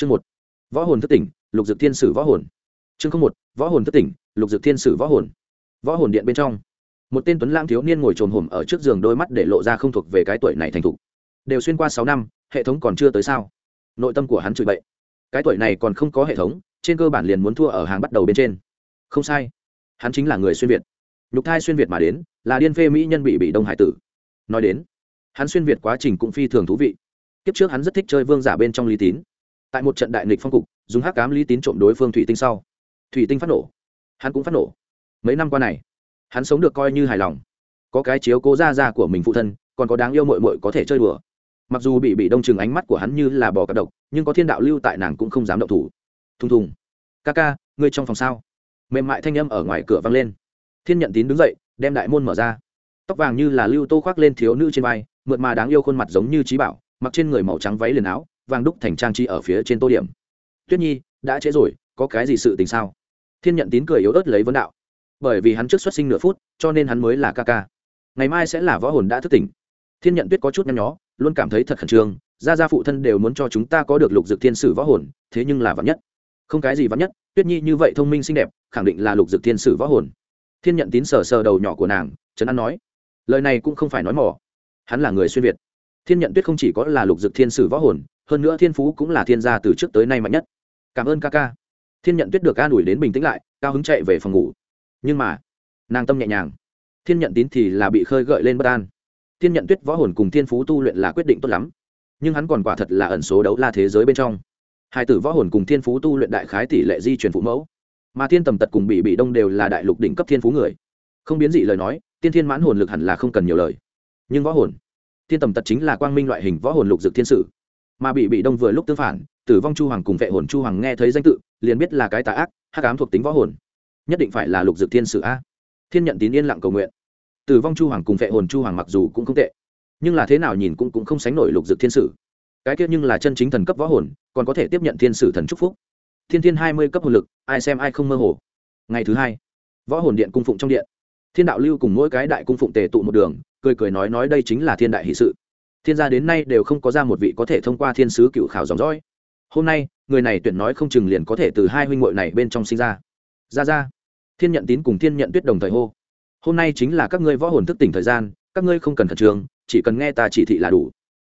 chương một, võ hồn thất tỉnh, lục dược thiên sử võ hồn. Chương không một, võ hồn thất tỉnh, lục dược thiên sử võ hồn. Võ hồn điện bên trong, một tên tuấn lãng thiếu niên ngồi trồm hổm ở trước giường đôi mắt để lộ ra không thuộc về cái tuổi này thành thục. Đều xuyên qua sáu năm, hệ thống còn chưa tới sao? Nội tâm của hắn chửi bậy. Cái tuổi này còn không có hệ thống, trên cơ bản liền muốn thua ở hàng bắt đầu bên trên. Không sai. Hắn chính là người xuyên việt. Nhục thai xuyên việt mà đến, là điên phê mỹ nhân bị bị đông hải tử. Nói đến, hắn xuyên việt quá trình cũng phi thường thú vị. Kiếp trước hắn rất thích chơi vương giả bên trong lý tín tại một trận đại nghịch phong cục, dùng hắc cám lý tín trộm đối phương thủy tinh sau. Thủy tinh phát nổ. Hắn cũng phát nổ. Mấy năm qua này, hắn sống được coi như hài lòng. Có cái chiếu cố ra ra của mình phụ thân, còn có đáng yêu mội mội có thể chơi đùa. Mặc dù bị bị đông chừng ánh mắt của hắn như là bò cặp độc, nhưng có thiên đạo lưu tại nàng cũng không dám động thủ. Thùng thùng. Ca ca, ngươi trong phòng sao? Mềm mại thanh âm ở ngoài cửa vang lên. Thiên nhận tín đứng dậy, đem đại môn mở ra. Tóc vàng như là lưu tô khoác lên thiếu nữ trên vai, mượt mà đáng yêu khuôn mặt giống như trí bảo, mặc trên người màu trắng váy liền áo vàng đúc thành trang trí ở phía trên tô điểm. Tuyết nhi, đã trễ rồi, có cái gì sự tình sao? Thiên nhận tín cười yếu ớt lấy vấn đạo. Bởi vì hắn trước xuất sinh nửa phút, cho nên hắn mới là ca ca. Ngày mai sẽ là võ hồn đã thức tỉnh. Thiên nhận tuyết có chút nhăn nhó, luôn cảm thấy thật khẩn trương, gia gia phụ thân đều muốn cho chúng ta có được lục dực thiên sử võ hồn, thế nhưng là vắn nhất. Không cái gì vắn nhất, tuyết nhi như vậy thông minh xinh đẹp, khẳng định là lục dực thiên sử võ hồn. Thiên nhận tín sờ sờ đầu nhỏ của nàng, trấn an nói, lời này cũng không phải nói mỏ. Hắn là người xuyên việt. Thiên nhận tuyết không chỉ có là lục dực thiên sử võ hồn hơn nữa thiên phú cũng là thiên gia từ trước tới nay mạnh nhất. Cảm ơn ca ca. Thiên nhận tuyết được an ủi đến bình tĩnh lại, cao hứng chạy về phòng ngủ. Nhưng mà, nàng tâm nhẹ nhàng. Thiên nhận tín thì là bị khơi gợi lên bất an. Thiên nhận tuyết võ hồn cùng thiên phú tu luyện là quyết định tốt lắm. Nhưng hắn còn quả thật là ẩn số đấu la thế giới bên trong. Hai tử võ hồn cùng thiên phú tu luyện đại khái tỷ lệ di truyền phụ mẫu. Mà thiên tầm tật cùng bị bị đông đều là đại lục đỉnh cấp thiên phú người. Không biến dị lời nói, tiên thiên mãn hồn lực hẳn là không cần nhiều lời. Nhưng võ hồn, thiên tầm tật chính là quang minh loại hình võ hồn lục dực thiên sử mà bị bị đông vừa lúc tương phản, tử vong chu hoàng cùng vệ hồn chu hoàng nghe thấy danh tự, liền biết là cái tà ác, hắc ám thuộc tính võ hồn. Nhất định phải là lục dực thiên sử a. Thiên nhận tín yên lặng cầu nguyện. Tử vong chu hoàng cùng vệ hồn chu hoàng mặc dù cũng không tệ, nhưng là thế nào nhìn cũng cũng không sánh nổi lục dực thiên sử. Cái tiết nhưng là chân chính thần cấp võ hồn, còn có thể tiếp nhận thiên sử thần trúc phúc. Thiên thiên hai mươi cấp hồn lực, ai xem ai không mơ hồ. Ngày thứ hai, võ hồn điện cung phụng trong điện. Thiên đạo lưu cùng mỗi cái đại cung phụng tề tụ một đường, cười cười nói nói đây chính là thiên đại hỷ sự thiên gia đến nay đều không có ra một vị có thể thông qua thiên sứ cựu khảo dòng dõi. Hôm nay, người này tuyển nói không chừng liền có thể từ hai huynh muội này bên trong sinh ra. Ra ra. Thiên nhận tín cùng thiên nhận tuyết đồng thời hô. Hôm nay chính là các ngươi võ hồn thức tỉnh thời gian, các ngươi không cần khẩn trương, chỉ cần nghe ta chỉ thị là đủ.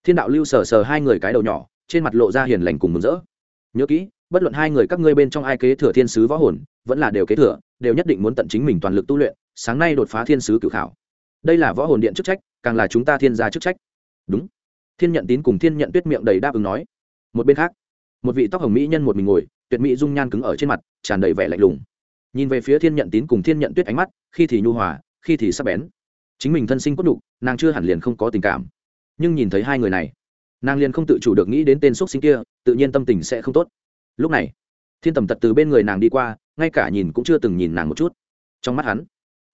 Thiên đạo lưu sờ sờ hai người cái đầu nhỏ, trên mặt lộ ra hiền lành cùng mừng rỡ. Nhớ kỹ, bất luận hai người các ngươi bên trong ai kế thừa thiên sứ võ hồn, vẫn là đều kế thừa, đều nhất định muốn tận chính mình toàn lực tu luyện, sáng nay đột phá thiên sứ cử khảo. Đây là võ hồn điện chức trách, càng là chúng ta thiên gia chức trách đúng. Thiên nhận tín cùng thiên nhận tuyết miệng đầy đáp ứng nói. Một bên khác, một vị tóc hồng mỹ nhân một mình ngồi, tuyệt mỹ dung nhan cứng ở trên mặt, tràn đầy vẻ lạnh lùng. Nhìn về phía thiên nhận tín cùng thiên nhận tuyết ánh mắt, khi thì nhu hòa, khi thì sắp bén. Chính mình thân sinh cốt đục nàng chưa hẳn liền không có tình cảm. Nhưng nhìn thấy hai người này, nàng liền không tự chủ được nghĩ đến tên x sinh kia, tự nhiên tâm tình sẽ không tốt. Lúc này, thiên tầm tật từ bên người nàng đi qua, ngay cả nhìn cũng chưa từng nhìn nàng một chút. Trong mắt hắn,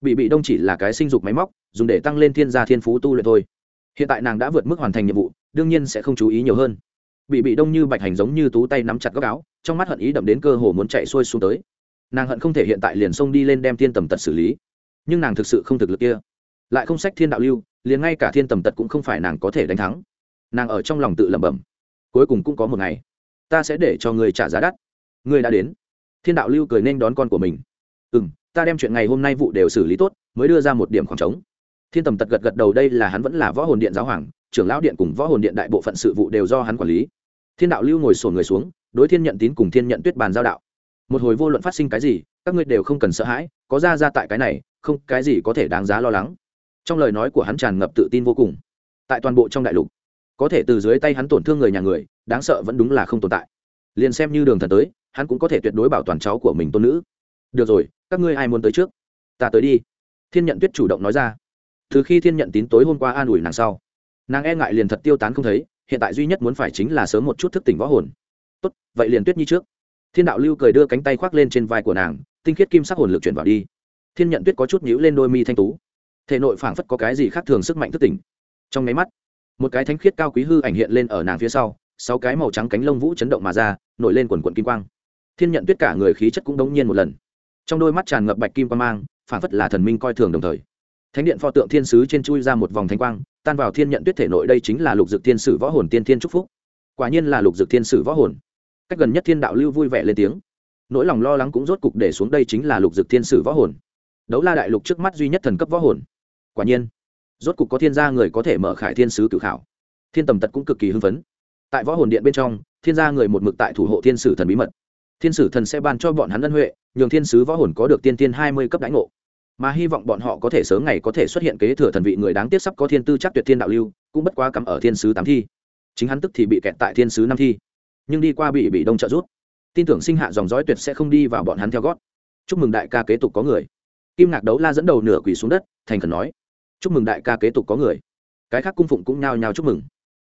bị bị đông chỉ là cái sinh dục máy móc, dùng để tăng lên thiên gia thiên phú tu luyện thôi hiện tại nàng đã vượt mức hoàn thành nhiệm vụ, đương nhiên sẽ không chú ý nhiều hơn. Bị bị đông như bạch hành giống như tú tay nắm chặt góc áo, trong mắt hận ý đậm đến cơ hồ muốn chạy xuôi xuống tới. Nàng hận không thể hiện tại liền xông đi lên đem thiên tầm tật xử lý. Nhưng nàng thực sự không thực lực kia. Lại không sách thiên đạo lưu, liền ngay cả thiên tầm tật cũng không phải nàng có thể đánh thắng. Nàng ở trong lòng tự lẩm bẩm. Cuối cùng cũng có một ngày, ta sẽ để cho người trả giá đắt. Người đã đến. Thiên đạo lưu cười nên đón con của mình. Ừ m ta đem chuyện ngày hôm nay vụ đều xử lý tốt, mới đưa ra một điểm khoảng trống thiên tầm tật gật gật đầu, đây là hắn vẫn là võ hồn điện giáo hoàng, trưởng lão điện cùng võ hồn điện đại bộ phận sự vụ đều do hắn quản lý. Thiên đạo lưu ngồi sổ người xuống, đối thiên nhận tín cùng thiên nhận tuyết bàn giao đạo. Một hồi vô luận phát sinh cái gì, các ngươi đều không cần sợ hãi, có ra ra tại cái này, không, cái gì có thể đáng giá lo lắng. Trong lời nói của hắn tràn ngập tự tin vô cùng. Tại toàn bộ trong đại lục, có thể từ dưới tay hắn tổn thương người nhà người, đáng sợ vẫn đúng là không tồn tại. Liền xem như đường thần tới, hắn cũng có thể tuyệt đối bảo toàn cháu của mình tôn nữ. Được rồi, các ngươi ai muốn tới trước? Ta tới đi. Thiên nhận tuyết chủ động nói ra từ khi thiên nhận tín tối hôm qua an ủi nàng sau, nàng e ngại liền thật tiêu tán không thấy, hiện tại duy nhất muốn phải chính là sớm một chút thức tỉnh võ hồn. Tốt, vậy liền tuyết nhi trước. Thiên đạo lưu cười đưa cánh tay khoác lên trên vai của nàng, tinh khiết kim sắc hồn lực chuyển vào đi. Thiên nhận tuyết có chút nhíu lên đôi mi thanh tú. Thể nội phảng phất có cái gì khác thường sức mạnh thức tỉnh. Trong máy mắt, một cái thánh khiết cao quý hư ảnh hiện lên ở nàng phía sau, sáu cái màu trắng cánh lông vũ chấn động mà ra, nổi lên quần quận kim quang. Thiên nhận tuyết cả người khí chất cũng đống nhiên một lần. Trong đôi mắt tràn ngập bạch kim quang mang, phảng phất là thần minh coi thường đồng thời thánh điện pho tượng thiên sứ trên chui ra một vòng thanh quang, tan vào thiên nhận tuyết thể nội đây chính là lục dực thiên sử võ hồn tiên thiên trúc phúc. Quả nhiên là lục dực thiên sử võ hồn. Cách gần nhất thiên đạo lưu vui vẻ lên tiếng. Nỗi lòng lo lắng cũng rốt cục để xuống đây chính là lục dực thiên sử võ hồn. Đấu la đại lục trước mắt duy nhất thần cấp võ hồn. Quả nhiên, rốt cục có thiên gia người có thể mở khải thiên sứ cự khảo. Thiên tầm tật cũng cực kỳ hưng phấn. Tại võ hồn điện bên trong, thiên gia người một mực tại thủ hộ thiên sử thần bí mật. Thiên sử thần sẽ ban cho bọn hắn ân huệ, nhường thiên sứ võ hồn có được tiên tiên hai mươi cấp đánh ngộ mà hy vọng bọn họ có thể sớm ngày có thể xuất hiện kế thừa thần vị người đáng tiếc sắp có thiên tư chắc tuyệt thiên đạo lưu, cũng bất quá cắm ở thiên sứ tám thi. Chính hắn tức thì bị kẹt tại thiên sứ năm thi. Nhưng đi qua bị bị đông trợ rút tin tưởng sinh hạ dòng dõi tuyệt sẽ không đi vào bọn hắn theo gót. Chúc mừng đại ca kế tục có người. Kim ngạc đấu la dẫn đầu nửa quỳ xuống đất, thành khẩn nói, chúc mừng đại ca kế tục có người. Cái khác cung phụng cũng nhao nhao chúc mừng.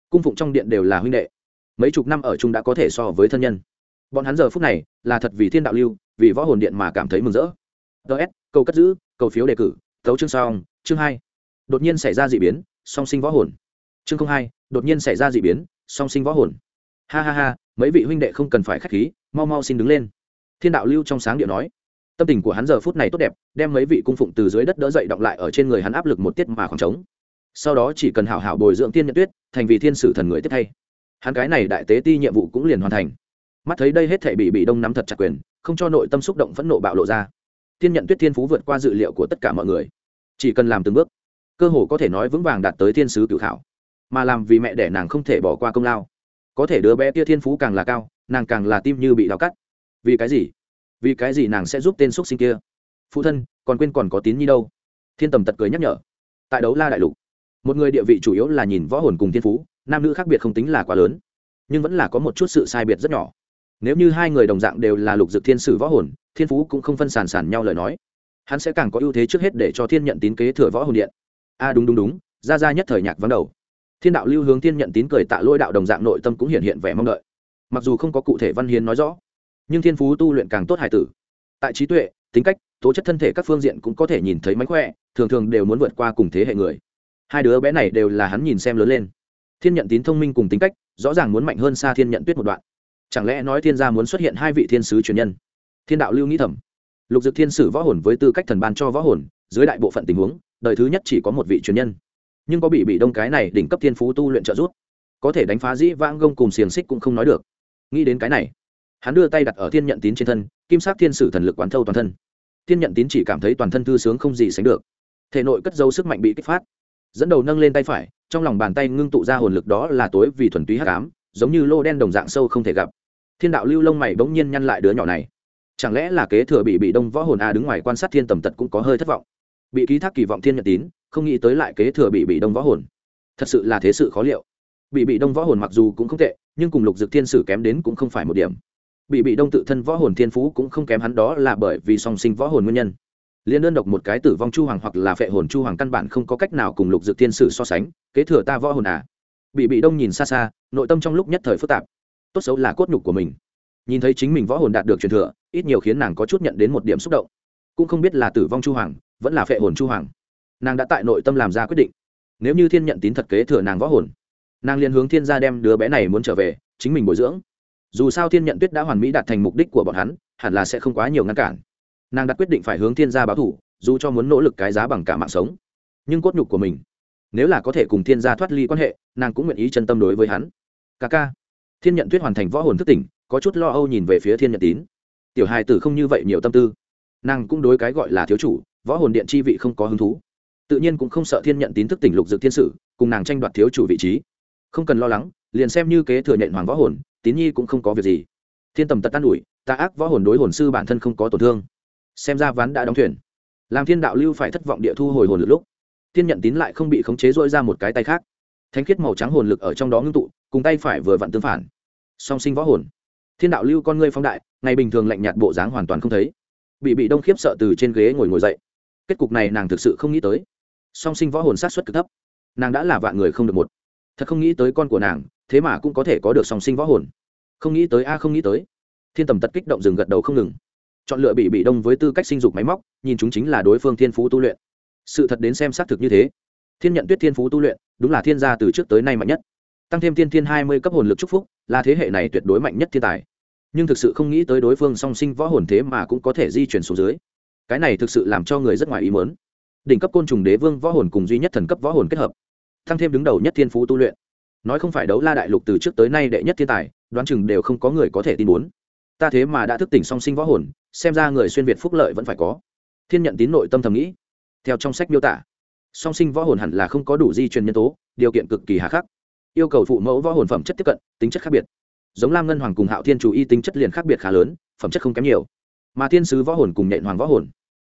Cung phụng trong điện đều là huynh đệ. Mấy chục năm ở chung đã có thể so với thân nhân. Bọn hắn giờ phút này là thật vì thiên đạo lưu, vì võ hồn điện mà cảm thấy mừng rỡ. Ts cầu cất giữ cầu phiếu đề cử, tấu chương song, chương hai. Đột nhiên xảy ra d ị biến, song sinh võ hồn. Chương hai, đột nhiên xảy ra d ị biến, song sinh võ hồn. Ha ha ha, mấy vị huynh đệ không cần phải k h á c h khí, mau mau xin đứng lên. Thiên đạo lưu trong sáng điệu nói. Tâm tình của hắn giờ phút này tốt đẹp, đem mấy vị cung phụng từ dưới đất đỡ dậy động lại ở trên người hắn áp lực một tiết mà khoảng trống. Sau đó chỉ cần hảo hảo bồi dưỡng tiên nhận tuyết, thành vì thiên sử thần người tiếp thay. Hắn cái này đại tế ti nhiệm vụ cũng liền hoàn thành. Mắt thấy đây hết thể bị bị đông nắm thật chặt quyền, không cho nội tâm xúc động phẫn nộ bạo lộ ra thiên nhận tuyết thiên phú vượt qua dự liệu của tất cả mọi người. Chỉ cần làm từng bước, cơ hồ có thể nói vững vàng đạt tới thiên sứ cựu khảo. Mà làm vì mẹ đẻ nàng không thể bỏ qua công lao. Có thể đứa bé kia thiên phú càng là cao, nàng càng là tim như bị đào cắt. Vì cái gì? Vì cái gì nàng sẽ giúp tên x sinh kia? Phụ thân, còn quên còn có tín nhi đâu. Thiên tầm tật cười nhắc nhở. Tại đấu la đại lục, một người địa vị chủ yếu là nhìn võ hồn cùng thiên phú, nam nữ khác biệt không tính là quá lớn, nhưng vẫn là có một chút sự sai biệt rất nhỏ. Nếu như hai người đồng dạng đều là lục dực thiên sử võ hồn thiên phú cũng không phân sản sản nhau lời nói. Hắn sẽ càng có ưu thế trước hết để cho thiên nhận tín kế thừa võ hồn điện. A à đúng đúng đúng, ra ra nhất thời nhạc vắng đầu. Thiên đạo lưu hướng thiên nhận tín cười tạ lôi đạo đồng dạng nội tâm cũng hiện hiện vẻ mong đợi. Mặc dù không có cụ thể văn hiến nói rõ, nhưng thiên phú tu luyện càng tốt hải tử. Tại trí tuệ, tính cách, tố chất thân thể các phương diện cũng có thể nhìn thấy mánh khỏe, thường thường đều muốn vượt qua cùng thế hệ người. Hai đứa bé này đều là hắn nhìn xem lớn lên. Thiên nhận tín thông minh cùng tính cách, rõ ràng muốn mạnh hơn xa thiên nhận tuyết một đoạn. Chẳng lẽ nói thiên gia muốn xuất hiện hai vị thiên sứ truyền nhân? Thiên đạo lưu nghĩ thầm. Lục dực thiên sử võ hồn với tư cách thần ban cho võ hồn, dưới đại bộ phận tình huống, đời thứ nhất chỉ có một vị truyền nhân. Nhưng có bị bị đông cái này đỉnh cấp thiên phú tu luyện trợ giúp, có thể đánh phá dĩ vãng gông cùng xiềng xích cũng không nói được. Nghĩ đến cái này, hắn đưa tay đặt ở thiên nhận tín trên thân, kim sắc thiên sử thần lực quán thâu toàn thân. Thiên nhận tín chỉ cảm thấy toàn thân thư sướng không gì sánh được. Thể nội cất dấu sức mạnh bị kích phát, dẫn đầu nâng lên tay phải, trong lòng bàn tay ngưng tụ ra hồn lực đó là tối vì thuần túy hắc ám, giống như lô đen đồng dạng sâu không thể gặp. Thiên đạo lưu lông mày bỗng nhiên nhăn lại đứa nhỏ này chẳng lẽ là kế thừa bị bị đông võ hồn a đứng ngoài quan sát thiên tầm tật cũng có hơi thất vọng? Bị ký thác kỳ vọng thiên nhật tín, không nghĩ tới lại kế thừa bị bị đông võ hồn. Thật sự là thế sự khó liệu. Bị bị đông võ hồn mặc dù cũng không tệ, nhưng cùng lục dực thiên sử kém đến cũng không phải một điểm. Bị bị đông tự thân võ hồn thiên phú cũng không kém hắn đó là bởi vì song sinh võ hồn nguyên nhân. Liên đơn độc một cái tử vong chu hoàng hoặc là phệ hồn chu hoàng căn bản không có cách nào cùng lục dực thiên sử so sánh, kế thừa ta võ hồn à bị bị đông nhìn xa xa, nội tâm trong lúc nhất thời phức tạp. Tốt xấu là cốt nhục của mình nhìn thấy chính mình võ hồn đạt được truyền thừa, ít nhiều khiến nàng có chút nhận đến một điểm xúc động. Cũng không biết là tử vong chu hoàng, vẫn là phệ hồn chu hoàng. Nàng đã tại nội tâm làm ra quyết định. Nếu như thiên nhận tín thật kế thừa nàng võ hồn, nàng liền hướng thiên gia đem đứa bé này muốn trở về, chính mình bồi dưỡng. Dù sao thiên nhận tuyết đã hoàn mỹ đạt thành mục đích của bọn hắn, hẳn là sẽ không quá nhiều ngăn cản. Nàng đã quyết định phải hướng thiên gia báo thủ dù cho muốn nỗ lực cái giá bằng cả mạng sống. Nhưng cốt nhục của mình, nếu là có thể cùng thiên gia thoát ly quan hệ, nàng cũng nguyện ý chân tâm đối với hắn. Ca ca, thiên nhận tuyết hoàn thành võ hồn thức tỉnh có chút lo âu nhìn về phía thiên nhật tín. Tiểu hài tử không như vậy nhiều tâm tư. Nàng cũng đối cái gọi là thiếu chủ, võ hồn điện chi vị không có hứng thú. Tự nhiên cũng không sợ thiên nhận tín thức tỉnh lục dược thiên sử, cùng nàng tranh đoạt thiếu chủ vị trí. Không cần lo lắng, liền xem như kế thừa nhận hoàng võ hồn, tín nhi cũng không có việc gì. Thiên tầm tật tan ủi, ta ác võ hồn đối hồn sư bản thân không có tổn thương. Xem ra ván đã đóng thuyền. Làm thiên đạo lưu phải thất vọng địa thu hồi hồn lực lúc, thiên nhận tín lại không bị khống chế dỗi ra một cái tay khác. Thánh khiết màu trắng hồn lực ở trong đó ngưng tụ, cùng tay phải vừa vặn tương phản. Song sinh võ hồn thiên đạo lưu con ngươi phóng đại, ngày bình thường lạnh nhạt bộ dáng hoàn toàn không thấy. Bị bị đông khiếp sợ từ trên ghế ngồi ngồi dậy. Kết cục này nàng thực sự không nghĩ tới. Song sinh võ hồn sát xuất cực thấp. Nàng đã là vạn người không được một. Thật không nghĩ tới con của nàng, thế mà cũng có thể có được song sinh võ hồn. Không nghĩ tới a, không nghĩ tới. Thiên tầm tật kích động dừng gật đầu không ngừng. Chọn lựa bị bị đông với tư cách sinh dục máy móc, nhìn chúng chính là đối phương thiên phú tu luyện. Sự thật đến xem xác thực như thế. Thiên nhận tuyết thiên phú tu luyện, đúng là thiên gia từ trước tới nay mạnh nhất. Tăng thêm thiên thiên hai mươi cấp hồn lực chúc phúc, là thế hệ này tuyệt đối mạnh nhất thiên tài nhưng thực sự không nghĩ tới đối phương song sinh võ hồn thế mà cũng có thể di chuyển xuống dưới. Cái này thực sự làm cho người rất ngoài ý mớn đỉnh cấp côn trùng đế vương võ hồn cùng duy nhất thần cấp võ hồn kết hợp, thăng thêm đứng đầu nhất thiên phú tu luyện. Nói không phải đấu la đại lục từ trước tới nay đệ nhất thiên tài, đoán chừng đều không có người có thể tin muốn. Ta thế mà đã thức tỉnh song sinh võ hồn, xem ra người xuyên việt phúc lợi vẫn phải có. Thiên nhận tín nội tâm thầm nghĩ. Theo trong sách miêu tả, song sinh võ hồn hẳn là không có đủ di truyền nhân tố, điều kiện cực kỳ hà khắc. Yêu cầu phụ mẫu võ hồn phẩm chất tiếp cận, tính chất khác biệt giống lam ngân hoàng cùng hạo thiên chủ y tính chất liền khác biệt khá lớn, phẩm chất không kém nhiều. Mà thiên sứ võ hồn cùng nhện hoàng võ hồn,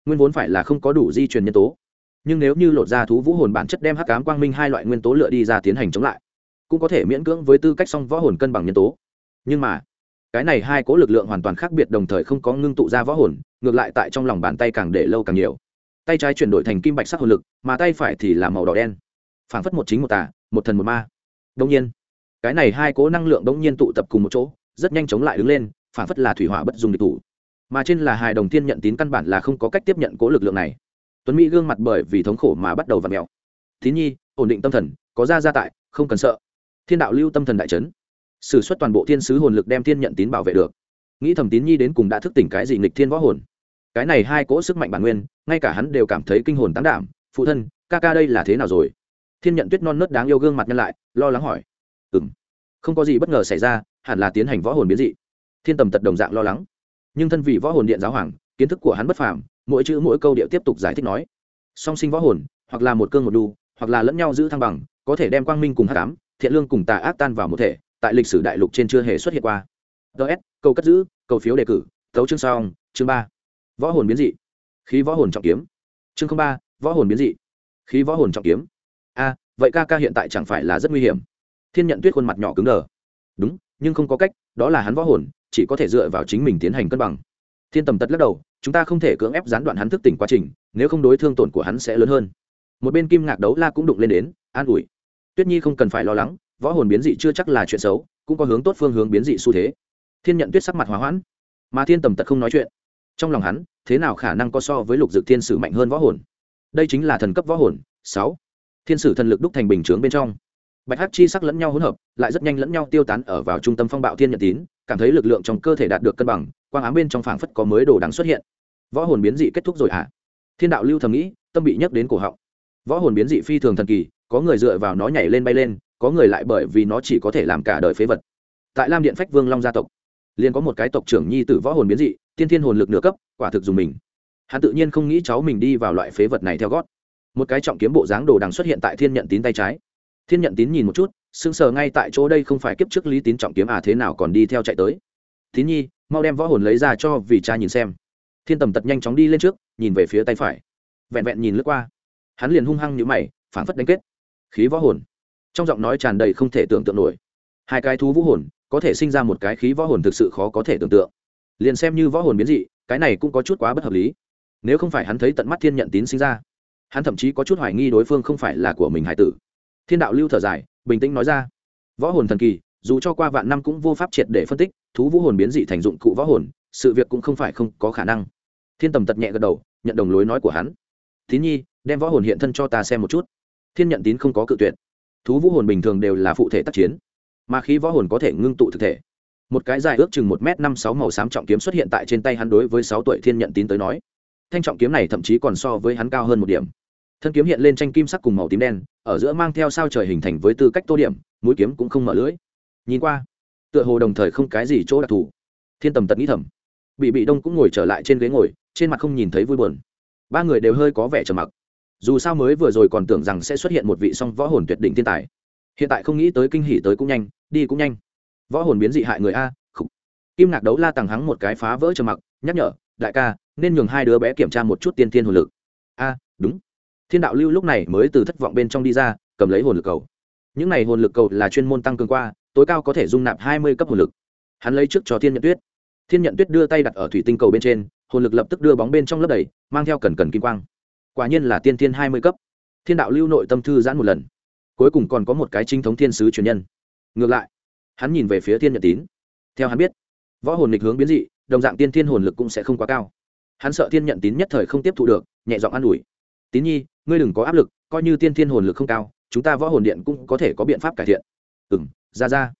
nguyên vốn phải là không có đủ di truyền nhân tố. Nhưng nếu như lột ra thú vũ hồn bản chất đem hắc cám quang minh hai loại nguyên tố lựa đi ra tiến hành chống lại, cũng có thể miễn cưỡng với tư cách song võ hồn cân bằng nhân tố. Nhưng mà, cái này hai cố lực lượng hoàn toàn khác biệt đồng thời không có ngưng tụ ra võ hồn, ngược lại tại trong lòng bàn tay càng để lâu càng nhiều. Tay trái chuyển đổi thành kim bạch sắc hồn lực, mà tay phải thì là màu đỏ đen. Phảng phất một chính một tà, một thần một ma. Đông nhiên cái này hai cố năng lượng đông nhiên tụ tập cùng một chỗ, rất nhanh chóng lại đứng lên, phản phất là thủy hỏa bất dùng địch thủ. Mà trên là hài đồng thiên nhận tín căn bản là không có cách tiếp nhận cố lực lượng này. Tuấn mỹ gương mặt bởi vì thống khổ mà bắt đầu v ặ mẹo tín nhi, ổn định tâm thần, có ra gia tại, không cần sợ. Thiên đạo lưu tâm thần đại trấn s ử suất toàn bộ thiên sứ hồn lực đem thiên nhận tín bảo vệ được. Nghĩ thầm tín nhi đến cùng đã thức tỉnh cái gì nghịch thiên võ hồn. Cái này hai cỗ sức mạnh bản nguyên, ngay cả hắn đều cảm thấy kinh hồn tán đảm. Phụ thân, ca ca đây là thế nào rồi? Thiên nhận tuyết non nớt đáng yêu gương mặt nhân lại, lo lắng hỏi ừ không có gì bất ngờ xảy ra, hẳn là tiến hành võ hồn biến dị. Thiên tầm tật đồng dạng lo lắng. Nhưng thân vị võ hồn điện giáo hoàng, kiến thức của hắn bất phàm, mỗi chữ mỗi câu điệu tiếp tục giải thích nói. Song sinh võ hồn, hoặc là một cương một đu, hoặc là lẫn nhau giữ thăng bằng, có thể đem quang minh cùng hát cám thiện lương cùng tà ác tan vào một thể, tại lịch sử đại lục trên chưa hề xuất hiện qua. Ts câu cất giữ, câu phiếu đề cử tấu chương song chương ba. Võ hồn biến dị. Khí võ hồn trọng kiếm. Chương ba, võ hồn biến dị. Khí võ hồn trọng kiếm. A, vậy ca ca hiện tại chẳng phải là rất nguy hiểm thiên nhận tuyết khuôn mặt nhỏ cứng đờ. Đúng, nhưng không có cách, đó là hắn võ hồn, chỉ có thể dựa vào chính mình tiến hành cân bằng. Thiên tầm tật lắc đầu, chúng ta không thể cưỡng ép gián đoạn hắn thức tỉnh quá trình, nếu không đối thương tổn của hắn sẽ lớn hơn. Một bên kim ngạc đấu la cũng đụng lên đến, an ủi. Tuyết nhi không cần phải lo lắng, võ hồn biến dị chưa chắc là chuyện xấu, cũng có hướng tốt phương hướng biến dị xu thế. Thiên nhận tuyết sắc mặt hóa hoãn, mà thiên tầm tật không nói chuyện. Trong lòng hắn, thế nào khả năng có so với lục dực thiên sử mạnh hơn võ hồn? Đây chính là thần cấp võ hồn, sáu. Thiên sử thần lực đúc thành bình chướng bên trong bạch hắc chi sắc lẫn nhau hỗn hợp, lại rất nhanh lẫn nhau tiêu tán ở vào trung tâm phong bạo thiên nhận tín, cảm thấy lực lượng trong cơ thể đạt được cân bằng, quang ám bên trong phảng phất có mới đồ đằng xuất hiện. Võ hồn biến dị kết thúc rồi hả? À? thiên đạo lưu thầm nghĩ, tâm bị nhắc đến cổ họng. Võ hồn biến dị phi thường thần kỳ, có người dựa vào nó nhảy lên bay lên, có người lại bởi vì nó chỉ có thể làm cả đời phế vật. Tại lam điện phách vương long gia tộc, liền có một cái tộc trưởng nhi tử võ hồn biến dị, tiên thiên hồn lực nửa cấp, quả thực dùng mình. Hắn tự nhiên không nghĩ cháu mình đi vào loại phế vật này theo gót. Một cái trọng kiếm bộ dáng đồ đằng xuất hiện tại thiên nhận tín tay trái thiên nhận tín nhìn một chút, sững sờ ngay tại chỗ đây không phải kiếp trước lý tín trọng kiếm à thế nào còn đi theo chạy tới. Tín nhi, mau đem võ hồn lấy ra cho vì cha nhìn xem. Thiên tầm tật nhanh chóng đi lên trước, nhìn về phía tay phải. Vẹn vẹn nhìn lướt qua, hắn liền hung hăng như mày, phản phất đánh kết. Khí võ hồn. Trong giọng nói tràn đầy không thể tưởng tượng nổi. Hai cái thú vũ hồn, có thể sinh ra một cái khí võ hồn thực sự khó có thể tưởng tượng. Liền xem như võ hồn biến dị, cái này cũng có chút quá bất hợp lý. Nếu không phải hắn thấy tận mắt thiên nhận tín sinh ra, hắn thậm chí có chút hoài nghi đối phương không phải là của mình hải tử thiên đạo lưu thở dài, bình tĩnh nói ra. Võ hồn thần kỳ, dù cho qua vạn năm cũng vô pháp triệt để phân tích, thú vũ hồn biến dị thành dụng cụ võ hồn, sự việc cũng không phải không có khả năng. Thiên tầm tật nhẹ gật đầu, nhận đồng lối nói của hắn. Tín nhi, đem võ hồn hiện thân cho ta xem một chút. Thiên nhận tín không có cự tuyệt. Thú vũ hồn bình thường đều là phụ thể tác chiến, mà khi võ hồn có thể ngưng tụ thực thể. Một cái dài ước chừng một m năm sáu màu xám trọng kiếm xuất hiện tại trên tay hắn đối với sáu tuổi thiên nhận tín tới nói. Thanh trọng kiếm này thậm chí còn so với hắn cao hơn một điểm thân kiếm hiện lên tranh kim sắc cùng màu tím đen, ở giữa mang theo sao trời hình thành với tư cách tô điểm, mũi kiếm cũng không mở lưỡi. Nhìn qua, tựa hồ đồng thời không cái gì chỗ đặc thù. Thiên tầm tật nghĩ thầm. Bị bị đông cũng ngồi trở lại trên ghế ngồi, trên mặt không nhìn thấy vui buồn. Ba người đều hơi có vẻ trầm mặc. Dù sao mới vừa rồi còn tưởng rằng sẽ xuất hiện một vị song võ hồn tuyệt đỉnh thiên tài. Hiện tại không nghĩ tới kinh hỉ tới cũng nhanh, đi cũng nhanh. Võ hồn biến dị hại người a, khục. Kim ngạc đấu la tàng hắng một cái phá vỡ trầm mặc, nhắc nhở, đại ca, nên nhường hai đứa bé kiểm tra một chút tiên thiên hồn lực. A, đúng thiên đạo lưu lúc này mới từ thất vọng bên trong đi ra, cầm lấy hồn lực cầu. Những này hồn lực cầu là chuyên môn tăng cường qua, tối cao có thể dung nạp hai mươi cấp hồn lực. Hắn lấy trước cho thiên nhận tuyết. Thiên nhận tuyết đưa tay đặt ở thủy tinh cầu bên trên, hồn lực lập tức đưa bóng bên trong lớp đầy, mang theo cần cần kim quang. Quả nhiên là tiên thiên hai mươi cấp. Thiên đạo lưu nội tâm thư giãn một lần. Cuối cùng còn có một cái chính thống thiên sứ truyền nhân. Ngược lại, hắn nhìn về phía thiên nhận tín. Theo hắn biết, võ hồn lịch hướng biến dị, đồng dạng tiên thiên hồn lực cũng sẽ không quá cao. Hắn sợ thiên nhận tín nhất thời không tiếp thu được, nhẹ giọng an ủi tín nhi, ngươi đừng có áp lực, coi như tiên thiên hồn lực không cao, chúng ta võ hồn điện cũng có thể có biện pháp cải thiện. Ừ m ra ra.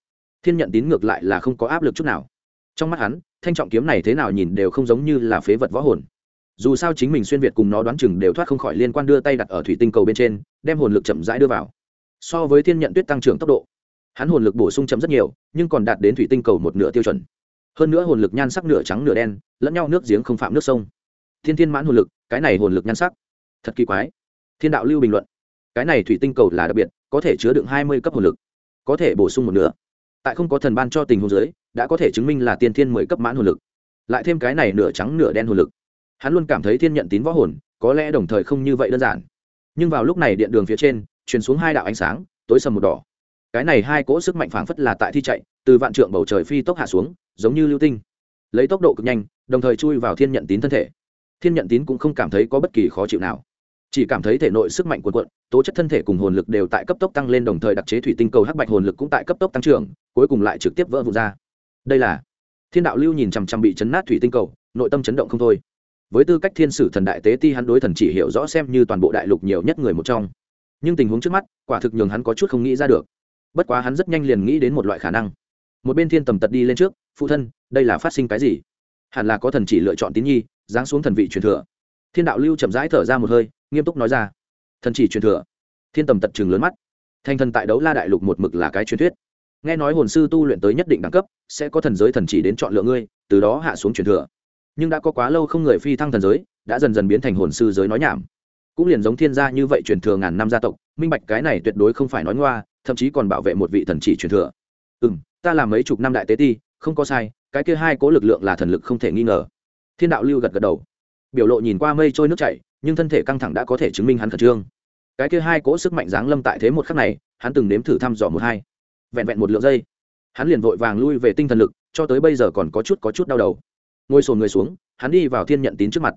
Thiên nhận tín ngược lại là không có áp lực chút nào. Trong mắt hắn, thanh trọng kiếm này thế nào nhìn đều không giống như là phế vật võ hồn. Dù sao chính mình xuyên việt cùng nó đoán chừng đều thoát không khỏi liên quan đưa tay đặt ở thủy tinh cầu bên trên, đem hồn lực chậm rãi đưa vào. So với thiên nhận tuyết tăng trưởng tốc độ, hắn hồn lực bổ sung chậm rất nhiều, nhưng còn đạt đến thủy tinh cầu một nửa tiêu chuẩn. Hơn nữa hồn lực nhan sắc nửa trắng nửa đen, lẫn nhau nước giếng không phạm nước sông. Thiên thiên mãn hồn lực, cái này hồn lực nhan sắc thật kỳ quái. Thiên đạo lưu bình luận. Cái này thủy tinh cầu là đặc biệt, có thể chứa đựng hai mươi cấp hồn lực. Có thể bổ sung một nửa. Tại không có thần ban cho tình hồn giới đã có thể chứng minh là tiên thiên mười cấp mãn hồn lực. Lại thêm cái này nửa trắng nửa đen hồn lực. Hắn luôn cảm thấy thiên nhận tín võ hồn, có lẽ đồng thời không như vậy đơn giản. Nhưng vào lúc này điện đường phía trên, truyền xuống hai đạo ánh sáng, tối sầm một đỏ. Cái này hai cỗ sức mạnh phảng phất là tại thi chạy, từ vạn trượng bầu trời phi tốc hạ xuống, giống như lưu tinh. Lấy tốc độ cực nhanh, đồng thời chui vào thiên nhận tín thân thể. Thiên nhận tín cũng không cảm thấy có bất kỳ khó chịu nào chỉ cảm thấy thể nội sức mạnh cuồn cuộn, tố chất thân thể cùng hồn lực đều tại cấp tốc tăng lên đồng thời đặc chế thủy tinh cầu hắc bạch hồn lực cũng tại cấp tốc tăng trưởng, cuối cùng lại trực tiếp vỡ vụn ra. Đây là thiên đạo lưu nhìn chằm chằm bị chấn nát thủy tinh cầu, nội tâm chấn động không thôi. Với tư cách thiên sử thần đại tế ti hắn đối thần chỉ hiểu rõ xem như toàn bộ đại lục nhiều nhất người một trong. Nhưng tình huống trước mắt, quả thực nhường hắn có chút không nghĩ ra được. Bất quá hắn rất nhanh liền nghĩ đến một loại khả năng. Một bên thiên tầm tật đi lên trước, phụ thân, đây là phát sinh cái gì? Hẳn là có thần chỉ lựa chọn tín nhi giáng xuống thần vị truyền thừa. Thiên đạo lưu chậm rãi thở ra một hơi nghiêm túc nói ra. Thần chỉ truyền thừa. Thiên tầm tật trường lớn mắt. Thành thần tại đấu la đại lục một mực là cái truyền thuyết. Nghe nói hồn sư tu luyện tới nhất định đẳng cấp, sẽ có thần giới thần chỉ đến chọn lựa ngươi, từ đó hạ xuống truyền thừa. Nhưng đã có quá lâu không người phi thăng thần giới, đã dần dần biến thành hồn sư giới nói nhảm. Cũng liền giống thiên gia như vậy truyền thừa ngàn năm gia tộc, minh bạch cái này tuyệt đối không phải nói ngoa, thậm chí còn bảo vệ một vị thần chỉ truyền thừa. Ừ m ta làm mấy chục năm đại tế ti, không có sai, cái kia hai cố lực lượng là thần lực không thể nghi ngờ. Thiên đạo lưu gật gật đầu. Biểu lộ nhìn qua mây trôi nước chảy nhưng thân thể căng thẳng đã có thể chứng minh hắn khẩn trương. Cái kia hai cỗ sức mạnh giáng lâm tại thế một khắc này, hắn từng nếm thử thăm dò một hai, vẹn vẹn một lượng giây. Hắn liền vội vàng lui về tinh thần lực, cho tới bây giờ còn có chút có chút đau đầu. Ngồi sồn người xuống, hắn đi vào thiên nhận tín trước mặt.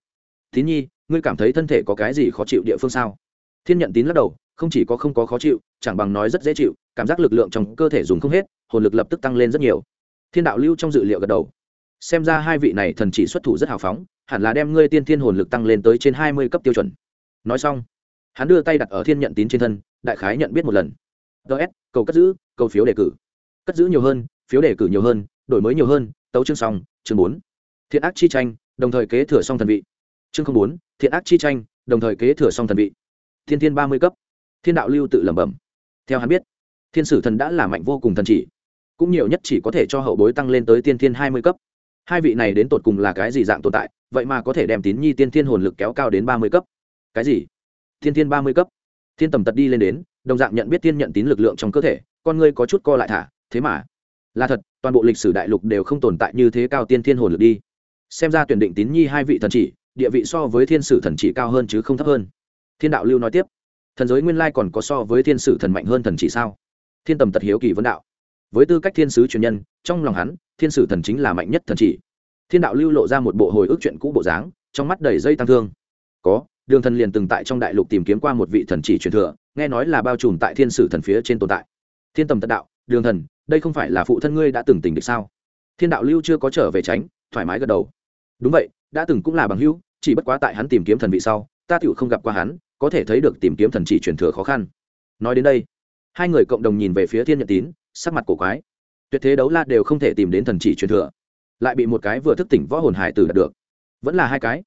Tín nhi, ngươi cảm thấy thân thể có cái gì khó chịu địa phương sao? Thiên nhận tín lắc đầu, không chỉ có không có khó chịu, chẳng bằng nói rất dễ chịu, cảm giác lực lượng trong cơ thể dùng không hết, hồn lực lập tức tăng lên rất nhiều. Thiên đạo lưu trong dự liệu gật đầu xem ra hai vị này thần chỉ xuất thủ rất hào phóng, hẳn là đem ngươi tiên thiên hồn lực tăng lên tới trên hai mươi cấp tiêu chuẩn. Nói xong, hắn đưa tay đặt ở thiên nhận tín trên thân, đại khái nhận biết một lần. Ts cầu cất giữ, cầu phiếu đề cử. Cất giữ nhiều hơn, phiếu đề cử nhiều hơn, đổi mới nhiều hơn, tấu chương xong, chương bốn. Thiện ác chi tranh, đồng thời kế thừa xong thần vị. Chương không bốn, thiện ác chi tranh, đồng thời kế thừa xong thần vị. Thiên thiên ba mươi cấp. Thiên đạo lưu tự lẩm bẩm. Theo hắn biết, thiên sử thần đã là mạnh vô cùng thần chỉ. Cũng nhiều nhất chỉ có thể cho hậu bối tăng lên tới tiên thiên hai mươi cấp hai vị này đến tột cùng là cái gì dạng tồn tại, vậy mà có thể đem tín nhi tiên thiên hồn lực kéo cao đến ba mươi cấp? Cái gì? Thiên thiên ba mươi cấp? Thiên tầm tật đi lên đến, đồng dạng nhận biết tiên nhận tín lực lượng trong cơ thể, con ngươi có chút co lại thả, thế mà, là thật, toàn bộ lịch sử đại lục đều không tồn tại như thế cao tiên thiên hồn lực đi. Xem ra tuyển định tín nhi hai vị thần chỉ, địa vị so với thiên sử thần chỉ cao hơn chứ không thấp hơn. Thiên đạo lưu nói tiếp, thần giới nguyên lai còn có so với thiên sử thần mạnh hơn thần chỉ sao? Thiên tầm tật hiếu kỳ vấn đạo với tư cách thiên sứ truyền nhân, trong lòng hắn, thiên sử thần chính là mạnh nhất thần chỉ. Thiên đạo lưu lộ ra một bộ hồi ức chuyện cũ bộ dáng, trong mắt đầy dây tăng thương. Có, đường thần liền từng tại trong đại lục tìm kiếm qua một vị thần chỉ truyền thừa, nghe nói là bao trùm tại thiên sử thần phía trên tồn tại. Thiên tầm tật đạo, đường thần, đây không phải là phụ thân ngươi đã từng tình địch sao? Thiên đạo lưu chưa có trở về tránh, thoải mái gật đầu. Đúng vậy, đã từng cũng là bằng hữu, chỉ bất quá tại hắn tìm kiếm thần vị sau, ta tựu không gặp qua hắn, có thể thấy được tìm kiếm thần chỉ truyền thừa khó khăn. Nói đến đây, hai người cộng đồng nhìn về phía thiên nhận tín sắc mặt cổ quái. Tuyệt thế đấu la đều không thể tìm đến thần chỉ truyền thừa. Lại bị một cái vừa thức tỉnh võ hồn hải tử đạt được. Vẫn là hai cái.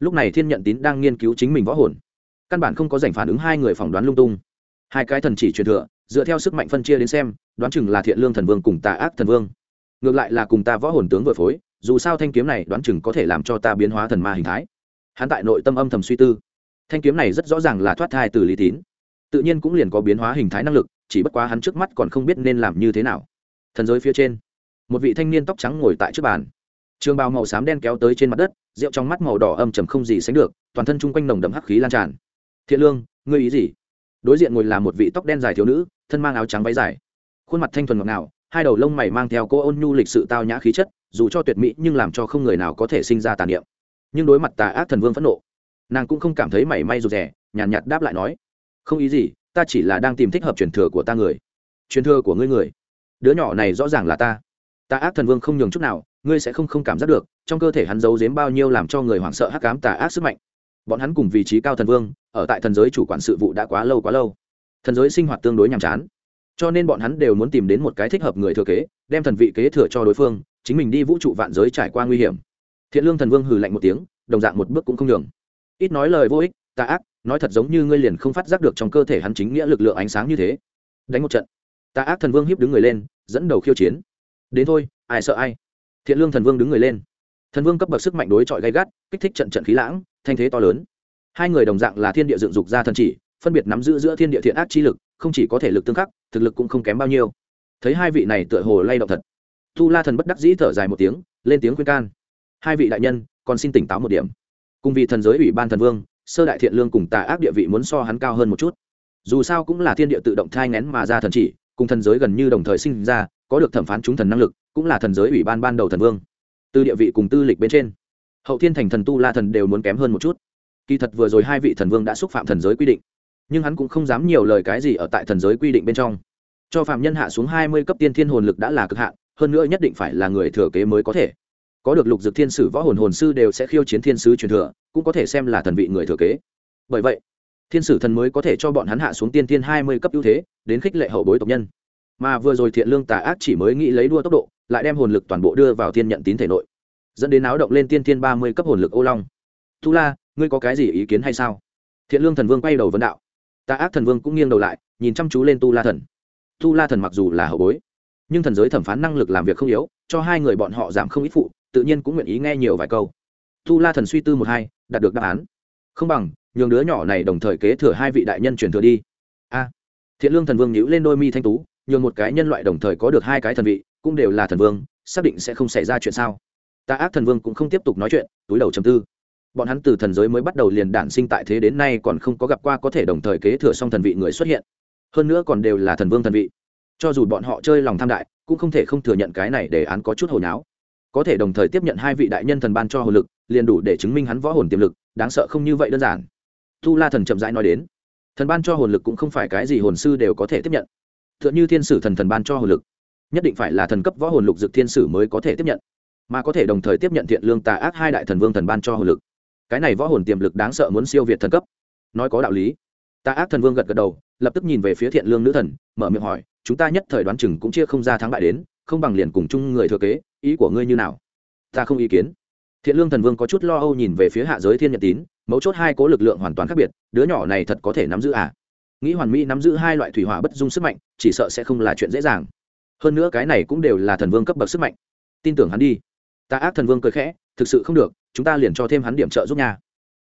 Lúc này thiên nhận tín đang nghiên cứu chính mình võ hồn. Căn bản không có dành phản ứng hai người phỏng đoán lung tung. Hai cái thần chỉ truyền thừa, dựa theo sức mạnh phân chia đến xem, đoán chừng là thiện lương thần vương cùng tà ác thần vương. Ngược lại là cùng ta võ hồn tướng vừa phối, dù sao thanh kiếm này đoán chừng có thể làm cho ta biến hóa thần ma hình thái. Hắn tại nội tâm âm thầm suy tư. Thanh kiếm này rất rõ ràng là thoát thai từ lý tín tự nhiên cũng liền có biến hóa hình thái năng lực chỉ bất quá hắn trước mắt còn không biết nên làm như thế nào. Thần giới phía trên một vị thanh niên tóc trắng ngồi tại trước bàn. Trường bào màu xám đen kéo tới trên mặt đất rượu trong mắt màu đỏ âm trầm không gì sánh được toàn thân chung quanh nồng đậm hắc khí lan tràn. Thiện lương ngươi ý gì? Đối diện ngồi là một vị tóc đen dài thiếu nữ thân mang áo trắng váy dài. Khuôn mặt thanh thuần ngọt ngào hai đầu lông mày mang theo cô ôn nhu lịch sự tao nhã khí chất dù cho tuyệt mỹ nhưng làm cho không người nào có thể sinh ra tàn niệm. Nhưng đối mặt tà ác thần vương phẫn nộ nàng cũng không cảm thấy mảy may rụt rè nhàn nhạt, nhạt đáp lại nói không ý gì, ta chỉ là đang tìm thích hợp truyền thừa của ta người. Truyền thừa của ngươi người? Đứa nhỏ này rõ ràng là ta. Ta ác thần vương không nhường chút nào, ngươi sẽ không không cảm giác được, trong cơ thể hắn giấu giếm bao nhiêu làm cho người hoảng sợ hắc cám tà ác sức mạnh. Bọn hắn cùng vị trí cao thần vương, ở tại thần giới chủ quản sự vụ đã quá lâu quá lâu. Thần giới sinh hoạt tương đối nhàm chán. Cho nên bọn hắn đều muốn tìm đến một cái thích hợp người thừa kế, đem thần vị kế thừa cho đối phương, chính mình đi vũ trụ vạn giới trải qua nguy hiểm. Thiện lương thần vương hừ lạnh một tiếng, đồng dạng một bước cũng không nhường. Ít nói lời vô ích, tà ác nói thật giống như ngươi liền không phát giác được trong cơ thể hắn chính nghĩa lực lượng ánh sáng như thế. Đánh một trận. Tà ác thần vương hiếp đứng người lên, dẫn đầu khiêu chiến. Đến thôi, ai sợ ai. Thiện lương thần vương đứng người lên. Thần vương cấp bậc sức mạnh đối chọi gay gắt, kích thích trận trận khí lãng, thanh thế to lớn. Hai người đồng dạng là thiên địa dựng dục ra thần chỉ, phân biệt nắm giữ giữa thiên địa thiện ác chi lực, không chỉ có thể lực tương khắc, thực lực cũng không kém bao nhiêu. Thấy hai vị này tựa hồ lay động thật. Tu la thần bất đắc dĩ thở dài một tiếng, lên tiếng khuyên can. Hai vị đại nhân, còn xin tỉnh táo một điểm. Cùng vị thần giới ủy ban thần vương sơ đại thiện lương cùng tà ác địa vị muốn so hắn cao hơn một chút. Dù sao cũng là thiên địa tự động thai ngén mà ra thần chỉ, cùng thần giới gần như đồng thời sinh ra, có được thẩm phán chúng thần năng lực, cũng là thần giới ủy ban ban đầu thần vương. Từ địa vị cùng tư lịch bên trên, hậu thiên thành thần tu la thần đều muốn kém hơn một chút. Kỳ thật vừa rồi hai vị thần vương đã xúc phạm thần giới quy định, nhưng hắn cũng không dám nhiều lời cái gì ở tại thần giới quy định bên trong. Cho phạm nhân hạ xuống hai mươi cấp tiên thiên hồn lực đã là cực hạn, hơn nữa nhất định phải là người thừa kế mới có thể có được lục dược thiên sử võ hồn hồn sư đều sẽ khiêu chiến thiên sứ truyền thừa, cũng có thể xem là thần vị người thừa kế. Bởi vậy, thiên sử thần mới có thể cho bọn hắn hạ xuống tiên thiên hai mươi cấp ưu thế, đến khích lệ hậu bối tộc nhân. Mà vừa rồi thiện lương tà ác chỉ mới nghĩ lấy đua tốc độ, lại đem hồn lực toàn bộ đưa vào thiên nhận tín thể nội, dẫn đến áo động lên tiên thiên ba mươi cấp hồn lực ô long. Tu la, ngươi có cái gì ý kiến hay sao? Thiện lương thần vương quay đầu vấn đạo. Tà ác thần vương cũng nghiêng đầu lại, nhìn chăm chú lên tu la thần. Tu la thần mặc dù là hậu bối, nhưng thần giới thẩm phán năng lực làm việc không yếu, cho hai người bọn họ giảm không ít phụ tự nhiên cũng nguyện ý nghe nhiều vài câu. Tu la thần suy tư một hai, đạt được đáp án. Không bằng, nhường đứa nhỏ này đồng thời kế thừa hai vị đại nhân truyền thừa đi. A. Thiện lương thần vương nhíu lên đôi mi thanh tú, nhường một cái nhân loại đồng thời có được hai cái thần vị, cũng đều là thần vương, xác định sẽ không xảy ra chuyện sao? Ta ác thần vương cũng không tiếp tục nói chuyện, túi đầu chầm tư. Bọn hắn từ thần giới mới bắt đầu liền đản sinh tại thế đến nay còn không có gặp qua có thể đồng thời kế thừa xong thần vị người xuất hiện. Hơn nữa còn đều là thần vương thần vị. Cho dù bọn họ chơi lòng tham đại, cũng không thể không thừa nhận cái này để án có chút hồi náo có thể đồng thời tiếp nhận hai vị đại nhân thần ban cho hồn lực, liền đủ để chứng minh hắn võ hồn tiềm lực, đáng sợ không như vậy đơn giản. Tu la thần chậm rãi nói đến, thần ban cho hồn lực cũng không phải cái gì hồn sư đều có thể tiếp nhận. T h ư ợ n h ư thiên sử thần thần ban cho hồn lực, nhất định phải là thần cấp võ hồn lục dực thiên sử mới có thể tiếp nhận, mà có thể đồng thời tiếp nhận thiện lương tà ác hai đại thần vương thần ban cho hồn lực. Cái này võ hồn tiềm lực đáng sợ muốn siêu việt thần cấp. Nói có đạo lý, tà ác thần vương gật gật đầu, lập tức nhìn về phía thiện lương nữ thần, mở miệng hỏi, chúng ta nhất thời đoán chừng cũng chia không ra thắng bại đến không bằng liền cùng chung người thừa kế, ý của ngươi như nào? Ta không ý kiến. Thiện lương thần vương có chút lo âu nhìn về phía hạ giới thiên nhật tín, mấu chốt hai cố lực lượng hoàn toàn khác biệt, đứa nhỏ này thật có thể nắm giữ à? Nghĩ hoàn mỹ nắm giữ hai loại thủy hỏa bất dung sức mạnh, chỉ sợ sẽ không là chuyện dễ dàng. Hơn nữa cái này cũng đều là thần vương cấp bậc sức mạnh. Tin tưởng hắn đi. Ta ác thần vương cười khẽ, thực sự không được, chúng ta liền cho thêm hắn điểm trợ giúp nhà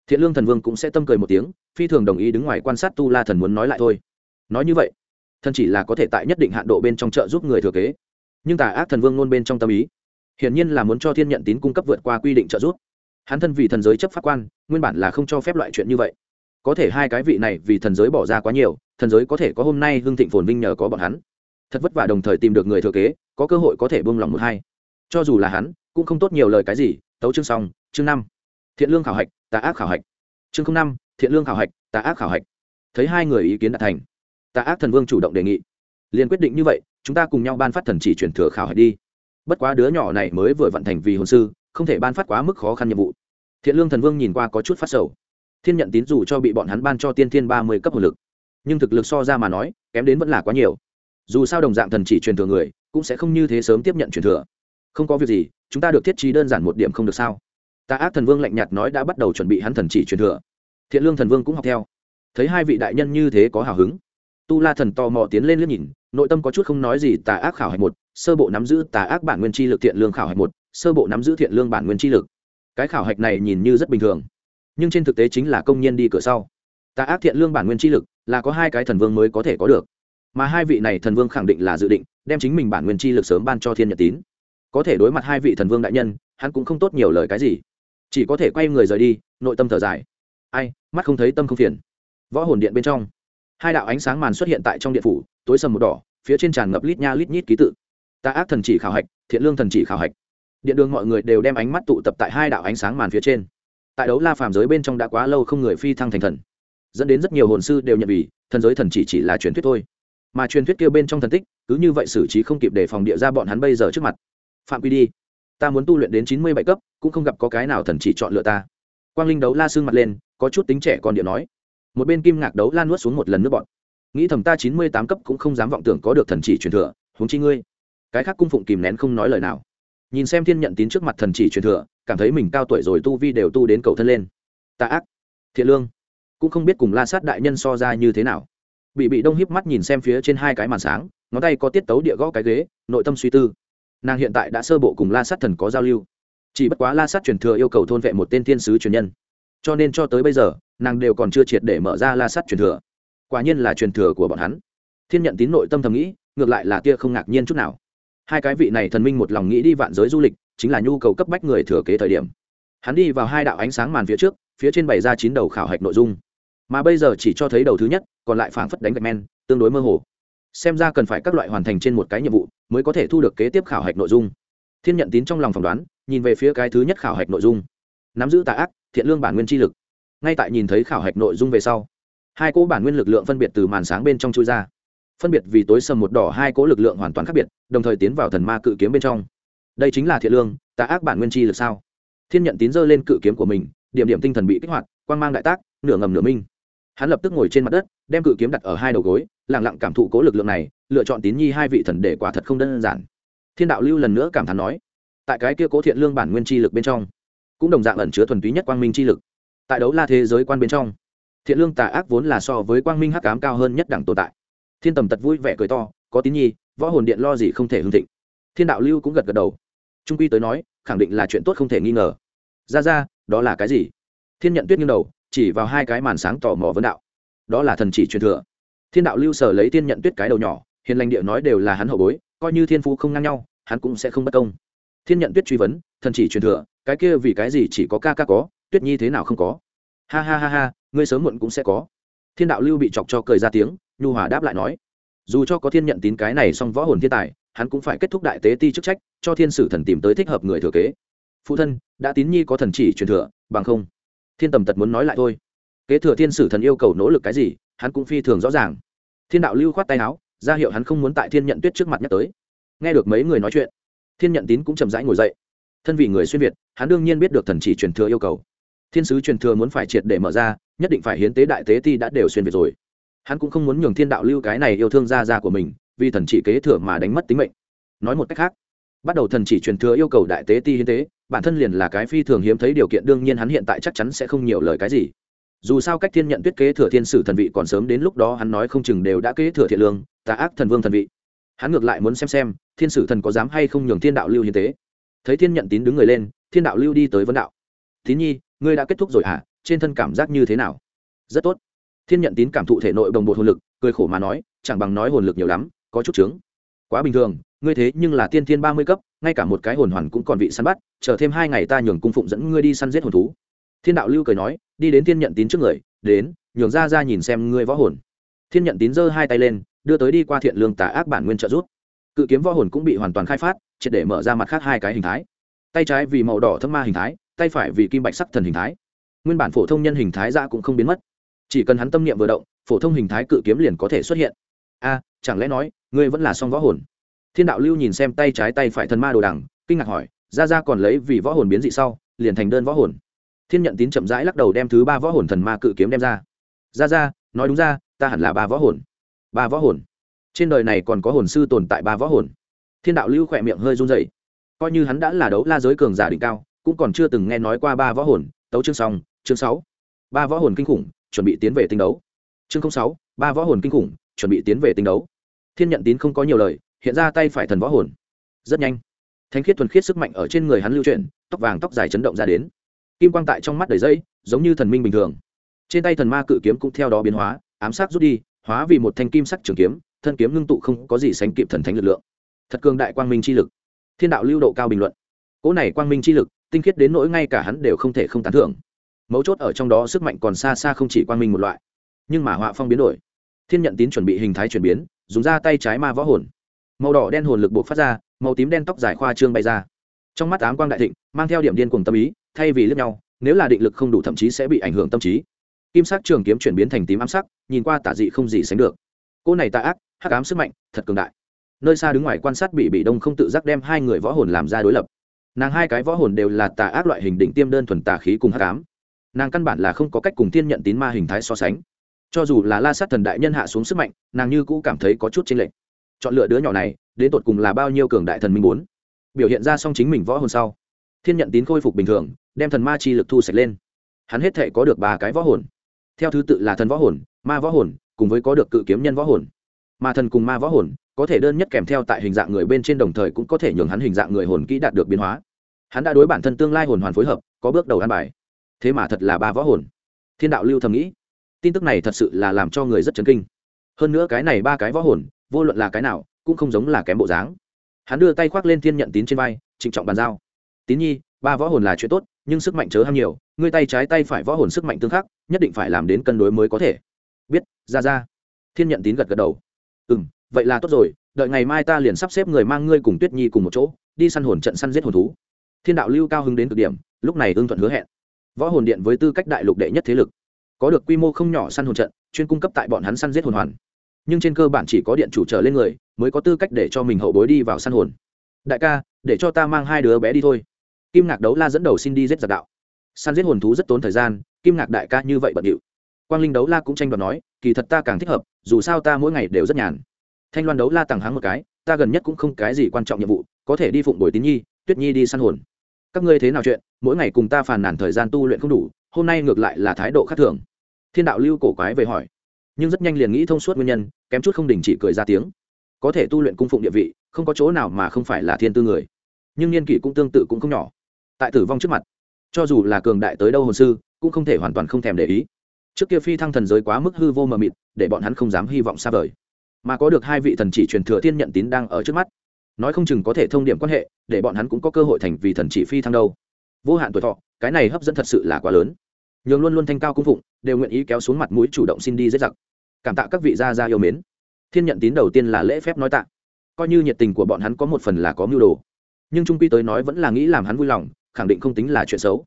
thiện lương thần vương cũng sẽ tâm cười một tiếng, phi thường đồng ý đứng ngoài quan sát tu la thần muốn nói lại thôi. Nói như vậy, thần chỉ là có thể tại nhất định hạn độ bên trong trợ giúp người thừa kế nhưng tà ác thần vương ngôn bên trong tâm ý, hiển nhiên là muốn cho thiên nhận tín cung cấp vượt qua quy định trợ giúp. Hắn thân vì thần giới chấp pháp quan, nguyên bản là không cho phép loại chuyện như vậy. Có thể hai cái vị này vì thần giới bỏ ra quá nhiều, thần giới có thể có hôm nay hưng thịnh phồn vinh nhờ có bọn hắn. Thật vất vả đồng thời tìm được người thừa kế, có cơ hội có thể buông lòng một hai. Cho dù là hắn, cũng không tốt nhiều lời cái gì, tấu chương xong, chương năm. Thiện lương khảo hạch, tà ác khảo hạch. Chương năm, thiện lương khảo hạch, tà ác khảo hạch. Thấy hai người ý kiến đã thành, tà ác thần vương chủ động đề nghị liền quyết định như vậy, chúng ta cùng nhau ban phát thần chỉ chuyển thừa khảo hạch đi. Bất quá đứa nhỏ này mới vừa vận thành vì hồn sư, không thể ban phát quá mức khó khăn nhiệm vụ. Thiện lương thần vương nhìn qua có chút phát sầu. Thiên nhận tín dù cho bị bọn hắn ban cho tiên thiên ba mươi cấp hồn lực, nhưng thực lực so ra mà nói, kém đến vẫn là quá nhiều. Dù sao đồng dạng thần chỉ truyền thừa người, cũng sẽ không như thế sớm tiếp nhận truyền thừa. Không có việc gì, chúng ta được thiết trí đơn giản một điểm không được sao? Ta ác thần vương lạnh nhạt nói đã bắt đầu chuẩn bị hắn thần chỉ truyền thừa. Thiện lương thần vương cũng học theo. Thấy hai vị đại nhân như thế có hào hứng tu la thần tò mò tiến lên liếc nhìn, nội tâm có chút không nói gì, tà ác khảo hạch một, sơ bộ nắm giữ tà ác bản nguyên chi lực thiện lương khảo hạch một, sơ bộ nắm giữ thiện lương bản nguyên chi lực. Cái khảo hạch này nhìn như rất bình thường, nhưng trên thực tế chính là công nhân đi cửa sau. Tà ác thiện lương bản nguyên chi lực là có hai cái thần vương mới có thể có được. Mà hai vị này thần vương khẳng định là dự định, đem chính mình bản nguyên chi lực sớm ban cho thiên nhật tín. Có thể đối mặt hai vị thần vương đại nhân, hắn cũng không tốt nhiều lời cái gì. Chỉ có thể quay người rời đi, nội tâm thở dài. Ai, mắt không thấy tâm không phiền. Võ hồn điện bên trong hai đạo ánh sáng màn xuất hiện tại trong điện phủ, tối sầm một đỏ, phía trên tràn ngập lít nha lít nhít ký tự. Ta ác thần chỉ khảo hạch, thiện lương thần chỉ khảo hạch. Điện đường mọi người đều đem ánh mắt tụ tập tại hai đạo ánh sáng màn phía trên. Tại đấu la phàm giới bên trong đã quá lâu không người phi thăng thành thần. Dẫn đến rất nhiều hồn sư đều nhận vì, thần giới thần chỉ chỉ là truyền thuyết thôi. Mà truyền thuyết kêu bên trong thần tích, cứ như vậy xử trí không kịp để phòng địa ra bọn hắn bây giờ trước mặt. Phạm quy đi. Ta muốn tu luyện đến chín mươi bảy cấp, cũng không gặp có cái nào thần chỉ chọn lựa ta. Quang linh đấu la xương mặt lên, có chút tính trẻ còn điện nói một bên kim ngạc đấu lan nuốt xuống một lần nước bọn. Nghĩ thầm ta chín mươi tám cấp cũng không dám vọng tưởng có được thần chỉ truyền thừa, huống chi ngươi. Cái khác cung phụng kìm nén không nói lời nào. Nhìn xem thiên nhận tín trước mặt thần chỉ truyền thừa, cảm thấy mình cao tuổi rồi tu vi đều tu đến cầu thân lên. Tạ ác. Thiện lương. Cũng không biết cùng la sát đại nhân so ra như thế nào. Bị bị đông hiếp mắt nhìn xem phía trên hai cái màn sáng, ngón tay có tiết tấu địa gõ cái ghế, nội tâm suy tư. Nàng hiện tại đã sơ bộ cùng la sát thần có giao lưu. Chỉ bất quá la sát truyền thừa yêu cầu thôn vệ một tên thiên sứ truyền nhân. Cho nên cho tới bây giờ nàng đều còn chưa triệt để mở ra la sát truyền thừa. Quả nhiên là truyền thừa của bọn hắn. Thiên nhận tín nội tâm thầm nghĩ, ngược lại là tia không ngạc nhiên chút nào. Hai cái vị này thần minh một lòng nghĩ đi vạn giới du lịch, chính là nhu cầu cấp bách người thừa kế thời điểm. Hắn đi vào hai đạo ánh sáng màn phía trước, phía trên bày ra chín đầu khảo hạch nội dung. Mà bây giờ chỉ cho thấy đầu thứ nhất, còn lại phảng phất đánh gạch men, tương đối mơ hồ. Xem ra cần phải các loại hoàn thành trên một cái nhiệm vụ, mới có thể thu được kế tiếp khảo hạch nội dung. Thiên nhận tín trong lòng phỏng đoán, nhìn về phía cái thứ nhất khảo hạch nội dung. Nắm giữ tà ác, thiện lương bản nguyên chi lực ngay tại nhìn thấy khảo hạch nội dung về sau, hai cỗ bản nguyên lực lượng phân biệt từ màn sáng bên trong chui ra. Phân biệt vì tối sầm một đỏ, hai cỗ lực lượng hoàn toàn khác biệt, đồng thời tiến vào thần ma cự kiếm bên trong. Đây chính là thiện lương, tà ác bản nguyên chi lực sao? Thiên nhận tín dơ lên cự kiếm của mình, điểm điểm tinh thần bị kích hoạt, quang mang đại tác, nửa ngầm nửa minh. Hắn lập tức ngồi trên mặt đất, đem cự kiếm đặt ở hai đầu gối lẳng lặng cảm thụ cố lực lượng này, lựa chọn tín nhi hai vị thần để quả thật không đơn giản. Thiên đạo lưu lần nữa cảm thán nói, tại cái kia cố thiện lương bản nguyên chi lực bên trong, cũng đồng dạng ẩn chứa thuần túy nhất quang minh chi lực tại đấu la thế giới quan bên trong, thiện lương tà ác vốn là so với quang minh hắc cám cao hơn nhất đẳng tồn tại. Thiên tầm tật vui vẻ cười to, có tín nhi, võ hồn điện lo gì không thể hưng thịnh. Thiên đạo lưu cũng gật gật đầu. Trung quy tới nói, khẳng định là chuyện tốt không thể nghi ngờ. Ra ra, đó là cái gì? Thiên nhận tuyết nghiêng đầu, chỉ vào hai cái màn sáng tò mò vấn đạo. Đó là thần chỉ truyền thừa. Thiên đạo lưu sở lấy thiên nhận tuyết cái đầu nhỏ, hiền lành địa nói đều là hắn hậu bối, coi như thiên phu không ngang nhau, hắn cũng sẽ không bất công. Thiên nhận tuyết truy vấn, thần chỉ truyền thừa, cái kia vì cái gì chỉ có ca ca có tuyết nhi thế nào không có? Ha ha ha ha, ngươi sớm muộn cũng sẽ có. Thiên đạo lưu bị chọc cho cười ra tiếng, nhu hòa đáp lại nói. Dù cho có thiên nhận tín cái này song võ hồn thiên tài, hắn cũng phải kết thúc đại tế ti chức trách, cho thiên sử thần tìm tới thích hợp người thừa kế. Phụ thân, đã tín nhi có thần chỉ truyền thừa, bằng không? Thiên tầm tật muốn nói lại thôi. Kế thừa thiên sử thần yêu cầu nỗ lực cái gì, hắn cũng phi thường rõ ràng. Thiên đạo lưu khoát tay áo, ra hiệu hắn không muốn tại thiên nhận tuyết trước mặt nhắc tới. Nghe được mấy người nói chuyện, thiên nhận tín cũng chậm rãi ngồi dậy. Thân vì người xuyên việt, hắn đương nhiên biết được thần chỉ truyền thừa yêu cầu thiên sứ truyền thừa muốn phải triệt để mở ra, nhất định phải hiến tế đại tế ti đã đều xuyên việt rồi. Hắn cũng không muốn nhường thiên đạo lưu cái này yêu thương gia gia của mình, vì thần chỉ kế thừa mà đánh mất tính mệnh. Nói một cách khác, bắt đầu thần chỉ truyền thừa yêu cầu đại tế ti hiến tế, bản thân liền là cái phi thường hiếm thấy điều kiện, đương nhiên hắn hiện tại chắc chắn sẽ không nhiều lời cái gì. Dù sao cách thiên nhận tuyết kế thừa thiên sử thần vị còn sớm đến lúc đó hắn nói không chừng đều đã kế thừa thiện lương, tà ác thần vương thần vị. Hắn ngược lại muốn xem xem, thiên sử thần có dám hay không nhường thiên đạo lưu hiến tế. Thấy thiên nhận tín đứng người lên, thiên đạo lưu đi tới vấn đạo. Tín nhi ngươi đã kết thúc rồi hả? Trên thân cảm giác như thế nào? Rất tốt. Thiên nhận tín cảm thụ thể nội đồng bộ hồn lực, cười khổ mà nói, chẳng bằng nói hồn lực nhiều lắm, có chút chướng. Quá bình thường, ngươi thế nhưng là tiên thiên ba mươi cấp, ngay cả một cái hồn hoàn cũng còn vị săn bắt, chờ thêm hai ngày ta nhường cung phụng dẫn ngươi đi săn giết hồn thú. Thiên đạo lưu cười nói, đi đến thiên nhận tín trước người, đến, nhường ra ra nhìn xem ngươi võ hồn. Thiên nhận tín giơ hai tay lên, đưa tới đi qua thiện lương tà ác bản nguyên trợ rút cự kiếm võ hồn cũng bị hoàn toàn khai phát, triệt để mở ra mặt khác hai cái hình thái. Tay trái vì màu đỏ thâm ma hình thái tay phải vì kim bạch sắc thần hình thái. Nguyên bản phổ thông nhân hình thái ra cũng không biến mất. Chỉ cần hắn tâm niệm vừa động, phổ thông hình thái cự kiếm liền có thể xuất hiện. A, chẳng lẽ nói, ngươi vẫn là song võ hồn? Thiên đạo lưu nhìn xem tay trái tay phải thần ma đồ đằng, kinh ngạc hỏi, ra ra còn lấy vì võ hồn biến dị sau, liền thành đơn võ hồn. Thiên nhận tín chậm rãi lắc đầu đem thứ ba võ hồn thần ma cự kiếm đem ra. Ra ra, nói đúng ra, ta hẳn là ba võ hồn. Ba võ hồn. Trên đời này còn có hồn sư tồn tại ba võ hồn. Thiên đạo lưu khỏe miệng hơi run dậy coi như hắn đã là đấu la giới cường giả đỉnh cao cũng còn chưa từng nghe nói qua ba võ hồn, tấu chương xong, chương sáu. Ba võ hồn kinh khủng, chuẩn bị tiến về tinh đấu. Chương sáu, ba võ hồn kinh khủng, chuẩn bị tiến về tinh đấu. Thiên nhận tín không có nhiều lời, hiện ra tay phải thần võ hồn. Rất nhanh. Thanh khiết thuần khiết sức mạnh ở trên người hắn lưu chuyển, tóc vàng tóc dài chấn động ra đến. Kim quang tại trong mắt đầy dây, giống như thần minh bình thường. Trên tay thần ma cự kiếm cũng theo đó biến hóa, ám sát rút đi, hóa vì một thanh kim sắc trường kiếm, thân kiếm ngưng tụ không có gì sánh kịp thần thánh lực lượng. Thật cường đại quang minh chi lực. Thiên đạo lưu độ cao bình luận. Cỗ này quang minh chi lực tinh khiết đến nỗi ngay cả hắn đều không thể không tán thưởng. Mấu chốt ở trong đó sức mạnh còn xa xa không chỉ quan minh một loại, nhưng mà họa phong biến đổi. Thiên nhận tín chuẩn bị hình thái chuyển biến, dùng ra tay trái ma võ hồn. Màu đỏ đen hồn lực buộc phát ra, màu tím đen tóc dài khoa trương bay ra. Trong mắt ám quang đại thịnh, mang theo điểm điên cùng tâm ý, thay vì lướt nhau, nếu là định lực không đủ thậm chí sẽ bị ảnh hưởng tâm trí. Kim sắc trường kiếm chuyển biến thành tím ám sắc, nhìn qua tả dị không gì sánh được. Cô này tà ác, hắc ám sức mạnh, thật cường đại. Nơi xa đứng ngoài quan sát bị bị đông không tự giác đem hai người võ hồn làm ra đối lập nàng hai cái võ hồn đều là tà ác loại hình đỉnh tiêm đơn thuần tà khí cùng hắc ám. Nàng căn bản là không có cách cùng thiên nhận tín ma hình thái so sánh. Cho dù là la sát thần đại nhân hạ xuống sức mạnh nàng như cũ cảm thấy có chút chênh lệch. Chọn lựa đứa nhỏ này đến tột cùng là bao nhiêu cường đại thần minh muốn, biểu hiện ra xong chính mình võ hồn sau thiên nhận tín khôi phục bình thường đem thần ma chi lực thu sạch lên. Hắn hết thể có được ba cái võ hồn. Theo thứ tự là thần võ hồn ma võ hồn cùng với có được cự kiếm nhân võ hồn. Mà thần cùng ma võ hồn có thể đơn nhất kèm theo tại hình dạng người bên trên đồng thời cũng có thể nhường hắn hình dạng người hồn kỹ đạt được biến hóa. Hắn đã đối bản thân tương lai hồn hoàn phối hợp, có bước đầu ăn bài. Thế mà thật là ba võ hồn. Thiên đạo lưu thầm nghĩ. Tin tức này thật sự là làm cho người rất chấn kinh. Hơn nữa cái này ba cái võ hồn, vô luận là cái nào, cũng không giống là kém bộ dáng. Hắn đưa tay khoác lên thiên nhận tín trên vai, trịnh trọng bàn giao. Tín nhi, ba võ hồn là chuyện tốt, nhưng sức mạnh chớ ham nhiều, ngươi tay trái tay phải võ hồn sức mạnh tương khắc, nhất định phải làm đến cân đối mới có thể. Biết, ra ra. Thiên nhận tín gật gật đầu. Ừ m vậy là tốt rồi, đợi ngày mai ta liền sắp xếp người mang ngươi cùng tuyết nhi cùng một chỗ, đi săn hồn trận săn giết hồn thú. Thiên đạo lưu cao hứng đến cực điểm, lúc này ưng thuận hứa hẹn. Võ hồn điện với tư cách đại lục đệ nhất thế lực, có được quy mô không nhỏ săn hồn trận, chuyên cung cấp tại bọn hắn săn giết hồn hoàn. Nhưng trên cơ bản chỉ có điện chủ trở lên người, mới có tư cách để cho mình hậu bối đi vào săn hồn. Đại ca, để cho ta mang hai đứa bé đi thôi. Kim ngạc đấu la dẫn đầu xin đi giết giặc đạo. Săn giết hồn thú rất tốn thời gian, kim ngạc đại ca như vậy bận điệu. Quang linh đấu la cũng tranh đoạt nói, kỳ thật ta càng thích hợp, dù sao ta mỗi ngày đều rất nhàn thanh loan đấu la tặng hắng một cái, ta gần nhất cũng không cái gì quan trọng nhiệm vụ, có thể đi phụng bồi tín nhi, tuyết nhi đi săn hồn. Các ngươi thế nào chuyện, mỗi ngày cùng ta phàn nàn thời gian tu luyện không đủ, hôm nay ngược lại là thái độ khác thường. Thiên đạo lưu cổ quái về hỏi. Nhưng rất nhanh liền nghĩ thông suốt nguyên nhân, kém chút không đình chỉ cười ra tiếng. Có thể tu luyện cung phụng địa vị, không có chỗ nào mà không phải là thiên tư người. Nhưng niên kỷ cũng tương tự cũng không nhỏ. Tại tử vong trước mặt, cho dù là cường đại tới đâu hồn sư, cũng không thể hoàn toàn không thèm để ý. Trước kia phi thăng thần giới quá mức hư vô mờ mịt, để bọn hắn không dám hy vọng xa vời mà có được hai vị thần chỉ truyền thừa thiên nhận tín đang ở trước mắt. Nói không chừng có thể thông điểm quan hệ, để bọn hắn cũng có cơ hội thành vì thần chỉ phi thăng đâu. Vô hạn tuổi thọ, cái này hấp dẫn thật sự là quá lớn. Nhường luôn luôn thanh cao cung phụng, đều nguyện ý kéo xuống mặt mũi chủ động xin đi dễ giặc. Cảm tạ các vị gia gia yêu mến. Thiên nhận tín đầu tiên là lễ phép nói tạ. Coi như nhiệt tình của bọn hắn có một phần là có mưu đồ. Nhưng trung quy tới nói vẫn là nghĩ làm hắn vui lòng, khẳng định không tính là chuyện xấu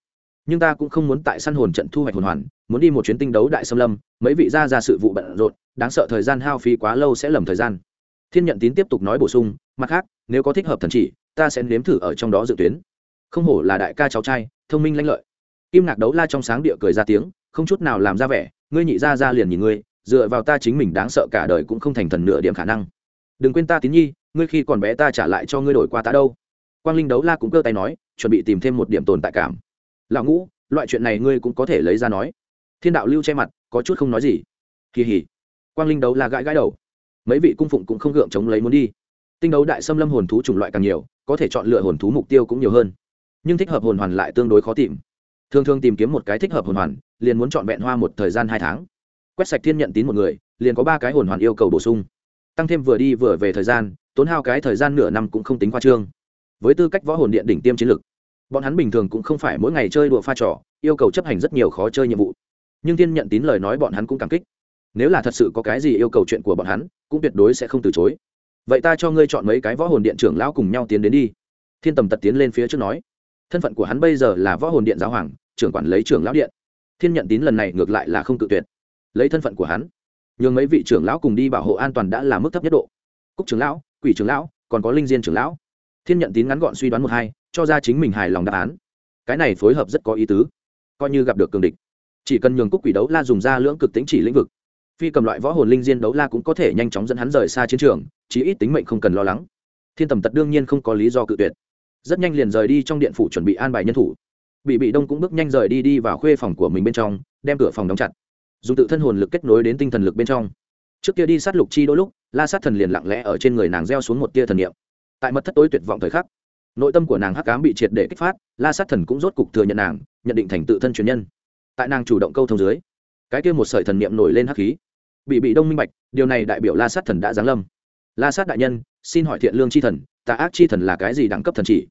nhưng ta cũng không muốn tại săn hồn trận thu hoạch hồn hoàn, muốn đi một chuyến tinh đấu đại xâm lâm, mấy vị gia ra sự vụ bận rộn, đáng sợ thời gian hao phí quá lâu sẽ lầm thời gian. Thiên nhận tín tiếp tục nói bổ sung, mặt khác, nếu có thích hợp thần chỉ, ta sẽ nếm thử ở trong đó dự tuyến. Không hổ là đại ca cháu trai, thông minh lãnh lợi. Kim ngạc đấu la trong sáng địa cười ra tiếng, không chút nào làm ra vẻ, ngươi nhị ra ra liền nhìn ngươi, dựa vào ta chính mình đáng sợ cả đời cũng không thành thần nửa điểm khả năng. Đừng quên ta tín nhi, ngươi khi còn bé ta trả lại cho ngươi đổi qua ta đâu. Quang linh đấu la cũng cơ tay nói, chuẩn bị tìm thêm một điểm tồn tại cảm lão ngũ, loại chuyện này ngươi cũng có thể lấy ra nói. Thiên đạo lưu che mặt, có chút không nói gì. Kỳ hỉ. Quang linh đấu là gãi gãi đầu. Mấy vị cung phụng cũng không gượng chống lấy muốn đi. Tinh đấu đại xâm lâm hồn thú chủng loại càng nhiều, có thể chọn lựa hồn thú mục tiêu cũng nhiều hơn. Nhưng thích hợp hồn hoàn lại tương đối khó tìm. Thường thường tìm kiếm một cái thích hợp hồn hoàn, liền muốn chọn vẹn hoa một thời gian hai tháng. Quét sạch thiên nhận tín một người, liền có ba cái hồn hoàn yêu cầu bổ sung. Tăng thêm vừa đi vừa về thời gian, tốn hao cái thời gian nửa năm cũng không tính khoa trương. Với tư cách võ hồn điện đỉnh tiêm chiến lực bọn hắn bình thường cũng không phải mỗi ngày chơi đùa pha trò, yêu cầu chấp hành rất nhiều khó chơi nhiệm vụ. Nhưng thiên nhận tín lời nói bọn hắn cũng cảm kích. Nếu là thật sự có cái gì yêu cầu chuyện của bọn hắn, cũng tuyệt đối sẽ không từ chối. Vậy ta cho ngươi chọn mấy cái võ hồn điện trưởng lão cùng nhau tiến đến đi. Thiên tầm tật tiến lên phía trước nói. Thân phận của hắn bây giờ là võ hồn điện giáo hoàng, trưởng quản lấy trưởng lão điện. Thiên nhận tín lần này ngược lại là không tự tuyệt. Lấy thân phận của hắn, nhường mấy vị trưởng lão cùng đi bảo hộ an toàn đã là mức thấp nhất độ. Cúc trưởng lão, quỷ trưởng lão, còn có linh diên trưởng lão thiên nhận tín ngắn gọn suy đoán một hai, cho ra chính mình hài lòng đáp án. Cái này phối hợp rất có ý tứ. Coi như gặp được cường địch. Chỉ cần nhường cúc quỷ đấu la dùng ra lưỡng cực tính chỉ lĩnh vực. Phi cầm loại võ hồn linh diên đấu la cũng có thể nhanh chóng dẫn hắn rời xa chiến trường, chí ít tính mệnh không cần lo lắng. Thiên tầm tật đương nhiên không có lý do cự tuyệt. Rất nhanh liền rời đi trong điện phủ chuẩn bị an bài nhân thủ. Bị bị đông cũng bước nhanh rời đi đi vào khuê phòng của mình bên trong, đem cửa phòng đóng chặt. Dùng tự thân hồn lực kết nối đến tinh thần lực bên trong. Trước kia đi sát lục chi đôi lúc, la sát thần liền lặng lẽ ở trên người nàng gieo xuống một tia thần niệm tại mật thất tối tuyệt vọng thời khắc, nội tâm của nàng hắc cám bị triệt để kích phát, la sát thần cũng rốt cục thừa nhận nàng, nhận định thành tự thân truyền nhân. Tại nàng chủ động câu thông dưới, cái kia một sợi thần niệm nổi lên hắc khí, bị bị đông minh bạch, điều này đại biểu la sát thần đã giáng lâm. La sát đại nhân, xin hỏi thiện lương c h i thần, tà ác c h i thần là cái gì đẳng cấp thần chỉ?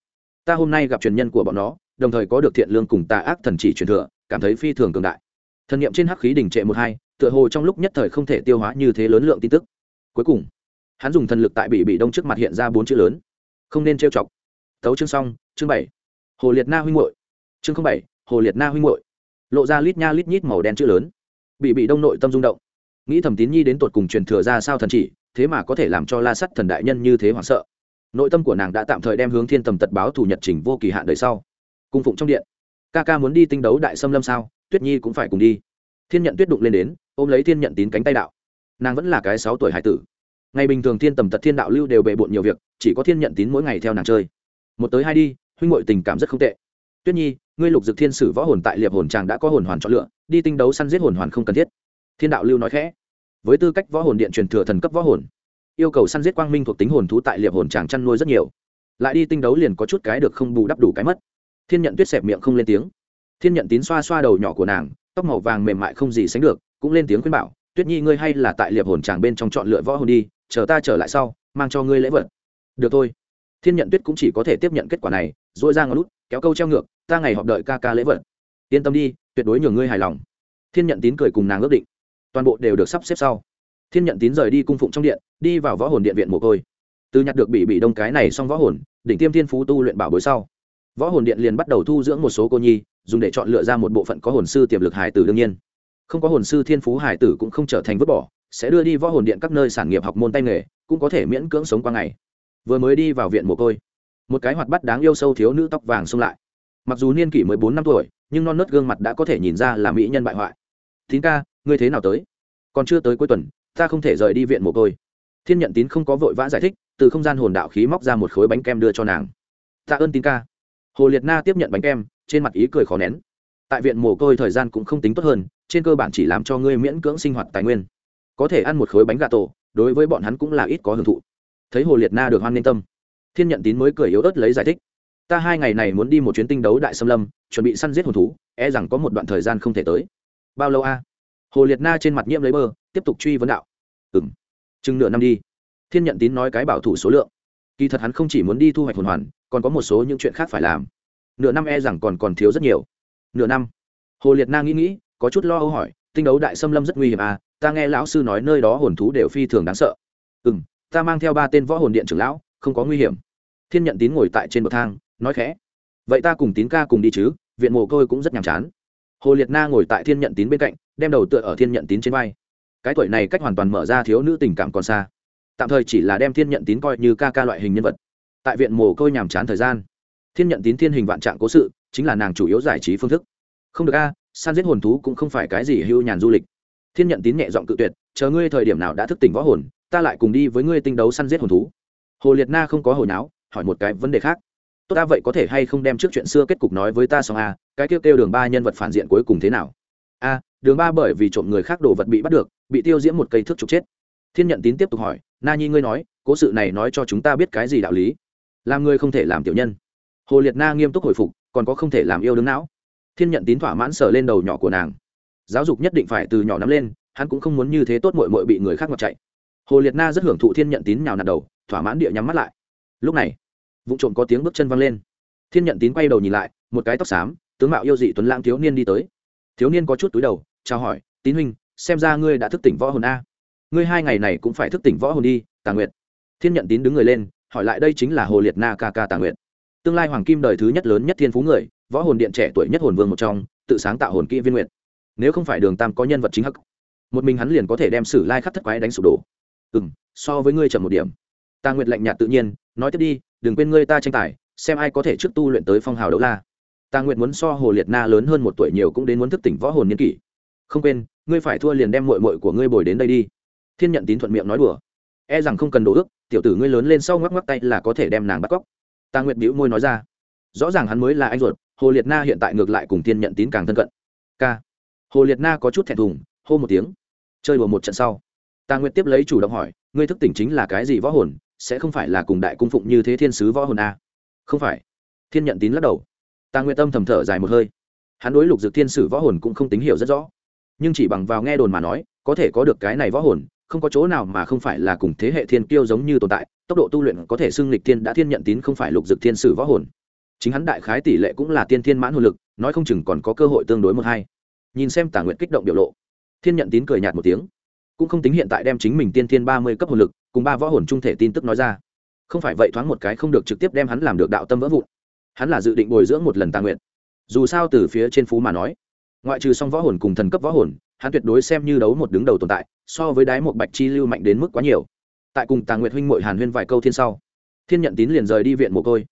Ta hôm nay gặp truyền nhân của bọn nó, đồng thời có được thiện lương cùng tà ác thần chỉ truyền thừa, cảm thấy phi thường cường đại. Thần niệm trên hắc khí đỉnh trệ một hai, tựa hồ trong lúc nhất thời không thể tiêu hóa như thế lớn lượng tin tức. Cuối cùng hắn dùng thần lực tại bị bị đông trước mặt hiện ra bốn chữ lớn. Không nên trêu chọc. Tấu chương xong, chương bảy. Hồ liệt na huynh hội chương bảy, hồ liệt na huynh hội lộ ra lít nha lít nhít màu đen chữ lớn. Bị bị đông nội tâm rung động. Nghĩ thẩm tín nhi đến tột cùng truyền thừa ra sao thần chỉ, thế mà có thể làm cho la sắt thần đại nhân như thế hoảng sợ. Nội tâm của nàng đã tạm thời đem hướng thiên tầm tật báo thủ nhật trình vô kỳ hạn đời sau. Cung phụng trong điện. Ca ca muốn đi tinh đấu đại xâm lâm sao, tuyết nhi cũng phải cùng đi. Thiên nhận tuyết đụng lên đến, ôm lấy thiên nhận tín cánh tay đạo. Nàng vẫn là cái sáu tuổi hải tử ngày bình thường thiên tầm tật thiên đạo lưu đều bề bộn nhiều việc, chỉ có thiên nhận tín mỗi ngày theo nàng chơi. Một tới hai đi, huynh ngội tình cảm rất không tệ. Tuyết nhi, ngươi lục dực thiên sử võ hồn tại liệp hồn tràng đã có hồn hoàn chọn lựa, đi tinh đấu săn giết hồn hoàn không cần thiết. Thiên đạo lưu nói khẽ. Với tư cách võ hồn điện truyền thừa thần cấp võ hồn, yêu cầu săn giết quang minh thuộc tính hồn thú tại liệp hồn tràng chăn nuôi rất nhiều. Lại đi tinh đấu liền có chút cái được không bù đắp đủ cái mất. Thiên nhận tuyết xẹp miệng không lên tiếng. Thiên nhận tín xoa xoa đầu nhỏ của nàng, tóc màu vàng mềm mại không gì sánh được, cũng lên tiếng khuyên bảo, tuyết nhi, ngươi hay là tại liệp hồn tràng bên trong chọn lựa võ hồn đi chờ ta trở lại sau, mang cho ngươi lễ vật. Được thôi. Thiên nhận tuyết cũng chỉ có thể tiếp nhận kết quả này dội ra ngón lút kéo câu treo ngược, ta ngày họp đợi ca ca lễ vật. Yên tâm đi, tuyệt đối nhường ngươi hài lòng. Thiên nhận tín cười cùng nàng ước định. Toàn bộ đều được sắp xếp sau. Thiên nhận tín rời đi cung phụng trong điện, đi vào võ hồn điện viện mồ côi. Từ nhặt được bị bị đông cái này xong võ hồn, đỉnh tiêm thiên phú tu luyện bảo bối sau. Võ hồn điện liền bắt đầu thu dưỡng một số cô nhi, dùng để chọn lựa ra một bộ phận có hồn sư tiềm lực hải tử đương nhiên. Không có hồn sư thiên phú hải tử cũng không trở thành vứt bỏ sẽ đưa đi võ hồn điện các nơi sản nghiệp học môn tay nghề, cũng có thể miễn cưỡng sống qua ngày. Vừa mới đi vào viện mồ côi, một cái hoạt bắt đáng yêu sâu thiếu nữ tóc vàng xông lại. Mặc dù niên kỷ mới bốn năm tuổi, nhưng non nớt gương mặt đã có thể nhìn ra là mỹ nhân bại hoại. Tín ca, ngươi thế nào tới? Còn chưa tới cuối tuần, ta không thể rời đi viện mồ côi. Thiên nhận tín không có vội vã giải thích, từ không gian hồn đạo khí móc ra một khối bánh kem đưa cho nàng. Tạ ơn tín ca. Hồ liệt na tiếp nhận bánh kem, trên mặt ý cười khó nén. Tại viện mồ côi thời gian cũng không tính tốt hơn, trên cơ bản chỉ làm cho ngươi miễn cưỡng sinh hoạt tài nguyên có thể ăn một khối bánh gà tổ, đối với bọn hắn cũng là ít có hưởng thụ. Thấy hồ liệt na được hoan n tâm, thiên nhận tín mới cười yếu ớt lấy giải thích, ta hai ngày này muốn đi một chuyến tinh đấu đại xâm lâm, chuẩn bị săn giết hồn thú e rằng có một đoạn thời gian không thể tới. Bao lâu a? Hồ liệt na trên mặt nhiễm lấy bơ, tiếp tục truy vấn đạo. Ừ m chừng nửa năm đi. Thiên nhận tín nói cái bảo thủ số lượng. Kỳ thật hắn không chỉ muốn đi thu hoạch hồn hoàn, còn có một số những chuyện khác phải làm. Nửa năm e rằng còn còn thiếu rất nhiều. Nửa năm. Hồ liệt na nghĩ nghĩ, có chút lo âu hỏi tinh đấu đại xâm lâm rất nguy hiểm à ta nghe lão sư nói nơi đó hồn thú đều phi thường đáng sợ. Ừ m ta mang theo ba tên võ hồn điện trưởng lão, không có nguy hiểm. Thiên nhận tín ngồi tại trên bậc thang, nói khẽ. Vậy ta cùng tín ca cùng đi chứ, viện mồ côi cũng rất nhàm chán. Hồ liệt na ngồi tại thiên nhận tín bên cạnh, đem đầu tựa ở thiên nhận tín trên vai. Cái tuổi này cách hoàn toàn mở ra thiếu nữ tình cảm còn xa. Tạm thời chỉ là đem thiên nhận tín coi như ca ca loại hình nhân vật. Tại viện mồ côi nhàm chán thời gian, thiên nhận tín thiên hình vạn trạng cố sự, chính là nàng chủ yếu giải trí phương thức. Không được a san giết hồn thú cũng không phải cái gì hưu nhàn du lịch. Thiên nhận tín nhẹ giọng cự tuyệt, chờ ngươi thời điểm nào đã thức tỉnh võ hồn, ta lại cùng đi với ngươi tinh đấu săn giết hồn thú. Hồ liệt na không có hồi náo, hỏi một cái vấn đề khác. Tốt ta vậy có thể hay không đem trước chuyện xưa kết cục nói với ta xong a cái kêu kêu đường ba nhân vật phản diện cuối cùng thế nào? A đường ba bởi vì trộm người khác đồ vật bị bắt được, bị tiêu diễm một cây thước trục chết. Thiên nhận tín tiếp tục hỏi, na nhi ngươi nói, cố sự này nói cho chúng ta biết cái gì đạo lý? Làm ngươi không thể làm tiểu nhân. Hồ liệt na nghiêm túc hồi phục, còn có không thể làm yêu đứng não thiên nhận tín thỏa mãn sờ lên đầu nhỏ của nàng. Giáo dục nhất định phải từ nhỏ nắm lên, hắn cũng không muốn như thế tốt mội mội bị người khác mặc chạy. Hồ liệt na rất hưởng thụ thiên nhận tín nhào nạt đầu, thỏa mãn địa nhắm mắt lại. Lúc này vụ trộm có tiếng bước chân văng lên. Thiên nhận tín quay đầu nhìn lại, một cái tóc xám, tướng mạo yêu dị tuấn lãng thiếu niên đi tới. Thiếu niên có chút túi đầu, chào hỏi, tín huynh, xem ra ngươi đã thức tỉnh võ hồn a. Ngươi hai ngày này cũng phải thức tỉnh võ hồn đi, tà nguyệt. Thiên nhận tín đứng người lên, hỏi lại đây chính là hồ liệt na ca ca tà nguyệt. Tương lai hoàng kim đời thứ nhất lớn nhất thiên phú người võ hồn điện trẻ tuổi nhất hồn vương một trong, tự sáng tạo hồn kỹ viên nguyện nếu không phải đường tam có nhân vật chính hắc, một mình hắn liền có thể đem sử lai khắc thất quái đánh sụp đổ. Ừ m so với ngươi chậm một điểm. Ta nguyệt lạnh nhạt tự nhiên, nói tiếp đi, đừng quên ngươi ta tranh tài, xem ai có thể trước tu luyện tới phong hào đấu la. Ta nguyệt muốn so hồ liệt na lớn hơn một tuổi nhiều cũng đến muốn thức tỉnh võ hồn niên kỷ. Không quên, ngươi phải thua liền đem mội mội của ngươi bồi đến đây đi. Thiên nhận tín thuận miệng nói đùa. E rằng không cần đồ ước, tiểu tử ngươi lớn lên sau ngoắc ngoắc tay là có thể đem nàng bắt cóc. Ta nguyệt bĩu môi nói ra rõ ràng hắn mới là anh ruột, hồ liệt na hiện tại ngược lại cùng thiên nhận tín càng thân cận. K. Hồ liệt na có chút thẹn thùng, hô một tiếng. Chơi đùa một trận sau. Tà nguyệt tiếp lấy chủ động hỏi, ngươi thức tỉnh chính là cái gì võ hồn, sẽ không phải là cùng đại cung phụng như thế thiên sứ võ hồn a không phải. Thiên nhận tín lắc đầu. Tà nguyệt tâm thầm thở dài một hơi. Hắn đối lục Dực thiên sử võ hồn cũng không tín hiểu rất rõ. Nhưng chỉ bằng vào nghe đồn mà nói, có thể có được cái này võ hồn, không có chỗ nào mà không phải là cùng thế hệ thiên kiêu giống như tồn tại, tốc độ tu luyện có thể xưng lịch thiên đã thiên nhận tín không phải lục Dực thiên sử võ hồn chính hắn đại khái tỷ lệ cũng là tiên thiên mãn hồn lực, nói không chừng còn có cơ hội tương đối một hai. Nhìn xem tả nguyện kích động biểu lộ, thiên nhận tín cười nhạt một tiếng. Cũng không tính hiện tại đem chính mình tiên thiên ba mươi cấp hồn lực, cùng ba võ hồn trung thể tin tức nói ra. Không phải vậy thoáng một cái không được trực tiếp đem hắn làm được đạo tâm vỡ vụn. Hắn là dự định bồi dưỡng một lần tà nguyện dù sao từ phía trên phú mà nói, ngoại trừ song võ hồn cùng thần cấp võ hồn, hắn tuyệt đối xem như đấu một đứng đầu tồn tại, so với đái một bạch chi lưu mạnh đến mức quá nhiều. Tại cùng tà nguyệt huynh mội hàn huyên vài câu thiên sau, thiên nhận tín liền rời đi viện mồ côi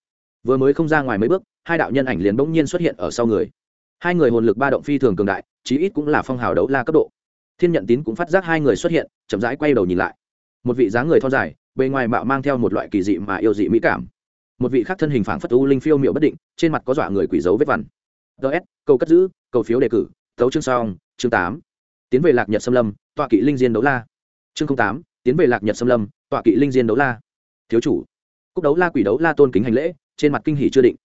vừa mới không ra ngoài mấy bước, hai đạo nhân ảnh liền bỗng nhiên xuất hiện ở sau người. Hai người hồn lực ba động phi thường cường đại, chí ít cũng là phong hào đấu la cấp độ. Thiên nhận tín cũng phát giác hai người xuất hiện, chậm rãi quay đầu nhìn lại. Một vị dáng người thon dài, bề ngoài mạo mang theo một loại kỳ dị mà yêu dị mỹ cảm. Một vị khác thân hình phảng phất u linh phiêu miệu bất định, trên mặt có dọa người quỷ dấu vết vằn. Ts cầu cất giữ cầu phiếu đề cử, thấu chương song chương tám. Tiến về lạc nhật xâm lâm, tọa kỵ linh diên đấu la. Chương tám, tiến về lạc nhật xâm lâm, tọa kỵ linh diên đấu la. Thiếu chủ, cúc đấu la quỷ đấu la tôn kính hành lễ trên mặt kinh hỉ chưa định.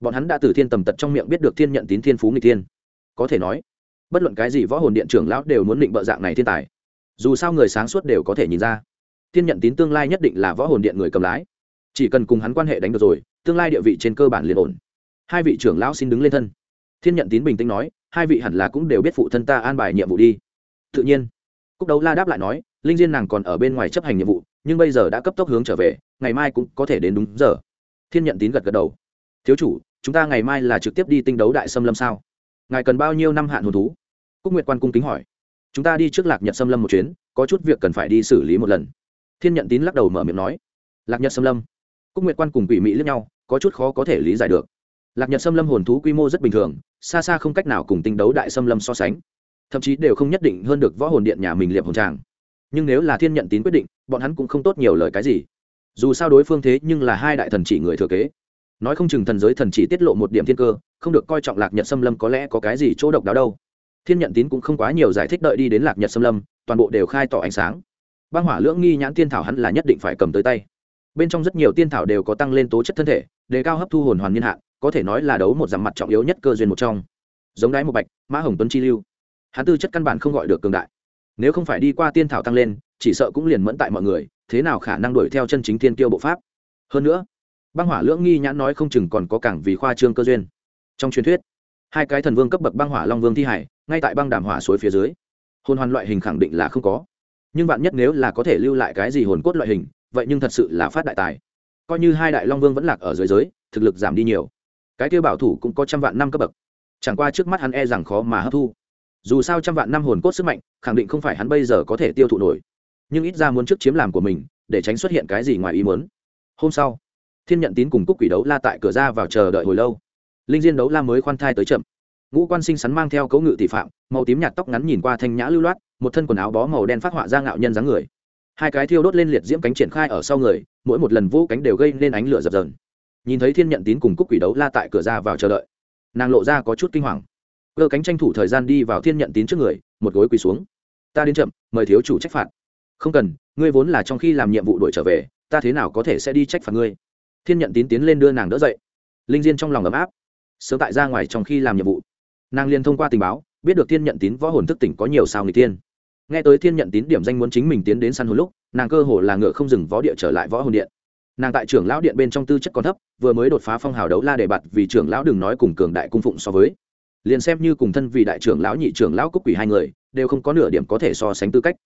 Bọn hắn đã từ thiên tầm tật trong miệng biết được thiên nhận tín thiên phú nghịch thiên. Có thể nói, bất luận cái gì võ hồn điện trưởng lão đều muốn định bợ dạng này thiên tài. Dù sao người sáng suốt đều có thể nhìn ra, thiên nhận tín tương lai nhất định là võ hồn điện người cầm lái. Chỉ cần cùng hắn quan hệ đánh được rồi, tương lai địa vị trên cơ bản liền ổn. Hai vị trưởng lão xin đứng lên thân. Thiên nhận tín bình tĩnh nói, hai vị hẳn là cũng đều biết phụ thân ta an bài nhiệm vụ đi. Tự nhiên, cúc đấu la đáp lại nói, linh diên nàng còn ở bên ngoài chấp hành nhiệm vụ, nhưng bây giờ đã cấp tốc hướng trở về, ngày mai cũng có thể đến đúng giờ thiên nhận tín gật gật đầu. Thiếu chủ, chúng ta ngày mai là trực tiếp đi tinh đấu đại xâm lâm sao? Ngài cần bao nhiêu năm hạn hồn thú? Cúc nguyệt quan cung kính hỏi. Chúng ta đi trước lạc nhật xâm lâm một chuyến, có chút việc cần phải đi xử lý một lần. Thiên nhận tín lắc đầu mở miệng nói. Lạc nhật xâm lâm? Cúc nguyệt quan cùng quỷ mỹ lẫn nhau, có chút khó có thể lý giải được. Lạc nhật xâm lâm hồn thú quy mô rất bình thường, xa xa không cách nào cùng tinh đấu đại xâm lâm so sánh, thậm chí đều không nhất định hơn được võ hồn điện nhà mình liệp hồn tràng. Nhưng nếu là thiên nhận tín quyết định, bọn hắn cũng không tốt nhiều lời cái gì dù sao đối phương thế nhưng là hai đại thần chỉ người thừa kế. Nói không chừng thần giới thần chỉ tiết lộ một điểm thiên cơ, không được coi trọng lạc nhật xâm lâm có lẽ có cái gì chỗ độc đáo đâu. Thiên nhận tín cũng không quá nhiều giải thích đợi đi đến lạc nhật xâm lâm, toàn bộ đều khai tỏ ánh sáng. Băng hỏa lưỡng nghi nhãn tiên thảo hắn là nhất định phải cầm tới tay. Bên trong rất nhiều tiên thảo đều có tăng lên tố chất thân thể, đề cao hấp thu hồn hoàn niên hạn, có thể nói là đấu một dặm mặt trọng yếu nhất cơ duyên một trong. Giống đáy một bạch, mã hồng tuấn chi lưu. Hắn tư chất căn bản không gọi được cường đại. Nếu không phải đi qua tiên thảo tăng lên chỉ sợ cũng liền mẫn tại mọi người, thế nào khả năng đuổi theo chân chính thiên tiêu bộ pháp? Hơn nữa, băng hỏa lưỡng nghi nhãn nói không chừng còn có cảng vì khoa trương cơ duyên. Trong truyền thuyết, hai cái thần vương cấp bậc băng hỏa long vương thi hải, ngay tại băng đàm hỏa suối phía dưới. Hồn hoàn loại hình khẳng định là không có. Nhưng bạn nhất nếu là có thể lưu lại cái gì hồn cốt loại hình, vậy nhưng thật sự là phát đại tài. Coi như hai đại long vương vẫn lạc ở dưới giới, thực lực giảm đi nhiều. Cái kia bảo thủ cũng có trăm vạn năm cấp bậc. Chẳng qua trước mắt hắn e rằng khó mà hấp thu. Dù sao trăm vạn năm hồn cốt sức mạnh, khẳng định không phải hắn bây giờ có thể tiêu thụ nổi nhưng ít ra muốn trước chiếm làm của mình, để tránh xuất hiện cái gì ngoài ý muốn. Hôm sau, thiên nhận tín cùng cúc quỷ đấu la tại cửa ra vào chờ đợi hồi lâu. Linh diên đấu la mới khoan thai tới chậm. Ngũ quan sinh sắn mang theo cấu ngự tỷ phạm, màu tím nhạt tóc ngắn nhìn qua thanh nhã lưu loát, một thân quần áo bó màu đen phát họa ra ngạo nhân dáng người. Hai cái thiêu đốt lên liệt diễm cánh triển khai ở sau người, mỗi một lần vũ cánh đều gây nên ánh lửa dập dờn. Nhìn thấy thiên nhận tín cùng cúc quỷ đấu la tại cửa ra vào chờ đợi, nàng lộ ra có chút kinh hoàng. Cơ cánh tranh thủ thời gian đi vào thiên nhận tín trước người, một gối quỳ xuống. Ta đến chậm, mời thiếu chủ trách phạt không cần, ngươi vốn là trong khi làm nhiệm vụ đuổi trở về, ta thế nào có thể sẽ đi trách phạt ngươi? Thiên nhận tín tiến lên đưa nàng đỡ dậy. Linh diên trong lòng ấm áp. Sớm tại ra ngoài trong khi làm nhiệm vụ, nàng liên thông qua tình báo, biết được thiên nhận tín võ hồn thức tỉnh có nhiều sao người tiên nghe tới thiên nhận tín điểm danh muốn chính mình tiến đến săn hồn lúc, nàng cơ hồ là ngựa không dừng võ địa trở lại võ hồn điện. Nàng tại trưởng lão điện bên trong tư chất còn thấp, vừa mới đột phá phong hào đấu la đề bạt vì trưởng lão đừng nói cùng cường đại cung phụng so với. Liền xem như cùng thân vì đại trưởng lão nhị trưởng lão cúc quỷ hai người, đều không có nửa điểm có thể so sánh tư cách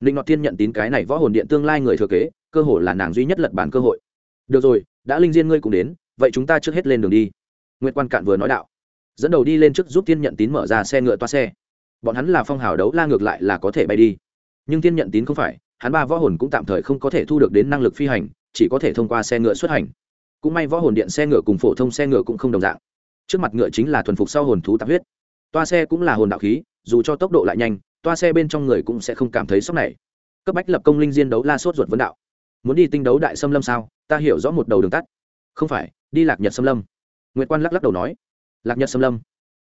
linh ngọt thiên nhận tín cái này võ hồn điện tương lai người thừa kế, cơ hội là nàng duy nhất lật bản cơ hội. Được rồi, đã linh diên ngươi cũng đến, vậy chúng ta trước hết lên đường đi. Nguyễn quan cạn vừa nói đạo. Dẫn đầu đi lên trước giúp thiên nhận tín mở ra xe ngựa toa xe. Bọn hắn là phong hào đấu la ngược lại là có thể bay đi. Nhưng thiên nhận tín không phải, hắn ba võ hồn cũng tạm thời không có thể thu được đến năng lực phi hành, chỉ có thể thông qua xe ngựa xuất hành. Cũng may võ hồn điện xe ngựa cùng phổ thông xe ngựa cũng không đồng dạng. Trước mặt ngựa chính là thuần phục sau hồn thú tạp huyết. Toa xe cũng là hồn đạo khí, dù cho tốc độ lại nhanh toa xe bên trong người cũng sẽ không cảm thấy sốc này. Cấp bách lập công linh diên đấu la sốt ruột vấn đạo. Muốn đi tinh đấu đại xâm lâm sao? Ta hiểu rõ một đầu đường tắt. Không phải, đi lạc nhật xâm lâm. Nguyễn quan lắc lắc đầu nói. Lạc nhật xâm lâm.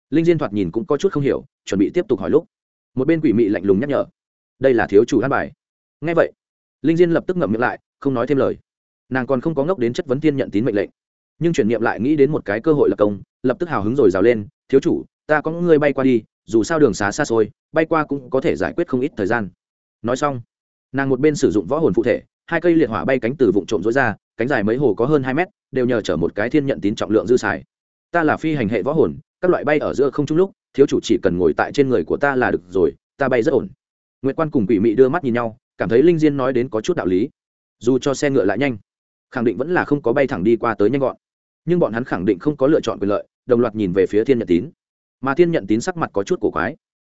Linh diên thoạt nhìn cũng có chút không hiểu, chuẩn bị tiếp tục hỏi lúc. Một bên quỷ mị lạnh lùng nhắc nhở. Đây là thiếu chủ hát bài. Ngay vậy, linh diên lập tức ngậm miệng lại, không nói thêm lời. Nàng còn không có ngốc đến chất vấn tiên nhận tín mệnh lệnh. Nhưng chuyển niệm lại nghĩ đến một cái cơ hội lập công, lập tức hào hứng rồi rào lên. Thiếu chủ, ta có người bay qua đi dù sao đường xá xa xôi, bay qua cũng có thể giải quyết không ít thời gian. Nói xong, nàng một bên sử dụng võ hồn phụ thể, hai cây liệt hỏa bay cánh từ vụn trộm rối ra, cánh dài mấy hồ có hơn hai mét, đều nhờ chở một cái thiên nhận tín trọng lượng dư xài. Ta là phi hành hệ võ hồn, các loại bay ở giữa không chung lúc, thiếu chủ chỉ cần ngồi tại trên người của ta là được rồi, ta bay rất ổn. Nguyễn quan cùng quỷ mị đưa mắt nhìn nhau, cảm thấy linh diên nói đến có chút đạo lý. Dù cho xe ngựa lại nhanh, khẳng định vẫn là không có bay thẳng đi qua tới nhanh gọn. Nhưng bọn hắn khẳng định không có lựa chọn quyền lợi, đồng loạt nhìn về phía thiên nhận tín mà thiên nhận tín sắc mặt có chút cổ quái.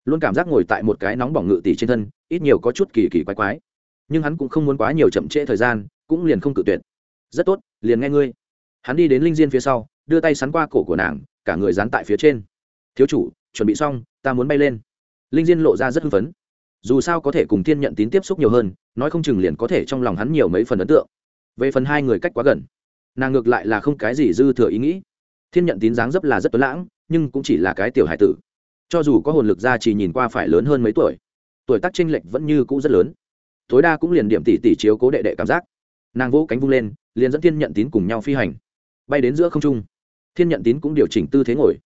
Luôn cảm giác ngồi tại một cái nóng bỏng ngự tỷ trên thân, ít nhiều có chút kỳ kỳ quái quái. Nhưng hắn cũng không muốn quá nhiều chậm trễ thời gian, cũng liền không cự tuyệt. Rất tốt, liền nghe ngươi. Hắn đi đến linh diên phía sau, đưa tay sắn qua cổ của nàng, cả người dán tại phía trên. Thiếu chủ, chuẩn bị xong, ta muốn bay lên. Linh diên lộ ra rất hưng phấn. Dù sao có thể cùng thiên nhận tín tiếp xúc nhiều hơn, nói không chừng liền có thể trong lòng hắn nhiều mấy phần ấn tượng. Về phần hai người cách quá gần, nàng ngược lại là không cái gì dư thừa ý nghĩ. Thiên nhận tín dáng dấp là rất tuấn lãng nhưng cũng chỉ là cái tiểu hải tử. Cho dù có hồn lực ra chỉ nhìn qua phải lớn hơn mấy tuổi tuổi tác tranh lệch vẫn như cũ rất lớn. Tối đa cũng liền điểm tỷ tỷ chiếu cố đệ đệ cảm giác. Nàng vỗ cánh vung lên, liền dẫn thiên nhận tín cùng nhau phi hành. Bay đến giữa không trung. Thiên nhận tín cũng điều chỉnh tư thế ngồi.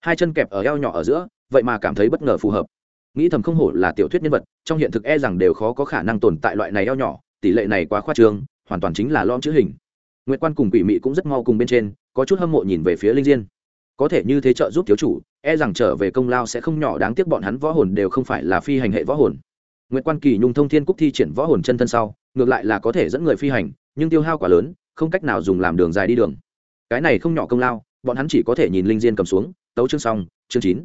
Hai chân kẹp ở eo nhỏ ở giữa, vậy mà cảm thấy bất ngờ phù hợp. Nghĩ thầm không hổ là tiểu thuyết nhân vật, trong hiện thực e rằng đều khó có khả năng tồn tại loại này eo nhỏ, tỷ lệ này quá khoa trương, hoàn toàn chính là lom chữ hình. Nguyệt quan cùng quỷ mị cũng rất mau cùng bên trên, có chút hâm mộ nhìn về phía linh diên có thể như thế trợ giúp thiếu chủ e rằng trở về công lao sẽ không nhỏ, đáng tiếc bọn hắn võ hồn đều không phải là phi hành hệ võ hồn. Nguyệt quan kỳ nhung thông thiên cúc thi triển võ hồn chân thân sau, ngược lại là có thể dẫn người phi hành, nhưng tiêu hao quá lớn, không cách nào dùng làm đường dài đi đường. Cái này không nhỏ công lao, bọn hắn chỉ có thể nhìn linh diên cầm xuống, tấu chương xong, chương chín.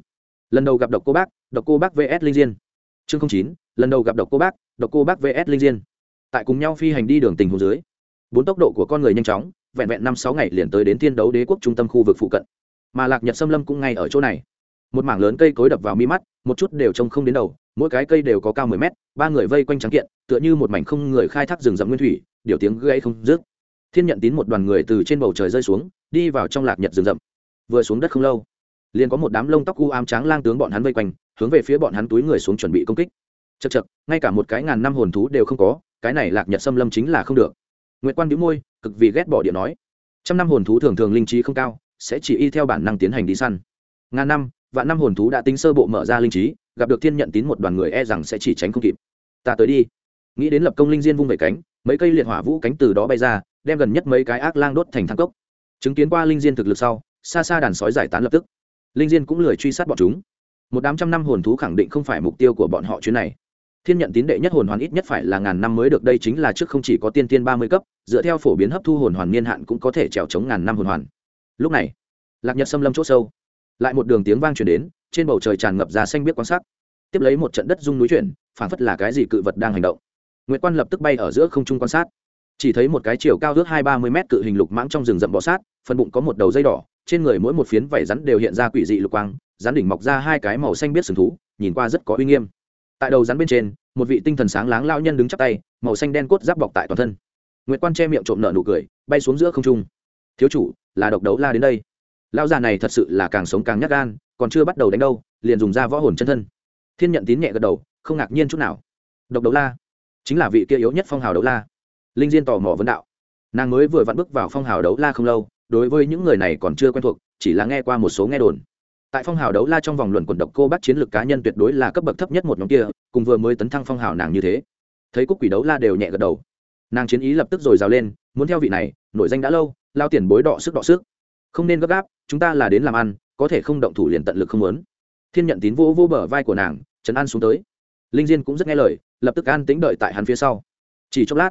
Lần đầu gặp độc cô bác, độc cô bác vs linh diên. Chương chín, lần đầu gặp độc cô bác, độc cô bác vs linh diên. Tại cùng nhau phi hành đi đường tình hồ dưới, bốn tốc độ của con người nhanh chóng, vẹn vẹn năm sáu ngày liền tới đến thiên đấu đế quốc trung tâm khu vực phụ cận mà lạc nhật xâm lâm cũng ngay ở chỗ này một mảng lớn cây cối đập vào mi mắt một chút đều trông không đến đầu mỗi cái cây đều có cao mười mét ba người vây quanh trắng kiện tựa như một mảnh không người khai thác rừng rậm nguyên thủy điều tiếng gãy không dứt thiên nhận tín một đoàn người từ trên bầu trời rơi xuống đi vào trong lạc nhật rừng rậm vừa xuống đất không lâu liền có một đám lông tóc u ám tráng lang tướng bọn hắn vây quanh hướng về phía bọn hắn túi người xuống chuẩn bị công kích chật chật ngay cả một cái ngàn năm hồn thú đều không có cái này lạc nhật xâm lâm chính là không được nguyễn quan đĩu môi cực vì ghét bỏ điện nói trăm năm hồn thú thường thường linh trí không cao sẽ chỉ y theo bản năng tiến hành đi săn. Ngàn năm, vạn năm hồn thú đã tính sơ bộ mở ra linh trí, gặp được thiên nhận tín một đoàn người e rằng sẽ chỉ tránh không kịp. Ta tới đi. Nghĩ đến lập công linh diên vung về cánh, mấy cây liệt hỏa vũ cánh từ đó bay ra, đem gần nhất mấy cái ác lang đốt thành thang cốc. Chứng kiến qua linh diên thực lực sau, xa xa đàn sói giải tán lập tức. Linh diên cũng lười truy sát bọn chúng. Một đám trăm năm hồn thú khẳng định không phải mục tiêu của bọn họ chuyến này. Thiên nhận tín đệ nhất hồn hoàn ít nhất phải là ngàn năm mới được, đây chính là trước không chỉ có tiên tiên ba mươi cấp, dựa theo phổ biến hấp thu hồn hoàn niên hạn cũng có thể trèo chống ngàn năm hồn hoàn lúc này, lạc nhật xâm lâm c h ỗ sâu, lại một đường tiếng vang chuyển đến, trên bầu trời tràn ngập ra xanh biết quan sát tiếp lấy một trận đất rung núi chuyển phản phất là cái gì cự vật đang hành động. Nguyễn quan lập tức bay ở giữa không trung quan sát. Chỉ thấy một cái chiều cao ước hai ba mươi mét cự hình lục mãng trong rừng rậm bọ sát, phần bụng có một đầu dây đỏ, trên người mỗi một phiến vảy rắn đều hiện ra quỷ dị lục quang, rắn đỉnh mọc ra hai cái màu xanh biết sừng thú, nhìn qua rất có uy nghiêm. Tại đầu rắn bên trên, một vị tinh thần sáng láng lao nhân đứng chắp tay, màu xanh đen cốt giáp bọc tại toàn thân. Nguyễn quan che miệng trộm nợ nụ cười, bay xuống giữa không trung. Thiếu chủ là độc đấu la đến đây. Lão già này thật sự là càng sống càng nhát gan, còn chưa bắt đầu đánh đâu, liền dùng ra võ hồn chân thân. Thiên nhận tín nhẹ gật đầu, không ngạc nhiên chút nào. Độc đấu la, chính là vị kia yếu nhất phong hào đấu la. Linh diên tò mò vấn đạo. Nàng mới vừa vặn bước vào phong hào đấu la không lâu, đối với những người này còn chưa quen thuộc, chỉ là nghe qua một số nghe đồn. Tại phong hào đấu la trong vòng luận quần độc cô bắt chiến lược cá nhân tuyệt đối là cấp bậc thấp nhất một nhóm kia, cùng vừa mới tấn thăng phong hào nàng như thế. Thấy cúc quỷ đấu la đều nhẹ gật đầu. Nàng chiến ý lập tức rồi rào lên, muốn theo vị này nội danh đã lâu lao tiền bối đọ sức đọ sức. Không nên gấp gáp, chúng ta là đến làm ăn, có thể không động thủ liền tận lực không muốn. Thiên nhận tín vô vô bờ vai của nàng, trấn an xuống tới. Linh diên cũng rất nghe lời, lập tức an tĩnh đợi tại hắn phía sau. Chỉ chốc lát,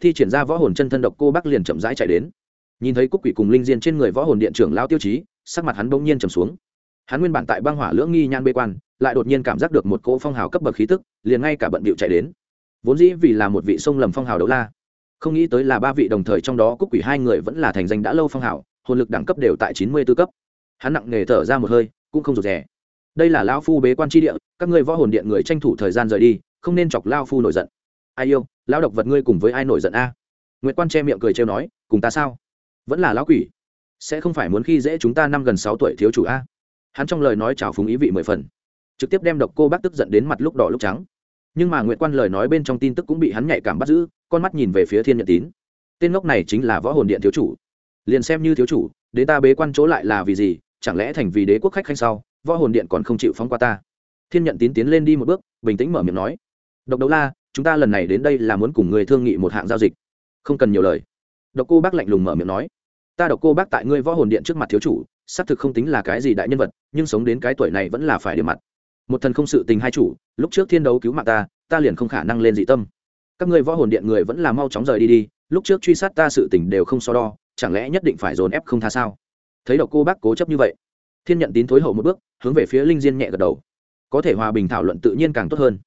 thi triển ra võ hồn chân thân độc cô bác liền chậm rãi chạy đến. Nhìn thấy cúc quỷ cùng linh diên trên người võ hồn điện trưởng lao tiêu chí, sắc mặt hắn bỗng nhiên trầm xuống. Hắn nguyên bản tại băng hỏa lưỡng nghi nhan bê quan, lại đột nhiên cảm giác được một cỗ phong hào cấp bậc khí tức, liền ngay cả bận bịu chạy đến. Vốn dĩ vì là một vị sông lầm phong hào đấu la không nghĩ tới là ba vị đồng thời trong đó cúc quỷ hai người vẫn là thành danh đã lâu phong hảo, hồn lực đẳng cấp đều tại chín mươi b ố cấp. Hắn nặng nề thở ra một hơi cũng không rụt rè. Đây là lao phu bế quan tri địa các ngươi võ hồn điện người tranh thủ thời gian rời đi không nên chọc lao phu nổi giận. Ai yêu lao độc vật ngươi cùng với ai nổi giận a? Nguyễn quan che miệng cười trêu nói cùng ta sao? Vẫn là lão quỷ. Sẽ không phải muốn khi dễ chúng ta năm gần sáu tuổi thiếu chủ a? Hắn trong lời nói trào phúng ý vị mười phần. Trực tiếp đem độc cô bác tức giận đến mặt lúc đỏ lúc trắng. Nhưng mà nguyễn quan lời nói bên trong tin tức cũng bị hắn nhạy cảm bắt giữ con mắt nhìn về phía thiên nhận tín. Tên ngốc này chính là võ hồn điện thiếu chủ. Liền xem như thiếu chủ, đến ta bế quan chỗ lại là vì gì, chẳng lẽ thành vì đế quốc khách khanh sau, võ hồn điện còn không chịu phóng qua ta? Thiên nhận tín tiến lên đi một bước, bình tĩnh mở miệng nói. Độc đấu la, chúng ta lần này đến đây là muốn cùng người thương nghị một hạng giao dịch. Không cần nhiều lời. Độc cô bác lạnh lùng mở miệng nói. Ta độc cô bác tại ngươi võ hồn điện trước mặt thiếu chủ, xác thực không tính là cái gì đại nhân vật, nhưng sống đến cái tuổi này vẫn là phải điểm mặt. Một thần không sự tình hai chủ, lúc trước thiên đấu cứu mạng ta ta liền không khả năng lên dị tâm các ngươi võ hồn điện người vẫn là mau chóng rời đi đi, lúc trước truy sát ta sự tình đều không so đo, chẳng lẽ nhất định phải dồn ép không tha sao? Thấy độc cô bác cố chấp như vậy, thiên nhận tín thối hậu một bước, hướng về phía linh diên nhẹ gật đầu. Có thể hòa bình thảo luận tự nhiên càng tốt hơn.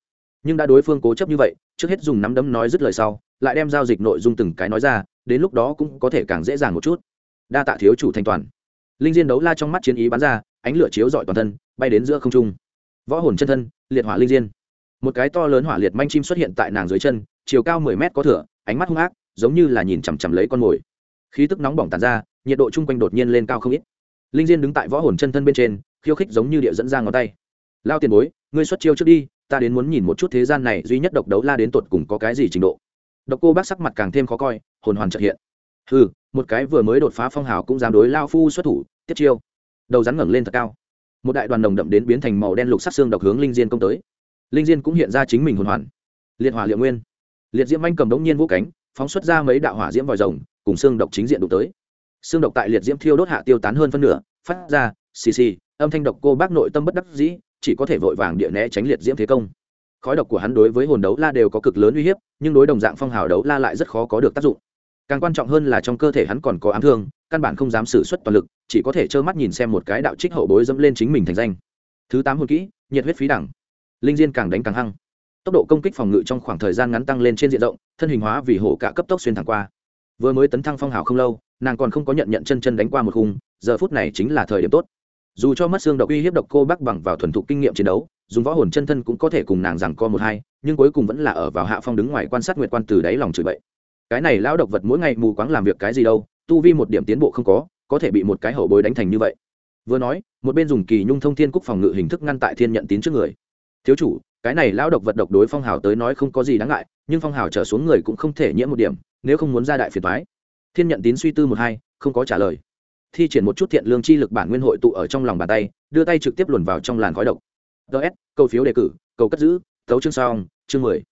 Nhưng đã đối phương cố chấp như vậy, trước hết dùng nắm đấm nói dứt lời sau, lại đem giao dịch nội dung từng cái nói ra, đến lúc đó cũng có thể càng dễ dàng một chút. Đa tạ thiếu chủ thanh toàn. Linh diên đấu la trong mắt chiến ý bắn ra, ánh lửa chiếu dọi toàn thân, bay đến giữa không trung. Võ hồn chân thân, liệt hỏa linh diên. Một cái to lớn hỏa liệt manh chim xuất hiện tại nàng dưới chân chiều cao mười mét có thửa, ánh mắt hung ác, giống như là nhìn chằm chằm lấy con mồi. Khí tức nóng bỏng tàn ra, nhiệt độ chung quanh đột nhiên lên cao không ít. Linh diên đứng tại võ hồn chân thân bên trên, khiêu khích giống như địa dẫn ra ngón tay. Lao tiền bối, ngươi xuất chiêu trước đi, ta đến muốn nhìn một chút thế gian này duy nhất độc đấu la đến tột cùng có cái gì trình độ. Độc cô bác sắc mặt càng thêm khó coi, hồn hoàn trợ hiện. Ừ một cái vừa mới đột phá phong hào cũng dám đối lao phu xuất thủ, tiếp chiêu. Đầu rắn ngẩng lên thật cao. Một đại đoàn đồng đậm đến biến thành màu đen lục sắc xương độc hướng linh diên công tới. Linh diên cũng hiện ra chính mình hồn hoàn. Liệt hỏa liệu nguyên liệt diễm anh cầm đống nhiên vũ cánh, phóng xuất ra mấy đạo hỏa diễm vòi rồng, cùng xương độc chính diện đụng tới. Xương độc tại liệt diễm thiêu đốt hạ tiêu tán hơn phân nửa, phát ra xì xì, âm thanh độc cô bác nội tâm bất đắc dĩ, chỉ có thể vội vàng địa né tránh liệt diễm thế công. Khói độc của hắn đối với hồn đấu la đều có cực lớn uy hiếp, nhưng đối đồng dạng phong hào đấu la lại rất khó có được tác dụng. Càng quan trọng hơn là trong cơ thể hắn còn có ám thương, căn bản không dám xử suất toàn lực, chỉ có thể trơ mắt nhìn xem một cái đạo trích hậu bối dẫm lên chính mình thành danh. Thứ tám hồn kỹ, nhiệt huyết phí đẳng. Linh diên càng đánh càng hăng tốc độ công kích phòng ngự trong khoảng thời gian ngắn tăng lên trên diện rộng, thân hình hóa vì hổ cả cấp tốc xuyên thẳng qua. Vừa mới tấn thăng phong hào không lâu, nàng còn không có nhận nhận chân chân đánh qua một khung, giờ phút này chính là thời điểm tốt. Dù cho mất xương độc uy hiếp độc cô bắc bằng vào thuần thục kinh nghiệm chiến đấu, dùng võ hồn chân thân cũng có thể cùng nàng rằng co một hai, nhưng cuối cùng vẫn là ở vào hạ phong đứng ngoài quan sát nguyệt quan từ đáy lòng chửi bậy. Cái này lão độc vật mỗi ngày mù quáng làm việc cái gì đâu, tu vi một điểm tiến bộ không có có thể bị một cái hậu bối đánh thành như vậy. Vừa nói, một bên dùng kỳ nhung thông thiên cúc phòng ngự hình thức ngăn tại thiên nhận tín trước người. Thiếu chủ cái này lão độc vật độc đối phong hào tới nói không có gì đáng ngại, nhưng phong hào trở xuống người cũng không thể nhiễm một điểm, nếu không muốn ra đại phiền thoái thiên nhận tín suy tư một hai, không có trả lời. Thi triển một chút thiện lương chi lực bản nguyên hội tụ ở trong lòng bàn tay, đưa tay trực tiếp luồn vào trong làn khói độc. Ts câu phiếu đề cử cầu cất giữ, thấu chương song chương mười.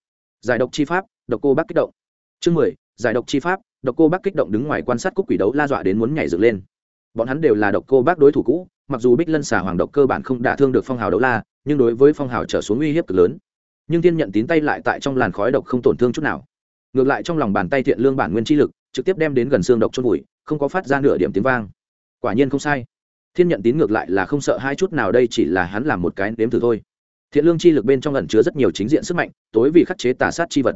Giải độc chi pháp, độc cô bác kích động. Chương mười, giải độc chi pháp, độc cô bác kích động đứng ngoài quan sát cúc quỷ đấu la dọa đến muốn nhảy dựng lên. Bọn hắn đều là độc cô bác đối thủ cũ, mặc dù bích lân xà hoàng độc cơ bản không đả thương được phong hào đấu la nhưng đối với phong hào trở xuống uy hiếp cực lớn. Nhưng thiên nhận tín tay lại tại trong làn khói độc không tổn thương chút nào. Ngược lại trong lòng bàn tay thiện lương bản nguyên chi lực, trực tiếp đem đến gần xương độc chôn vùi, không có phát ra nửa điểm tiếng vang. Quả nhiên không sai. Thiên nhận tín ngược lại là không sợ hai chút nào, đây chỉ là hắn làm một cái nếm thử thôi. Thiện lương chi lực bên trong ẩn chứa rất nhiều chính diện sức mạnh, tối vì khắc chế tà sát chi vật.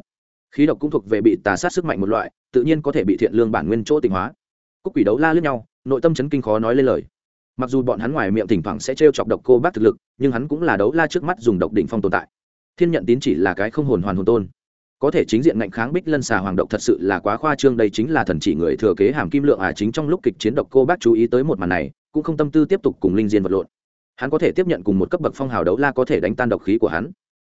Khí độc cũng thuộc về bị tà sát sức mạnh một loại, tự nhiên có thể bị thiện lương bản nguyên chỗ tịnh hóa. Cúc quỷ đấu la lướt nhau, nội tâm chấn kinh khó nói lên lời mặc dù bọn hắn ngoài miệng thỉnh thoảng sẽ t chọc độc cô bác thực lực, nhưng hắn cũng là đấu la trước mắt dùng độc đỉnh phong tồn tại. Thiên nhận tín chỉ là cái không hồn hoàn hồn tôn. Có thể chính diện ngạnh kháng bích lân xà hoàng độc thật sự là quá khoa trương, đây chính là thần chỉ người thừa kế hàm kim lượng à chính trong lúc kịch chiến độc cô bác chú ý tới một màn này, cũng không tâm tư tiếp tục cùng linh diên vật lộn. Hắn có thể tiếp nhận cùng một cấp bậc phong hào đấu la có thể đánh tan độc khí của hắn.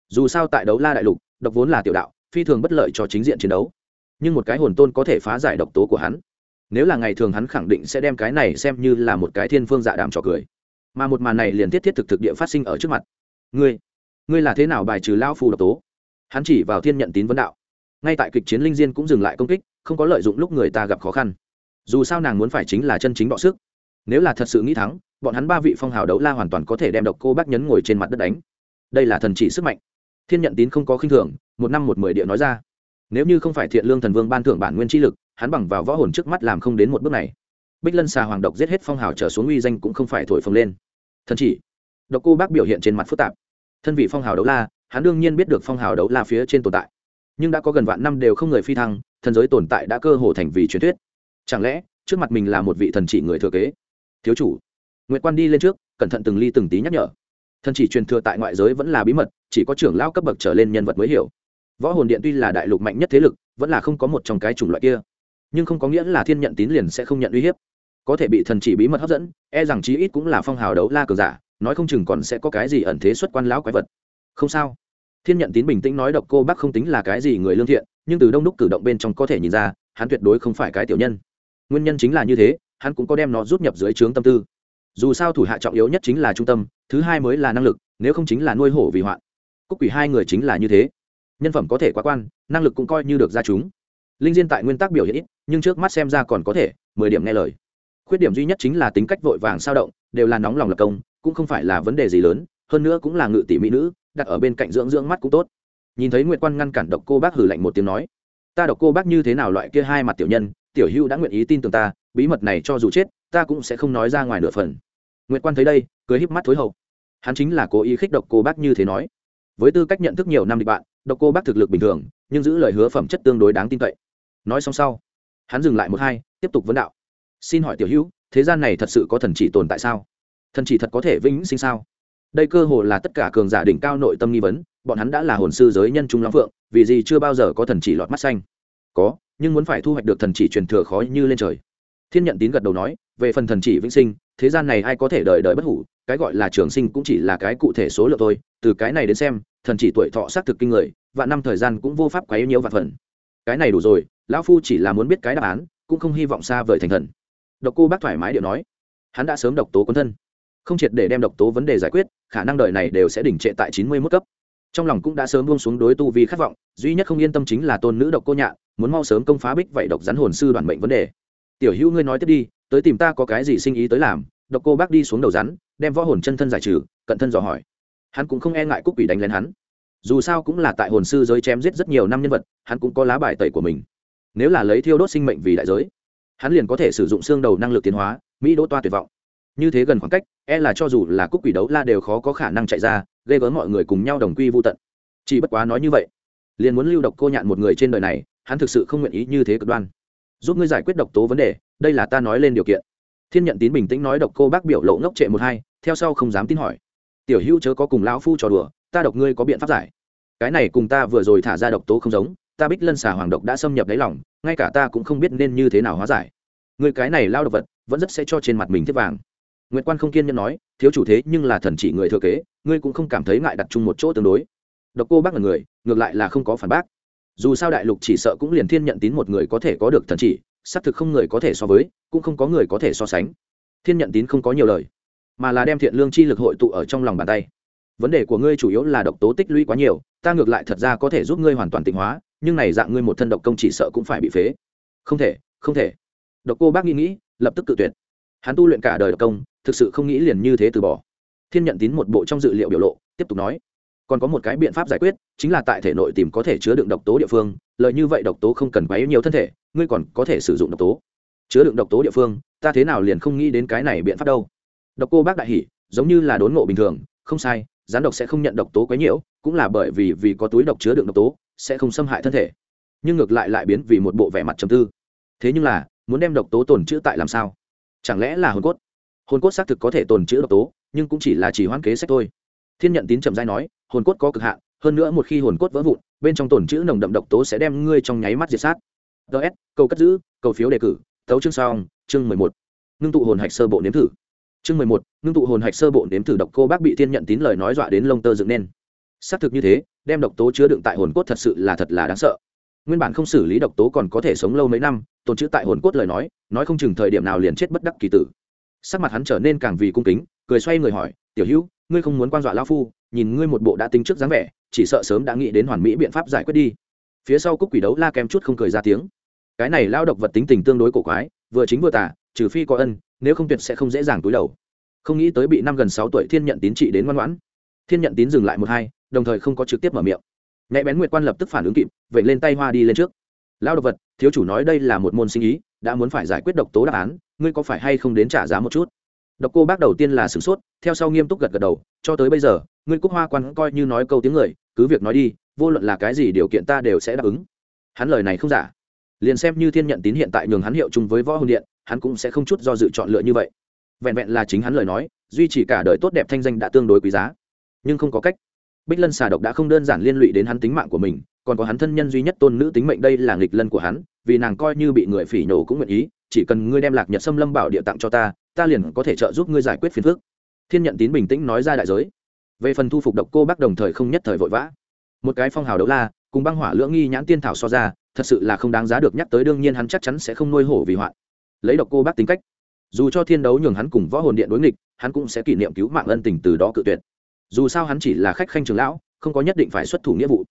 Dù sao tại đấu la đại lục, độc vốn là tiểu đạo, phi thường bất lợi cho chính diện chiến đấu. Nhưng một cái hồn tôn có thể phá giải độc tố của hắn nếu là ngày thường hắn khẳng định sẽ đem cái này xem như là một cái thiên phương dạ đàm trò cười. Mà một màn này liền thiết thiết thực thực địa phát sinh ở trước mặt. Ngươi ngươi là thế nào bài trừ lao phù độc tố? Hắn chỉ vào thiên nhận tín vấn đạo. Ngay tại kịch chiến linh diên cũng dừng lại công kích, không có lợi dụng lúc người ta gặp khó khăn. Dù sao nàng muốn phải chính là chân chính bọ sức. Nếu là thật sự nghĩ thắng, bọn hắn ba vị phong hào đấu la hoàn toàn có thể đem độc cô bác nhấn ngồi trên mặt đất đánh. Đây là thần chỉ sức mạnh. Thiên nhận tín không có khinh thường, một năm một mười địa nói ra. Nếu như không phải thiện lương thần vương ban thưởng bản nguyên chi lực hắn bằng vào võ hồn trước mắt làm không đến một bước này. Bích lân xà hoàng độc giết hết phong hào trở xuống uy danh cũng không phải thổi phồng lên. Thần chỉ, độc cô bác biểu hiện trên mặt phức tạp. Thân vị phong hào đấu la, hắn đương nhiên biết được phong hào đấu la phía trên tồn tại. Nhưng đã có gần vạn năm đều không người phi thăng, thần giới tồn tại đã cơ hồ thành vì truyền thuyết. Chẳng lẽ, trước mặt mình là một vị thần chỉ người thừa kế? Thiếu chủ, nguyệt quan đi lên trước, cẩn thận từng ly từng tí nhắc nhở. Thần chỉ truyền thừa tại ngoại giới vẫn là bí mật, chỉ có trưởng lao cấp bậc trở lên nhân vật mới hiểu. Võ hồn điện tuy là đại lục mạnh nhất thế lực, vẫn là không có một trong cái chủng loại kia nhưng không có nghĩa là thiên nhận tín liền sẽ không nhận uy hiếp. Có thể bị thần chỉ bí mật hấp dẫn e rằng chí ít cũng là phong hào đấu la cờ giả, nói không chừng còn sẽ có cái gì ẩn thế xuất quan lão quái vật. Không sao. Thiên nhận tín bình tĩnh nói độc cô bác không tính là cái gì người lương thiện, nhưng từ đông đúc cử động bên trong có thể nhìn ra, hắn tuyệt đối không phải cái tiểu nhân. Nguyên nhân chính là như thế, hắn cũng có đem nó rút nhập dưới trướng tâm tư. Dù sao thủ hạ trọng yếu nhất chính là trung tâm, thứ hai mới là năng lực, nếu không chính là nuôi hổ vì hoạn. Cúc quỷ hai người chính là như thế. Nhân phẩm có thể quá quan, năng lực cũng coi như được ra chúng linh diên tại nguyên tắc biểu hiện ít, nhưng trước mắt xem ra còn có thể, mười điểm nghe lời. Khuyết điểm duy nhất chính là tính cách vội vàng sao động, đều là nóng lòng lập công, cũng không phải là vấn đề gì lớn, hơn nữa cũng là ngự tỷ mỹ nữ, đặt ở bên cạnh dưỡng dưỡng mắt cũng tốt. Nhìn thấy nguyệt quan ngăn cản độc cô bác hử lạnh một tiếng nói, ta độc cô bác như thế nào loại kia hai mặt tiểu nhân, tiểu hưu đã nguyện ý tin tưởng ta, bí mật này cho dù chết, ta cũng sẽ không nói ra ngoài nửa phần. Nguyệt quan thấy đây, cười híp mắt thối hậu. Hắn chính là cố ý khích độc cô bác như thế nói. Với tư cách nhận thức nhiều năm địch bạn, độc cô bác thực lực bình thường, nhưng giữ lời hứa phẩm chất tương đối đáng tin cậy nói xong sau, hắn dừng lại một hai, tiếp tục vấn đạo. Xin hỏi tiểu hữu, thế gian này thật sự có thần chỉ tồn tại sao? Thần chỉ thật có thể vĩnh sinh sao? Đây cơ hồ là tất cả cường giả đỉnh cao nội tâm nghi vấn, bọn hắn đã là hồn sư giới nhân trung long phượng, vì gì chưa bao giờ có thần chỉ lọt mắt xanh? Có, nhưng muốn phải thu hoạch được thần chỉ truyền thừa khó như lên trời. Thiên nhận tín gật đầu nói, về phần thần chỉ vĩnh sinh, thế gian này ai có thể đợi đợi bất hủ, cái gọi là trường sinh cũng chỉ là cái cụ thể số lượng thôi, từ cái này đến xem, thần chỉ tuổi thọ xác thực kinh người và năm thời gian cũng vô pháp quấy nhiều vạn phần. Cái này đủ rồi lão phu chỉ là muốn biết cái đáp án cũng không hy vọng xa vời thành thần. Độc cô bác thoải mái điệu nói hắn đã sớm độc tố quân thân. Không triệt để đem độc tố vấn đề giải quyết khả năng đời này đều sẽ đỉnh trệ tại chín mươi mức cấp. Trong lòng cũng đã sớm buông xuống đối tu vì khát vọng duy nhất không yên tâm chính là tôn nữ độc cô nhạ, muốn mau sớm công phá bích vậy độc rắn hồn sư đoàn mệnh vấn đề. Tiểu hữu ngươi nói tiếp đi tới tìm ta có cái gì sinh ý tới làm độc cô bác đi xuống đầu rắn đem võ hồn chân thân giải trừ cận thân dò hỏi. Hắn cũng không e ngại cúc quỷ đánh lên hắn. Dù sao cũng là tại hồn sư giới chém giết rất nhiều năm nhân vật hắn cũng có lá bài tẩy của mình nếu là lấy thiêu đốt sinh mệnh vì đại giới, hắn liền có thể sử dụng xương đầu năng lực tiến hóa, mỹ đỗ toa tuyệt vọng. Như thế gần khoảng cách e là cho dù là cúc quỷ đấu la đều khó có khả năng chạy ra, gây gớm mọi người cùng nhau đồng quy vô tận. Chỉ bất quá nói như vậy, liền muốn lưu độc cô nhạn một người trên đời này, hắn thực sự không nguyện ý như thế cực đoan. Giúp ngươi giải quyết độc tố vấn đề, đây là ta nói lên điều kiện. Thiên nhận tín bình tĩnh nói độc cô bác biểu lộ ngốc trệ một hai, theo sau không dám tin hỏi. Tiểu hữu chớ có cùng lão phu trò đùa, ta độc ngươi có biện pháp giải. Cái này cùng ta vừa rồi thả ra độc tố không giống ta bích lân xà hoàng độc đã xâm nhập đáy lòng, ngay cả ta cũng không biết nên như thế nào hóa giải. Người cái này lao độc vật, vẫn rất sẽ cho trên mặt mình thiết vàng. Nguyễn quan không kiên nhẫn nói, thiếu chủ thế nhưng là thần chỉ người thừa kế, ngươi cũng không cảm thấy ngại đặt chung một chỗ tương đối. Độc cô bác là người, ngược lại là không có phản bác. Dù sao đại lục chỉ sợ cũng liền thiên nhận tín một người có thể có được thần chỉ, xác thực không người có thể so với, cũng không có người có thể so sánh. Thiên nhận tín không có nhiều lời, mà là đem thiện lương chi lực hội tụ ở trong lòng bàn tay. Vấn đề của ngươi chủ yếu là độc tố tích lũy quá nhiều, ta ngược lại thật ra có thể giúp ngươi hoàn toàn tịnh hóa nhưng này dạng ngươi một thân độc công chỉ sợ cũng phải bị phế. Không thể không thể. Độc cô bác nghĩ nghĩ, lập tức tự tuyệt. Hắn tu luyện cả đời độc công, thực sự không nghĩ liền như thế từ bỏ. Thiên nhận tín một bộ trong dự liệu biểu lộ, tiếp tục nói. Còn có một cái biện pháp giải quyết, chính là tại thể nội tìm có thể chứa đựng độc tố địa phương, lợi như vậy độc tố không cần quá nhiều thân thể, ngươi còn có thể sử dụng độc tố. Chứa đựng độc tố địa phương, ta thế nào liền không nghĩ đến cái này biện pháp đâu. Độc cô bác đại hỉ, giống như là đốn ngộ bình thường, không sai rán độc sẽ không nhận độc tố quấy nhiễu, cũng là bởi vì vì có túi độc chứa đựng độc tố sẽ không xâm hại thân thể. Nhưng ngược lại lại biến vì một bộ vẻ mặt trầm tư. Thế nhưng là, muốn đem độc tố tồn chữ tại làm sao? Chẳng lẽ là hồn cốt? Hồn cốt xác thực có thể tồn chữ độc tố, nhưng cũng chỉ là chỉ hoãn kế sách thôi. Thiên nhận tín trầm dai nói, hồn cốt có cực hạn, hơn nữa một khi hồn cốt vỡ vụn, bên trong tồn chữ nồng đậm độc tố sẽ đem ngươi trong nháy mắt diệt sát. Ts cầu cất giữ, cầu phiếu đề cử, thấu chương song chương mười một. Ngưng tụ hồn hạch sơ bộ nếm thử. Chương mười một, ngưng tụ hồn hạch sơ bộ nếm thử độc cô bác bị thiên nhận tín lời nói dọa đến lông tơ dựng nên. Xác thực như thế đem độc tố chứa đựng tại hồn cốt thật sự là thật là đáng sợ. Nguyên bản không xử lý độc tố còn có thể sống lâu mấy năm, tồn chữ tại hồn cốt lời nói nói không chừng thời điểm nào liền chết bất đắc kỳ tử. Sắc mặt hắn trở nên càng vì cung kính, cười xoay người hỏi, tiểu hữu, ngươi không muốn quan dọa lão phu, nhìn ngươi một bộ đã tính trước dáng vẻ, chỉ sợ sớm đã nghĩ đến hoàn mỹ biện pháp giải quyết đi. Phía sau cúc quỷ đấu la kém chút không cười ra tiếng. Cái này lao độc vật tính tình tương đối cổ quái, vừa chính vừa tả trừ phi có ân, nếu không tuyệt sẽ không dễ dàng túi đầu. Không nghĩ tới bị năm gần sáu tuổi thiên nhận tín trị đến ngoan ngoãn. Thiên nhận tín dừng lại một hai đồng thời không có trực tiếp mở miệng. Nhạy bén nguyệt quan lập tức phản ứng kịp vậy lên tay hoa đi lên trước. Lao độc vật, thiếu chủ nói đây là một môn sinh ý, đã muốn phải giải quyết độc tố đáp án, ngươi có phải hay không đến trả giá một chút? Độc cô bác đầu tiên là sửng sốt, theo sau nghiêm túc gật gật đầu, cho tới bây giờ, ngươi cúc hoa quan coi như nói câu tiếng người, cứ việc nói đi, vô luận là cái gì điều kiện ta đều sẽ đáp ứng. Hắn lời này không giả. Liền xem như thiên nhận tín hiện tại nhường hắn hiệu chung với võ hồng điện, hắn cũng sẽ không chút do dự chọn lựa như vậy. Vẹn vẹn là chính hắn lời nói, duy chỉ cả đời tốt đẹp thanh danh đã tương đối quý giá. Nhưng không có cách bích lân xà độc đã không đơn giản liên lụy đến hắn tính mạng của mình, còn có hắn thân nhân duy nhất tôn nữ tính mệnh đây là nghịch lân của hắn, vì nàng coi như bị người phỉ nhổ cũng nguyện ý, chỉ cần ngươi đem lạc nhật xâm lâm bảo địa tặng cho ta ta liền có thể trợ giúp ngươi giải quyết phiền phức. Thiên nhận tín bình tĩnh nói ra đại giới. Về phần thu phục độc cô bác đồng thời không nhất thời vội vã. Một cái phong hào đấu la, cùng băng hỏa lưỡng nghi nhãn tiên thảo so ra, thật sự là không đáng giá được nhắc tới, đương nhiên hắn chắc chắn sẽ không nuôi hổ vì hoạn. Lấy độc cô bác tính cách, dù cho thiên đấu nhường hắn cùng võ hồn điện đối nghịch, hắn cũng sẽ kỷ niệm cứu mạng ân tình từ đó cự tuyệt dù sao hắn chỉ là khách khanh trường lão, không có nhất định phải xuất thủ nghĩa vụ.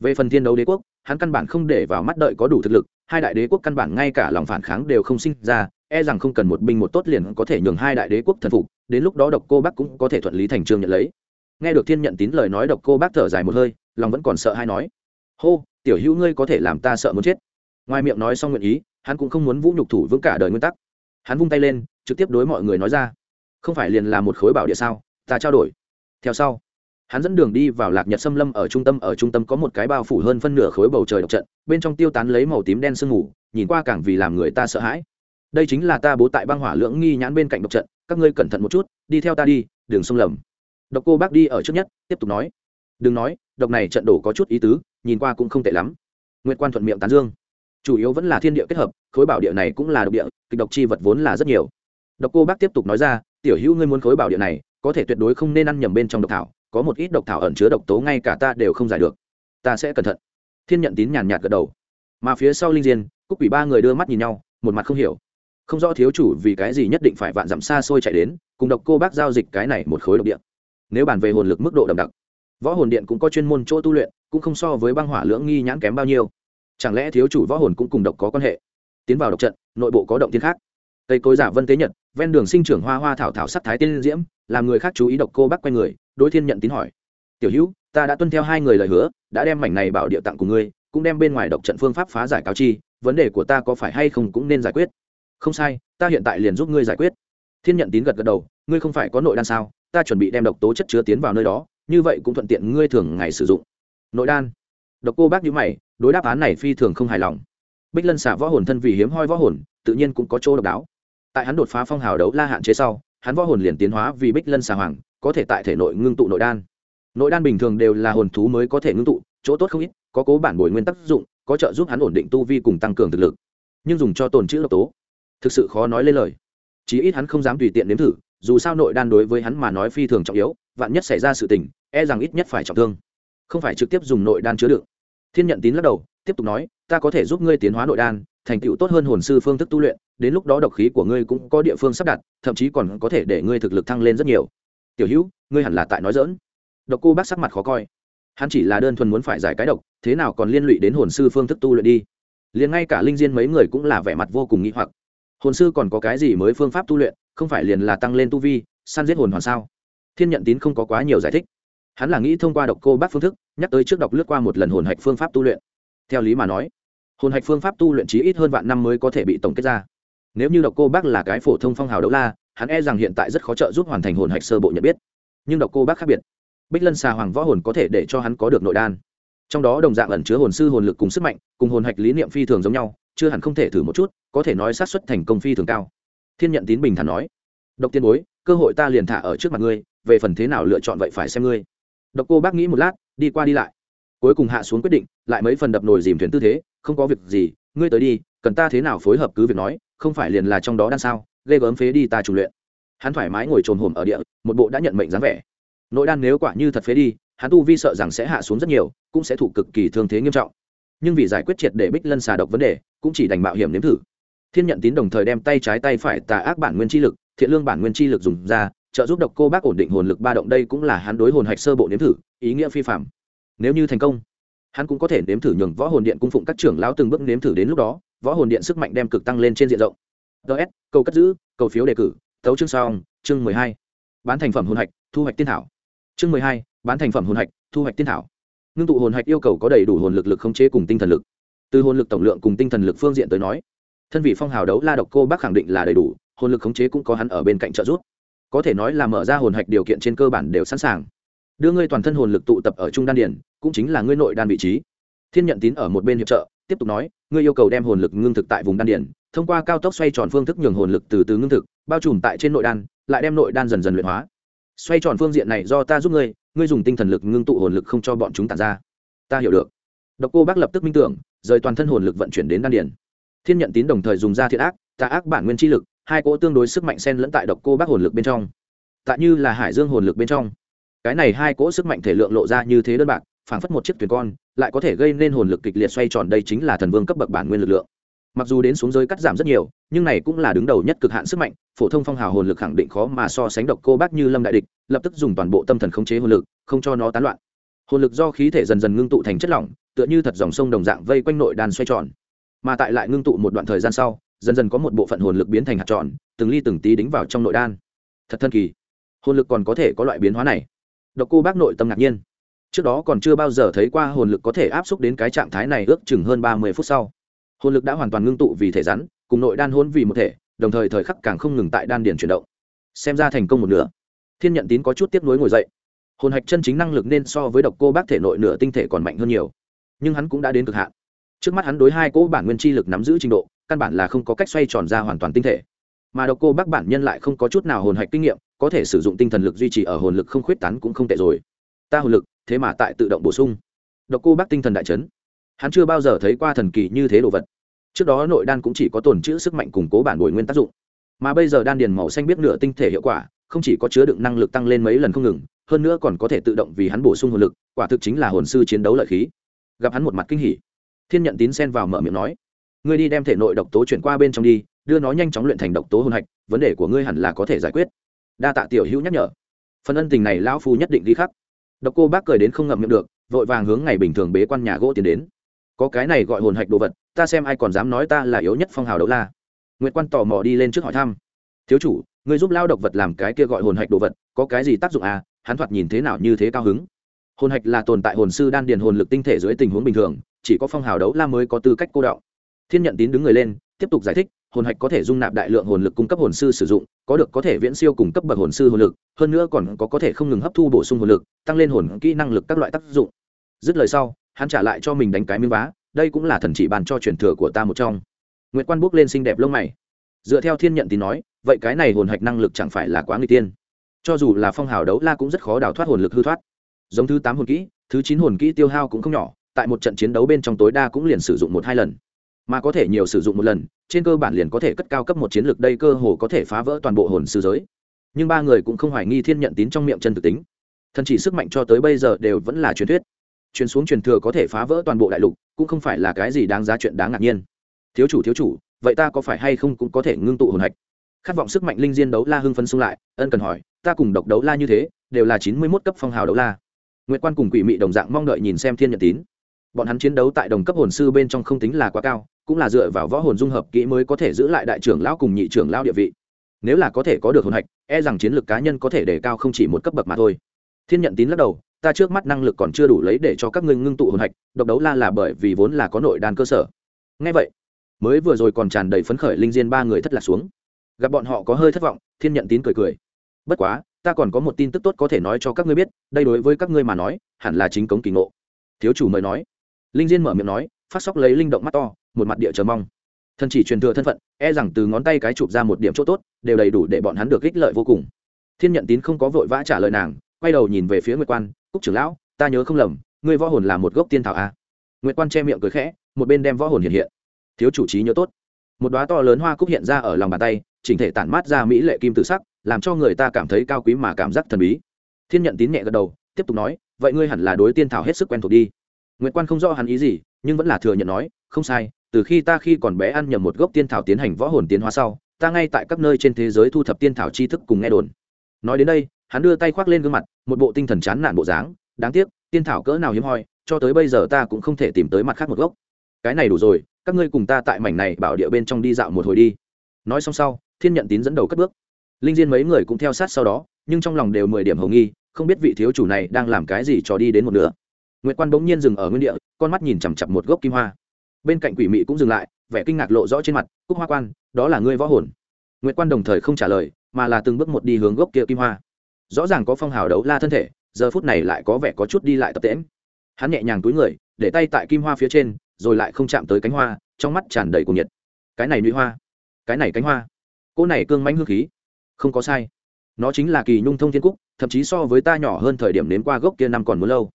Về phần thiên đấu đế quốc, hắn căn bản không để vào mắt đợi có đủ thực lực, hai đại đế quốc căn bản ngay cả lòng phản kháng đều không sinh ra e rằng không cần một binh một tốt liền có thể nhường hai đại đế quốc thần phục, đến lúc đó độc cô bác cũng có thể thuận lý thành trương nhận lấy. Nghe được thiên nhận tín lời nói độc cô bác thở dài một hơi, lòng vẫn còn sợ hay nói, hô, tiểu hữu ngươi có thể làm ta sợ muốn chết. Ngoài miệng nói xong nguyện ý, hắn cũng không muốn vũ nhục thủ vững cả đời nguyên tắc. Hắn vung tay lên, trực tiếp đối mọi người nói ra, không phải liền là một khối bảo địa sao? Ta trao đổi theo sau, hắn dẫn đường đi vào lạc nhật xâm lâm ở trung tâm, ở trung tâm có một cái bao phủ hơn phân nửa khối bầu trời độc trận, bên trong tiêu tán lấy màu tím đen sương mù, nhìn qua càng vì làm người ta sợ hãi. Đây chính là ta bố tại băng hỏa lưỡng nghi nhãn bên cạnh độc trận, các ngươi cẩn thận một chút, đi theo ta đi, đường sông lầm. Độc cô bác đi ở trước nhất, tiếp tục nói. Đừng nói, độc này trận đổ có chút ý tứ, nhìn qua cũng không tệ lắm. Nguyệt quan thuận miệng tán dương. Chủ yếu vẫn là thiên địa kết hợp, khối bảo địa này cũng là độc địa, kịch độc chi vật vốn là rất nhiều. Độc cô bác tiếp tục nói ra, tiểu hữu ngươi muốn khối bảo địa này có thể tuyệt đối không nên ăn nhầm bên trong độc thảo, có một ít độc thảo ẩn chứa độc tố ngay cả ta đều không giải được. Ta sẽ cẩn thận. Thiên nhận tín nhàn nhạt gật đầu. Mà phía sau linh diên, cúc quỷ ba người đưa mắt nhìn nhau, một mặt không hiểu. Không rõ thiếu chủ vì cái gì nhất định phải vạn dặm xa xôi chạy đến, cùng độc cô bác giao dịch cái này một khối độc điện. Nếu bàn về hồn lực mức độ đậm đặc, võ hồn điện cũng có chuyên môn chỗ tu luyện, cũng không so với băng hỏa lưỡng nghi nhãn kém bao nhiêu. Chẳng lẽ thiếu chủ võ hồn cũng cùng độc có quan hệ? Tiến vào độc trận, nội bộ có động thiên khác. Cây cối giả vân tế nhật ven đường sinh trưởng hoa hoa thảo thảo sắc thái tiên diễm, làm người khác chú ý độc cô bác quay người, đối thiên nhận tín hỏi. Tiểu hữu, ta đã tuân theo hai người lời hứa, đã đem mảnh này bảo địa tặng của ngươi, cũng đem bên ngoài độc trận phương pháp phá giải cáo chi, vấn đề của ta có phải hay không cũng nên giải quyết. Không sai, ta hiện tại liền giúp ngươi giải quyết. Thiên nhận tín gật gật đầu, ngươi không phải có nội đan sao? Ta chuẩn bị đem độc tố chất chứa tiến vào nơi đó, như vậy cũng thuận tiện ngươi thường ngày sử dụng. Nội đan? Độc cô bác nhữ mày, đối đáp án này phi thường không hài lòng. Bích lân xả võ hồn thân vì hiếm hoi võ hồn, tự nhiên cũng có chỗ độc đáo tại hắn đột phá phong hào đấu la hạn chế sau, hắn võ hồn liền tiến hóa vì bích lân xà hoàng, có thể tại thể nội ngưng tụ nội đan. Nội đan bình thường đều là hồn thú mới có thể ngưng tụ, chỗ tốt không ít, có cố bản bồi nguyên tác dụng, có trợ giúp hắn ổn định tu vi cùng tăng cường thực lực. Nhưng dùng cho tồn chữ độc tố, thực sự khó nói lên lời. Chí ít hắn không dám tùy tiện nếm thử, dù sao nội đan đối với hắn mà nói phi thường trọng yếu, vạn nhất xảy ra sự tình e rằng ít nhất phải trọng thương. Không phải trực tiếp dùng nội đan chứa đựng. Thiên nhận tín lắc đầu, tiếp tục nói, ta có thể giúp ngươi tiến hóa nội đan thành tựu tốt hơn hồn sư phương thức tu luyện, đến lúc đó độc khí của ngươi cũng có địa phương sắp đặt, thậm chí còn có thể để ngươi thực lực thăng lên rất nhiều. Tiểu hữu, ngươi hẳn là tại nói dỡn độc cô bác sắc mặt khó coi. Hắn chỉ là đơn thuần muốn phải giải cái độc, thế nào còn liên lụy đến hồn sư phương thức tu luyện đi? Liền ngay cả linh diên mấy người cũng là vẻ mặt vô cùng nghĩ hoặc. Hồn sư còn có cái gì mới phương pháp tu luyện, không phải liền là tăng lên tu vi, săn giết hồn hoàn sao? Thiên nhận tín không có quá nhiều giải thích. Hắn là nghĩ thông qua độc cô bác phương thức, nhắc tới trước đọc lướt qua một lần hồn hạch phương pháp tu luyện. Theo lý mà nói hồn hạch phương pháp tu luyện trí ít hơn vạn năm mới có thể bị tổng kết ra. Nếu như độc cô bác là cái phổ thông phong hào đấu la, hắn e rằng hiện tại rất khó trợ giúp hoàn thành hồn hạch sơ bộ nhận biết. Nhưng độc cô bác khác biệt. Bích lân xà hoàng võ hồn có thể để cho hắn có được nội đan. Trong đó đồng dạng ẩn chứa hồn sư hồn lực cùng sức mạnh, cùng hồn hạch lý niệm phi thường giống nhau, chưa hẳn không thể thử một chút, có thể nói sát xuất thành công phi thường cao. Thiên nhận tín bình thản nói, độc tiên bối, cơ hội ta liền thả ở trước mặt ngươi, về phần thế nào lựa chọn vậy phải xem ngươi. Độc cô bác nghĩ một lát, đi qua đi lại cuối cùng hạ xuống quyết định, lại mấy phần đập nồi dìm thuyền tư thế, không có việc gì, ngươi tới đi, cần ta thế nào phối hợp cứ việc nói, không phải liền là trong đó đan sao, ghê gớm phế đi ta trùng luyện. Hắn thoải mái ngồi trồn hồm ở địa, một bộ đã nhận mệnh dáng vẻ. Nội đan nếu quả như thật phế đi, hắn tu vi sợ rằng sẽ hạ xuống rất nhiều, cũng sẽ thụ cực kỳ thương thế nghiêm trọng. Nhưng vì giải quyết triệt để bích lân xà độc vấn đề, cũng chỉ đành mạo hiểm nếm thử. Thiên nhận tín đồng thời đem tay trái tay phải tà ác bản nguyên chi lực, thiện lương bản nguyên chi lực dùng ra, trợ giúp độc cô bác ổn định hồn lực ba động, đây cũng là hắn đối hồn hạch sơ bộ nếm thử, ý nghĩa phi phạm nếu như thành công, hắn cũng có thể nếm thử nhường võ hồn điện cung phụng các trưởng lão từng bước nếm thử đến lúc đó, võ hồn điện sức mạnh đem cực tăng lên trên diện rộng. Ts cầu cất giữ, cầu phiếu đề cử tấu chương song chương mười hai, bán thành phẩm hồn hạch, thu hoạch tiên thảo. Chương mười hai, bán thành phẩm hồn hạch, thu hoạch tiên thảo. Ngưng tụ hồn hạch yêu cầu có đầy đủ hồn lực lực khống chế cùng tinh thần lực. Từ hồn lực tổng lượng cùng tinh thần lực phương diện tới nói, thân vị phong hào đấu la độc cô bác khẳng định là đầy đủ, hồn lực khống chế cũng có hắn ở bên cạnh trợ giúp. Có thể nói là mở ra hồn hạch điều kiện trên cơ bản đều sẵn sàng. Đưa ngươi toàn thân hồn lực tụ tập ở trung đan điển cũng chính là ngươi nội đan vị trí. Thiên nhận tín ở một bên hiệp trợ, tiếp tục nói, ngươi yêu cầu đem hồn lực ngưng thực tại vùng đan điển thông qua cao tốc xoay tròn phương thức nhường hồn lực từ từ ngưng thực, bao trùm tại trên nội đan, lại đem nội đan dần dần luyện hóa. Xoay tròn phương diện này do ta giúp ngươi ngươi dùng tinh thần lực ngưng tụ hồn lực không cho bọn chúng tàn ra. Ta hiểu được. Độc cô bác lập tức minh tưởng, rời toàn thân hồn lực vận chuyển đến đan điển thiên nhận tín đồng thời dùng ra thiện ác, tà ác bản nguyên chi lực, hai cỗ tương đối sức mạnh sen lẫn tại độc cô bác hồn lực bên trong. Tại như là hải dương hồn lực bên trong. Cái này hai cỗ sức mạnh thể lượng lộ ra như thế đơn bạc phảng phất một chiếc thuyền con, lại có thể gây nên hồn lực kịch liệt xoay tròn đây chính là thần vương cấp bậc bản nguyên lực lượng. Mặc dù đến xuống giới cắt giảm rất nhiều, nhưng này cũng là đứng đầu nhất cực hạn sức mạnh, phổ thông phong hào hồn lực khẳng định khó mà so sánh độc cô bác như lâm đại địch, lập tức dùng toàn bộ tâm thần khống chế hồn lực, không cho nó tán loạn. Hồn lực do khí thể dần dần ngưng tụ thành chất lỏng, tựa như thật dòng sông đồng dạng vây quanh nội đan xoay tròn. Mà tại lại ngưng tụ một đoạn thời gian sau, dần dần có một bộ phận hồn lực biến thành hạt tròn, từng ly từng tí đính vào trong nội đan. Thật thân kỳ. Hồn lực còn có thể có loại biến hóa này. Độc cô bác nội tâm ngạc nhiên trước đó còn chưa bao giờ thấy qua hồn lực có thể áp xúc đến cái trạng thái này ước chừng hơn ba mươi phút sau. Hồn lực đã hoàn toàn ngưng tụ vì thể rắn, cùng nội đan hôn vì một thể, đồng thời thời khắc càng không ngừng tại đan điển chuyển động. Xem ra thành công một nửa. Thiên nhận tín có chút tiếp nối ngồi dậy. Hồn hạch chân chính năng lực nên so với độc cô bác thể nội nửa tinh thể còn mạnh hơn nhiều. Nhưng hắn cũng đã đến cực hạn. Trước mắt hắn đối hai cỗ bản nguyên chi lực nắm giữ trình độ, căn bản là không có cách xoay tròn ra hoàn toàn tinh thể. Mà độc cô bác bản nhân lại không có chút nào hồn hạch kinh nghiệm, có thể sử dụng tinh thần lực duy trì ở hồn lực không khuyết tán cũng không tệ rồi. Ta hồn lực thế mà tại tự động bổ sung. Độc cô bác tinh thần đại chấn. Hắn chưa bao giờ thấy qua thần kỳ như thế đồ vật. Trước đó nội đan cũng chỉ có tồn chữ sức mạnh củng cố bản bồi nguyên tác dụng. Mà bây giờ đan điền màu xanh biết nửa tinh thể hiệu quả, không chỉ có chứa đựng năng lực tăng lên mấy lần không ngừng, hơn nữa còn có thể tự động vì hắn bổ sung hồn lực, quả thực chính là hồn sư chiến đấu lợi khí. Gặp hắn một mặt kinh hỉ, thiên nhận tín xen vào mở miệng nói, ngươi đi đem thể nội độc tố chuyển qua bên trong đi, đưa nó nhanh chóng luyện thành độc tố hồn hạch, vấn đề của ngươi hẳn là có thể giải quyết. Đa tạ tiểu hữu nhắc nhở. Phần ân tình này lão phu nhất định ghi khắc độc cô bác cười đến không ngậm miệng được, vội vàng hướng ngày bình thường bế quan nhà gỗ tiến đến. Có cái này gọi hồn hạch đồ vật, ta xem ai còn dám nói ta là yếu nhất phong hào đấu la. Nguyễn quan tò mò đi lên trước hỏi thăm. Thiếu chủ người giúp lao độc vật làm cái kia gọi hồn hạch đồ vật, có cái gì tác dụng à? Hắn thoạt nhìn thế nào như thế cao hứng? Hồn hạch là tồn tại hồn sư đan điền hồn lực tinh thể dưới tình huống bình thường, chỉ có phong hào đấu la mới có tư cách cô đọng. thiên nhận tín đứng người lên, tiếp tục giải thích hồn hạch có thể dung nạp đại lượng hồn lực cung cấp hồn sư sử dụng, có được có thể viễn siêu cung cấp bậc hồn sư hồn lực, hơn nữa còn có có thể không ngừng hấp thu bổ sung hồn lực, tăng lên hồn kỹ năng lực các loại tác dụng. Dứt lời sau, hắn trả lại cho mình đánh cái miếng vá, đây cũng là thần chỉ bàn cho truyền thừa của ta một trong. Nguyệt quan bước lên xinh đẹp lông mày. Dựa theo thiên nhận thì nói, vậy cái này hồn hạch năng lực chẳng phải là quá người tiên. Cho dù là phong hào đấu la cũng rất khó đào thoát hồn lực hư thoát. Giống thứ tám hồn kỹ, thứ chín hồn kỹ tiêu hao cũng không nhỏ, tại một trận chiến đấu bên trong tối đa cũng liền sử dụng một hai lần. Mà có thể nhiều sử dụng một lần trên cơ bản liền có thể cất cao cấp một chiến lược đây cơ hồ có thể phá vỡ toàn bộ hồn sư giới. Nhưng ba người cũng không hoài nghi thiên nhận tín trong miệng chân thực tính. Thần chỉ sức mạnh cho tới bây giờ đều vẫn là truyền thuyết. Truyền xuống truyền thừa có thể phá vỡ toàn bộ đại lục, cũng không phải là cái gì đáng giá chuyện đáng ngạc nhiên. Thiếu chủ thiếu chủ, vậy ta có phải hay không cũng có thể ngưng tụ hồn hạch? Khát vọng sức mạnh linh diên đấu la hưng phân xung lại, ân cần hỏi, ta cùng độc đấu la như thế, đều là chín mươi mốt cấp phong hào đấu la. Nguyễn quan cùng quỷ mị đồng dạng mong đợi nhìn xem thiên nhận tín. Bọn hắn chiến đấu tại đồng cấp hồn sư bên trong không tính là quá cao cũng là dựa vào võ hồn dung hợp kỹ mới có thể giữ lại đại trưởng lão cùng nhị trưởng lão địa vị. Nếu là có thể có được hồn hạch e rằng chiến lược cá nhân có thể đề cao không chỉ một cấp bậc mà thôi. Thiên nhận tín lắc đầu, ta trước mắt năng lực còn chưa đủ lấy để cho các ngươi ngưng tụ hồn hạch, độc đấu la là bởi vì vốn là có nội đàn cơ sở. Ngay vậy, mới vừa rồi còn tràn đầy phấn khởi linh diên ba người thất lạc xuống. Gặp bọn họ có hơi thất vọng, thiên nhận tín cười cười. Bất quá, ta còn có một tin tức tốt có thể nói cho các ngươi biết, đây đối với các ngươi mà nói, hẳn là chính cống kỳ ngộ. Thiếu chủ mời nói. Linh diên mở miệng nói, phát sóc lấy linh động mắt to một mặt địa chờ mong. Thần chỉ truyền thừa thân phận e rằng từ ngón tay cái chụp ra một điểm chỗ tốt, đều đầy đủ để bọn hắn được ích lợi vô cùng. Thiên nhận tín không có vội vã trả lời nàng, quay đầu nhìn về phía nguyệt quan, cúc trưởng lão, ta nhớ không lầm, ngươi võ hồn là một gốc tiên thảo a à? nguyệt quan che miệng cười khẽ, một bên đem võ hồn hiện hiện. Thiếu chủ trí nhớ tốt. Một đoá to lớn hoa cúc hiện ra ở lòng bàn tay, chỉnh thể tản mát ra mỹ lệ kim tự sắc, làm cho người ta cảm thấy cao quý mà cảm giác thần bí. Thiên nhận tín nhẹ gật đầu, tiếp tục nói, vậy ngươi hẳn là đối tiên thảo hết sức quen thuộc đi. Nguyệt quan không rõ hắn ý gì, nhưng vẫn là thừa nhận nói, không sai từ khi ta khi còn bé ăn nhầm một gốc tiên thảo tiến hành võ hồn tiến hóa sau, ta ngay tại các nơi trên thế giới thu thập tiên thảo tri thức cùng nghe đồn. Nói đến đây, hắn đưa tay khoác lên gương mặt, một bộ tinh thần chán nản bộ dáng, đáng tiếc, tiên thảo cỡ nào hiếm hoi, cho tới bây giờ ta cũng không thể tìm tới mặt khác một gốc. Cái này đủ rồi, các ngươi cùng ta tại mảnh này bảo địa bên trong đi dạo một hồi đi. Nói xong sau, thiên nhận tín dẫn đầu cất bước. Linh diên mấy người cũng theo sát sau đó, nhưng trong lòng đều mười điểm hầu nghi, không biết vị thiếu chủ này đang làm cái gì cho đi đến một nửa. Nguyệt quan bỗng nhiên dừng ở nguyên địa, con mắt nhìn chằm chặp một gốc kim hoa bên cạnh quỷ mị cũng dừng lại, vẻ kinh ngạc lộ rõ trên mặt, cúc hoa quan, đó là ngươi võ hồn. Nguyệt quan đồng thời không trả lời, mà là từng bước một đi hướng gốc kia kim hoa. Rõ ràng có phong hào đấu la thân thể, giờ phút này lại có vẻ có chút đi lại tập tễm hắn nhẹ nhàng túi người, để tay tại kim hoa phía trên, rồi lại không chạm tới cánh hoa, trong mắt tràn đầy cuồng nhiệt. Cái này nữ hoa, cái này cánh hoa. Cô này cương mánh hương khí. Không có sai. Nó chính là kỳ nhung thông thiên cúc, thậm chí so với ta nhỏ hơn thời điểm đến qua gốc kia năm còn muốn lâu.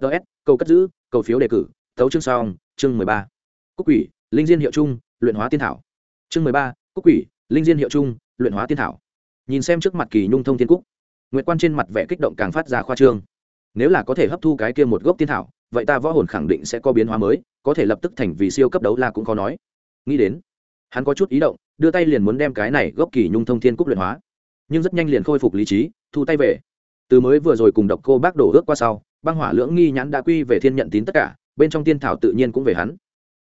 Ts câu cất giữ, cầu phiếu đề cử tấu chương song chương mười ba cúc quỷ linh diên hiệu trung, luyện hóa tiên thảo. Chương mười ba cúc quỷ linh diên hiệu trung, luyện hóa tiên thảo. Nhìn xem trước mặt kỳ nhung thông thiên cúc nguyệt quan trên mặt vẻ kích động càng phát ra khoa trương. Nếu là có thể hấp thu cái kia một gốc tiên thảo vậy ta võ hồn khẳng định sẽ có biến hóa mới có thể lập tức thành vì siêu cấp đấu la cũng khó nói. Nghĩ đến hắn có chút ý động đưa tay liền muốn đem cái này gốc kỳ nhung thông thiên cúc luyện hóa. Nhưng rất nhanh liền khôi phục lý trí thu tay về. Từ mới vừa rồi cùng độc cô bác đổ ước qua sau băng hỏa lưỡng nghi nhãn đã quy về thiên nhận tín tất cả bên trong tiên thảo tự nhiên cũng về hắn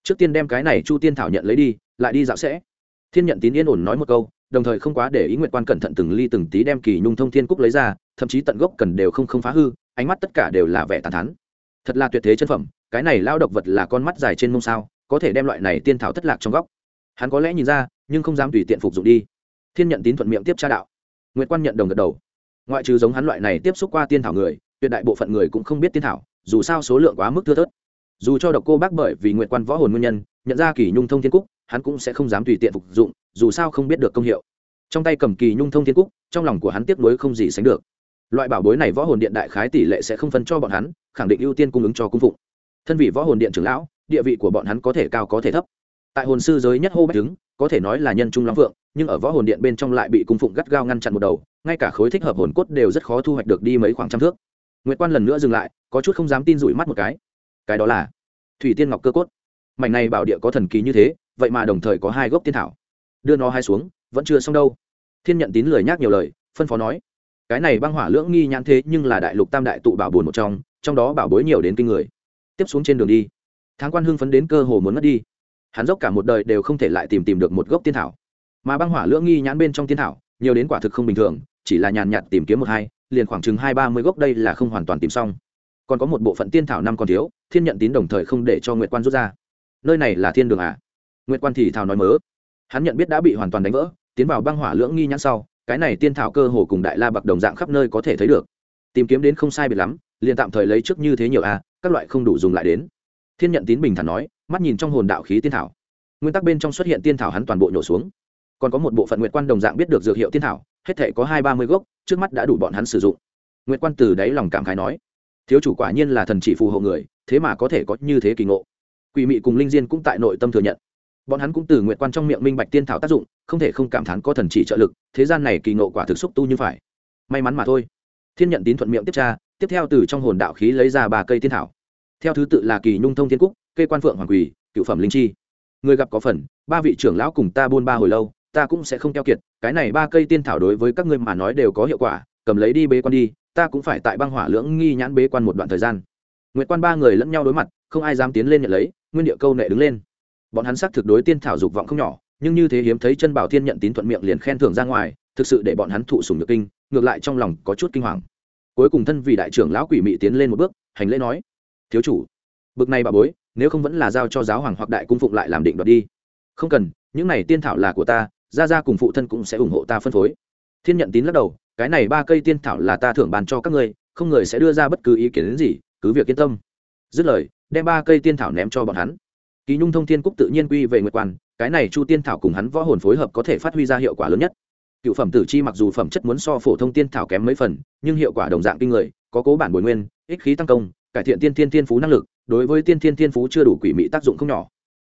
trước tiên đem cái này chu tiên thảo nhận lấy đi, lại đi dạo sẽ. Thiên nhận tín yên ổn nói một câu, đồng thời không quá để ý nguyện quan cẩn thận từng ly từng tí đem kỳ nhung thông thiên cúc lấy ra, thậm chí tận gốc cần đều không không phá hư, ánh mắt tất cả đều là vẻ tàn thắn thật là tuyệt thế chân phẩm, cái này lao độc vật là con mắt dài trên mông sao, có thể đem loại này tiên thảo thất lạc trong góc. Hắn có lẽ nhìn ra, nhưng không dám tùy tiện phục dụng đi. Thiên nhận tín thuận miệng tiếp tra đạo. Nguyện quan nhận đồng gật đầu. Ngoại trừ giống hắn loại này tiếp xúc qua tiên thảo người, tuyệt đại bộ phận người cũng không biết tiên thảo, dù sao số lượng quá mức thưa thớt dù cho độc cô bác bởi vì nguyện quan võ hồn nguyên nhân nhận ra kỳ nhung thông thiên cúc hắn cũng sẽ không dám tùy tiện phục dụng dù sao không biết được công hiệu. Trong tay cầm kỳ nhung thông thiên cúc trong lòng của hắn tiếp nối không gì sánh được. Loại bảo bối này võ hồn điện đại khái tỷ lệ sẽ không phân cho bọn hắn khẳng định ưu tiên cung ứng cho cung phụng. Thân vị võ hồn điện trưởng lão địa vị của bọn hắn có thể cao có thể thấp. Tại hồn sư giới nhất hô bách đứng, có thể nói là nhân trung lắm vượng nhưng ở võ hồn điện bên trong lại bị cung phụng gắt gao ngăn chặn một đầu ngay cả khối thích hợp hồn cốt đều rất khó thu hoạch được đi mấy khoảng trăm thước. Nguyệt quan lần nữa dừng lại có chút không dám tin rủi mắt một cái cái đó là thủy tiên ngọc cơ cốt. Mảnh này bảo địa có thần kỳ như thế, vậy mà đồng thời có hai gốc tiên thảo. Đưa nó hai xuống, vẫn chưa xong đâu. Thiên nhận tín lời nhắc nhiều lời, phân phó nói, cái này băng hỏa lưỡng nghi nhãn thế nhưng là đại lục tam đại tụ bảo bồn một trong trong đó bảo bối nhiều đến kinh người. Tiếp xuống trên đường đi tháng quan hưng phấn đến cơ hồ muốn mất đi. Hắn dốc cả một đời đều không thể lại tìm tìm được một gốc tiên thảo. Mà băng hỏa lưỡng nghi nhãn bên trong tiên thảo, nhiều đến quả thực không bình thường, chỉ là nhàn nhạt tìm kiếm một hai, liền khoảng chừng hai ba mươi gốc đây là không hoàn toàn tìm xong còn có một bộ phận tiên thảo năm còn thiếu, thiên nhận tín đồng thời không để cho nguyệt quan rút ra. Nơi này là thiên đường à? Nguyệt quan thì thảo nói mớ. Hắn nhận biết đã bị hoàn toàn đánh vỡ, tiến vào băng hỏa lưỡng nghi nhãn sau, cái này tiên thảo cơ hồ cùng đại la bạc đồng dạng khắp nơi có thể thấy được. Tìm kiếm đến không sai biệt lắm, liền tạm thời lấy trước như thế nhiều a các loại không đủ dùng lại đến. Thiên nhận tín bình thản nói, mắt nhìn trong hồn đạo khí tiên thảo. Nguyên tắc bên trong xuất hiện tiên thảo hắn toàn bộ nhổ xuống. Còn có một bộ phận nguyệt quan đồng dạng biết được dược hiệu tiên thảo, hết thể có hai ba mươi gốc, trước mắt đã đủ bọn hắn sử dụng. Nguyệt quan từ đáy lòng cảm khái nói thiếu chủ quả nhiên là thần chỉ phù hộ người, thế mà có thể có như thế kỳ ngộ. Quỷ mị cùng linh diên cũng tại nội tâm thừa nhận. Bọn hắn cũng từ nguyện quan trong miệng minh bạch tiên thảo tác dụng, không thể không cảm thán có thần chỉ trợ lực, thế gian này kỳ ngộ quả thực xúc tu như phải. May mắn mà thôi. Thiên nhận tín thuận miệng tiếp tra, tiếp theo từ trong hồn đạo khí lấy ra ba cây tiên thảo. Theo thứ tự là kỳ nhung thông thiên cúc cây quan phượng hoàng quỳ, cựu phẩm linh chi. Người gặp có phần, ba vị trưởng lão cùng ta buôn ba hồi lâu, ta cũng sẽ không keo kiệt, cái này ba cây tiên thảo đối với các ngươi mà nói đều có hiệu quả, cầm lấy đi bế quan đi ta cũng phải tại băng hỏa lưỡng nghi nhãn bế quan một đoạn thời gian. Nguyệt quan ba người lẫn nhau đối mặt, không ai dám tiến lên nhận lấy, nguyên địa câu nệ đứng lên. Bọn hắn xác thực đối tiên thảo dục vọng không nhỏ, nhưng như thế hiếm thấy chân bảo thiên nhận tín thuận miệng liền khen thưởng ra ngoài, thực sự để bọn hắn thụ sùng nhược kinh, ngược lại trong lòng có chút kinh hoàng. Cuối cùng thân vị đại trưởng lão quỷ mị tiến lên một bước, hành lễ nói, thiếu chủ, bực này bà bối, nếu không vẫn là giao cho giáo hoàng hoặc đại cung phụng lại làm định đoạt đi. Không cần, những này tiên thảo là của ta ra ra cùng phụ thân cũng sẽ ủng hộ ta phân phối. Thiên nhận tín lắc đầu cái này ba cây tiên thảo là ta thưởng bàn cho các ngươi, không người sẽ đưa ra bất cứ ý kiến đến gì, cứ việc yên tâm. Dứt lời, đem ba cây tiên thảo ném cho bọn hắn. Kỳ nhung thông thiên cúc tự nhiên quy về nguyệt quan, cái này chu tiên thảo cùng hắn võ hồn phối hợp có thể phát huy ra hiệu quả lớn nhất. Cựu phẩm tử chi mặc dù phẩm chất muốn so phổ thông tiên thảo kém mấy phần, nhưng hiệu quả đồng dạng kinh người, có cố bản bồi nguyên, ích khí tăng công, cải thiện tiên thiên thiên phú năng lực, đối với tiên thiên thiên phú chưa đủ quỷ mị tác dụng không nhỏ.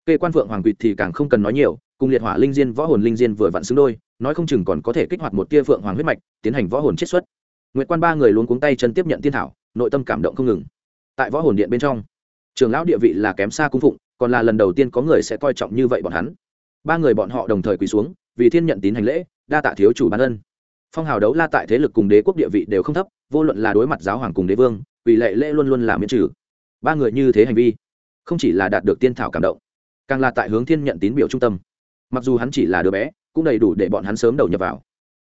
Kê quan phượng hoàng quỵt thì càng không cần nói nhiều cùng liệt hỏa linh diên, võ hồn linh diên vừa vặn xứng đôi, nói không chừng còn có thể kích hoạt một tia phượng hoàng huyết mạch, tiến hành võ hồn chiết xuất. Nguyệt quan ba người luôn cuống tay chân tiếp nhận tiên thảo, nội tâm cảm động không ngừng. Tại võ hồn điện bên trong, trường lão địa vị là kém xa cung phụng, còn là lần đầu tiên có người sẽ coi trọng như vậy bọn hắn. Ba người bọn họ đồng thời quỳ xuống, vì thiên nhận tín hành lễ, đa tạ thiếu chủ ban ân. Phong hào đấu la tại thế lực cùng đế quốc địa vị đều không thấp, vô luận là đối mặt giáo hoàng cùng đế vương vì lệ lễ luôn luôn là miễn trừ. Ba người như thế hành vi, không chỉ là đạt được tiên thảo cảm động, càng là tại hướng thiên nhận tín biểu trung tâm mặc dù hắn chỉ là đứa bé, cũng đầy đủ để bọn hắn sớm đầu nhập vào.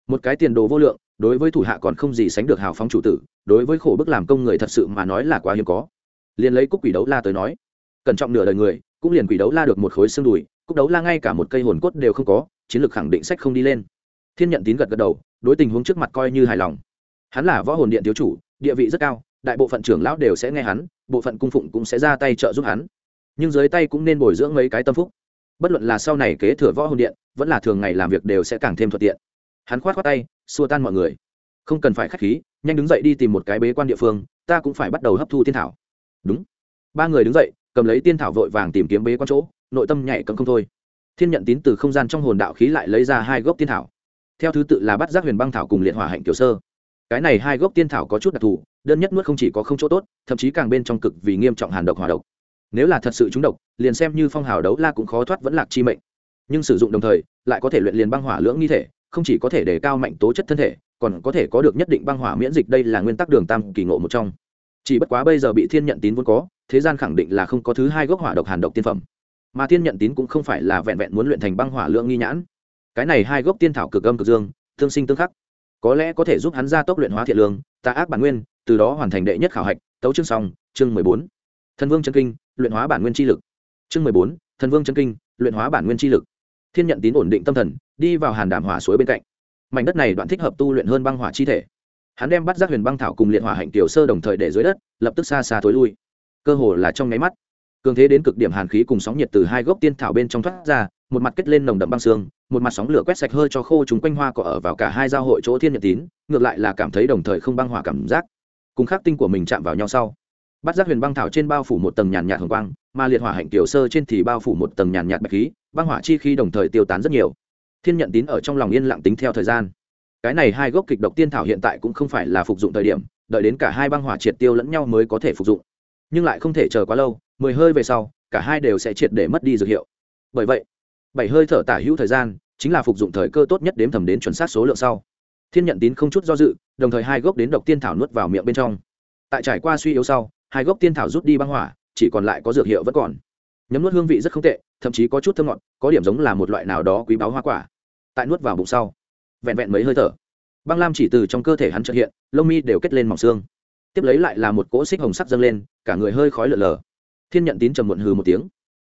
Một cái tiền đồ vô lượng, đối với thủ hạ còn không gì sánh được hào phóng chủ tử, đối với khổ bức làm công người thật sự mà nói là quá hiếm có. Liền lấy cúc quỷ đấu la tới nói, cẩn trọng nửa đời người, cũng liền quỷ đấu la được một khối xương đùi, cúc đấu la ngay cả một cây hồn cốt đều không có, chiến lược khẳng định sách không đi lên. Thiên nhận tín gật gật đầu, đối tình huống trước mặt coi như hài lòng. Hắn là võ hồn điện thiếu chủ, địa vị rất cao, đại bộ phận trưởng lão đều sẽ nghe hắn, bộ phận cung phụng cũng sẽ ra tay trợ giúp hắn. Nhưng dưới tay cũng nên bồi dưỡng mấy cái tâm phúc bất luận là sau này kế thừa võ hồn điện, vẫn là thường ngày làm việc đều sẽ càng thêm thuận tiện. Hắn khoát khoát tay, xua tan mọi người. Không cần phải k h á c h khí, nhanh đứng dậy đi tìm một cái bế quan địa phương, ta cũng phải bắt đầu hấp thu tiên thảo. Đúng. Ba người đứng dậy, cầm lấy tiên thảo vội vàng tìm kiếm bế quan chỗ, nội tâm nhảy cầm không thôi. Thiên nhận tín từ không gian trong hồn đạo khí lại lấy ra hai gốc tiên thảo. Theo thứ tự là bắt giác huyền băng thảo cùng liệt hỏa hạnh kiểu sơ. Cái này hai gốc tiên thảo có chút đặc thù, đơn nhất nuốt không chỉ có không chỗ tốt, thậm chí càng bên trong cực vì nghiêm trọng hàn độc hỏa độc nếu là thật sự trúng độc, liền xem như phong hào đấu la cũng khó thoát vẫn lạc chi mệnh. Nhưng sử dụng đồng thời, lại có thể luyện liền băng hỏa lưỡng nghi thể, không chỉ có thể đề cao mạnh tố chất thân thể, còn có thể có được nhất định băng hỏa miễn dịch đây là nguyên tắc đường tam kỳ ngộ một trong. Chỉ bất quá bây giờ bị thiên nhận tín vốn có, thế gian khẳng định là không có thứ hai gốc hỏa độc hàn độc tiên phẩm. Mà thiên nhận tín cũng không phải là vẹn vẹn muốn luyện thành băng hỏa lượng nghi nhãn. Cái này hai gốc tiên thảo cực âm cực dương, tương sinh tương khắc. Có lẽ có thể giúp hắn gia tốc luyện hóa thiện lương, tà ác bản nguyên, từ đó hoàn thành đệ nhất khảo hạch, tấu chương xong, chương mười bốn. Thần vương chân kinh luyện hóa bản nguyên chi lực. Chương mười bốn, thần vương chân kinh, luyện hóa bản nguyên chi lực. Thiên nhận tín ổn định tâm thần, đi vào hàn đảm hỏa suối bên cạnh. Mảnh đất này đoạn thích hợp tu luyện hơn băng hỏa chi thể. Hắn đem bắt giác huyền băng thảo cùng liệt hỏa hạnh tiểu sơ đồng thời để dưới đất, lập tức xa xa thối lui. Cơ hồ là trong nháy mắt, cường thế đến cực điểm hàn khí cùng sóng nhiệt từ hai gốc tiên thảo bên trong thoát ra, một mặt kết lên nồng đậm băng xương, một mặt sóng lửa quét sạch hơi cho khô chúng quanh hoa cỏ ở vào cả hai giao hội chỗ thiên nhật tín, ngược lại là cảm thấy đồng thời không băng hỏa cảm giác. Cùng khắc tinh của mình chạm vào nhau sau bắt giác huyền băng thảo trên bao phủ một tầng nhàn nhạt hồng quang, mà liệt hỏa hạnh tiểu sơ trên thì bao phủ một tầng nhàn nhạt bạch khí, băng hỏa chi khí đồng thời tiêu tán rất nhiều. Thiên nhận tín ở trong lòng yên lặng tính theo thời gian. Cái này hai gốc kịch độc tiên thảo hiện tại cũng không phải là phục dụng thời điểm, đợi đến cả hai băng hỏa triệt tiêu lẫn nhau mới có thể phục dụng. Nhưng lại không thể chờ quá lâu, mười hơi về sau, cả hai đều sẽ triệt để mất đi dược hiệu. Bởi vậy, bảy hơi thở tả hữu thời gian chính là phục dụng thời cơ tốt nhất đếm thầm đến chuẩn xác số lượng sau. Thiên nhận tín không chút do dự, đồng thời hai gốc đến độc tiên thảo nuốt vào miệng bên trong. Tại trải qua suy yếu sau hai gốc tiên thảo rút đi băng hỏa, chỉ còn lại có dược hiệu vẫn còn. Nhấm nuốt hương vị rất không tệ, thậm chí có chút thơm ngọt, có điểm giống là một loại nào đó quý báu hoa quả. Tại nuốt vào bụng sau, vẹn vẹn mấy hơi thở, băng lam chỉ từ trong cơ thể hắn trợ hiện, lông mi đều kết lên mỏng xương. Tiếp lấy lại là một cỗ xích hồng sắc dâng lên, cả người hơi khói lở lờ. Thiên nhận tín trầm muộn hừ một tiếng.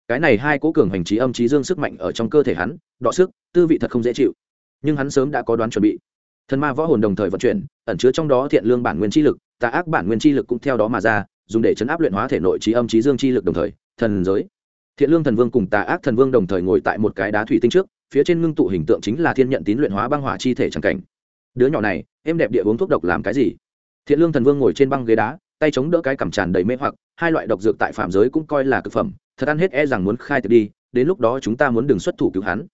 Cái này hai cỗ cường hành trí âm trí dương sức mạnh ở trong cơ thể hắn, đọ sức, tư vị thật không dễ chịu. Nhưng hắn sớm đã có đoán chuẩn bị. Thần ma võ hồn đồng thời vận chuyển, ẩn chứa trong đó thiện lương bản nguyên chi lực, tà ác bản nguyên chi lực cũng theo đó mà ra dùng để chấn áp luyện hóa thể nội trí âm trí dương chi lực đồng thời, thần giới. Thiện lương thần vương cùng tà ác thần vương đồng thời ngồi tại một cái đá thủy tinh trước, phía trên ngưng tụ hình tượng chính là thiên nhận tín luyện hóa băng hỏa chi thể tràng cảnh. Đứa nhỏ này, em đẹp địa uống thuốc độc làm cái gì? Thiện lương thần vương ngồi trên băng ghế đá, tay chống đỡ cái cằm tràn đầy mê hoặc, hai loại độc dược tại phạm giới cũng coi là cực phẩm, thật ăn hết e rằng muốn khai thực đi, đến lúc đó chúng ta muốn đừng xuất thủ cứu hắn.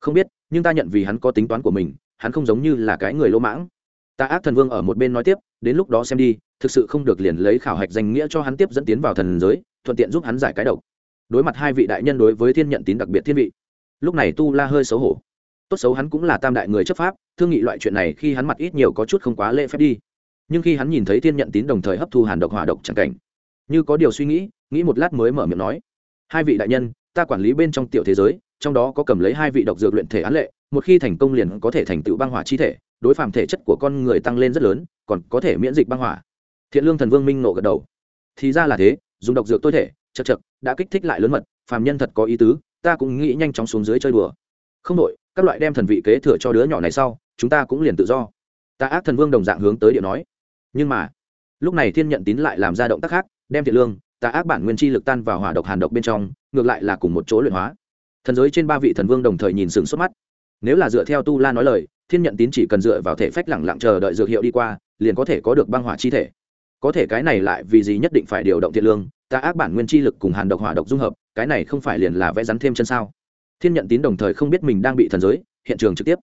Không biết, nhưng ta nhận vì hắn có tính toán của mình, hắn không giống như là cái người lỗ mãng ta ác thần vương ở một bên nói tiếp, đến lúc đó xem đi, thực sự không được liền lấy khảo hạch danh nghĩa cho hắn tiếp dẫn tiến vào thần giới, thuận tiện giúp hắn giải cái độc. Đối mặt hai vị đại nhân đối với thiên nhận tín đặc biệt thiên vị, lúc này tu la hơi xấu hổ. Tốt xấu hắn cũng là tam đại người chấp pháp, thương nghị loại chuyện này khi hắn mặt ít nhiều có chút không quá lễ phép đi. Nhưng khi hắn nhìn thấy thiên nhận tín đồng thời hấp thu hàn độc hỏa độc chẳng cảnh, như có điều suy nghĩ nghĩ một lát mới mở miệng nói, hai vị đại nhân, ta quản lý bên trong tiểu thế giới, trong đó có cầm lấy hai vị độc dược luyện thể án lệ, một khi thành công liền có thể thành tựu băng hỏa chi thể đối phàm thể chất của con người tăng lên rất lớn, còn có thể miễn dịch băng hỏa. Thiện lương thần vương minh nộ gật đầu. Thì ra là thế, dùng độc dược tôi thể, chật chật, đã kích thích lại lớn mật, phàm nhân thật có ý tứ, ta cũng nghĩ nhanh chóng xuống dưới chơi đùa. Không đội các loại đem thần vị kế thừa cho đứa nhỏ này sau, chúng ta cũng liền tự do. Ta ác thần vương đồng dạng hướng tới điệu nói. Nhưng mà, lúc này thiên nhận tín lại làm ra động tác khác, đem thiện lương, ta ác bản nguyên chi lực tan vào hỏa độc hàn độc bên trong, ngược lại là cùng một chỗ luyện hóa. Thần giới trên ba vị thần vương đồng thời nhìn sừng xuất mắt. Nếu là dựa theo tu la nói lời thiên nhận tín chỉ cần dựa vào thể phách lẳng lặng chờ đợi dược hiệu đi qua, liền có thể có được băng hỏa chi thể. Có thể cái này lại vì gì nhất định phải điều động thiện lương, ta ác bản nguyên chi lực cùng hàn độc hỏa độc dung hợp, cái này không phải liền là vẽ rắn thêm chân sao? Thiên nhận tín đồng thời không biết mình đang bị thần giới, hiện trường trực tiếp.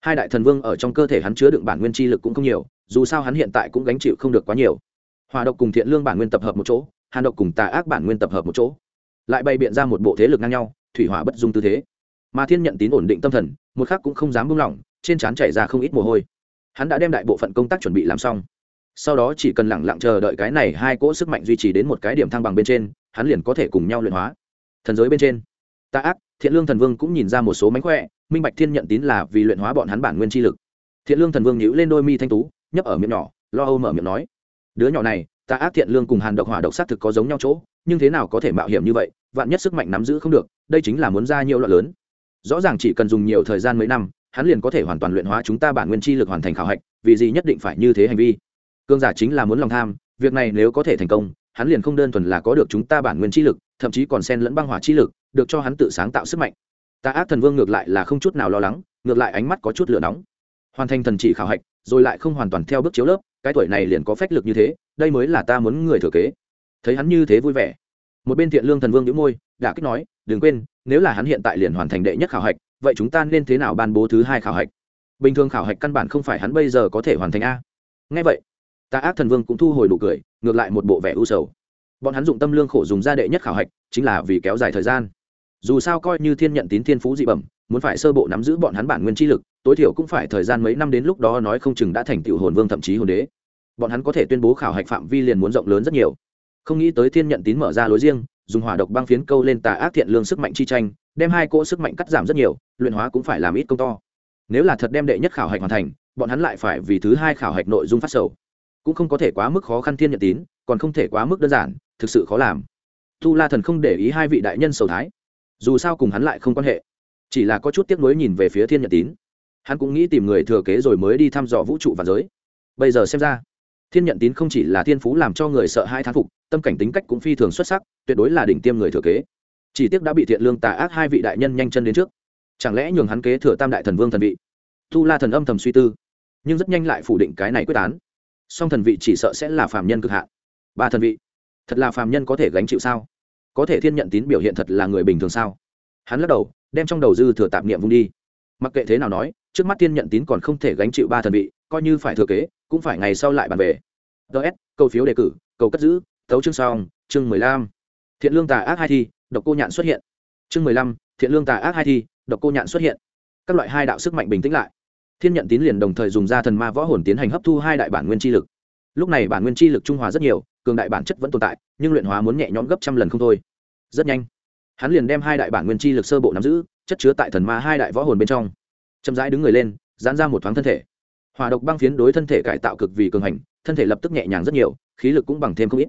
Hai đại thần vương ở trong cơ thể hắn chứa đựng bản nguyên chi lực cũng không nhiều, dù sao hắn hiện tại cũng gánh chịu không được quá nhiều. Hòa độc cùng thiện lương bản nguyên tập hợp một chỗ, hàn độc cùng tà ác bản nguyên tập hợp một chỗ. Lại bày biện ra một bộ thế lực ngang nhau, thủy hỏa bất dung tư thế. Mà thiên nhận tín ổn định tâm thần, một khắc cũng không dám buông lỏng trên trán chảy ra không ít mồ hôi. Hắn đã đem đại bộ phận công tác chuẩn bị làm xong. Sau đó chỉ cần lẳng lặng chờ đợi cái này hai cỗ sức mạnh duy trì đến một cái điểm thăng bằng bên trên, hắn liền có thể cùng nhau luyện hóa. Thần giới bên trên ta ác, thiện lương thần vương cũng nhìn ra một số mánh khỏe, minh bạch thiên nhận tín là vì luyện hóa bọn hắn bản nguyên chi lực. Thiện lương thần vương nhíu lên đôi mi thanh tú, nhấp ở miệng nhỏ, lo âu mở miệng nói, đứa nhỏ này ta ác, thiện lương cùng hàn độc hỏa độc xác thực có giống nhau chỗ, nhưng thế nào có thể mạo hiểm như vậy, vạn nhất sức mạnh nắm giữ không được, đây chính là muốn ra nhiều loại lớn. Rõ ràng chỉ cần dùng nhiều thời gian mấy năm hắn liền có thể hoàn toàn luyện hóa chúng ta bản nguyên chi lực hoàn thành khảo hạch, vì gì nhất định phải như thế hành vi. Cương giả chính là muốn lòng tham, việc này nếu có thể thành công, hắn liền không đơn thuần là có được chúng ta bản nguyên chi lực, thậm chí còn xen lẫn băng hỏa chi lực, được cho hắn tự sáng tạo sức mạnh. Ta ác thần vương ngược lại là không chút nào lo lắng, ngược lại ánh mắt có chút lửa nóng. Hoàn thành thần chỉ khảo hạch, rồi lại không hoàn toàn theo bước chiếu lớp, cái tuổi này liền có phách lực như thế, đây mới là ta muốn người thừa kế. Thấy hắn như thế vui vẻ, một bên thiện lương thần vương nhíu môi đã kích nói, đừng quên, nếu là hắn hiện tại liền hoàn thành đệ nhất khảo hạch vậy chúng ta nên thế nào ban bố thứ hai khảo hạch? Bình thường khảo hạch căn bản không phải hắn bây giờ có thể hoàn thành a. Ngay vậy ta ác thần vương cũng thu hồi đủ cười, ngược lại một bộ vẻ u sầu. Bọn hắn dụng tâm lương khổ dùng ra đệ nhất khảo hạch, chính là vì kéo dài thời gian. Dù sao coi như thiên nhận tín thiên phú dị bẩm, muốn phải sơ bộ nắm giữ bọn hắn bản nguyên chi lực, tối thiểu cũng phải thời gian mấy năm đến lúc đó nói không chừng đã thành tựu hồn vương thậm chí hồn đế. Bọn hắn có thể tuyên bố khảo hạch phạm vi liền muốn rộng lớn rất nhiều. Không nghĩ tới thiên nhận tín mở ra lối riêng, dùng hỏa độc băng phiến câu lên tà ác thiện lương sức mạnh chi tranh đem hai cỗ sức mạnh cắt giảm rất nhiều, luyện hóa cũng phải làm ít công to. Nếu là thật đem đệ nhất khảo hạch hoàn thành, bọn hắn lại phải vì thứ hai khảo hạch nội dung phát sầu. Cũng không có thể quá mức khó khăn thiên nhận tín, còn không thể quá mức đơn giản, thực sự khó làm. Tu la thần không để ý hai vị đại nhân sầu thái. Dù sao cùng hắn lại không quan hệ. Chỉ là có chút tiếc nuối nhìn về phía thiên nhận tín. Hắn cũng nghĩ tìm người thừa kế rồi mới đi thăm dò vũ trụ và giới. Bây giờ xem ra, thiên nhận tín không chỉ là thiên phú làm cho người sợ hai thán phục, tâm cảnh tính cách cũng phi thường xuất sắc, tuyệt đối là đỉnh tiêm người thừa kế chỉ tiếc đã bị thiện lương tà ác hai vị đại nhân nhanh chân đến trước. Chẳng lẽ nhường hắn kế thừa tam đại thần vương thần vị? Tu la thần âm thầm suy tư, nhưng rất nhanh lại phủ định cái này quyết án. Song thần vị chỉ sợ sẽ là phàm nhân cực hạn. Ba thần vị, thật là phàm nhân có thể gánh chịu sao? Có thể thiên nhận tín biểu hiện thật là người bình thường sao? Hắn lắc đầu, đem trong đầu dư thừa tạp niệm vung đi. Mặc kệ thế nào nói, trước mắt thiên nhận tín còn không thể gánh chịu ba thần vị, coi như phải thừa kế, cũng phải ngày sau lại bàn về. Ts câu phiếu đề cử cầu cất giữ tấu chương song chương mười lăm. Thiện lương tà ác hai thi độc cô nhạn xuất hiện. Chương mười lăm, thiện lương tà ác hai thi, độc cô nhạn xuất hiện. Các loại hai đạo sức mạnh bình tĩnh lại. Thiên nhận tín liền đồng thời dùng ra thần ma võ hồn tiến hành hấp thu hai đại bản nguyên chi lực. Lúc này bản nguyên chi lực trung hòa rất nhiều, cường đại bản chất vẫn tồn tại, nhưng luyện hóa muốn nhẹ nhõm gấp trăm lần không thôi. Rất nhanh, hắn liền đem hai đại bản nguyên chi lực sơ bộ nắm giữ, chất chứa tại thần ma hai đại võ hồn bên trong. Chậm rãi đứng người lên, giãn ra một thoáng thân thể. Hòa độc băng phiến đối thân thể cải tạo cực vì cường hành, thân thể lập tức nhẹ nhàng rất nhiều, khí lực cũng bằng thêm không ít.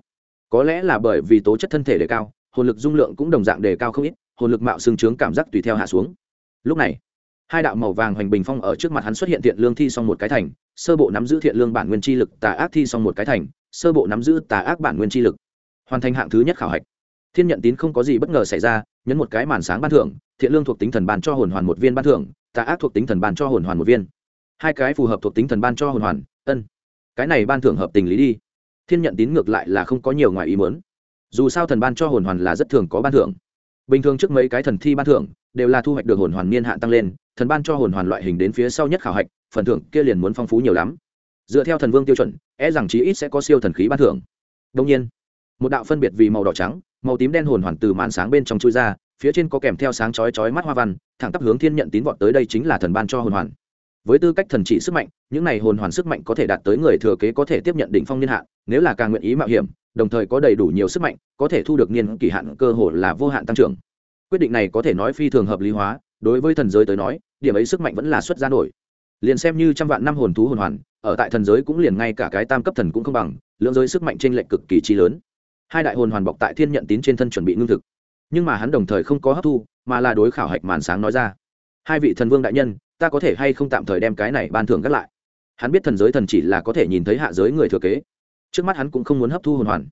Có lẽ là bởi vì tố chất thân thể đề cao hồn lực dung lượng cũng đồng dạng đề cao không ít, hồn lực mạo xương trướng cảm giác tùy theo hạ xuống. Lúc này, hai đạo màu vàng hoành bình phong ở trước mặt hắn xuất hiện thiện lương thi xong một cái thành, sơ bộ nắm giữ thiện lương bản nguyên chi lực, tà ác thi xong một cái thành, sơ bộ nắm giữ tà ác bản nguyên chi lực. Hoàn thành hạng thứ nhất khảo hạch. Thiên nhận tín không có gì bất ngờ xảy ra, nhấn một cái màn sáng ban thưởng, thiện lương thuộc tính thần ban cho hồn hoàn một viên ban thưởng, tà ác thuộc tính thần ban cho hồn hoàn một viên. Hai cái phù hợp thuộc tính thần ban cho hồn hoàn, ân. Cái này ban thưởng hợp tình lý đi. Thiên nhận tín ngược lại là không có nhiều ngoài ý muốn dù sao thần ban cho hồn hoàn là rất thường có ban thưởng. Bình thường trước mấy cái thần thi ban thưởng đều là thu hoạch được hồn hoàn niên hạn tăng lên, thần ban cho hồn hoàn loại hình đến phía sau nhất khảo hạch, phần thưởng kia liền muốn phong phú nhiều lắm. Dựa theo thần vương tiêu chuẩn e rằng chí ít sẽ có siêu thần khí ban thưởng. Đông nhiên, một đạo phân biệt vì màu đỏ trắng, màu tím đen hồn hoàn từ màn sáng bên trong chui ra, phía trên có kèm theo sáng chói chói mắt hoa văn, thẳng tắp hướng thiên nhận tín vọt tới đây chính là thần ban cho hồn hoàn. Với tư cách thần trị sức mạnh, những này hồn hoàn sức mạnh có thể đạt tới người thừa kế có thể tiếp nhận đỉnh phong niên hạn, nếu là càng nguyện ý mạo hiểm đồng thời có đầy đủ nhiều sức mạnh, có thể thu được niên kỳ hạn cơ hội là vô hạn tăng trưởng. Quyết định này có thể nói phi thường hợp lý hóa, đối với thần giới tới nói, điểm ấy sức mạnh vẫn là xuất ra nổi. Liền xem như trăm vạn năm hồn thú hồn hoàn, ở tại thần giới cũng liền ngay cả cái tam cấp thần cũng không bằng lượng giới sức mạnh t r ê n lệch cực kỳ chi lớn. Hai đại hồn hoàn bọc tại thiên nhận tín trên thân chuẩn bị ngưng thực. Nhưng mà hắn đồng thời không có hấp thu, mà là đối khảo hạch màn sáng nói ra. Hai vị thần vương đại nhân, ta có thể hay không tạm thời đem cái này ban thưởng gác lại? Hắn biết thần giới thần chỉ là có thể nhìn thấy hạ giới người thừa kế trước mắt hắn cũng không muốn hấp thu hồn hoàn.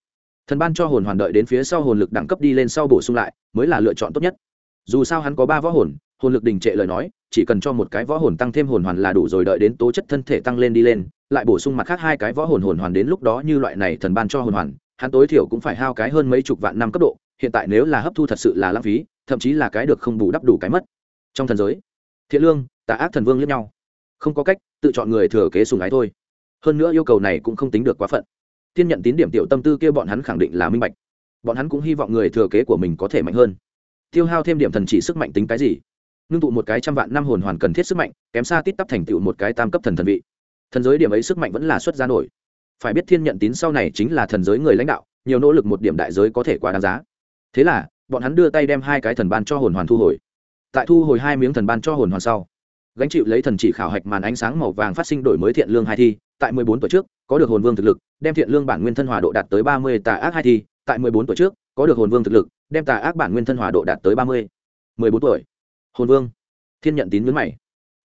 Thần ban cho hồn hoàn đợi đến phía sau hồn lực đẳng cấp đi lên sau bổ sung lại, mới là lựa chọn tốt nhất. Dù sao hắn có ba võ hồn hồn lực đình trệ lời nói, chỉ cần cho một cái võ hồn tăng thêm hồn hoàn là đủ rồi, đợi đến tố chất thân thể tăng lên đi lên, lại bổ sung mặt khác hai cái võ hồn hồn hoàn đến lúc đó như loại này thần ban cho hồn hoàn, hắn tối thiểu cũng phải hao cái hơn mấy chục vạn năm cấp độ, hiện tại nếu là hấp thu thật sự là lãng phí, thậm chí là cái được không bù đắp đủ cái mất. Trong thần giới, thiện lương, tà ác thần vương lẫn nhau. Không có cách, tự chọn người thừa kế sùng ái thôi. Hơn nữa yêu cầu này cũng không tính được quá phận thiên nhận tín điểm tiểu tâm tư kia bọn hắn khẳng định là minh bạch. Bọn hắn cũng hy vọng người thừa kế của mình có thể mạnh hơn. Tiêu hao thêm điểm thần chỉ sức mạnh tính cái gì? Ngưng tụ một cái trăm vạn năm hồn hoàn cần thiết sức mạnh, kém xa tít tắp thành tựu một cái tam cấp thần thần vị. Thần giới điểm ấy sức mạnh vẫn là xuất ra nổi. Phải biết thiên nhận tín sau này chính là thần giới người lãnh đạo, nhiều nỗ lực một điểm đại giới có thể quá đáng giá. Thế là, bọn hắn đưa tay đem hai cái thần ban cho hồn hoàn thu hồi. Tại thu hồi hai miếng thần ban cho hồn hoàn sau, gánh chịu lấy thần chỉ khảo hạch màn ánh sáng màu vàng phát sinh đổi mới thiện lương hai thi, tại mười bốn tuổi trước có được hồn vương thực lực, đem thiện lương bản nguyên thân hòa độ đạt tới ba mươi tà ác hai thi, tại mười bốn tuổi trước, có được hồn vương thực lực, đem tà ác bản nguyên thân hòa độ đạt tới ba mươi. mười bốn tuổi. Hồn vương. Thiên nhận tín nhấn mày.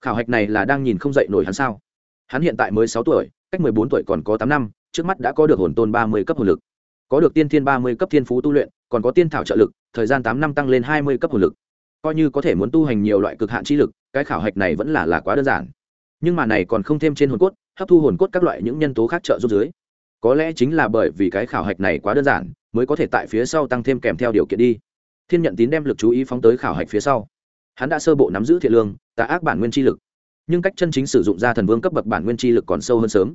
Khảo hạch này là đang nhìn không dậy nổi hắn sao? Hắn hiện tại mới sáu tuổi, cách mười bốn tuổi còn có tám năm, trước mắt đã có được hồn tôn ba mươi cấp hồn lực. Có được tiên thiên ba mươi cấp thiên phú tu luyện, còn có tiên thảo trợ lực, thời gian tám năm tăng lên hai mươi cấp hồn lực. Coi như có thể muốn tu hành nhiều loại cực hạn chi lực, cái khảo hạch này vẫn là là quá đơn giản. Nhưng mà này còn không thêm trên hồn cốt hấp thu hồn cốt các loại những nhân tố khác trợ giúp dưới. Có lẽ chính là bởi vì cái khảo hạch này quá đơn giản, mới có thể tại phía sau tăng thêm kèm theo điều kiện đi. Thiên nhận tín đem lực chú ý phóng tới khảo hạch phía sau. Hắn đã sơ bộ nắm giữ thiện lương, tà ác bản nguyên chi lực. Nhưng cách chân chính sử dụng ra thần vương cấp bậc bản nguyên chi lực còn sâu hơn sớm.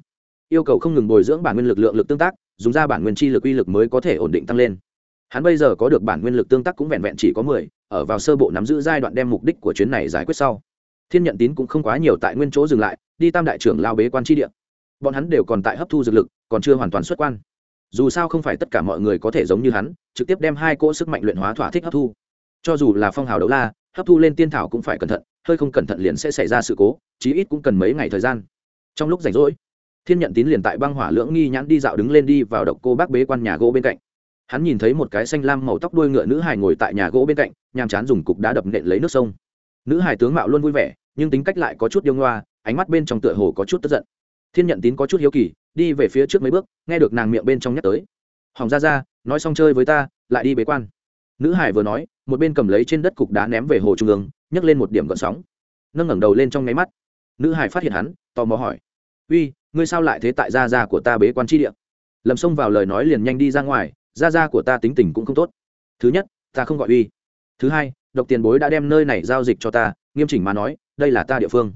Yêu cầu không ngừng bồi dưỡng bản nguyên lực lượng lực tương tác, dùng ra bản nguyên chi lực uy lực mới có thể ổn định tăng lên. Hắn bây giờ có được bản nguyên lực tương tác cũng vẹn vẹn chỉ có mười, ở vào sơ bộ nắm giữ giai đoạn đem mục đích của chuyến này giải quyết sau thiên nhận tín cũng không quá nhiều tại nguyên chỗ dừng lại, đi tam đại trưởng lao bế quan tri địa. Bọn hắn đều còn tại hấp thu dược lực, còn chưa hoàn toàn xuất quan. Dù sao không phải tất cả mọi người có thể giống như hắn, trực tiếp đem hai cỗ sức mạnh luyện hóa thỏa thích hấp thu. Cho dù là phong hào đấu la, hấp thu lên tiên thảo cũng phải cẩn thận, hơi không cẩn thận liền sẽ xảy ra sự cố, chí ít cũng cần mấy ngày thời gian. Trong lúc rảnh rỗi, thiên nhận tín liền tại băng hỏa lưỡng nghi nhãn đi dạo đứng lên đi vào độc cô bác bế quan nhà gỗ bên cạnh. Hắn nhìn thấy một cái xanh lam màu tóc đuôi ngựa nữ hài ngồi tại nhà gỗ bên cạnh, nhàm chán dùng cục đá đập nện lấy nước sông nữ Hải tướng mạo luôn vui vẻ, nhưng tính cách lại có chút điêu ngoa, ánh mắt bên trong tựa hồ có chút tức giận. Thiên nhận tín có chút hiếu kỳ, đi về phía trước mấy bước, nghe được nàng miệng bên trong nhắc tới. Hỏng ra ra, nói xong chơi với ta, lại đi bế quan. Nữ hải vừa nói, một bên cầm lấy trên đất cục đá ném về hồ trung ương, nhấc lên một điểm gợn sóng. Nâng ngẩng đầu lên trong nháy mắt. Nữ hải phát hiện hắn, tò mò hỏi. Uy, ngươi sao lại thế tại gia gia của ta bế quan tri địa? Lầm xông vào lời nói liền nhanh đi ra ngoài, gia gia của ta tính tình cũng không tốt. Thứ nhất, ta không gọi uy. Thứ hai độc tiền bối đã đem nơi này giao dịch cho ta, nghiêm chỉnh mà nói, đây là ta địa phương.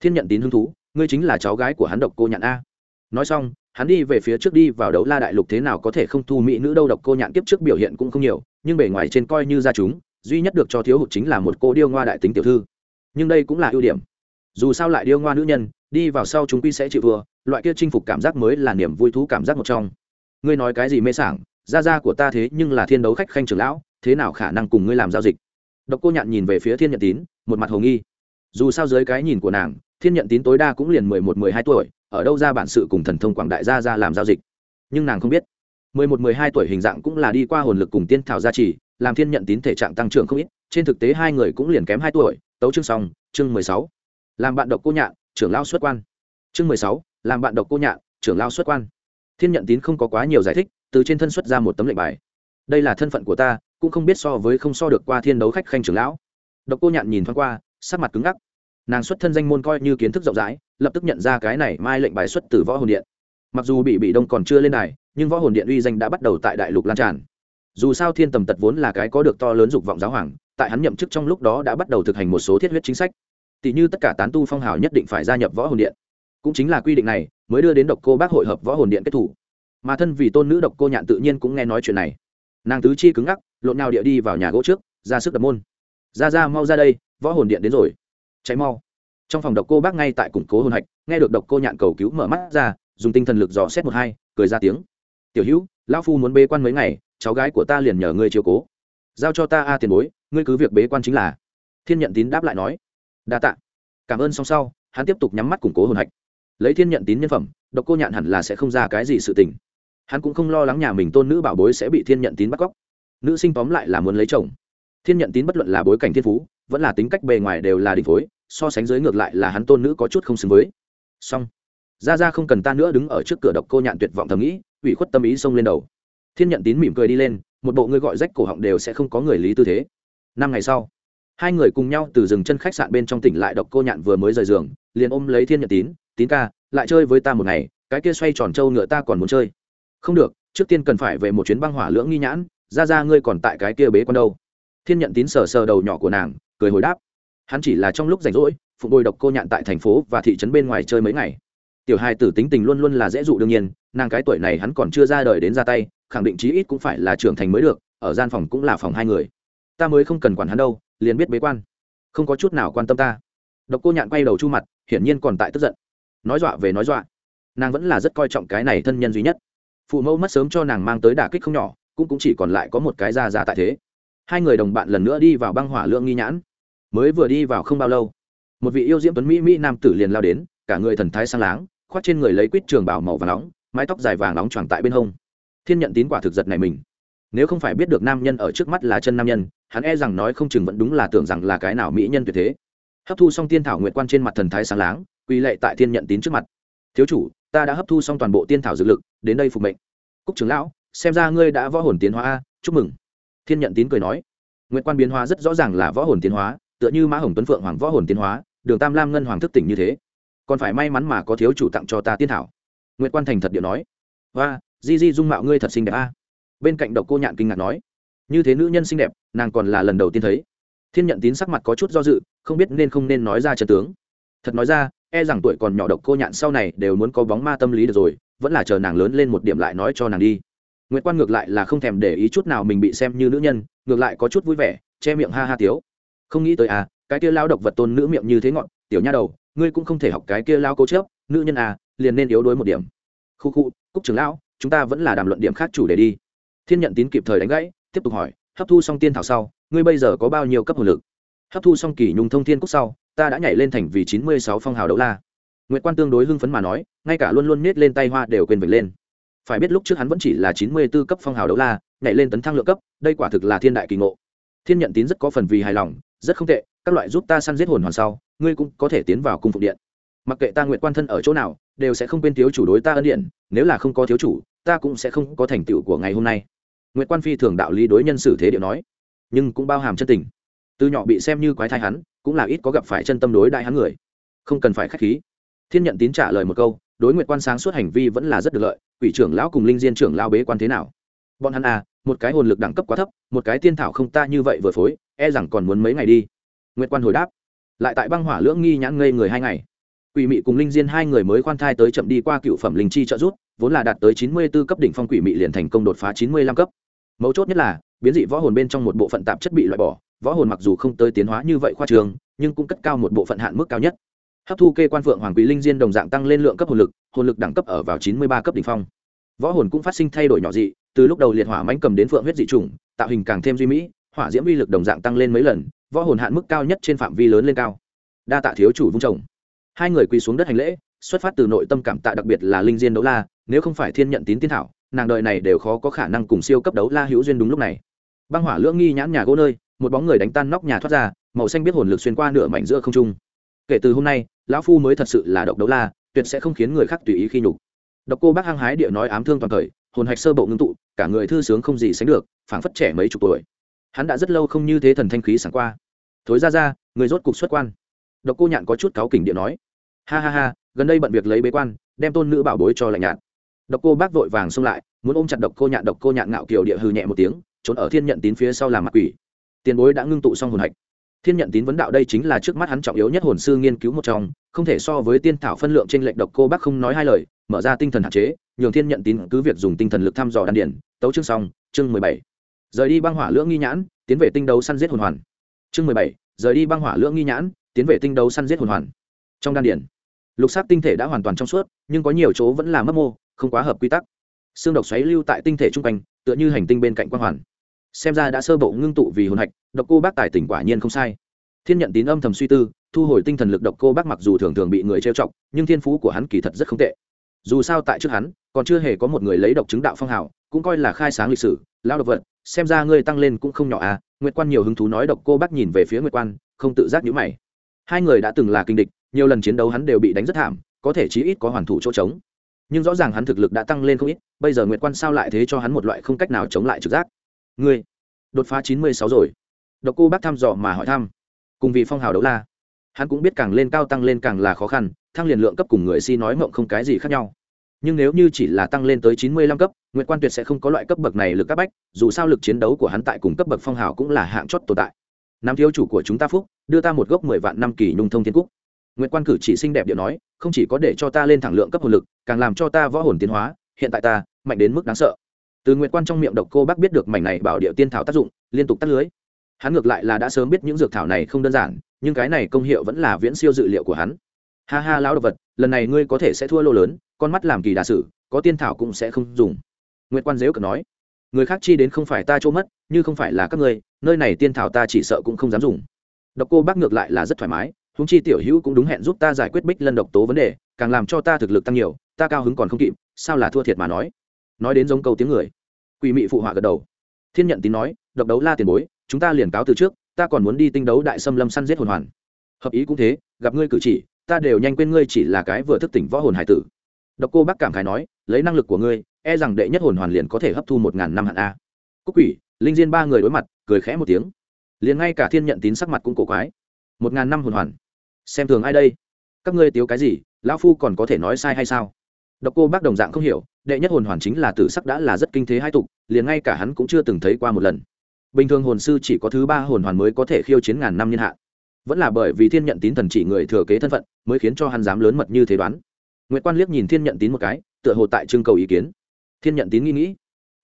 Thiên nhận tín hứng thú, ngươi chính là cháu gái của hắn độc cô nhạn a. Nói xong, hắn đi về phía trước đi vào đấu la đại lục thế nào có thể không thu mỹ nữ đâu, độc cô nhạn kiếp trước biểu hiện cũng không nhiều, nhưng bề ngoài trên coi như ra chúng, duy nhất được cho thiếu hụt chính là một cô điêu ngoa đại tính tiểu thư. Nhưng đây cũng là ưu điểm. Dù sao lại điêu ngoa nữ nhân, đi vào sau chúng quy sẽ chịu vừa loại kia chinh phục cảm giác mới là niềm vui thú cảm giác một trong. Ngươi nói cái gì mê sảng, gia gia của ta thế nhưng là thiên đấu khách khanh trưởng lão, thế nào khả năng cùng ngươi làm giao dịch? Độc cô nhạn nhìn về phía thiên nhận tín, một mặt hồ nghi. Dù sao dưới cái nhìn của nàng, thiên nhận tín tối đa cũng liền mười một, mười hai tuổi, ở đâu ra bản sự cùng thần thông quảng đại gia ra làm giao dịch. Nhưng nàng không biết. Mười một, mười hai tuổi hình dạng cũng là đi qua hồn lực cùng tiên thảo gia trì, làm thiên nhận tín thể trạng tăng trưởng không ít, trên thực tế hai người cũng liền kém hai tuổi, tấu chương xong, chương mười sáu. Làm bạn độc cô nhạn, trưởng lao xuất quan. Chương mười sáu, làm bạn độc cô nhạn, trưởng lao xuất quan. Thiên nhận tín không có quá nhiều giải thích, từ trên thân xuất ra một tấm lệnh bài. Đây là thân phận của ta cũng không biết so với không so được qua thiên đấu khách khanh trưởng lão. Độc cô nhạn nhìn thoáng qua, sắc mặt cứng ngắc. Nàng xuất thân danh môn coi như kiến thức rộng rãi, lập tức nhận ra cái này mai lệnh bài xuất từ võ hồn điện. Mặc dù bị bị đông còn chưa lên đài, nhưng võ hồn điện uy danh đã bắt đầu tại đại lục lan tràn. Dù sao thiên tầm tật vốn là cái có được to lớn dục vọng giáo hoàng, tại hắn nhậm chức trong lúc đó đã bắt đầu thực hành một số thiết huyết chính sách. Tỷ như tất cả tán tu phong hào nhất định phải gia nhập võ hồn điện. Cũng chính là quy định này, mới đưa đến độc cô bác hội hợp võ hồn điện kết thủ. Mà thân vì tôn nữ độc cô nhạn tự nhiên cũng nghe nói chuyện này. Nàng tứ chi cứng ngắc lộn nào địa đi vào nhà gỗ trước, ra sức đập môn. Ra ra, mau ra đây, võ hồn điện đến rồi. Cháy mau. Trong phòng độc cô bác ngay tại củng cố hồn hạch, nghe được độc cô nhạn cầu cứu mở mắt ra, dùng tinh thần lực dò xét một hai, cười ra tiếng. Tiểu hữu, lão phu muốn bế quan mấy ngày, cháu gái của ta liền nhờ ngươi chiếu cố. Giao cho ta a tiền bối, ngươi cứ việc bế quan chính là. Thiên nhận tín đáp lại nói. Đa tạ. Cảm ơn song sau, hắn tiếp tục nhắm mắt củng cố hồn hạch. Lấy thiên nhận tín nhân phẩm, độc cô nhạn hẳn là sẽ không ra cái gì sự tình. Hắn cũng không lo lắng nhà mình tôn nữ bảo bối sẽ bị thiên nhận tín bắt cóc nữ sinh tóm lại là muốn lấy chồng. Thiên nhận tín bất luận là bối cảnh thiên phú, vẫn là tính cách bề ngoài đều là đình phối, so sánh dưới ngược lại là hắn tôn nữ có chút không xứng với. Song ra ra không cần ta nữa đứng ở trước cửa độc cô nhạn tuyệt vọng thầm nghĩ, ủy khuất tâm ý xông lên đầu. Thiên nhận tín mỉm cười đi lên, một bộ ngươi gọi rách cổ họng đều sẽ không có người lý tư thế. Năm ngày sau, hai người cùng nhau từ rừng chân khách sạn bên trong tỉnh lại độc cô nhạn vừa mới rời giường, liền ôm lấy thiên nhận tín tín ca, lại chơi với ta một ngày, cái kia xoay tròn trâu ngựa ta còn muốn chơi. Không được, trước tiên cần phải về một chuyến băng hỏa lưỡng nghi nhãn ra ra, ngươi còn tại cái kia bế con đâu? Thiên nhận tín sờ sờ đầu nhỏ của nàng, cười hồi đáp, hắn chỉ là trong lúc rảnh rỗi phụ bồi độc cô nhạn tại thành phố và thị trấn bên ngoài chơi mấy ngày. Tiểu hai tử tính tình luôn luôn là dễ dụ đương nhiên, nàng cái tuổi này hắn còn chưa ra đời đến ra tay, khẳng định chí ít cũng phải là trưởng thành mới được, ở gian phòng cũng là phòng hai người. Ta mới không cần quản hắn đâu, liền biết bế quan. Không có chút nào quan tâm ta. Độc cô nhạn quay đầu chu mặt, hiển nhiên còn tại tức giận. Nói dọa về nói dọa. Nàng vẫn là rất coi trọng cái này thân nhân duy nhất. Phụ mẫu mất sớm cho nàng mang tới đả kích không nhỏ cũng cũng chỉ còn lại có một cái ra ra tại thế. Hai người đồng bạn lần nữa đi vào băng hỏa lượng nghi nhãn. Mới vừa đi vào không bao lâu, một vị yêu diễm tuấn mỹ mỹ nam tử liền lao đến, cả người thần thái sang láng, khoác trên người lấy quýt trường bảo màu và nóng, mái tóc dài vàng nóng choàng tại bên hông. Thiên nhận tín quả thực giật này mình. Nếu không phải biết được nam nhân ở trước mắt là chân nam nhân, hắn e rằng nói không chừng vẫn đúng là tưởng rằng là cái nào mỹ nhân tuyệt thế. Hấp thu xong tiên thảo nguyện quan trên mặt thần thái sáng láng quy lệ tại thiên nhận tín trước mặt. Thiếu chủ, ta đã hấp thu xong toàn bộ tiên thảo dược lực, đến đây phục mệnh. Cúc trưởng lão xem ra ngươi đã võ hồn tiến hóa a, chúc mừng. Thiên nhận tín cười nói. Nguyện quan biến hóa rất rõ ràng là võ hồn tiến hóa, tựa như mã hồng tuấn phượng hoàng võ hồn tiến hóa, đường tam lam ngân hoàng thức tỉnh như thế. Còn phải may mắn mà có thiếu chủ tặng cho ta tiên thảo. Nguyện quan thành thật điệu nói. Và di di dung mạo ngươi thật xinh đẹp a. Bên cạnh độc cô nhạn kinh ngạc nói. Như thế nữ nhân xinh đẹp, nàng còn là lần đầu tiên thấy. Thiên nhận tín sắc mặt có chút do dự, không biết nên không nên nói ra trận tướng. Thật nói ra e rằng tuổi còn nhỏ độc cô nhạn sau này đều muốn có bóng ma tâm lý được rồi, vẫn là chờ nàng lớn lên một điểm lại nói cho nàng đi. Nguyệt Quan ngược lại là không thèm để ý chút nào mình bị xem như nữ nhân, ngược lại có chút vui vẻ, che miệng ha ha tiếu. Không nghĩ tới à, cái kia lao độc vật tôn nữ miệng như thế ngọn, tiểu nha đầu, ngươi cũng không thể học cái kia lao cố chấp, nữ nhân à, liền nên yếu đuối một điểm. Khu khu, Cúc trưởng lão, chúng ta vẫn là đàm luận điểm khác chủ đề đi. Thiên nhận tín kịp thời đánh gãy, tiếp tục hỏi, hấp thu xong tiên thảo sau, ngươi bây giờ có bao nhiêu cấp hồn lực? Hấp thu xong kỳ nhung thông thiên cúc sau, ta đã nhảy lên thành vì chín mươi sáu phong hào đấu la. Nguyệt Quan tương đối hưng phấn mà nói, ngay cả luôn luôn nết lên tay hoa đều quên vểnh lên phải biết lúc trước hắn vẫn chỉ là chín mươi 94 cấp phong hào đấu la, nhảy lên tấn thăng lượng cấp, đây quả thực là thiên đại kỳ ngộ. Thiên nhận tín rất có phần vì hài lòng, rất không tệ, các loại giúp ta săn giết hồn hoàn sau, ngươi cũng có thể tiến vào cung phục điện. Mặc kệ ta nguyện quan thân ở chỗ nào, đều sẽ không quên thiếu chủ đối ta ân điện nếu là không có thiếu chủ, ta cũng sẽ không có thành tựu của ngày hôm nay. Nguyệt quan phi thường đạo lý đối nhân xử thế điệu nói, nhưng cũng bao hàm chân tình. Từ nhỏ bị xem như quái thai hắn, cũng là ít có gặp phải chân tâm đối đại hắn người. Không cần phải khách khí. Thiên nhận tín trả lời một câu, đối Nguyệt quan sáng suốt hành vi vẫn là rất được lợi quỷ trưởng lão cùng linh diên trưởng lão bế quan thế nào? Bọn hắn à một cái hồn lực đẳng cấp quá thấp, một cái tiên thảo không ta như vậy vừa phối e rằng còn muốn mấy ngày đi. Nguyệt quan hồi đáp. Lại tại băng hỏa lưỡng nghi nhãn ngây người hai ngày. Quỷ mị cùng linh diên hai người mới khoan thai tới chậm đi qua cựu phẩm linh chi trợ rút vốn là đạt tới chín mươi 94 cấp đỉnh phong quỷ mị liền thành công đột phá chín mươi lăm cấp. Mấu chốt nhất là, biến dị võ hồn bên trong một bộ phận tạp chất bị loại bỏ, võ hồn mặc dù không tới tiến hóa như vậy khoa trường, nhưng cũng cất cao một bộ phận hạn mức cao nhất. Hấp thu kê quan phượng hoàng quý linh diên đồng dạng tăng lên lượng cấp hồn lực hồn lực đẳng cấp ở vào chín mươi ba cấp đỉnh phong. Võ hồn cũng phát sinh thay đổi nhỏ dị, từ lúc đầu liệt hỏa mãnh cầm đến phượng huyết dị chủng, tạo hình càng thêm duy mỹ, hỏa diễm uy lực đồng dạng tăng lên mấy lần, võ hồn hạn mức cao nhất trên phạm vi lớn lên cao. Đa tạ thiếu chủ vung trồng hai người quỳ xuống đất hành lễ, xuất phát từ nội tâm cảm tạ đặc biệt là linh diên đấu la, nếu không phải thiên nhận tín tiên thảo, nàng đợi này đều khó có khả năng cùng siêu cấp đấu la hữu duyên đúng lúc này. Băng hỏa lưỡng nghi nhãn nhà gỗ nơi, một bóng người đánh tan nóc nhà thoát ra, màu xanh biết hồn lực xuyên qua nửa mảnh giữa không trung. Kể từ hôm nay, lão phu mới thật sự là độc đấu la tuyệt sẽ không khiến người khác tùy ý khi nhục. Độc cô bác hăng hái địa nói ám thương toàn thời, hồn hạch sơ bộ ngưng tụ, cả người thư sướng không gì sánh được, phảng phất trẻ mấy chục tuổi. Hắn đã rất lâu không như thế thần thanh khí sảng qua. Thối ra ra, người rốt cục xuất quan. Độc cô nhạn có chút cáu kỉnh địa nói. Ha ha ha, gần đây bận việc lấy bế quan, đem tôn nữ bảo bối cho lạnh nhạt. Độc cô bác vội vàng xông lại, muốn ôm chặt độc cô nhạn, độc cô nhạn ngạo kiều địa hư nhẹ một tiếng, trốn ở thiên nhận tín phía sau làm mặt quỷ. Tiền bối đã ngưng tụ xong hồn hạch thiên nhận tín vấn đạo đây chính là trước mắt hắn trọng yếu nhất hồn sư nghiên cứu một trong, không thể so với tiên thảo phân lượng trên lệnh độc cô bác không nói hai lời, mở ra tinh thần hạn chế, nhường thiên nhận tín cứ việc dùng tinh thần lực thăm dò đan điển. Tấu chương xong, chương mười bảy. Rời đi băng hỏa lưỡng nghi nhãn, tiến về tinh đấu săn giết hồn hoàn. Chương mười bảy, rời đi băng hỏa lưỡng nghi nhãn, tiến về tinh đấu săn giết hồn hoàn. Trong đan điển, lục sắc tinh thể đã hoàn toàn trong suốt, nhưng có nhiều chỗ vẫn là mất mô, không quá hợp quy tắc. Xương độc xoáy lưu tại tinh thể trung quanh, tựa như hành tinh bên cạnh quang hoàn xem ra đã sơ bộ ngưng tụ vì hồn hạch, độc cô bác tài tỉnh quả nhiên không sai. Thiên nhận tín âm thầm suy tư, thu hồi tinh thần lực độc cô bác mặc dù thường thường bị người trêu chọc, nhưng thiên phú của hắn kỳ thật rất không tệ. Dù sao tại trước hắn, còn chưa hề có một người lấy độc chứng đạo phong hào, cũng coi là khai sáng lịch sử lao độc vật, xem ra ngươi tăng lên cũng không nhỏ à nguyệt quan nhiều hứng thú nói độc cô bác nhìn về phía nguyệt quan, không tự giác nhữ mày. Hai người đã từng là kinh địch, nhiều lần chiến đấu hắn đều bị đánh rất thảm, có thể chí ít có hoàn thủ chỗ trống. Nhưng rõ ràng hắn thực lực đã tăng lên không ít, bây giờ nguyệt quan sao lại thế cho hắn một loại không cách nào chống lại trực giác? Ngươi, đột phá chín mươi sáu rồi. Độc cô bác thăm dò mà hỏi thăm. Cùng vì phong hào đấu la, hắn cũng biết càng lên cao tăng lên càng là khó khăn, thăng liền lượng cấp cùng người si nói mộng không cái gì khác nhau. Nhưng nếu như chỉ là tăng lên tới chín mươi lăm cấp nguyễn quan tuyệt sẽ không có loại cấp bậc này lực các bách, dù sao lực chiến đấu của hắn tại cùng cấp bậc phong hào cũng là hạng chót tồn tại. Nam thiếu chủ của chúng ta phúc, đưa ta một gốc mười vạn năm kỳ nhung thông thiên cúc. Nguyễn quan cử chỉ xinh đẹp điện nói, không chỉ có để cho ta lên thẳng lượng cấp hồn lực, càng làm cho ta võ hồn tiến hóa, hiện tại ta mạnh đến mức đáng sợ từ nguyện quan trong miệng độc cô bác biết được mảnh này bảo địa tiên thảo tác dụng, liên tục tắt lưới. Hắn ngược lại là đã sớm biết những dược thảo này không đơn giản, nhưng cái này công hiệu vẫn là viễn siêu dự liệu của hắn. Ha ha, lão đ ộ vật, lần này ngươi có thể sẽ thua lô lớn, con mắt làm kỳ đà sử, có tiên thảo cũng sẽ không dùng. Nguyệt quan dếu cực nói, người khác chi đến không phải ta chỗ mất, như không phải là các ngươi, nơi này tiên thảo ta chỉ sợ cũng không dám dùng. Độc cô bác ngược lại là rất thoải mái húng chi tiểu hữu cũng đúng hẹn giúp ta giải quyết bích lân độc tố vấn đề, càng làm cho ta thực lực tăng nhiều, ta cao hứng còn không kịp, sao là thua thiệt mà nói. Nói đến giống câu tiếng người quỷ mị phụ họa gật đầu. Thiên nhận tín nói, độc đấu la tiền bối, chúng ta liền cáo từ trước, ta còn muốn đi tinh đấu đại xâm lâm săn giết hồn hoàn. Hợp ý cũng thế, gặp ngươi cử chỉ, ta đều nhanh quên ngươi chỉ là cái vừa thức tỉnh võ hồn hải tử. Độc cô bác cảm khái nói, lấy năng lực của ngươi e rằng đệ nhất hồn hoàn liền có thể hấp thu một ngàn năm hạn a. Cúc quỷ, linh diên ba người đối mặt, cười khẽ một tiếng. Liền ngay cả thiên nhận tín sắc mặt cũng cổ quái. Một ngàn năm hồn hoàn? Xem thường ai đây? Các ngươi tiếu cái gì? Lão phu còn có thể nói sai hay sao? Độc cô bác đồng dạng không hiểu đệ nhất hồn hoàn chính là tử sắc đã là rất kinh thế hai tục, liền ngay cả hắn cũng chưa từng thấy qua một lần. Bình thường hồn sư chỉ có thứ ba hồn hoàn mới có thể khiêu chiến ngàn năm niên hạ. Vẫn là bởi vì thiên nhận tín thần chỉ người thừa kế thân phận, mới khiến cho hắn dám lớn mật như thế đoán. Nguyễn quan liếc nhìn thiên nhận tín một cái, tựa hồ tại trưng cầu ý kiến. Thiên nhận tín nghĩ nghĩ,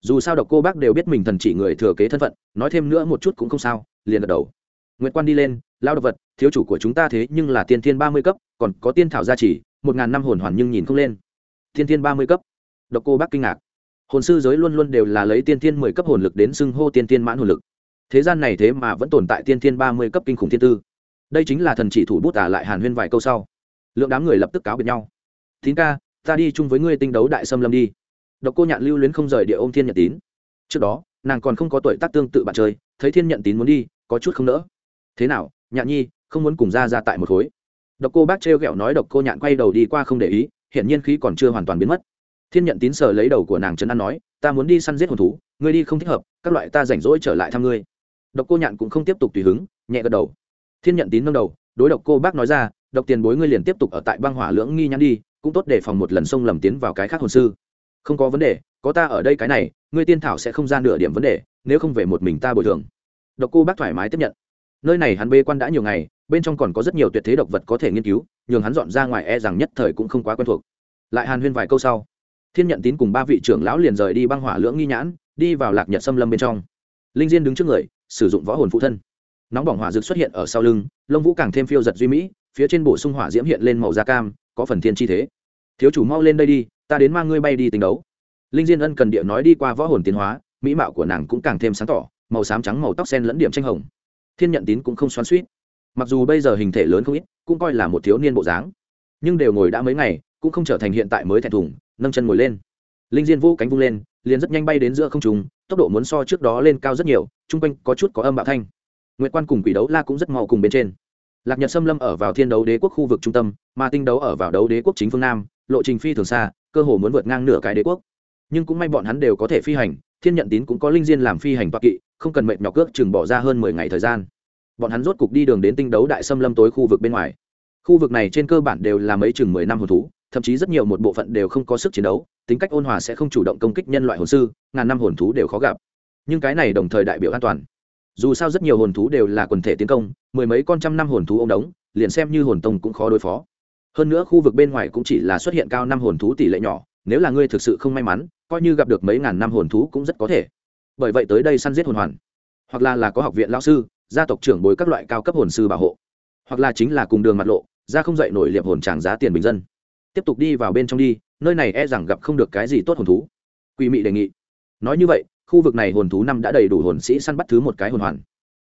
dù sao độc cô bác đều biết mình thần chỉ người thừa kế thân phận, nói thêm nữa một chút cũng không sao, liền gật đầu. Nguyễn quan đi lên lao đ ộ vật, thiếu chủ của chúng ta thế nhưng là tiên thiên ba mươi cấp, còn có tiên thảo gia trì, một ngàn năm hồn hoàn nhưng nhìn không lên. Tiên thiên ba mươi cấp? Độc cô bác kinh ngạc. Hồn sư giới luôn luôn đều là lấy tiên thiên mười cấp hồn lực đến xưng hô tiên thiên mãn hồn lực. Thế gian này thế mà vẫn tồn tại tiên thiên ba mươi cấp kinh khủng thiên tư. Đây chính là thần chỉ thủ bút tả lại hàn huyên vài câu sau. Lượng đám người lập tức cáo biệt nhau. Tín ca, ta đi chung với ngươi tinh đấu đại xâm lâm đi. Độc cô nhạn lưu luyến không rời địa ôm thiên nhận tín. Trước đó, nàng còn không có tuổi tác tương tự bạn chơi, thấy thiên nhận tín muốn đi, có chút không nỡ. Thế nào, nhạn nhi, không muốn cùng ra ra tại một khối? Độc cô bác trêu ghẹo nói độc cô nhạn quay đầu đi qua không để ý hiện nhiên khí còn chưa hoàn toàn biến mất thiên nhận tín sờ lấy đầu của nàng trấn an nói, ta muốn đi săn giết hồn thú, ngươi đi không thích hợp, các loại ta rảnh rỗi trở lại thăm ngươi. Độc cô nhạn cũng không tiếp tục tùy hứng, nhẹ gật đầu. Thiên nhận tín nâng đầu, đối độc cô bác nói ra, độc tiền bối ngươi liền tiếp tục ở tại băng hỏa lưỡng nghi nhắn đi, cũng tốt để phòng một lần sông lầm tiến vào cái khác hồn sư. Không có vấn đề, có ta ở đây cái này, ngươi tiên thảo sẽ không ra nửa điểm vấn đề, nếu không về một mình ta bồi thường. Độc cô bác thoải mái tiếp nhận. Nơi này hắn bê quan đã nhiều ngày, bên trong còn có rất nhiều tuyệt thế độc vật có thể nghiên cứu, nhường hắn dọn ra ngoài e rằng nhất thời cũng không quá quen thuộc. Lại hàn huyên vài câu sau thiên nhận tín cùng ba vị trưởng lão liền rời đi băng hỏa lưỡng nghi nhãn, đi vào lạc nhật xâm lâm bên trong. Linh diên đứng trước người, sử dụng võ hồn phụ thân. Nóng bỏng hỏa dược xuất hiện ở sau lưng, lông vũ càng thêm phiêu giật duy mỹ, phía trên bổ sung hỏa diễm hiện lên màu da cam, có phần thiên chi thế. Thiếu chủ mau lên đây đi, ta đến mang ngươi bay đi tình đấu. Linh diên ân cần địa nói đi qua võ hồn tiến hóa, mỹ mạo của nàng cũng càng thêm sáng tỏ, màu xám trắng, màu tóc sen lẫn điểm tranh hồng. Thiên nhận tín cũng không xoắn suýt mặc dù bây giờ hình thể lớn không ít, cũng coi là một thiếu niên bộ dáng, nhưng đều ngồi đã mấy ngày, cũng không trở thành hiện tại mới thẹn thùng nâng chân ngồi lên. Linh diên vũ cánh vung lên, liền rất nhanh bay đến giữa không trùng tốc độ muốn so trước đó lên cao rất nhiều, chung quanh có chút có âm bạo thanh. Nguyệt quan cùng quỷ đấu la cũng rất mau cùng bên trên. Lạc nhật xâm lâm ở vào thiên đấu đế quốc khu vực trung tâm, mà tinh đấu ở vào đấu đế quốc chính phương nam, lộ trình phi thường xa, cơ hồ muốn vượt ngang nửa cái đế quốc. Nhưng cũng may bọn hắn đều có thể phi hành, thiên nhận tín cũng có linh diên làm phi hành toạc kỵ, không cần mệt nhọc cước chừng bỏ ra hơn mười ngày thời gian. Bọn hắn rốt cục đi đường đến tinh đấu đại xâm lâm tối khu vực bên ngoài. Khu vực này trên cơ bản đều là mấy chừng mười năm hồn thú thậm chí rất nhiều một bộ phận đều không có sức chiến đấu, tính cách ôn hòa sẽ không chủ động công kích nhân loại hồn sư, ngàn năm hồn thú đều khó gặp. Nhưng cái này đồng thời đại biểu an toàn. Dù sao rất nhiều hồn thú đều là quần thể tiến công, mười mấy con trăm năm hồn thú ô n đống, liền xem như hồn tông cũng khó đối phó. Hơn nữa khu vực bên ngoài cũng chỉ là xuất hiện cao năm hồn thú tỷ lệ nhỏ, nếu là ngươi thực sự không may mắn, coi như gặp được mấy ngàn năm hồn thú cũng rất có thể. Bởi vậy tới đây săn giết hồn hoàn. Hoặc là là có học viện lao sư, gia tộc trưởng bồi các loại cao cấp hồn sư bảo hộ. Hoặc là chính là cùng đường mặt lộ, ra không dạy nổi liệp hồn tràng giá tiền bình dân tiếp tục đi vào bên trong đi, nơi này e rằng gặp không được cái gì tốt hồn thú. Quỷ mị đề nghị. Nói như vậy, khu vực này hồn thú năm đã đầy đủ hồn sĩ săn bắt thứ một cái hồn hoàn.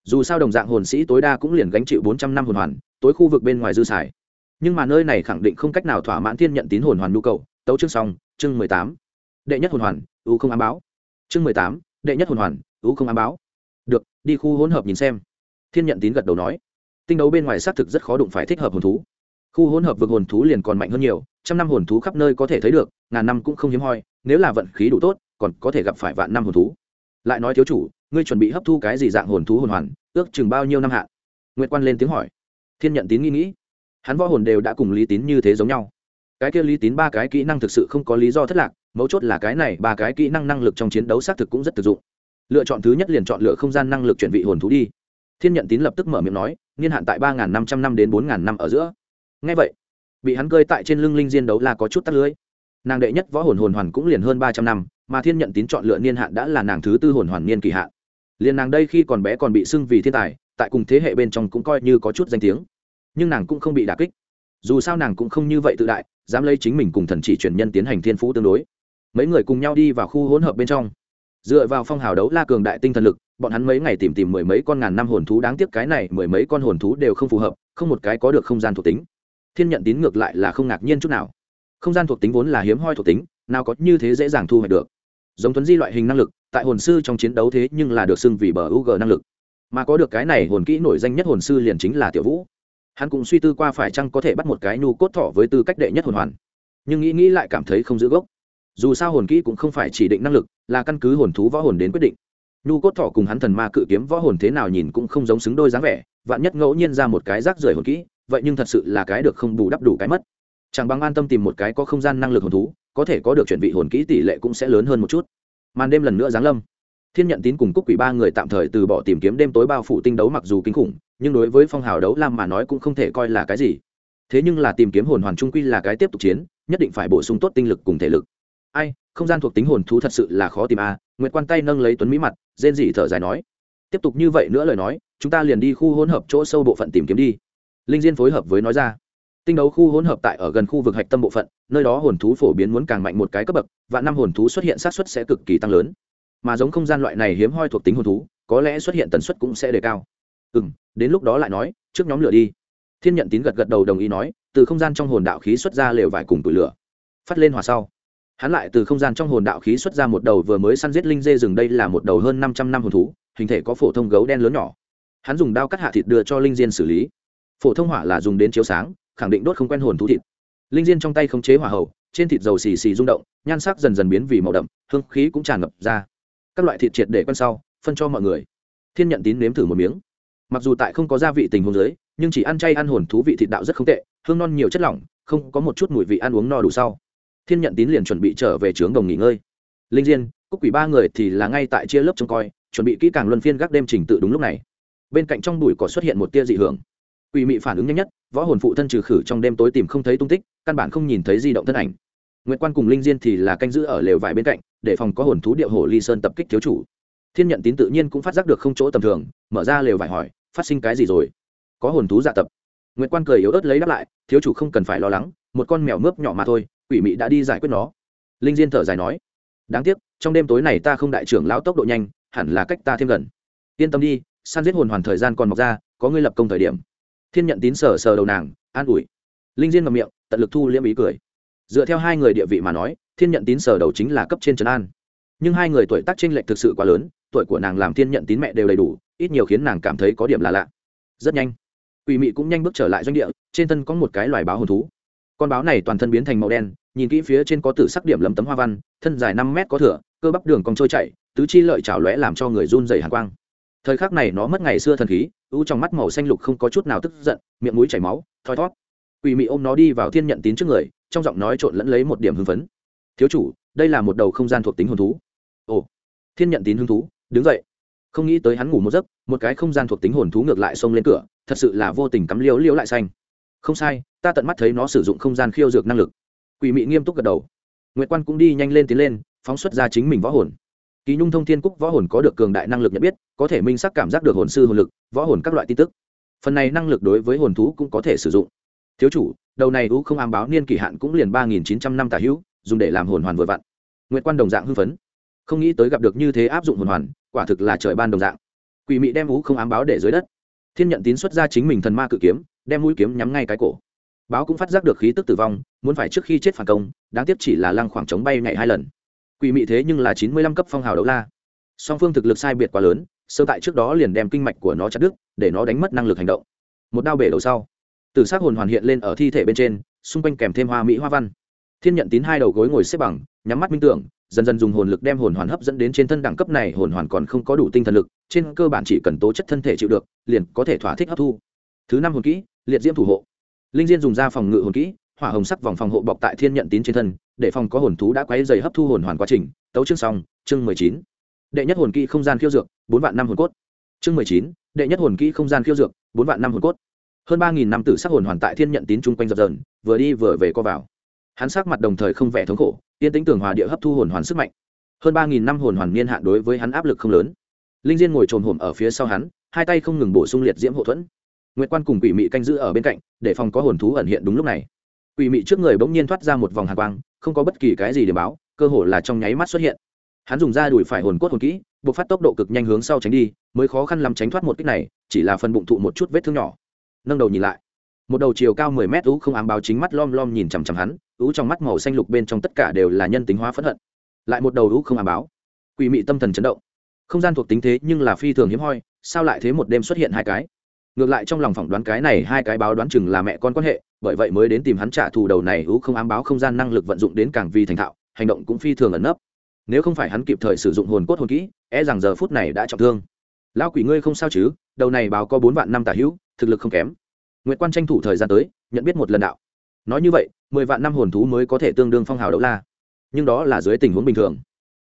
Dù sao đồng dạng hồn sĩ tối đa cũng liền gánh chịu bốn trăm năm hồn hoàn, tối khu vực bên ngoài dư xài. Nhưng mà nơi này khẳng định không cách nào thỏa mãn thiên nhận tín hồn hoàn nhu cầu. Tấu chương xong, chương mười tám. Đệ nhất hồn hoàn u không ám báo. Chương mười tám, đệ nhất hồn hoàn u không ám báo. Được, đi khu hỗn hợp nhìn xem. Thiên nhận tín gật đầu nói. Tinh đấu bên ngoài xác thực rất khó đụng phải thích hợp hồn thú khu hỗn hợp vực hồn thú liền còn mạnh hơn nhiều, trăm năm hồn thú khắp nơi có thể thấy được, ngàn năm cũng không hiếm hoi, nếu là vận khí đủ tốt, còn có thể gặp phải vạn năm hồn thú. Lại nói thiếu chủ, ngươi chuẩn bị hấp thu cái gì dạng hồn thú hồn hoàn, ước chừng bao nhiêu năm hạn? Nguyệt quan lên tiếng hỏi. Thiên nhận tín nghĩ nghĩ. Hắn võ hồn đều đã cùng lý tín như thế giống nhau. Cái kia lý tín ba cái kỹ năng thực sự không có lý do thất lạc, mấu chốt là cái này ba cái kỹ năng năng lực trong chiến đấu xác thực cũng rất thực dụng. Lựa chọn thứ nhất liền chọn lựa không gian năng lực chuyển vị hồn thú đi. Thiên nhận tín lập tức mở miệng nói, niên hạn tại ba năm trăm năm đến bốn năm ở giữa ngay vậy, bị hắn cơi tại trên lưng linh diên đấu là có chút tắt lưới. Nàng đệ nhất võ hồn hồn hoàn cũng liền hơn ba trăm năm, mà thiên nhận tín chọn lựa niên hạn đã là nàng thứ tư hồn hoàn niên kỳ hạn. Liền nàng đây khi còn bé còn bị xưng vì thiên tài, tại cùng thế hệ bên trong cũng coi như có chút danh tiếng. Nhưng nàng cũng không bị đà kích. Dù sao nàng cũng không như vậy tự đại, dám lấy chính mình cùng thần chỉ truyền nhân tiến hành thiên phú tương đối. Mấy người cùng nhau đi vào khu hỗn hợp bên trong. Dựa vào phong hào đấu la cường đại tinh thần lực, bọn hắn mấy ngày tìm tìm mười mấy con ngàn năm hồn thú, đáng tiếc cái này mười mấy con hồn thú đều không phù hợp, không một cái có được không gian thuộc tính thiên nhận tín ngược lại là không ngạc nhiên chút nào. Không gian thuộc tính vốn là hiếm hoi thuộc tính, nào có như thế dễ dàng thu hoạch được. Giống tuấn di loại hình năng lực, tại hồn sư trong chiến đấu thế nhưng là được xưng vì bờ u g năng lực. Mà có được cái này hồn kỹ nổi danh nhất hồn sư liền chính là tiểu vũ. Hắn cũng suy tư qua phải chăng có thể bắt một cái nhu cốt thỏ với tư cách đệ nhất hồn hoàn. Nhưng nghĩ nghĩ lại cảm thấy không giữ gốc. Dù sao hồn kỹ cũng không phải chỉ định năng lực, là căn cứ hồn thú võ hồn đến quyết định. Nhu cốt thỏ cùng hắn thần ma cự kiếm võ hồn thế nào nhìn cũng không giống xứng đôi dáng vẻ, vạn nhất ngẫu nhiên ra một cái rác rưởi hồn kỹ vậy nhưng thật sự là cái được không bù đắp đủ cái mất. Chẳng bằng an tâm tìm một cái có không gian năng lực hồn thú, có thể có được chuẩn bị hồn kỹ tỷ lệ cũng sẽ lớn hơn một chút. Màn đêm lần nữa giáng lâm. Thiên nhận tín cùng cúc quỷ ba người tạm thời từ bỏ tìm kiếm đêm tối bao phủ tinh đấu mặc dù kinh khủng, nhưng đối với phong hào đấu lam mà nói cũng không thể coi là cái gì. Thế nhưng là tìm kiếm hồn hoàn trung quy là cái tiếp tục chiến, nhất định phải bổ sung tốt tinh lực cùng thể lực. Ai, không gian thuộc tính hồn thú thật sự là khó tìm a à. nguyệt quan tay nâng lấy tuấn mỹ mặt, rên dị thở dài nói. Tiếp tục như vậy nữa lời nói, chúng ta liền đi khu hỗn hợp chỗ sâu bộ phận tìm kiếm đi linh diên phối hợp với nói ra. Tinh đấu khu hỗn hợp tại ở gần khu vực hạch tâm bộ phận, nơi đó hồn thú phổ biến muốn càng mạnh một cái cấp bậc, và năm hồn thú xuất hiện sát xuất sẽ cực kỳ tăng lớn. Mà giống không gian loại này hiếm hoi thuộc tính hồn thú, có lẽ xuất hiện tần suất cũng sẽ đề cao. Ừ n đến lúc đó lại nói, trước nhóm lửa đi. Thiên nhận tín gật gật đầu đồng ý nói, từ không gian trong hồn đạo khí xuất ra lều vải cùng tủi lửa. Phát lên hòa sau. Hắn lại từ không gian trong hồn đạo khí xuất ra một đầu vừa mới săn giết linh dê rừng đây là một đầu hơn năm trăm năm hồn thú, hình thể có phổ thông gấu đen lớn nhỏ. Hắn dùng đao cắt hạ thịt đưa cho linh diên xử lý phổ thông hỏa là dùng đến chiếu sáng khẳng định đốt không quen hồn thú thịt. Linh diên trong tay khống chế hỏa hầu, trên thịt dầu xì xì rung động nhan sắc dần dần biến vì màu đậm hương khí cũng tràn ngập ra. Các loại thịt triệt để quen sau phân cho mọi người. Thiên nhận tín nếm thử một miếng. Mặc dù tại không có gia vị tình huống giới nhưng chỉ ăn chay ăn hồn thú vị thịt đạo rất không tệ hương non nhiều chất lỏng không có một chút mùi vị ăn uống no đủ sau. Thiên nhận tín liền chuẩn bị trở về trướng đồng nghỉ ngơi. Linh diên cúc quỷ ba người thì là ngay tại chia lớp trông coi chuẩn bị kỹ càng luân phiên gác đêm trình tự đúng lúc này. Bên cạnh trong bụi cỏ xuất hiện một tia dị hưởng quỷ mị phản ứng nhanh nhất, võ hồn phụ thân trừ khử trong đêm tối tìm không thấy tung tích, căn bản không nhìn thấy di động thân ảnh. Nguyễn quan cùng linh diên thì là canh giữ ở lều vải bên cạnh, để phòng có hồn thú điệu hồ ly sơn tập kích thiếu chủ. Thiên nhận tín tự nhiên cũng phát giác được không chỗ tầm thường, mở ra lều vải hỏi, phát sinh cái gì rồi? Có hồn thú dạ tập. Nguyễn quan cười yếu ớt lấy đáp lại, thiếu chủ không cần phải lo lắng, một con mèo mướp nhỏ mà thôi, quỷ mị đã đi giải quyết nó. Linh diên thở dài nói, đáng tiếc, trong đêm tối này ta không đại trưởng lão tốc độ nhanh, hẳn là cách ta thêm gần. Yên tâm đi, săn giết hồn hoàn thời gian còn mọc ra, có ngươi lập công thời điểm thiên nhận tín sờ sờ đầu nàng, an ủi. Linh diên ngậm miệng, tận lực thu liễm ý cười. Dựa theo hai người địa vị mà nói, thiên nhận tín sờ đầu chính là cấp trên trấn an. Nhưng hai người tuổi tác tranh lệch thực sự quá lớn, tuổi của nàng làm thiên nhận tín mẹ đều đầy đủ, ít nhiều khiến nàng cảm thấy có điểm là lạ. Rất nhanh, quỷ mị cũng nhanh bước trở lại doanh địa, trên thân có một cái loài báo hồn thú. Con báo này toàn thân biến thành màu đen, nhìn kỹ phía trên có tử sắc điểm lấm tấm hoa văn, thân dài năm mét có thửa, cơ bắp đường cong trôi chạy tứ chi lợi chảo lóe làm cho người run dày hàng quang. Thời khắc này nó mất ngày xưa thần khí u trong mắt màu xanh lục không có chút nào tức giận, miệng mũi chảy máu, thoi thót quỷ mị ôm nó đi vào thiên nhận tín trước người, trong giọng nói trộn lẫn lấy một điểm hưng phấn. Thiếu chủ, đây là một đầu không gian thuộc tính hồn thú. Ồ, thiên nhận tín hứng thú, đứng dậy. Không nghĩ tới hắn ngủ một giấc, một cái không gian thuộc tính hồn thú ngược lại xông lên cửa, thật sự là vô tình cắm liếu liếu lại xanh. Không sai, ta tận mắt thấy nó sử dụng không gian khiêu dược năng lực. Quỷ mị nghiêm túc gật đầu. Nguyệt quan cũng đi nhanh lên tiến lên, phóng xuất ra chính mình võ hồn kỳ nhung thông thiên cúc võ hồn có được cường đại năng lực nhận biết, có thể minh sắc cảm giác được hồn sư hồn lực, võ hồn các loại tin tức. Phần này năng lực đối với hồn thú cũng có thể sử dụng. Thiếu chủ, đầu này ú không ám báo niên kỳ hạn cũng liền ba nghìn chín trăm năm tả hữu, dùng để làm hồn hoàn vừa vặn. Nguyệt quan đồng dạng hưng phấn. Không nghĩ tới gặp được như thế áp dụng hồn hoàn, quả thực là trời ban đồng dạng. Quỷ mị đem ú không ám báo để dưới đất. Thiên nhận tín xuất ra chính mình thần ma cự kiếm, đem mũi kiếm nhắm ngay cái cổ. Báo cũng phát giác được khí tức tử vong, muốn phải trước khi chết phản công, đáng tiếc chỉ là lăng khoảng trống bay ngày hai lần quỷ mị thế nhưng là chín mươi lăm cấp phong hào đấu la. Song phương thực lực sai biệt quá lớn, sơ tại trước đó liền đem kinh mạch của nó chặt đứt, để nó đánh mất năng lực hành động. Một đao bể đầu sau từ xác hồn hoàn hiện lên ở thi thể bên trên, xung quanh kèm thêm hoa mỹ hoa văn. Thiên nhận tín hai đầu gối ngồi xếp bằng, nhắm mắt minh tưởng, dần dần dùng hồn lực đem hồn hoàn hấp dẫn đến trên thân đẳng cấp này hồn hoàn còn không có đủ tinh thần lực, trên cơ bản chỉ cần tố chất thân thể chịu được, liền có thể thỏa thích hấp thu. Thứ năm hồn kỹ, liệt diễm thủ hộ. Linh diên dùng ra phòng ngự hồn kỹ hỏa hồng sắc vòng phòng hộ bọc tại thiên nhận tín trên thân, để phòng có hồn thú đã quấy dày hấp thu hồn hoàn quá trình. Tấu chương xong, chương mười chín. Đệ nhất hồn kỹ không gian khiêu dược, bốn vạn năm hồn cốt. Chương mười chín, đệ nhất hồn kỹ không gian khiêu dược, bốn vạn năm hồn cốt. Hơn ba nghìn năm tử sắc hồn hoàn tại thiên nhận tín chung quanh dập dờn, vừa đi vừa về co vào. Hắn sắc mặt đồng thời không vẻ thống khổ, yên tĩnh tường hòa địa hấp thu hồn hoàn sức mạnh. Hơn ba nghìn năm hồn hoàn niên hạn đối với hắn áp lực không lớn. Linh diên ngồi trồn hổm ở phía sau hắn, hai tay không ngừng bổ sung liệt diễm hộ thuẫn. Nguyệt quan cùng quỷ mị canh giữ ở bên cạnh, để phòng có hồn thú ẩn hiện đúng lúc này quỷ mị trước người bỗng nhiên thoát ra một vòng hàng quang, không có bất kỳ cái gì để báo, cơ hồ là trong nháy mắt xuất hiện. Hắn dùng ra đuổi phải hồn cốt hồn kỹ, buộc phát tốc độ cực nhanh hướng sau tránh đi, mới khó khăn làm tránh thoát một kích này, chỉ là phần bụng thụ một chút vết thương nhỏ. Nâng đầu nhìn lại. Một đầu chiều cao mười mét ú không ám báo chính mắt lom lom nhìn chằm chằm hắn, ú trong mắt màu xanh lục bên trong tất cả đều là nhân tính hóa phẫn hận. Lại một đầu ú không ám báo. Quỷ mị tâm thần chấn động. Không gian thuộc tính thế nhưng là phi thường hiếm hoi, sao lại thế một đêm xuất hiện hai cái? Ngược lại trong lòng phỏng đoán cái này hai cái báo đoán chừng là mẹ con quan hệ bởi vậy mới đến tìm hắn trả thù đầu này ú không ám báo không gian năng lực vận dụng đến càng vì thành thạo hành động cũng phi thường ẩn nấp nếu không phải hắn kịp thời sử dụng hồn cốt hồn kỹ e rằng giờ phút này đã trọng thương lao quỷ ngươi không sao chứ đầu này báo có bốn vạn năm tả hữu thực lực không kém Nguyệt Quan tranh thủ thời gian tới, nhận biết một lần đạo. Nói như vậy, mười vạn năm hồn thú mới có thể tương đương phong hào đấu la. Nhưng đó là dưới tình huống bình thường.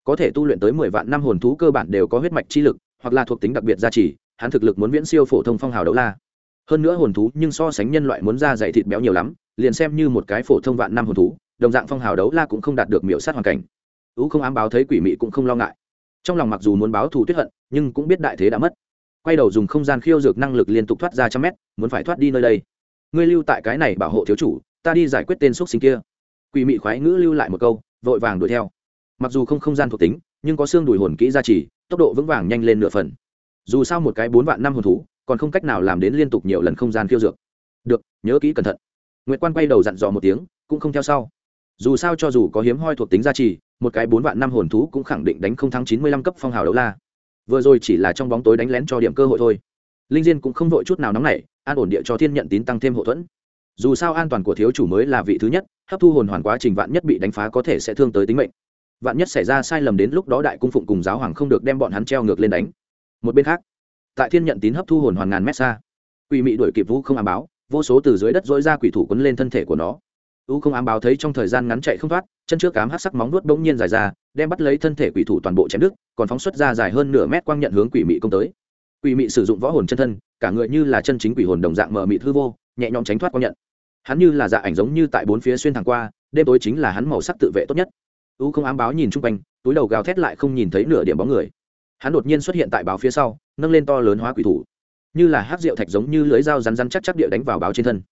Có thể tu luyện tới mười vạn năm hồn thú cơ bản đều có huyết mạch chi lực, hoặc là thuộc tính đặc biệt gia trì, hắn thực lực muốn viễn siêu phổ thông phong hào đấu la. Hơn nữa hồn thú nhưng so sánh nhân loại muốn ra dày thịt béo nhiều lắm, liền xem như một cái phổ thông vạn năm hồn thú, đồng dạng phong hào đấu la cũng không đạt được miểu sát hoàn cảnh. tú không ám báo thấy quỷ mị cũng không lo ngại. Trong lòng mặc dù muốn báo thù tuyết hận, nhưng cũng biết đại thế đã mất. Quay đầu dùng không gian khiêu dược năng lực liên tục thoát ra trăm mét muốn phải thoát đi nơi đây. Ngươi lưu tại cái này bảo hộ thiếu chủ ta đi giải quyết tên xúc sinh kia. Quỷ mị khoái ngữ lưu lại một câu vội vàng đuổi theo. Mặc dù không không gian thuộc tính nhưng có xương đùi hồn kỹ gia trì tốc độ vững vàng nhanh lên nửa phần. Dù sao một cái bốn vạn năm hồn thú còn không cách nào làm đến liên tục nhiều lần không gian khiêu dược. Được, nhớ kỹ cẩn thận. Nguyễn quan quay đầu dặn dò một tiếng, cũng không theo sau. Dù sao cho dù có hiếm hoi thuộc tính gia trì, một cái bốn vạn năm hồn thú cũng khẳng định đánh không thắng chín mươi lăm cấp phong hào đấu la. Vừa rồi chỉ là trong bóng tối đánh lén cho điểm cơ hội thôi. Linh diên cũng không vội chút nào nóng nảy, an ổn địa cho thiên nhận tín tăng thêm hậu thuẫn. Dù sao an toàn của thiếu chủ mới là vị thứ nhất, hấp thu hồn hoàn quá trình vạn nhất bị đánh phá có thể sẽ thương tới tính mệnh. Vạn nhất xảy ra sai lầm đến lúc đó đại cung phụng cùng giáo hoàng không được đem bọn hắn treo ngược lên đánh. Một bên khác tại thiên nhận tín hấp thu hồn hoàn ngàn mét xa. Quỷ mị đuổi kịp vũ không ám báo, vô số từ dưới đất dỗi ra quỷ thủ quấn lên thân thể của nó. U không ám báo thấy trong thời gian ngắn chạy không thoát, chân trước cám hát sắc móng nuốt bỗng nhiên dài ra, đem bắt lấy thân thể quỷ thủ toàn bộ chém đứt, còn phóng xuất ra dài hơn nửa mét quang nhận hướng quỷ mị công tới. Quỷ mị sử dụng võ hồn chân thân, cả người như là chân chính quỷ hồn đồng dạng mờ mịt hư vô, nhẹ nhõm tránh thoát quang nhận. Hắn như là dạ ảnh giống như tại bốn phía xuyên thẳng qua, đêm tối chính là hắn màu sắc tự vệ tốt nhất. U không ám báo nhìn chung quanh, túi đầu gào thét lại không nhìn thấy nửa điểm bóng người hắn đột nhiên xuất hiện tại báo phía sau, nâng lên to lớn hóa quỷ thủ. Như là hát rượu thạch giống như lưới dao rắn rắn chắc chắc địa đánh vào báo trên thân.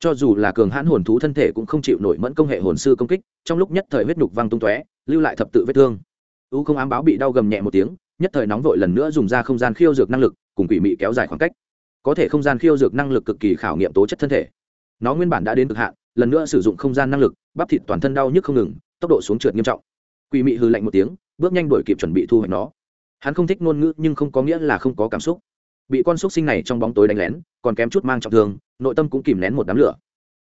Cho dù là cường hãn hồn thú thân thể cũng không chịu nổi mẫn công hệ hồn sư công kích, trong lúc nhất thời huyết nhục văng tung tóe, lưu lại thập tự vết thương. U không ám báo bị đau gầm nhẹ một tiếng, nhất thời nóng vội lần nữa dùng ra không gian khiêu dược năng lực, cùng quỷ mị kéo dài khoảng cách. Có thể không gian khiêu dược năng lực cực kỳ khảo nghiệm tố chất thân thể. Nó nguyên bản đã đến cực hạn, lần nữa sử dụng không gian năng lực, bắp thịt toàn thân đau nhức không ngừng, tốc độ xuống trượt nghiêm trọng. Quỷ mị hư lạnh một tiếng, bước nhanh đuổi kịp chuẩn bị thu hoạch nó hắn không thích ngôn ngữ nhưng không có nghĩa là không có cảm xúc. Bị con xúc sinh này trong bóng tối đánh lén, còn kém chút mang trọng thương, nội tâm cũng kìm nén một đám lửa.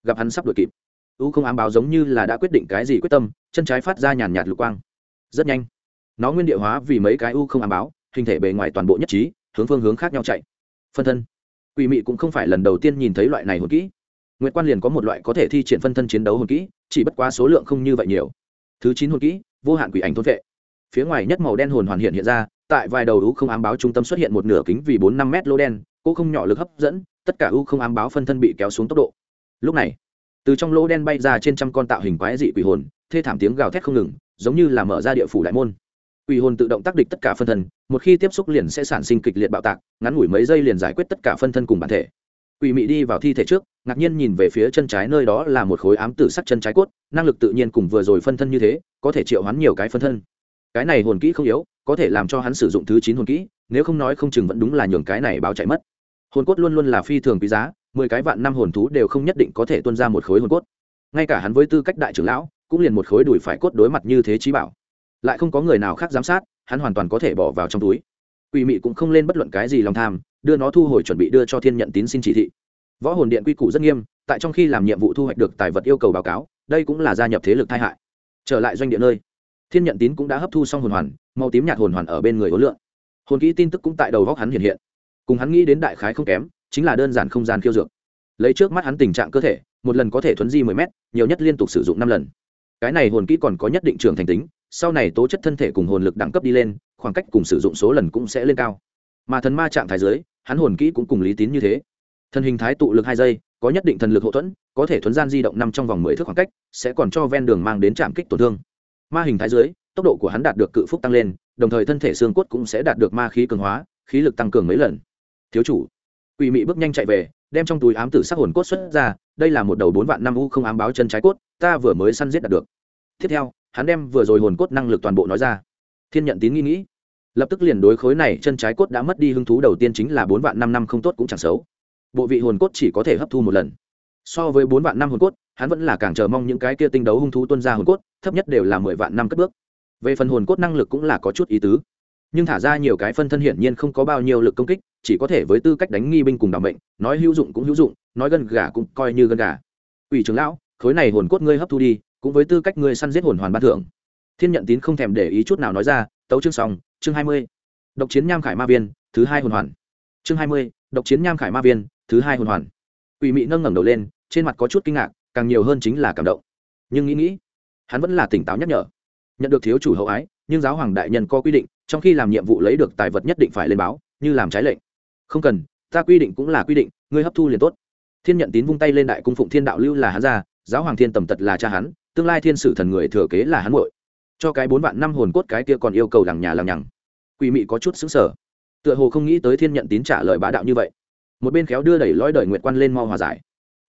Gặp hắn sắp đuổi kịp, u không ám báo giống như là đã quyết định cái gì quyết tâm, chân trái phát ra nhàn nhạt lục quang. Rất nhanh, nó nguyên địa hóa vì mấy cái u không ám báo, hình thể bề ngoài toàn bộ nhất trí, hướng phương hướng khác nhau chạy. Phân thân. Quỷ mị cũng không phải lần đầu tiên nhìn thấy loại này hồn kỹ. Nguyễn quan liền có một loại có thể thi triển phân thân chiến đấu hồn kỹ, chỉ bất quá số lượng không như vậy nhiều. Thứ chín hồn kỹ, vô hạn quỷ ảnh thôn vệ. Phía ngoài nhất màu đen hồn hoàn hiện hiện ra tại vài đầu u không ám báo trung tâm xuất hiện một nửa kính vì bốn năm mét lô đen, cô không nhỏ lực hấp dẫn, tất cả u không ám báo phân thân bị kéo xuống tốc độ. Lúc này, từ trong lỗ đen bay ra trên trăm con tạo hình quái dị quỷ hồn, thê thảm tiếng gào thét không ngừng, giống như là mở ra địa phủ đại môn. Quỷ hồn tự động tác địch tất cả phân thân, một khi tiếp xúc liền sẽ sản sinh kịch liệt bạo tạc, ngắn ngủi mấy giây liền giải quyết tất cả phân thân cùng bản thể. Quỷ mị đi vào thi thể trước, ngạc nhiên nhìn về phía chân trái nơi đó là một khối ám tử sắc chân trái cốt, năng lực tự nhiên cùng vừa rồi phân thân như thế, có thể triệu hoán nhiều cái phân thân. Cái này hồn kỹ không yếu có thể làm cho hắn sử dụng thứ chín hồn kỹ, nếu không nói không chừng vẫn đúng là nhường cái này báo chạy mất. Hồn cốt luôn luôn là phi thường quý giá, mười cái vạn năm hồn thú đều không nhất định có thể tuân ra một khối hồn cốt. Ngay cả hắn với tư cách đại trưởng lão, cũng liền một khối đùi phải cốt đối mặt như thế trí bảo. Lại không có người nào khác giám sát, hắn hoàn toàn có thể bỏ vào trong túi. Quỷ mị cũng không lên bất luận cái gì lòng tham, đưa nó thu hồi chuẩn bị đưa cho thiên nhận tín xin chỉ thị. Võ hồn điện quy củ rất nghiêm, tại trong khi làm nhiệm vụ thu hoạch được tài vật yêu cầu báo cáo, đây cũng là gia nhập thế lực tai hại. Trở lại doanh địa nơi, thiên nhận tín cũng đã hấp thu xong hồn hoàn màu tím nhạt hồn hoàn ở bên người hối lượng. Hồn kỹ tin tức cũng tại đầu góc hắn hiện hiện. Cùng hắn nghĩ đến đại khái không kém chính là đơn giản không gian khiêu dược. Lấy trước mắt hắn tình trạng cơ thể một lần có thể thuấn di mười m nhiều nhất liên tục sử dụng năm lần. Cái này hồn kỹ còn có nhất định trường thành tính sau này tố chất thân thể cùng hồn lực đẳng cấp đi lên khoảng cách cùng sử dụng số lần cũng sẽ lên cao. Mà thần ma trạng thái dưới, hắn hồn kỹ cũng cùng lý tín như thế. Thần hình thái tụ lực hai giây có nhất định thần lực hậu thuẫn có thể thuấn gian di động năm trong vòng mười thước khoảng cách sẽ còn cho ven đường mang đến trạm kích tổn thương. Ma hình thái dưới tốc độ của hắn đạt được cự phúc tăng lên, đồng thời thân thể xương cốt cũng sẽ đạt được ma khí cường hóa, khí lực tăng cường mấy lần. Thiếu chủ, quỷ mị bước nhanh chạy về, đem trong túi ám tử sắc hồn cốt xuất ra, đây là một đầu bốn vạn năm u không ám báo chân trái cốt, ta vừa mới săn giết đạt được. Tiếp theo, hắn đem vừa rồi hồn cốt năng lực toàn bộ nói ra. Thiên nhận tín nghĩ nghĩ. Lập tức liền đối khối này chân trái cốt đã mất đi hứng thú đầu tiên chính là bốn vạn năm năm không tốt cũng chẳng xấu. Bộ vị hồn cốt chỉ có thể hấp thu một lần. So với bốn vạn năm hồn cốt, hắn vẫn là càng chờ mong những cái kia tinh đấu hung thú tuân ra hồn cốt, thấp nhất đều là mười vạn năm cất bước về phần hồn cốt năng lực cũng là có chút ý tứ. Nhưng thả ra nhiều cái phân thân hiển nhiên không có bao nhiêu lực công kích, chỉ có thể với tư cách đánh nghi binh cùng đảm bệnh nói hữu dụng cũng hữu dụng, nói gần gà cũng coi như gần gà. Ủy trưởng lão, khối này hồn cốt ngươi hấp thu đi, cũng với tư cách ngươi săn giết hồn hoàn ban thưởng. Thiên nhận tín không thèm để ý chút nào nói ra, tấu chương song chương hai mươi. Độc chiến nham khải ma viên, thứ hai hồn hoàn. Chương hai mươi, độc chiến nham khải ma viên, thứ hai hồn hoàn. Ủy mị nâng ngẩng đầu lên, trên mặt có chút kinh ngạc, càng nhiều hơn chính là cảm động. Nhưng nghĩ nghĩ, hắn vẫn là tỉnh táo nhắc nhở nhận được thiếu chủ hậu ái, nhưng giáo hoàng đại nhân có quy định, trong khi làm nhiệm vụ lấy được tài vật nhất định phải lên báo, như làm trái lệnh. Không cần, ta quy định cũng là quy định, ngươi hấp thu liền tốt. Thiên nhận tín vung tay lên đại cung phụng thiên đạo lưu là hắn ra, giáo hoàng thiên tầm tật là cha hắn, tương lai thiên sử thần người thừa kế là hắn muội. Cho cái bốn vạn năm hồn cốt cái kia còn yêu cầu lằng nhà lằng nhằng. Quỷ mị có chút xứng sở tựa hồ không nghĩ tới thiên nhận tín trả lời bá đạo như vậy. Một bên khéo đưa đẩy lõi đời nguyện quan lên mau hòa giải.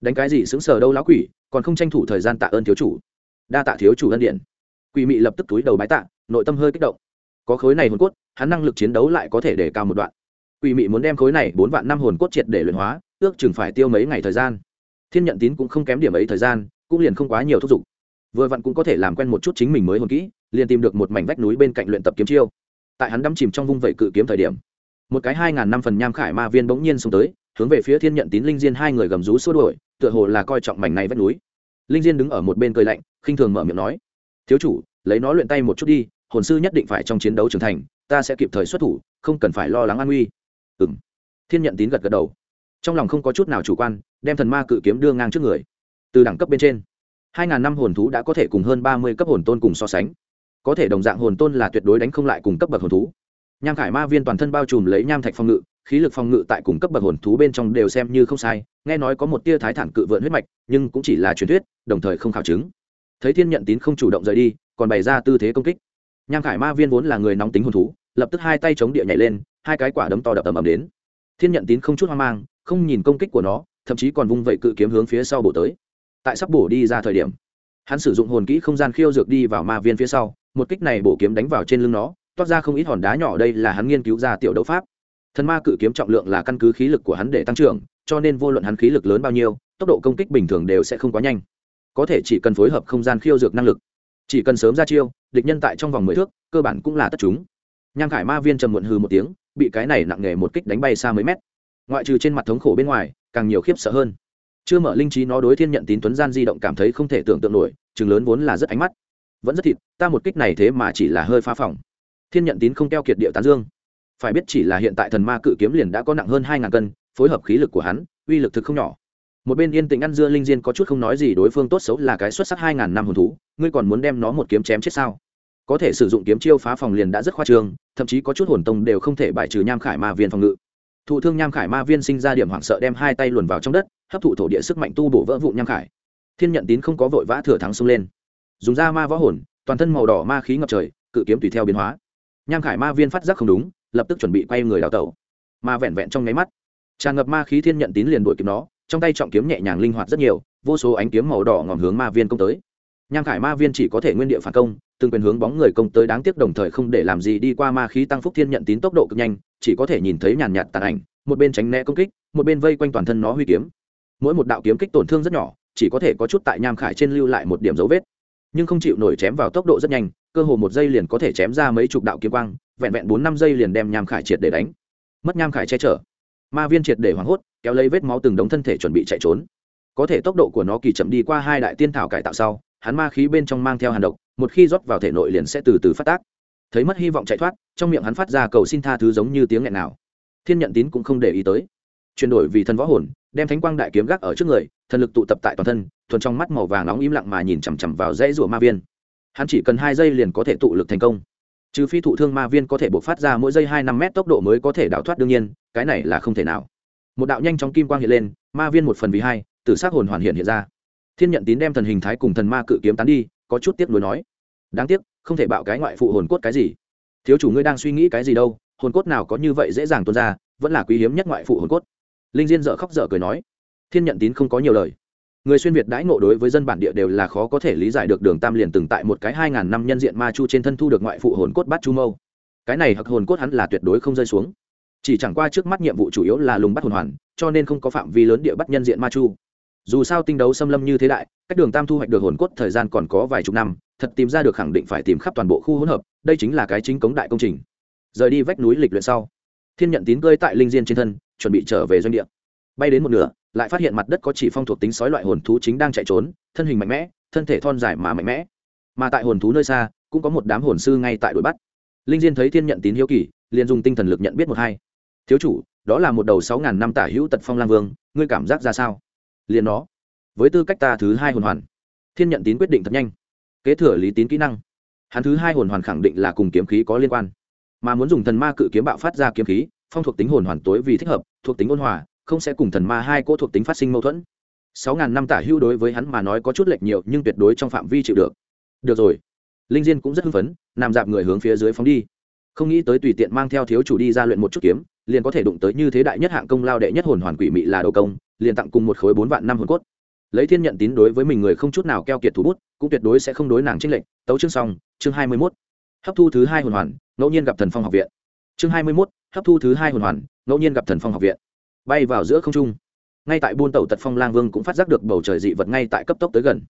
Đánh cái gì xứng sở đâu lão quỷ, còn không tranh thủ thời gian tạ ơn thiếu chủ. Đa tạ thiếu chủ ân điện quỷ mị lập tức túi đầu bái tạ, nội tâm hơi kích động. Có khối này hồn cốt, hắn năng lực chiến đấu lại có thể để cao một đoạn. Quỷ mị muốn đem khối này bốn vạn năm hồn cốt triệt để luyện hóa, ước chừng phải tiêu mấy ngày thời gian. Thiên nhận tín cũng không kém điểm ấy thời gian, cũng liền không quá nhiều thúc giục. Vừa vặn cũng có thể làm quen một chút chính mình mới hồn kỹ, liền tìm được một mảnh vách núi bên cạnh luyện tập kiếm chiêu. Tại hắn đắm chìm trong vung vẩy cự kiếm thời điểm, một cái hai ngàn năm phần nham khải ma viên bỗng nhiên xông tới, hướng về phía thiên nhận tín linh diên hai người gầm rú xua đuổi, tựa hồ là coi trọng mảnh này vách núi. Linh diên đứng ở một bên cười lạnh, khinh thường mở miệng nói thiếu chủ, lấy nó luyện tay một chút đi, hồn sư nhất định phải trong chiến đấu trưởng thành, ta sẽ kịp thời xuất thủ, không cần phải lo lắng an nguy. Ừ m thiên nhận tín gật gật đầu. Trong lòng không có chút nào chủ quan, đem thần ma cự kiếm đưa ngang trước người. Từ đẳng cấp bên trên, hai ngàn năm hồn thú đã có thể cùng hơn ba mươi cấp hồn tôn cùng so sánh. Có thể đồng dạng hồn tôn là tuyệt đối đánh không lại cùng cấp bậc hồn thú. Nham khải ma viên toàn thân bao trùm lấy nham thạch phòng ngự, khí lực phòng ngự tại cùng cấp bậc hồn thú bên trong đều xem như không sai, nghe nói có một tia thái thản cự vượn huyết mạch, nhưng cũng chỉ là truyền thuyết, đồng thời không khảo chứng thấy thiên nhận tín không chủ động rời đi, còn bày ra tư thế công kích. Nham khải ma viên vốn là người nóng tính hồn thú, lập tức hai tay chống địa nhảy lên, hai cái quả đấm to đập ầm ầm đến. Thiên nhận tín không chút hoang mang, không nhìn công kích của nó, thậm chí còn vung vậy cự kiếm hướng phía sau bổ tới. Tại sắp bổ đi ra thời điểm, hắn sử dụng hồn kỹ không gian khiêu dược đi vào ma viên phía sau, một kích này bổ kiếm đánh vào trên lưng nó, toát ra không ít hòn đá nhỏ, đây là hắn nghiên cứu ra tiểu đấu pháp. Thần ma cự kiếm trọng lượng là căn cứ khí lực của hắn để tăng trưởng, cho nên vô luận hắn khí lực lớn bao nhiêu, tốc độ công kích bình thường đều sẽ không quá nhanh có thể chỉ cần phối hợp không gian khiêu dược năng lực. Chỉ cần sớm ra chiêu, địch nhân tại trong vòng mười thước, cơ bản cũng là tất chúng. Nham khải ma viên trầm muộn hư một tiếng, bị cái này nặng nề một kích đánh bay xa mấy mét. Ngoại trừ trên mặt thống khổ bên ngoài, càng nhiều khiếp sợ hơn. Chưa mở linh trí nó đối thiên nhận tín tuấn gian di động cảm thấy không thể tưởng tượng nổi, chừng lớn vốn là rất ánh mắt. Vẫn rất thịt, ta một kích này thế mà chỉ là hơi phá phòng. Thiên nhận tín không keo kiệt địa tán dương. Phải biết chỉ là hiện tại thần ma cự kiếm liền đã có nặng hơn hai ngàn cân, phối hợp khí lực của hắn, uy lực thực không nhỏ một bên yên tĩnh ăn dưa linh diên có chút không nói gì đối phương tốt xấu là cái xuất sắc hai ngàn năm hồn thú, ngươi còn muốn đem nó một kiếm chém chết sao? Có thể sử dụng kiếm chiêu phá phòng liền đã rất khoa trương, thậm chí có chút hồn tông đều không thể bài trừ nham khải ma viên phòng ngự. Thụ thương nham khải ma viên sinh ra điểm hoảng sợ đem hai tay luồn vào trong đất, hấp thụ thổ địa sức mạnh tu bổ vỡ vụn nham khải. Thiên nhận tín không có vội vã thừa thắng xông lên. Dùng ra ma võ hồn, toàn thân màu đỏ ma khí ngập trời, cự kiếm tùy theo biến hóa. Nham khải ma viên phát giác không đúng, lập tức chuẩn bị quay người đào tẩu. Mà vẹn vẹn trong nháy mắt, tràn ngập ma khí thiên nhận tín liền đuổi kịp nó trong tay trọng kiếm nhẹ nhàng linh hoạt rất nhiều, vô số ánh kiếm màu đỏ ngòm hướng ma viên công tới. Nham khải ma viên chỉ có thể nguyên địa phản công, từng quyền hướng bóng người công tới đáng tiếc đồng thời không để làm gì đi qua ma khí tăng phúc thiên nhận tín tốc độ cực nhanh, chỉ có thể nhìn thấy nhàn nhạt tàn ảnh, một bên tránh né công kích, một bên vây quanh toàn thân nó huy kiếm. Mỗi một đạo kiếm kích tổn thương rất nhỏ, chỉ có thể có chút tại nham khải trên lưu lại một điểm dấu vết. Nhưng không chịu nổi chém vào tốc độ rất nhanh, cơ hồ một giây liền có thể chém ra mấy chục đạo kiếm quang, vẹn vẹn bốn năm giây liền đem nham khải triệt để đánh. Mất nham khải che chở ma viên triệt để hoảng hốt, kéo lấy vết máu từng đống thân thể chuẩn bị chạy trốn. Có thể tốc độ của nó kỳ chậm đi qua hai đại tiên thảo cải tạo sau, hắn ma khí bên trong mang theo hàn độc, một khi rót vào thể nội liền sẽ từ từ phát tác. Thấy mất hy vọng chạy thoát, trong miệng hắn phát ra cầu xin tha thứ giống như tiếng nghẹn nào. Thiên nhận tín cũng không để ý tới. Chuyển đổi vì thần võ hồn, đem thánh quang đại kiếm gác ở trước người, thần lực tụ tập tại toàn thân, thuần trong mắt màu vàng nóng im lặng mà nhìn chằm chằm vào dãy rủa ma viên. Hắn chỉ cần hai giây liền có thể tụ lực thành công trừ phi thụ thương ma viên có thể buộc phát ra mỗi giây hai năm mét tốc độ mới có thể đào thoát đương nhiên, cái này là không thể nào. Một đạo nhanh chóng kim quang hiện lên, ma viên một phần vì hai từ s hồn hoàn hiện hiện ra. Thiên nhận tín đem thần hình thái cùng thần ma cự kiếm tán đi, có chút tiếc nuối nói, đáng tiếc, không thể bạo cái ngoại phụ hồn cốt cái gì. Thiếu chủ ngươi đang suy nghĩ cái gì đâu, hồn cốt nào có như vậy dễ dàng tuôn ra, vẫn là quý hiếm nhất ngoại phụ hồn cốt. Linh diên dợ khóc dở cười nói, thiên nhận tín không có nhiều lời người xuyên việt đãi ngộ đối với dân bản địa đều là khó có thể lý giải được đường tam liền từng tại một cái hai ngàn năm nhân diện ma chu trên thân thu được ngoại phụ hồn cốt bát chu mâu. Cái này hặc hồn cốt hắn là tuyệt đối không rơi xuống. Chỉ chẳng qua trước mắt nhiệm vụ chủ yếu là lùng bắt hồn hoàn, cho nên không có phạm vi lớn địa bắt nhân diện ma chu. Dù sao tinh đấu xâm lâm như thế đại, cách đường tam thu hoạch được hồn cốt thời gian còn có vài chục năm, thật tìm ra được khẳng định phải tìm khắp toàn bộ khu hỗn hợp, đây chính là cái chính cống đại công trình. Rời đi vách núi lịch luyện sau, thiên nhận tín cơi tại linh diên trên thân, chuẩn bị trở về doanh địa. Bay đến một nửa lại phát hiện mặt đất có chỉ phong thuộc tính sói loại hồn thú chính đang chạy trốn, thân hình mạnh mẽ, thân thể thon dài mà mạnh mẽ. Mà tại hồn thú nơi xa, cũng có một đám hồn sư ngay tại đuổi bắt. Linh diên thấy thiên nhận tín hiếu kỳ, liền dùng tinh thần lực nhận biết một hai. Thiếu chủ, đó là một đầu sáu ngàn năm tả hữu tật phong lang vương, ngươi cảm giác ra sao? Liền nó. Với tư cách ta thứ hai hồn hoàn. Thiên nhận tín quyết định thật nhanh. Kế thừa lý tín kỹ năng. Hắn thứ hai hồn hoàn khẳng định là cùng kiếm khí có liên quan. Mà muốn dùng thần ma cự kiếm bạo phát ra kiếm khí, phong thuộc tính hồn hoàn tối vì thích hợp, thuộc tính ôn hòa không sẽ cùng thần ma hai cỗ thuộc tính phát sinh mâu thuẫn. Sáu ngàn năm tả hưu đối với hắn mà nói có chút lệch nhiều, nhưng tuyệt đối trong phạm vi chịu được. Được rồi. Linh diên cũng rất hưng phấn, nằm dạp người hướng phía dưới phóng đi. Không nghĩ tới tùy tiện mang theo thiếu chủ đi ra luyện một chút kiếm, liền có thể đụng tới như thế đại nhất hạng công lao đệ nhất hồn hoàn quỷ mị là đầu công, liền tặng cùng một khối bốn vạn năm hồn cốt. Lấy thiên nhận tín đối với mình người không chút nào keo kiệt thủ bút, cũng tuyệt đối sẽ không đối nàng trinh lệnh tấu chương xong, chương hai mươi mốt. Hấp thu thứ hai hồn hoàn, ngẫu nhiên gặp thần phong học viện. Chương hai mươi mốt, hấp thu thứ hai hồn hoàn, ngẫu nhiên gặp thần phong học viện bay vào giữa không trung. Ngay tại buôn tàu tật phong lang vương cũng phát giác được bầu trời dị vật ngay tại cấp tốc tới gần.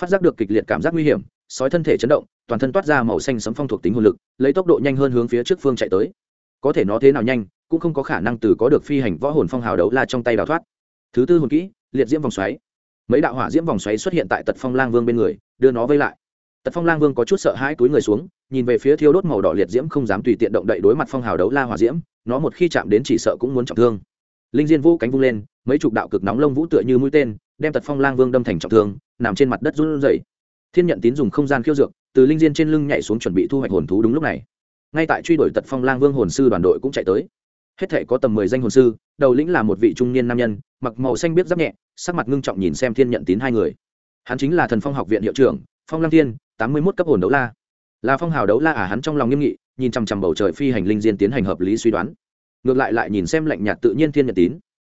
Phát giác được kịch liệt cảm giác nguy hiểm, sói thân thể chấn động, toàn thân toát ra màu xanh sấm phong thuộc tính hồn lực, lấy tốc độ nhanh hơn hướng phía trước phương chạy tới. Có thể nó thế nào nhanh, cũng không có khả năng từ có được phi hành võ hồn phong hào đấu la trong tay đào thoát. Thứ tư hồn kỹ, liệt diễm vòng xoáy. Mấy đạo hỏa diễm vòng xoáy xuất hiện tại tật phong lang vương bên người, đưa nó vây lại. Tật phong lang vương có chút sợ hãi túi người xuống, nhìn về phía thiêu đốt màu đỏ liệt diễm không dám tùy tiện động đậy đối mặt phong hào đấu la hỏa diễm, nó một khi chạm đến chỉ sợ cũng muốn trọng thương linh diên vũ cánh vung lên, mấy chục đạo cực nóng lông vũ tựa như mũi tên, đem tật phong lang vương đâm thành trọng thương, nằm trên mặt đất run rẩy. Thiên nhận tín dùng không gian khiêu dược, từ linh diên trên lưng nhảy xuống chuẩn bị thu hoạch hồn thú đúng lúc này. Ngay tại truy đuổi tật phong lang vương hồn sư đoàn đội cũng chạy tới. Hết thể có tầm mười danh hồn sư, đầu lĩnh là một vị trung niên nam nhân, mặc màu xanh biết giáp nhẹ, sắc mặt ngưng trọng nhìn xem thiên nhận tín hai người. Hắn chính là thần phong học viện hiệu trưởng, phong Lang thiên, tám mươi mốt cấp hồn đấu la. Là phong hào đấu la à hắn trong lòng nghiêm nghị, nhìn chằm chằm bầu trời phi hành linh diên tiến hành hợp lý suy đoán ngược lại lại nhìn xem lạnh nhạt tự nhiên thiên nhận tín.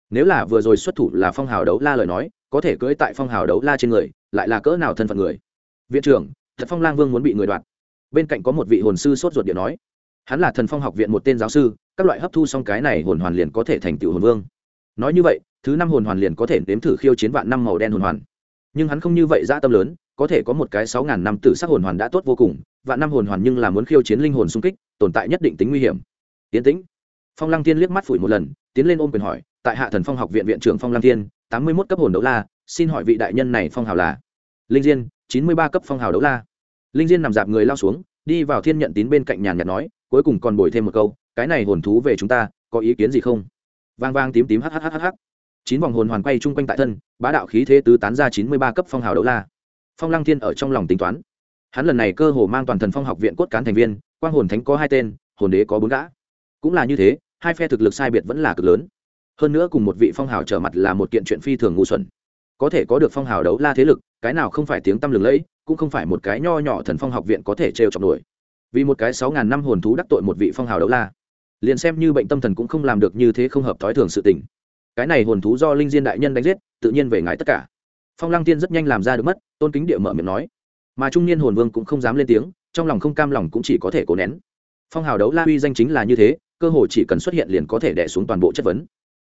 Nếu là vừa rồi xuất thủ là phong hào đấu la lời nói, có thể cưỡi tại phong hào đấu la trên người, lại là cỡ nào thân phận người? Viện trưởng, thật phong lang vương muốn bị người đoạt. Bên cạnh có một vị hồn sư sốt ruột điện nói. Hắn là thần phong học viện một tên giáo sư, các loại hấp thu xong cái này hồn hoàn liền có thể thành tựu hồn vương. Nói như vậy, thứ năm hồn hoàn liền có thể nếm thử khiêu chiến vạn năm màu đen hồn hoàn. Nhưng hắn không như vậy dã tâm lớn, có thể có một cái sáu ngàn năm tử sắc hồn hoàn đã tốt vô cùng, vạn năm hồn hoàn nhưng là muốn khiêu chiến linh hồn xung kích, tồn tại nhất định tính nguy hiểm. Tiến tĩnh phong lăng tiên liếc mắt phủi một lần, tiến lên ôm quyền hỏi, tại hạ thần phong học viện viện trưởng phong lăng tiên tám mươi mốt cấp hồn đấu la, xin hỏi vị đại nhân này phong hào là? Linh diên, chín mươi ba cấp phong hào đấu la. Linh diên nằm dạp người lao xuống, đi vào thiên nhận tín bên cạnh nhàn nhạt nói, cuối cùng còn bồi thêm một câu, cái này hồn thú về chúng ta, có ý kiến gì không? Vang vang tím tím hhhh chín vòng hồn hoàn quay chung quanh tại thân, bá đạo khí thế tứ tán ra chín mươi ba cấp phong hào đấu la. Phong lăng thiên ở trong lòng tính toán. Hắn lần này cơ hồ mang toàn thần phong học viện cốt cán thành viên, quang hồn thánh có hai tên, hồn đế có bốn gã cũng là như thế, hai phe thực lực sai biệt vẫn là cực lớn. Hơn nữa cùng một vị phong hào trở mặt là một kiện chuyện phi thường ngu xuẩn. Có thể có được phong hào đấu la thế lực, cái nào không phải tiếng tăm lừng lẫy, cũng không phải một cái nho nhỏ thần phong học viện có thể trêu chọc nổi. Vì một cái sáu ngàn năm hồn thú đắc tội một vị phong hào đấu la, liền xem như bệnh tâm thần cũng không làm được như thế không hợp thói thường sự tình. Cái này hồn thú do linh diên đại nhân đánh giết, tự nhiên về ngại tất cả. Phong lăng tiên rất nhanh làm ra được mất, tôn kính địa mở miệng nói. Mà trung niên hồn vương cũng không dám lên tiếng, trong lòng không cam lòng cũng chỉ có thể cố nén. Phong hào đấu la uy danh chính là như thế cơ hội chỉ cần xuất hiện liền có thể đẻ xuống toàn bộ chất vấn.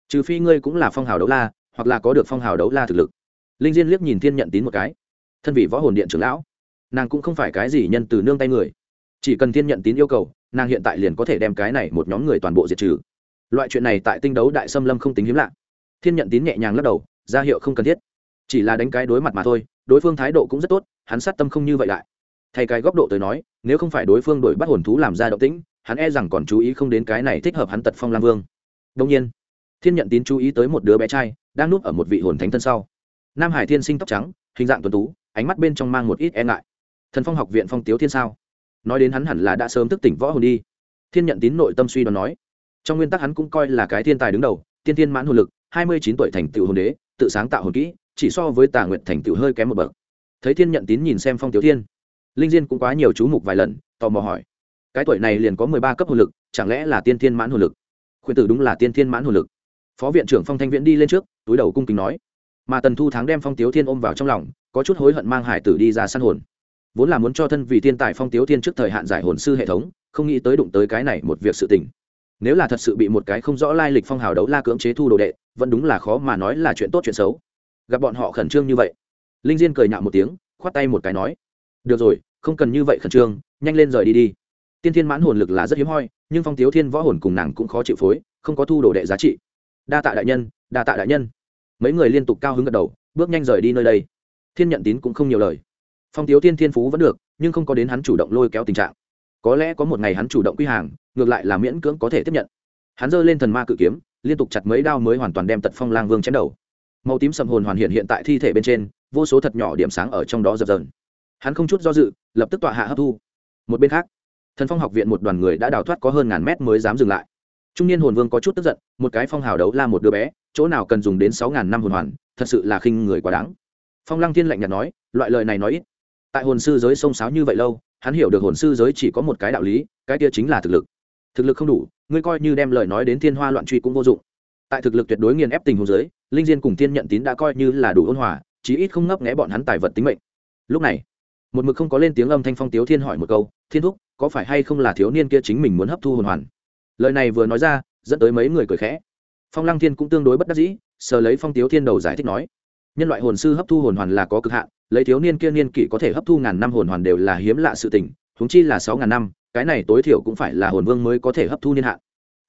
Trừ phi ngươi cũng là phong hào đấu la, hoặc là có được phong hào đấu la thực lực. Linh diên liếc nhìn thiên nhận tín một cái. Thân vị võ hồn điện trưởng lão, nàng cũng không phải cái gì nhân từ nương tay người. Chỉ cần thiên nhận tín yêu cầu, nàng hiện tại liền có thể đem cái này một nhóm người toàn bộ diệt trừ. Loại chuyện này tại tinh đấu đại xâm lâm không tính hiếm lạ. Thiên nhận tín nhẹ nhàng lắc đầu, ra hiệu không cần thiết. Chỉ là đánh cái đối mặt mà thôi, đối phương thái độ cũng rất tốt, hắn sát tâm không như vậy lại. Thay cái góc độ tới nói, nếu không phải đối phương đổi bắt hồn thú làm ra động tĩnh hắn e rằng còn chú ý không đến cái này thích hợp hắn tật phong lam vương. Đông nhiên, thiên nhận tín chú ý tới một đứa bé trai đang núp ở một vị hồn thánh thân sau. Nam hải thiên sinh tóc trắng, hình dạng tuần tú, ánh mắt bên trong mang một ít e ngại. Thần phong học viện phong tiếu thiên sao? Nói đến hắn hẳn là đã sớm thức tỉnh võ hồn đi. Thiên nhận tín nội tâm suy đoán nói. Trong nguyên tắc hắn cũng coi là cái thiên tài đứng đầu, tiên tiên mãn hồn lực, hai mươi chín tuổi thành tựu hồn đế, tự sáng tạo hồn kỹ, chỉ so với tà nguyệt thành tựu hơi kém một bậc. Thấy thiên nhận tín nhìn xem phong tiếu thiên, linh diên cũng quá nhiều chú mục vài lần, tò mò hỏi cái tuổi này liền có mười ba cấp hồn lực, chẳng lẽ là tiên thiên mãn hồn lực? Khuyên tử đúng là tiên thiên mãn hồn lực. Phó viện trưởng phong thanh viễn đi lên trước, túi đầu cung kính nói. Mà tần thu tháng đem phong tiếu thiên ôm vào trong lòng, có chút hối hận mang hải tử đi ra săn hồn. Vốn là muốn cho thân vì thiên tài phong tiếu thiên trước thời hạn giải hồn sư hệ thống, không nghĩ tới đụng tới cái này một việc sự tình. Nếu là thật sự bị một cái không rõ lai lịch phong hào đấu la cưỡng chế thu đồ đệ, vẫn đúng là khó mà nói là chuyện tốt chuyện xấu. Gặp bọn họ khẩn trương như vậy, linh diên cười nhạo một tiếng, khoát tay một cái nói. Được rồi, không cần như vậy khẩn trương, nhanh lên rời đi đi tiên thiên mãn hồn lực là rất hiếm hoi, nhưng phong tiếu thiên võ hồn cùng nàng cũng khó chịu phối, không có thu đồ đệ giá trị. Đa tạ đại nhân, đa tạ đại nhân. Mấy người liên tục cao hứng gật đầu, bước nhanh rời đi nơi đây. Thiên nhận tín cũng không nhiều lời. Phong tiếu thiên thiên phú vẫn được, nhưng không có đến hắn chủ động lôi kéo tình trạng. Có lẽ có một ngày hắn chủ động quy hàng, ngược lại là miễn cưỡng có thể tiếp nhận. Hắn giơ lên thần ma cự kiếm, liên tục chặt mấy đao mới hoàn toàn đem tật phong lang vương chém đầu. Màu tím sầm hồn hoàn hiện hiện tại thi thể bên trên, vô số thật nhỏ điểm sáng ở trong đó dập dờn. Hắn không chút do dự, lập tức tọa hạ hấp thu. Một bên khác thần phong học viện một đoàn người đã đào thoát có hơn ngàn mét mới dám dừng lại. Trung niên hồn vương có chút tức giận, một cái phong hào đấu la một đứa bé, chỗ nào cần dùng đến sáu ngàn năm hồn hoàn, thật sự là khinh người quá đáng. Phong lăng thiên lạnh nhạt nói, loại lời này nói ít. Tại hồn sư giới sông sáo như vậy lâu, hắn hiểu được hồn sư giới chỉ có một cái đạo lý, cái kia chính là thực lực. Thực lực không đủ, ngươi coi như đem lời nói đến thiên hoa loạn truy cũng vô dụng. Tại thực lực tuyệt đối nghiền ép tình hồn giới, linh diên cùng thiên nhận tín đã coi như là đủ ôn hòa, chí ít không ngấp nghẽ bọn hắn tài vật tính mệnh. Lúc này một mực không có lên tiếng âm thanh phong tiếu thiên hỏi một câu, thiên thúc, có phải hay không là thiếu niên kia chính mình muốn hấp thu hồn hoàn? Lời này vừa nói ra, dẫn tới mấy người cười khẽ. Phong lăng thiên cũng tương đối bất đắc dĩ, sờ lấy phong tiếu thiên đầu giải thích nói, nhân loại hồn sư hấp thu hồn hoàn là có cực hạn, lấy thiếu niên kia niên kỷ có thể hấp thu ngàn năm hồn hoàn đều là hiếm lạ sự tình thúng chi là sáu ngàn năm, cái này tối thiểu cũng phải là hồn vương mới có thể hấp thu niên hạn.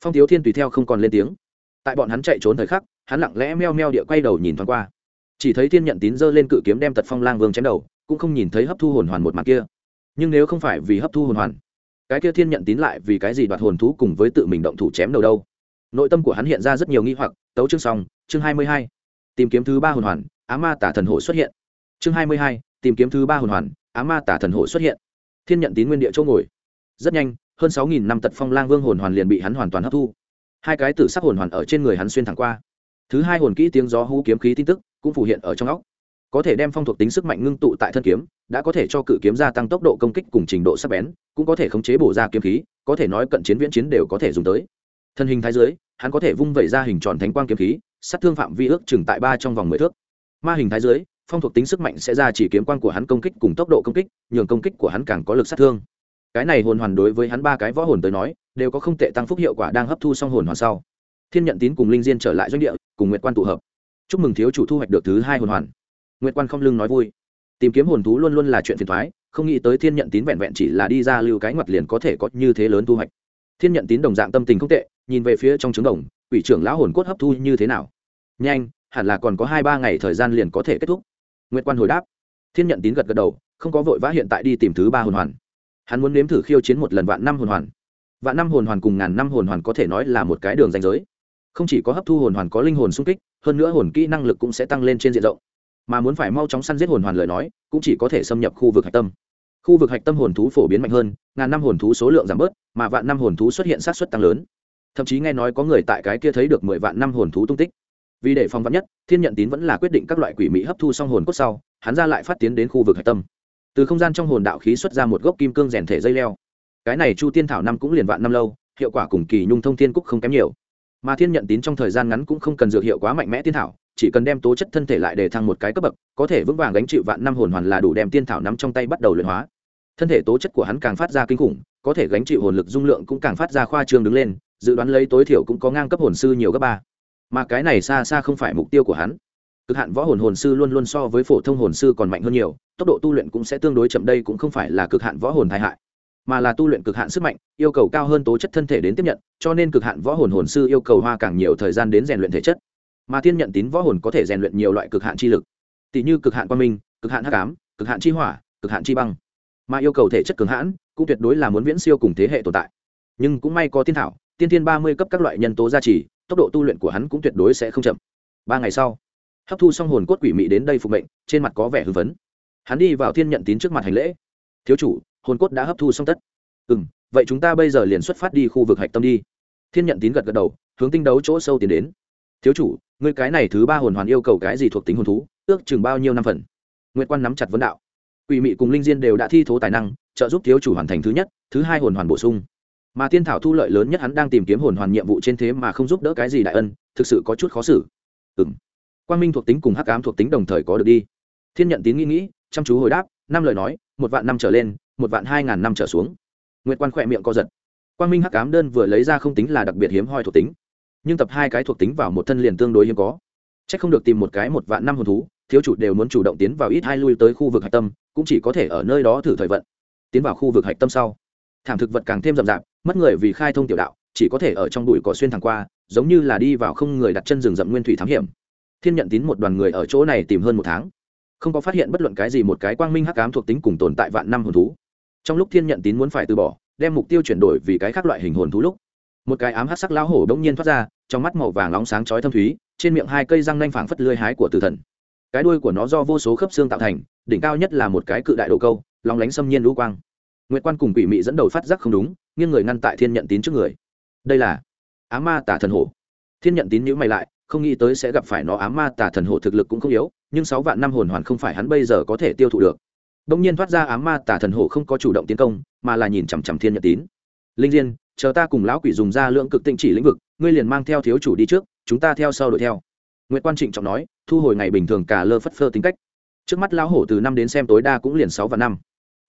Phong tiếu thiên tùy theo không còn lên tiếng. Tại bọn hắn chạy trốn thời khắc, hắn lặng lẽ meo meo địa quay đầu nhìn thoáng qua. Chỉ thấy thiên nhận tín giơ lên cự kiếm đem tật phong lang vương chém đầu cũng không nhìn thấy hấp thu hồn hoàn một mặt kia. Nhưng nếu không phải vì hấp thu hồn hoàn, cái kia thiên nhận tín lại vì cái gì đoạt hồn thú cùng với tự mình động thủ chém đầu đâu? Nội tâm của hắn hiện ra rất nhiều nghi hoặc. Tấu chương xong, chương hai mươi hai. Tìm kiếm thứ ba hồn hoàn, á ma tả thần hổ xuất hiện. Chương hai mươi hai, tìm kiếm thứ ba hồn hoàn, á ma tả thần hổ xuất hiện. Thiên nhận tín nguyên địa chỗ ngồi. Rất nhanh, hơn sáu nghìn năm tật phong lang vương hồn hoàn liền bị hắn hoàn toàn hấp thu. Hai cái tử sắc hồn hoàn ở trên người hắn xuyên thẳng qua. Thứ hai hồn kỹ tiếng gió hú kiếm khí tin tức cũng phủ hiện ở trong óc có thể đem phong thuộc tính sức mạnh ngưng tụ tại thân kiếm, đã có thể cho cự kiếm gia tăng tốc độ công kích cùng trình độ sắc bén, cũng có thể khống chế bổ ra kiếm khí, có thể nói cận chiến viễn chiến đều có thể dùng tới. Thân hình thái dưới, hắn có thể vung vẩy ra hình tròn thánh quang kiếm khí, sát thương phạm vi ước chừng tại ba trong vòng mười thước. Ma hình thái dưới, phong thuộc tính sức mạnh sẽ ra chỉ kiếm quan của hắn công kích cùng tốc độ công kích, nhường công kích của hắn càng có lực sát thương. Cái này hồn hoàn đối với hắn ba cái võ hồn tới nói, đều có không tệ tăng phúc hiệu quả đang hấp thu xong hồn hoàn sau. Thiên nhận tín cùng linh diên trở lại doanh địa, cùng nguyệt quan tụ hợp. Chúc mừng thiếu chủ thu hoạch được thứ hai hồn hoàn nguyệt quan không lưng nói vui. Tìm kiếm hồn thú luôn luôn là chuyện phiền toái, không nghĩ tới thiên nhận tín vẹn vẹn chỉ là đi ra lưu cái ngoặt liền có thể có như thế lớn thu hoạch. Thiên nhận tín đồng dạng tâm tình không tệ nhìn về phía trong trứng đồng ủy trưởng lão hồn cốt hấp thu như thế nào? Nhanh hẳn là còn có hai ba ngày thời gian liền có thể kết thúc. Nguyệt quan hồi đáp. Thiên nhận tín gật gật đầu không có vội vã hiện tại đi tìm thứ ba hồn hoàn. Hắn muốn nếm thử khiêu chiến một lần vạn năm hồn hoàn. Vạn năm hồn hoàn cùng ngàn năm hồn hoàn có thể nói là một cái đường danh giới. Không chỉ có hấp thu hồn hoàn có linh hồn sung kích hơn nữa hồn kỹ năng lực cũng sẽ tăng lên trên diện rộng mà muốn phải mau chóng săn giết hồn hoàn lời nói, cũng chỉ có thể xâm nhập khu vực hạch tâm. Khu vực hạch tâm hồn thú phổ biến mạnh hơn, ngàn năm hồn thú số lượng giảm bớt, mà vạn năm hồn thú xuất hiện sát xuất tăng lớn. Thậm chí nghe nói có người tại cái kia thấy được mười vạn năm hồn thú tung tích. Vì để phòng vắn nhất, thiên nhận tín vẫn là quyết định các loại quỷ mỹ hấp thu xong hồn cốt sau, hắn ra lại phát tiến đến khu vực hạch tâm. Từ không gian trong hồn đạo khí xuất ra một gốc kim cương rèn thể dây leo. Cái này chu tiên thảo năm cũng liền vạn năm lâu, hiệu quả cùng kỳ nhung thông thiên cúc không kém nhiều. Mà thiên nhận tín trong thời gian ngắn cũng không cần dược hiệu quá mạnh mẽ tiên thảo chỉ cần đem tố chất thân thể lại để thăng một cái cấp bậc, có thể vững vàng gánh chịu vạn năm hồn hoàn là đủ đem tiên thảo nắm trong tay bắt đầu luyện hóa. Thân thể tố chất của hắn càng phát ra kinh khủng, có thể gánh chịu hồn lực dung lượng cũng càng phát ra khoa trương đứng lên, dự đoán lấy tối thiểu cũng có ngang cấp hồn sư nhiều gấp ba. Mà cái này xa xa không phải mục tiêu của hắn. Cực hạn võ hồn hồn sư luôn luôn so với phổ thông hồn sư còn mạnh hơn nhiều, tốc độ tu luyện cũng sẽ tương đối chậm, đây cũng không phải là cực hạn võ hồn tai hại, mà là tu luyện cực hạn sức mạnh, yêu cầu cao hơn tố chất thân thể đến tiếp nhận, cho nên cực hạn võ hồn hồn sư yêu cầu hoa càng nhiều thời gian đến rèn luyện thể chất mà thiên nhận tín võ hồn có thể rèn luyện nhiều loại cực hạn chi lực. Tỷ như cực hạn quan minh, cực hạn hắc ám, cực hạn chi hỏa, cực hạn chi băng. Mà yêu cầu thể chất cường hãn, cũng tuyệt đối là muốn viễn siêu cùng thế hệ tồn tại. Nhưng cũng may có tiên thảo, tiên thiên ba mươi cấp các loại nhân tố gia trì, tốc độ tu luyện của hắn cũng tuyệt đối sẽ không chậm. Ba ngày sau, hấp thu xong hồn cốt quỷ mị đến đây phục mệnh, trên mặt có vẻ hưng phấn. Hắn đi vào thiên nhận tín trước mặt hành lễ. Thiếu chủ, hồn cốt đã hấp thu xong tất. Ừ m vậy chúng ta bây giờ liền xuất phát đi khu vực hạch tâm đi. Thiên nhận tín gật gật đầu, hướng tinh đấu chỗ sâu tiến đến thiếu chủ người cái này thứ ba hồn hoàn yêu cầu cái gì thuộc tính hồn thú, ước chừng bao nhiêu năm phần? Nguyễn quan nắm chặt vấn đạo. Quỷ mị cùng linh diên đều đã thi thố tài năng, trợ giúp thiếu chủ hoàn thành thứ nhất, thứ hai hồn hoàn bổ sung. Mà tiên thảo thu lợi lớn nhất hắn đang tìm kiếm hồn hoàn nhiệm vụ trên thế mà không giúp đỡ cái gì đại ân, thực sự có chút khó xử. Ừ m quang minh thuộc tính cùng hắc ám thuộc tính đồng thời có được đi. Thiên nhận tín nghĩ nghĩ, chăm chú hồi đáp, năm lời nói, một vạn năm trở lên, một vạn hai ngàn năm trở xuống. Nguyệt quan khỏe miệng co giật. Quang minh hắc ám đơn vừa lấy ra không tính là đặc biệt hiếm hoi thuộc tính nhưng tập hai cái thuộc tính vào một thân liền tương đối hiếm có. C h ắ c không được tìm một cái một vạn năm hồn thú, thiếu chủ đều muốn chủ động tiến vào ít hai lui tới khu vực hạch tâm, cũng chỉ có thể ở nơi đó thử thời vận. Tiến vào khu vực hạch tâm sau, thảm thực vật càng thêm rậm rạp, mất người vì khai thông tiểu đạo, chỉ có thể ở trong bụi cỏ xuyên thẳng qua, giống như là đi vào không người đặt chân rừng rậm nguyên thủy thám hiểm. Thiên nhận tín một đoàn người ở chỗ này tìm hơn một tháng, không có phát hiện bất luận cái gì một cái quang minh hắc ám thuộc tính cùng tồn tại vạn năm hồn thú. Trong lúc thiên nhận tín muốn phải từ bỏ, đem mục tiêu chuyển đổi vì cái khác loại hình hồn thú lúc, một cái ám hắc sắc lão hổ đ ỗ n g nhiên thoát ra trong mắt màu vàng nóng sáng chói thâm thúy, trên miệng hai cây răng nanh phảng phất lưới hái của tử thần. Cái đuôi của nó do vô số khớp xương tạo thành, đỉnh cao nhất là một cái cự đại độ câu lóng lánh xâm nhiên lũ quang. Nguyệt quan cùng quỷ mị dẫn đầu phát giác không đúng, nghiêng người ngăn tại thiên nhận tín trước người. Đây là á ma tả thần hổ. Thiên nhận tín nhữ mày lại, không nghĩ tới sẽ gặp phải nó, ám ma tả thần hổ thực lực cũng không yếu, nhưng sáu vạn năm hồn hoàn không phải hắn bây giờ có thể tiêu thụ được. Đông nhiên thoát ra ám ma tả thần hổ không có chủ động tiến công, mà là nhìn chằm chằm thiên nhận tín. Linh diên chờ ta cùng lão quỷ dùng ra lượng cực tinh chỉ lĩnh vực, ngươi liền mang theo thiếu chủ đi trước, chúng ta theo sau đuổi theo. Nguyễn quan trịnh trọng nói, thu hồi ngày bình thường cả lơ phất phơ tính cách. Trước mắt lão hổ từ năm đến xem tối đa cũng liền sáu và năm.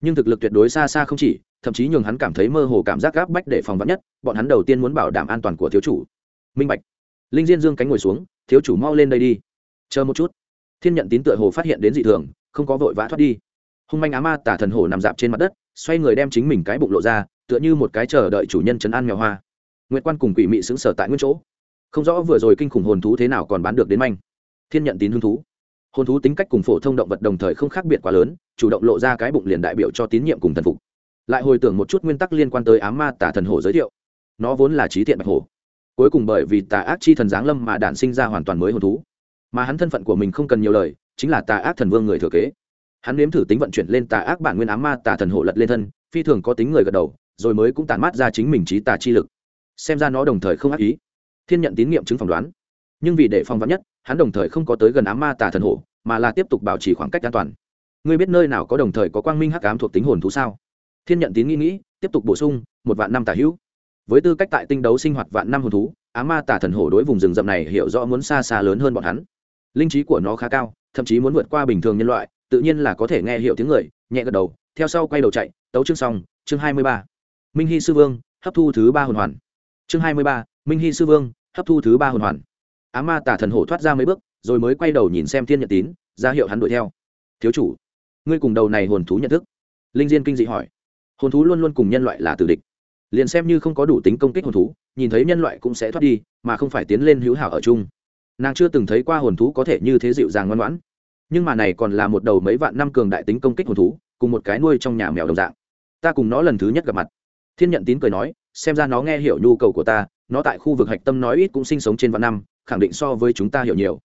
Nhưng thực lực tuyệt đối xa xa không chỉ, thậm chí nhường hắn cảm thấy mơ hồ cảm giác gáp bách để phòng vắn nhất, bọn hắn đầu tiên muốn bảo đảm an toàn của thiếu chủ. Minh bạch. Linh diên dương cánh ngồi xuống, thiếu chủ mau lên đây đi. Chờ một chút. Thiên nhận tín tựa hồ phát hiện đến dị thường, không có vội vã thoát đi. Hung manh á ma tả thần hồ nằm dạp trên mặt đất, xoay người đem chính mình cái bụng lộ ra tựa như một cái chờ đợi chủ nhân chấn an mèo hoa. Nguyệt quan cùng quỷ mị xứng sở tại nguyên chỗ. Không rõ vừa rồi kinh khủng hồn thú thế nào còn bán được đến manh. Thiên nhận tín hứng thú. Hồn thú tính cách cùng phổ thông động vật đồng thời không khác biệt quá lớn, chủ động lộ ra cái bụng liền đại biểu cho tín nhiệm cùng thần phục. Lại hồi tưởng một chút nguyên tắc liên quan tới ám ma tả thần hồ giới thiệu. Nó vốn là trí thiện bạch hồ cuối cùng bởi vì tà ác chi thần giáng lâm mà đản sinh ra hoàn toàn mới hồn thú. Mà hắn thân phận của mình không cần nhiều lời, chính là tà ác thần vương người thừa kế. Hắn nếm thử tính vận chuyển lên tà ác bản nguyên ám ma tà thần hổ lật lên thân, phi thường có tính người gật đầu rồi mới cũng tàn mát ra chính mình trí tà chi lực. Xem ra nó đồng thời không ác ý. Thiên nhận tín nghiệm chứng phỏng đoán. Nhưng vì để phòng vắn nhất, hắn đồng thời không có tới gần ám ma tà thần hổ, mà là tiếp tục bảo trì khoảng cách an toàn. Ngươi biết nơi nào có đồng thời có quang minh hắc ám thuộc tính hồn thú sao? Thiên nhận tín nghĩ nghĩ, tiếp tục bổ sung, một vạn năm tà hữu. Với tư cách tại tinh đấu sinh hoạt vạn năm hồn thú, ám ma tà thần hổ đối vùng rừng rậm này hiểu rõ muốn xa xa lớn hơn bọn hắn. Linh trí của nó khá cao, thậm chí muốn vượt qua bình thường nhân loại, tự nhiên là có thể nghe hiểu tiếng người, nhẹ gật đầu, theo sau quay đầu chạy, tấu chương xong, chương hai mươi ba minh hy sư vương, hấp thu thứ ba hồn hoàn. Chương hai mươi ba, minh hy sư vương, hấp thu thứ ba hồn hoàn. Á ma tả thần hổ thoát ra mấy bước, rồi mới quay đầu nhìn xem thiên nhật tín, ra hiệu hắn đuổi theo. Thiếu chủ, ngươi cùng đầu này hồn thú nhận thức? Linh diên kinh dị hỏi. Hồn thú luôn luôn cùng nhân loại là tử địch. Liền xem như không có đủ tính công kích hồn thú, nhìn thấy nhân loại cũng sẽ thoát đi, mà không phải tiến lên hữu hảo ở chung. Nàng chưa từng thấy qua hồn thú có thể như thế dịu dàng ngoan ngoãn. Nhưng mà này còn là một đầu mấy vạn năm cường đại tính công kích hồn thú, cùng một cái nuôi trong nhà mèo đồng dạng. Ta cùng nó lần thứ nhất gặp mặt thiên nhận tín cười nói xem ra nó nghe hiểu nhu cầu của ta nó tại khu vực hạch tâm nói ít cũng sinh sống trên vạn năm khẳng định so với chúng ta hiểu nhiều.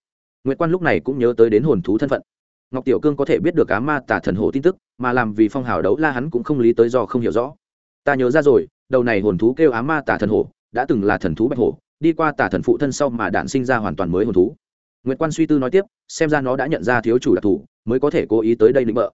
Nguyễn quan lúc này cũng nhớ tới đến hồn thú thân phận. Ngọc tiểu cương có thể biết được cá ma tả thần hồ tin tức mà làm vì phong hào đấu la hắn cũng không lý tới do không hiểu rõ. Ta nhớ ra rồi đầu này hồn thú kêu á ma tả thần hồ đã từng là thần thú bạch hồ, đi qua tả thần phụ thân sau mà đản sinh ra hoàn toàn mới hồn thú. Nguyễn quan suy tư nói tiếp xem ra nó đã nhận ra thiếu chủ đặc thù mới có thể cố ý tới đây định bợ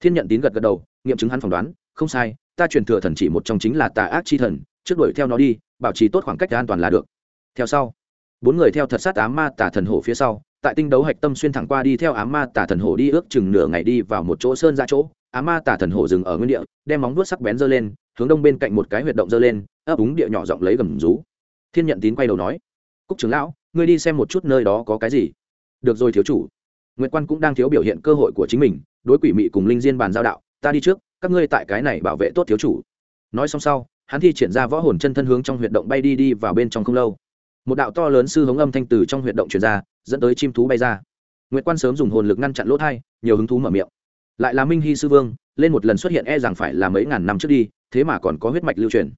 thiên nhận tín gật gật đầu nghiệm chứng hắn phỏng đoán không sai ta truyền thừa thần chỉ một trong chính là tà ác chi thần, trước đuổi theo nó đi, bảo trì tốt khoảng cách an toàn là được. Theo sau, bốn người theo thật sát ám ma tà thần hổ phía sau, tại tinh đấu hạch tâm xuyên thẳng qua đi theo ám ma tà thần hổ đi ước chừng nửa ngày đi vào một chỗ sơn ra chỗ, ám ma tà thần hổ dừng ở nguyên địa, đem móng vuốt sắc bén giơ lên, hướng đông bên cạnh một cái huyệt động giơ lên, ấp úng địa nhỏ giọng lấy gầm rú. Thiên nhận tín quay đầu nói, cúc trưởng lão, ngươi đi xem một chút nơi đó có cái gì. Được rồi thiếu chủ. Nguyệt quan cũng đang thiếu biểu hiện cơ hội của chính mình, đối quỷ mị cùng linh diên bàn giao đạo, ta đi trước các ngươi tại cái này bảo vệ tốt thiếu chủ. Nói xong sau, hắn thi triển ra võ hồn chân thân hướng trong huyệt động bay đi đi vào bên trong không lâu. Một đạo to lớn sư hống âm thanh từ trong huyệt động truyền ra, dẫn tới chim thú bay ra. Nguyệt quan sớm dùng hồn lực ngăn chặn lỗ thai, nhiều hứng thú mở miệng. Lại là minh hy sư vương, lên một lần xuất hiện e rằng phải là mấy ngàn năm trước đi, thế mà còn có huyết mạch lưu truyền.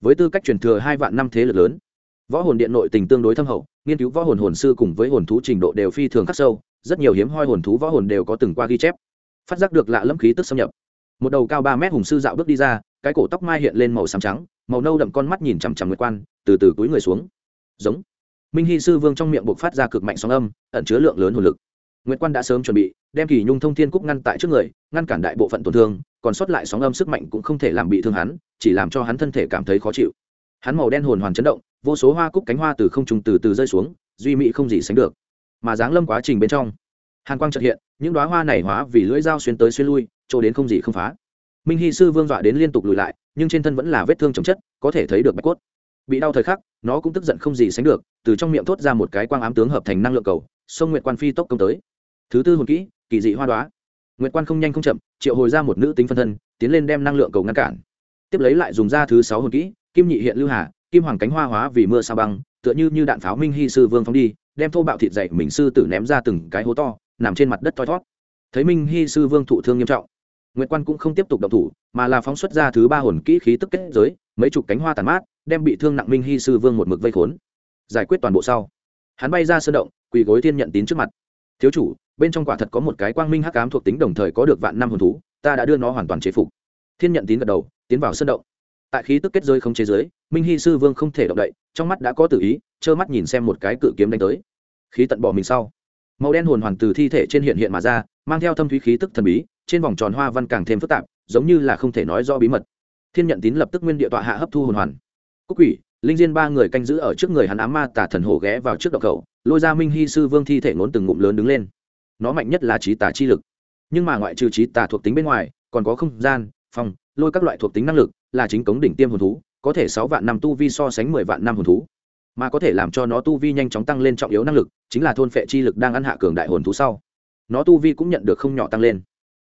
Với tư cách truyền thừa hai vạn năm thế lực lớn, võ hồn điện nội tình tương đối thâm hậu, nghiên cứu võ hồn hồn sư cùng với hồn thú trình độ đều phi thường khắc sâu, rất nhiều hiếm hoi hồn thú võ hồn đều có từng qua ghi chép. Phát giác được lạ lâm khí tức xâm nhập một đầu cao ba mét hùng sư dạo bước đi ra, cái cổ tóc mai hiện lên màu xám trắng, màu nâu đậm con mắt nhìn chằm chằm nguyệt quan, từ từ túi người xuống. Giống. Minh hy sư vương trong miệng buộc phát ra cực mạnh sóng âm, ẩn chứa lượng lớn hồn lực. Nguyệt quan đã sớm chuẩn bị, đem kỳ nhung thông thiên cúc ngăn tại trước người, ngăn cản đại bộ phận tổn thương, còn sót lại sóng âm sức mạnh cũng không thể làm bị thương hắn, chỉ làm cho hắn thân thể cảm thấy khó chịu. Hắn màu đen hồn hoàn chấn động, vô số hoa cúc cánh hoa từ không trùng từ từ rơi xuống, duy mỹ không gì sánh được. Mà dáng lâm quá trình bên trong, hàn quang trật hiện, những đoá hoa này hóa vì lưỡi dao xuyên tới xuyên lui chỗ đến không gì không phá. Minh hy sư vương dọa đến liên tục lùi lại, nhưng trên thân vẫn là vết thương chồng chất, có thể thấy được bạch cốt. Bị đau thời khắc, nó cũng tức giận không gì sánh được, từ trong miệng thốt ra một cái quang ám tướng hợp thành năng lượng cầu, sông nguyệt quan phi tốc công tới. Thứ tư hồn kỹ, kỳ dị hoa đoá nguyệt quan không nhanh không chậm, triệu hồi ra một nữ tính phân thân, tiến lên đem năng lượng cầu ngăn cản. Tiếp lấy lại dùng ra thứ sáu hồn kỹ, kim nhị hiện lưu hà, kim hoàng cánh hoa hóa vì mưa sa băng, tựa như như đạn pháo minh hy sư vương phóng đi, đem thô bạo thịt dậy mình sư tử ném ra từng cái hố to, nằm trên mặt đất thoi thót. Thấy minh hy sư vương thụ thương nghiêm trọng Nguyệt Quan cũng không tiếp tục động thủ, mà là phóng xuất ra thứ ba hồn kỹ khí tức kết giới, mấy chục cánh hoa tàn mát, đem bị thương nặng Minh Hy sư vương một mực vây khốn. Giải quyết toàn bộ sau, hắn bay ra sơn động, quỳ gối thiên nhận tín trước mặt. "Thiếu chủ, bên trong quả thật có một cái quang minh hắc ám thuộc tính đồng thời có được vạn năm hồn thú, ta đã đưa nó hoàn toàn chế phục." Thiên nhận tín gật đầu, tiến vào sơn động. Tại khí tức kết giới không chế giới, Minh Hy sư vương không thể động đậy, trong mắt đã có tự ý, trơ mắt nhìn xem một cái cự kiếm đánh tới. Khí tận bỏ mình sau, màu đen hồn hoàn từ thi thể trên hiện hiện mà ra, mang theo thâm thúy khí tức thần bí, trên vòng tròn hoa văn càng thêm phức tạp, giống như là không thể nói rõ bí mật. Thiên nhận tín lập tức nguyên địa tọa hạ hấp thu hồn hoàn. Cúc quỷ, linh diên ba người canh giữ ở trước người hắn ám ma tả thần hồ ghé vào trước động khẩu lôi ra minh hy sư vương thi thể ngốn từng ngụm lớn đứng lên. Nó mạnh nhất là trí tả chi lực. Nhưng mà ngoại trừ trí tả thuộc tính bên ngoài, còn có không gian, phòng, lôi các loại thuộc tính năng lực, là chính cống đỉnh tiêm hồn thú, có thể sáu vạn năm tu vi so sánh mười vạn năm hồn thú. Mà có thể làm cho nó tu vi nhanh chóng tăng lên trọng yếu năng lực, chính là thôn phệ chi lực đang ăn hạ cường đại hồn thú sau. Nó tu vi cũng nhận được không nhỏ tăng lên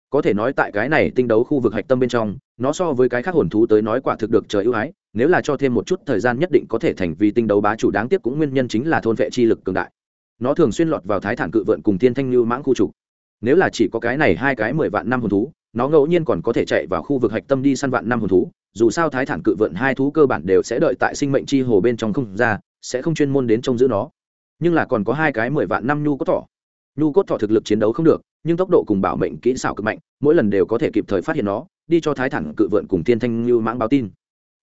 có thể nói tại cái này tinh đấu khu vực hạch tâm bên trong, nó so với cái khác hồn thú tới nói quả thực được trời ưu ái, nếu là cho thêm một chút thời gian nhất định có thể thành vì tinh đấu bá chủ đáng tiếc cũng nguyên nhân chính là thôn vệ chi lực cường đại. Nó thường xuyên lọt vào thái thản cự vượn cùng thiên thanh lưu mãng khu trục. Nếu là chỉ có cái này hai cái mười vạn năm hồn thú, nó ngẫu nhiên còn có thể chạy vào khu vực hạch tâm đi săn vạn năm hồn thú, dù sao thái thản cự vượn hai thú cơ bản đều sẽ đợi tại sinh mệnh chi hồ bên trong không ra, sẽ không chuyên môn đến trông giữ nó. Nhưng là còn có hai cái mười vạn năm nhu có thỏ nhu cốt thọ thực lực chiến đấu không được nhưng tốc độ cùng bảo mệnh kỹ xảo cực mạnh, mỗi lần đều có thể kịp thời phát hiện nó, đi cho thái thẳng cự vượn cùng thiên thanh như mãng báo tin.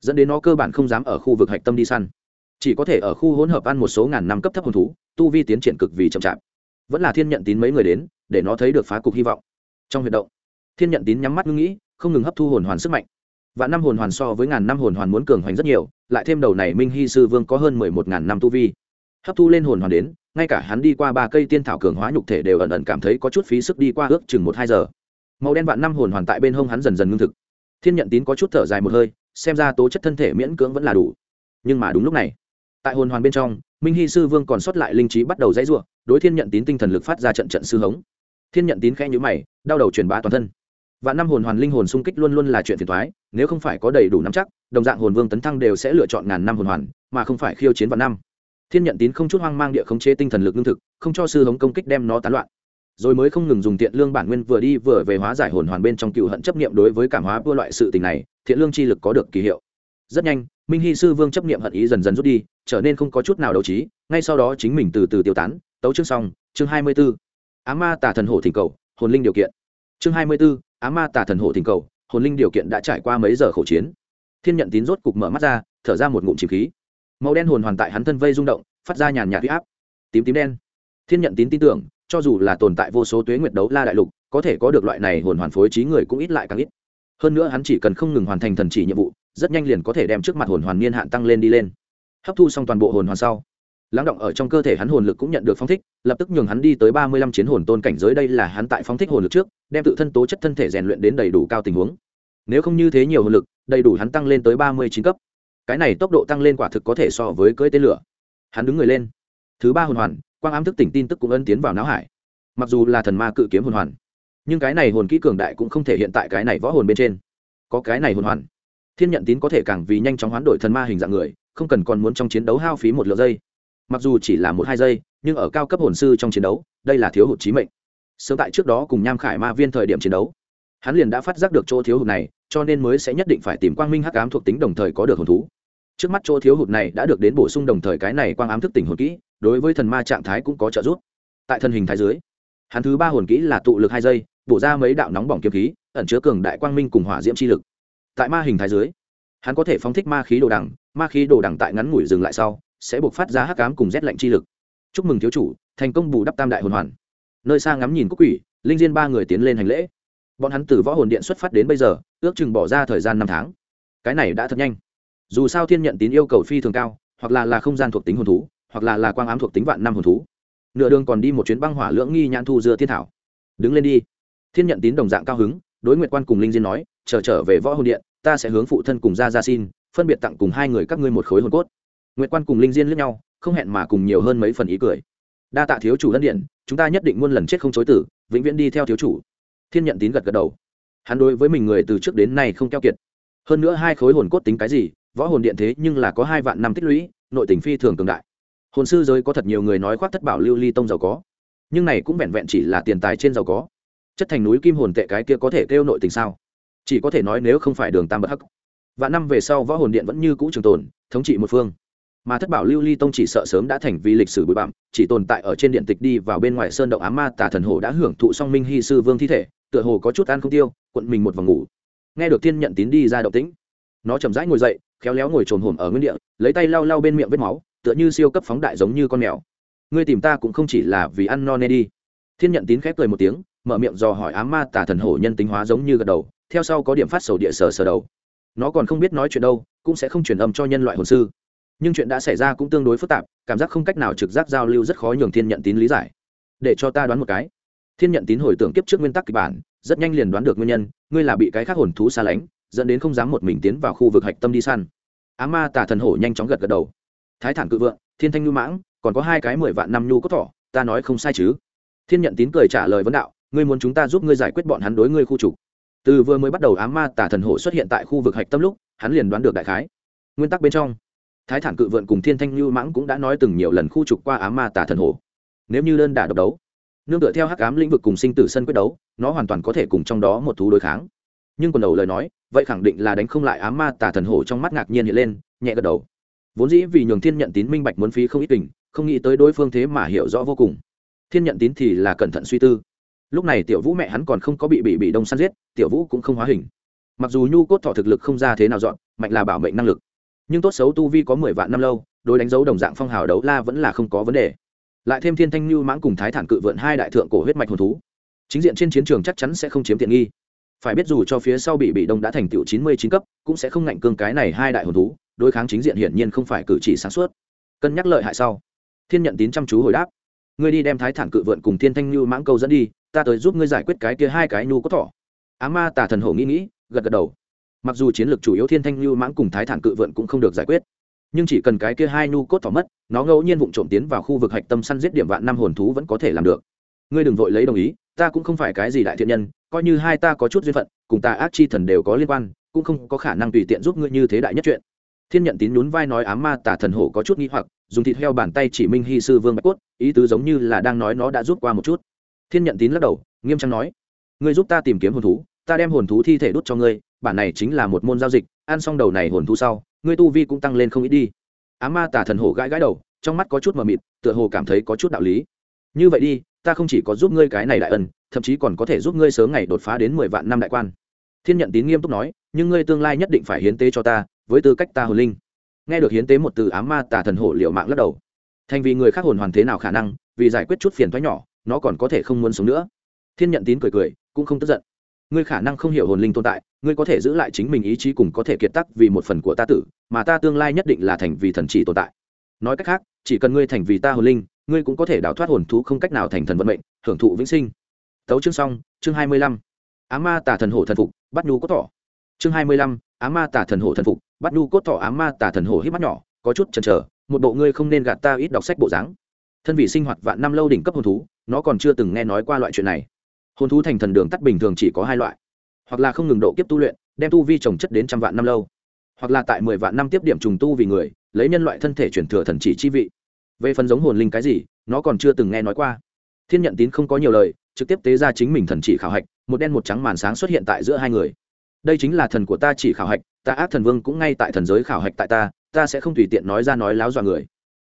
Dẫn đến nó cơ bản không dám ở khu vực hạch tâm đi săn. Chỉ có thể ở khu hỗn hợp ăn một số ngàn năm cấp thấp hồn thú, tu vi tiến triển cực vì chậm chạp. Vẫn là thiên nhận tín mấy người đến, để nó thấy được phá cục hy vọng. Trong huyệt động, thiên nhận tín nhắm mắt ngưng nghĩ, không ngừng hấp thu hồn hoàn sức mạnh. Và năm hồn hoàn so với ngàn năm hồn hoàn muốn cường hoành rất nhiều, lại thêm đầu này minh hy sư vương có hơn mười một ngàn năm tu vi. Hấp thu lên hồn hoàn đến ngay cả hắn đi qua ba cây tiên thảo cường hóa nhục thể đều ẩn ẩn cảm thấy có chút phí sức đi qua ước chừng một hai giờ. Màu đen vạn năm hồn hoàn tại bên hông hắn dần dần ngưng thực. Thiên nhận tín có chút thở dài một hơi, xem ra tố chất thân thể miễn cưỡng vẫn là đủ. Nhưng mà đúng lúc này, tại hồn hoàn bên trong, minh hy sư vương còn sót lại linh trí bắt đầu dãy r u ộ đối thiên nhận tín tinh thần lực phát ra trận trận sư hống. Thiên nhận tín khẽ nhữ mày, đau đầu truyền bá toàn thân. Và năm hồn hoàn linh hồn xung kích luôn luôn là chuyện phiền thoái nếu không phải có đầy đủ nắm chắc, đồng dạng hồn vương tấn thăng đều sẽ lựa chọn ngàn năm hồn hoàn, mà không phải khiêu chiến vạn năm thiên nhận tín không chút hoang mang địa khống chế tinh thần lực lương thực, không cho sư hống công kích đem nó tán loạn. Rồi mới không ngừng dùng tiện lương bản nguyên vừa đi vừa về hóa giải hồn hoàn bên trong cựu hận chấp niệm đối với cảm hóa vua loại sự tình này, thiện lương chi lực có được kỳ hiệu. Rất nhanh, minh hy sư vương chấp niệm hận ý dần dần rút đi, trở nên không có chút nào đấu trí, ngay sau đó chính mình từ từ tiêu tán. Tấu chương xong, chương hai mươi b ố á ma tà thần hổ thỉnh cầu, hồn linh điều kiện. Chương hai mươi b ố á ma tà thần hổ thỉnh cầu, hồn linh điều kiện đã trải qua mấy giờ khẩu chiến. Thiên nhận tín rốt cục mở mắt ra, thở ra một ngụm chìm khí màu đen hồn hoàn tại hắn thân vây rung động, phát ra nhàn nhạt huy áp. Tím tím đen. Thiên nhận tín tin tưởng, cho dù là tồn tại vô số tuế nguyệt đấu la đại lục, có thể có được loại này hồn hoàn phối trí người cũng ít lại càng ít. Hơn nữa hắn chỉ cần không ngừng hoàn thành thần chỉ nhiệm vụ, rất nhanh liền có thể đem trước mặt hồn hoàn niên hạn tăng lên đi lên. Hấp thu xong toàn bộ hồn hoàn sau, lắng động ở trong cơ thể hắn hồn lực cũng nhận được phong thích, lập tức nhường hắn đi tới ba mươi lăm chiến hồn tôn cảnh giới đây là hắn tại phong thích hồn lực trước, đem tự thân tố chất thân thể rèn luyện đến đầy đủ cao tình huống. Nếu không như thế nhiều hồn lực, đầy đủ hắn tăng lên tới ba mươi chín cấp cái này tốc độ tăng lên quả thực có thể so với cưỡi tên lửa. Hắn đứng người lên. Thứ ba hồn hoàn, quang ám thức tỉnh tin tức cũng ân tiến vào não hải. Mặc dù là thần ma cự kiếm hồn hoàn, nhưng cái này hồn kỹ cường đại cũng không thể hiện tại cái này võ hồn bên trên. Có cái này hồn hoàn, thiên nhận tín có thể càng vì nhanh chóng hoán đổi thần ma hình dạng người, không cần còn muốn trong chiến đấu hao phí một lượng giây. Mặc dù chỉ là một hai giây, nhưng ở cao cấp hồn sư trong chiến đấu, đây là thiếu hụt trí mệnh. Sớm tại trước đó cùng nham khải ma viên thời điểm chiến đấu hắn liền đã phát giác được chỗ thiếu hụt này, cho nên mới sẽ nhất định phải tìm quang minh hắc ám thuộc tính đồng thời có được hồn thú. Trước mắt chỗ thiếu hụt này đã được đến bổ sung đồng thời cái này quang ám thức tỉnh hồn kỹ, đối với thần ma trạng thái cũng có trợ giúp. Tại thân hình thái dưới, hắn thứ ba hồn kỹ là tụ lực hai giây, bổ ra mấy đạo nóng bỏng kiếm khí, ẩn chứa cường đại quang minh cùng hỏa diễm chi lực. Tại ma hình thái dưới, hắn có thể phóng thích ma khí đồ đằng, ma khí đồ đằng tại ngắn ngủi dừng lại sau, sẽ buộc phát ra hắc ám cùng rét lạnh chi lực. Chúc mừng thiếu chủ, thành công bù đắp tam đại hồn hoàn. Nơi xa ngắm nhìn quốc quỷ, linh diên ba người tiến lên hành lễ bọn hắn từ võ hồn điện xuất phát đến bây giờ, ước chừng bỏ ra thời gian năm tháng. Cái này đã thật nhanh. Dù sao thiên nhận tín yêu cầu phi thường cao, hoặc là là không gian thuộc tính hồn thú, hoặc là là quang ám thuộc tính vạn năm hồn thú. Nửa đường còn đi một chuyến băng hỏa lưỡng nghi nhãn thu dưa thiên thảo. Đứng lên đi. Thiên nhận tín đồng dạng cao hứng, đối nguyện quan cùng linh diên nói, chờ trở về võ hồn điện, ta sẽ hướng phụ thân cùng ra ra xin, phân biệt tặng cùng hai người các ngươi một khối hồn cốt. Nguyện quan cùng linh diên lướt nhau, không hẹn mà cùng nhiều hơn mấy phần ý cười. Đa tạ thiếu chủ lân điện chúng ta nhất định muôn lần chết không chối tử, vĩnh viễn đi theo thiếu chủ thiên nhận tín gật gật đầu. Hắn đối với mình người từ trước đến nay không keo kiệt. Hơn nữa hai khối hồn cốt tính cái gì, võ hồn điện thế nhưng là có hai vạn năm tích lũy, nội tình phi thường cường đại. Hồn sư giới có thật nhiều người nói khoác thất bảo lưu ly tông giàu có. Nhưng này cũng vẹn vẹn chỉ là tiền tài trên giàu có. Chất thành núi kim hồn tệ cái kia có thể kêu nội tình sao? Chỉ có thể nói nếu không phải đường tam bất hắc. Vạn năm về sau võ hồn điện vẫn như cũ trường tồn, thống trị một phương mà thất bảo lưu ly tông chỉ sợ sớm đã thành vì lịch sử bụi bặm, chỉ tồn tại ở trên điện tịch đi vào bên ngoài sơn động ám ma tà thần hồ đã hưởng thụ song minh hy sư vương thi thể, tựa hồ có chút ăn không tiêu quận mình một vòng ngủ. Nghe được thiên nhận tín đi ra động tĩnh, nó chậm rãi ngồi dậy, khéo léo ngồi trồn hổm ở nguyên địa, lấy tay lau lau bên miệng vết máu, tựa như siêu cấp phóng đại giống như con mèo. Ngươi tìm ta cũng không chỉ là vì ăn no nê đi. Thiên nhận tín khép cười một tiếng, mở miệng dò hỏi ám ma tà thần hổ nhân tính hóa giống như gật đầu, theo sau có điểm phát sầu địa sở sở đầu. Nó còn không biết nói chuyện đâu, cũng sẽ không truyền âm cho nhân loại hồn sư nhưng chuyện đã xảy ra cũng tương đối phức tạp, cảm giác không cách nào trực giác giao lưu rất khó nhường thiên nhận tín lý giải. Để cho ta đoán một cái. Thiên nhận tín hồi tưởng kiếp trước nguyên tắc kịch bản, rất nhanh liền đoán được nguyên nhân, ngươi là bị cái khác hồn thú xa lánh, dẫn đến không dám một mình tiến vào khu vực hạch tâm đi săn. Á ma tà thần hổ nhanh chóng gật gật đầu. Thái thản cự vượng, thiên thanh nhu mãng, còn có hai cái mười vạn năm nhu cốt thỏ, ta nói không sai chứ? Thiên nhận tín cười trả lời vấn đạo, ngươi muốn chúng ta giúp ngươi giải quyết bọn hắn đối ngươi khu trục. Từ vừa mới bắt đầu á ma tà thần hổ xuất hiện tại khu vực hạch tâm lúc, hắn liền đoán được đại khái. Nguyên tắc bên trong thái thản cự vượn cùng thiên thanh lưu mãng cũng đã nói từng nhiều lần khu trục qua ám ma tà thần hổ nếu như đơn đả độc đấu, nương tựa theo hắc ám lĩnh vực cùng sinh tử sân quyết đấu, nó hoàn toàn có thể cùng trong đó một thú đối kháng. Nhưng còn đầu lời nói, vậy khẳng định là đánh không lại ám ma tà thần hổ trong mắt ngạc nhiên hiện lên, nhẹ gật đầu. Vốn dĩ vì nhường thiên nhận tín minh bạch muốn phí không ít tình, không nghĩ tới đối phương thế mà hiểu rõ vô cùng. Thiên nhận tín thì là cẩn thận suy tư. Lúc này tiểu vũ mẹ hắn còn không có bị bị bị đông săn giết, tiểu vũ cũng không hóa hình. Mặc dù nhu cốt thọ thực lực không ra thế nào dọn, mạnh là bảo mệnh năng lực nhưng tốt xấu tu vi có mười vạn năm lâu, đối đánh dấu đồng dạng phong hào đấu la vẫn là không có vấn đề. Lại thêm thiên thanh lưu mãng cùng thái thản cự vượn hai đại thượng cổ huyết mạch hồn thú. Chính diện trên chiến trường chắc chắn sẽ không chiếm tiện nghi. Phải biết dù cho phía sau bị bị đông đã thành tựu chín mươi chín cấp, cũng sẽ không ngạnh cương cái này hai đại hồn thú, đối kháng chính diện hiển nhiên không phải cử chỉ sáng suốt. Cân nhắc lợi hại sau. Thiên nhận tín chăm chú hồi đáp. Ngươi đi đem thái thản cự vượn cùng thiên thanh lưu mãng câu dẫn đi, ta tới giúp ngươi giải quyết cái kia hai cái nhu có thỏ. Á ma tà thần hổ nghĩ nghĩ, gật gật đầu mặc dù chiến lược chủ yếu thiên thanh lưu mãng cùng thái thản cự vượn cũng không được giải quyết, nhưng chỉ cần cái kia hai Nu cốt thỏ mất, nó ngẫu nhiên vụng trộm tiến vào khu vực hạch tâm săn giết điểm vạn năm hồn thú vẫn có thể làm được. Ngươi đừng vội lấy đồng ý, ta cũng không phải cái gì đại thiện nhân, coi như hai ta có chút duyên phận, cùng ta ác chi thần đều có liên quan, cũng không có khả năng tùy tiện giúp ngươi như thế đại nhất chuyện. Thiên nhận tín nhún vai nói ám ma tả thần hổ có chút nghi hoặc, dùng thịt heo bàn tay chỉ minh hy sư vương bạch cốt, ý tứ giống như là đang nói nó đã rút qua một chút. Thiên nhận tín lắc đầu, nghiêm trang nói, ngươi giúp ta tìm kiếm hồn thú, ta đem hồn thú thi thể đốt cho ngươi bản này chính là một môn giao dịch, ăn xong đầu này hồn thú sau, ngươi tu vi cũng tăng lên không ít đi. Á ma tả thần hổ gãi gãi đầu, trong mắt có chút mờ mịt, tựa hồ cảm thấy có chút đạo lý. Như vậy đi, ta không chỉ có giúp ngươi cái này đại ân, thậm chí còn có thể giúp ngươi sớm ngày đột phá đến mười vạn năm đại quan. Thiên nhận tín nghiêm túc nói, nhưng ngươi tương lai nhất định phải hiến tế cho ta, với tư cách ta hồn linh. Nghe được hiến tế một từ ám ma tả thần hổ liệu mạng lắc đầu. Thành vì người khác hồn hoàn thế nào khả năng, vì giải quyết chút phiền thoái nhỏ, nó còn có thể không muốn sống nữa. Thiên nhận tín cười cười, cũng không tức giận. Ngươi khả năng không hiểu hồn linh tồn tại ngươi có thể giữ lại chính mình ý chí cùng có thể kiệt tắc vì một phần của ta tử, mà ta tương lai nhất định là thành vì thần chỉ tồn tại. Nói cách khác, chỉ cần ngươi thành vì ta hồn linh, ngươi cũng có thể đào thoát hồn thú không cách nào thành thần vận mệnh, hưởng thụ vĩnh sinh. Tấu chương xong, chương hai mươi lăm. Á ma tả thần hổ thần phục, bắt nhu cốt thỏ. Chương hai mươi lăm, á ma tả thần hổ thần phục, bắt nhu cốt thỏ á ma tả thần hổ hít mắt nhỏ, có chút chần chờ, một bộ ngươi không nên gạt ta ít đọc sách bộ dáng. Thân vị sinh hoạt vạn năm lâu đỉnh cấp hồn thú, nó còn chưa từng nghe nói qua loại chuyện này. Hồn thú thành thần đường tắt bình thường chỉ có hai loại hoặc là không ngừng độ kiếp tu luyện, đem tu vi trồng chất đến trăm vạn năm lâu. Hoặc là tại mười vạn năm tiếp điểm trùng tu vì người, lấy nhân loại thân thể chuyển thừa thần chỉ chi vị. Về phần giống hồn linh cái gì, nó còn chưa từng nghe nói qua. Thiên nhận tín không có nhiều lời, trực tiếp tế ra chính mình thần chỉ khảo hạch, một đen một trắng màn sáng xuất hiện tại giữa hai người. Đây chính là thần của ta chỉ khảo hạch, ta ác thần vương cũng ngay tại thần giới khảo hạch tại ta ta sẽ không tùy tiện nói ra nói láo dọa người.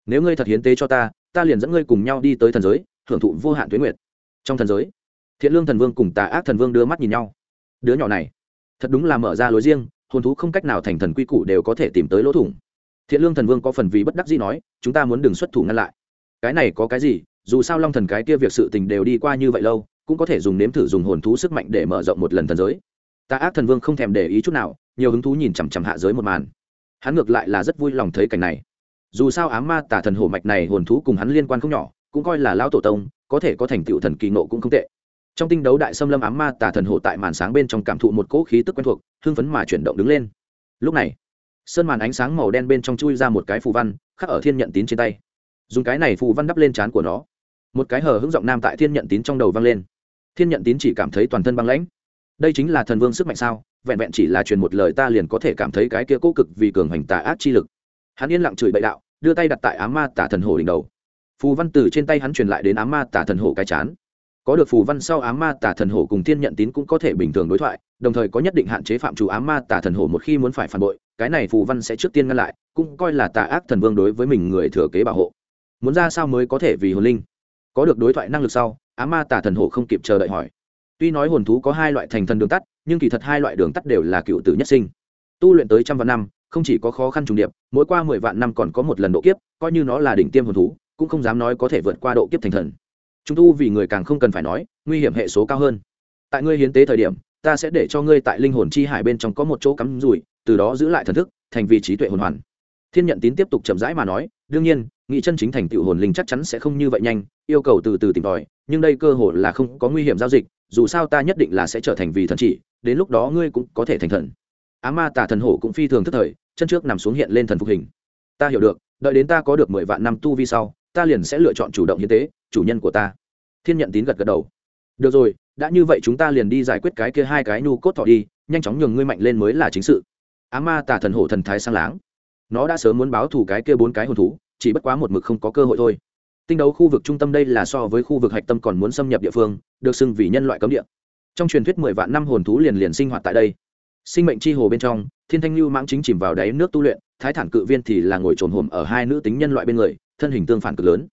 Nếu ngươi thật hiến tế cho ta ta liền dẫn ngươi cùng nhau đi tới thần giới, hưởng thụ vô hạn tuyến nguyệt. Trong thần giới, thiện lương thần vương cùng tà ác thần vương đưa mắt nhìn nhau đứa nhỏ này. Thật đúng là mở ra lối riêng, hồn thú không cách nào thành thần quy củ đều có thể tìm tới lỗ thủng. Thiện lương thần vương có phần vì bất đắc gì nói, chúng ta muốn đừng xuất thủ ngăn lại. Cái này có cái gì? Dù sao long thần cái kia việc sự tình đều đi qua như vậy lâu, cũng có thể dùng nếm thử dùng hồn thú sức mạnh để mở rộng một lần thần giới. Ta ác thần vương không thèm để ý chút nào, nhiều hứng thú nhìn chằm chằm hạ giới một màn. Hắn ngược lại là rất vui lòng thấy cảnh này. Dù sao ám ma tả thần hổ mạch này hồn thú cùng hắn liên quan không nhỏ, cũng coi là lão tổ tông, có thể có thành tựu thần kỳ nộ cũng không tệ trong tinh đấu đại xâm lâm ám ma tà thần hộ tại màn sáng bên trong cảm thụ một cỗ khí tức quen thuộc, hưng phấn mà chuyển động đứng lên. Lúc này, sơn màn ánh sáng màu đen bên trong chui ra một cái phù văn, khắc ở thiên nhận tín trên tay. Dùng cái này phù văn đắp lên trán của nó. Một cái hờ hững giọng nam tại thiên nhận tín trong đầu vang lên. Thiên nhận tín chỉ cảm thấy toàn thân băng lãnh. Đây chính là thần vương sức mạnh sao? Vẹn vẹn chỉ là truyền một lời ta liền có thể cảm thấy cái kia cố cực vì cường hành tà ác chi lực. Hắn yên lặng chửi bậy đạo, đưa tay đặt tại ám ma tả thần hổ đỉnh đầu. Phù văn từ trên tay hắn truyền lại đến ám ma tả thần hổ cái chán có được phù văn sau ám ma tả thần hổ cùng thiên nhận tín cũng có thể bình thường đối thoại, đồng thời có nhất định hạn chế phạm chủ ám ma tả thần hổ một khi muốn phải phản bội, cái này phù văn sẽ trước tiên ngăn lại, cũng coi là tà ác thần vương đối với mình người thừa kế bảo hộ. Muốn ra sao mới có thể vì hồn linh? Có được đối thoại năng lực sau, ám ma tả thần hổ không kịp chờ đợi hỏi. Tuy nói hồn thú có hai loại thành thần đường tắt, nhưng kỳ thật hai loại đường tắt đều là cựu tử nhất sinh. Tu luyện tới trăm vạn năm, không chỉ có khó khăn trùng điệp, mỗi qua mười vạn năm còn có một lần độ kiếp, coi như nó là đỉnh tiêm hồn thú, cũng không dám nói có thể vượt qua độ kiếp thành thần chúng tu vì người càng không cần phải nói, nguy hiểm hệ số cao hơn. Tại ngươi hiến tế thời điểm, ta sẽ để cho ngươi tại linh hồn chi hải bên trong có một chỗ cắm rủi, từ đó giữ lại thần thức, thành vị trí tuệ hồn hoàn. Thiên nhận tín tiếp tục chậm rãi mà nói, đương nhiên, nghị chân chính thành tựu hồn linh chắc chắn sẽ không như vậy nhanh, yêu cầu từ từ tìm tòi, nhưng đây cơ hội là không có nguy hiểm giao dịch, dù sao ta nhất định là sẽ trở thành vì thần chỉ, đến lúc đó ngươi cũng có thể thành thần. Á ma tà thần hổ cũng phi thường thức thời, chân trước nằm xuống hiện lên thần phục hình. Ta hiểu được, đợi đến ta có được mười vạn năm tu vi sau, ta liền sẽ lựa chọn chủ động hiến tế chủ nhân của ta. Thiên nhận tín gật gật đầu. Được rồi, đã như vậy chúng ta liền đi giải quyết cái kia hai cái nhu cốt thọ đi, nhanh chóng nhường ngươi mạnh lên mới là chính sự. Á ma tà thần hổ thần thái sang láng. Nó đã sớm muốn báo thù cái kia bốn cái hồn thú, chỉ bất quá một mực không có cơ hội thôi. Tinh đấu khu vực trung tâm đây là so với khu vực hạch tâm còn muốn xâm nhập địa phương, được xưng vì nhân loại cấm địa. Trong truyền thuyết mười vạn năm hồn thú liền liền sinh hoạt tại đây. Sinh mệnh chi hồ bên trong, thiên thanh lưu mãng chính chìm vào đáy nước tu luyện, thái thản cự viên thì là ngồi trồn hồm ở hai nữ tính nhân loại bên người, thân hình tương phản cực lớn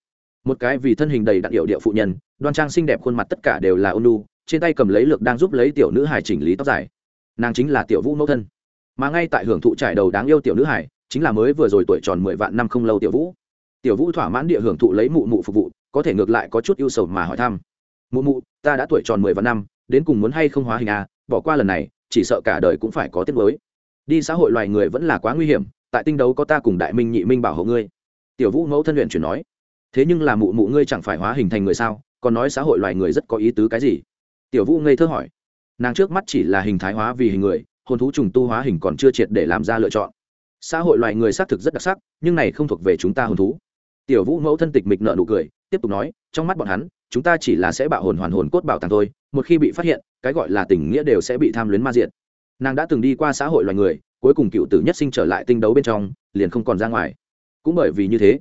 một cái vì thân hình đầy đặn hiệu địa phụ nhân, đoan trang xinh đẹp khuôn mặt tất cả đều là ôn lu trên tay cầm lấy lược đang giúp lấy tiểu nữ hải chỉnh lý tóc dài. Nàng chính là tiểu vũ mẫu thân. Mà ngay tại hưởng thụ trải đầu đáng yêu tiểu nữ hải chính là mới vừa rồi tuổi tròn mười vạn năm không lâu tiểu vũ. Tiểu vũ thỏa mãn địa hưởng thụ lấy mụ mụ phục vụ, có thể ngược lại có chút ưu sầu mà hỏi thăm. Mụ mụ, ta đã tuổi tròn mười vạn năm, đến cùng muốn hay không hóa hình à? Bỏ qua lần này, chỉ sợ cả đời cũng phải có tiết mới đi xã hội loài người vẫn là quá nguy hiểm, tại tinh đấu có ta cùng đại minh nhị minh bảo hộ ngươi. Tiểu vũ mẫu thân luyện chuyển nói thế nhưng là mụ mụ ngươi chẳng phải hóa hình thành người sao? Còn nói xã hội loài người rất có ý tứ cái gì? Tiểu vũ ngây thơ hỏi. Nàng trước mắt chỉ là hình thái hóa vì hình người, hồn thú trùng tu hóa hình còn chưa triệt để làm ra lựa chọn. Xã hội loài người xác thực rất đặc sắc, nhưng này không thuộc về chúng ta hồn thú. Tiểu vũ mẫu thân tịch mịch nợ nụ cười, tiếp tục nói, trong mắt bọn hắn, chúng ta chỉ là sẽ bạo hồn hoàn hồn cốt bảo tàng thôi, một khi bị phát hiện, cái gọi là tình nghĩa đều sẽ bị tham luyến ma diện nàng đã từng đi qua xã hội loài người, cuối cùng cựu tử nhất sinh trở lại tinh đấu bên trong, liền không còn ra ngoài. Cũng bởi vì như thế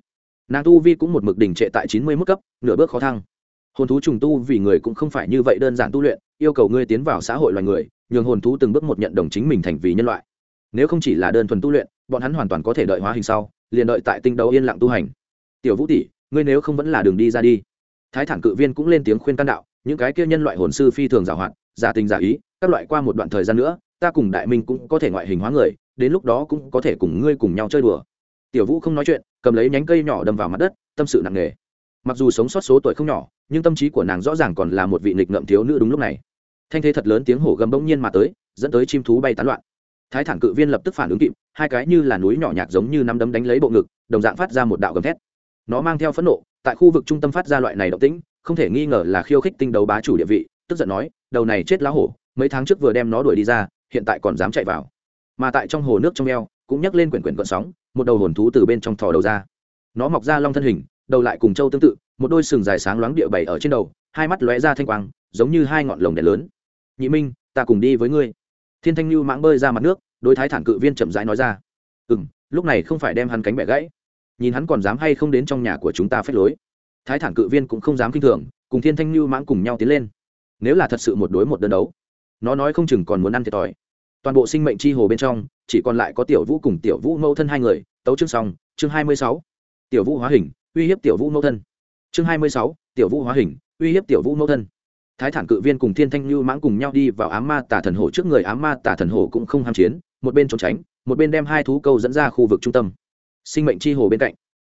nàng tu vi cũng một mực đỉnh trệ tại chín mươi mức cấp, nửa bước khó thăng. Hồn thú trùng tu vì người cũng không phải như vậy đơn giản tu luyện, yêu cầu ngươi tiến vào xã hội loài người, nhường hồn thú từng bước một nhận đồng chính mình thành vì nhân loại. Nếu không chỉ là đơn thuần tu luyện, bọn hắn hoàn toàn có thể đợi hóa hình sau, liền đợi tại tinh đấu yên lặng tu hành. Tiểu vũ tỷ, ngươi nếu không vẫn là đường đi ra đi. Thái thản cự viên cũng lên tiếng khuyên can đạo, những cái kia nhân loại hồn sư phi thường giả hoạt giả tình giả ý, các loại qua một đoạn thời gian nữa, ta cùng đại minh cũng có thể ngoại hình hóa người, đến lúc đó cũng có thể cùng ngươi cùng nhau chơi đùa. Tiểu vũ không nói chuyện cầm lấy nhánh cây nhỏ đâm vào mặt đất, tâm sự nặng nề. Mặc dù sống sót số tuổi không nhỏ, nhưng tâm trí của nàng rõ ràng còn là một vị nghịch ngợm thiếu nữ đúng lúc này. Thanh thế thật lớn tiếng hổ gầm bỗng nhiên mà tới, dẫn tới chim thú bay tán loạn. Thái thản cự viên lập tức phản ứng kịp, hai cái như là núi nhỏ nhạc giống như nắm đấm đánh lấy bộ ngực, đồng dạng phát ra một đạo gầm thét. Nó mang theo phẫn nộ, tại khu vực trung tâm phát ra loại này động tĩnh, không thể nghi ngờ là khiêu khích tinh đấu bá chủ địa vị, tức giận nói, đầu này chết lá hổ, mấy tháng trước vừa đem nó đuổi đi ra, hiện tại còn dám chạy vào. Mà tại trong hồ nước trong eo, cũng nhắc lên quyển quyển cận sóng một đầu hồn thú từ bên trong thò đầu ra. Nó mọc ra long thân hình, đầu lại cùng châu tương tự, một đôi sừng dài sáng loáng địa bày ở trên đầu, hai mắt lóe ra thanh quang, giống như hai ngọn lồng đèn lớn. Nhị minh, ta cùng đi với ngươi. Thiên thanh lưu mãng bơi ra mặt nước, đối thái thản cự viên chậm rãi nói ra. Ừ m lúc này không phải đem hắn cánh bẻ gãy. Nhìn hắn còn dám hay không đến trong nhà của chúng ta phép lối. Thái thản cự viên cũng không dám kinh thường, cùng thiên thanh lưu mãng cùng nhau tiến lên. Nếu là thật sự một đối một đơn đấu, nó nói không chừng còn muốn ăn thiệt thòi. Toàn bộ sinh mệnh chi hồ bên trong chỉ còn lại có tiểu vũ cùng tiểu vũ mẫu thân hai người. Tấu chương xong, chương hai mươi sáu. Tiểu vũ hóa hình, uy hiếp tiểu vũ mẫu thân. Chương hai mươi sáu, tiểu vũ hóa hình, uy hiếp tiểu vũ mẫu thân. Thái thản cự viên cùng thiên thanh lưu mãng cùng nhau đi vào ám ma tả thần hồ trước người. Ám ma tả thần hồ cũng không ham chiến, một bên trốn tránh, một bên đem hai thú câu dẫn ra khu vực trung tâm. Sinh mệnh chi hồ bên cạnh.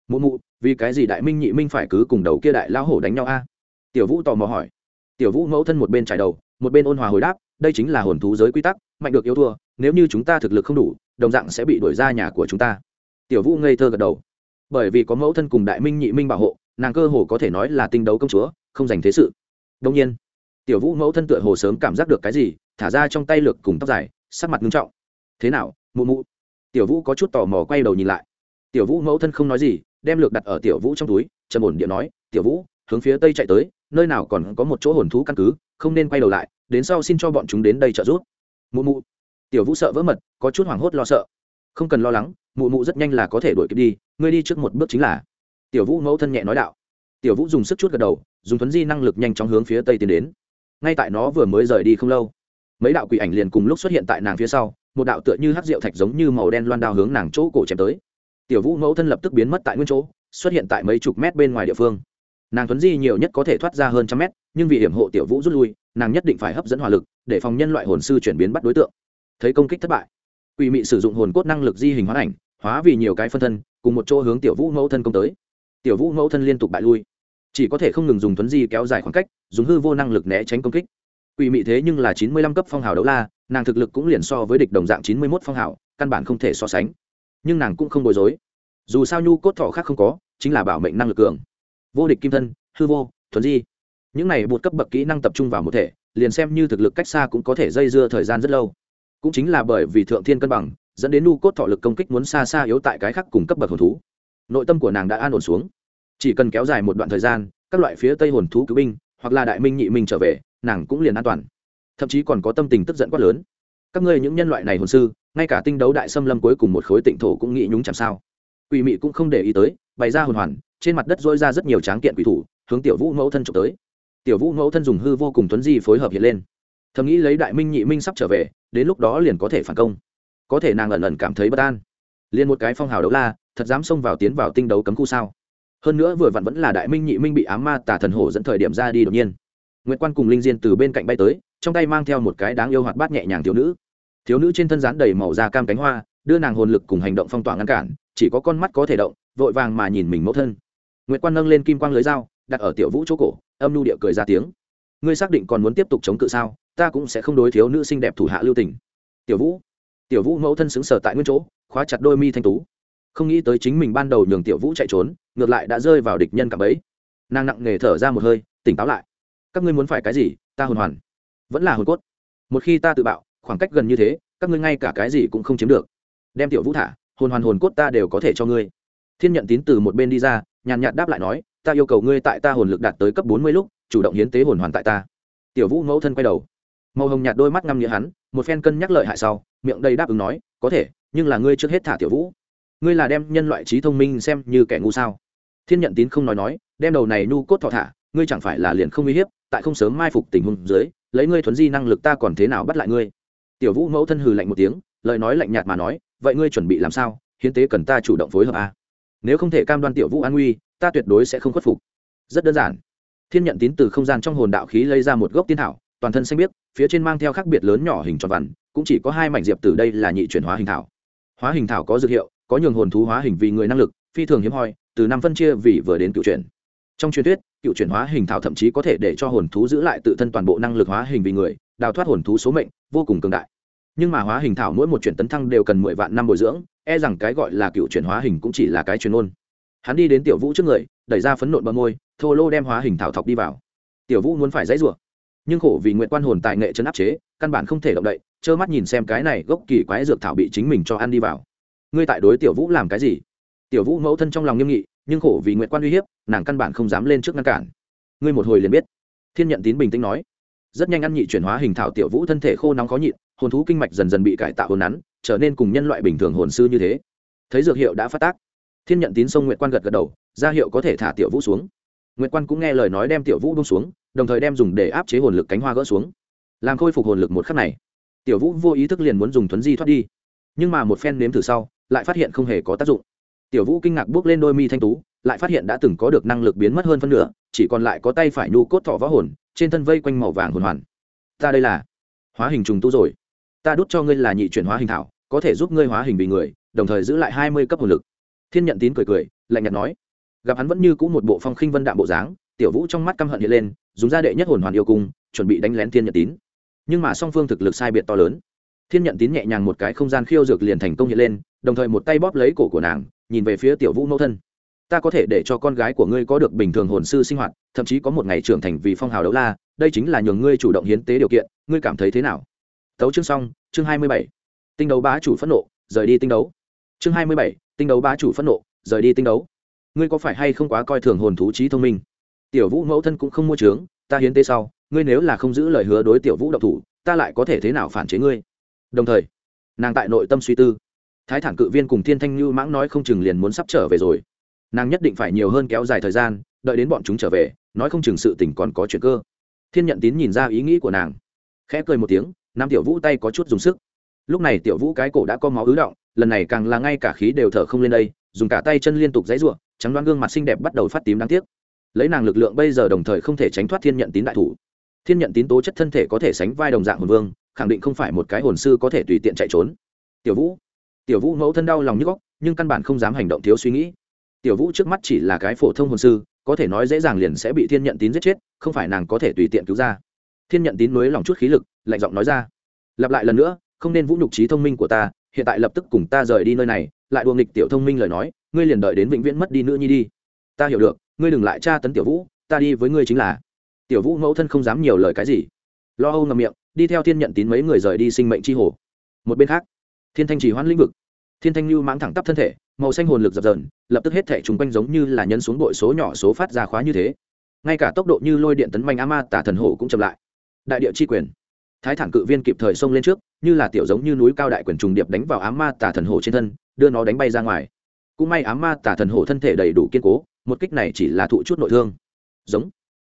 Mụ mụ, vì cái gì đại minh nhị minh phải cứ cùng đầu kia đại lão hổ đánh nhau a? Tiểu vũ tò mò hỏi. Tiểu vũ mẫu thân một bên trải đầu, một bên ôn hòa hồi đáp, đây chính là hồn thú giới quy tắc, mạnh được yêu thua nếu như chúng ta thực lực không đủ, đồng dạng sẽ bị đuổi ra nhà của chúng ta. Tiểu vũ ngây thơ gật đầu. Bởi vì có mẫu thân cùng đại minh nhị minh bảo hộ, nàng cơ hồ có thể nói là tinh đấu công chúa, không dành thế sự. Đông nhiên, tiểu vũ mẫu thân tựa hồ sớm cảm giác được cái gì, thả ra trong tay lược cùng tóc dài, sắc mặt nghiêm trọng. Thế nào, mụ mụ? Tiểu vũ có chút tò mò quay đầu nhìn lại. Tiểu vũ mẫu thân không nói gì, đem lược đặt ở tiểu vũ trong túi, trầm ổn điện nói, tiểu vũ, hướng phía tây chạy tới, nơi nào còn có một chỗ hồn thú căn cứ, không nên quay đầu lại, đến sau xin cho bọn chúng đến đây trợ giúp. Mụ mụ tiểu vũ sợ vỡ mật, có chút hoảng hốt lo sợ. Không cần lo lắng, mụ mụ rất nhanh là có thể đuổi kịp đi, ngươi đi trước một bước chính là. Tiểu vũ mẫu thân nhẹ nói đạo. Tiểu vũ dùng sức chút gật đầu, dùng thuấn di năng lực nhanh chóng hướng phía tây tiến đến. Ngay tại nó vừa mới rời đi không lâu, mấy đạo quỷ ảnh liền cùng lúc xuất hiện tại nàng phía sau, một đạo tựa như hát rượu thạch giống như màu đen loan đao hướng nàng chỗ cổ chém tới. Tiểu vũ mẫu thân lập tức biến mất tại nguyên chỗ, xuất hiện tại mấy chục mét bên ngoài địa phương. Nàng thuấn di nhiều nhất có thể thoát ra hơn trăm mét, nhưng vì hiểm hộ tiểu vũ rút lui, nàng nhất định phải hấp dẫn hỏa lực để phòng nhân loại hồn sư chuyển biến bắt đối tượng thấy công kích thất bại. Quỷ mị sử dụng hồn cốt năng lực di hình hóa ảnh, hóa vì nhiều cái phân thân, cùng một chỗ hướng tiểu vũ mẫu thân công tới. Tiểu vũ mẫu thân liên tục bại lui. Chỉ có thể không ngừng dùng thuấn di kéo dài khoảng cách, dùng hư vô năng lực né tránh công kích. Quỷ mị thế nhưng là chín mươi lăm cấp phong hào đấu la, nàng thực lực cũng liền so với địch đồng dạng chín mươi mốt phong hào, căn bản không thể so sánh. Nhưng nàng cũng không bối rối. Dù sao nhu cốt thọ khác không có, chính là bảo mệnh năng lực cường. Vô địch kim thân, hư vô, thuấn di. Những này bột cấp bậc kỹ năng tập trung vào một thể, liền xem như thực lực cách xa cũng có thể dây dưa thời gian rất lâu cũng chính là bởi vì thượng thiên cân bằng, dẫn đến nu cốt thọ lực công kích muốn xa xa yếu tại cái khác cùng cấp bậc hồn thú. Nội tâm của nàng đã an ổn xuống. Chỉ cần kéo dài một đoạn thời gian, các loại phía tây hồn thú cứu binh, hoặc là đại minh nhị minh trở về, nàng cũng liền an toàn. Thậm chí còn có tâm tình tức giận quát lớn. Các ngươi những nhân loại này hồn sư, ngay cả tinh đấu đại xâm lâm cuối cùng một khối tịnh thổ cũng nghĩ nhúng chẳng sao? Quỷ mị cũng không để ý tới, bày ra hồn hoàn, trên mặt đất dôi ra rất nhiều tráng kiện quỷ thủ, hướng tiểu vũ mẫu thân trộm tới. Tiểu vũ mẫu thân dùng hư vô cùng tuấn di phối hợp hiện lên thầm nghĩ lấy đại minh nhị minh sắp trở về, đến lúc đó liền có thể phản công. Có thể nàng ẩn ẩn cảm thấy bất an. Liền một cái phong hào đấu la, thật dám xông vào tiến vào tinh đấu cấm khu sao? Hơn nữa vừa vặn vẫn là đại minh nhị minh bị ám ma tà thần hổ dẫn thời điểm ra đi đột nhiên. Nguyễn quan cùng linh diên từ bên cạnh bay tới, trong tay mang theo một cái đáng yêu hoạt bát nhẹ nhàng thiếu nữ. Thiếu nữ trên thân rán đầy màu da cam cánh hoa, đưa nàng hồn lực cùng hành động phong tỏa ngăn cản, chỉ có con mắt có thể động, vội vàng mà nhìn mình mẫu thân. Nguyệt quan nâng lên kim quang lưới dao, đặt ở tiểu vũ chỗ cổ, âm lưu địa cười ra tiếng. Ngươi xác định còn muốn tiếp tục chống cự sao? Ta cũng sẽ không đối thiếu nữ sinh đẹp thủ hạ lưu tình. Tiểu vũ tiểu vũ mẫu thân xứng sở tại nguyên chỗ, khóa chặt đôi mi thanh tú. Không nghĩ tới chính mình ban đầu nhường tiểu vũ chạy trốn, ngược lại đã rơi vào địch nhân cả bẫy. nàng nặng nề thở ra một hơi, tỉnh táo lại. Các ngươi muốn phải cái gì, ta hồn hoàn. Vẫn là hồn cốt. Một khi ta tự bạo, khoảng cách gần như thế, các ngươi ngay cả cái gì cũng không chiếm được. Đem tiểu vũ thả, hồn hoàn hồn cốt ta đều có thể cho ngươi. Thiên nhận tín từ một bên đi ra, nhàn nhạt đáp lại nói, ta yêu cầu ngươi tại ta hồn lực đạt tới cấp bốn mươi lúc, chủ động hiến tế hồn hoàn tại ta. Tiểu vũ mẫu thân quay đầu màu hồng nhạt đôi mắt ngăm nghĩa hắn, một phen cân nhắc lợi hại sau, miệng đầy đáp ứng nói, có thể, nhưng là ngươi trước hết thả tiểu vũ. Ngươi là đem nhân loại trí thông minh xem như kẻ ngu sao? Thiên nhận tín không nói nói, đem đầu này nu cốt thọ thả, ngươi chẳng phải là liền không uy hiếp, tại không sớm mai phục tình huống dưới, lấy ngươi thuấn di năng lực ta còn thế nào bắt lại ngươi? Tiểu vũ mẫu thân hừ lạnh một tiếng, lời nói lạnh nhạt mà nói, vậy ngươi chuẩn bị làm sao? Hiến tế cần ta chủ động phối hợp à? nếu không thể cam đoan tiểu vũ an nguy, ta tuyệt đối sẽ không khuất phục. Rất đơn giản. Thiên nhận tín từ không gian trong hồn đạo khí lấy ra một gốc tiên thảo toàn thân xanh biếc, phía trên mang theo khác biệt lớn nhỏ hình tròn vằn, cũng chỉ có hai mảnh diệp từ đây là nhị chuyển hóa hình thảo. Hóa hình thảo có dược hiệu, có nhường hồn thú hóa hình vì người năng lực, phi thường hiếm hoi, từ năm phân chia vì vừa đến cựu chuyển. Trong truyền thuyết, cựu chuyển hóa hình thảo thậm chí có thể để cho hồn thú giữ lại tự thân toàn bộ năng lực hóa hình vì người, đào thoát hồn thú số mệnh, vô cùng cường đại. Nhưng mà hóa hình thảo mỗi một chuyển tấn thăng đều cần mười vạn năm bồi dưỡng e rằng cái gọi là cựu chuyển hóa hình cũng chỉ là cái chuyên ôn hắn đi đến tiểu vũ trước người, đẩy ra phấn nộn bờ môi, thô lô đem hóa hình thảo thọc đi vào. Tiểu vũ muốn phải dãy rủa nhưng khổ vì nguyện quan hồn tại nghệ chân áp chế, căn bản không thể động đậy, trơ mắt nhìn xem cái này gốc kỳ quái dược thảo bị chính mình cho ăn đi vào. Ngươi tại đối tiểu vũ làm cái gì? Tiểu vũ mẫu thân trong lòng nghiêm nghị, nhưng khổ vì nguyện quan uy hiếp, nàng căn bản không dám lên trước ngăn cản. Ngươi một hồi liền biết. Thiên nhận tín bình tĩnh nói. Rất nhanh ăn nhị chuyển hóa hình thảo tiểu vũ thân thể khô nóng khó nhịn, hồn thú kinh mạch dần dần bị cải tạo hồn nắn, trở nên cùng nhân loại bình thường hồn sư như thế. Thấy dược hiệu đã phát tác, thiên nhận tín sông nguyệt quan gật gật đầu, ra hiệu có thể thả tiểu vũ xuống. Nguyệt quan cũng nghe lời nói đem tiểu vũ bông xuống đồng thời đem dùng để áp chế hồn lực cánh hoa gỡ xuống. Làm khôi phục hồn lực một khắc này, tiểu vũ vô ý thức liền muốn dùng thuấn di thoát đi. Nhưng mà một phen nếm thử sau, lại phát hiện không hề có tác dụng. Tiểu vũ kinh ngạc bước lên đôi mi thanh tú, lại phát hiện đã từng có được năng lực biến mất hơn phân nửa, chỉ còn lại có tay phải nhu cốt thọ võ hồn, trên thân vây quanh màu vàng hồn hoàn. Ta đây là hóa hình trùng tu rồi. Ta đút cho ngươi là nhị chuyển hóa hình thảo, có thể giúp ngươi hóa hình vì người, đồng thời giữ lại hai mươi cấp hồn lực. Thiên nhận tín cười cười, lạnh nhạt nói. Gặp hắn vẫn như cũ một bộ phong khinh vân đạm bộ dáng, tiểu vũ trong mắt căm hận hiện lên dùng ra đệ nhất hồn hoàn yêu cung, chuẩn bị đánh lén thiên nhận tín. Nhưng mà song phương thực lực sai biệt to lớn. Thiên nhận tín nhẹ nhàng một cái không gian khiêu dược liền thành công hiện lên, đồng thời một tay bóp lấy cổ của nàng, nhìn về phía tiểu vũ mẫu thân. Ta có thể để cho con gái của ngươi có được bình thường hồn sư sinh hoạt, thậm chí có một ngày trưởng thành vì phong hào đấu la, đây chính là nhường ngươi chủ động hiến tế điều kiện, ngươi cảm thấy thế nào? Tấu chương xong, chương hai mươi bảy. Tinh đấu bá chủ phẫn nộ, rời đi tinh đấu. Chương hai mươi bảy, tinh đấu bá chủ phẫn nộ, rời đi tinh đấu. Ngươi có phải hay không quá coi thường hồn thú trí thông minh? Tiểu vũ mẫu thân cũng không mua trướng, ta hiến tế sau, ngươi nếu là không giữ lời hứa đối tiểu vũ độc thủ, ta lại có thể thế nào phản chế ngươi? Đồng thời, nàng tại nội tâm suy tư. Thái thản cự viên cùng thiên thanh như mãng nói không chừng liền muốn sắp trở về rồi. Nàng nhất định phải nhiều hơn kéo dài thời gian, đợi đến bọn chúng trở về, nói không chừng sự tình còn có chuyện cơ. Thiên nhận tín nhìn ra ý nghĩ của nàng, khẽ cười một tiếng, nam tiểu vũ tay có chút dùng sức. Lúc này tiểu vũ cái cổ đã có máu ứ động, lần này càng là ngay cả khí đều thở không lên đây, dùng cả tay chân liên tục dãy ruộng trắng đoan gương mặt xinh đẹp bắt đầu phát tím đáng tiếc lấy nàng lực lượng bây giờ đồng thời không thể tránh thoát thiên nhận tín đại thủ. Thiên nhận tín tố chất thân thể có thể sánh vai đồng dạng hồn vương, khẳng định không phải một cái hồn sư có thể tùy tiện chạy trốn. Tiểu vũ tiểu vũ mẫu thân đau lòng nhức góc, nhưng căn bản không dám hành động thiếu suy nghĩ. Tiểu vũ trước mắt chỉ là cái phổ thông hồn sư, có thể nói dễ dàng liền sẽ bị thiên nhận tín giết chết, không phải nàng có thể tùy tiện cứu ra. Thiên nhận tín nối lòng chút khí lực, lạnh giọng nói ra. Lặp lại lần nữa, không nên vũ nhục trí thông minh của ta, hiện tại lập tức cùng ta rời đi nơi này, lại đùa nghịch tiểu thông minh lời nói, ngươi liền đợi đến vĩnh viễn mất đi nữa nhi đi ta hiểu được, ngươi đừng lại tra tấn tiểu vũ, ta đi với ngươi chính là. Tiểu vũ mẫu thân không dám nhiều lời cái gì. Lo âu ngầm miệng, đi theo thiên nhận tín mấy người rời đi sinh mệnh c h i hồ. Một bên khác, thiên thanh trì hoãn lĩnh vực. Thiên thanh lưu mãng thẳng tắp thân thể, màu xanh hồn lực dập dờn, lập tức hết thể chung quanh giống như là nhân xuống đội số nhỏ số phát ra khóa như thế. Ngay cả tốc độ như lôi điện tấn manh a ma tả thần hổ cũng chậm lại. Đại địa chi quyền. Thái thản cự viên kịp thời xông lên trước, như là tiểu giống như núi cao đại quyền trùng điệp đánh vào á ma tả thần hổ trên thân, đưa nó đánh bay ra ngoài. Cũng may á ma tả thần hổ thân thể đầy đủ kiên cố một kích này chỉ là thụ chút nội thương. Giống.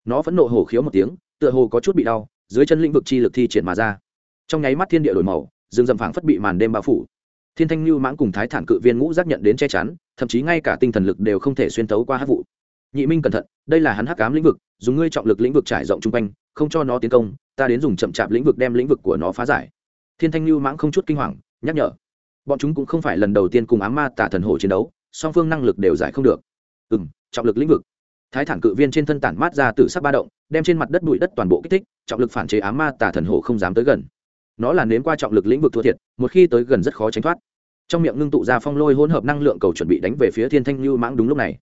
Nó vẫn nộ hổ khiếu một tiếng, tựa hồ có chút bị đau, dưới chân lĩnh vực chi lực thi triển mà ra. Trong nháy mắt thiên địa đổi màu, rừng rậm phảng phất bị màn đêm bao phủ. Thiên thanh lưu mãng cùng thái thản cự viên ngũ giác nhận đến che chắn, thậm chí ngay cả tinh thần lực đều không thể xuyên tấu qua hát vụ. Nhị minh cẩn thận, đây là hắn hắc cám lĩnh vực, dùng ngươi trọng lực lĩnh vực trải rộng chung quanh, không cho nó tiến công, ta đến dùng chậm chạp lĩnh vực đem lĩnh vực của nó phá giải. Thiên thanh lưu mãng không chút kinh hoàng, nhắc nhở. Bọn chúng cũng không phải lần đầu tiên cùng ám ma tà thần hồ chiến đấu, song phương năng lực đều giải không được. Ừ m trọng lực lĩnh vực. Thái thản cự viên trên thân tản mát ra từ sắc ba động, đem trên mặt đất bụi đất toàn bộ kích thích, trọng lực phản chế ám ma tà thần hổ không dám tới gần. Nó là nếm qua trọng lực lĩnh vực thua thiệt, một khi tới gần rất khó tránh thoát. Trong miệng ngưng tụ ra phong lôi hỗn hợp năng lượng cầu chuẩn bị đánh về phía thiên thanh lưu mãng đúng lúc này.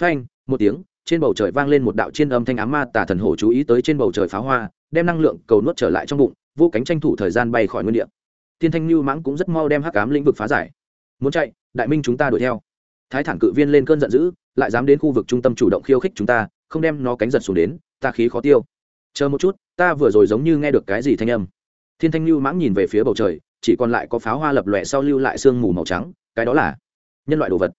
Phanh, một tiếng, trên bầu trời vang lên một đạo chiên âm thanh ám ma tà thần hổ chú ý tới trên bầu trời pháo hoa, đem năng lượng cầu nuốt trở lại trong bụng, vô cánh tranh thủ thời gian bay khỏi nguyên địa. Thiên thanh lưu mãng cũng rất mau đem hắc ám lĩnh vực phá giải. Muốn chạy, đại minh chúng ta đuổi theo. Thái thản cự viên lên cơn giận dữ lại dám đến khu vực trung tâm chủ động khiêu khích chúng ta, không đem nó cánh giật xuống đến, ta khí khó tiêu. Chờ một chút, ta vừa rồi giống như nghe được cái gì thanh âm. Thiên thanh lưu mãng nhìn về phía bầu trời, chỉ còn lại có pháo hoa lập lòe sau lưu lại sương mù màu trắng, cái đó là nhân loại đồ vật.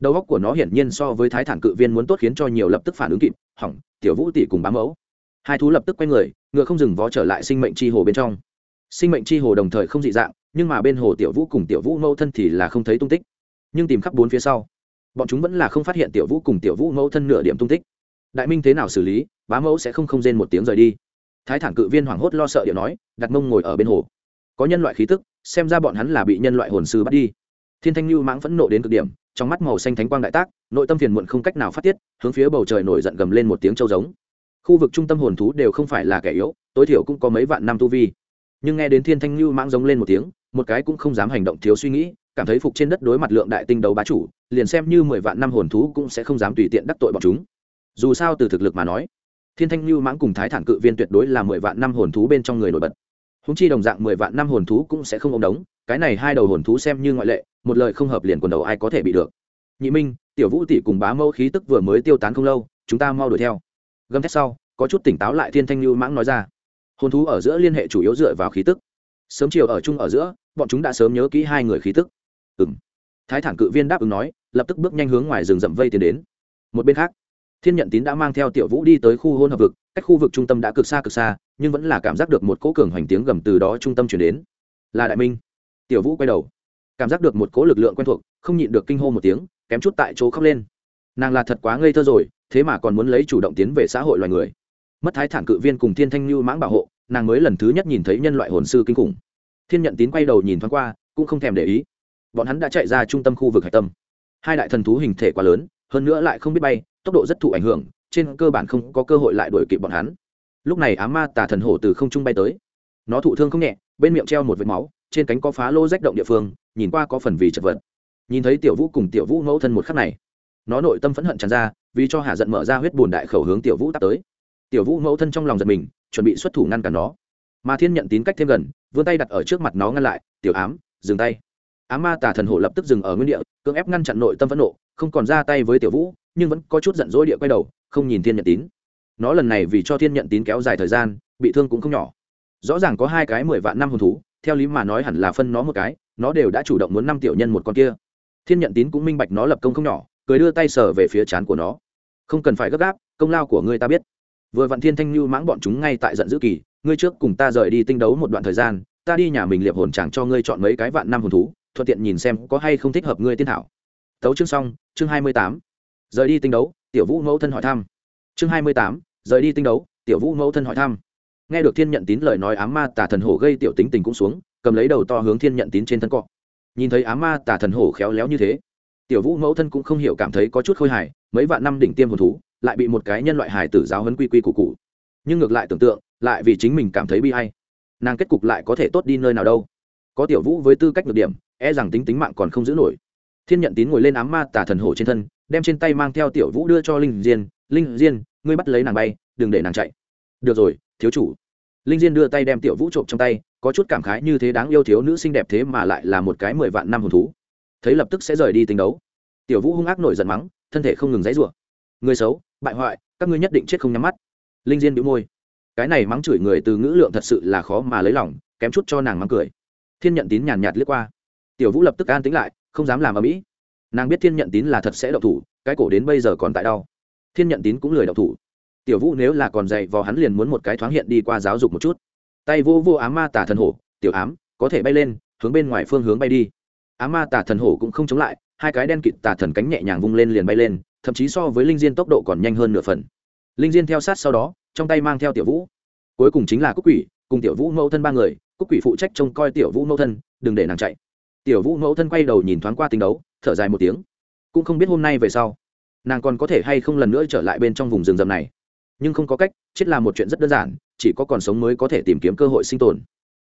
Đầu óc của nó hiển nhiên so với thái thản cự viên muốn tốt khiến cho nhiều lập tức phản ứng kịp, hỏng, tiểu vũ tỷ cùng bám mẫu. Hai thú lập tức quay người, ngựa không dừng vó trở lại sinh mệnh chi hồ bên trong. Sinh mệnh chi hồ đồng thời không dị dạng, nhưng mà bên hồ tiểu vũ cùng tiểu vũ mẫu thân thì là không thấy tung tích. Nhưng tìm khắp bốn phía sau bọn chúng vẫn là không phát hiện tiểu vũ cùng tiểu vũ mẫu thân nửa điểm tung tích. Đại minh thế nào xử lý, bá mẫu sẽ không không rên một tiếng rời đi. Thái thản cự viên hoảng hốt lo sợ điệu nói, đặt mông ngồi ở bên hồ. Có nhân loại khí tức, xem ra bọn hắn là bị nhân loại hồn sư bắt đi. Thiên thanh lưu mãng phẫn nộ đến cực điểm, trong mắt màu xanh thánh quang đại tác, nội tâm phiền muộn không cách nào phát tiết, hướng phía bầu trời nổi giận gầm lên một tiếng trâu giống. Khu vực trung tâm hồn thú đều không phải là kẻ yếu, tối thiểu cũng có mấy vạn năm tu vi. Nhưng nghe đến thiên thanh lưu mãng giống lên một tiếng, một cái cũng không dám hành động thiếu suy nghĩ cảm thấy phục trên đất đối mặt lượng đại tinh đấu bá chủ, liền xem như mười vạn năm hồn thú cũng sẽ không dám tùy tiện đắc tội bọn chúng. Dù sao từ thực lực mà nói, thiên thanh lưu mãng cùng thái thản cự viên tuyệt đối là mười vạn năm hồn thú bên trong người nổi bật. Húng chi đồng dạng mười vạn năm hồn thú cũng sẽ không ôm đống, cái này hai đầu hồn thú xem như ngoại lệ, một lời không hợp liền quần đầu ai có thể bị được. Nhị minh, tiểu vũ tỷ cùng bá mẫu khí tức vừa mới tiêu tán không lâu, chúng ta mau đuổi theo. Gầm thét sau, có chút tỉnh táo lại thiên thanh lưu mãng nói ra. Hồn thú ở giữa liên hệ chủ yếu dựa vào khí tức. Sớm chiều ở chung ở giữa, bọn chúng đã sớm nhớ kỹ hai người khí tức ừ m thái thản cự viên đáp ứng nói, lập tức bước nhanh hướng ngoài rừng rậm vây tiến đến. Một bên khác, thiên nhận tín đã mang theo tiểu vũ đi tới khu hôn hợp vực, cách khu vực trung tâm đã cực xa cực xa, nhưng vẫn là cảm giác được một cỗ cường hoành tiếng gầm từ đó trung tâm chuyển đến. Là đại minh. Tiểu vũ quay đầu, cảm giác được một cỗ lực lượng quen thuộc, không nhịn được kinh hô một tiếng, kém chút tại chỗ khóc lên. Nàng là thật quá ngây thơ rồi, thế mà còn muốn lấy chủ động tiến về xã hội loài người. Mất thái thản cự viên cùng thiên thanh lưu mãng bảo hộ, nàng mới lần thứ nhất nhìn thấy nhân loại hồn sư kinh khủng. Thiên nhận tín quay đầu nhìn thoáng qua, cũng không thèm để ý bọn hắn đã chạy ra trung tâm khu vực hạch tâm. Hai đại thần thú hình thể quá lớn, hơn nữa lại không biết bay, tốc độ rất thụ ảnh hưởng, trên cơ bản không có cơ hội lại đuổi kịp bọn hắn. Lúc này á ma tà thần hổ từ không trung bay tới. Nó thụ thương không nhẹ, bên miệng treo một vệt máu, trên cánh có phá lô rách động địa phương, nhìn qua có phần vì chật vật. Nhìn thấy tiểu vũ cùng tiểu vũ mẫu thân một khắc này, nó nội tâm phẫn hận tràn ra, vì cho hạ giận mở ra huyết bùn đại khẩu hướng tiểu vũ tắt tới. Tiểu vũ mẫu thân trong lòng giật mình, chuẩn bị xuất thủ ngăn cản nó. Mà thiên nhận tín cách thêm gần, vươn tay đặt ở trước mặt nó ngăn lại, tiểu ám, dừng tay á ma tà thần hổ lập tức dừng ở nguyên địa, cưỡng ép ngăn chặn nội tâm phẫn nộ, không còn ra tay với tiểu vũ, nhưng vẫn có chút giận dỗi địa quay đầu, không nhìn thiên nhận tín. Nó lần này vì cho thiên nhận tín kéo dài thời gian, bị thương cũng không nhỏ. Rõ ràng có hai cái mười vạn năm hồn thú, theo lý mà nói hẳn là phân nó một cái, nó đều đã chủ động muốn năm tiểu nhân một con kia. Thiên nhận tín cũng minh bạch nó lập công không nhỏ, cười đưa tay sờ về phía trán của nó. Không cần phải gấp gáp, công lao của ngươi ta biết. Vừa vạn thiên thanh lưu mãng bọn chúng ngay tại giận dữ kỳ, ngươi trước cùng ta rời đi tinh đấu một đoạn thời gian, ta đi nhà mình liệp hồn chẳng cho ngươi chọn mấy cái vạn năm hồn thú thuận tiện nhìn xem có hay không thích hợp ngươi tiên thảo. Tấu chương xong, chương hai mươi tám. Rời đi tinh đấu, tiểu vũ mẫu thân hỏi thăm. Chương hai mươi tám, rời đi tinh đấu, tiểu vũ mẫu thân hỏi thăm. Nghe được thiên nhận tín lời nói ám ma tả thần hổ gây tiểu tính tình cũng xuống, cầm lấy đầu to hướng thiên nhận tín trên thân cọ. Nhìn thấy ám ma tả thần hổ khéo léo như thế, tiểu vũ mẫu thân cũng không hiểu cảm thấy có chút khôi hài, mấy vạn năm đỉnh tiêm hồn thú, lại bị một cái nhân loại hài tử giáo hấn quy quy củ cụ nhưng ngược lại tưởng tượng, lại vì chính mình cảm thấy bi hay nàng kết cục lại có thể tốt đi nơi nào đâu có tiểu vũ với tư cách được điểm e rằng tính tính mạng còn không giữ nổi. Thiên nhận tín ngồi lên ám ma tả thần hổ trên thân, đem trên tay mang theo tiểu vũ đưa cho linh diên linh diên, ngươi bắt lấy nàng bay, đừng để nàng chạy. Được rồi, thiếu chủ. Linh diên đưa tay đem tiểu vũ trộm trong tay, có chút cảm khái như thế đáng yêu thiếu nữ xinh đẹp thế mà lại là một cái mười vạn năm hồn thú. Thấy lập tức sẽ rời đi tính đấu. Tiểu vũ hung ác nổi giận mắng, thân thể không ngừng dãy rủa. Người xấu, bại hoại, các ngươi nhất định chết không nhắm mắt. Linh diên bĩu môi. Cái này mắng chửi người từ ngữ lượng thật sự là khó mà lấy lòng, kém chút cho nàng mắng cười thiên nhận tín nhàn nhạt liếc qua. Tiểu vũ lập tức an tính lại, không dám làm ở mỹ nàng biết thiên nhận tín là thật sẽ đậu thủ, cái cổ đến bây giờ còn tại đau. Thiên nhận tín cũng lười đậu thủ. Tiểu vũ nếu là còn dạy vò hắn liền muốn một cái thoáng hiện đi qua giáo dục một chút. Tay vô vô ám ma tả thần hổ, tiểu ám, có thể bay lên, hướng bên ngoài phương hướng bay đi. Ám ma tả thần hổ cũng không chống lại, hai cái đen kịt tả thần cánh nhẹ nhàng vung lên liền bay lên, thậm chí so với linh diên tốc độ còn nhanh hơn nửa phần. Linh diên theo sát sau đó, trong tay mang theo tiểu vũ. Cuối cùng chính là cúc quỷ, cùng tiểu vũ mẫu thân ba người cúc quỷ phụ trách trông coi tiểu vũ mẫu thân, đừng để nàng chạy. Tiểu vũ mẫu thân quay đầu nhìn thoáng qua tinh đấu, thở dài một tiếng. Cũng không biết hôm nay về sau, nàng còn có thể hay không lần nữa trở lại bên trong vùng rừng rậm này. Nhưng không có cách, chết là một chuyện rất đơn giản, chỉ có còn sống mới có thể tìm kiếm cơ hội sinh tồn.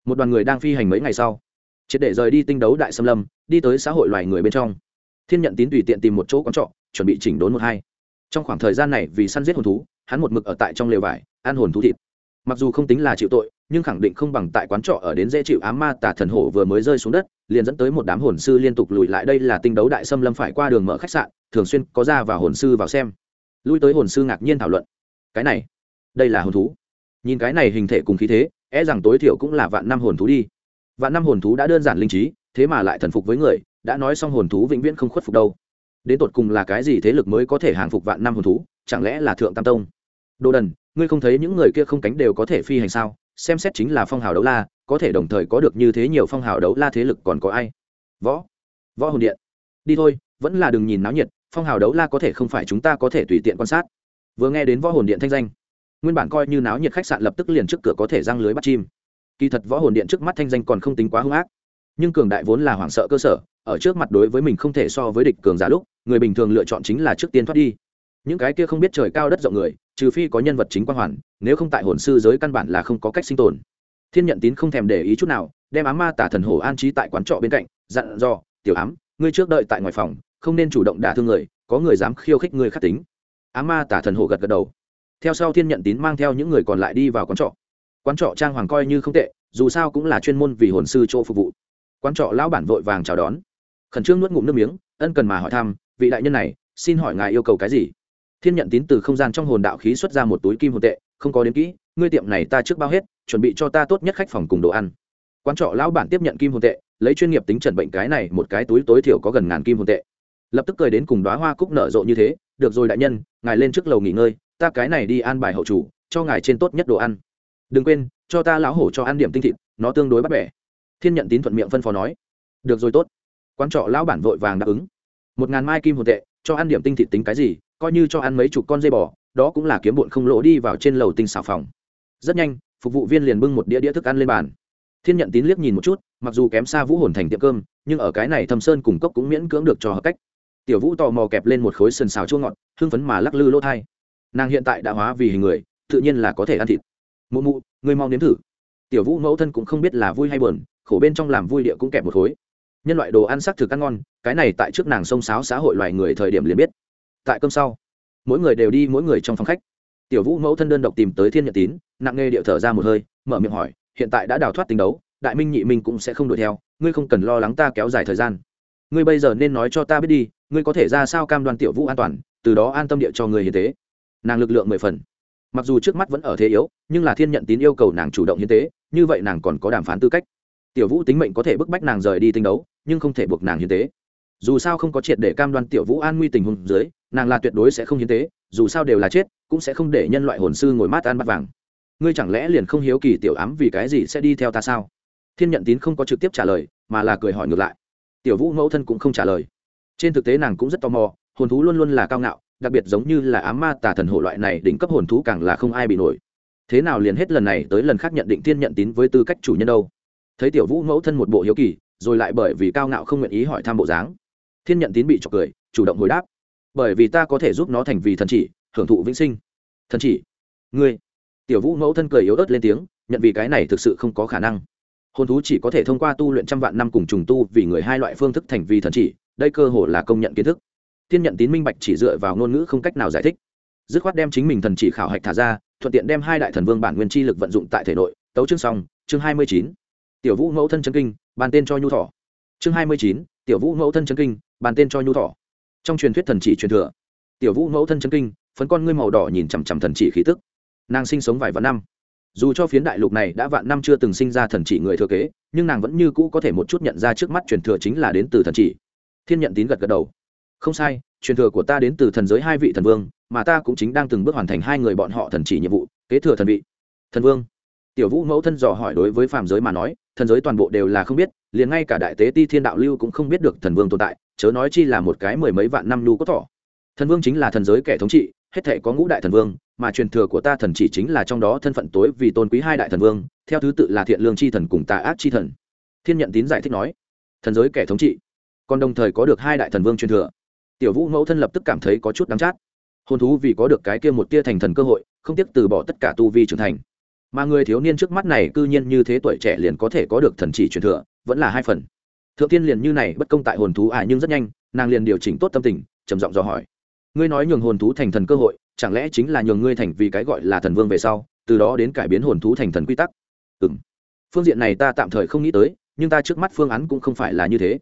Một đoàn người đang phi hành mấy ngày sau, triệt để rời đi tinh đấu đại xâm lâm, đi tới xã hội loài người bên trong. Thiên nhận tín tùy tiện tìm một chỗ quán trọ, chuẩn bị chỉnh đốn một hai. Trong khoảng thời gian này vì săn giết hồn thú, hắn một mực ở tại trong lều vải, ăn hồn thú thịt. Mặc dù không tính là chịu tội nhưng khẳng định không bằng tại quán trọ ở đến dễ chịu ám ma tà thần hổ vừa mới rơi xuống đất, liền dẫn tới một đám hồn sư liên tục lùi lại đây là tinh đấu đại xâm lâm phải qua đường mở khách sạn, thường xuyên có ra và hồn sư vào xem. Lui tới hồn sư ngạc nhiên thảo luận. Cái này, đây là hồn thú. Nhìn cái này hình thể cùng khí thế é rằng tối thiểu cũng là vạn năm hồn thú đi. Vạn năm hồn thú đã đơn giản linh trí, thế mà lại thần phục với người, đã nói xong hồn thú vĩnh viễn không khuất phục đâu. Đến tột cùng là cái gì thế lực mới có thể hàng phục vạn năm hồn thú, chẳng lẽ là thượng tam tông? Đồ đần, ngươi không thấy những người kia không cánh đều có thể phi hành sao? Xem xét chính là phong hào đấu la, có thể đồng thời có được như thế nhiều phong hào đấu la thế lực còn có ai? Võ võ hồn điện. Đi thôi, vẫn là đừng nhìn náo nhiệt, phong hào đấu la có thể không phải chúng ta có thể tùy tiện quan sát. Vừa nghe đến võ hồn điện thanh danh, nguyên bản coi như náo nhiệt khách sạn lập tức liền trước cửa có thể răng lưới bắt chim. Kỳ thật võ hồn điện trước mắt thanh danh còn không tính quá hung ác, nhưng cường đại vốn là hoảng sợ cơ sở, ở trước mặt đối với mình không thể so với địch cường giả lúc, người bình thường lựa chọn chính là trước tiên thoát đi. Những cái kia không biết trời cao đất rộng người trừ phi có nhân vật chính quan hoàn, nếu không tại hồn sư giới căn bản là không có cách sinh tồn. Thiên nhận tín không thèm để ý chút nào, đem ám ma tả thần hổ an trí tại quán trọ bên cạnh, dặn dò, tiểu ám, ngươi trước đợi tại ngoài phòng, không nên chủ động đả thương người, có người dám khiêu khích ngươi khắc tính. Ám ma tả thần hổ gật gật đầu. Theo sau thiên nhận tín mang theo những người còn lại đi vào quán trọ. Quán trọ trang hoàng coi như không tệ, dù sao cũng là chuyên môn vì hồn sư chỗ phục vụ. Quán trọ lão bản vội vàng chào đón. Khẩn trương nuốt ngụm nước miếng, ân cần mà hỏi thăm, vị đại nhân này, xin hỏi ngài yêu cầu cái gì? Thiên nhận tín từ không gian trong hồn đạo khí xuất ra một túi kim hồn tệ, không có đến kỹ, ngươi tiệm này ta trước bao hết, chuẩn bị cho ta tốt nhất khách phòng cùng đồ ăn. Quán trọ lão bản tiếp nhận kim hồn tệ, lấy chuyên nghiệp tính trần bệnh cái này một cái túi tối thiểu có gần ngàn kim hồn tệ. Lập tức cười đến cùng đoá hoa cúc nở rộ như thế, được rồi đại nhân, ngài lên trước lầu nghỉ ngơi, ta cái này đi an bài hậu chủ, cho ngài trên tốt nhất đồ ăn. Đừng quên, cho ta lão hổ cho ăn điểm tinh thịt, nó tương đối bắt bẻ. Thiên nhận tín thuận miệng phân phó nói. Được rồi tốt. Quán trọ lão bản vội vàng đáp ứng. Một ngàn mai kim hồn tệ, cho ăn điểm tinh thịt tính cái gì coi như cho ăn mấy chục con dây bò, đó cũng là kiếm bụn không lỗ đi vào trên lầu tinh xào phòng. Rất nhanh, phục vụ viên liền bưng một đĩa đĩa thức ăn lên bàn. Thiên nhận tín liếc nhìn một chút, mặc dù kém xa vũ hồn thành tiệm cơm, nhưng ở cái này thâm sơn cùng cốc cũng miễn cưỡng được cho hợp cách. Tiểu vũ tò mò kẹp lên một khối sần xào chua ngọt, hưng phấn mà lắc lư lỗ thai. Nàng hiện tại đã hóa vì hình người, tự nhiên là có thể ăn thịt. Mụ mụ người mau nếm thử. Tiểu vũ mẫu thân cũng không biết là vui hay buồn, khổ bên trong làm vui địa cũng kẹp một khối. Nhân loại đồ ăn sắc thực ăn ngon, cái này tại trước nàng sông sáo xã hội loài người thời điểm liền biết tại cơm sau, mỗi người đều đi mỗi người trong phòng khách. Tiểu vũ mẫu thân đơn độc tìm tới thiên nhật tín, nặng nghe điệu thở ra một hơi, mở miệng hỏi, hiện tại đã đào thoát tình đấu, đại minh nhị minh cũng sẽ không đuổi theo, ngươi không cần lo lắng ta kéo dài thời gian. Ngươi bây giờ nên nói cho ta biết đi, ngươi có thể ra sao cam đoan tiểu vũ an toàn, từ đó an tâm địa cho người hiến tế. Nàng lực lượng mười phần. Mặc dù trước mắt vẫn ở thế yếu, nhưng là thiên nhận tín yêu cầu nàng chủ động hiến tế, như vậy nàng còn có đàm phán tư cách. Tiểu vũ tính mệnh có thể bức bách nàng rời đi tinh đấu, nhưng không thể buộc nàng hiến tế dù sao không có triệt để cam đoan tiểu vũ an nguy tình huống dưới, nàng là tuyệt đối sẽ không hiến tế, dù sao đều là chết, cũng sẽ không để nhân loại hồn sư ngồi mát ăn bắt vàng. Ngươi chẳng lẽ liền không hiếu kỳ tiểu ám vì cái gì sẽ đi theo ta sao? Thiên nhận tín không có trực tiếp trả lời, mà là cười hỏi ngược lại. Tiểu vũ mẫu thân cũng không trả lời. Trên thực tế nàng cũng rất tò mò, hồn thú luôn luôn là cao ngạo, đặc biệt giống như là ám ma tà thần hộ loại này đỉnh cấp hồn thú càng là không ai bị nổi. Thế nào liền hết lần này tới lần khác nhận định thiên nhận tín với tư cách chủ nhân đâu? Thấy tiểu vũ mẫu thân một bộ hiếu kỳ, rồi lại bởi vì cao ngạo không nguyện ý hỏi thăm bộ dáng thiên nhận tín bị trọc cười, chủ động hồi đáp. Bởi vì ta có thể giúp nó thành vì thần chỉ, hưởng thụ vĩnh sinh. Thần chỉ. Ngươi. Tiểu vũ mẫu thân cười yếu ớt lên tiếng, nhận vì cái này thực sự không có khả năng. Hồn thú chỉ có thể thông qua tu luyện trăm vạn năm cùng trùng tu vì người hai loại phương thức thành vì thần chỉ, đây cơ hồ là công nhận kiến thức. Thiên nhận tín minh bạch chỉ dựa vào ngôn ngữ không cách nào giải thích. Dứt khoát đem chính mình thần chỉ khảo hạch thả ra, thuận tiện đem hai đại thần vương bản nguyên chi lực vận dụng tại thể nội. Tấu chương xong, chương hai mươi chín. Tiểu vũ mẫu thân chân kinh bàn tên cho nhu thọ. Chương hai mươi chín, tiểu vũ mẫu thân chân kinh bàn tên cho nhu thỏ. Trong truyền thuyết thần chỉ truyền thừa, tiểu vũ mẫu thân chân kinh, phấn con ngươi màu đỏ nhìn chằm chằm thần chỉ khí tức. Nàng sinh sống vài vạn năm. Dù cho phiến đại lục này đã vạn năm chưa từng sinh ra thần chỉ người thừa kế, nhưng nàng vẫn như cũ có thể một chút nhận ra trước mắt truyền thừa chính là đến từ thần chỉ. Thiên nhận tín gật gật đầu. Không sai, truyền thừa của ta đến từ thần giới hai vị thần vương, mà ta cũng chính đang từng bước hoàn thành hai người bọn họ thần chỉ nhiệm vụ, kế thừa thần vị. Thần vương tiểu vũ mẫu thân dò hỏi đối với phàm giới mà nói, thần giới toàn bộ đều là không biết, liền ngay cả đại tế ti thiên đạo lưu cũng không biết được thần vương tồn tại, chớ nói chi là một cái mười mấy vạn năm lưu có thỏ. Thần vương chính là thần giới kẻ thống trị, hết thể có ngũ đại thần vương, mà truyền thừa của ta thần chỉ chính là trong đó thân phận tối vì tôn quý hai đại thần vương, theo thứ tự là thiện lương c h i thần cùng tà ác c h i thần. Thiên nhận tín giải thích nói, thần giới kẻ thống trị, còn đồng thời có được hai đại thần vương truyền thừa. Tiểu vũ mẫu thân lập tức cảm thấy có chút đắm chát. Hôn thú vì có được cái kia một tia thành thần cơ hội, không tiếc từ bỏ tất cả tu vi trưởng thành mà người thiếu niên trước mắt này cư nhiên như thế tuổi trẻ liền có thể có được thần chỉ truyền thừa, vẫn là hai phần. Thượng tiên liền như này, bất công tại hồn thú à nhưng rất nhanh, nàng liền điều chỉnh tốt tâm tình, trầm giọng dò hỏi. Ngươi nói nhường hồn thú thành thần cơ hội, chẳng lẽ chính là nhường ngươi thành vì cái gọi là thần vương về sau, từ đó đến cải biến hồn thú thành thần quy tắc? Ừ m phương diện này ta tạm thời không nghĩ tới, nhưng ta trước mắt phương án cũng không phải là như thế.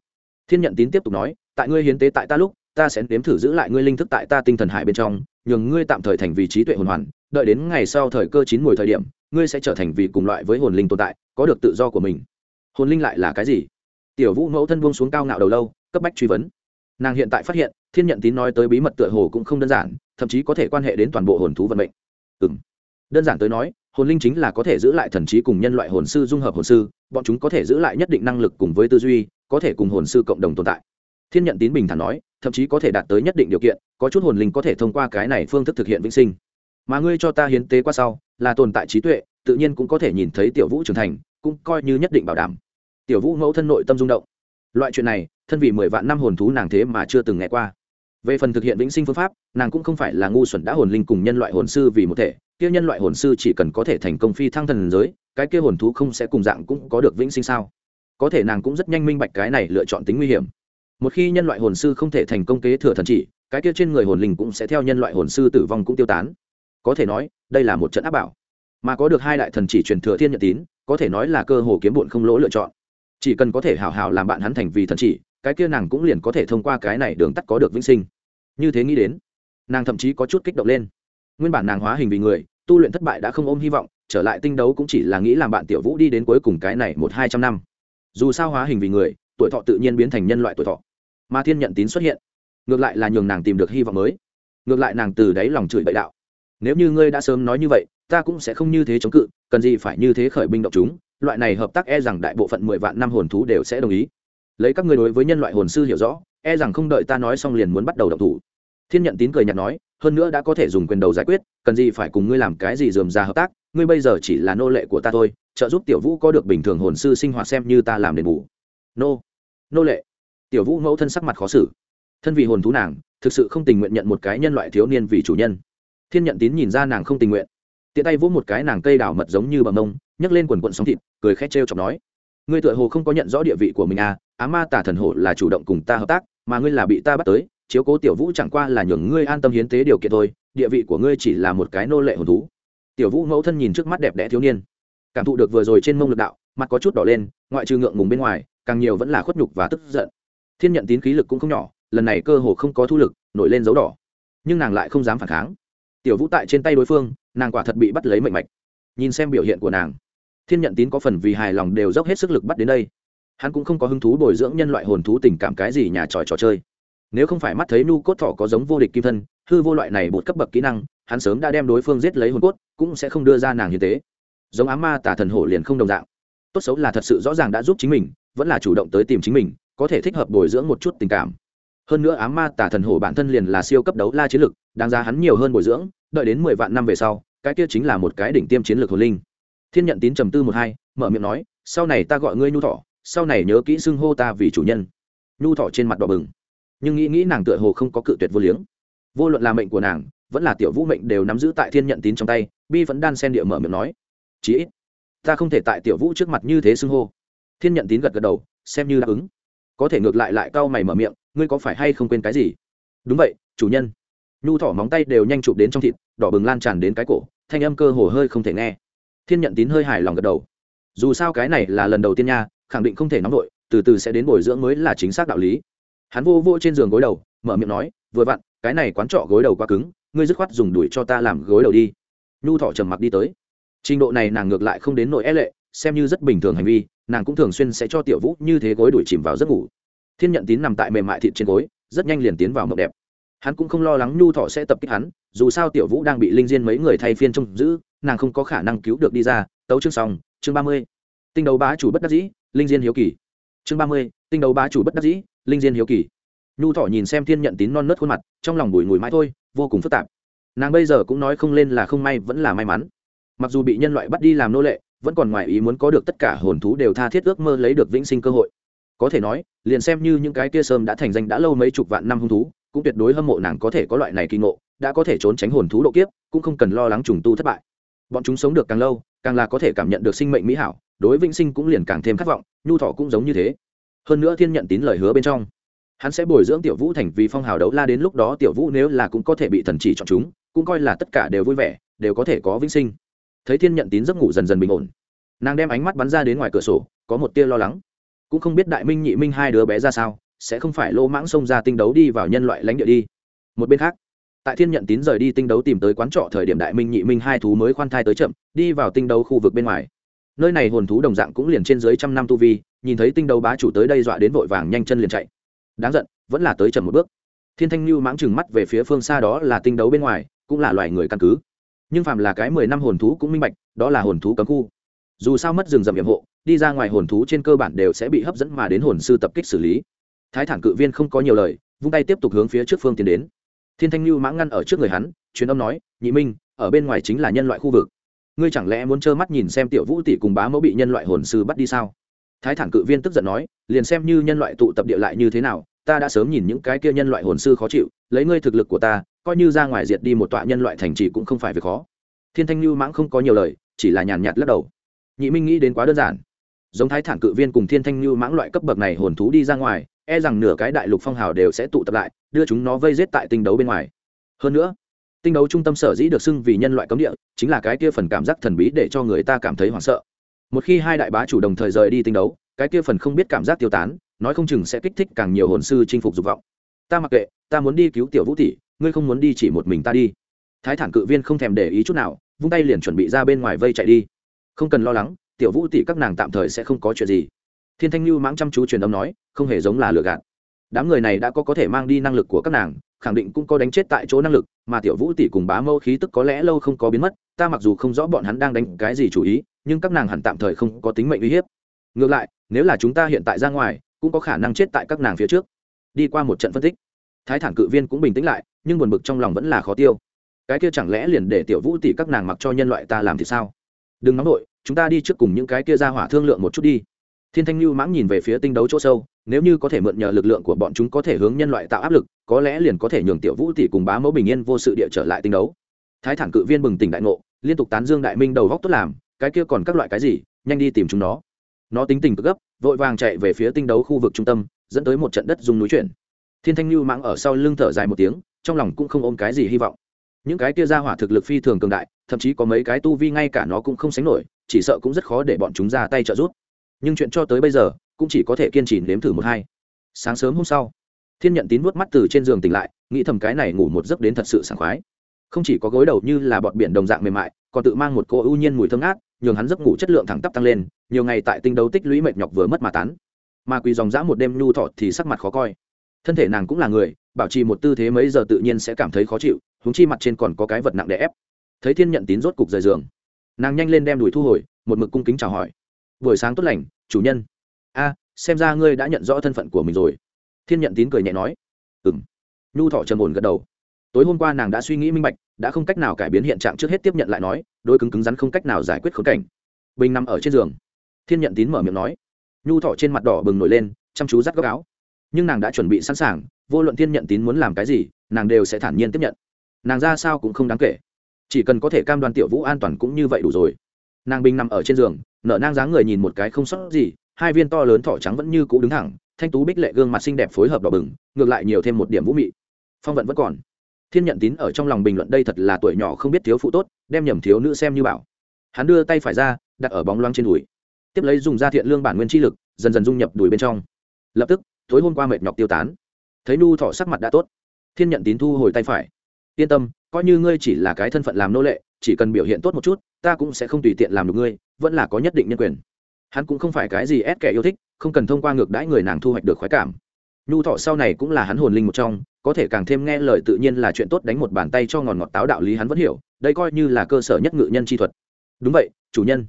Thiên nhận tín tiếp tục nói, tại ngươi hiến tế tại ta lúc, ta sẽ nếm thử giữ lại ngươi linh thức tại ta tinh thần hải bên trong, nhường ngươi tạm thời thành vị trí tuệ hồn hoàn, đợi đến ngày sau thời cơ chín mùi thời điểm ngươi sẽ trở thành vị cùng loại với hồn linh tồn tại, có được tự do của mình. Hồn linh lại là cái gì? Tiểu vũ mẫu thân buông xuống cao ngạo đầu lâu, cấp bách truy vấn. Nàng hiện tại phát hiện, thiên nhận tín nói tới bí mật tựa hồ cũng không đơn giản, thậm chí có thể quan hệ đến toàn bộ hồn thú vận mệnh. Ừ m đơn giản tới nói, hồn linh chính là có thể giữ lại thần trí cùng nhân loại hồn sư dung hợp hồn sư, bọn chúng có thể giữ lại nhất định năng lực cùng với tư duy, có thể cùng hồn sư cộng đồng tồn tại. Thiên nhận tín bình thản nói, thậm chí có thể đạt tới nhất định điều kiện, có chút hồn linh có thể thông qua cái này phương thức thực hiện vĩnh sinh mà ngươi cho ta hiến tế qua sau, là tồn tại trí tuệ, tự nhiên cũng có thể nhìn thấy tiểu vũ trưởng thành, cũng coi như nhất định bảo đảm. Tiểu vũ mẫu thân nội tâm rung động. Loại chuyện này, thân vì mười vạn năm hồn thú nàng thế mà chưa từng nghe qua. Về phần thực hiện vĩnh sinh phương pháp, nàng cũng không phải là ngu xuẩn đã hồn linh cùng nhân loại hồn sư vì một thể, kia nhân loại hồn sư chỉ cần có thể thành công phi thăng thần giới, cái kia hồn thú không sẽ cùng dạng cũng có được vĩnh sinh sao? Có thể nàng cũng rất nhanh minh bạch cái này lựa chọn tính nguy hiểm. Một khi nhân loại hồn sư không thể thành công kế thừa thần chỉ, cái kia trên người hồn linh cũng sẽ theo nhân loại hồn sư tử vong cũng tiêu tán có thể nói, đây là một trận áp bảo mà có được hai đại thần chỉ truyền thừa thiên nhận tín, có thể nói là cơ hồ kiếm bụn không lỗ lựa chọn. Chỉ cần có thể hào hào làm bạn hắn thành vì thần chỉ, cái kia nàng cũng liền có thể thông qua cái này đường tắt có được vĩnh sinh. Như thế nghĩ đến, nàng thậm chí có chút kích động lên. Nguyên bản nàng hóa hình vì người, tu luyện thất bại đã không ôm hy vọng, trở lại tinh đấu cũng chỉ là nghĩ làm bạn tiểu vũ đi đến cuối cùng cái này một hai trăm năm. Dù sao hóa hình vì người, tuổi thọ tự nhiên biến thành nhân loại tuổi thọ. Mà thiên nhận tín xuất hiện, ngược lại là nhường nàng tìm được hy vọng mới. Ngược lại nàng từ đáy lòng chửi bậy đạo nếu như ngươi đã sớm nói như vậy, ta cũng sẽ không như thế chống cự, cần gì phải như thế khởi binh động chúng, loại này hợp tác e rằng đại bộ phận mười vạn năm hồn thú đều sẽ đồng ý. Lấy các ngươi đối với nhân loại hồn sư hiểu rõ e rằng không đợi ta nói xong liền muốn bắt đầu động thủ. Thiên nhận tín cười nhạt nói, hơn nữa đã có thể dùng quyền đầu giải quyết, cần gì phải cùng ngươi làm cái gì dườm ra hợp tác, ngươi bây giờ chỉ là nô lệ của ta thôi, trợ giúp tiểu vũ có được bình thường hồn sư sinh hoạt xem như ta làm đền bù. Nô nô lệ. Tiểu vũ mẫu thân sắc mặt khó xử. Thân vì hồn thú nàng, thực sự không tình nguyện nhận một cái nhân loại thiếu niên vì chủ nhân thiên nhận tín nhìn ra nàng không tình nguyện. Tiện tay vỗ một cái nàng cây đào mật giống như bầm mông nhấc lên quần quận sóng thịt, cười khét trêu chọc nói, ngươi tựa hồ không có nhận rõ địa vị của mình à á ma tả thần hồ là chủ động cùng ta hợp tác, mà ngươi là bị ta bắt tới, chiếu cố tiểu vũ chẳng qua là nhường ngươi an tâm hiến tế điều kiện thôi, địa vị của ngươi chỉ là một cái nô lệ hồn thú. Tiểu vũ mẫu thân nhìn trước mắt đẹp đẽ thiếu niên, cảm thụ được vừa rồi trên mông lực đạo, mặt có chút đỏ lên, ngoại trừ ngượng ngùng bên ngoài, càng nhiều vẫn là khuất nhục và tức giận. Thiên nhận tín khí lực cũng không nhỏ, lần này cơ hồ không có thu lực, nổi lên dấu đỏ, nhưng nàng lại không dám phản kháng tiểu vũ tại trên tay đối phương, nàng quả thật bị bắt lấy mệnh mạch. Nhìn xem biểu hiện của nàng, thiên nhận tín có phần vì hài lòng đều dốc hết sức lực bắt đến đây. Hắn cũng không có hứng thú bồi dưỡng nhân loại hồn thú tình cảm cái gì nhà tròi trò chơi. Nếu không phải mắt thấy nu cốt thỏ có giống vô địch kim thân, hư vô loại này bột cấp bậc kỹ năng, hắn sớm đã đem đối phương giết lấy hồn cốt, cũng sẽ không đưa ra nàng như thế. Giống ám ma tả thần hổ liền không đồng dạng. Tốt xấu là thật sự rõ ràng đã giúp chính mình, vẫn là chủ động tới tìm chính mình, có thể thích hợp bồi dưỡng một chút tình cảm. Hơn nữa ám ma tả thần hổ bản thân liền là siêu cấp đấu la chiến lực đáng ra hắn nhiều hơn bồi dưỡng, đợi đến mười vạn năm về sau, cái kia chính là một cái đỉnh tiêm chiến lược hồn linh. Thiên nhận tín trầm tư một hai, mở miệng nói, sau này ta gọi ngươi nhu thọ, sau này nhớ kỹ xưng hô ta vì chủ nhân. Nhu thọ trên mặt đỏ bừng, nhưng nghĩ nghĩ nàng tựa hồ không có cự tuyệt vô liếng. Vô luận là mệnh của nàng, vẫn là tiểu vũ mệnh đều nắm giữ tại thiên nhận tín trong tay, bi vẫn đan sen địa mở miệng nói, chí ít, ta không thể tại tiểu vũ trước mặt như thế xưng hô. Thiên nhận tín gật gật đầu, xem như đáp ứng. Có thể ngược lại lại cau mày mở miệng, ngươi có phải hay không quên cái gì? Đúng vậy, chủ nhân nhu thỏ móng tay đều nhanh chụp đến trong thịt, đỏ bừng lan tràn đến cái cổ, thanh âm cơ hồ hơi không thể nghe. Thiên nhận tín hơi hài lòng gật đầu. Dù sao cái này là lần đầu tiên nha, khẳng định không thể nóng vội, từ từ sẽ đến bồi dưỡng mới là chính xác đạo lý. Hắn vô vô trên giường gối đầu, mở miệng nói, vừa vặn, cái này quán trọ gối đầu quá cứng, ngươi dứt khoát dùng đuổi cho ta làm gối đầu đi. Nhu thọ trầm mặc đi tới. Trình độ này nàng ngược lại không đến nỗi é e lệ, xem như rất bình thường hành vi, nàng cũng thường xuyên sẽ cho tiểu vũ như thế gối đuổi chìm vào giấc ngủ. Thiên nhận tín nằm tại mềm mại thịt trên gối, rất nhanh liền tiến vào mộng đẹp hắn cũng không lo lắng nhu thọ sẽ tập kích hắn, dù sao tiểu vũ đang bị linh diên mấy người thay phiên trông giữ, nàng không có khả năng cứu được đi ra. Tấu chương xong, chương ba mươi. Tinh đấu bá chủ bất đắc dĩ, linh diên hiếu kỳ. Chương ba mươi, tinh đấu bá chủ bất đắc dĩ, linh diên hiếu kỳ. Nhu thọ nhìn xem thiên nhận tín non nớt khuôn mặt, trong lòng bùi ngùi mãi thôi, vô cùng phức tạp. Nàng bây giờ cũng nói không lên là không may, vẫn là may mắn. Mặc dù bị nhân loại bắt đi làm nô lệ, vẫn còn ngoài ý muốn có được tất cả hồn thú đều tha thiết ước mơ lấy được vĩnh sinh cơ hội. Có thể nói, liền xem như những cái kia sơm đã thành danh đã lâu mấy chục vạn năm hung thú cũng tuyệt đối hâm mộ nàng có thể có loại này kỳ ngộ, đã có thể trốn tránh hồn thú độ kiếp, cũng không cần lo lắng trùng tu thất bại. Bọn chúng sống được càng lâu, càng là có thể cảm nhận được sinh mệnh mỹ hảo, đối vĩnh sinh cũng liền càng thêm khát vọng, nhu thọ cũng giống như thế. Hơn nữa thiên nhận tín lời hứa bên trong, hắn sẽ bồi dưỡng tiểu vũ thành vì phong hào đấu la đến lúc đó tiểu vũ nếu là cũng có thể bị thần chỉ chọn chúng, cũng coi là tất cả đều vui vẻ, đều có thể có vĩnh sinh. Thấy thiên nhận tín giấc ngủ dần dần bình ổn, nàng đem ánh mắt bắn ra đến ngoài cửa sổ, có một tia lo lắng. Cũng không biết đại minh nhị minh hai đứa bé ra sao sẽ không phải lô mãng xông ra tinh đấu đi vào nhân loại lãnh địa đi. Một bên khác, tại thiên nhận tín rời đi tinh đấu tìm tới quán trọ thời điểm đại minh, nhị minh hai thú mới khoan thai tới chậm, đi vào tinh đấu khu vực bên ngoài. Nơi này hồn thú đồng dạng cũng liền trên dưới trăm năm tu vi, nhìn thấy tinh đấu bá chủ tới đây dọa đến vội vàng nhanh chân liền chạy. Đáng giận, vẫn là tới chậm một bước. Thiên thanh lưu mãng chừng mắt về phía phương xa đó là tinh đấu bên ngoài, cũng là loài người căn cứ. Nhưng phàm là cái mười năm hồn thú cũng minh bạch, đó là hồn thú cấm khu. Dù sao mất rừng rậm hiểm hộ, đi ra ngoài hồn thú trên cơ bản đều sẽ bị hấp dẫn mà đến hồn sư tập kích xử lý thái thản cự viên không có nhiều lời, vung tay tiếp tục hướng phía trước phương tiến đến. Thiên thanh lưu mãng ngăn ở trước người hắn, truyền âm nói, nhị minh, ở bên ngoài chính là nhân loại khu vực. Ngươi chẳng lẽ muốn trơ mắt nhìn xem tiểu vũ tỷ cùng bá mẫu bị nhân loại hồn sư bắt đi sao? Thái thản cự viên tức giận nói, liền xem như nhân loại tụ tập địa lại như thế nào, ta đã sớm nhìn những cái kia nhân loại hồn sư khó chịu, lấy ngươi thực lực của ta, coi như ra ngoài diệt đi một tọa nhân loại thành trì cũng không phải việc khó. Thiên thanh lưu mãng không có nhiều lời, chỉ là nhàn nhạt lắc đầu. Nhị minh nghĩ đến quá đơn giản. Giống thái thản cự viên cùng thiên thanh lưu mãng loại cấp bậc này hồn thú đi ra ngoài e rằng nửa cái đại lục phong hào đều sẽ tụ tập lại, đưa chúng nó vây giết tại tinh đấu bên ngoài. Hơn nữa, tinh đấu trung tâm sở dĩ được xưng vì nhân loại cấm địa, chính là cái kia phần cảm giác thần bí để cho người ta cảm thấy hoảng sợ. Một khi hai đại bá chủ đồng thời rời đi tinh đấu, cái kia phần không biết cảm giác tiêu tán, nói không chừng sẽ kích thích càng nhiều hồn sư chinh phục dục vọng. Ta mặc kệ, ta muốn đi cứu tiểu vũ tỷ, ngươi không muốn đi chỉ một mình ta đi. Thái thản cự viên không thèm để ý chút nào, vung tay liền chuẩn bị ra bên ngoài vây chạy đi. Không cần lo lắng, tiểu vũ tỷ các nàng tạm thời sẽ không có chuyện gì thiên thanh lưu mãng chăm chú truyền âm nói, không hề giống là lừa gạt. Đám người này đã có có thể mang đi năng lực của các nàng, khẳng định cũng có đánh chết tại chỗ năng lực, mà tiểu vũ tỷ cùng bá mâu khí tức có lẽ lâu không có biến mất, ta mặc dù không rõ bọn hắn đang đánh cái gì chủ ý, nhưng các nàng hẳn tạm thời không có tính mệnh uy hiếp. Ngược lại, nếu là chúng ta hiện tại ra ngoài, cũng có khả năng chết tại các nàng phía trước. Đi qua một trận phân tích, thái thản cự viên cũng bình tĩnh lại, nhưng buồn bực trong lòng vẫn là khó tiêu. Cái kia chẳng lẽ liền để tiểu vũ tỷ các nàng mặc cho nhân loại ta làm thì sao? Đừng nóng nổi chúng ta đi trước cùng những cái kia ra hỏa thương lượng một chút đi thiên thanh lưu mãng nhìn về phía tinh đấu chỗ sâu, nếu như có thể mượn nhờ lực lượng của bọn chúng có thể hướng nhân loại tạo áp lực, có lẽ liền có thể nhường tiểu vũ tỷ cùng bá mẫu bình yên vô sự địa trở lại tinh đấu. Thái thản cự viên bừng tỉnh đại ngộ, liên tục tán dương đại minh đầu góc tốt làm, cái kia còn các loại cái gì, nhanh đi tìm chúng nó. Nó tính tình cực gấp, vội vàng chạy về phía tinh đấu khu vực trung tâm, dẫn tới một trận đất dùng núi chuyển. Thiên thanh lưu mãng ở sau lưng thở dài một tiếng, trong lòng cũng không ôm cái gì hy vọng. Những cái kia ra hỏa thực lực phi thường cường đại, thậm chí có mấy cái tu vi ngay cả nó cũng không sánh nổi, chỉ sợ cũng rất khó để bọn chúng ra tay trợ giúp nhưng chuyện cho tới bây giờ cũng chỉ có thể kiên trì nếm thử một hai. Sáng sớm hôm sau, thiên nhận tín vuốt mắt từ trên giường tỉnh lại, nghĩ thầm cái này ngủ một giấc đến thật sự sảng khoái. Không chỉ có gối đầu như là bọt biển đồng dạng mềm mại, còn tự mang một cô ưu nhiên mùi thơm ngát, nhường hắn giấc ngủ chất lượng thẳng tắp tăng lên, nhiều ngày tại tinh đấu tích lũy mệt nhọc vừa mất mà tán. Mà quỳ dòng dã một đêm nhu thọ thì sắc mặt khó coi. Thân thể nàng cũng là người, bảo trì một tư thế mấy giờ tự nhiên sẽ cảm thấy khó chịu húng chi mặt trên còn có cái vật nặng đè ép. Thấy thiên nhận tín rốt cục rời giường, nàng nhanh lên đem đùi thu hồi, một mực cung kính chào hỏi buổi sáng tốt lành, chủ nhân. A, xem ra ngươi đã nhận rõ thân phận của mình rồi. Thiên nhận tín cười nhẹ nói. Ừ m nhu thọ trầm ổn gật đầu. Tối hôm qua nàng đã suy nghĩ minh bạch, đã không cách nào cải biến hiện trạng trước hết tiếp nhận lại nói, đôi cứng cứng rắn không cách nào giải quyết khốn cảnh. Bình nằm ở trên giường. Thiên nhận tín mở miệng nói. Nhu thọ trên mặt đỏ bừng nổi lên, chăm chú dắt góc áo. Nhưng nàng đã chuẩn bị sẵn sàng, vô luận thiên nhận tín muốn làm cái gì, nàng đều sẽ thản nhiên tiếp nhận. Nàng ra sao cũng không đáng kể. Chỉ cần có thể cam đoan tiểu vũ an toàn cũng như vậy đủ rồi. Nàng bình nằm ở trên giường nở nang dáng người nhìn một cái không sót gì, hai viên to lớn thỏ trắng vẫn như cũ đứng thẳng, thanh tú bích lệ gương mặt xinh đẹp phối hợp đỏ bừng, ngược lại nhiều thêm một điểm vũ mị. Phong vận vẫn còn. Thiên nhận tín ở trong lòng bình luận đây thật là tuổi nhỏ không biết thiếu phụ tốt, đem nhầm thiếu nữ xem như bảo. Hắn đưa tay phải ra, đặt ở bóng loang trên đùi. Tiếp lấy dùng da thiện lương bản nguyên chi lực, dần dần dung nhập đùi bên trong. Lập tức, tối hôm qua mệt nhọc tiêu tán. Thấy nu thỏ sắc mặt đã tốt. Thiên nhận tín thu hồi tay phải. Yên tâm, coi như ngươi chỉ là cái thân phận làm nô lệ, chỉ cần biểu hiện tốt một chút, ta cũng sẽ không tùy tiện làm được ngươi vẫn là có nhất định nhân quyền. Hắn cũng không phải cái gì ép kẻ yêu thích, không cần thông qua ngược đãi người nàng thu hoạch được khoái cảm. Nhu thọ sau này cũng là hắn hồn linh một trong, có thể càng thêm nghe lời tự nhiên là chuyện tốt đánh một bàn tay cho ngòn ngọt táo đạo lý hắn vẫn hiểu, đây coi như là cơ sở nhất ngự nhân chi thuật. Đúng vậy, chủ nhân.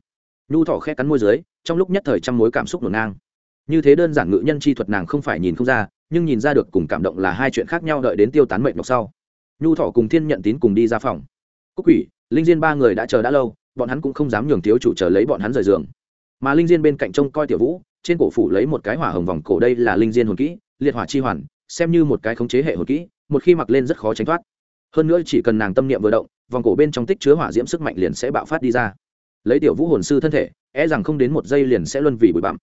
Nhu thọ khẽ cắn môi dưới, trong lúc nhất thời trăm mối cảm xúc ngổn ngang. Như thế đơn giản ngự nhân chi thuật nàng không phải nhìn không ra, nhưng nhìn ra được cùng cảm động là hai chuyện khác nhau đợi đến tiêu tán mệnh mọc sau. Nhu thọ cùng thiên nhận tín cùng đi ra phòng. Cúc quỷ, linh diên ba người đã chờ đã lâu bọn hắn cũng không dám nhường thiếu chủ chờ lấy bọn hắn rời giường. Mà linh diên bên cạnh trông coi tiểu vũ, trên cổ phủ lấy một cái hỏa hồng vòng cổ đây là linh diên hồn kỹ, liệt hỏa chi hoàn, xem như một cái khống chế hệ hồn kỹ, một khi mặc lên rất khó tránh thoát. Hơn nữa chỉ cần nàng tâm niệm vừa động, vòng cổ bên trong tích chứa hỏa diễm sức mạnh liền sẽ bạo phát đi ra. Lấy tiểu vũ hồn sư thân thể e rằng không đến một giây liền sẽ luân vì bụi bặm.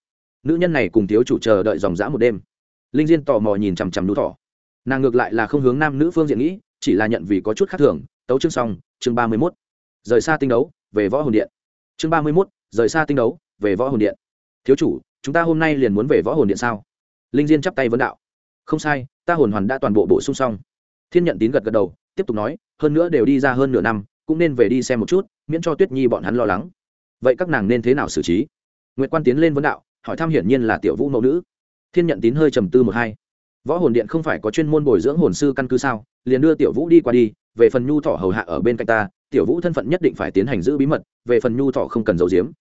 Nữ nhân này cùng thiếu chủ chờ đợi dòng dã một đêm. Linh diên tò mò nhìn chằm chằm nú thỏ nàng ngược lại là không hướng nam nữ phương diện nghĩ, chỉ là nhận vì có chút khác thường. Tấu chương xong, chương ba mươi mốt. Rời xa tinh đấu về võ hồn điện. Chương ba mươi mốt, rời xa tinh đấu, về võ hồn điện. Thiếu chủ, chúng ta hôm nay liền muốn về võ hồn điện sao? Linh diên chắp tay vấn đạo. Không sai, ta hồn hoàn đã toàn bộ bổ sung xong. Thiên nhận tín gật gật đầu, tiếp tục nói, hơn nữa đều đi ra hơn nửa năm, cũng nên về đi xem một chút, miễn cho tuyết nhi bọn hắn lo lắng. Vậy các nàng nên thế nào xử trí? N g u y ệ t quan tiến lên vấn đạo, hỏi thăm hiển nhiên là tiểu vũ mẫu nữ. Thiên nhận tín hơi trầm tư một hai. Võ hồn điện không phải có chuyên môn bồi dưỡng hồn sư căn cứ sao? Liền đưa tiểu vũ đi qua đi, về phần nhu thọ hầu hạ ở bên cạnh ta tiểu vũ thân phận nhất định phải tiến hành giữ bí mật, về phần nhu thọ không cần giấu giếm.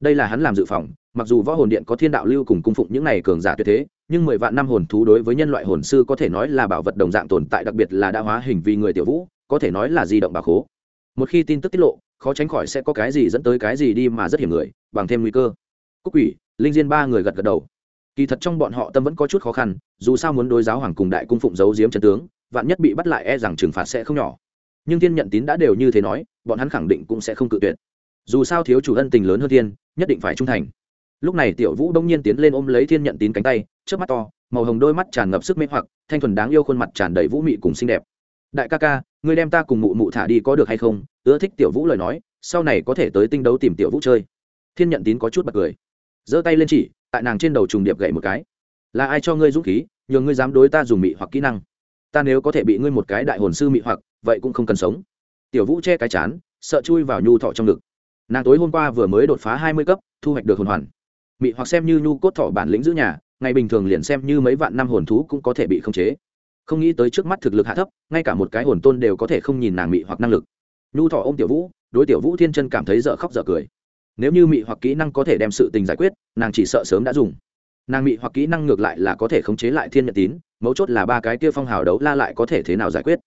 Đây là hắn làm dự phòng, mặc dù võ hồn điện có thiên đạo lưu cùng cung phụng những này cường giả tuyệt thế, nhưng mười vạn năm hồn thú đối với nhân loại hồn sư có thể nói là bảo vật đồng dạng tồn tại, đặc biệt là đã hóa hình vì người tiểu vũ, có thể nói là di động bà khố. Một khi tin tức tiết lộ, khó tránh khỏi sẽ có cái gì dẫn tới cái gì đi mà rất hiểm người, bằng thêm nguy cơ. Cúc quỷ, linh diên ba người gật gật đầu. Kỳ thật trong bọn họ tâm vẫn có chút khó khăn, dù sao muốn đối giáo hoàng cùng đại cung phụng giấu giếm chân tướng, vạn nhất bị bắt lại e rằng trừng phạt sẽ không nhỏ nhưng thiên nhận tín đã đều như thế nói, bọn hắn khẳng định cũng sẽ không cự tuyệt. Dù sao thiếu chủ ân tình lớn hơn thiên, nhất định phải trung thành. Lúc này tiểu vũ đông nhiên tiến lên ôm lấy thiên nhận tín cánh tay trước mắt to, màu hồng đôi mắt tràn ngập sức mê hoặc, thanh thuần đáng yêu khuôn mặt tràn đầy vũ mị cùng xinh đẹp. Đại ca ca, ngươi đem ta cùng mụ mụ thả đi có được hay không? Ưa thích tiểu vũ lời nói, sau này có thể tới tinh đấu tìm tiểu vũ chơi. Thiên nhận tín có chút bật cười. Giơ tay lên chỉ, tại nàng trên đầu trùng điệp gậy một cái. Là ai cho ngươi dũng khí, nhờ ngươi dám đối ta dùng mị hoặc kỹ năng? Ta nếu có thể bị ngươi một cái đại hồn sư mị hoặc, vậy cũng không cần sống. Tiểu vũ che cái chán, sợ chui vào nhu thọ trong ngực. Nàng tối hôm qua vừa mới đột phá hai mươi cấp, thu hoạch được hồn hoàn. Mị hoặc xem như nhu cốt thọ bản lĩnh giữ nhà, ngày bình thường liền xem như mấy vạn năm hồn thú cũng có thể bị khống chế. Không nghĩ tới trước mắt thực lực hạ thấp, ngay cả một cái hồn tôn đều có thể không nhìn nàng mị hoặc năng lực. Nhu thọ ô m tiểu vũ, đối tiểu vũ thiên chân cảm thấy dở khóc dở cười. Nếu như mị hoặc kỹ năng có thể đem sự tình giải quyết, nàng chỉ sợ sớm đã dùng nàng mị hoặc kỹ năng ngược lại là có thể khống chế lại thiên nhật tín, mấu chốt là ba cái kia phong hào đấu la lại có thể thế nào giải quyết.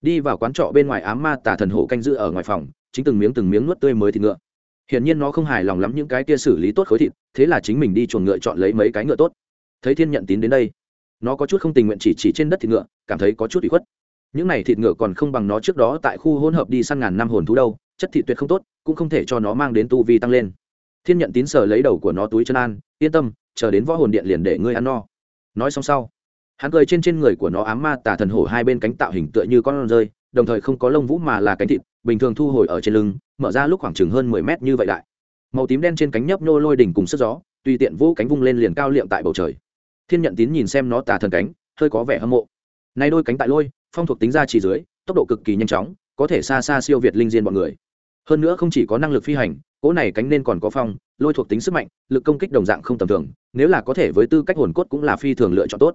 Đi vào quán trọ bên ngoài ám ma tà thần hổ canh giữ ở ngoài phòng, chính từng miếng từng miếng nuốt tươi mới thịt ngựa. Hiển nhiên nó không hài lòng lắm những cái kia xử lý tốt khối thịt, thế là chính mình đi chuồng ngựa chọn lấy mấy cái ngựa tốt. Thấy thiên nhận tín đến đây, nó có chút không tình nguyện chỉ chỉ trên đất thịt ngựa, cảm thấy có chút bị khuất. Những này thịt ngựa còn không bằng nó trước đó tại khu hỗn hợp đi săn ngàn năm hồn thú đâu, chất thịt tuyệt không tốt, cũng không thể cho nó mang đến tu vi tăng lên. Thiên nhận tín sờ lấy đầu của nó túi chân an, yên tâm chờ đến võ hồn điện liền để ngươi ăn no. Nói xong sau, hắn cười trên trên người của nó ám ma tà thần hổ hai bên cánh tạo hình tựa như con rơi, đồng thời không có lông vũ mà là cánh thịt, bình thường thu hồi ở trên lưng, mở ra lúc khoảng chừng hơn mười mét như vậy đại. Màu tím đen trên cánh nhấp nhô lôi đỉnh cùng sức gió, tùy tiện vũ cánh vung lên liền cao liệm tại bầu trời. Thiên nhận tín nhìn xem nó tà thần cánh, hơi có vẻ hâm mộ. Nay đôi cánh tại lôi, phong thuộc tính ra chỉ dưới, tốc độ cực kỳ nhanh chóng, có thể xa xa siêu việt linh diên bọn người. Hơn nữa không chỉ có năng lực phi hành cỗ này cánh nên còn có phong, lôi thuộc tính sức mạnh, lực công kích đồng dạng không tầm thường, nếu là có thể với tư cách hồn cốt cũng là phi thường lựa chọn tốt.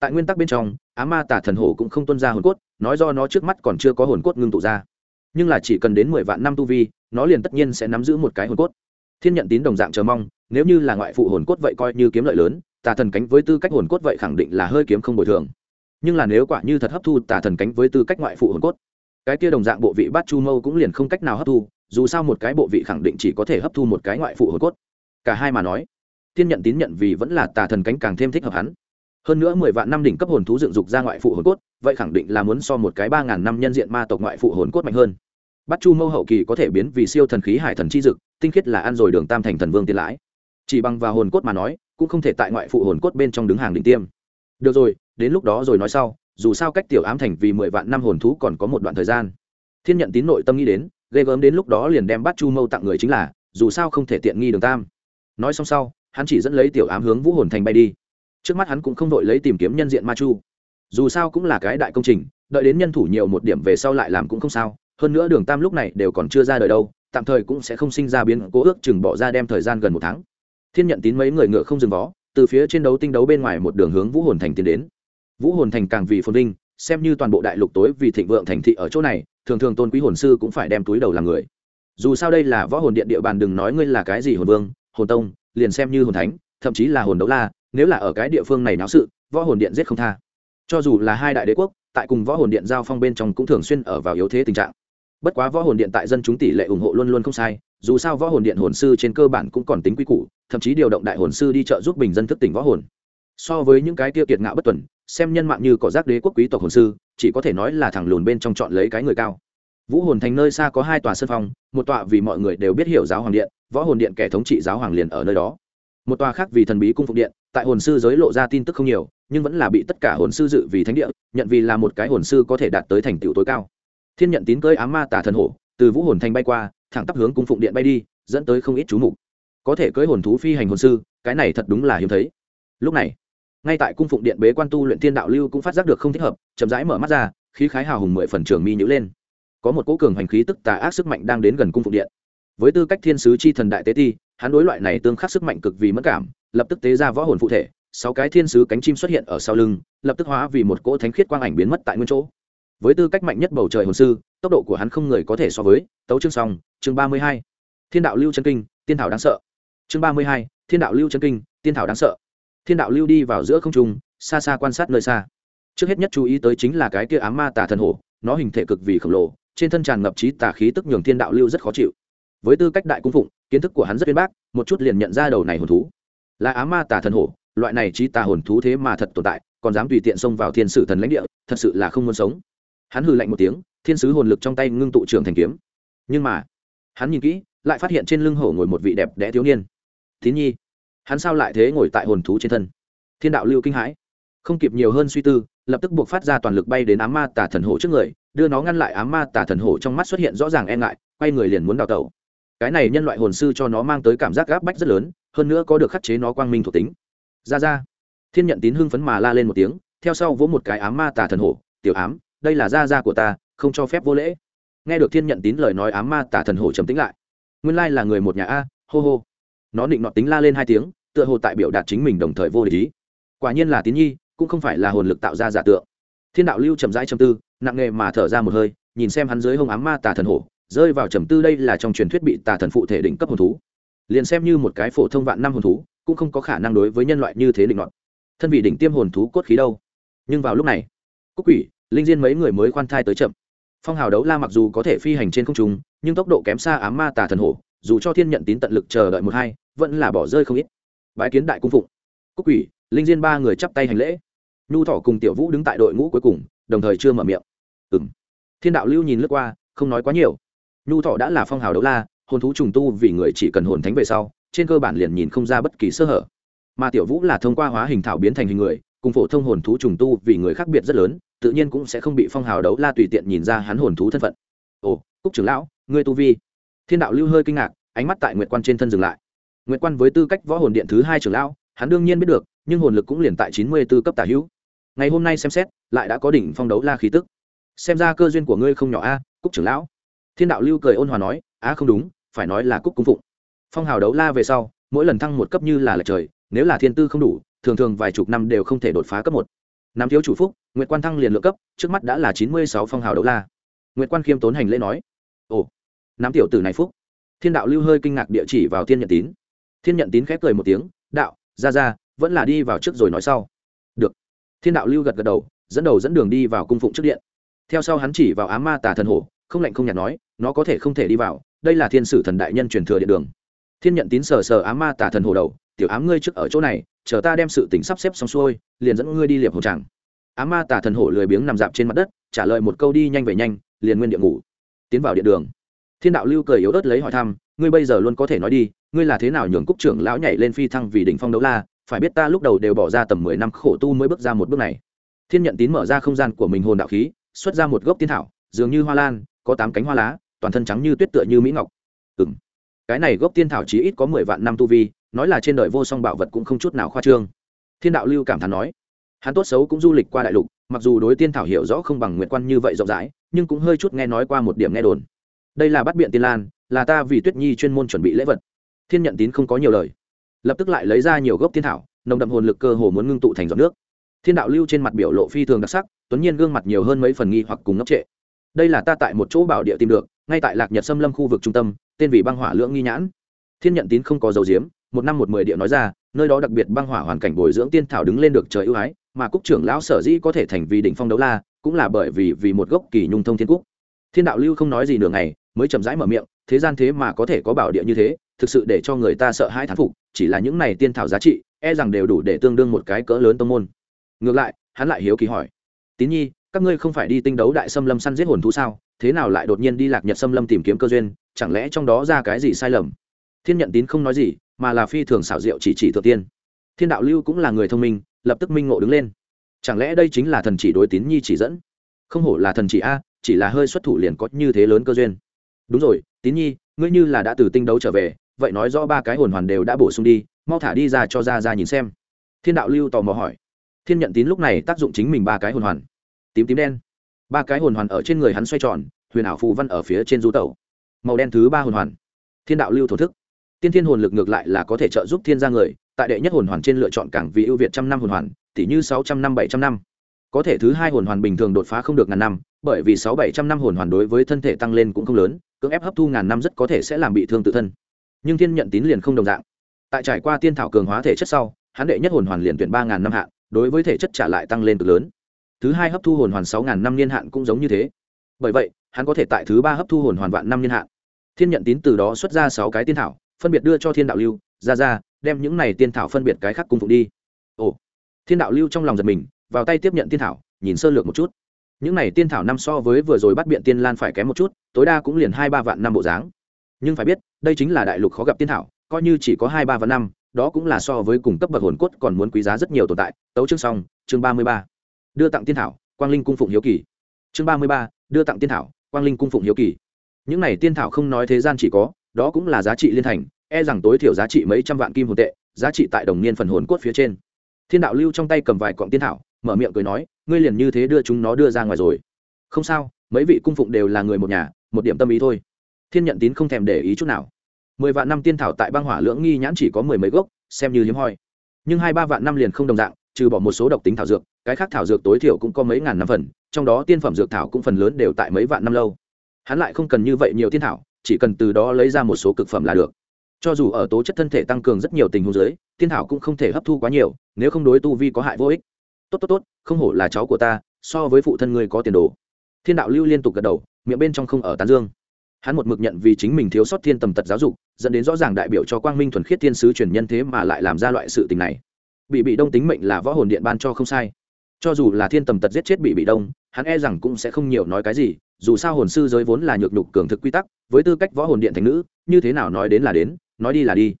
Tại nguyên tắc bên trong, á ma tả thần hổ cũng không tuân ra hồn cốt, nói do nó trước mắt còn chưa có hồn cốt ngưng tụ ra. Nhưng là chỉ cần đến mười vạn năm tu vi, nó liền tất nhiên sẽ nắm giữ một cái hồn cốt. Thiên nhận tín đồng dạng chờ mong, nếu như là ngoại phụ hồn cốt vậy coi như kiếm lợi lớn, tà thần cánh với tư cách hồn cốt vậy khẳng định là hơi kiếm không bồi thường. Nhưng là nếu quả như thật hấp thu tà thần cánh với tư cách ngoại phụ hồn cốt, cái kia đồng dạng bộ vị bát chu mâu cũng liền không cách nào hấp thu dù sao một cái bộ vị khẳng định chỉ có thể hấp thu một cái ngoại phụ hồn cốt. Cả hai mà nói, thiên nhận tín nhận vì vẫn là tà thần cánh càng thêm thích hợp hắn. Hơn nữa mười vạn năm đỉnh cấp hồn thú dựng dục ra ngoại phụ hồn cốt, vậy khẳng định là muốn so một cái ba ngàn năm nhân diện ma tộc ngoại phụ hồn cốt mạnh hơn. Bắt chu mâu hậu kỳ có thể biến vì siêu thần khí hải thần chi dực, tinh khiết là ăn rồi đường tam thành thần vương tiền lãi. Chỉ bằng vào hồn cốt mà nói, cũng không thể tại ngoại phụ hồn cốt bên trong đứng hàng đỉnh tiêm. Được rồi, đến lúc đó rồi nói sau, dù sao cách tiểu ám thành vì mười vạn năm hồn thú còn có một đoạn thời gian. Thiên nhận tín nội tâm nghĩ đến ghê gớm đến lúc đó liền đem Bát chu mâu tặng người chính là, dù sao không thể tiện nghi đường tam. Nói xong sau, hắn chỉ dẫn lấy tiểu ám hướng vũ hồn thành bay đi. Trước mắt hắn cũng không đội lấy tìm kiếm nhân diện ma chu. Dù sao cũng là cái đại công trình, đợi đến nhân thủ nhiều một điểm về sau lại làm cũng không sao. Hơn nữa đường tam lúc này đều còn chưa ra đời đâu, tạm thời cũng sẽ không sinh ra biến cố ước chừng bỏ ra đem thời gian gần một tháng. Thiên nhận tín mấy người ngựa không dừng vó, từ phía trên đấu tinh đấu bên ngoài một đường hướng vũ hồn thành tiến đến. Vũ hồn thành càng vì phồn linh xem như toàn bộ đại lục tối vì thịnh vượng thành thị ở chỗ này, thường thường tôn quý hồn sư cũng phải đem túi đầu làm người. Dù sao đây là võ hồn điện địa bàn, đừng nói ngươi là cái gì hồn vương, hồn tông, liền xem như hồn thánh, thậm chí là hồn đấu la, nếu là ở cái địa phương này náo sự, võ hồn điện giết không tha. Cho dù là hai đại đế quốc, tại cùng võ hồn điện giao phong bên trong cũng thường xuyên ở vào yếu thế tình trạng. Bất quá võ hồn điện tại dân chúng tỷ lệ ủng hộ luôn luôn không sai, dù sao võ hồn điện hồn sư trên cơ bản cũng còn tính quy củ, thậm chí điều động đại hồn sư đi trợ giúp bình dân thức tỉnh võ hồn. So với những cái tiêu kiệt ngạo bất tuần xem nhân mạng như cỏ rác đế quốc quý tộc hồn sư, chỉ có thể nói là thằng lùn bên trong chọn lấy cái người cao. Vũ hồn thành nơi xa có hai tòa sân phong, một tọa vì mọi người đều biết hiểu giáo hoàng điện, võ hồn điện kẻ thống trị giáo hoàng liền ở nơi đó. Một tòa khác vì thần bí cung phục điện, tại hồn sư giới lộ ra tin tức không nhiều, nhưng vẫn là bị tất cả hồn sư dự vì thánh địa, nhận vì là một cái hồn sư có thể đạt tới thành tựu tối cao. Thiên nhận tín cơi á ma tả thần hổ, từ vũ hồn thành bay qua, thẳng tắp hướng cung phụng điện bay đi, dẫn tới không ít chú mục. Có thể cưỡi hồn thú phi hành hồn sư, cái này thật đúng là hiếm thấy. Lúc này ngay tại cung phụng điện bế quan tu luyện thiên đạo lưu cũng phát giác được không thích hợp, chậm rãi mở mắt ra, khí khái hào hùng mười phần trường mi nhữ lên. Có một cỗ cường hành khí tức tà ác sức mạnh đang đến gần cung phụng điện. Với tư cách thiên sứ chi thần đại tế ti, hắn đối loại này tương khắc sức mạnh cực vì mất cảm, lập tức tế ra võ hồn phụ thể, sáu cái thiên sứ cánh chim xuất hiện ở sau lưng, lập tức hóa vì một cỗ thánh khiết quang ảnh biến mất tại nguyên chỗ. Với tư cách mạnh nhất bầu trời hồn sư, tốc độ của hắn không người có thể so với, tấu chương song chương ba mươi hai. Thiên đạo lưu chân kinh, tiên thảo đáng sợ. Chương ba mươi hai, thiên đạo lưu chân kinh, tiên thảo đáng sợ thiên đạo lưu đi vào giữa không trung, xa xa quan sát nơi xa. Trước hết nhất chú ý tới chính là cái kia ám ma tà thần hổ, nó hình thể cực vì khổng lồ, trên thân tràn ngập trí tà khí tức nhường thiên đạo lưu rất khó chịu. Với tư cách đại cung phụng, kiến thức của hắn rất uyên bác, một chút liền nhận ra đầu này hồn thú. Là ám ma tà thần hổ, loại này trí tà hồn thú thế mà thật tồn tại, còn dám tùy tiện xông vào thiên sử thần lãnh địa, thật sự là không muốn sống. Hắn hừ lạnh một tiếng, thiên sứ hồn lực trong tay ngưng tụ trưởng thành kiếm. Nhưng mà, hắn nhìn kỹ, lại phát hiện trên lưng hổ ngồi một vị đẹp đẽ thiếu niên. Thín nhi hắn sao lại thế ngồi tại hồn thú trên thân? Thiên đạo lưu kinh hãi. Không kịp nhiều hơn suy tư, lập tức buộc phát ra toàn lực bay đến ám ma tà thần hổ trước người, đưa nó ngăn lại ám ma tà thần hổ trong mắt xuất hiện rõ ràng e ngại, quay người liền muốn đào tẩu. Cái này nhân loại hồn sư cho nó mang tới cảm giác gáp bách rất lớn, hơn nữa có được khắc chế nó quang minh thuộc tính. Ra ra. Thiên nhận tín hưng phấn mà la lên một tiếng, theo sau vỗ một cái ám ma tà thần hổ, tiểu ám, đây là gia gia của ta, không cho phép vô lễ. Nghe được thiên nhận tín lời nói ám ma tả thần hổ trầm tính lại. Nguyên lai là người một nhà a, hô hô nó định nọ tính la lên hai tiếng, tựa hồ tại biểu đạt chính mình đồng thời vô lý ý. Quả nhiên là tín nhi, cũng không phải là hồn lực tạo ra giả tượng. Thiên đạo lưu trầm rãi trầm tư, nặng nghề mà thở ra một hơi, nhìn xem hắn dưới hông ám ma tà thần hổ, rơi vào trầm tư đây là trong truyền thuyết bị tà thần phụ thể đỉnh cấp hồn thú. Liền xem như một cái phổ thông vạn năm hồn thú, cũng không có khả năng đối với nhân loại như thế định luận thân vị đỉnh tiêm hồn thú cốt khí đâu? Nhưng vào lúc này cúc quỷ, linh diên mấy người mới khoan thai tới chậm. Phong hào đấu la mặc dù có thể phi hành trên không trung, nhưng tốc độ kém xa ám ma tà thần hổ, dù cho thiên nhận tín tận lực chờ đợi một hai vẫn là bỏ rơi không ít. Bãi kiến đại cung phụng. Cúc quỷ, linh diên ba người chắp tay hành lễ. Nhu thỏ cùng tiểu vũ đứng tại đội ngũ cuối cùng, đồng thời chưa mở miệng. Ừ m thiên đạo lưu nhìn lướt qua, không nói quá nhiều. Nhu thọ đã là phong hào đấu la, hồn thú trùng tu vì người chỉ cần hồn thánh về sau, trên cơ bản liền nhìn không ra bất kỳ sơ hở. Mà tiểu vũ là thông qua hóa hình thảo biến thành hình người, cùng phổ thông hồn thú trùng tu vì người khác biệt rất lớn, tự nhiên cũng sẽ không bị phong hào đấu la tùy tiện nhìn ra hắn hồn thú thân phận. Ồ, cúc trưởng lão, ngươi tu vi. Thiên đạo lưu hơi kinh ngạc, ánh mắt tại nguyệt quan trên thân dừng lại nguyệt quan với tư cách võ hồn điện thứ hai trưởng lão, hắn đương nhiên biết được, nhưng hồn lực cũng liền tại chín mươi b ố cấp tả hữu. Ngày hôm nay xem xét, lại đã có đỉnh phong đấu la khí tức. Xem ra cơ duyên của ngươi không nhỏ a, cúc trưởng lão. Thiên đạo lưu cười ôn hòa nói, á, không đúng, phải nói là cúc cung phụng. Phong hào đấu la về sau, mỗi lần thăng một cấp như là lệch trời, nếu là thiên tư không đủ, thường thường vài chục năm đều không thể đột phá cấp một. Năm thiếu chủ phúc, Nguyệt quan thăng liền lựa cấp, trước mắt đã là chín mươi sáu phong hào đấu la. Nguyệt quan khiêm tốn hành lễ nói, ồ. Nam tiểu tử này phúc. Thiên đạo lưu hơi kinh ngạc địa chỉ vào thiên nhận tín thiên nhận tín khép cười một tiếng, đạo, ra ra, vẫn là đi vào trước rồi nói sau. Được. Thiên đạo lưu gật gật đầu, dẫn đầu dẫn đường đi vào cung phụng trước điện. Theo sau hắn chỉ vào á ma tà thần hổ, không lạnh không nhạt nói, nó có thể không thể đi vào, đây là thiên sử thần đại nhân truyền thừa điện đường. Thiên nhận tín sờ sờ á ma tà thần hổ đầu, tiểu ám ngươi trước ở chỗ này, chờ ta đem sự tính sắp xếp xong xuôi, liền dẫn ngươi đi liệp hồ tràng. Á ma tà thần hổ lười biếng nằm dạp trên mặt đất, trả lời một câu đi nhanh về nhanh, liền nguyên địa ngủ, tiến vào điện đường. Thiên đạo lưu cười yếu ớt lấy hỏi thăm ngươi bây giờ luôn có thể nói đi, ngươi là thế nào nhường cúc trưởng lão nhảy lên phi thăng vì đỉnh phong đấu la, phải biết ta lúc đầu đều bỏ ra tầm mười năm khổ tu mới bước ra một bước này. Thiên nhận tín mở ra không gian của mình hồn đạo khí, xuất ra một gốc tiên thảo, dường như hoa lan, có tám cánh hoa lá, toàn thân trắng như tuyết tựa như mỹ ngọc. Ừng cái này gốc tiên thảo chí ít có mười vạn năm tu vi, nói là trên đời vô song bảo vật cũng không chút nào khoa trương. Thiên đạo lưu cảm thán nói, hắn tốt xấu cũng du lịch qua đại lục, mặc dù đối tiên thảo hiểu rõ không bằng nguyện quan như vậy rộng rãi, nhưng cũng hơi chút nghe nói qua một điểm nghe đồn. Đây là bắt biện tiên lan là ta vì tuyết nhi chuyên môn chuẩn bị lễ vật. Thiên nhận tín không có nhiều lời. Lập tức lại lấy ra nhiều gốc thiên thảo, nồng đậm hồn lực cơ hồ muốn ngưng tụ thành giọt nước. Thiên đạo lưu trên mặt biểu lộ phi thường đặc sắc, tuấn nhiên gương mặt nhiều hơn mấy phần nghi hoặc cùng ngốc trệ. Đây là ta tại một chỗ bảo địa tìm được, ngay tại lạc nhật xâm lâm khu vực trung tâm, tên vì băng hỏa lưỡng nghi nhãn. Thiên nhận tín không có dầu diếm một năm một mười địa nói ra, nơi đó đặc biệt băng hỏa hoàn cảnh bồi dưỡng tiên thảo đứng lên được trời ưu ái, mà cúc trưởng lão sở dĩ có thể thành vì đỉnh phong đấu la, cũng là bởi vì vì một gốc kỳ nhung thông thiên cúc. Thiên đạo lưu không nói gì nửa ngày mới chậm rãi mở miệng, thế gian thế mà có thể có bảo địa như thế, thực sự để cho người ta sợ hãi thán phục, chỉ là những này tiên thảo giá trị e rằng đều đủ để tương đương một cái cỡ lớn tông môn. Ngược lại, hắn lại hiếu kỳ hỏi, tín nhi, các ngươi không phải đi tinh đấu đại xâm lâm săn giết hồn thú sao? Thế nào lại đột nhiên đi lạc nhật xâm lâm tìm kiếm cơ duyên, chẳng lẽ trong đó ra cái gì sai lầm? Thiên nhận tín không nói gì, mà là phi thường xảo diệu chỉ chỉ thượng tiên. Thiên đạo lưu cũng là người thông minh, lập tức minh ngộ đứng lên. Chẳng lẽ đây chính là thần chỉ đối tín nhi chỉ dẫn? Không hổ là thần chỉ a, chỉ là hơi xuất thủ liền có như thế lớn cơ duyên đúng rồi, tín nhi, ngươi như là đã từ tinh đấu trở về, vậy nói rõ ba cái hồn hoàn đều đã bổ sung đi, mau thả đi ra cho ra ra nhìn xem. Thiên đạo lưu tò mò hỏi. Thiên nhận tín lúc này tác dụng chính mình ba cái hồn hoàn. Tím tím đen. Ba cái hồn hoàn ở trên người hắn xoay tròn, huyền ảo phù văn ở phía trên du tẩu. Màu đen thứ ba hồn hoàn. Thiên đạo lưu thổ thức. Tiên thiên hồn lực ngược lại là có thể trợ giúp thiên gia người, tại đệ nhất hồn hoàn trên lựa chọn cảng vì ưu việt trăm năm hồn hoàn tỷ như sáu trăm năm, bảy trăm năm. Có thể thứ hai hồn hoàn bình thường đột phá không được ngàn năm bởi vì sáu bảy trăm năm hồn hoàn đối với thân thể tăng lên cũng không lớn, cưỡng ép hấp thu ngàn năm rất có thể sẽ làm bị thương tự thân. Nhưng thiên nhận tín liền không đồng dạng. Tại trải qua tiên thảo cường hóa thể chất sau, hắn đệ nhất hồn hoàn liền tuyển ba ngàn năm hạn, đối với thể chất trả lại tăng lên cực lớn. Thứ hai hấp thu hồn hoàn sáu ngàn năm niên hạn cũng giống như thế. Bởi vậy, hắn có thể tại thứ ba hấp thu hồn hoàn vạn năm niên hạn. Thiên nhận tín từ đó xuất ra sáu cái tiên thảo, phân biệt đưa cho thiên đạo lưu, ra ra, đem những này tiên thảo phân biệt cái khác cung phụng đi. Ồ, thiên đạo lưu trong lòng giật mình, vào tay tiếp nhận tiên thảo, nhìn sơ lược một chút những này tiên thảo năm so với vừa rồi bắt biện tiên lan phải kém một chút, tối đa cũng liền hai ba vạn năm bộ dáng. Nhưng phải biết, đây chính là đại lục khó gặp tiên thảo, coi như chỉ có hai ba vạn năm, đó cũng là so với cùng cấp bậc hồn cốt còn muốn quý giá rất nhiều tồn tại. Tấu chương xong, chương ba mươi ba. Đưa tặng tiên thảo, quang linh cung phụng hiếu kỳ. Chương ba mươi ba, đưa tặng tiên thảo, quang linh cung phụng hiếu kỳ. Những này tiên thảo không nói thế gian chỉ có, đó cũng là giá trị liên thành e rằng tối thiểu giá trị mấy trăm vạn kim hồn tệ, giá trị tại đồng niên phần hồn cốt phía trên. Thiên đạo lưu trong tay cầm vài cọng tiên thảo mở miệng cười nói, ngươi liền như thế đưa chúng nó đưa ra ngoài rồi. Không sao, mấy vị cung phụng đều là người một nhà, một điểm tâm ý thôi. Thiên nhận tín không thèm để ý chút nào. Mười vạn năm tiên thảo tại băng hỏa lưỡng nghi nhãn chỉ có mười mấy gốc, xem như hiếm hoi. Nhưng hai ba vạn năm liền không đồng dạng, trừ bỏ một số độc tính thảo dược, cái khác thảo dược tối thiểu cũng có mấy ngàn năm phần, trong đó tiên phẩm dược thảo cũng phần lớn đều tại mấy vạn năm lâu. Hắn lại không cần như vậy nhiều tiên thảo, chỉ cần từ đó lấy ra một số cực phẩm là được. Cho dù ở tố chất thân thể tăng cường rất nhiều tình huống dưới, tiên thảo cũng không thể hấp thu quá nhiều, nếu không đối tu vi có hại vô ích tốt tốt tốt, không hổ là cháu của ta, so với phụ thân ngươi có tiền đồ. Thiên đạo lưu liên tục gật đầu, miệng bên trong không ở tán dương. Hắn một mực nhận vì chính mình thiếu sót thiên tầm tật giáo dục, dẫn đến rõ ràng đại biểu cho quang minh thuần khiết thiên sứ truyền nhân thế mà lại làm ra loại sự tình này. Bị bị đông tính mệnh là võ hồn điện ban cho không sai. Cho dù là thiên tầm tật giết chết bị bị đông, hắn e rằng cũng sẽ không nhiều nói cái gì, dù sao hồn sư giới vốn là nhược nhục cường thực quy tắc, với tư cách võ hồn điện thành nữ, như thế nào nói đến là đến, nói đi là đi.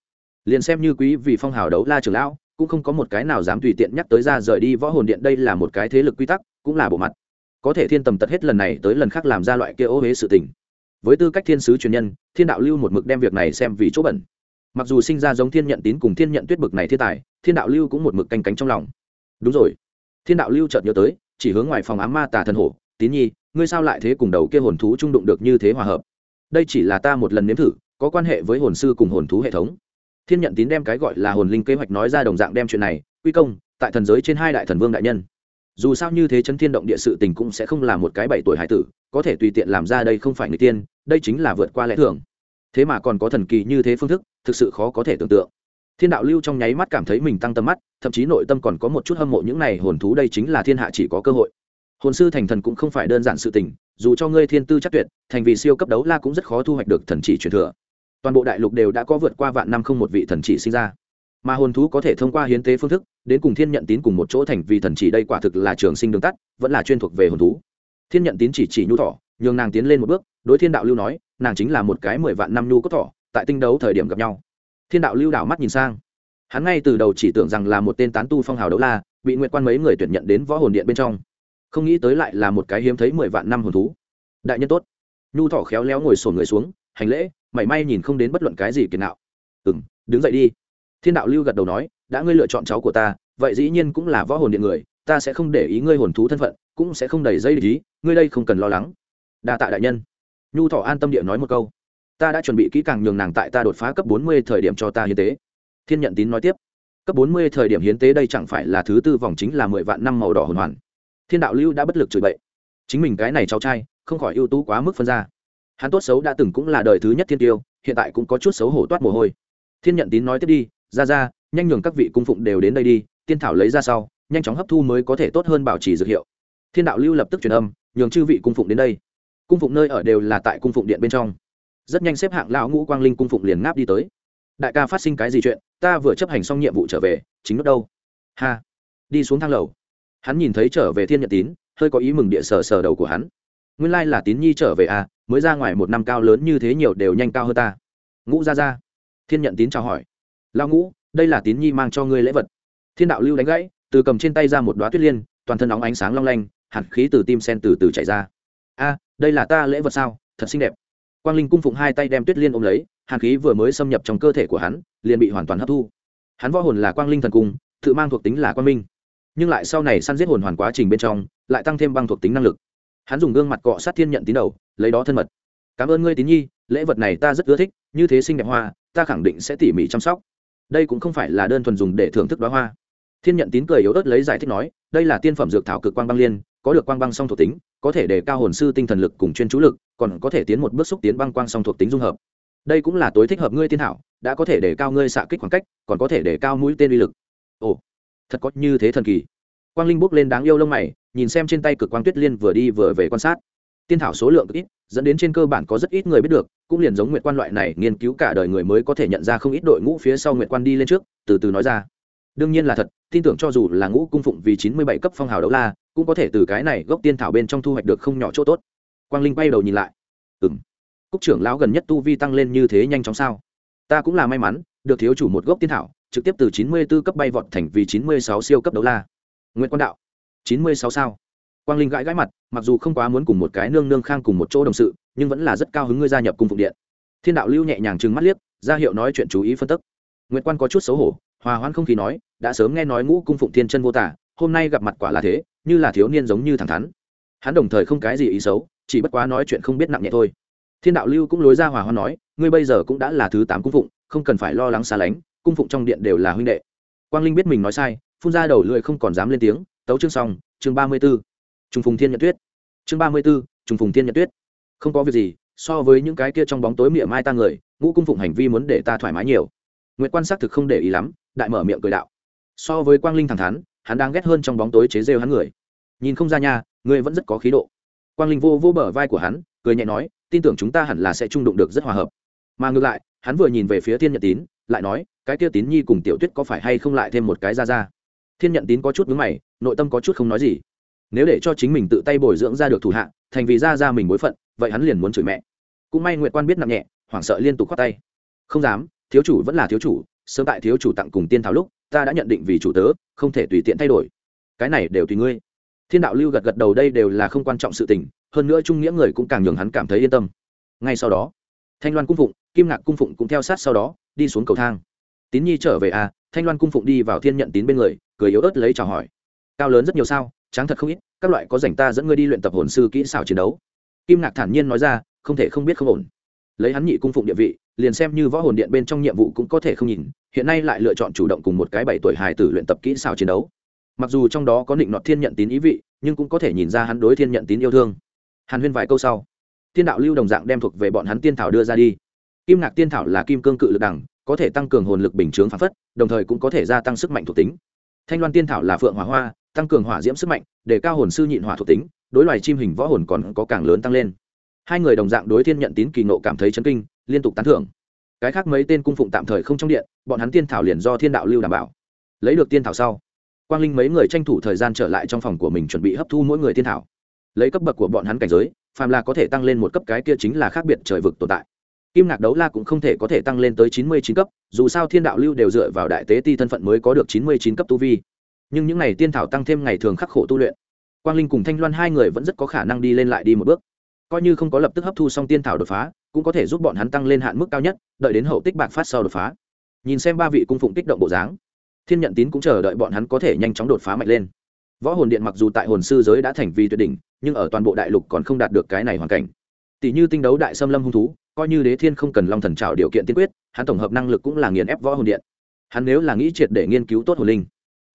Liền xem như quý vị phong hào đấu la trường lão cũng không có một cái nào dám tùy tiện nhắc tới ra rời đi võ hồn điện, đây là một cái thế lực quy tắc, cũng là bộ mặt. Có thể thiên tầm tật hết lần này tới lần khác làm ra loại kia ô huế sự tình. Với tư cách thiên sứ truyền nhân, thiên đạo lưu một mực đem việc này xem vì chỗ bẩn. Mặc dù sinh ra giống thiên nhận tín cùng thiên nhận tuyết bực này thiên tài, thiên đạo lưu cũng một mực canh cánh trong lòng. Đúng rồi. Thiên đạo lưu chợt nhớ tới, chỉ hướng ngoài phòng ám ma tà thần hổ, tín nhi, ngươi sao lại thế cùng đầu kia hồn thú trung đụng được như thế hòa hợp? Đây chỉ là ta một lần nếm thử, có quan hệ với hồn sư cùng hồn thú hệ thống thiên nhận tín đem cái gọi là hồn linh kế hoạch nói ra đồng dạng đem chuyện này, quy công, tại thần giới trên hai đại thần vương đại nhân. Dù sao như thế chân thiên động địa sự tình cũng sẽ không là một cái bảy tuổi hải tử, có thể tùy tiện làm ra đây không phải người tiên, đây chính là vượt qua lẽ thường. Thế mà còn có thần kỳ như thế phương thức, thực sự khó có thể tưởng tượng. Thiên đạo lưu trong nháy mắt cảm thấy mình tăng tâm mắt, thậm chí nội tâm còn có một chút hâm mộ những này hồn thú đây chính là thiên hạ chỉ có cơ hội. Hồn sư thành thần cũng không phải đơn giản sự tình, dù cho ngươi thiên tư chắc tuyệt, thành vì siêu cấp đấu la cũng rất khó thu hoạch được thần chỉ truyền thừa toàn bộ đại lục đều đã có vượt qua vạn năm không một vị thần chỉ sinh ra. Mà hồn thú có thể thông qua hiến tế phương thức, đến cùng thiên nhận tín cùng một chỗ thành vì thần chỉ đây quả thực là trường sinh đường tắt, vẫn là chuyên thuộc về hồn thú. Thiên nhận tín chỉ chỉ nhu thọ, nhường nàng tiến lên một bước, đối thiên đạo lưu nói, nàng chính là một cái mười vạn năm nhu cốt thọ, tại tinh đấu thời điểm gặp nhau. Thiên đạo lưu đảo mắt nhìn sang. Hắn ngay từ đầu chỉ tưởng rằng là một tên tán tu phong hào đấu la, bị nguyện quan mấy người tuyển nhận đến võ hồn điện bên trong. Không nghĩ tới lại là một cái hiếm thấy mười vạn năm hồn thú. Đại nhân tốt. Nhu thọ khéo léo ngồi sổn người xuống, hành lễ mảy may nhìn không đến bất luận cái gì kiệt nạo ừ m đứng dậy đi. Thiên đạo lưu gật đầu nói, đã ngươi lựa chọn cháu của ta, vậy dĩ nhiên cũng là võ hồn điện người, ta sẽ không để ý ngươi hồn thú thân phận, cũng sẽ không đẩy dây ý, ngươi đây không cần lo lắng. Đa tạ đại nhân. Nhu thọ an tâm địa nói một câu. Ta đã chuẩn bị kỹ càng nhường nàng tại ta đột phá cấp bốn mươi thời điểm cho ta hiến tế. Thiên nhận tín nói tiếp. Cấp bốn mươi thời điểm hiến tế đây chẳng phải là thứ tư vòng chính là mười vạn năm màu đỏ hồn hoàn. Thiên đạo lưu đã bất lực chửi bậy. Chính mình cái này cháu trai, không khỏi ưu tú quá mức phân ra hắn tốt xấu đã từng cũng là đời thứ nhất thiên tiêu, hiện tại cũng có chút xấu hổ toát mồ hôi. Thiên nhận tín nói tiếp đi, ra ra, nhanh nhường các vị cung phụng đều đến đây đi, tiên thảo lấy ra sau, nhanh chóng hấp thu mới có thể tốt hơn bảo trì dược hiệu. Thiên đạo lưu lập tức truyền âm, nhường chư vị cung phụng đến đây. Cung phụng nơi ở đều là tại cung phụng điện bên trong. Rất nhanh xếp hạng lão ngũ quang linh cung phụng liền ngáp đi tới. Đại ca phát sinh cái gì chuyện? Ta vừa chấp hành xong nhiệm vụ trở về, chính lúc đâu? Ha, đi xuống thang lầu. Hắn nhìn thấy trở về thiên nhận tín, hơi có ý mừng địa sở sở đầu của hắn nguyên lai là tín nhi trở về à mới ra ngoài một năm cao lớn như thế nhiều đều nhanh cao hơn ta. Ngũ ra ra thiên nhận tín chào hỏi. Lao ngũ, đây là tín nhi mang cho ngươi lễ vật. Thiên đạo lưu đánh gãy, từ cầm trên tay ra một đoá tuyết liên, toàn thân óng ánh sáng long lanh, hạt khí từ tim sen từ từ chảy ra. A, đây là ta lễ vật sao, thật xinh đẹp. Quang linh cung phụng hai tay đem tuyết liên ôm lấy, hạt khí vừa mới xâm nhập trong cơ thể của hắn, liền bị hoàn toàn hấp thu. Hắn võ hồn là quang linh thần cung, tự mang thuộc tính là quang minh. Nhưng lại sau này săn giết hồn hoàn quá trình bên trong, lại tăng thêm băng thuộc tính năng lực hắn dùng gương mặt cọ sát thiên nhận tín đầu, lấy đó thân mật. Cảm ơn ngươi tín nhi, lễ vật này ta rất ưa thích, như thế xinh đẹp hoa, ta khẳng định sẽ tỉ mỉ chăm sóc. Đây cũng không phải là đơn thuần dùng để thưởng thức đoá hoa. Thiên nhận tín cười yếu ớt lấy giải thích nói, đây là tiên phẩm dược thảo cực quang băng liên, có được quang băng song thuộc tính, có thể để cao hồn sư tinh thần lực cùng chuyên chú lực, còn có thể tiến một bước xúc tiến băng quang song thuộc tính dung hợp. Đây cũng là tối thích hợp ngươi tiên thảo, đã có thể để cao ngươi xạ kích khoảng cách, còn có thể để cao mũi tên uy lực. Ồ, thật có như thế thần kỳ. Quang linh bốc lên đáng yêu lông mày nhìn xem trên tay cực quang tuyết liên vừa đi vừa về quan sát. Tiên thảo số lượng ít, dẫn đến trên cơ bản có rất ít người biết được, cũng liền giống nguyện quan loại này nghiên cứu cả đời người mới có thể nhận ra không ít đội ngũ phía sau nguyện quan đi lên trước, từ từ nói ra. Đương nhiên là thật, tin tưởng cho dù là ngũ cung phụng vì chín mươi bảy cấp phong hào đấu la, cũng có thể từ cái này gốc tiên thảo bên trong thu hoạch được không nhỏ chỗ tốt. Quang linh quay đầu nhìn lại. Ừ m cúc trưởng lão gần nhất tu vi tăng lên như thế nhanh chóng sao? Ta cũng là may mắn, được thiếu chủ một gốc tiên thảo, trực tiếp từ chín mươi b ố cấp bay vọt thành vì chín mươi sáu siêu cấp đấu la. Nguyễn quan đạo chín mươi sáu sao. Quang linh gãi gãi mặt, mặc dù không quá muốn cùng một cái nương nương khang cùng một chỗ đồng sự, nhưng vẫn là rất cao hứng ngươi gia nhập cung phụng điện. Thiên đạo lưu nhẹ nhàng trừng mắt liếc, ra hiệu nói chuyện chú ý phân tức nguyễn quan có chút xấu hổ, hòa hoãn không khí nói, đã sớm nghe nói ngũ cung phụng thiên chân vô tả, hôm nay gặp mặt quả là thế, như là thiếu niên giống như thẳng thắn. Hắn đồng thời không cái gì ý xấu, chỉ bất quá nói chuyện không biết nặng nhẹ thôi. Thiên đạo lưu cũng lối ra hòa hoan nói, ngươi bây giờ cũng đã là thứ tám cung phụng, không cần phải lo lắng xa lánh, cung phụng trong điện đều là huynh đệ. Quang linh biết mình nói sai, phun ra đầu lưỡi không còn dám lên tiếng tấu chương xong, chương ba mươi b ố trùng phùng thiên nhật tuyết. Chương ba mươi b ố trùng phùng thiên nhật tuyết. Không có việc gì, so với những cái kia trong bóng tối miệng mai ta người, ngũ cung phụng hành vi muốn để ta thoải mái nhiều. Nguyễn quan sát thực không để ý lắm, đại mở miệng cười đạo. So với quang linh thẳng thắn, hắn đang ghét hơn trong bóng tối chế rêu hắn người. Nhìn không ra nha ngươi vẫn rất có khí độ. Quang linh vô vô bờ vai của hắn, cười nhẹ nói, tin tưởng chúng ta hẳn là sẽ trung đụng được rất hòa hợp. Mà ngược lại, hắn vừa nhìn về phía thiên nhật tín, lại nói, cái kia tín nhi cùng tiểu tuyết có phải hay không lại thêm một cái ra ra? Thiên nhận tín có chút vướng mày, nội tâm có chút không nói gì. Nếu để cho chính mình tự tay bồi dưỡng ra được thủ hạ, thành vì ra ra mình bối phận, vậy hắn liền muốn chửi mẹ. Cũng may nguyệt quan biết nặng nhẹ, hoảng sợ liên tục khoát tay. Không dám, thiếu chủ vẫn là thiếu chủ, sớm tại thiếu chủ tặng cùng tiên thảo lúc, ta đã nhận định vì chủ tớ, không thể tùy tiện thay đổi. Cái này đều tùy ngươi. Thiên đạo lưu gật gật đầu đây đều là không quan trọng sự tình, hơn nữa trung nghĩa người cũng càng nhường hắn cảm thấy yên tâm. Ngay sau đó, thanh loan cung phụng, kim ngạc cung phụng cũng theo sát sau đó, đi xuống cầu thang. Tín nhi trở về à thanh loan cung phụng đi vào thiên nhận tín bên người cười yếu ớt lấy chào hỏi. Cao lớn rất nhiều sao, tráng thật không ít, các loại có dành ta dẫn ngươi đi luyện tập hồn sư kỹ xảo chiến đấu. Kim ngạc thản nhiên nói ra, không thể không biết không ổn. Lấy hắn nhị cung phụng địa vị, liền xem như võ hồn điện bên trong nhiệm vụ cũng có thể không nhìn, hiện nay lại lựa chọn chủ động cùng một cái bảy tuổi hài tử luyện tập kỹ xảo chiến đấu. Mặc dù trong đó có định nọt thiên nhận tín ý vị, nhưng cũng có thể nhìn ra hắn đối thiên nhận tín yêu thương. Hàn huyên vài câu sau tiên đạo lưu đồng dạng đem thuộc về bọn hắn tiên thảo đưa ra đi. Kim ngạc tiên thảo là kim cương cự lực đẳng, có thể tăng cường hồn lực bình chướng phán phất, đồng thời cũng có thể gia tăng sức mạnh thuộc tính thanh loan tiên thảo là phượng hỏa hoa, tăng cường hỏa diễm sức mạnh, để cao hồn sư nhịn hỏa thuộc tính, đối loài chim hình võ hồn còn có càng lớn tăng lên. Hai người đồng dạng đối thiên nhận tín kỳ nộ cảm thấy chấn kinh, liên tục tán thưởng. Cái khác mấy tên cung phụng tạm thời không trong điện, bọn hắn tiên thảo liền do thiên đạo lưu đảm bảo. Lấy được tiên thảo sau, quang linh mấy người tranh thủ thời gian trở lại trong phòng của mình chuẩn bị hấp thu mỗi người tiên thảo. Lấy cấp bậc của bọn hắn cảnh giới, phàm là có thể tăng lên một cấp cái kia chính là khác biệt trời vực tồn tại kim ngạc đấu la cũng không thể có thể tăng lên tới chín mươi chín cấp, dù sao thiên đạo lưu đều dựa vào đại tế ti thân phận mới có được chín mươi chín cấp tu vi. Nhưng những n à y tiên thảo tăng thêm ngày thường khắc khổ tu luyện, quang linh cùng thanh loan hai người vẫn rất có khả năng đi lên lại đi một bước. Coi như không có lập tức hấp thu xong tiên thảo đột phá, cũng có thể giúp bọn hắn tăng lên hạn mức cao nhất, đợi đến hậu tích bạc phát sau đột phá. Nhìn xem ba vị cung phụng kích động bộ dáng, thiên nhận tín cũng chờ đợi bọn hắn có thể nhanh chóng đột phá mạnh lên. Võ hồn điện mặc dù tại hồn sư giới đã thành vi tuyệt đỉnh, nhưng ở toàn bộ đại lục còn không đạt được cái này hoàn cảnh. Tỷ như tinh đấu đại xâm lâm hung thú coi như đế thiên không cần long thần trào điều kiện tiên quyết, hắn tổng hợp năng lực cũng là nghiền ép võ hồn điện. Hắn nếu là nghĩ triệt để nghiên cứu tốt hồn linh,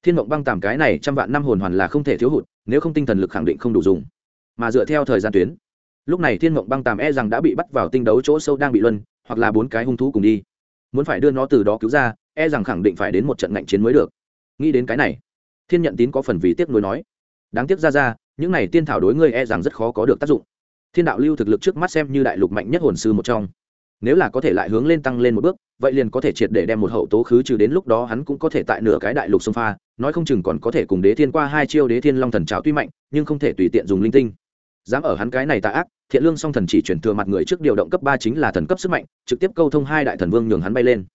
thiên mộng băng tàm cái này trăm vạn năm hồn hoàn là không thể thiếu hụt, nếu không tinh thần lực khẳng định không đủ dùng. Mà dựa theo thời gian tuyến, lúc này thiên mộng băng tàm e rằng đã bị bắt vào tinh đấu chỗ sâu đang bị luân, hoặc là bốn cái hung thú cùng đi. Muốn phải đưa nó từ đó cứu ra e rằng khẳng định phải đến một trận ngạnh chiến mới được. Nghĩ đến cái này, thiên nhận tín có phần vì tiếc nuối nói. Đáng tiếc ra ra, những này tiên thảo đối ngươi e rằng rất khó có được tác dụng thiên đạo lưu thực lực trước mắt xem như đại lục mạnh nhất hồn sư một trong. Nếu là có thể lại hướng lên tăng lên một bước, vậy liền có thể triệt để đem một hậu tố khứ trừ đến lúc đó hắn cũng có thể tại nửa cái đại lục sông pha, nói không chừng còn có thể cùng đế thiên qua hai chiêu đế thiên long thần trào tuy mạnh, nhưng không thể tùy tiện dùng linh tinh. Dám ở hắn cái này tạ ác, thiện lương song thần chỉ chuyển thừa mặt người trước điều động cấp ba chính là thần cấp sức mạnh, trực tiếp câu thông hai đại thần vương nhường hắn bay lên.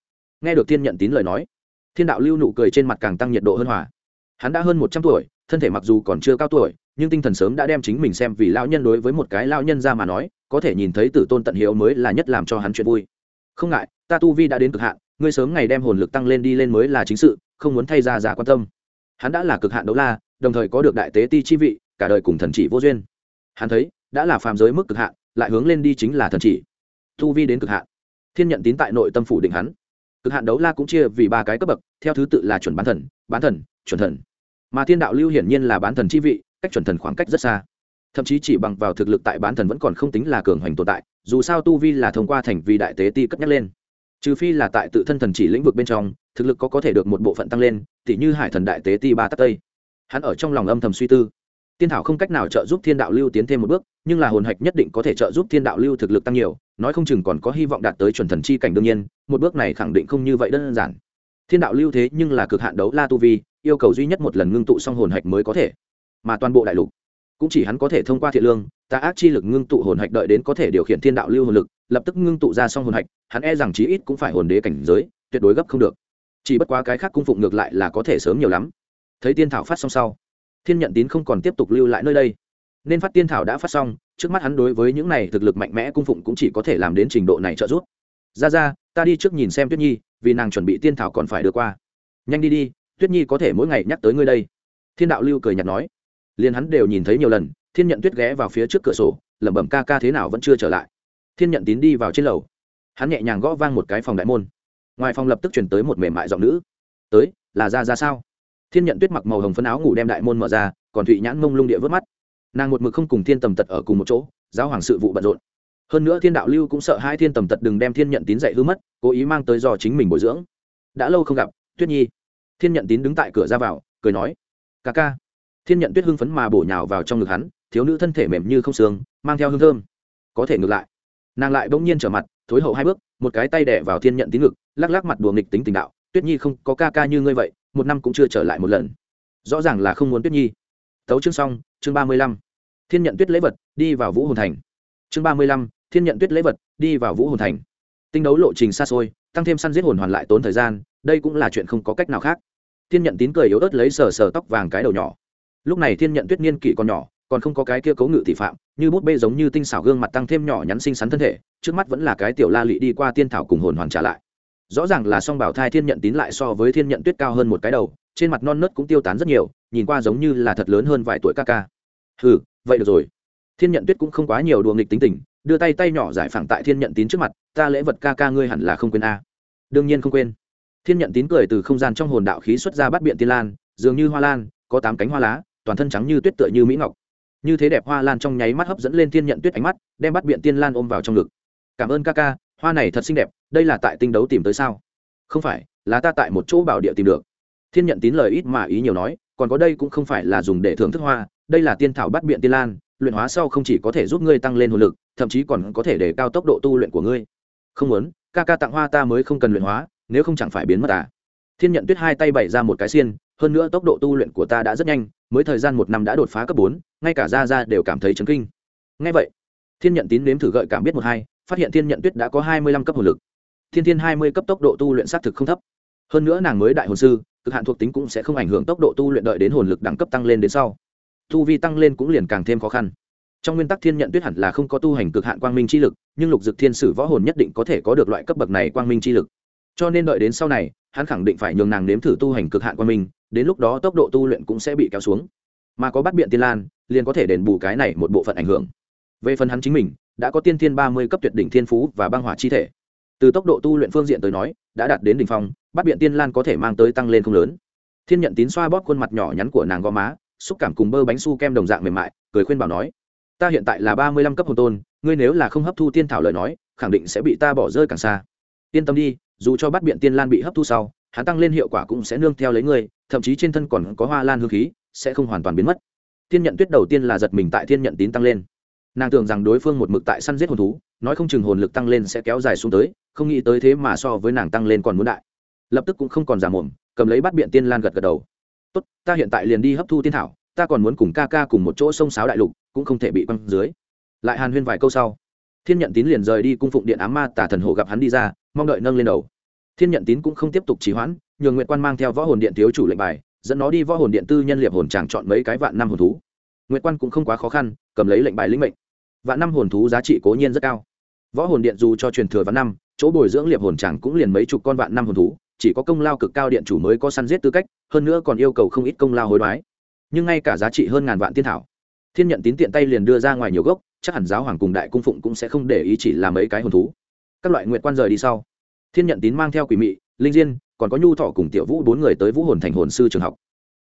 Nghe được thiên nhận tín lời nói, thiên đạo lưu nụ cười trên mặt càng tăng nhiệt độ hơn hòa. Hắn đã hơn một trăm tuổi thân thể mặc dù còn chưa cao tuổi, nhưng tinh thần sớm đã đem chính mình xem vì lão nhân đối với một cái lão nhân ra mà nói, có thể nhìn thấy tử tôn tận hiếu mới là nhất làm cho hắn chuyện vui. Không ngại, ta tu vi đã đến cực hạn, ngươi sớm ngày đem hồn lực tăng lên đi lên mới là chính sự, không muốn thay ra giả quan tâm. Hắn đã là cực hạn đấu la, đồng thời có được đại tế ti chi vị, cả đời cùng thần chỉ vô duyên. Hắn thấy, đã là phàm giới mức cực hạn, lại hướng lên đi chính là thần chỉ. Tu vi đến cực hạn. Thiên nhận tín tại nội tâm phủ định hắn. Cực hạn đấu la cũng chia vì ba cái cấp bậc, theo thứ tự là chuẩn bán thần bán thần, chuẩn thần mà thiên đạo lưu hiển nhiên là bán thần chi vị, cách chuẩn thần khoảng cách rất xa. Thậm chí chỉ bằng vào thực lực tại bán thần vẫn còn không tính là cường hoành tồn tại, dù sao tu vi là thông qua thành vì đại tế ti cất nhắc lên. Trừ phi là tại tự thân thần chỉ lĩnh vực bên trong, thực lực có có thể được một bộ phận tăng lên, tỉ như hải thần đại tế ti ba tắc tây. Hắn ở trong lòng âm thầm suy tư. Tiên thảo không cách nào trợ giúp thiên đạo lưu tiến thêm một bước, nhưng là hồn hạch nhất định có thể trợ giúp thiên đạo lưu thực lực tăng nhiều, nói không chừng còn có hy vọng đạt tới chuẩn thần chi cảnh đương nhiên, một bước này khẳng định không như vậy đơn giản thiên đạo lưu thế nhưng là cực hạn đấu la tu vi, yêu cầu duy nhất một lần ngưng tụ xong hồn hạch mới có thể. Mà toàn bộ đại lục, cũng chỉ hắn có thể thông qua thiện lương ta ác chi lực ngưng tụ hồn hạch đợi đến có thể điều khiển thiên đạo lưu hồn lực, lập tức ngưng tụ ra xong hồn hạch, hắn e rằng chí ít cũng phải hồn đế cảnh giới, tuyệt đối gấp không được. Chỉ bất quá cái khác cung phụng ngược lại là có thể sớm nhiều lắm. Thấy tiên thảo phát xong sau, thiên nhận tín không còn tiếp tục lưu lại nơi đây. Nên phát tiên thảo đã phát xong, trước mắt hắn đối với những này thực lực mạnh mẽ cung phụng cũng chỉ có thể làm đến trình độ này trợ giúp. Ra ra, ta đi trước nhìn xem tuyết nhi vì nàng chuẩn bị tiên thảo còn phải đưa qua. Nhanh đi đi, tuyết nhi có thể mỗi ngày nhắc tới ngươi đây. Thiên đạo lưu cười nhạt nói. Liền hắn đều nhìn thấy nhiều lần, thiên nhận tuyết ghé vào phía trước cửa sổ, lẩm bẩm ca ca thế nào vẫn chưa trở lại. Thiên nhận tín đi vào trên lầu. Hắn nhẹ nhàng gõ vang một cái phòng đại môn. Ngoài phòng lập tức chuyển tới một mềm mại giọng nữ. Tới, là ra ra sao? Thiên nhận tuyết mặc màu hồng phấn áo ngủ đem đại môn mở ra, còn thụy nhãn mông lung địa vớt mắt. Nàng một mực không cùng thiên tầm tật ở cùng một chỗ, giáo hoàng sự vụ bận rộn hơn nữa thiên đạo lưu cũng sợ hai thiên tầm tật đừng đem thiên nhận tín dạy hư mất, cố ý mang tới do chính mình bồi dưỡng. Đã lâu không gặp, tuyết nhi. Thiên nhận tín đứng tại cửa ra vào, cười nói ca ca. Thiên nhận tuyết hưng phấn mà bổ nhào vào trong ngực hắn, thiếu nữ thân thể mềm như không xương, mang theo hương thơm. Có thể ngược lại. Nàng lại bỗng nhiên trở mặt, thối hậu hai bước, một cái tay đẻ vào thiên nhận tín ngực, lắc lắc mặt đùa nghịch tính tình đạo, tuyết nhi không có ca ca như ngươi vậy, một năm cũng chưa trở lại một lần. Rõ ràng là không muốn tuyết nhi. Tấu chương xong, chương ba mươi lăm. Thiên nhận tuyết lễ vật, đi vào vũ hồn thành. Chương ba mươi lăm thiên nhận tuyết lễ vật, đi vào vũ hồn thành. Tinh đấu lộ trình xa xôi, tăng thêm săn giết hồn hoàn lại tốn thời gian, đây cũng là chuyện không có cách nào khác. Thiên nhận tín cười yếu ớt lấy sờ sờ tóc vàng cái đầu nhỏ. Lúc này thiên nhận tuyết niên kỷ còn nhỏ, còn không có cái kia cấu ngự thị phạm, như bút bê giống như tinh xảo gương mặt tăng thêm nhỏ nhắn xinh xắn thân thể, trước mắt vẫn là cái tiểu la lị đi qua tiên thảo cùng hồn hoàn trả lại. Rõ ràng là song bảo thai thiên nhận tín lại so với thiên nhận tuyết cao hơn một cái đầu, trên mặt non nớt cũng tiêu tán rất nhiều, nhìn qua giống như là thật lớn hơn vài tuổi ca ca. Ừ vậy được rồi. Thiên nhận tuyết cũng không quá nhiều đùa nghịch tính tình đưa tay tay nhỏ giải phẳng tại thiên nhận tín trước mặt, ta lễ vật ca ca ngươi hẳn là không quên a. Đương nhiên không quên. Thiên nhận tín cười từ không gian trong hồn đạo khí xuất ra bắt biện tiên lan, dường như hoa lan, có tám cánh hoa lá, toàn thân trắng như tuyết tựa như mỹ ngọc. Như thế đẹp hoa lan trong nháy mắt hấp dẫn lên thiên nhận tuyết ánh mắt, đem bắt biện tiên lan ôm vào trong ngực. Cảm ơn ca ca, hoa này thật xinh đẹp, đây là tại tinh đấu tìm tới sao? Không phải, là ta tại một chỗ bảo địa tìm được. Thiên nhận tín lời ít mà ý nhiều nói, còn có đây cũng không phải là dùng để thưởng thức hoa, đây là tiên thảo bắt biện tiên lan luyện hóa sau không chỉ có thể giúp ngươi tăng lên hồn lực, thậm chí còn có thể để cao tốc độ tu luyện của ngươi. Không muốn, ca ca tặng hoa ta mới không cần luyện hóa, nếu không chẳng phải biến mất à. Thiên nhận tuyết hai tay bày ra một cái xiên, hơn nữa tốc độ tu luyện của ta đã rất nhanh, mới thời gian một năm đã đột phá cấp bốn, ngay cả ra ra đều cảm thấy chấn kinh. Ngay vậy, thiên nhận tín nếm thử gợi cảm biết một hai, phát hiện thiên nhận tuyết đã có hai mươi lăm cấp hồn lực. Thiên thiên hai mươi cấp tốc độ tu luyện xác thực không thấp. Hơn nữa nàng mới đại hồn sư, cực hạn thuộc tính cũng sẽ không ảnh hưởng tốc độ tu luyện đợi đến hồn lực đẳng cấp tăng lên đến sau tu vi tăng lên cũng liền càng thêm khó khăn. Trong nguyên tắc thiên nhận tuyết hẳn là không có tu hành cực hạn quang minh chi lực, nhưng lục dực thiên sử võ hồn nhất định có thể có được loại cấp bậc này quang minh chi lực. Cho nên đợi đến sau này, hắn khẳng định phải nhường nàng nếm thử tu hành cực hạn quang minh, đến lúc đó tốc độ tu luyện cũng sẽ bị kéo xuống. Mà có bắt biện tiên lan, liền có thể đền bù cái này một bộ phận ảnh hưởng. Về phần hắn chính mình, đã có tiên thiên ba mươi cấp tuyệt đỉnh thiên phú và băng hỏa chi thể. Từ tốc độ tu luyện phương diện tới nói, đã đạt đến đỉnh phong, bắt biện tiên lan có thể mang tới tăng lên không lớn. Thiên nhận tín xoa bóp khuôn mặt nhỏ nhắn của nàng gò má xúc cảm cùng bơ bánh su kem đồng dạng mềm mại, cười khuyên bảo nói, ta hiện tại là ba mươi lăm cấp hồn tôn, ngươi nếu là không hấp thu tiên thảo lời nói, khẳng định sẽ bị ta bỏ rơi càng xa. Yên tâm đi, dù cho bắt biện tiên lan bị hấp thu sau, hắn tăng lên hiệu quả cũng sẽ nương theo lấy ngươi, thậm chí trên thân còn có hoa lan hương khí, sẽ không hoàn toàn biến mất. Thiên nhận tuyết đầu tiên là giật mình tại thiên nhận tín tăng lên. Nàng tưởng rằng đối phương một mực tại săn giết hồn thú, nói không chừng hồn lực tăng lên sẽ kéo dài xuống tới, không nghĩ tới thế mà so với nàng tăng lên còn muốn đại. Lập tức cũng không còn giả mồm, cầm lấy bắt biện tiên lan gật gật đầu tốt, ta hiện tại liền đi hấp thu tiên thảo, ta còn muốn cùng ca ca cùng một chỗ sông sáo đại lục, cũng không thể bị quăng dưới. Lại hàn huyên vài câu sau, thiên nhận tín liền rời đi cung phụng điện ám ma tả thần hồ gặp hắn đi ra, mong đợi nâng lên đầu. Thiên nhận tín cũng không tiếp tục trì hoãn, nhường nguyện quan mang theo võ hồn điện thiếu chủ lệnh bài, dẫn nó đi võ hồn điện tư nhân liệp hồn tràng chọn mấy cái vạn năm hồn thú. Nguyện quan cũng không quá khó khăn, cầm lấy lệnh bài lĩnh mệnh. Vạn năm hồn thú giá trị cố nhiên rất cao. Võ hồn điện dù cho truyền thừa vạn năm, chỗ bồi dưỡng liệp hồn tràng cũng liền mấy chục con vạn năm hồn thú chỉ có công lao cực cao điện chủ mới có săn giết tư cách, hơn nữa còn yêu cầu không ít công lao hối đoái. Nhưng ngay cả giá trị hơn ngàn vạn tiên thảo, thiên nhận tín tiện tay liền đưa ra ngoài nhiều gốc, chắc hẳn giáo hoàng cùng đại cung phụng cũng sẽ không để ý chỉ làm mấy cái hồn thú. Các loại nguyện quan rời đi sau, thiên nhận tín mang theo quỷ mị, linh diên, còn có nhu thọ cùng tiểu vũ bốn người tới vũ hồn thành hồn sư trường học.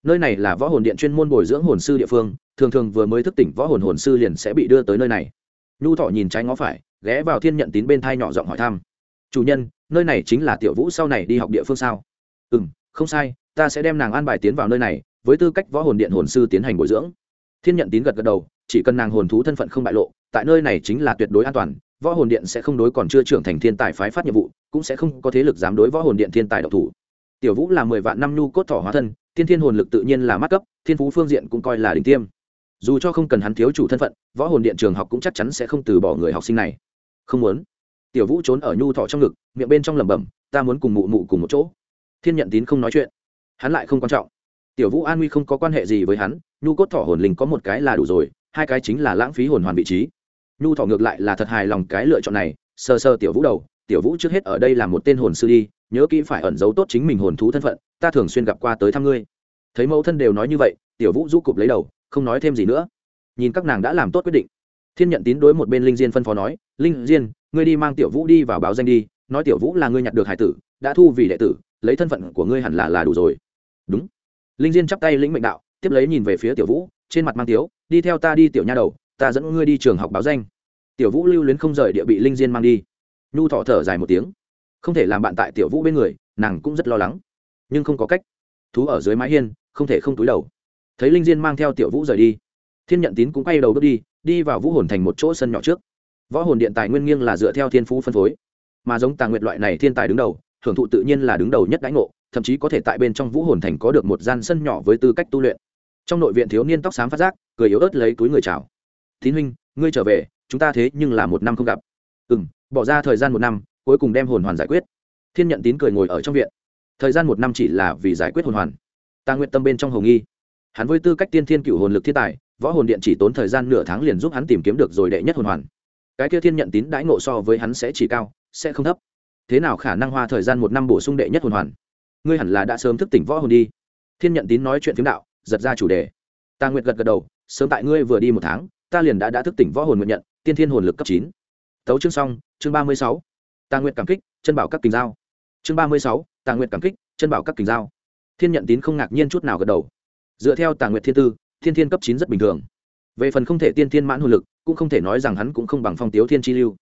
Nơi này là võ hồn điện chuyên môn bồi dưỡng hồn sư địa phương, thường thường vừa mới thức tỉnh võ hồn hồn sư liền sẽ bị đưa tới nơi này. Nhu thọ nhìn trái ngó phải, ghé vào thiên nhận tín bên thai nhỏ giọng hỏi thăm. Chủ nhân nơi này chính là tiểu vũ sau này đi học địa phương sao? Ừ m không sai, ta sẽ đem nàng an bài tiến vào nơi này, với tư cách võ hồn điện hồn sư tiến hành bồi dưỡng. Thiên nhận tín gật gật đầu, chỉ cần nàng hồn thú thân phận không bại lộ, tại nơi này chính là tuyệt đối an toàn, võ hồn điện sẽ không đối còn chưa trưởng thành thiên tài phái phát nhiệm vụ, cũng sẽ không có thế lực dám đối võ hồn điện thiên tài độc thủ. Tiểu vũ là mười vạn năm nhu cốt thỏ hóa thân, thiên thiên hồn lực tự nhiên là mắc cấp, thiên phú phương diện cũng coi là đỉnh tiêm. Dù cho không cần hắn thiếu chủ thân phận, võ hồn điện trường học cũng chắc chắn sẽ không từ bỏ người học sinh này. Không muốn tiểu vũ trốn ở nhu thọ trong ngực, miệng bên trong lẩm bẩm, ta muốn cùng mụ mụ cùng một chỗ. Thiên nhận tín không nói chuyện. Hắn lại không quan trọng. Tiểu vũ an nguy không có quan hệ gì với hắn, nhu cốt thọ hồn linh có một cái là đủ rồi, hai cái chính là lãng phí hồn hoàn vị trí. Nhu thọ ngược lại là thật hài lòng cái lựa chọn này sơ sơ tiểu vũ đầu, tiểu vũ trước hết ở đây là một tên hồn sư đi, nhớ kỹ phải ẩn giấu tốt chính mình hồn thú thân phận, ta thường xuyên gặp qua tới thăm ngươi. Thấy mẫu thân đều nói như vậy, tiểu vũ rũ cụp lấy đầu, không nói thêm gì nữa. Nhìn các nàng đã làm tốt quyết định thiên nhận tín đối một bên linh diên phân phó nói, linh diên, ngươi đi mang tiểu vũ đi vào báo danh đi, nói tiểu vũ là ngươi nhặt được hải tử, đã thu vì đệ tử, lấy thân phận của ngươi hẳn là là đủ rồi. Đúng. Linh diên chắp tay lĩnh mệnh đạo, tiếp lấy nhìn về phía tiểu vũ, trên mặt mang tiếu, đi theo ta đi, tiểu nha đầu, ta dẫn ngươi đi trường học báo danh. Tiểu vũ lưu luyến không rời địa bị linh diên mang đi. Nhu thọ thở dài một tiếng. Không thể làm bạn tại tiểu vũ bên người, nàng cũng rất lo lắng. Nhưng không có cách. Thú ở dưới mái hiên, không thể không túi đầu. Thấy linh diên mang theo tiểu vũ rời đi, thiên nhận tín cũng quay đầu bước đi đi vào vũ hồn thành một chỗ sân nhỏ trước. Võ hồn điện tài nguyên nghiêng là dựa theo thiên phú phân phối. Mà giống tàng nguyệt loại này thiên tài đứng đầu, hưởng thụ tự nhiên là đứng đầu nhất đãi ngộ, thậm chí có thể tại bên trong vũ hồn thành có được một gian sân nhỏ với tư cách tu luyện. Trong nội viện thiếu niên tóc xám phát giác, cười yếu ớt lấy túi người chào. Tín huynh, ngươi trở về, chúng ta thế nhưng là một năm không gặp. Ừ m bỏ ra thời gian một năm, cuối cùng đem hồn hoàn giải quyết. Thiên nhận tín cười ngồi ở trong viện. Thời gian một năm chỉ là vì giải quyết hồn hoàn. Ta nguyện tâm bên trong hồng nghi. Hắn với tư cách tiên thiên cựu hồn lực thiên tài võ hồn điện chỉ tốn thời gian nửa tháng liền giúp hắn tìm kiếm được rồi đệ nhất hồn hoàn. Cái kia thiên nhận tín đãi ngộ so với hắn sẽ chỉ cao, sẽ không thấp. Thế nào khả năng hoa thời gian một năm bổ sung đệ nhất hồn hoàn? Ngươi hẳn là đã sớm thức tỉnh võ hồn đi. Thiên nhận tín nói chuyện phiếm đạo, giật ra chủ đề. Ta nguyện gật gật đầu, sớm tại ngươi vừa đi một tháng, ta liền đã đã thức tỉnh võ hồn nguyện nhận, tiên thiên hồn lực cấp chín. Tấu chương xong, chương ba mươi sáu. Ta nguyện cảm kích, chân bảo các kình giao. Chương ba mươi sáu, ta nguyện cảm kích, chân bảo các kình giao. Thiên nhận tín không ngạc nhiên chút nào gật đầu. Dựa theo tà Nguyệt thiên tư thiên thiên cấp chín rất bình thường. Về phần không thể tiên thiên mãn hồn lực, cũng không thể nói rằng hắn cũng không bằng phong tiếu thiên chi lưu.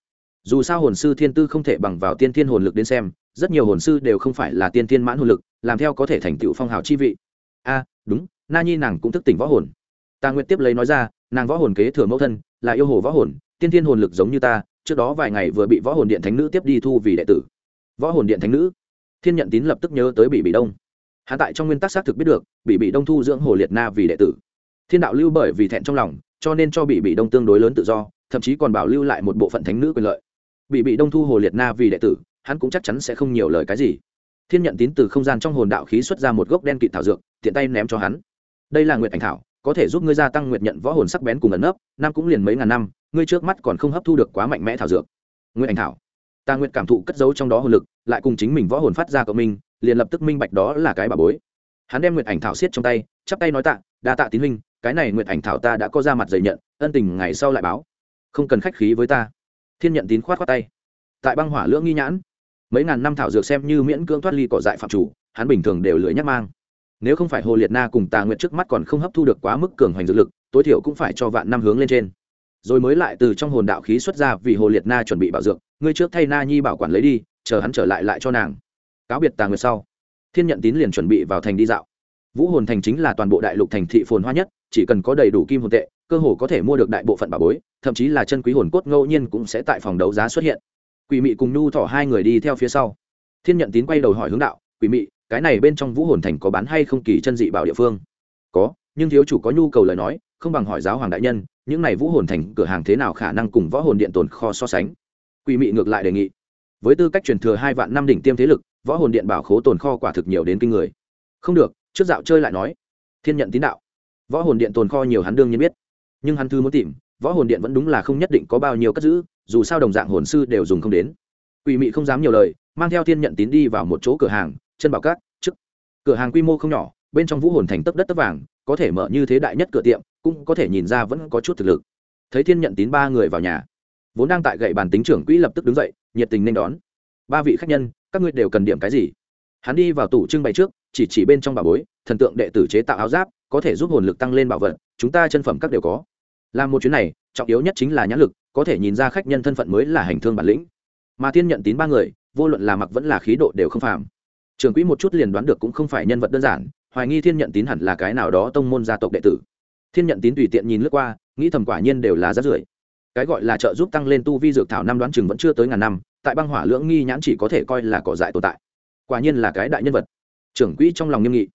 Dù sao hồn sư thiên tư không thể bằng vào tiên thiên hồn lực đến xem, rất nhiều hồn sư đều không phải là tiên thiên mãn hồn lực, làm theo có thể thành tựu phong hào chi vị. A, đúng, na nhi nàng cũng thức tỉnh võ hồn. Ta nguyệt tiếp lấy nói ra, nàng võ hồn kế thừa mẫu thân, là yêu hồ võ hồn, tiên thiên hồn lực giống như ta, trước đó vài ngày vừa bị võ hồn điện thánh nữ tiếp đi thu vì đệ tử. Võ hồn điện thánh nữ. Thiên nhận tín lập tức nhớ tới bị bị đông. Hạ tại trong nguyên tắc xác thực biết được bị bị đông thu dưỡng hồ liệt na vì đệ tử thiên đạo lưu bởi vì thẹn trong lòng, cho nên cho bị bị đông tương đối lớn tự do, thậm chí còn bảo lưu lại một bộ phận thánh nữ quyền lợi. Bị bị đông thu hồ liệt na vì đệ tử, hắn cũng chắc chắn sẽ không nhiều lời cái gì. Thiên nhận tín từ không gian trong hồn đạo khí xuất ra một gốc đen kịt thảo dược, tiện tay ném cho hắn. Đây là nguyện ảnh thảo, có thể giúp ngươi gia tăng nguyện nhận võ hồn sắc bén cùng ẩn nấp, năm cũng liền mấy ngàn năm, ngươi trước mắt còn không hấp thu được quá mạnh mẽ thảo dược. Nguyện ảnh thảo. Ta nguyện cảm thụ cất giấu trong đó hồn lực, lại cùng chính mình võ hồn phát ra cộng minh, liền lập tức minh bạch đó là cái bà bối. Hắn đem nguyện ảnh thảo xiết trong tay, chắp tay nói tạ, đa tạ tín huynh cái này nguyện ảnh thảo ta đã có ra mặt dày nhận, ân tình ngày sau lại báo. Không cần khách khí với ta. Thiên nhận tín khoát khoát tay. Tại băng hỏa lưỡng nghi nhãn, mấy ngàn năm thảo dược xem như miễn cưỡng thoát ly cỏ dại phạm chủ, hắn bình thường đều lưỡi nhắc mang. Nếu không phải hồ liệt na cùng tà nguyệt trước mắt còn không hấp thu được quá mức cường hoành dược lực, tối thiểu cũng phải cho vạn năm hướng lên trên. Rồi mới lại từ trong hồn đạo khí xuất ra vì hồ liệt na chuẩn bị bảo dược, ngươi trước thay na nhi bảo quản lấy đi, chờ hắn trở lại lại cho nàng. Cáo biệt tà nguyệt sau, thiên nhận tín liền chuẩn bị vào thành đi dạo. Vũ hồn thành chính là toàn bộ đại lục thành thị phồn hoa nhất chỉ cần có đầy đủ kim hồn tệ, cơ hồ có thể mua được đại bộ phận bà bối, thậm chí là chân quý hồn cốt ngẫu nhiên cũng sẽ tại phòng đấu giá xuất hiện. Quỷ mị cùng nhu thỏ hai người đi theo phía sau. Thiên nhận tín quay đầu hỏi hướng đạo, quỷ mị, cái này bên trong vũ hồn thành có bán hay không kỳ chân dị bảo địa phương? Có, nhưng thiếu chủ có nhu cầu lời nói, không bằng hỏi giáo hoàng đại nhân, những này vũ hồn thành cửa hàng thế nào khả năng cùng võ hồn điện tồn kho so sánh? Quỷ mị ngược lại đề nghị. Với tư cách truyền thừa hai vạn năm đỉnh tiêm thế lực, võ hồn điện bảo khố tồn kho quả thực nhiều đến kinh người. Không được, trước dạo chơi lại nói. Thiên nhận tín đạo võ hồn điện tồn kho nhiều hắn đương nhiên biết. Nhưng hắn thư muốn tìm, võ hồn điện vẫn đúng là không nhất định có bao nhiêu cất giữ, dù sao đồng dạng hồn sư đều dùng không đến. Quỷ mị không dám nhiều lời, mang theo thiên nhận tín đi vào một chỗ cửa hàng, chân bảo cát chức. Cửa hàng quy mô không nhỏ, bên trong vũ hồn thành tấp đất tấp vàng, có thể mở như thế đại nhất cửa tiệm, cũng có thể nhìn ra vẫn có chút thực lực. Thấy thiên nhận tín ba người vào nhà, vốn đang tại gậy bàn tính trưởng quỹ lập tức đứng dậy, nhiệt tình nên đón. Ba vị khách nhân, các ngươi đều cần điểm cái gì? Hắn đi vào tủ trưng bày trước, chỉ chỉ bên trong bà bối, thần tượng đệ tử chế tạo áo giáp có thể giúp hồn lực tăng lên bảo vật, chúng ta chân phẩm các đều có. Làm một chuyến này, trọng yếu nhất chính là nhãn lực, có thể nhìn ra khách nhân thân phận mới là hành thương bản lĩnh. Mà thiên nhận tín ba người, vô luận là mặc vẫn là khí độ đều không phàm. Trường quỹ một chút liền đoán được cũng không phải nhân vật đơn giản, hoài nghi thiên nhận tín hẳn là cái nào đó tông môn gia tộc đệ tử. Thiên nhận tín tùy tiện nhìn lướt qua, nghĩ thầm quả nhiên đều là rát rưởi. Cái gọi là trợ giúp tăng lên tu vi dược thảo năm đoán chừng vẫn chưa tới ngàn năm, tại băng hỏa lưỡng nghi nhãn chỉ có thể coi là cỏ dại tồn tại. Quả nhiên là cái đại nhân vật. Trưởng quỹ trong lòng nghiêm nghị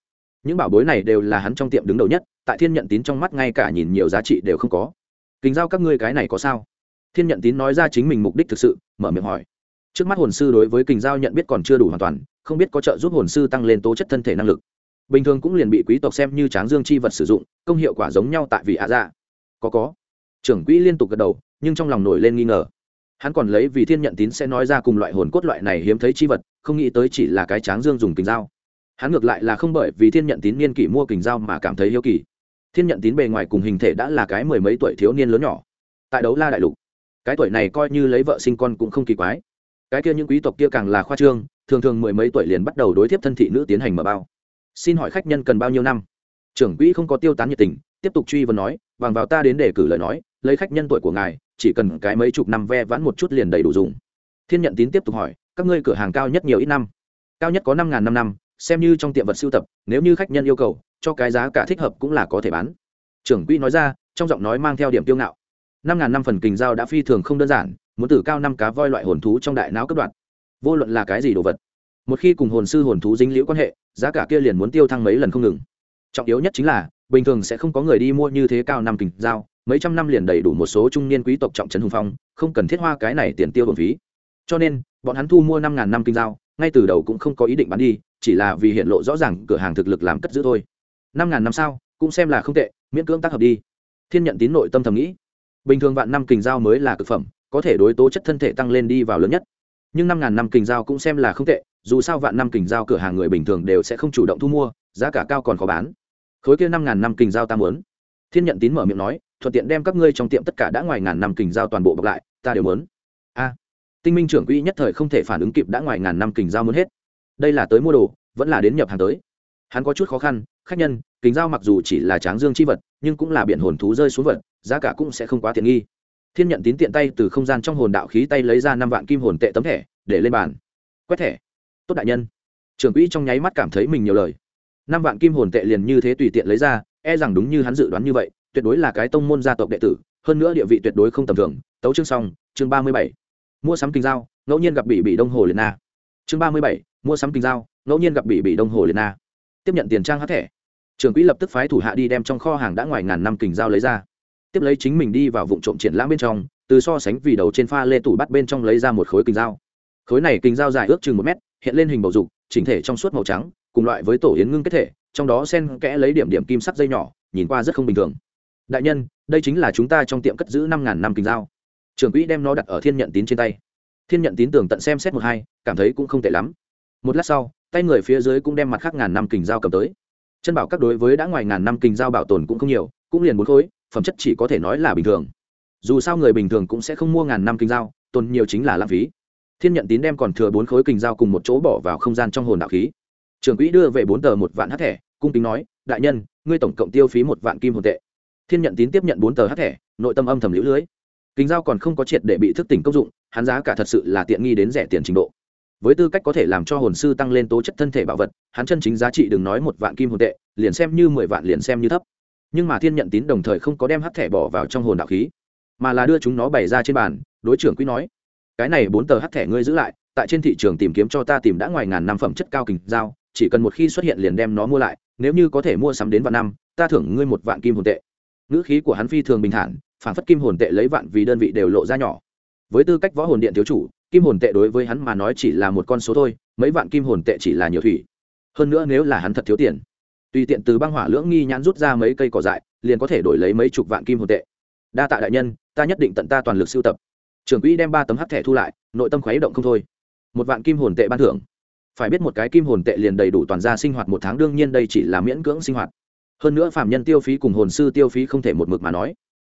những bảo bối này đều là hắn trong tiệm đứng đầu nhất, tại thiên nhận tín trong mắt ngay cả nhìn nhiều giá trị đều không có. Kính giao các ngươi cái này có sao? Thiên nhận tín nói ra chính mình mục đích thực sự, mở miệng hỏi. Trước mắt hồn sư đối với kình giao nhận biết còn chưa đủ hoàn toàn, không biết có trợ giúp hồn sư tăng lên tố chất thân thể năng lực. Bình thường cũng liền bị quý tộc xem như tráng dương chi vật sử dụng, công hiệu quả giống nhau tại vị ạ dạ. Có có. Trưởng quỹ liên tục gật đầu, nhưng trong lòng nổi lên nghi ngờ. Hắn còn lấy vì thiên nhận tín sẽ nói ra cùng loại hồn cốt loại này hiếm thấy chi vật, không nghĩ tới chỉ là cái tráng dương dùng kình dao hắn ngược lại là không bởi vì thiên nhận tín niên kỷ mua kình dao mà cảm thấy hiếu kỳ. Thiên nhận tín bề ngoài cùng hình thể đã là cái mười mấy tuổi thiếu niên lớn nhỏ. Tại đấu la đại lục, cái tuổi này coi như lấy vợ sinh con cũng không kỳ quái. Cái kia những quý tộc kia càng là khoa trương, thường thường mười mấy tuổi liền bắt đầu đối tiếp thân thị nữ tiến hành mở bao. Xin hỏi khách nhân cần bao nhiêu năm? Trưởng quỹ không có tiêu tán nhiệt tình, tiếp tục truy vấn nói bằng vào ta đến để cử lời nói, lấy khách nhân tuổi của ngài, chỉ cần cái mấy chục năm ve vãn một chút liền đầy đủ dùng. Thiên nhận tín tiếp tục hỏi, các ngươi cửa hàng cao nhất nhiều ít năm? Cao nhất có năm ngàn năm năm xem như trong tiệm vật sưu tập, nếu như khách nhân yêu cầu, cho cái giá cả thích hợp cũng là có thể bán. Trưởng quỹ nói ra, trong giọng nói mang theo điểm tiêu ngạo. Năm ngàn năm phần kình dao đã phi thường không đơn giản, muốn tử cao năm cá voi loại hồn thú trong đại não cấp đoạn. Vô luận là cái gì đồ vật, một khi cùng hồn sư hồn thú dính liễu quan hệ, giá cả kia liền muốn tiêu thăng mấy lần không ngừng. Trọng yếu nhất chính là, bình thường sẽ không có người đi mua như thế cao năm kình dao mấy trăm năm liền đầy đủ một số trung niên quý tộc trọng trấn hùng phong, không cần thiết hoa cái này tiền tiêu bổn phí. Cho nên, bọn hắn thu mua năm ngàn năm kinh dao ngay từ đầu cũng không có ý định bán đi, chỉ là vì hiện lộ rõ ràng cửa hàng thực lực làm cất giữ thôi. Năm ngàn năm sao cũng xem là không tệ, miễn cưỡng tác hợp đi. Thiên nhận tín nội tâm thầm nghĩ. Bình thường vạn năm kình dao mới là cực phẩm, có thể đối tố chất thân thể tăng lên đi vào lớn nhất. Nhưng năm ngàn năm kình dao cũng xem là không tệ, dù sao vạn năm kình dao cửa hàng người bình thường đều sẽ không chủ động thu mua, giá cả cao còn khó bán. Khối kia năm ngàn năm kình dao ta muốn. Thiên nhận tín mở miệng nói, thuận tiện đem các ngươi trong tiệm tất cả đã ngoài ngàn năm kình giao toàn bộ bọc lại, ta đều muốn. A tinh minh trưởng quỹ nhất thời không thể phản ứng kịp đã ngoài ngàn năm kình giao muốn hết. Đây là tới mua đồ, vẫn là đến nhập hàng tới. Hắn có chút khó khăn, khách nhân, kình giao mặc dù chỉ là tráng dương chi vật, nhưng cũng là biển hồn thú rơi xuống vật, giá cả cũng sẽ không quá tiện nghi. Thiên nhận tín tiện tay từ không gian trong hồn đạo khí tay lấy ra năm vạn kim hồn tệ tấm thẻ, để lên bàn. Quét thẻ. Tốt đại nhân. Trưởng quỹ trong nháy mắt cảm thấy mình nhiều lời. Năm vạn kim hồn tệ liền như thế tùy tiện lấy ra e rằng đúng như hắn dự đoán như vậy, tuyệt đối là cái tông môn gia tộc đệ tử, hơn nữa địa vị tuyệt đối không tầm thường. Tấu chương xong, chương ba mươi bảy mua sắm kinh giao, ngẫu nhiên gặp bị bị đông hồ liệt na. Chương ba mươi bảy, mua sắm kinh giao, ngẫu nhiên gặp bị bị đông hồ liệt na. Tiếp nhận tiền trang hát thẻ. Trường quỹ lập tức phái thủ hạ đi đem trong kho hàng đã ngoài ngàn năm kình giao lấy ra. Tiếp lấy chính mình đi vào vụ trộm triển lãm bên trong, từ so sánh vì đầu trên pha lê tủ bắt bên trong lấy ra một khối kình dao khối này kình dao dài ước chừng một mét, hiện lên hình bầu dục, chỉnh thể trong suốt màu trắng, cùng loại với tổ yến ngưng kết thể, trong đó sen kẽ lấy điểm điểm kim sắc dây nhỏ, nhìn qua rất không bình thường. Đại nhân, đây chính là chúng ta trong tiệm cất giữ năm ngàn năm kình dao trưởng quỹ đem nó đặt ở thiên nhận tín trên tay. Thiên nhận tín tưởng tận xem xét một hai, cảm thấy cũng không tệ lắm. Một lát sau, tay người phía dưới cũng đem mặt khác ngàn năm kình dao cầm tới. Chân bảo các đối với đã ngoài ngàn năm kình dao bảo tồn cũng không nhiều, cũng liền bốn khối, phẩm chất chỉ có thể nói là bình thường. Dù sao người bình thường cũng sẽ không mua ngàn năm kình dao tồn nhiều chính là lãng phí. Thiên nhận tín đem còn thừa bốn khối kình dao cùng một chỗ bỏ vào không gian trong hồn đạo khí. Trưởng quỹ đưa về bốn tờ một vạn hát thẻ, cung kính nói, đại nhân, ngươi tổng cộng tiêu phí một vạn kim hồn tệ. Thiên nhận tín tiếp nhận bốn tờ hát thẻ, nội tâm âm thầm lũ lưới kính dao còn không có triệt để bị thức tỉnh công dụng, hắn giá cả thật sự là tiện nghi đến rẻ tiền trình độ. Với tư cách có thể làm cho hồn sư tăng lên tố chất thân thể bảo vật, hắn chân chính giá trị đừng nói một vạn kim hồn tệ, liền xem như mười vạn liền xem như thấp. Nhưng mà thiên nhận tín đồng thời không có đem hắc thẻ bỏ vào trong hồn đạo khí, mà là đưa chúng nó bày ra trên bàn, đối trưởng quý nói, cái này bốn tờ hắc thẻ ngươi giữ lại, tại trên thị trường tìm kiếm cho ta tìm đã ngoài ngàn năm phẩm chất cao kình giao chỉ cần một khi xuất hiện liền đem nó mua lại, nếu như có thể mua sắm đến vạn năm, ta thưởng ngươi một vạn kim hồn tệ. Ngữ khí của hắn phi thường bình thản phản phất kim hồn tệ lấy vạn vì đơn vị đều lộ ra nhỏ. Với tư cách võ hồn điện thiếu chủ, kim hồn tệ đối với hắn mà nói chỉ là một con số thôi, mấy vạn kim hồn tệ chỉ là nhiều thủy. Hơn nữa nếu là hắn thật thiếu tiền, tùy tiện từ băng hỏa lưỡng nghi nhãn rút ra mấy cây cỏ dại, liền có thể đổi lấy mấy chục vạn kim hồn tệ. Đa tạ đại nhân, ta nhất định tận ta toàn lực sưu tập. Trưởng quỹ đem ba tấm hắc thẻ thu lại, nội tâm khuấy động không thôi. Một vạn kim hồn tệ ban thưởng. Phải biết một cái kim hồn tệ liền đầy đủ toàn gia sinh hoạt một tháng, đương nhiên đây chỉ là miễn cưỡng sinh hoạt. Hơn nữa phạm nhân tiêu phí cùng hồn sư tiêu phí không thể một mực mà nói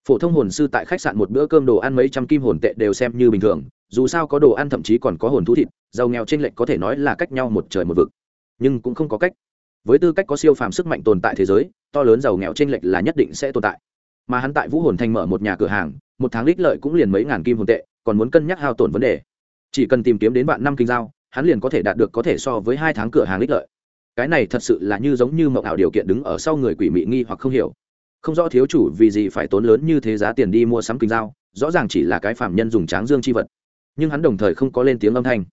phổ thông hồn sư tại khách sạn một bữa cơm đồ ăn mấy trăm kim hồn tệ đều xem như bình thường, dù sao có đồ ăn thậm chí còn có hồn thú thịt, giàu nghèo trên lệnh có thể nói là cách nhau một trời một vực. Nhưng cũng không có cách. Với tư cách có siêu phàm sức mạnh tồn tại thế giới, to lớn giàu nghèo trên lệch là nhất định sẽ tồn tại. Mà hắn tại vũ hồn thành mở một nhà cửa hàng, một tháng lích lợi cũng liền mấy ngàn kim hồn tệ, còn muốn cân nhắc hao tổn vấn đề. Chỉ cần tìm kiếm đến bạn năm kinh giao, hắn liền có thể đạt được có thể so với hai tháng cửa hàng lích lợi. Cái này thật sự là như giống như mộng ảo điều kiện đứng ở sau người quỷ mị nghi hoặc không hiểu không rõ thiếu chủ vì gì phải tốn lớn như thế giá tiền đi mua sắm kinh giao, rõ ràng chỉ là cái phạm nhân dùng tráng dương chi vật. Nhưng hắn đồng thời không có lên tiếng âm thanh.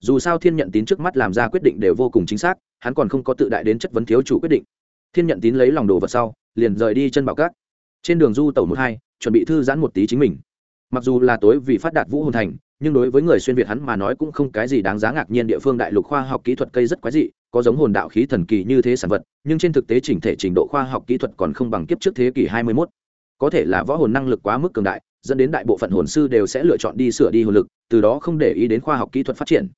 Dù sao thiên nhận tín trước mắt làm ra quyết định đều vô cùng chính xác, hắn còn không có tự đại đến chất vấn thiếu chủ quyết định. Thiên nhận tín lấy lòng đồ vật sau, liền rời đi chân bảo cát trên đường du tàu một hai, chuẩn bị thư giãn một tí chính mình. Mặc dù là tối vì phát đạt vũ hồn thành, nhưng đối với người xuyên việt hắn mà nói cũng không cái gì đáng giá ngạc nhiên địa phương đại lục khoa học kỹ thuật cây rất quái dị có giống hồn đạo khí thần kỳ như thế sản vật, nhưng trên thực tế chỉnh thể trình độ khoa học kỹ thuật còn không bằng kiếp trước thế kỷ 21. có thể là võ hồn năng lực quá mức cường đại, dẫn đến đại bộ phận hồn sư đều sẽ lựa chọn đi sửa đi hồn lực, từ đó không để ý đến khoa học kỹ thuật phát triển.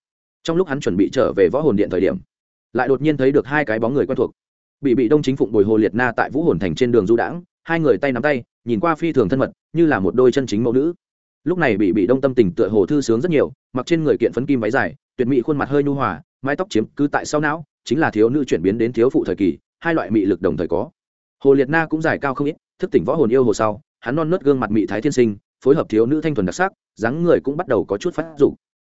Trong lúc hắn chuẩn bị trở về võ hồn điện thời điểm, lại đột nhiên thấy được hai cái bóng người quen thuộc. Bị bị đông chính phụng bồi hồ liệt na tại vũ hồn thành trên đường du đãng, hai người tay nắm tay, nhìn qua phi thường thân mật, như là một đôi chân chính mẫu nữ. Lúc này bị bị đông tâm tình tựa hồ thư sướng rất nhiều, mặc trên người kiện phấn kim váy dài, tuyệt mỹ khuôn mặt hơi nhu hòa mái tóc chiếm cứ tại sau não, chính là thiếu nữ chuyển biến đến thiếu phụ thời kỳ, hai loại mị lực đồng thời có. Hồ liệt na cũng dài cao không ít, thức tỉnh võ hồn yêu hồ sau, hắn non nớt gương mặt mị thái thiên sinh, phối hợp thiếu nữ thanh thuần đặc sắc, dáng người cũng bắt đầu có chút phát dụng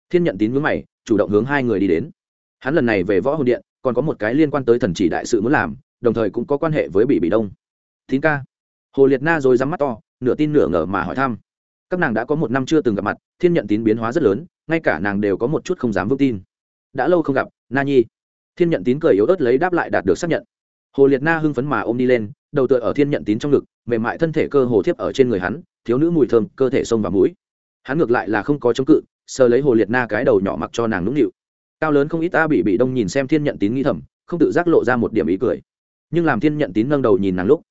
thiên nhận tín ngưỡng mày, chủ động hướng hai người đi đến. Hắn lần này về võ hồn điện, còn có một cái liên quan tới thần chỉ đại sự muốn làm, đồng thời cũng có quan hệ với bị bị đông. Thín ca. Hồ liệt na rồi dám mắt to, nửa tin nửa ngờ mà hỏi thăm. Các nàng đã có một năm chưa từng gặp mặt, thiên nhận tín biến hóa rất lớn, ngay cả nàng đều có một chút không dám vững tin đã lâu không gặp, na nhi. Thiên nhận tín cười yếu ớt lấy đáp lại đạt được xác nhận. Hồ liệt na hưng phấn mà ôm đi lên, đầu tựa ở thiên nhận tín trong ngực, mềm mại thân thể cơ hồ thiếp ở trên người hắn, thiếu nữ mùi thơm, cơ thể sông và mũi. Hắn ngược lại là không có chống cự, sờ lấy hồ liệt na cái đầu nhỏ mặc cho nàng nũng nịu. Cao lớn không ít ta bị bị đông nhìn xem thiên nhận tín nghi thầm, không tự giác lộ ra một điểm ý cười. Nhưng làm thiên nhận tín nâng đầu nhìn nàng lúc,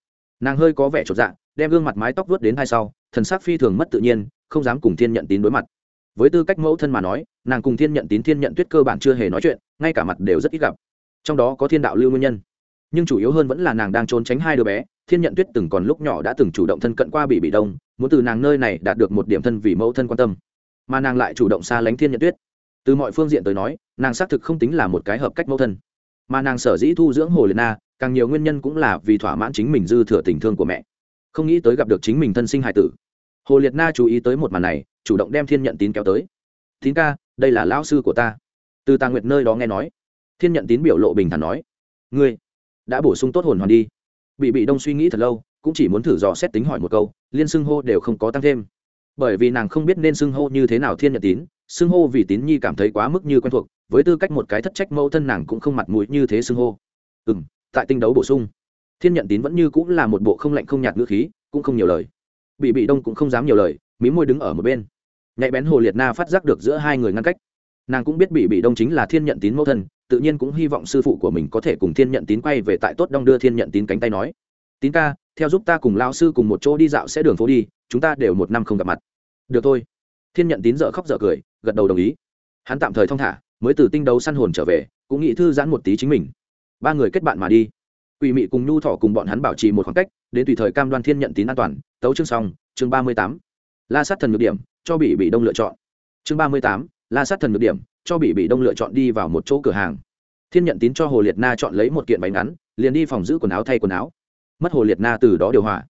nàng hơi có vẻ chột dạ đem gương mặt mái tóc vớt đến hai sau, thần sắc phi thường mất tự nhiên, không dám cùng thiên nhận tín đối mặt với tư cách mẫu thân mà nói, nàng cùng thiên nhận tín, thiên nhận tuyết cơ bản chưa hề nói chuyện, ngay cả mặt đều rất ít gặp. Trong đó có thiên đạo lưu nguyên nhân. Nhưng chủ yếu hơn vẫn là nàng đang trốn tránh hai đứa bé, thiên nhận tuyết từng còn lúc nhỏ đã từng chủ động thân cận qua bị bị đông, muốn từ nàng nơi này đạt được một điểm thân vì mẫu thân quan tâm. Mà nàng lại chủ động xa lánh thiên nhận tuyết. Từ mọi phương diện tới nói, nàng xác thực không tính là một cái hợp cách mẫu thân. Mà nàng sở dĩ thu dưỡng hồ liệt na, càng nhiều nguyên nhân cũng là vì thỏa mãn chính mình dư thừa tình thương của mẹ. Không nghĩ tới gặp được chính mình thân sinh hải tử. Hồ liệt na chú ý tới một màn này chủ động đem thiên nhận tín kéo tới. Tín ca, đây là lão sư của ta. Từ Tàng nguyệt nơi đó nghe nói, thiên nhận tín biểu lộ bình thản nói, ngươi đã bổ sung tốt hồn hoàn đi. Bị bị đông suy nghĩ thật lâu, cũng chỉ muốn thử dò xét tính hỏi một câu, liên xưng hô đều không có tăng thêm. Bởi vì nàng không biết nên xưng hô như thế nào thiên nhận tín, xưng hô vì tín nhi cảm thấy quá mức như quen thuộc, với tư cách một cái thất trách mẫu thân nàng cũng không mặt mũi như thế xưng hô. Ừ m tại tinh đấu bổ sung, thiên nhận tín vẫn như cũng là một bộ không lạnh không nhạt ngữ khí, cũng không nhiều lời. Bị bị đông cũng không dám nhiều lời, mí môi đứng ở một bên nhạy bén hồ liệt na phát giác được giữa hai người ngăn cách. Nàng cũng biết bị bị đông chính là thiên nhận tín mẫu thân, tự nhiên cũng hy vọng sư phụ của mình có thể cùng thiên nhận tín quay về tại tốt đong đưa thiên nhận tín cánh tay nói. Tín ca, theo giúp ta cùng lao sư cùng một chỗ đi dạo sẽ đường phố đi, chúng ta đều một năm không gặp mặt. Được thôi. Thiên nhận tín dợ khóc dợ cười, gật đầu đồng ý. Hắn tạm thời thong thả, mới từ tinh đấu săn hồn trở về, cũng nghĩ thư giãn một tí chính mình. Ba người kết bạn mà đi. Quỷ mị cùng nhu thọ cùng bọn hắn bảo trì một khoảng cách, đến tùy thời cam đoan thiên nhận tín an toàn. Tấu chương xong, chương ba mươi tám la sát thần nhược điểm, cho bị bị đông lựa chọn. Chương ba mươi tám, la sát thần nhược điểm, cho bị bị đông lựa chọn đi vào một chỗ cửa hàng. Thiên nhận tín cho hồ liệt na chọn lấy một kiện váy ngắn, liền đi phòng giữ quần áo thay quần áo. Mất hồ liệt na từ đó điều hòa.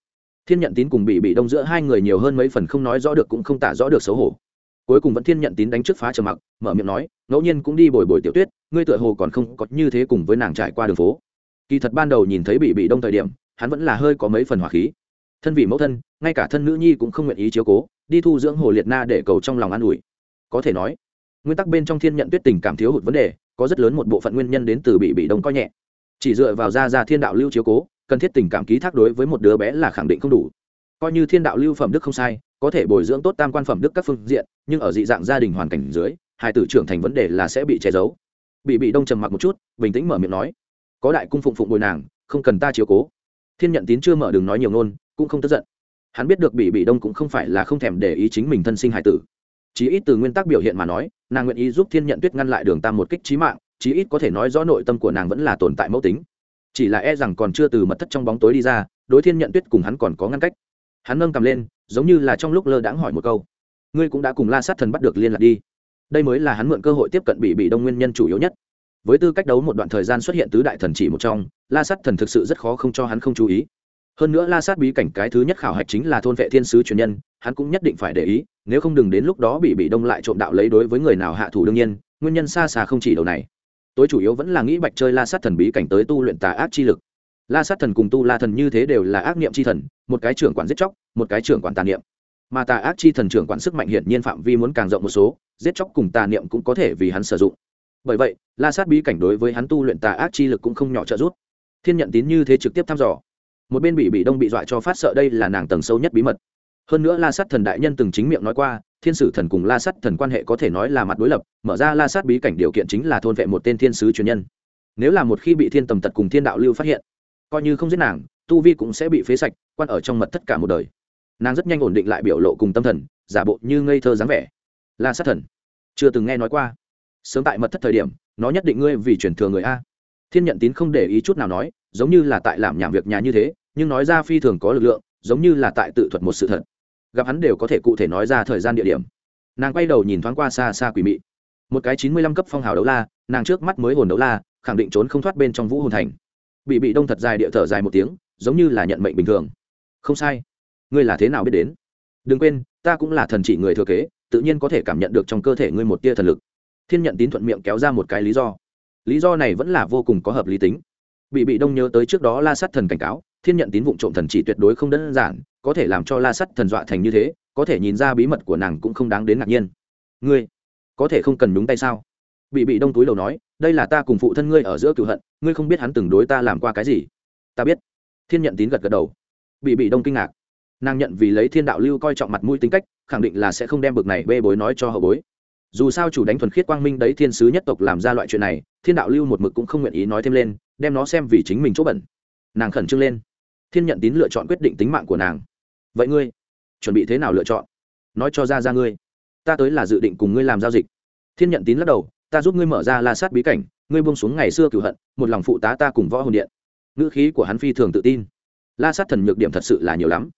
Thiên nhận tín cùng bị bị đông giữa hai người nhiều hơn mấy phần không nói rõ được cũng không tả rõ được xấu hổ. Cuối cùng vẫn thiên nhận tín đánh trước phá trầm mặc, mở miệng nói, ngẫu nhiên cũng đi bồi bồi tiểu tuyết, ngươi tựa hồ còn không có như thế cùng với nàng trải qua đường phố. Kỳ thật ban đầu nhìn thấy bị bị đông thời điểm, hắn vẫn là hơi có mấy phần hỏa khí thân vị mẫu thân, ngay cả thân nữ nhi cũng không nguyện ý chiếu cố, đi thu dưỡng hồ liệt na để cầu trong lòng an ủi. Có thể nói, nguyên tắc bên trong thiên nhận tuyết tình cảm thiếu hụt vấn đề, có rất lớn một bộ phận nguyên nhân đến từ bị bị đông coi nhẹ. Chỉ dựa vào ra ra thiên đạo lưu chiếu cố, cần thiết tình cảm ký thác đối với một đứa bé là khẳng định không đủ. Coi như thiên đạo lưu phẩm đức không sai, có thể bồi dưỡng tốt tam quan phẩm đức các phương diện, nhưng ở dị dạng gia đình hoàn cảnh dưới, hai tử trưởng thành vấn đề là sẽ bị che giấu. Bị bị đông trầm mặc một chút, bình tĩnh mở miệng nói, có đại cung phụng phụng bồi nàng, không cần ta chiếu cố. Thiên nhận tín chưa mở đường nói nhiều ngôn cũng không tức giận. Hắn biết được bị bị đông cũng không phải là không thèm để ý chính mình thân sinh hải tử. Chí ít từ nguyên tắc biểu hiện mà nói, nàng nguyện ý giúp thiên nhận tuyết ngăn lại đường tam một kích trí mạng, chí ít có thể nói rõ nội tâm của nàng vẫn là tồn tại mẫu tính. Chỉ là e rằng còn chưa từ mật thất trong bóng tối đi ra, đối thiên nhận tuyết cùng hắn còn có ngăn cách. Hắn nâng cầm lên, giống như là trong lúc lơ đãng hỏi một câu. Ngươi cũng đã cùng la sát thần bắt được liên lạc đi. Đây mới là hắn mượn cơ hội tiếp cận bị bị đông nguyên nhân chủ yếu nhất. Với tư cách đấu một đoạn thời gian xuất hiện tứ đại thần chỉ một trong, la sát thần thực sự rất khó không cho hắn không chú ý hơn nữa la sát bí cảnh cái thứ nhất khảo hạch chính là thôn vệ thiên sứ truyền nhân, hắn cũng nhất định phải để ý, nếu không đừng đến lúc đó bị bị đông lại trộm đạo lấy đối với người nào hạ thủ đương nhiên, nguyên nhân xa xa không chỉ đầu này. Tối chủ yếu vẫn là nghĩ bạch chơi la sát thần bí cảnh tới tu luyện tà ác chi lực. La sát thần cùng tu la thần như thế đều là ác niệm chi thần, một cái trưởng quản giết chóc, một cái trưởng quản tà niệm. Mà tà ác chi thần trưởng quản sức mạnh hiển nhiên phạm vi muốn càng rộng một số, giết chóc cùng tà niệm cũng có thể vì hắn sử dụng. Bởi vậy, la sát bí cảnh đối với hắn tu luyện tà ác chi lực cũng không nhỏ trợ giúp. Thiên nhận tín như thế trực tiếp thăm dò một bên bị bị đông bị dọa cho phát sợ đây là nàng tầng sâu nhất bí mật. Hơn nữa la sát thần đại nhân từng chính miệng nói qua, thiên sử thần cùng la sát thần quan hệ có thể nói là mặt đối lập, mở ra la sát bí cảnh điều kiện chính là thôn vệ một tên thiên sứ truyền nhân. Nếu là một khi bị thiên tầm tật cùng thiên đạo lưu phát hiện, coi như không giết nàng, tu vi cũng sẽ bị phế sạch, quan ở trong mật tất cả một đời. Nàng rất nhanh ổn định lại biểu lộ cùng tâm thần, giả bộ như ngây thơ dáng vẻ. La sát thần, chưa từng nghe nói qua. Sớm tại mật thất thời điểm, nó nhất định ngươi vì truyền thừa người a. Thiên nhận tín không để ý chút nào nói giống như là tại làm nhảm việc nhà như thế, nhưng nói ra phi thường có lực lượng, giống như là tại tự thuật một sự thật. Gặp hắn đều có thể cụ thể nói ra thời gian địa điểm. Nàng quay đầu nhìn thoáng qua xa xa quỷ mị. Một cái chín mươi lăm cấp phong hào đấu la, nàng trước mắt mới hồn đấu la, khẳng định trốn không thoát bên trong vũ hồn thành. Bị bị đông thật dài địa thở dài một tiếng, giống như là nhận mệnh bình thường. Không sai. Ngươi là thế nào biết đến? Đừng quên, ta cũng là thần chỉ người thừa kế, tự nhiên có thể cảm nhận được trong cơ thể ngươi một tia thần lực. Thiên nhận tín thuận miệng kéo ra một cái lý do. Lý do này vẫn là vô cùng có hợp lý tính bị bị đông nhớ tới trước đó la sắt thần cảnh cáo, thiên nhận tín vụ trộm thần chỉ tuyệt đối không đơn giản, có thể làm cho la sắt thần dọa thành như thế, có thể nhìn ra bí mật của nàng cũng không đáng đến ngạc nhiên. Ngươi, có thể không cần đúng tay sao? Bị bị đông túi đầu nói, đây là ta cùng phụ thân ngươi ở giữa cựu hận, ngươi không biết hắn từng đối ta làm qua cái gì. Ta biết. Thiên nhận tín gật gật đầu. Bị bị đông kinh ngạc. Nàng nhận vì lấy thiên đạo lưu coi trọng mặt mũi tính cách, khẳng định là sẽ không đem bực này bê bối nói cho hậu bối. Dù sao chủ đánh thuần khiết quang minh đấy thiên sứ nhất tộc làm ra loại chuyện này, thiên đạo lưu một mực cũng không nguyện ý nói thêm lên đem nó xem vì chính mình chỗ bẩn. Nàng khẩn trương lên. Thiên nhận tín lựa chọn quyết định tính mạng của nàng. Vậy ngươi, chuẩn bị thế nào lựa chọn? Nói cho ra ra ngươi. Ta tới là dự định cùng ngươi làm giao dịch. Thiên nhận tín lắc đầu, ta giúp ngươi mở ra la sát bí cảnh, ngươi buông xuống ngày xưa cửu hận, một lòng phụ tá ta cùng võ hồn điện. Ngữ khí của hắn phi thường tự tin. La sát thần nhược điểm thật sự là nhiều lắm.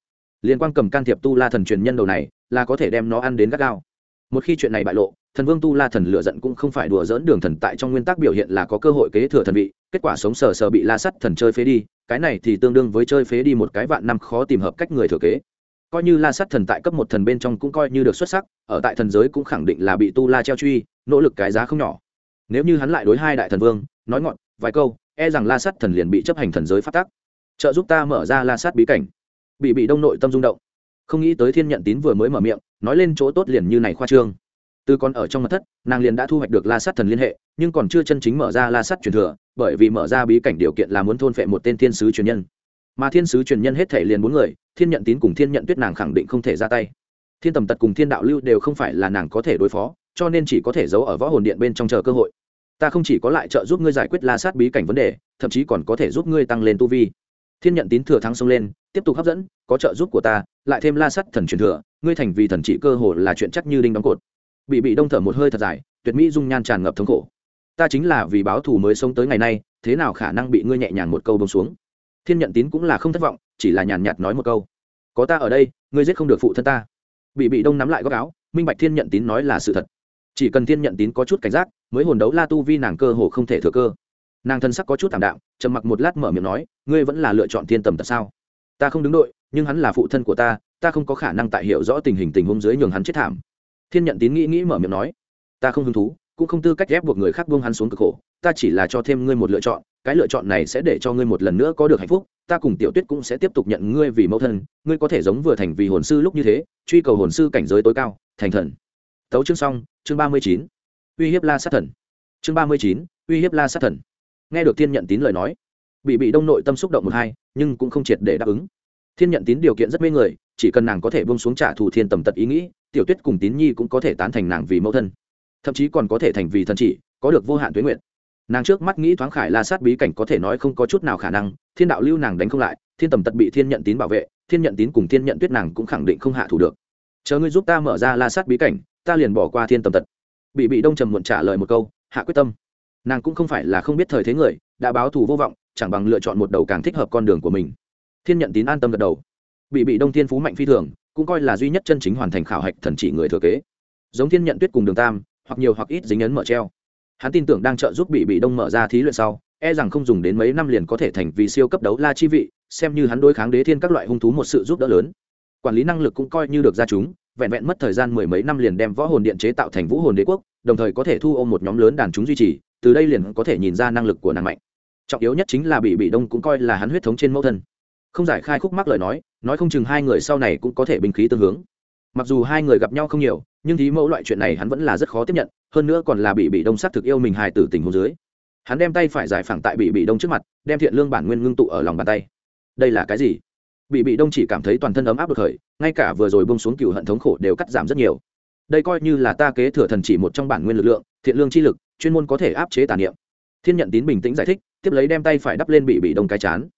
Liên quan cầm can thiệp tu la thần truyền nhân đầu này, là có thể đem nó ăn đến gắt gao. Một khi chuyện này bại lộ, thần vương tu la thần lựa giận cũng không phải đùa dỡn đường thần tại trong nguyên tắc biểu hiện là có cơ hội kế thừa thần vị kết quả sống sờ sờ bị la sắt thần chơi phế đi, cái này thì tương đương với chơi phế đi một cái vạn năm khó tìm hợp cách người thừa kế. Coi như la sắt thần tại cấp một thần bên trong cũng coi như được xuất sắc, ở tại thần giới cũng khẳng định là bị tu la treo truy, nỗ lực cái giá không nhỏ. Nếu như hắn lại đối hai đại thần vương, nói ngọn, vài câu e rằng la sắt thần liền bị chấp hành thần giới phát tắc. trợ giúp ta mở ra la Sắt bí cảnh. Bị bị đông nội tâm rung động. Không nghĩ tới thiên nhận tín vừa mới mở miệng, nói lên chỗ tốt liền như này khoa trương từ còn ở trong mật thất, nàng liền đã thu hoạch được la sát thần liên hệ, nhưng còn chưa chân chính mở ra la sát truyền thừa, bởi vì mở ra bí cảnh điều kiện là muốn thôn phệ một tên thiên sứ truyền nhân. Mà thiên sứ truyền nhân hết thể liền bốn người, thiên nhận tín cùng thiên nhận tuyết nàng khẳng định không thể ra tay. Thiên tầm tật cùng thiên đạo lưu đều không phải là nàng có thể đối phó, cho nên chỉ có thể giấu ở võ hồn điện bên trong chờ cơ hội. Ta không chỉ có lại trợ giúp ngươi giải quyết la sát bí cảnh vấn đề, thậm chí còn có thể giúp ngươi tăng lên tu vi. Thiên nhận tín thừa thắng xông lên, tiếp tục hấp dẫn, có trợ giúp của ta, lại thêm la sắt thần truyền thừa, ngươi thành vì thần trị cơ hồ là chuyện chắc như đinh đóng cột bị bị đông thở một hơi thật dài, tuyệt mỹ dung nhan tràn ngập thống khổ. Ta chính là vì báo thù mới sống tới ngày nay, thế nào khả năng bị ngươi nhẹ nhàng một câu bông xuống? Thiên nhận tín cũng là không thất vọng, chỉ là nhàn nhạt nói một câu. Có ta ở đây, ngươi giết không được phụ thân ta. Bị bị đông nắm lại góc áo, minh bạch thiên nhận tín nói là sự thật. Chỉ cần thiên nhận tín có chút cảnh giác, mới hồn đấu la tu vi nàng cơ hồ không thể thừa cơ. Nàng thân sắc có chút thảm đạm, trầm mặc một lát mở miệng nói, ngươi vẫn là lựa chọn thiên tầm tật sao? Ta không đứng đội, nhưng hắn là phụ thân của ta ta không có khả năng tại hiểu rõ tình hình tình huống dưới nhường hắn chết thảm thiên nhận tín nghĩ nghĩ mở miệng nói, ta không hứng thú, cũng không tư cách ép buộc người khác buông hắn xuống cực khổ, ta chỉ là cho thêm ngươi một lựa chọn, cái lựa chọn này sẽ để cho ngươi một lần nữa có được hạnh phúc, ta cùng tiểu tuyết cũng sẽ tiếp tục nhận ngươi vì mẫu thân, ngươi có thể giống vừa thành vì hồn sư lúc như thế, truy cầu hồn sư cảnh giới tối cao, thành thần. Tấu chương xong, chương ba mươi chín, uy hiếp la sát thần. Chương ba mươi chín, uy hiếp la sát thần. Nghe được thiên nhận tín lời nói, bị bị đông nội tâm xúc động một hai, nhưng cũng không triệt để đáp ứng. Thiên nhận tín điều kiện rất mê người chỉ cần nàng có thể bông xuống trả thù thiên tầm tật ý nghĩ, tiểu tuyết cùng tín nhi cũng có thể tán thành nàng vì mẫu thân. Thậm chí còn có thể thành vì thần chỉ, có được vô hạn tuyến nguyện. Nàng trước mắt nghĩ thoáng khải la sát bí cảnh có thể nói không có chút nào khả năng, thiên đạo lưu nàng đánh không lại, thiên tầm tật bị thiên nhận tín bảo vệ, thiên nhận tín cùng thiên nhận tuyết nàng cũng khẳng định không hạ thủ được. Chờ ngươi giúp ta mở ra la sát bí cảnh, ta liền bỏ qua thiên tầm tật. Bị bị đông trầm muộn trả lời một câu, hạ quyết tâm. Nàng cũng không phải là không biết thời thế người, đã báo thù vô vọng, chẳng bằng lựa chọn một đầu càng thích hợp con đường của mình. Thiên nhận tín an tâm gật đầu bị bị đông thiên phú mạnh phi thường, cũng coi là duy nhất chân chính hoàn thành khảo hạch thần chỉ người thừa kế. Giống thiên nhận tuyết cùng đường tam, hoặc nhiều hoặc ít dính ấn mở treo. Hắn tin tưởng đang trợ giúp bị bị đông mở ra thí luyện sau e rằng không dùng đến mấy năm liền có thể thành vì siêu cấp đấu la chi vị, xem như hắn đối kháng đế thiên các loại hung thú một sự giúp đỡ lớn. Quản lý năng lực cũng coi như được ra chúng, vẹn vẹn mất thời gian mười mấy năm liền đem võ hồn điện chế tạo thành vũ hồn đế quốc, đồng thời có thể thu ôm một nhóm lớn đàn chúng duy trì, từ đây liền có thể nhìn ra năng lực của nàng mạnh. Trọng yếu nhất chính là bị bị đông cũng coi là hắn huyết thống trên mẫu thân. Không giải khai khúc mắc lời nói nói không chừng hai người sau này cũng có thể binh khí tương hướng. Mặc dù hai người gặp nhau không nhiều, nhưng thí mẫu loại chuyện này hắn vẫn là rất khó tiếp nhận, hơn nữa còn là bị bị đông xác thực yêu mình hài tử tình hồ dưới. Hắn đem tay phải giải phẳng tại bị bị đông trước mặt, đem thiện lương bản nguyên ngưng tụ ở lòng bàn tay. Đây là cái gì? Bị bị đông chỉ cảm thấy toàn thân ấm áp được khởi, ngay cả vừa rồi bông xuống cựu hận thống khổ đều cắt giảm rất nhiều. Đây coi như là ta kế thừa thần chỉ một trong bản nguyên lực lượng, thiện lương chi lực, chuyên môn có thể áp chế tà niệm. Thiên nhận tín bình tĩnh giải thích, tiếp lấy đem tay phải đắp lên bị bị đông cái chán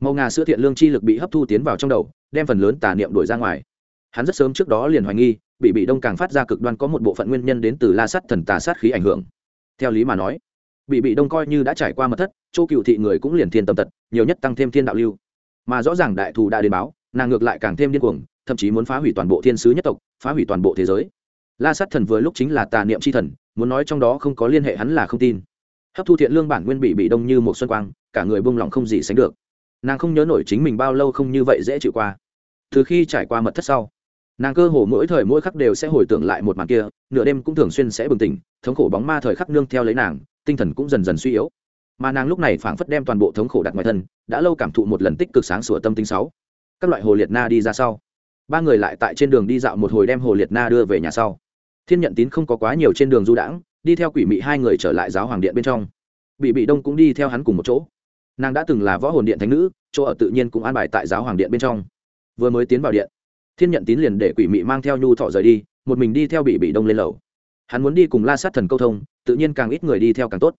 màu ngà sữa thiện lương chi lực bị hấp thu tiến vào trong đầu, đem phần lớn tà niệm đuổi ra ngoài. Hắn rất sớm trước đó liền hoài nghi, bị bị đông càng phát ra cực đoan có một bộ phận nguyên nhân đến từ la sắt thần tà sát khí ảnh hưởng. Theo lý mà nói, bị bị đông coi như đã trải qua mật thất chỗ cựu thị người cũng liền thiên tâm tật, nhiều nhất tăng thêm thiên đạo lưu. Mà rõ ràng đại thù đã đến báo, nàng ngược lại càng thêm điên cuồng, thậm chí muốn phá hủy toàn bộ thiên sứ nhất tộc, phá hủy toàn bộ thế giới. La sát thần vừa lúc chính là tà niệm c h i thần, muốn nói trong đó không có liên hệ hắn là không tin. Hấp thu thiện lương bản nguyên bị bị đông như một xuân quang, cả người bông lỏng không gì sánh được nàng không nhớ nổi chính mình bao lâu không như vậy dễ chịu qua. Từ khi trải qua mật thất sau, nàng cơ hồ mỗi thời mỗi khắc đều sẽ hồi tưởng lại một màn kia, nửa đêm cũng thường xuyên sẽ bừng tỉnh, thống khổ bóng ma thời khắc nương theo lấy nàng, tinh thần cũng dần dần suy yếu. Mà nàng lúc này phảng phất đem toàn bộ thống khổ đặt ngoài thân, đã lâu cảm thụ một lần tích cực sáng sủa tâm tính sáu. Các loại hồ liệt na đi ra sau. Ba người lại tại trên đường đi dạo một hồi đem hồ liệt na đưa về nhà sau. Thiên nhận tín không có quá nhiều trên đường du đãng, đi theo quỷ mị hai người trở lại giáo hoàng điện bên trong. Bị bị đông cũng đi theo hắn cùng một chỗ nàng đã từng là võ hồn điện thánh nữ, chỗ ở tự nhiên cũng an bài tại giáo hoàng điện bên trong. Vừa mới tiến vào điện, thiên nhận tín liền để quỷ mị mang theo nhu thọ rời đi, một mình đi theo bị bị đông lên lầu. Hắn muốn đi cùng la sát thần câu thông, tự nhiên càng ít người đi theo càng tốt.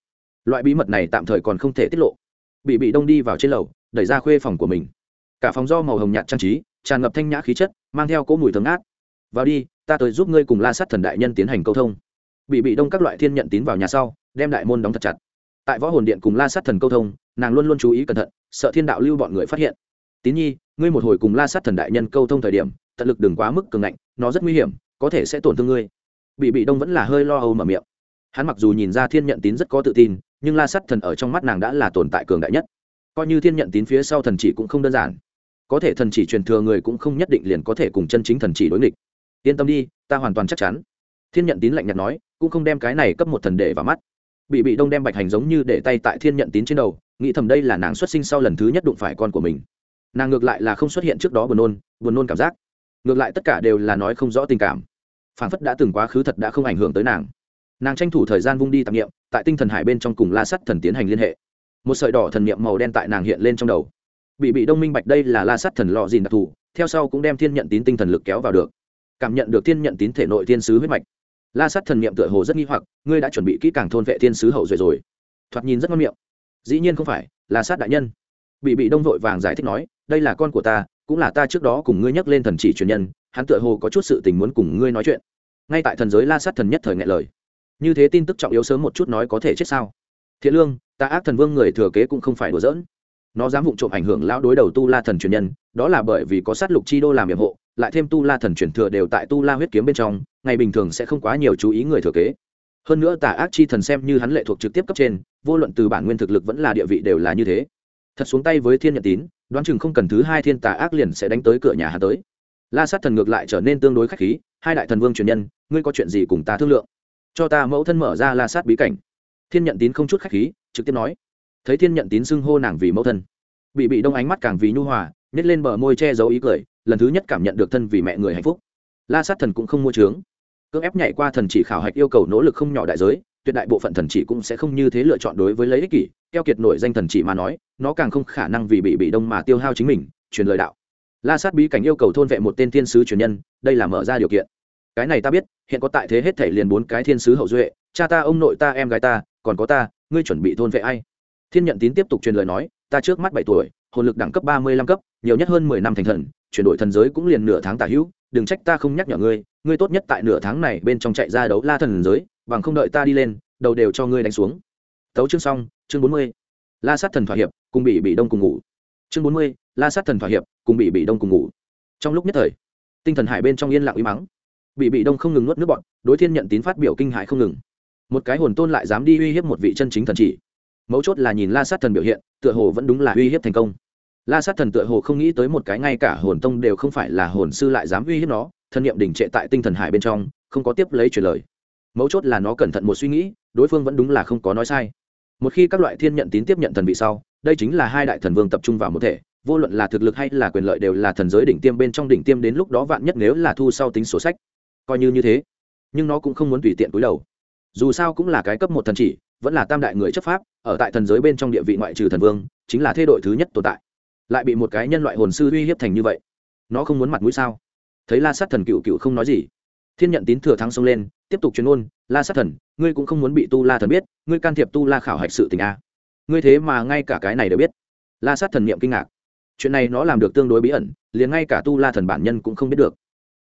Loại bí mật này tạm thời còn không thể tiết lộ. Bị bị đông đi vào trên lầu, đẩy ra khuê phòng của mình. Cả phòng do màu hồng nhạt trang trí, tràn ngập thanh nhã khí chất, mang theo cỗ mùi thơm ngát. Vào đi, ta tới giúp ngươi cùng la sát thần đại nhân tiến hành câu thông. Bị bị đông các loại thiên nhận tín vào nhà sau, đem đại môn đóng thật chặt. Tại võ hồn điện cùng la sát thần câu thông nàng luôn luôn chú ý cẩn thận, sợ thiên đạo lưu bọn người phát hiện. Tín nhi, ngươi một hồi cùng la sát thần đại nhân câu thông thời điểm, tận lực đừng quá mức cường ngạnh, nó rất nguy hiểm, có thể sẽ tổn thương ngươi. Bị bị đông vẫn là hơi lo âu mở miệng. Hắn mặc dù nhìn ra thiên nhận tín rất có tự tin, nhưng la sát thần ở trong mắt nàng đã là tồn tại cường đại nhất. Coi như thiên nhận tín phía sau thần chỉ cũng không đơn giản. Có thể thần chỉ truyền thừa người cũng không nhất định liền có thể cùng chân chính thần chỉ đối nghịch. Yên tâm đi, ta hoàn toàn chắc chắn. Thiên nhận tín lạnh nhạt nói, cũng không đem cái này cấp một thần để vào mắt. Bị bị đông đem bạch hành giống như để tay tại thiên nhận tín trên đầu nghĩ thầm đây là nàng xuất sinh sau lần thứ nhất đụng phải con của mình. Nàng ngược lại là không xuất hiện trước đó buồn nôn buồn nôn cảm giác. Ngược lại tất cả đều là nói không rõ tình cảm. Phản phất đã từng quá khứ thật đã không ảnh hưởng tới nàng. Nàng tranh thủ thời gian vung đi tạp nghiệm tại tinh thần hải bên trong cùng la sắt thần tiến hành liên hệ. Một sợi đỏ thần nghiệm màu đen tại nàng hiện lên trong đầu. Bị bị đông minh bạch đây là la sắt thần lọ dìn đặc thù, theo sau cũng đem thiên nhận tín tinh thần lực kéo vào được. Cảm nhận được thiên nhận tín thể nội thiên sứ huyết mạch. La sắt thần nghiệm tựa hồ rất nghi hoặc, ngươi đã chuẩn bị kỹ càng thôn vệ thiên sứ hậu duệ rồi. Thoạt nhìn rất ngon miệng dĩ nhiên không phải, là sát đại nhân. Bị bị đông vội vàng giải thích nói, đây là con của ta, cũng là ta trước đó cùng ngươi nhắc lên thần chỉ truyền nhân, hắn tựa hồ có chút sự tình muốn cùng ngươi nói chuyện. Ngay tại thần giới la sát thần nhất thời ngại lời. Như thế tin tức trọng yếu sớm một chút nói có thể chết sao? Thiện lương, ta ác thần vương người thừa kế cũng không phải đùa giỡn. Nó dám vụng trộm ảnh hưởng lão đối đầu tu la thần truyền nhân, đó là bởi vì có sát lục chi đô làm nhiệm hộ, lại thêm tu la thần truyền thừa đều tại tu la huyết kiếm bên trong, ngày bình thường sẽ không quá nhiều chú ý người thừa kế hơn nữa tà ác chi thần xem như hắn lệ thuộc trực tiếp cấp trên, vô luận từ bản nguyên thực lực vẫn là địa vị đều là như thế. Thật xuống tay với thiên nhật tín, đoán chừng không cần thứ hai thiên tà ác liền sẽ đánh tới cửa nhà hắn tới. La sát thần ngược lại trở nên tương đối khách khí, hai đại thần vương truyền nhân, ngươi có chuyện gì cùng ta thương lượng. Cho ta mẫu thân mở ra la sát bí cảnh. Thiên nhận tín không chút khách khí, trực tiếp nói. Thấy thiên nhận tín xưng hô nàng vì mẫu thân, bị bị đông ánh mắt càng vì nhu hòa nhét lên bờ môi che giấu ý cười, lần thứ nhất cảm nhận được thân vì mẹ người hạnh phúc. La sát thần cũng không mua trướng cưỡng ép nhảy qua thần chỉ khảo hạch yêu cầu nỗ lực không nhỏ đại giới, tuyệt đại bộ phận thần chỉ cũng sẽ không như thế lựa chọn đối với lấy ích kỷ. Keo kiệt nổi danh thần chỉ mà nói, nó càng không khả năng vì bị bị đông mà tiêu hao chính mình, truyền lời đạo. La sát bí cảnh yêu cầu thôn vệ một tên thiên sứ truyền nhân, đây là mở ra điều kiện. Cái này ta biết, hiện có tại thế hết thể liền bốn cái thiên sứ hậu duệ, cha ta, ông nội ta, em gái ta, còn có ta, ngươi chuẩn bị thôn vệ ai? Thiên nhận tín tiếp tục truyền lời nói, ta trước mắt bảy tuổi, hồn lực đẳng cấp ba mươi lăm cấp, nhiều nhất hơn mười năm thành thần, chuyển đổi thần giới cũng liền nửa tháng tả hữu đừng trách ta không nhắc nhở ngươi ngươi tốt nhất tại nửa tháng này bên trong chạy ra đấu la thần giới, bằng không đợi ta đi lên, đầu đều cho ngươi đánh xuống. Tấu chương xong, chương bốn mươi. La sát thần thỏa hiệp, cùng bị bị đông cùng ngủ. Chương bốn mươi, la sát thần thỏa hiệp, cùng bị bị đông cùng ngủ. Trong lúc nhất thời, tinh thần hải bên trong yên lặng uy mắng. Bị bị đông không ngừng nuốt nước bọn, đối thiên nhận tín phát biểu kinh hại không ngừng. Một cái hồn tôn lại dám đi uy hiếp một vị chân chính thần chỉ. Mấu chốt là nhìn la sát thần biểu hiện, tựa hồ vẫn đúng là uy hiếp thành công la sát thần tựa hồ không nghĩ tới một cái ngay cả hồn tông đều không phải là hồn sư lại dám uy hiếp nó, thân nhiệm đỉnh trệ tại tinh thần hải bên trong, không có tiếp lấy truyền lời. Mấu chốt là nó cẩn thận một suy nghĩ, đối phương vẫn đúng là không có nói sai. Một khi các loại thiên nhận tín tiếp nhận thần vị sau, đây chính là hai đại thần vương tập trung vào một thể, vô luận là thực lực hay là quyền lợi đều là thần giới đỉnh tiêm bên trong đỉnh tiêm đến lúc đó vạn nhất nếu là thu sau tính sổ sách. Coi như như thế, nhưng nó cũng không muốn tùy tiện cúi đầu. Dù sao cũng là cái cấp một thần chỉ, vẫn là tam đại người chấp pháp, ở tại thần giới bên trong địa vị ngoại trừ thần vương, chính là thê đội thứ nhất tồn tại lại bị một cái nhân loại hồn sư uy hiếp thành như vậy. Nó không muốn mặt mũi sao? Thấy la sát thần cựu cựu không nói gì. Thiên nhận tín thừa thắng xông lên, tiếp tục chuyên ôn la sát thần, ngươi cũng không muốn bị tu la thần biết, ngươi can thiệp tu la khảo hạch sự tình a. Ngươi thế mà ngay cả cái này đều biết. La sát thần niệm kinh ngạc. Chuyện này nó làm được tương đối bí ẩn, liền ngay cả tu la thần bản nhân cũng không biết được.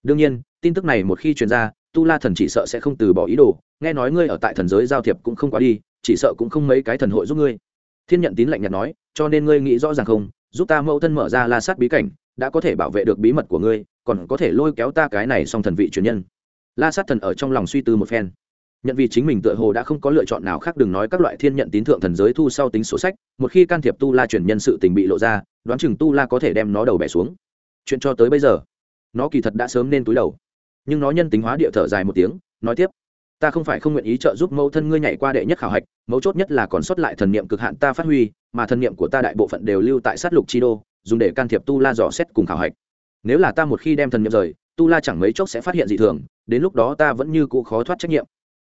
Đương nhiên, tin tức này một khi truyền ra, tu la thần chỉ sợ sẽ không từ bỏ ý đồ, nghe nói ngươi ở tại thần giới giao thiệp cũng không quá đi, chỉ sợ cũng không mấy cái thần hội giúp ngươi. Thiên nhận tín lạnh nhạt nói, cho nên ngươi nghĩ rõ ràng không giúp ta mẫu thân mở ra la sát bí cảnh, đã có thể bảo vệ được bí mật của ngươi, còn có thể lôi kéo ta cái này song thần vị truyền nhân. La sát thần ở trong lòng suy tư một phen. Nhận vì chính mình tựa hồ đã không có lựa chọn nào khác đừng nói các loại thiên nhận tín thượng thần giới thu sau tính sổ sách, một khi can thiệp tu la truyền nhân sự tình bị lộ ra, đoán chừng tu la có thể đem nó đầu bẻ xuống. Chuyện cho tới bây giờ, nó kỳ thật đã sớm nên túi đầu. Nhưng nó nhân tính hóa địa thở dài một tiếng, nói tiếp ta không phải không nguyện ý trợ giúp mẫu thân ngươi nhảy qua đệ nhất khảo hạch, mấu chốt nhất là còn sót lại thần niệm cực hạn ta phát huy, mà thần niệm của ta đại bộ phận đều lưu tại sát lục chi đô, dùng để can thiệp tu la dò xét cùng khảo hạch. Nếu là ta một khi đem thần niệm rời, tu la chẳng mấy chốc sẽ phát hiện dị thường, đến lúc đó ta vẫn như cũ khó thoát trách nhiệm.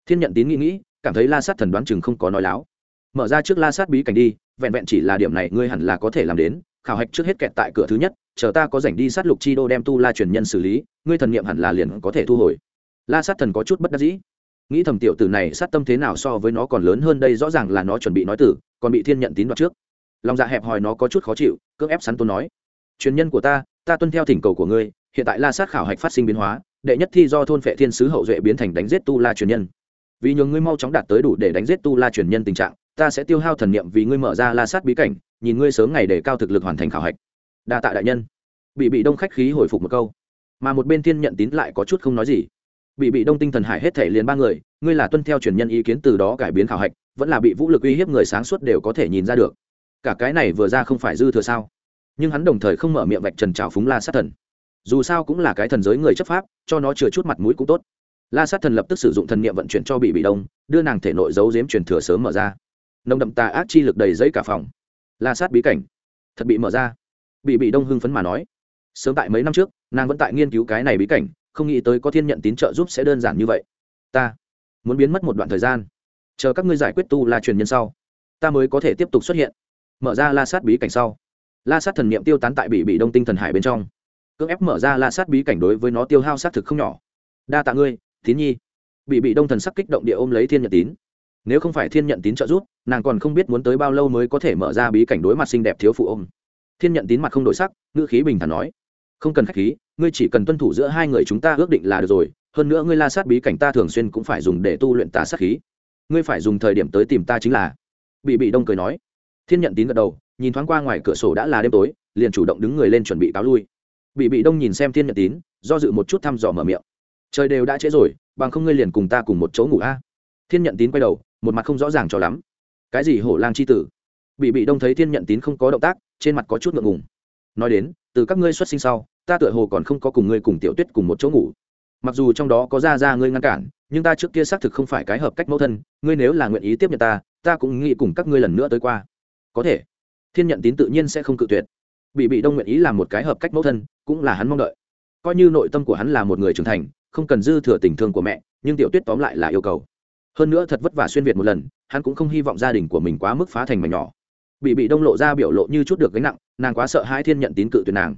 Thiên nhận tín nghĩ nghĩ, cảm thấy la sát thần đoán chừng không có nói láo. Mở ra trước la sát bí cảnh đi, vẹn vẹn chỉ là điểm này ngươi hẳn là có thể làm đến, khảo hạch trước hết kẹt tại cửa thứ nhất, chờ ta có rảnh đi sát lục chi đô đem tu la truyền nhân xử lý, ngươi thần niệm hẳn là liền có thể thu hồi. La sát thần có chút bất đắc dĩ nghĩ thầm tiểu tử này sát tâm thế nào so với nó còn lớn hơn đây rõ ràng là nó chuẩn bị nói tử còn bị thiên nhận tín đoạt trước. Lòng dạ hẹp hòi nó có chút khó chịu, cưỡng ép sắn tôn nói. Truyền nhân của ta ta tuân theo thỉnh cầu của ngươi, hiện tại la sát khảo hạch phát sinh biến hóa, đệ nhất thi do thôn phệ thiên sứ hậu duệ biến thành đánh giết tu la truyền nhân. Vì nhường ngươi mau chóng đạt tới đủ để đánh giết tu la truyền nhân tình trạng, ta sẽ tiêu hao thần niệm vì ngươi mở ra la sát bí cảnh, nhìn ngươi sớm ngày để cao thực lực hoàn thành khảo hạch. Đa tạ đại nhân. Bị bị đông khách khí hồi phục một câu. Mà một bên thiên nhận tín lại có chút không nói gì bị bị đông tinh thần hải hết thể liền ba người, ngươi là tuân theo truyền nhân ý kiến từ đó cải biến khảo hạch, vẫn là bị vũ lực uy hiếp người sáng suốt đều có thể nhìn ra được. Cả cái này vừa ra không phải dư thừa sao? Nhưng hắn đồng thời không mở miệng vạch trần trào phúng la sát thần. Dù sao cũng là cái thần giới người chấp pháp, cho nó chừa chút mặt mũi cũng tốt. La sát thần lập tức sử dụng thần niệm vận chuyển cho bị bị đông, đưa nàng thể nội giấu giếm truyền thừa sớm mở ra. Nồng đậm tà ác chi lực đầy giấy cả phòng. La sát bí cảnh, thật bị mở ra. Bị bị đông hưng phấn mà nói, sớm tại mấy năm trước, nàng vẫn tại nghiên cứu cái này bí cảnh không nghĩ tới có thiên nhận tín trợ giúp sẽ đơn giản như vậy. Ta muốn biến mất một đoạn thời gian. Chờ các ngươi giải quyết tu la truyền nhân sau, ta mới có thể tiếp tục xuất hiện. Mở ra la sát bí cảnh sau. La sát thần niệm tiêu tán tại bị bị đông tinh thần hải bên trong. Cưỡng ép mở ra la sát bí cảnh đối với nó tiêu hao sát thực không nhỏ. Đa tạ ngươi, tín nhi. Bị bị đông thần sắc kích động địa ôm lấy thiên nhận tín. Nếu không phải thiên nhận tín trợ giúp, nàng còn không biết muốn tới bao lâu mới có thể mở ra bí cảnh đối mặt xinh đẹp thiếu phụ ôm. Thiên nhận tín mặt không đổi sắc, ngữ khí bình thản nói không cần khách khí, ngươi chỉ cần tuân thủ giữa hai người chúng ta ước định là được rồi, hơn nữa ngươi la sát bí cảnh ta thường xuyên cũng phải dùng để tu luyện tà sát khí. Ngươi phải dùng thời điểm tới tìm ta chính là. Bị bị đông cười nói. Thiên nhận tín gật đầu, nhìn thoáng qua ngoài cửa sổ đã là đêm tối, liền chủ động đứng người lên chuẩn bị cáo lui. Bị bị đông nhìn xem thiên nhận tín, do dự một chút thăm dò mở miệng. Trời đều đã trễ rồi, bằng không ngươi liền cùng ta cùng một chỗ ngủ a. Thiên nhận tín quay đầu, một mặt không rõ ràng cho lắm. Cái gì hổ lang c h i tử? Bị bị đông thấy thiên nhận tín không có động tác, trên mặt có chút ngượng ngùng. Nói đến từ các ngươi xuất sinh sau, ta tựa hồ còn không có cùng ngươi cùng tiểu tuyết cùng một chỗ ngủ. Mặc dù trong đó có ra ra ngươi ngăn cản, nhưng ta trước kia xác thực không phải cái hợp cách mẫu thân, ngươi nếu là nguyện ý tiếp nhận ta ta cũng nghĩ cùng các ngươi lần nữa tới qua. Có thể. Thiên nhận tín tự nhiên sẽ không cự tuyệt. Bị bị đông nguyện ý làm một cái hợp cách mẫu thân, cũng là hắn mong đợi. Coi như nội tâm của hắn là một người trưởng thành, không cần dư thừa tình thương của mẹ, nhưng tiểu tuyết tóm lại là yêu cầu. Hơn nữa thật vất vả xuyên việt một lần, hắn cũng không hy vọng gia đình của mình quá mức phá thành mảnh nhỏ bị bị đông lộ ra biểu lộ như chút được gánh nặng, nàng quá sợ hai thiên nhận tín cự tuyệt nàng.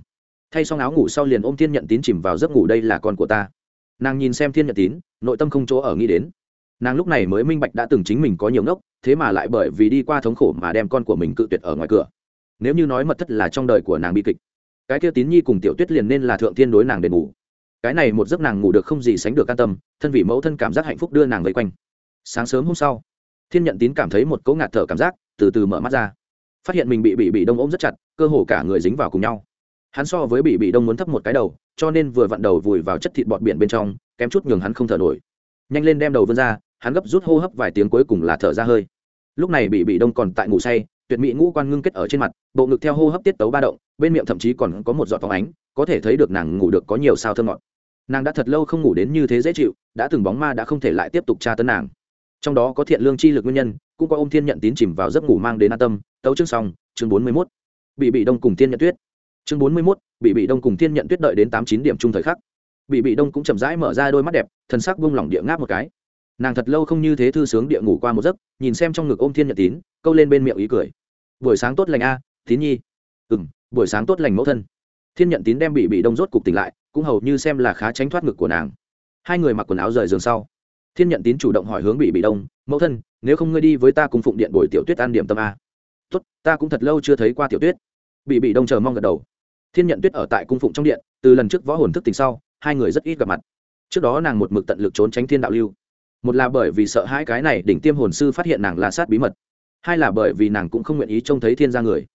Thay xong áo ngủ sau liền ôm thiên nhận tín chìm vào giấc ngủ đây là con của ta. Nàng nhìn xem thiên nhận tín, nội tâm không chỗ ở nghĩ đến. Nàng lúc này mới minh bạch đã từng chính mình có nhiều ngốc, thế mà lại bởi vì đi qua thống khổ mà đem con của mình cự tuyệt ở ngoài cửa. Nếu như nói mật thất là trong đời của nàng bi kịch, cái kia tín nhi cùng tiểu tuyết liền nên là thượng thiên đối nàng đền ngủ cái này một giấc nàng ngủ được không gì sánh được an tâm, thân vị mẫu thân cảm giác hạnh phúc đưa nàng vây quanh. Sáng sớm hôm sau, thiên nhận tín cảm thấy một cỗ ngạt thở cảm giác từ từ mở mắt ra phát hiện mình bị bị bị đông ôm rất chặt, cơ hồ cả người dính vào cùng nhau. Hắn so với bị bị đông muốn thấp một cái đầu, cho nên vừa vặn đầu vùi vào chất thịt bọt biển bên trong, kém chút nhường hắn không thở nổi. Nhanh lên đem đầu vươn ra, hắn gấp rút hô hấp vài tiếng cuối cùng là thở ra hơi. Lúc này bị bị đông còn tại ngủ say, tuyệt mỹ ngũ quan ngưng kết ở trên mặt, bộ ngực theo hô hấp tiết tấu ba động, bên miệng thậm chí còn có một giọt phóng ánh, có thể thấy được nàng ngủ được có nhiều sao thơ ngọt. Nàng đã thật lâu không ngủ đến như thế dễ chịu, đã từng bóng ma đã không thể lại tiếp tục tra tấn nàng trong đó có thiện lương chi lực nguyên nhân, cũng có ôm thiên nhận tín chìm vào giấc ngủ mang đến an tâm. Tấu chương xong, chương bốn mươi mốt. Bị bị đông cùng thiên nhận tuyết. Chương bốn mươi mốt, bị bị đông cùng thiên nhận tuyết đợi đến tám chín điểm chung thời khắc. Bị bị đông cũng chậm rãi mở ra đôi mắt đẹp, thần sắc buông lỏng địa ngáp một cái. Nàng thật lâu không như thế thư sướng địa ngủ qua một giấc, nhìn xem trong ngực ôm thiên nhận tín, câu lên bên miệng ý cười. Buổi sáng tốt lành a, tín nhi. Ừ m buổi sáng tốt lành mẫu thân. Thiên nhận tín đem bị bị đông rốt cục tỉnh lại, cũng hầu như xem là khá tránh thoát ngực của nàng. Hai người mặc quần áo rời giường sau thiên nhận tín chủ động hỏi hướng bị bị đông, mẫu thân, nếu không ngươi đi với ta cùng phụng điện bồi tiểu tuyết ăn điểm tâm a. Tốt, ta cũng thật lâu chưa thấy qua tiểu tuyết. Bị bị đông chờ mong gật đầu. Thiên nhận tuyết ở tại cung phụng trong điện, từ lần trước võ hồn thức tỉnh sau, hai người rất ít gặp mặt. Trước đó nàng một mực tận lực trốn tránh thiên đạo lưu. Một là bởi vì sợ hai cái này đỉnh tiêm hồn sư phát hiện nàng là sát bí mật. Hai là bởi vì nàng cũng không nguyện ý trông thấy thiên gia người.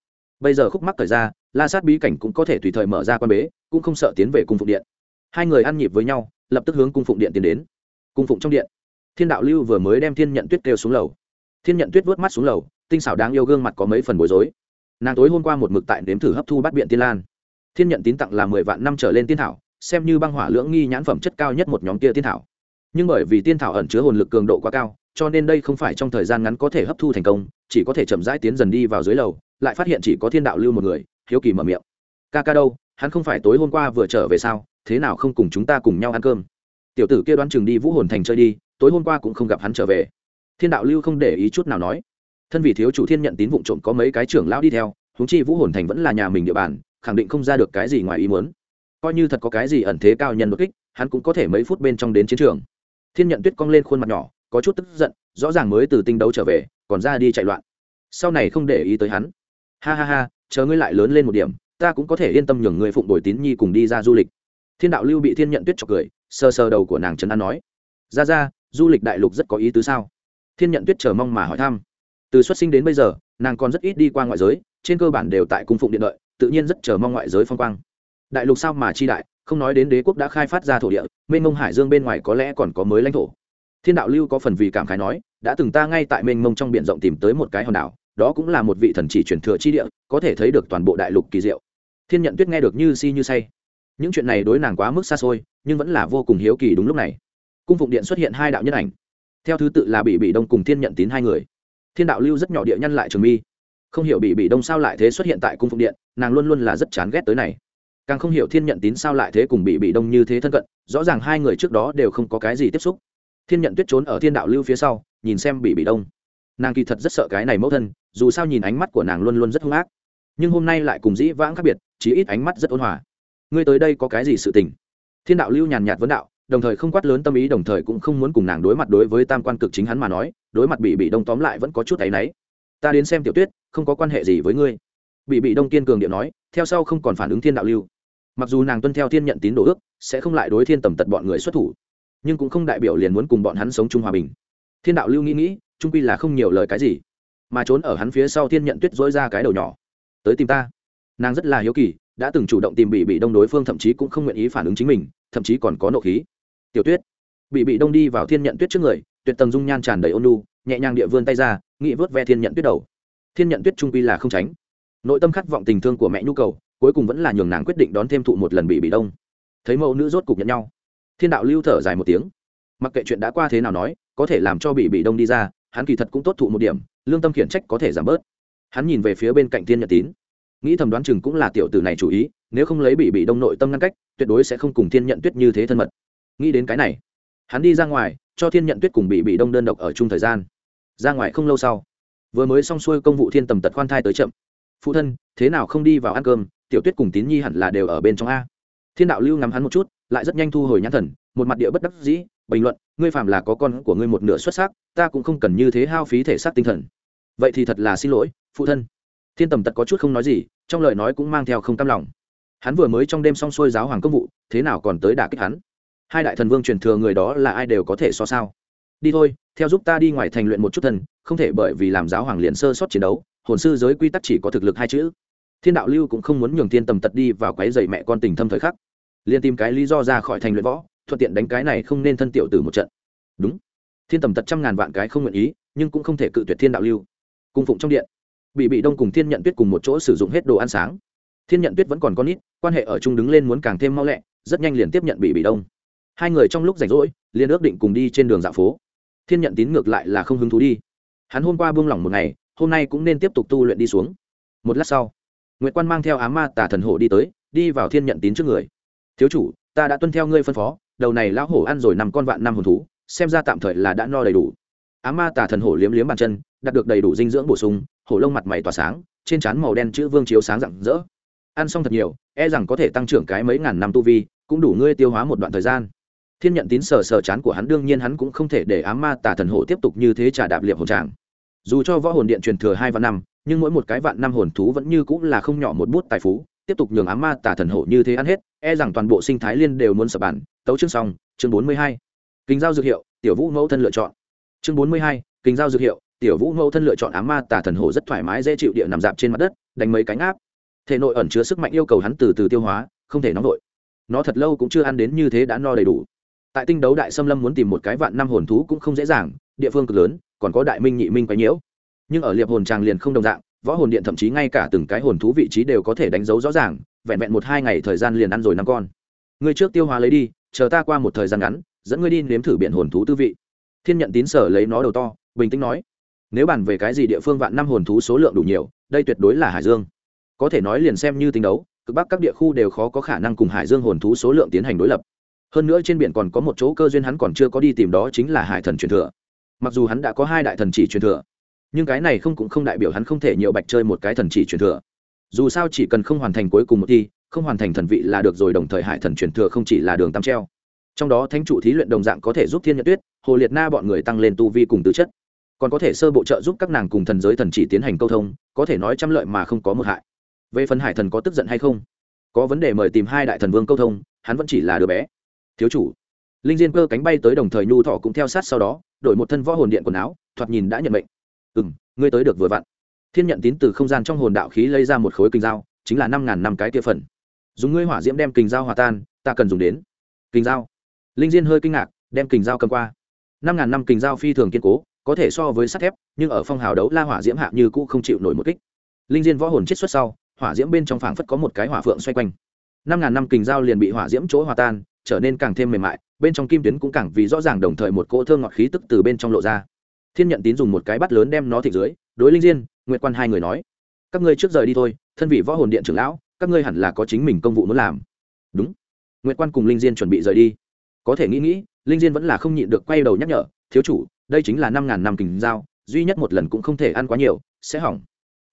Bây giờ khúc mắc thời ra la sát bí cảnh cũng có thể tùy thời mở ra quan bế, cũng không sợ tiến về cung phụng điện. Hai người ăn nhịp với nhau, lập tức hướng cung phụng điện tiến đến cung phụng trong điện. Thiên đạo lưu vừa mới đem thiên nhận tuyết kêu xuống lầu. Thiên nhận tuyết vớt mắt xuống lầu, tinh xảo đáng yêu gương mặt có mấy phần bối rối. Nàng tối hôm qua một mực tại nếm thử hấp thu bắt biện tiên lan. Thiên nhận tín tặng là mười vạn năm trở lên tiên thảo, xem như băng hỏa lưỡng nghi nhãn phẩm chất cao nhất một nhóm kia tiên thảo. Nhưng bởi vì tiên thảo ẩn chứa hồn lực cường độ quá cao, cho nên đây không phải trong thời gian ngắn có thể hấp thu thành công, chỉ có thể chậm rãi tiến dần đi vào dưới lầu, lại phát hiện chỉ có thiên đạo lưu một người, hiếu kỳ mở miệng. Ca ca đâu, hắn không phải tối hôm qua vừa trở về sao, thế nào không cùng chúng ta cùng nhau ăn cơm? Tiểu tử kia đoán chừng đi vũ hồn thành chơi đi, tối hôm qua cũng không gặp hắn trở về. Thiên đạo lưu không để ý chút nào nói. Thân vị thiếu chủ thiên nhận tín vụ trộm có mấy cái trưởng lão đi theo húng chi vũ hồn thành vẫn là nhà mình địa bàn, khẳng định không ra được cái gì ngoài ý muốn. Coi như thật có cái gì ẩn thế cao nhân đột kích, hắn cũng có thể mấy phút bên trong đến chiến trường. Thiên nhận tuyết cong lên khuôn mặt nhỏ, có chút tức giận, rõ ràng mới từ tinh đấu trở về, còn ra đi chạy loạn. Sau này không để ý tới hắn. Ha ha ha, chờ ngươi lại lớn lên một điểm, ta cũng có thể yên tâm nhường người phụng bồi tín nhi cùng đi ra du lịch. Thiên đạo lưu bị thiên nhận tuyết chọc cười sờ sờ đầu của nàng trấn an nói ra ra du lịch đại lục rất có ý tứ sao? Thiên nhận tuyết chờ mong mà hỏi thăm. Từ xuất sinh đến bây giờ, nàng còn rất ít đi qua ngoại giới, trên cơ bản đều tại cung phụng điện lợi tự nhiên rất chờ mong ngoại giới phong quang. Đại lục sao mà chi đại, không nói đến đế quốc đã khai phát ra thổ địa, mênh mông hải dương bên ngoài có lẽ còn có mới lãnh thổ. Thiên đạo lưu có phần vì cảm khái nói, đã từng ta ngay tại mênh mông trong b i ể n rộng tìm tới một cái hòn đảo, đó cũng là một vị thần chỉ truyền thừa chi địa, có thể thấy được toàn bộ đại lục kỳ diệu. Thiên nhận tuyết nghe được như si như say những chuyện này đối nàng quá mức xa xôi, nhưng vẫn là vô cùng hiếu kỳ đúng lúc này. Cung phụng điện xuất hiện hai đạo nhân ảnh. Theo thứ tự là bị bị đông cùng thiên nhận tín hai người. Thiên đạo lưu rất nhỏ địa nhân lại trường mi. Không hiểu bị bị đông sao lại thế xuất hiện tại cung phụng điện, nàng luôn luôn là rất chán ghét tới này. Càng không hiểu thiên nhận tín sao lại thế cùng bị bị đông như thế thân cận, rõ ràng hai người trước đó đều không có cái gì tiếp xúc. Thiên nhận tuyết trốn ở thiên đạo lưu phía sau, nhìn xem bị bị đông. Nàng kỳ thật rất sợ cái này mẫu thân, dù sao nhìn ánh mắt của nàng luôn luôn rất hung ác. Nhưng hôm nay lại cùng dĩ vãng khác biệt, chí ít ánh mắt rất ôn hòa ngươi tới đây có cái gì sự tình? Thiên đạo lưu nhàn nhạt vấn đạo, đồng thời không quát lớn tâm ý, đồng thời cũng không muốn cùng nàng đối mặt đối với tam quan cực chính hắn mà nói, đối mặt bị bị đông tóm lại vẫn có chút áy náy. Ta đến xem tiểu tuyết, không có quan hệ gì với ngươi. Bị bị đông kiên cường điện nói, theo sau không còn phản ứng thiên đạo lưu. Mặc dù nàng tuân theo thiên nhận tín đồ ước, sẽ không lại đối thiên tầm tật bọn người xuất thủ, nhưng cũng không đại biểu liền muốn cùng bọn hắn sống chung hòa bình. Thiên đạo lưu nghĩ nghĩ trung quy là không nhiều lời cái gì, mà trốn ở hắn phía sau thiên nhận tuyết dối ra cái đầu nhỏ. Tới tìm ta. Nàng rất là hiếu kỳ đã từng chủ động tìm bị bị đông đối phương thậm chí cũng không nguyện ý phản ứng chính mình, thậm chí còn có nộ khí. Tiểu tuyết, bị bị đông đi vào thiên nhận tuyết trước người, tuyệt tầng dung nhan tràn đầy ôn lu nhẹ nhàng địa vươn tay ra nghị vớt ve thiên nhận tuyết đầu. Thiên nhận tuyết trung quy là không tránh. Nội tâm khát vọng tình thương của mẹ nhu cầu, cuối cùng vẫn là nhường nàng quyết định đón thêm thụ một lần bị bị đông. Thấy mẫu nữ rốt cục nhận nhau, thiên đạo lưu thở dài một tiếng. Mặc kệ chuyện đã qua thế nào nói, có thể làm cho bị bị đông đi ra, hắn kỳ thật cũng tốt thụ một điểm, lương tâm khiển trách có thể giảm bớt. Hắn nhìn về phía bên cạnh thiên nhận tín nghĩ thầm đoán chừng cũng là tiểu tử này chủ ý, nếu không lấy bị bị đông nội tâm ngăn cách, tuyệt đối sẽ không cùng thiên nhận tuyết như thế thân mật. Nghĩ đến cái này, hắn đi ra ngoài, cho thiên nhận tuyết cùng bị bị đông đơn độc ở chung thời gian. Ra ngoài không lâu sau, vừa mới xong xuôi công vụ thiên tầm tật khoan thai tới chậm. Phụ thân, thế nào không đi vào ăn cơm, tiểu tuyết cùng tín nhi hẳn là đều ở bên trong a. Thiên đạo lưu ngắm hắn một chút, lại rất nhanh thu hồi nhãn thần, một mặt địa bất đắc dĩ, bình luận, ngươi phạm là có con của ngươi một nửa xuất sắc, ta cũng không cần như thế hao phí thể xác tinh thần. Vậy thì thật là xin lỗi, phụ thân thiên tầm tật có chút không nói gì, trong lời nói cũng mang theo không cam lòng. Hắn vừa mới trong đêm xong xuôi giáo hoàng công vụ, thế nào còn tới đả kích hắn? Hai đại thần vương truyền thừa người đó là ai đều có thể so sao? Đi thôi, theo giúp ta đi ngoài thành luyện một chút thần, không thể bởi vì làm giáo hoàng liền sơ sót chiến đấu, hồn sư giới quy tắc chỉ có thực lực hai chữ. Thiên đạo lưu cũng không muốn nhường thiên tầm tật đi vào quái dày mẹ con tình thâm thời khắc. Liền tìm cái lý do ra khỏi thành luyện võ, thuận tiện đánh cái này không nên thân tiểu từ một trận. Đúng. Thiên tầm tật trăm ngàn vạn cái không nguyện ý, nhưng cũng không thể cự tuyệt thiên đạo lưu. Cung phụng trong điện bị bị đông cùng thiên nhận tuyết cùng một chỗ sử dụng hết đồ ăn sáng. Thiên nhận tuyết vẫn còn con ít quan hệ ở chung đứng lên muốn càng thêm mau lẹ, rất nhanh liền tiếp nhận bị bị đông. Hai người trong lúc rảnh rỗi, liền ước định cùng đi trên đường dạo phố. Thiên nhận tín ngược lại là không hứng thú đi. Hắn hôm qua buông lỏng một ngày, hôm nay cũng nên tiếp tục tu luyện đi xuống. Một lát sau nguyễn quan mang theo á ma tả thần hổ đi tới, đi vào thiên nhận tín trước người. Thiếu chủ, ta đã tuân theo ngươi phân phó, đầu này lão hổ ăn rồi nằm con vạn năm hồn thú, xem ra tạm thời là đã no đầy đủ. Á ma tả thần hổ liếm liếm bàn chân đạt được đầy đủ dinh dưỡng bổ sung hổ lông mặt mày tỏa sáng, trên trán màu đen chữ vương chiếu sáng rạng rỡ. Ăn xong thật nhiều e rằng có thể tăng trưởng cái mấy ngàn năm tu vi, cũng đủ ngươi tiêu hóa một đoạn thời gian. Thiên nhận tín sờ sờ chán của hắn, đương nhiên hắn cũng không thể để ám ma tà thần hổ tiếp tục như thế trả đạp liệp hồn tràng dù cho võ hồn điện truyền thừa hai vạn năm, nhưng mỗi một cái vạn năm hồn thú vẫn như cũng là không nhỏ một bút tài phú, tiếp tục nhường ám ma tà thần hổ như thế ăn hết e rằng toàn bộ sinh thái liên đều muốn sập bản. Tấu chương xong, chương bốn mươi hai. Kinh giao dược hiệu, tiểu vũ mẫu thân lựa chọn. Chương bốn mươi hai, kinh giao dược hiệu tiểu vũ mẫu thân lựa chọn ám ma tà thần hổ rất thoải mái, dễ chịu địa nằm dạp trên mặt đất, đánh mấy cánh áp thể nội ẩn chứa sức mạnh yêu cầu hắn từ từ tiêu hóa, không thể nóng vội. Nó thật lâu cũng chưa ăn đến như thế đã no đầy đủ. Tại tinh đấu đại xâm lâm muốn tìm một cái vạn năm hồn thú cũng không dễ dàng, địa phương cực lớn, còn có đại minh nhị minh quấy nhiễu. Nhưng ở liệp hồn tràng liền không đồng dạng, võ hồn điện thậm chí ngay cả từng cái hồn thú vị trí đều có thể đánh dấu rõ ràng, vẹn vẹn một hai ngày thời gian liền ăn rồi năm con. Ngươi trước tiêu hóa lấy đi, chờ ta qua một thời gian ngắn, dẫn ngươi đi nếm thử biện hồn thú tư vị. Thiên nhận tín sở lấy nó đầu to, bình tĩnh nói nếu bàn về cái gì địa phương vạn năm hồn thú số lượng đủ nhiều, đây tuyệt đối là hải dương. Có thể nói liền xem như tính đấu, cực bắc các địa khu đều khó có khả năng cùng hải dương hồn thú số lượng tiến hành đối lập. Hơn nữa trên biển còn có một chỗ cơ duyên hắn còn chưa có đi tìm đó chính là hải thần truyền thừa. Mặc dù hắn đã có hai đại thần chỉ truyền thừa, nhưng cái này không cũng không đại biểu hắn không thể nhiều bạch chơi một cái thần chỉ truyền thừa. Dù sao chỉ cần không hoàn thành cuối cùng một thi, không hoàn thành thần vị là được rồi, đồng thời hải thần truyền thừa không chỉ là đường tam treo. Trong đó thánh chủ thí luyện đồng dạng có thể giúp thiên nhật tuyết, hồ liệt na bọn người tăng lên tu vi cùng tư chất còn có thể sơ bộ trợ giúp các nàng cùng thần giới thần chỉ tiến hành câu thông, có thể nói trăm lợi mà không có một hại. Về phần hải thần có tức giận hay không? Có vấn đề mời tìm hai đại thần vương câu thông, hắn vẫn chỉ là đứa bé. Thiếu chủ. Linh diên cơ cánh bay tới đồng thời nhu thọ cũng theo sát sau đó, đổi một thân võ hồn điện quần áo, thoạt nhìn đã nhận mệnh. Ừ m ngươi tới được vừa vặn. Thiên nhận tín từ không gian trong hồn đạo khí lấy ra một khối kinh dao, chính là năm ngàn năm cái kia phần. Dùng ngươi hỏa diễm đem kình dao hòa tan, ta cần dùng đến. Kình dao. Linh diên hơi kinh ngạc, đem kình dao cầm qua. Năm ngàn năm kình dao phi thường kiên cố có thể so với sắt thép, nhưng ở phong hào đấu la hỏa diễm hạ như cũ không chịu nổi một kích. Linh diên võ hồn chết xuất sau, hỏa diễm bên trong phảng phất có một cái hỏa phượng xoay quanh. Năm ngàn năm kình dao liền bị hỏa diễm chỗ hòa tan, trở nên càng thêm mềm mại, bên trong kim tuyến cũng càng vì rõ ràng đồng thời một cỗ thương ngọt khí tức từ bên trong lộ ra. Thiên nhận tín dùng một cái bát lớn đem nó thịt dưới, đối linh diên, nguyệt quan hai người nói, các ngươi trước rời đi thôi, thân vị võ hồn điện trưởng lão, các ngươi hẳn là có chính mình công vụ muốn làm. Đúng. Nguyệt quan cùng linh diên chuẩn bị rời đi. Có thể nghĩ nghĩ, linh diên vẫn là không nhịn được quay đầu nhắc nhở, thiếu chủ đây chính là năm ngàn năm kình dao duy nhất một lần cũng không thể ăn quá nhiều, sẽ hỏng.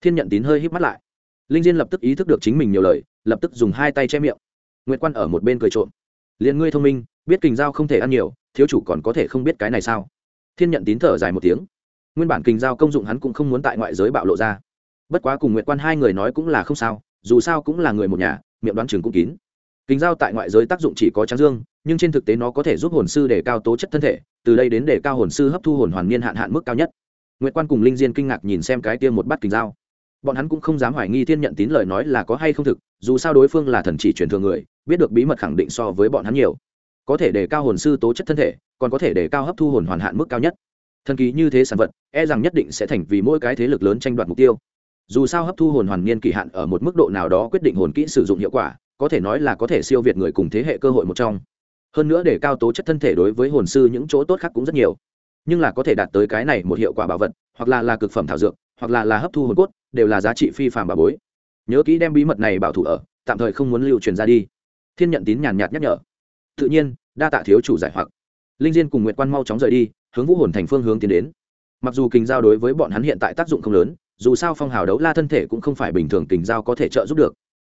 Thiên nhận tín hơi hít mắt lại. Linh diên lập tức ý thức được chính mình nhiều lời, lập tức dùng hai tay che miệng. Nguyệt quan ở một bên cười trộm. Liền ngươi thông minh, biết kình dao không thể ăn nhiều, thiếu chủ còn có thể không biết cái này sao? Thiên nhận tín thở dài một tiếng. Nguyên bản kình dao công dụng hắn cũng không muốn tại ngoại giới bạo lộ ra. Bất quá cùng nguyệt quan hai người nói cũng là không sao, dù sao cũng là người một nhà, miệng đoán chừng cũng kín kình dao tại ngoại giới tác dụng chỉ có trắng dương, nhưng trên thực tế nó có thể giúp hồn sư để cao tố chất thân thể, từ đây đến để cao hồn sư hấp thu hồn hoàn niên hạn hạn mức cao nhất. Nguyệt quan cùng linh diên kinh ngạc nhìn xem cái tiêm một bát kình dao bọn hắn cũng không dám hoài nghi thiên nhận tín lời nói là có hay không thực, dù sao đối phương là thần chỉ truyền thừa người, biết được bí mật khẳng định so với bọn hắn nhiều. Có thể đề cao hồn sư tố chất thân thể, còn có thể đề cao hấp thu hồn hoàn hạn mức cao nhất. Thần kỳ như thế sản vật e rằng nhất định sẽ thành vì mỗi cái thế lực lớn tranh đoạt mục tiêu. Dù sao hấp thu hồn hoàn niên kỳ hạn ở một mức độ nào đó quyết định hồn kỹ sử dụng hiệu quả có thể nói là có thể siêu việt người cùng thế hệ cơ hội một trong. Hơn nữa để cao tố chất thân thể đối với hồn sư những chỗ tốt khác cũng rất nhiều. Nhưng là có thể đạt tới cái này một hiệu quả bảo vật, hoặc là là cực phẩm thảo dược, hoặc là là hấp thu hồn cốt, đều là giá trị phi phàm bà bối. Nhớ kỹ đem bí mật này bảo thủ ở, tạm thời không muốn lưu truyền ra đi. Thiên nhận tín nhàn nhạt nhắc nhở. Tự nhiên, đa tạ thiếu chủ giải hoặc. Linh diên cùng nguyệt quan mau chóng rời đi, hướng vũ hồn thành phương hướng tiến đến. Mặc dù kình giao đối với bọn hắn hiện tại tác dụng không lớn, dù sao phong hào đấu la thân thể cũng không phải bình thường kình giao có thể trợ giúp được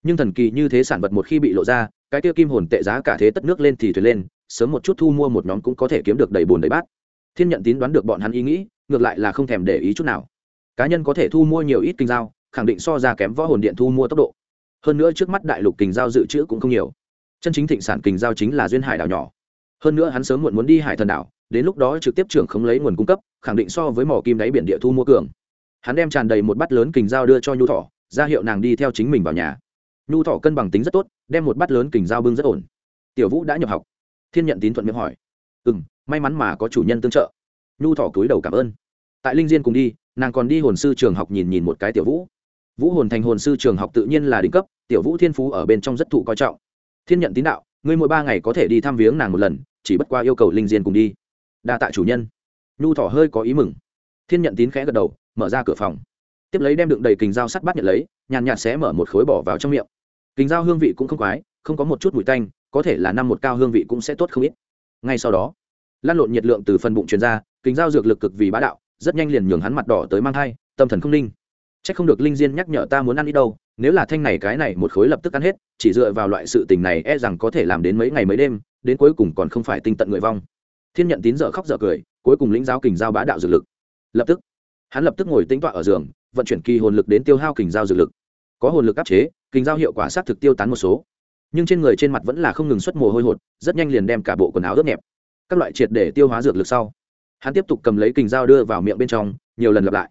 nhưng thần kỳ như thế sản vật một khi bị lộ ra cái tiêu kim hồn tệ giá cả thế tất nước lên thì thuyền lên sớm một chút thu mua một nhóm cũng có thể kiếm được đầy bồn đầy bát. Thiên nhận tín đoán được bọn hắn ý nghĩ ngược lại là không thèm để ý chút nào. Cá nhân có thể thu mua nhiều ít kinh giao khẳng định so ra kém võ hồn điện thu mua tốc độ. Hơn nữa trước mắt đại lục kình giao dự trữ cũng không nhiều. Chân chính thịnh sản kình giao chính là duyên hải đảo nhỏ. Hơn nữa hắn sớm muộn muốn đi hải thần đảo đến lúc đó trực tiếp trưởng không lấy nguồn cung cấp khẳng định so với mỏ kim đáy biển địa thu mua cường. Hắn đem tràn đầy một bát lớn kình giao đưa cho nhu thỏ, ra hiệu nàng đi theo chính mình vào nhà nhu thọ cân bằng tính rất tốt, đem một bát lớn kình giao bưng rất ổn. Tiểu vũ đã nhập học. Thiên nhận tín thuận miệng hỏi. Ừ m may mắn mà có chủ nhân tương trợ. Nhu thọ cúi đầu cảm ơn. Tại linh diên cùng đi, nàng còn đi hồn sư trường học nhìn nhìn một cái tiểu vũ. Vũ hồn thành hồn sư trường học tự nhiên là đỉnh cấp, tiểu vũ thiên phú ở bên trong rất thụ coi trọng. Thiên nhận tín đạo, ngươi mỗi ba ngày có thể đi thăm viếng nàng một lần, chỉ bất qua yêu cầu linh diên cùng đi. Đa tạ chủ nhân. Nhu thỏ hơi có ý mừng. Thiên nhận tín khẽ gật đầu, mở ra cửa phòng. Tiếp lấy đem đựng đầy kình dao sắt bắt nhận lấy, nhàn nhạt xé mở một khối bỏ vào trong miệng kình dao hương vị cũng không quái, không có một chút mùi tanh, có thể là năm một cao hương vị cũng sẽ tốt không ít. Ngay sau đó lan lộn nhiệt lượng từ phần bụng truyền ra kình dao dược lực cực vì bá đạo, rất nhanh liền nhường hắn mặt đỏ tới mang thai, tâm thần không linh. C h ắ c không được linh diên nhắc nhở ta muốn ăn ít đâu, nếu là thanh này cái này một khối lập tức ăn hết, chỉ dựa vào loại sự tình này e rằng có thể làm đến mấy ngày mấy đêm, đến cuối cùng còn không phải tinh tận người vong. Thiên nhận tín dở khóc dở cười, cuối cùng lĩnh giáo kình giao bá đạo dược lực. Lập tức, hắn lập tức ngồi tính tọa ở giường, vận chuyển kỳ hồn lực đến tiêu hao kình giao dược lực có hồn lực áp chế kình giao hiệu quả xác thực tiêu tán một số. Nhưng trên người trên mặt vẫn là không ngừng xuất mồ hôi hột, rất nhanh liền đem cả bộ quần áo ướt nhẹp. Các loại triệt để tiêu hóa dược lực sau, hắn tiếp tục cầm lấy kình dao đưa vào miệng bên trong, nhiều lần lặp lại.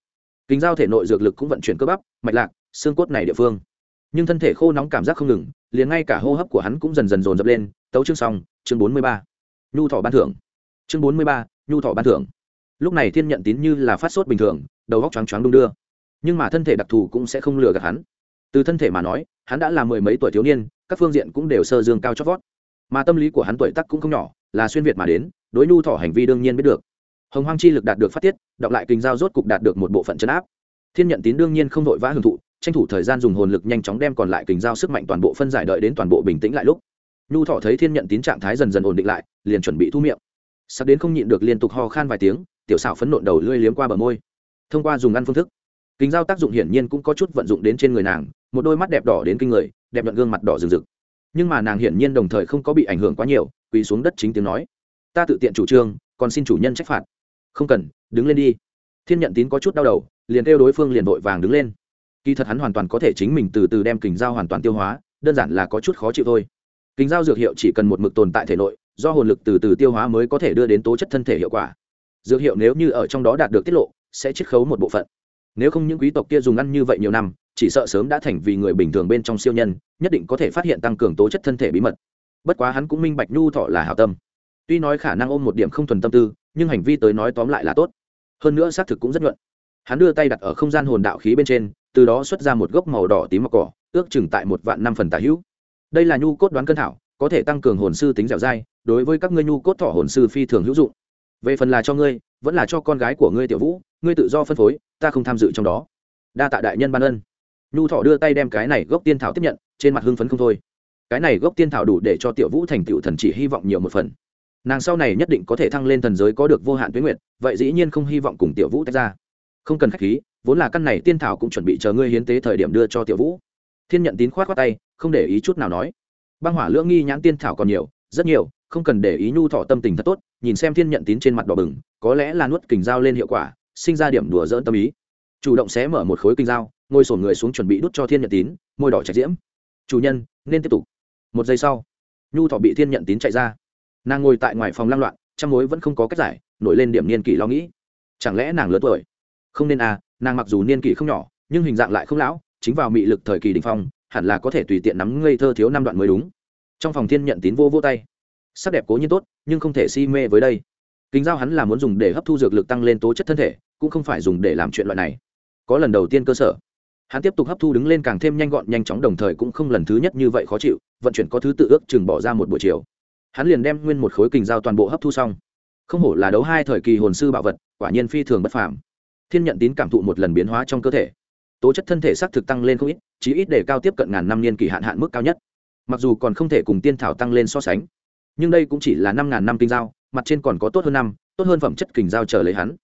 Kình dao thể nội dược lực cũng vận chuyển cơ bắp, mạch lạc, xương cốt này địa phương. Nhưng thân thể khô nóng cảm giác không ngừng, liền ngay cả hô hấp của hắn cũng dần dần dồn dập lên. Tấu chương xong, chương bốn mươi ba. Nhu thọ ban thưởng. Chương bốn mươi ba, nhu thọ ban thưởng. Lúc này thiên nhận tín như là phát sốt bình thường, đầu góc choáng choáng đung đưa. Nhưng mà thân thể đặc thù cũng sẽ không lừa gạt hắn từ thân thể mà nói, hắn đã là mười mấy tuổi thiếu niên, các phương diện cũng đều sơ dương cao chót vót. Mà tâm lý của hắn tuổi tắc cũng không nhỏ, là xuyên việt mà đến, đối nhu thọ hành vi đương nhiên biết được. Hồng hoang chi lực đạt được phát tiết, đọc lại kinh giao rốt cục đạt được một bộ phận chấn áp. Thiên nhận tín đương nhiên không vội vã hưởng thụ, tranh thủ thời gian dùng hồn lực nhanh chóng đem còn lại kình giao sức mạnh toàn bộ phân giải đợi đến toàn bộ bình tĩnh lại lúc. Nhu thọ thấy thiên nhận tín trạng thái dần dần ổn định lại, liền chuẩn bị thu miệng. Sắp đến không nhịn được liên tục ho khan vài tiếng, tiểu xảo phấn nộn đầu lưỡi liếm qua bờ môi. Thông qua dùng ăn phương thức kình giao tác dụng hiển nhiên cũng có chút vận dụng đến trên người nàng một đôi mắt đẹp đỏ đến kinh người, đẹp nhuận gương mặt đỏ rừng rực. Nhưng mà nàng hiển nhiên đồng thời không có bị ảnh hưởng quá nhiều, quỳ xuống đất chính tiếng nói. Ta tự tiện chủ trương, còn xin chủ nhân trách phạt. Không cần, đứng lên đi. Thiên nhận tín có chút đau đầu, liền kêu đối phương liền vội vàng đứng lên. Kỳ thật hắn hoàn toàn có thể chính mình từ từ đem kình dao hoàn toàn tiêu hóa, đơn giản là có chút khó chịu thôi. Kình dao dược hiệu chỉ cần một mực tồn tại thể nội, do hồn lực từ từ tiêu hóa mới có thể đưa đến tố chất thân thể hiệu quả. Dược hiệu nếu như ở trong đó đạt được tiết lộ, sẽ chiết khấu một bộ phận. Nếu không những quý tộc kia dùng ăn như vậy nhiều năm chỉ sợ sớm đã thành vì người bình thường bên trong siêu nhân, nhất định có thể phát hiện tăng cường tố chất thân thể bí mật. Bất quá hắn cũng minh bạch nhu thọ là hảo tâm. Tuy nói khả năng ôm một điểm không thuần tâm tư, nhưng hành vi tới nói tóm lại là tốt. Hơn nữa xác thực cũng rất nhuận. Hắn đưa tay đặt ở không gian hồn đạo khí bên trên, từ đó xuất ra một gốc màu đỏ tím mọc cỏ, ước chừng tại một vạn năm phần tả hữu. Đây là nhu cốt đoán cân thảo, có thể tăng cường hồn sư tính dẻo dai, đối với các ngươi nhu cốt thọ hồn sư phi thường hữu dụng. Về phần là cho ngươi, vẫn là cho con gái của ngươi tiểu vũ, ngươi tự do phân phối, ta không tham dự trong đó. Đa tạ đại nhân ban ân nhu thọ đưa tay đem cái này gốc tiên thảo tiếp nhận, trên mặt hưng phấn không thôi. Cái này gốc tiên thảo đủ để cho tiểu vũ thành tựu thần chỉ hy vọng nhiều một phần. Nàng sau này nhất định có thể thăng lên thần giới có được vô hạn tuyến nguyện, vậy dĩ nhiên không hy vọng cùng tiểu vũ tách ra. Không cần k h á c h khí, vốn là căn này tiên thảo cũng chuẩn bị chờ ngươi hiến tế thời điểm đưa cho tiểu vũ. Thiên nhận tín khoát khoát tay, không để ý chút nào nói. Băng hỏa lưỡng nghi nhãn tiên thảo còn nhiều, rất nhiều, không cần để ý nhu thọ tâm tình thật tốt, nhìn xem thiên nhận tín trên mặt đỏ bừng, có lẽ là nuốt kình dao lên hiệu quả, sinh ra điểm đùa dỡn tâm ý. Chủ động xé mở một khối kinh dao ngồi sổn người xuống chuẩn bị đút cho thiên nhận tín, môi đỏ chạch diễm. Chủ nhân, nên tiếp tục. Một giây sau, nhu thọ bị thiên nhận tín chạy ra. Nàng ngồi tại ngoài phòng lăng loạn trong mối vẫn không có cách giải, nổi lên điểm niên kỷ lo nghĩ. Chẳng lẽ nàng lớn tuổi? Không nên à nàng mặc dù niên kỷ không nhỏ, nhưng hình dạng lại không lão, chính vào mị lực thời kỳ đình phong, hẳn là có thể tùy tiện nắm ngây thơ thiếu năm đoạn mới đúng. Trong phòng thiên nhận tín vô vô tay. Sắc đẹp cố nhiên tốt, nhưng không thể si mê với đây. Kính giao hắn là muốn dùng để hấp thu dược lực tăng lên tố chất thân thể, cũng không phải dùng để làm chuyện loại này. Có lần đầu tiên cơ sở hắn tiếp tục hấp thu đứng lên càng thêm nhanh gọn, nhanh chóng, đồng thời cũng không lần thứ nhất như vậy khó chịu, vận chuyển có thứ tự ước chừng bỏ ra một buổi chiều. Hắn liền đem nguyên một khối kình giao toàn bộ hấp thu xong. Không hổ là đấu hai thời kỳ hồn sư bảo vật, quả nhiên phi thường bất phàm. Thiên nhận tín cảm thụ một lần biến hóa trong cơ thể. Tố chất thân thể xác thực tăng lên không ít, chí ít để cao tiếp cận ngàn năm niên kỳ hạn hạn mức cao nhất. Mặc dù còn không thể cùng tiên thảo tăng lên so sánh, nhưng đây cũng chỉ là năm ngàn năm kinh giao mặt trên còn có tốt hơn năm, tốt hơn phẩm chất kình giao chờ lấy hắn.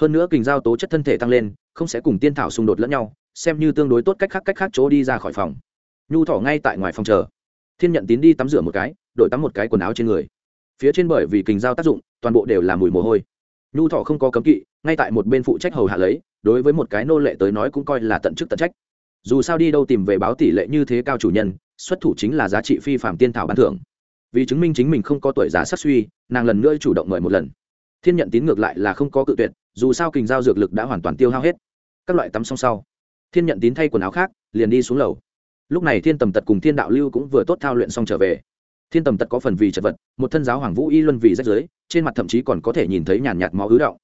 Hơn nữa kình giao tố chất thân thể tăng lên, không sẽ cùng tiên thảo xung đột lẫn nhau xem như tương đối tốt cách khác cách khác chỗ đi ra khỏi phòng. Nhu thỏ ngay tại ngoài phòng chờ. Thiên nhận tín đi tắm rửa một cái, đổi tắm một cái quần áo trên người. Phía trên bởi vì kình giao tác dụng, toàn bộ đều là mùi mồ hôi. Nhu thọ không có cấm kỵ, ngay tại một bên phụ trách hầu hạ lấy, đối với một cái nô lệ tới nói cũng coi là tận chức tận trách. Dù sao đi đâu tìm về báo tỷ lệ như thế cao chủ nhân, xuất thủ chính là giá trị phi phạm tiên thảo bán thưởng. Vì chứng minh chính mình không có tuổi giá sát suy, nàng lần nữa chủ động mời một lần. Thiên nhận tín ngược lại là không có cự tuyệt, dù sao kình giao dược lực đã hoàn toàn tiêu hao hết. Các loại tắm xong sau thiên nhận tín thay quần áo khác, liền đi xuống lầu. Lúc này thiên tầm tật cùng thiên đạo lưu cũng vừa tốt thao luyện xong trở về. Thiên tầm tật có phần vì chật vật, một thân giáo hoàng vũ y luân vì rách giới trên mặt thậm chí còn có thể nhìn thấy nhàn nhạt máu ứ động.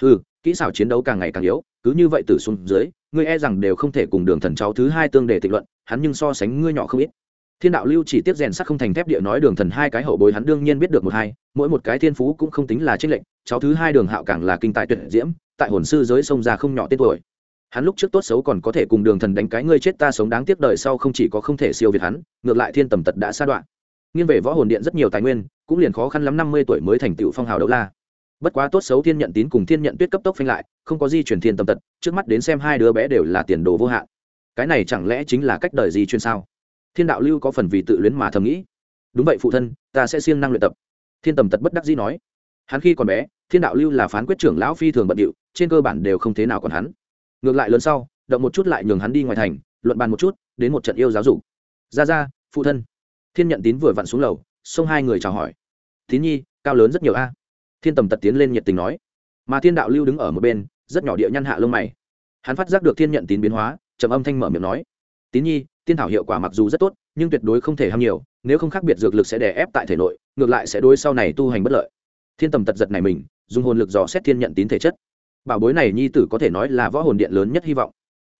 Ừ kỹ xảo chiến đấu càng ngày càng yếu, cứ như vậy từ xuống dưới, ngươi e rằng đều không thể cùng đường thần cháu thứ hai tương đề tịch luận, hắn nhưng so sánh ngươi nhỏ không ít. Thiên đạo lưu chỉ tiếp rèn sắt không thành thép địa nói đường thần hai cái hậu bối hắn đương nhiên biết được một hai, mỗi một cái thiên phú cũng không tính là trích lệnh cháu thứ hai đường hạo càng là kinh tài tuyệt diễm, tại hồn sư giới sông ra không nhỏ tên tuổi hắn lúc trước tốt xấu còn có thể cùng đường thần đánh cái ngươi chết ta sống đáng tiếc đời sau không chỉ có không thể siêu việt hắn, ngược lại thiên tầm tật đã sa đoạn. Nghiêng về võ hồn điện rất nhiều tài nguyên, cũng liền khó khăn lắm năm mươi tuổi mới thành tựu phong hào đấu la. Bất quá tốt xấu thiên nhận tín cùng thiên nhận tuyết cấp tốc phanh lại, không có di chuyển thiên tầm tật, trước mắt đến xem hai đứa bé đều là tiền đồ vô hạn. Cái này chẳng lẽ chính là cách đời di chuyên sao? Thiên đạo lưu có phần vì tự luyến mà thầm nghĩ. Đúng vậy phụ thân, ta sẽ siêng năng luyện tập. Thiên tầm tật bất đắc dĩ nói. Hắn khi còn bé, thiên đạo lưu là phán quyết trưởng lão phi thường bận điệu, trên cơ bản đều không thế nào còn hắn ngược lại lớn sau, động một chút lại nhường hắn đi ngoài thành, luận bàn một chút, đến một trận yêu giáo dục. Ra ra, phụ thân. Thiên nhận tín vừa vặn xuống lầu, xông hai người chào hỏi. Tín nhi, cao lớn rất nhiều a. Thiên tầm tật tiến lên nhiệt tình nói. Mà thiên đạo lưu đứng ở một bên, rất nhỏ địa nhăn hạ lông mày. Hắn phát giác được thiên nhận tín biến hóa, trầm âm thanh mở miệng nói. Tín nhi, tiên thảo hiệu quả mặc dù rất tốt, nhưng tuyệt đối không thể ham nhiều, nếu không khác biệt dược lực sẽ đè ép tại thể nội, ngược lại sẽ đối sau này tu hành bất lợi. Thiên tầm tật giật này mình, dùng hồn lực dò xét thiên nhận tín thể chất bảo bối này nhi tử có thể nói là võ hồn điện lớn nhất hy vọng.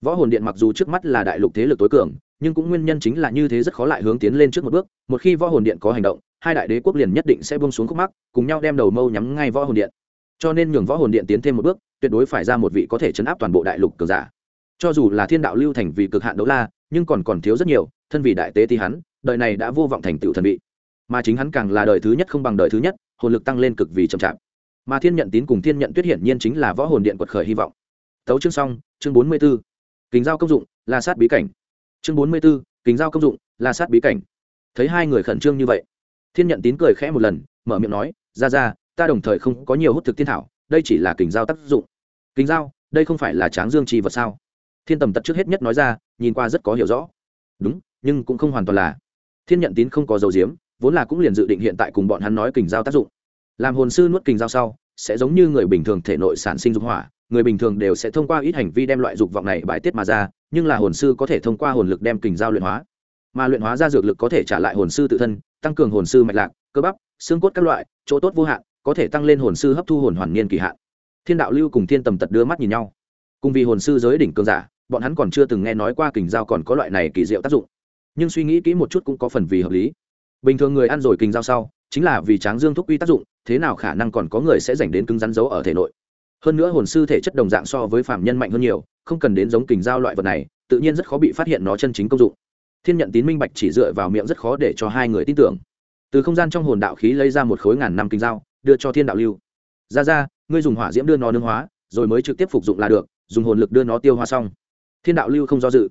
Võ hồn điện mặc dù trước mắt là đại lục thế lực tối cường, nhưng cũng nguyên nhân chính là như thế rất khó lại hướng tiến lên trước một bước. Một khi võ hồn điện có hành động, hai đại đế quốc liền nhất định sẽ bông xuống khúc mắc, cùng nhau đem đầu mâu nhắm ngay võ hồn điện. Cho nên nhường võ hồn điện tiến thêm một bước, tuyệt đối phải ra một vị có thể chấn áp toàn bộ đại lục cường giả. Cho dù là thiên đạo lưu thành vì cực hạn đấu la, nhưng còn còn thiếu rất nhiều, thân vì đại tế thì hắn, đời này đã vô vọng thành tựu thần vị. Mà chính hắn càng là đời thứ nhất không bằng đời thứ nhất, hồn lực tăng lên cực vì chậm chạp mà thiên nhận tín cùng thiên nhận tuyết hiển nhiên chính là võ hồn điện quật khởi hy vọng. Tấu chương xong, chương bốn mươi b ố kính giao công dụng la sát bí cảnh. Chương bốn mươi b ố kính giao công dụng la sát bí cảnh. Thấy hai người khẩn trương như vậy, thiên nhận tín cười khẽ một lần, mở miệng nói, ra ra, ta đồng thời không có nhiều hút thực thiên thảo, đây chỉ là kính giao tác dụng. Kính giao, đây không phải là tráng dương trì vật sao? Thiên tầm tật trước hết nhất nói ra, nhìn qua rất có hiểu rõ. Đúng, nhưng cũng không hoàn toàn là. Thiên nhận tín không có dầu diếm, vốn là cũng liền dự định hiện tại cùng bọn hắn nói kình giao tác dụng làm hồn sư nuốt kình giao sau, sẽ giống như người bình thường thể nội sản sinh dục hỏa, người bình thường đều sẽ thông qua ít hành vi đem loại dục vọng này bài tiết mà ra, nhưng là hồn sư có thể thông qua hồn lực đem kình giao luyện hóa. Mà luyện hóa ra dược lực có thể trả lại hồn sư tự thân, tăng cường hồn sư mạch lạc, cơ bắp, xương cốt các loại, chỗ tốt vô hạn, có thể tăng lên hồn sư hấp thu hồn hoàn niên kỳ hạn. Thiên đạo lưu cùng thiên tầm tật đưa mắt nhìn nhau. Cùng vì hồn sư giới đỉnh cường giả, bọn hắn còn chưa từng nghe nói qua kình giao còn có loại này kỳ diệu tác dụng. Nhưng suy nghĩ kỹ một chút cũng có phần vì hợp lý. Bình thường người ăn rồi kình giao sau chính là vì tráng dương thúc quy tác dụng, thế nào khả năng còn có người sẽ dành đến cứng rắn giấu ở thể nội? Hơn nữa hồn sư thể chất đồng dạng so với phạm nhân mạnh hơn nhiều, không cần đến giống kình giao loại vật này, tự nhiên rất khó bị phát hiện nó chân chính công dụng. Thiên nhận tín minh bạch chỉ dựa vào miệng rất khó để cho hai người tin tưởng. Từ không gian trong hồn đạo khí lấy ra một khối ngàn năm kinh dao đưa cho thiên đạo lưu. Ra ra, ngươi dùng hỏa diễm đưa nó nương hóa, rồi mới trực tiếp phục dụng là được, dùng hồn lực đưa nó tiêu hóa xong. Thiên đạo lưu không do dự.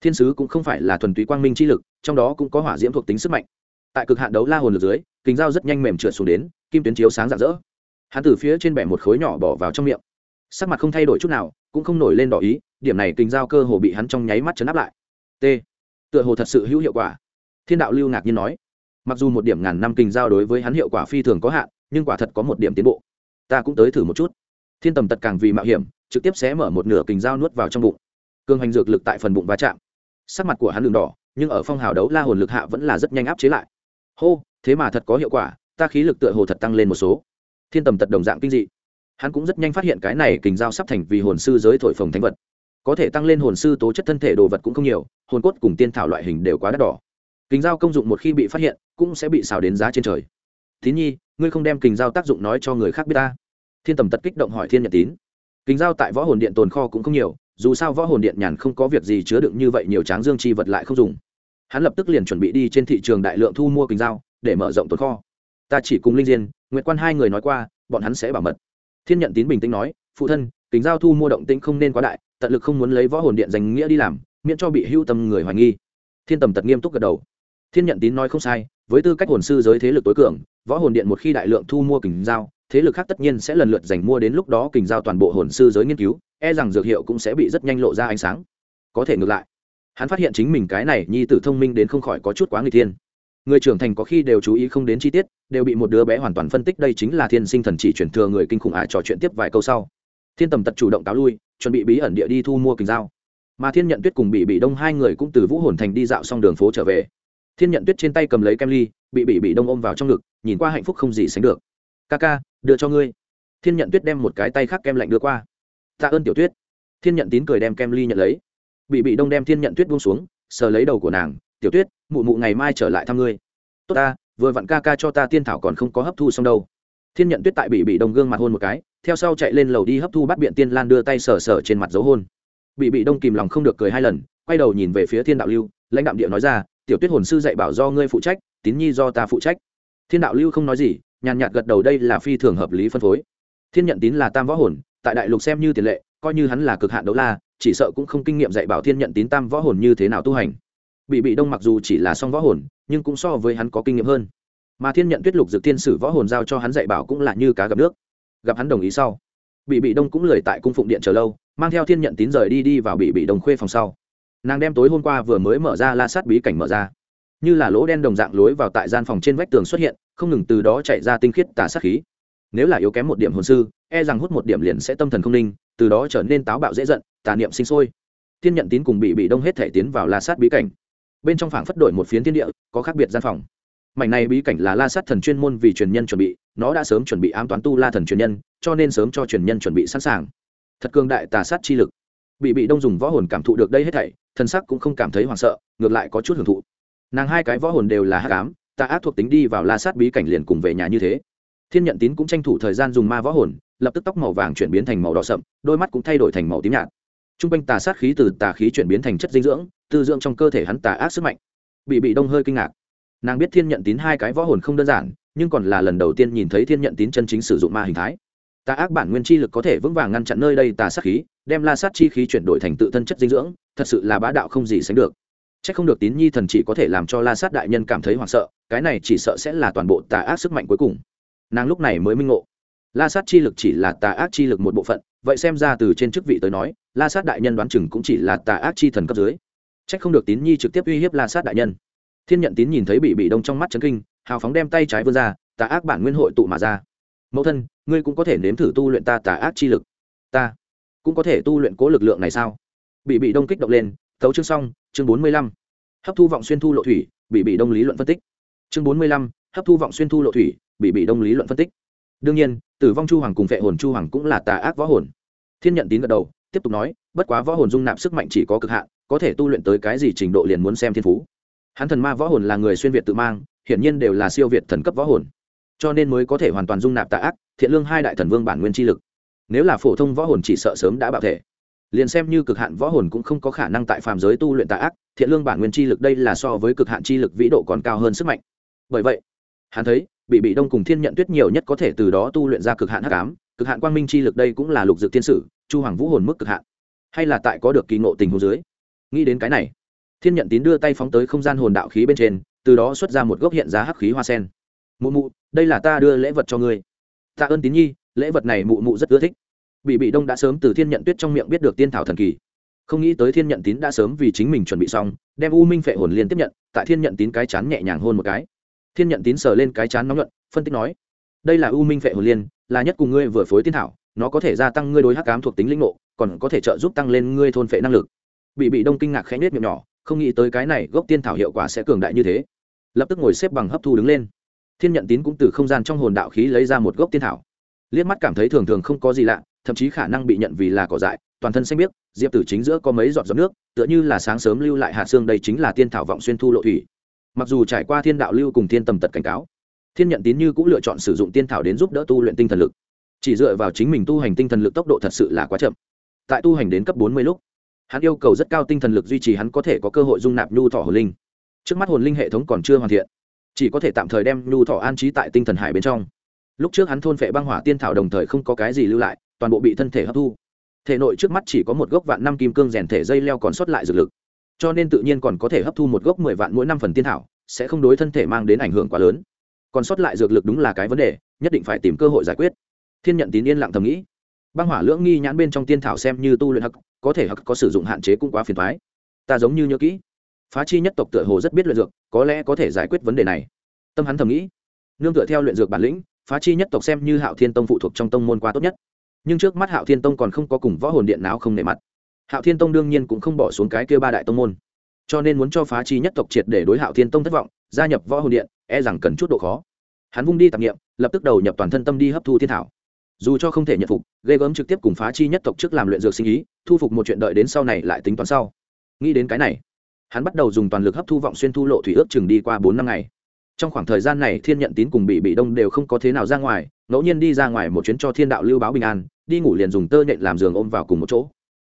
Thiên sứ cũng không phải là thuần túy quang minh chi lực, trong đó cũng có hỏa diễm thuộc tính sức mạnh. Tại cực hạn đấu la hồn lực dưới kính dao rất nhanh mềm trượt xuống đến, kim tuyến chiếu sáng rạng rỡ. Hắn từ phía trên bẻ một khối nhỏ bỏ vào trong miệng. Sắc mặt không thay đổi chút nào, cũng không nổi lên đỏ ý, điểm này kính dao cơ hồ bị hắn trong nháy mắt chấn áp lại. T. Tựa hồ thật sự hữu hiệu quả. Thiên đạo lưu ngạc nhiên nói, mặc dù một điểm ngàn năm kinh giao đối với hắn hiệu quả phi thường có hạn, nhưng quả thật có một điểm tiến bộ. Ta cũng tới thử một chút. Thiên tầm tật càng vì mạo hiểm, trực tiếp xé mở một nửa Kình dao nuốt vào trong bụng. Cương hành dược lực tại phần bụng va chạm. Sắc mặt của hắn đường đỏ, nhưng ở phong hào đấu la hồn lực hạ vẫn là rất nhanh áp chế lại. Hô thế mà thật có hiệu quả, ta khí lực tựa hồ thật tăng lên một số. Thiên tầm tật đồng dạng kinh dị. Hắn cũng rất nhanh phát hiện cái này kình giao sắp thành vì hồn sư giới thổi phồng thánh vật. Có thể tăng lên hồn sư tố chất thân thể đồ vật cũng không nhiều, hồn cốt cùng tiên thảo loại hình đều quá đắt đỏ. Kình giao công dụng một khi bị phát hiện, cũng sẽ bị xào đến giá trên trời. Tín nhi, ngươi không đem kình giao tác dụng nói cho người khác biết ta. Thiên tầm tật kích động hỏi thiên nhật tín. Kình giao tại võ hồn điện tồn kho cũng không nhiều, dù sao võ hồn điện nhàn không có việc gì chứa đựng như vậy nhiều tráng dương chi vật lại không dùng. Hắn lập tức liền chuẩn bị đi trên thị trường đại lượng thu mua kình dao để mở rộng tồn kho. Ta chỉ cùng linh diên, nguyệt quan hai người nói qua, bọn hắn sẽ bảo mật. Thiên nhận tín bình tĩnh nói, phụ thân, kính giao thu mua động tĩnh không nên quá đại, tận lực không muốn lấy võ hồn điện danh nghĩa đi làm, miễn cho bị hưu tâm người hoài nghi. Thiên tầm tật nghiêm túc gật đầu. Thiên nhận tín nói không sai, với tư cách hồn sư giới thế lực tối cường, võ hồn điện một khi đại lượng thu mua kình giao, thế lực khác tất nhiên sẽ lần lượt giành mua đến lúc đó kình giao toàn bộ hồn sư giới nghiên cứu e rằng dược hiệu cũng sẽ bị rất nhanh lộ ra ánh sáng. Có thể ngược lại, hắn phát hiện chính mình cái này nhi tử thông minh đến không khỏi có chút quá người thiên người trưởng thành có khi đều chú ý không đến chi tiết, đều bị một đứa bé hoàn toàn phân tích, đây chính là thiên sinh thần chỉ chuyển thừa người kinh khủng ả trò chuyện tiếp vài câu sau. Thiên tầm tật chủ động táo lui, chuẩn bị bí ẩn địa đi thu mua kình dao mà thiên nhận tuyết cùng bị bị đông hai người cũng từ vũ hồn thành đi dạo xong đường phố trở về. Thiên nhận tuyết trên tay cầm lấy kem ly, bị bị bị đông ôm vào trong ngực, nhìn qua hạnh phúc không gì sánh được. Ca ca, đưa cho ngươi. Thiên nhận tuyết đem một cái tay khác kem lạnh đưa qua. Tạ ơn tiểu tuyết. Thiên nhận tín cười đem kem ly nhận lấy. Bị bị đông đem thiên nhận tuyết buông xuống, sờ lấy đầu của nàng tiểu tuyết, mụ mụ ngày mai trở lại thăm ngươi. Tốt ta, vừa vặn ca ca cho ta tiên thảo còn không có hấp thu xong đâu. Thiên nhận tuyết tại bị bị đông gương mặt hôn một cái, theo sau chạy lên lầu đi hấp thu bắt biện tiên lan đưa tay sờ sờ trên mặt dấu hôn. Bị bị đông kìm lòng không được cười hai lần, quay đầu nhìn về phía thiên đạo lưu, lãnh đạo địa nói ra, tiểu tuyết hồn sư dạy bảo do ngươi phụ trách, tín nhi do ta phụ trách. Thiên đạo lưu không nói gì, nhàn nhạt gật đầu đây là phi thường hợp lý phân phối. Thiên nhận tín là tam võ hồn, tại đại lục xem như tiền lệ, coi như hắn là cực hạn đấu la, chỉ sợ cũng không kinh nghiệm dạy bảo thiên nhận tín tam võ hồn như thế nào tu hành bị bị đông mặc dù chỉ là song võ hồn, nhưng cũng so với hắn có kinh nghiệm hơn. Mà thiên nhận tuyết lục dược thiên sử võ hồn giao cho hắn dạy bảo cũng là như cá gặp nước. Gặp hắn đồng ý sau, bị bị đông cũng lười tại cung phụng điện chờ lâu, mang theo thiên nhận tín rời đi đi vào bị bị đông khuê phòng sau. Nàng đem tối hôm qua vừa mới mở ra la sát bí cảnh mở ra. Như là lỗ đen đồng dạng lối vào tại gian phòng trên vách tường xuất hiện, không ngừng từ đó chạy ra tinh khiết tà sát khí. Nếu là yếu kém một điểm hồn sư e rằng hút một điểm liền sẽ tâm thần không ninh, từ đó trở nên táo bạo dễ giận, tà niệm sinh sôi. Thiên nhận tín cùng bị bị đông hết thể tiến vào la sát bí cảnh bên trong phảng phất đổi một phiến thiên địa, có khác biệt gian phòng. Mảnh này bí cảnh là la sát thần chuyên môn vì truyền nhân chuẩn bị, nó đã sớm chuẩn bị ám toán tu la thần truyền nhân, cho nên sớm cho truyền nhân chuẩn bị sẵn sàng. Thật cường đại tà sát chi lực. Bị bị đông dùng võ hồn cảm thụ được đây hết thảy, thần sắc cũng không cảm thấy hoảng sợ, ngược lại có chút hưởng thụ. Nàng hai cái võ hồn đều là hát cám tà ác thuộc tính đi vào la sát bí cảnh liền cùng về nhà như thế. Thiên nhận tín cũng tranh thủ thời gian dùng ma võ hồn, lập tức tóc màu vàng chuyển biến thành màu đỏ sậm, đôi mắt cũng thay đổi thành màu tím nhạt. T r u n g quanh tà sát khí từ tà khí chuyển biến thành chất dinh dưỡng tư dưỡng trong cơ thể hắn tà ác sức mạnh. Bị bị đông hơi kinh ngạc. Nàng biết thiên nhận tín hai cái võ hồn không đơn giản, nhưng còn là lần đầu tiên nhìn thấy thiên nhận tín chân chính sử dụng ma hình thái. Tà ác bản nguyên chi lực có thể vững vàng ngăn chặn nơi đây tà sát khí, đem la sát chi khí chuyển đổi thành tự thân chất dinh dưỡng, thật sự là bá đạo không gì sánh được. C h ắ c không được tín nhi thần chỉ có thể làm cho la sát đại nhân cảm thấy hoảng sợ, cái này chỉ sợ sẽ là toàn bộ tà ác sức mạnh cuối cùng. Nàng lúc này mới minh ngộ. La sát chi lực chỉ là tà ác chi lực một bộ phận, vậy xem ra từ trên chức vị tới nói, la sát đại nhân đoán chừng cũng chỉ là tà ác chi thần cấp dưới chắc không được tín nhi trực tiếp uy hiếp la sát đại nhân thiên nhận tín nhìn thấy bị bị đông trong mắt chấn kinh hào phóng đem tay trái vươn ra tà ác bản nguyên hội tụ mà ra mẫu thân ngươi cũng có thể nếm thử tu luyện ta tà ác chi lực ta cũng có thể tu luyện cố lực lượng này sao bị bị đông kích động lên thấu chương xong chương bốn mươi lăm hấp thu vọng xuyên thu lộ thủy bị bị đông lý luận phân tích chương bốn mươi lăm hấp thu vọng xuyên thu lộ thủy bị bị đông lý luận phân tích đương nhiên tử vong chu hoàng cùng vệ hồn chu hoàng cũng là tà ác võ hồn thiên nhận tín gật đầu tiếp tục nói bất quá võ hồn dung nạp sức mạnh chỉ có cực hạn có thể tu luyện tới cái gì trình độ liền muốn xem thiên phú. Hắn thần ma võ hồn là người xuyên việt tự mang, hiển nhiên đều là siêu việt thần cấp võ hồn. Cho nên mới có thể hoàn toàn dung nạp tà ác, thiện lương hai đại thần vương bản nguyên chi lực. Nếu là phổ thông võ hồn chỉ sợ sớm đã bạo thể. Liền xem như cực hạn võ hồn cũng không có khả năng tại phàm giới tu luyện tà ác, thiện lương bản nguyên chi lực đây là so với cực hạn chi lực vĩ độ còn cao hơn sức mạnh. Bởi vậy, hắn thấy, bị bị đông cùng thiên nhận tuyết nhiều nhất có thể từ đó tu luyện ra cực hạn hắc ám, cực hạn quang minh chi lực đây cũng là lục dược thiên sử, chu hoàng vũ hồn mức cực hạn. Hay là tại có được kỳ ngộ tình hồ dưới nghĩ đến cái này, thiên nhận tín đưa tay phóng tới không gian hồn đạo khí bên trên, từ đó xuất ra một gốc hiện giá hắc khí hoa sen. Mụ mụ, đây là ta đưa lễ vật cho ngươi. Tạ ơn tín nhi, lễ vật này mụ mụ rất ưa thích. Bị bị đông đã sớm từ thiên nhận tuyết trong miệng biết được tiên thảo thần kỳ. Không nghĩ tới thiên nhận tín đã sớm vì chính mình chuẩn bị xong, đem u minh phệ hồn liên tiếp nhận, tại thiên nhận tín cái chán nhẹ nhàng hôn một cái. Thiên nhận tín sờ lên cái chán nóng nhuận, phân tích nói, đây là u minh phệ hồn liên, là nhất cùng ngươi vừa phối tiên thảo, nó có thể gia tăng ngươi đối hắc ám thuộc tính linh ngộ, còn có thể trợ giúp tăng lên ngươi thôn phệ năng lực bị bị đông kinh ngạc khẽ nết miệng nhỏ, không nghĩ tới cái này gốc tiên thảo hiệu quả sẽ cường đại như thế. Lập tức ngồi xếp bằng hấp thu đứng lên. Thiên nhận tín cũng từ không gian trong hồn đạo khí lấy ra một gốc tiên thảo. Liếc mắt cảm thấy thường thường không có gì lạ, thậm chí khả năng bị nhận vì là cỏ dại, toàn thân xanh biếc, diệp tử chính giữa có mấy giọt giọt nước, tựa như là sáng sớm lưu lại hạt xương đây chính là tiên thảo vọng xuyên thu lộ thủy. Mặc dù trải qua thiên đạo lưu cùng thiên tầm tật cảnh cáo, thiên nhận tín như cũng lựa chọn sử dụng tiên thảo đến giúp đỡ tu luyện tinh thần lực. Chỉ dựa vào chính mình tu hành tinh thần lực tốc độ thật sự là quá chậm. Tại tu hành đến cấp bốn mươi lúc hắn yêu cầu rất cao tinh thần lực duy trì hắn có thể có cơ hội dung nạp nhu thọ hồn linh. Trước mắt hồn linh hệ thống còn chưa hoàn thiện, chỉ có thể tạm thời đem nhu thọ an trí tại tinh thần hải bên trong. Lúc trước hắn thôn phệ băng hỏa tiên thảo đồng thời không có cái gì lưu lại, toàn bộ bị thân thể hấp thu. Thể nội trước mắt chỉ có một gốc vạn năm kim cương rèn thể dây leo còn sót lại dược lực. Cho nên tự nhiên còn có thể hấp thu một gốc mười vạn mỗi năm phần tiên thảo, sẽ không đối thân thể mang đến ảnh hưởng quá lớn. Còn sót lại dược lực đúng là cái vấn đề, nhất định phải tìm cơ hội giải quyết. Thiên nhận tín yên lặng thầm nghĩ. Băng hỏa lưỡng nghi nhãn bên trong tiên thảo xem như tu luyện hắc có thể hoặc có sử dụng hạn chế cũng quá phiền thoái. Ta giống như nhớ kỹ, phá chi nhất tộc tựa hồ rất biết luyện dược, có lẽ có thể giải quyết vấn đề này. Tâm hắn thầm nghĩ, nương tựa theo luyện dược bản lĩnh, phá chi nhất tộc xem như hạo thiên tông phụ thuộc trong tông môn qua tốt nhất. Nhưng trước mắt hạo thiên tông còn không có cùng võ hồn điện nào không nề mặt. Hạo thiên tông đương nhiên cũng không bỏ xuống cái kia ba đại tông môn. Cho nên muốn cho phá chi nhất tộc triệt để đối hạo thiên tông thất vọng, gia nhập võ hồn điện e rằng cần chút độ khó. Hắn vung đi tạp nghiệm lập tức đầu nhập toàn thân tâm đi hấp thu thiên thảo dù cho không thể nhận phục, ghê gớm trực tiếp cùng phá chi nhất tộc trước làm luyện dược sinh ý, thu phục một chuyện đợi đến sau này lại tính toán sau. Nghĩ đến cái này, hắn bắt đầu dùng toàn lực hấp thu vọng xuyên thu lộ thủy ước chừng đi qua bốn năm ngày. Trong khoảng thời gian này, thiên nhận tín cùng bị bị đông đều không có thế nào ra ngoài, ngẫu nhiên đi ra ngoài một chuyến cho thiên đạo lưu báo bình an, đi ngủ liền dùng tơ nhện làm giường ôm vào cùng một chỗ.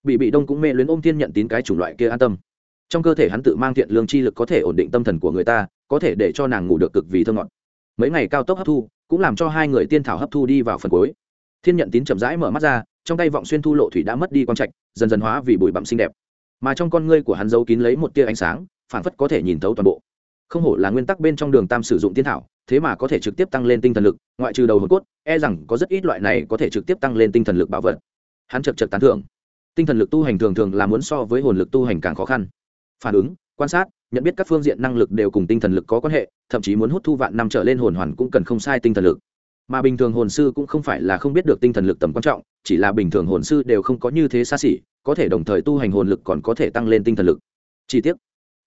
Bị bị đông cũng mê luyến ôm thiên nhận tín cái chủng loại kia an tâm. Trong cơ thể hắn tự mang thiện lương chi lực có thể ổn định tâm thần của người ta, có thể để cho nàng ngủ được cực vì thơ ngọt. Mấy ngày cao tốc hấp thu, cũng làm cho hai người tiên thảo hấp thu đi vào phần cuối thiên nhận tín chậm rãi mở mắt ra, trong tay vọng xuyên thu lộ thủy đã mất đi quang trạch, dần dần hóa vì bụi bặm xinh đẹp. Mà trong con ngươi của hắn giấu kín lấy một tia ánh sáng phản phất có thể nhìn thấu toàn bộ. Không hổ là nguyên tắc bên trong đường tam sử dụng tiên thảo, thế mà có thể trực tiếp tăng lên tinh thần lực, ngoại trừ đầu hồn cốt e rằng có rất ít loại này có thể trực tiếp tăng lên tinh thần lực bảo vật. Hắn chật chật tán thưởng. Tinh thần lực tu hành thường thường là muốn so với hồn lực tu hành càng khó khăn. Phản ứng, quan sát, nhận biết các phương diện năng lực đều cùng tinh thần lực có quan hệ, thậm chí muốn hút thu vạn năm trở lên hồn hoàn cũng cần không sai tinh thần lực mà bình thường hồn sư cũng không phải là không biết được tinh thần lực tầm quan trọng, chỉ là bình thường hồn sư đều không có như thế xa xỉ, có thể đồng thời tu hành hồn lực còn có thể tăng lên tinh thần lực. Chi tiết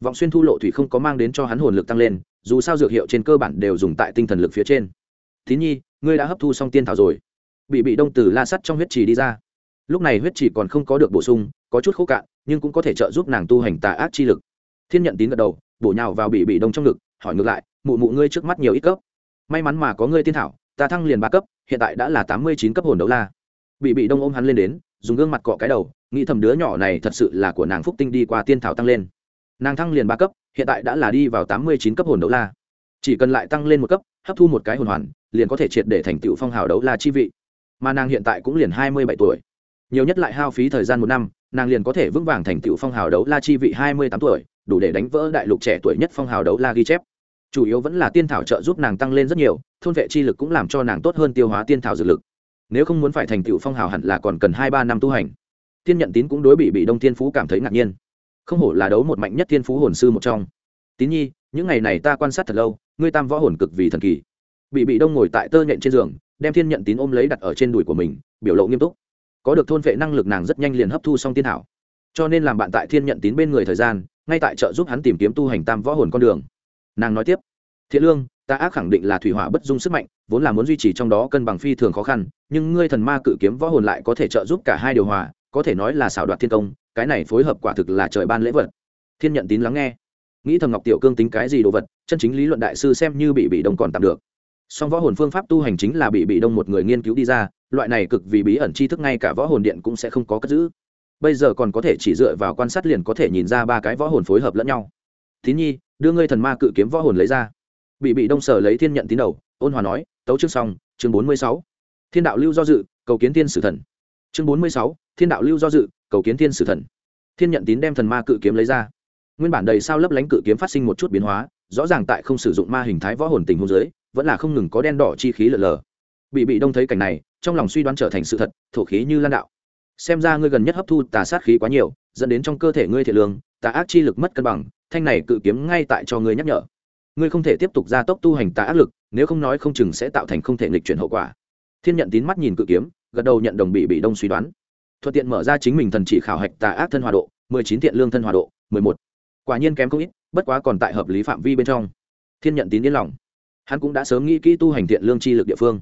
vọng xuyên thu lộ thủy không có mang đến cho hắn hồn lực tăng lên, dù sao dược hiệu trên cơ bản đều dùng tại tinh thần lực phía trên. Thí nhi, ngươi đã hấp thu xong tiên thảo rồi. Bị bị đông từ la sắt trong huyết trì đi ra. Lúc này huyết trì còn không có được bổ sung, có chút khô cạn, nhưng cũng có thể trợ giúp nàng tu hành tà ác chi lực. Thiên nhận tín gật đầu, bổ nhào vào bị bị đông trong ngực, hỏi ngược lại, mụ mụ ngươi trước mắt nhiều ít cấp may mắn mà có ngươi tiên thảo ta thăng liền ba cấp, hiện tại đã là tám mươi chín cấp hồn đấu la. Bị bị đông ôm hắn lên đến, dùng gương mặt cọ cái đầu, nghĩ thầm đứa nhỏ này thật sự là của nàng phúc tinh đi qua tiên thảo tăng lên. Nàng thăng liền ba cấp, hiện tại đã là đi vào tám mươi chín cấp hồn đấu la. Chỉ cần lại tăng lên một cấp, hấp thu một cái hồn hoàn, liền có thể triệt để thành tựu phong hào đấu la chi vị. Mà nàng hiện tại cũng liền hai mươi bảy tuổi. Nhiều nhất lại hao phí thời gian một năm, nàng liền có thể vững vàng thành tựu phong hào đấu la chi vị hai mươi tám tuổi, đủ để đánh vỡ đại lục trẻ tuổi nhất phong hào đấu la ghi chép chủ yếu vẫn là tiên thảo trợ giúp nàng tăng lên rất nhiều, thôn vệ chi lực cũng làm cho nàng tốt hơn tiêu hóa tiên thảo dược lực. Nếu không muốn phải thành tựu phong hào hẳn là còn cần hai ba năm tu hành. Tiên nhận tín cũng đối bị bị đông thiên phú cảm thấy ngạc nhiên. Không hổ là đấu một mạnh nhất thiên phú hồn sư một trong. Tín nhi, những ngày này ta quan sát thật lâu, ngươi tam võ hồn cực vì thần kỳ. Bị bị đông ngồi tại tơ nhện trên giường, đem thiên nhận tín ôm lấy đặt ở trên đùi của mình, biểu lộ nghiêm túc. Có được thôn vệ năng lực nàng rất nhanh liền hấp thu xong tiên thảo. Cho nên làm bạn tại thiên nhận tín bên người thời gian, ngay tại chợ giúp hắn tìm kiếm tu hành tam võ hồn con đường nàng nói tiếp, thiện lương, ta ác khẳng định là thủy hỏa bất dung sức mạnh, vốn là muốn duy trì trong đó cân bằng phi thường khó khăn, nhưng ngươi thần ma cự kiếm võ hồn lại có thể trợ giúp cả hai điều hòa, có thể nói là xảo đoạt thiên công, cái này phối hợp quả thực là trời ban lễ vật. Thiên nhận tín lắng nghe, nghĩ thầm ngọc tiểu cương tính cái gì đồ vật, chân chính lý luận đại sư xem như bị bị đông còn tạm được. Song võ hồn phương pháp tu hành chính là bị bị đông một người nghiên cứu đi ra, loại này cực vì bí ẩn tri thức ngay cả võ hồn điện cũng sẽ không có cất giữ. Bây giờ còn có thể chỉ dựa vào quan sát liền có thể nhìn ra ba cái võ hồn phối hợp lẫn nhau. Tín nhi đưa ngươi thần ma cự kiếm võ hồn lấy ra. Bị bị đông sở lấy thiên nhận tín đầu, ôn hòa nói, tấu chương xong, chương bốn mươi sáu. Thiên đạo lưu do dự, cầu kiến thiên sử thần. Chương bốn mươi sáu, thiên đạo lưu do dự, cầu kiến thiên sử thần. Thiên nhận tín đem thần ma cự kiếm lấy ra. Nguyên bản đầy sao lấp lánh cự kiếm phát sinh một chút biến hóa, rõ ràng tại không sử dụng ma hình thái võ hồn tình hôn giới vẫn là không ngừng có đen đỏ chi khí lờ lờ. Bị bị đông thấy cảnh này, trong lòng suy đoán trở thành sự thật, thổ khí như lan đạo. Xem ra ngươi gần nhất hấp thu tà sát khí quá nhiều, dẫn đến trong cơ thể ngươi thiệt lương tà ác chi lực mất cân bằng, thanh này cự kiếm ngay tại cho ngươi nhắc nhở. Ngươi không thể tiếp tục gia tốc tu hành tà ác lực, nếu không nói không chừng sẽ tạo thành không thể nghịch chuyển hậu quả. Thiên nhận tín mắt nhìn cự kiếm, gật đầu nhận đồng bị bị đông suy đoán. Thuận tiện mở ra chính mình thần chỉ khảo hạch tà ác thân hòa độ, mười chín thiện lương thân hòa độ, mười một. Quả nhiên kém không ít, bất quá còn tại hợp lý phạm vi bên trong. Thiên nhận tín yên lòng. Hắn cũng đã sớm nghĩ kỹ tu hành thiện lương chi lực địa phương.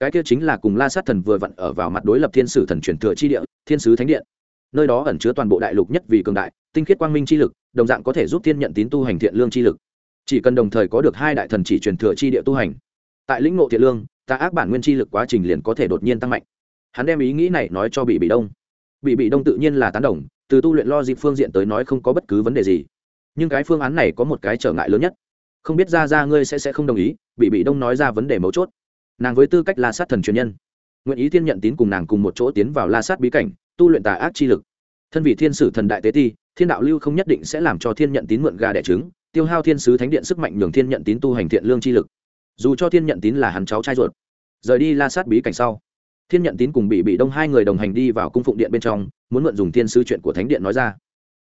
Cái kia chính là cùng la sát thần vừa vặn ở vào mặt đối lập thiên sử thần truyền thừa chi địa, thiên sứ thánh điện nơi đó ẩn chứa toàn bộ đại lục nhất vì cường đại, tinh khiết quang minh chi lực, đồng dạng có thể giúp thiên nhận tín tu hành thiện lương chi lực. Chỉ cần đồng thời có được hai đại thần chỉ truyền thừa chi địa tu hành. Tại lĩnh ngộ thiện lương, ta ác bản nguyên chi lực quá trình liền có thể đột nhiên tăng mạnh. Hắn đem ý nghĩ này nói cho bị bị đông. Bị bị đông tự nhiên là tán đồng, từ tu luyện lo dịp phương diện tới nói không có bất cứ vấn đề gì. Nhưng cái phương án này có một cái trở ngại lớn nhất. Không biết ra ra ngươi sẽ sẽ không đồng ý bị bị đông nói ra vấn đề mấu chốt. Nàng với tư cách la sát thần truyền nhân, nguyện ý thiên nhận tín cùng nàng cùng một chỗ tiến vào la sát bí cảnh tu luyện tà ác chi lực. Thân vị thiên sử thần đại tế ti, thiên đạo lưu không nhất định sẽ làm cho thiên nhận tín mượn gà đẻ trứng, tiêu hao thiên sứ thánh điện sức mạnh nhường thiên nhận tín tu hành thiện lương chi lực. Dù cho thiên nhận tín là hắn cháu trai ruột. Rời đi la sát bí cảnh sau, thiên nhận tín cùng bị bị đông hai người đồng hành đi vào cung phụng điện bên trong, muốn mượn dùng thiên sứ chuyện của thánh điện nói ra.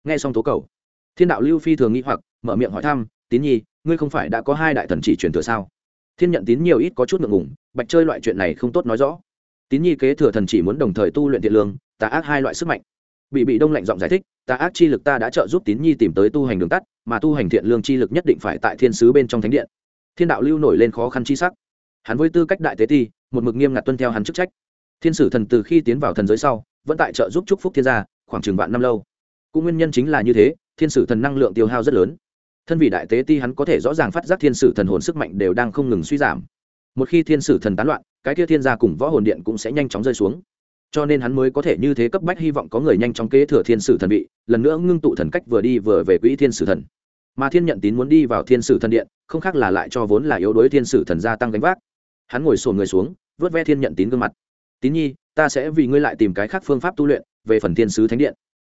Nghe xong tố cầu, thiên đạo lưu phi thường nghĩ hoặc, mở miệng hỏi thăm, tín nhi, ngươi không phải đã có hai đại thần chỉ truyền thừa sao? Thiên nhận tín nhiều ít có chút ngượng ngùng, bạch chơi loại chuyện này không tốt nói rõ. Tín nhi kế thừa thần chỉ muốn đồng thời tu luyện thiện lương tà ác hai loại sức mạnh. Bị bị đông lạnh giọng giải thích, tà ác chi lực ta đã trợ giúp tín nhi tìm tới tu hành đường tắt, mà tu hành thiện lương chi lực nhất định phải tại thiên sứ bên trong thánh điện. Thiên đạo lưu nổi lên khó khăn chi sắc. Hắn với tư cách đại tế ti, một mực nghiêm ngặt tuân theo hắn chức trách. Thiên sử thần từ khi tiến vào thần giới sau, vẫn tại trợ giúp chúc phúc thiên gia, khoảng chừng vạn năm lâu. Cũng nguyên nhân chính là như thế, thiên sử thần năng lượng tiêu hao rất lớn. Thân vị đại tế ti hắn có thể rõ ràng phát giác thiên sử thần hồn sức mạnh đều đang không ngừng suy giảm. Một khi thiên sử thần tán loạn, cái kia thiên gia cùng võ hồn điện cũng sẽ nhanh chóng rơi xuống cho nên hắn mới có thể như thế cấp bách hy vọng có người nhanh chóng kế thừa thiên sử thần vị lần nữa ngưng tụ thần cách vừa đi vừa về quỹ thiên sử thần. Mà thiên nhận tín muốn đi vào thiên sử thần điện không khác là lại cho vốn là yếu đuối thiên sử thần gia tăng gánh vác. Hắn ngồi sồn người xuống vớt ve thiên nhận tín gương mặt. Tín nhi ta sẽ vì ngươi lại tìm cái khác phương pháp tu luyện về phần thiên sứ thánh điện.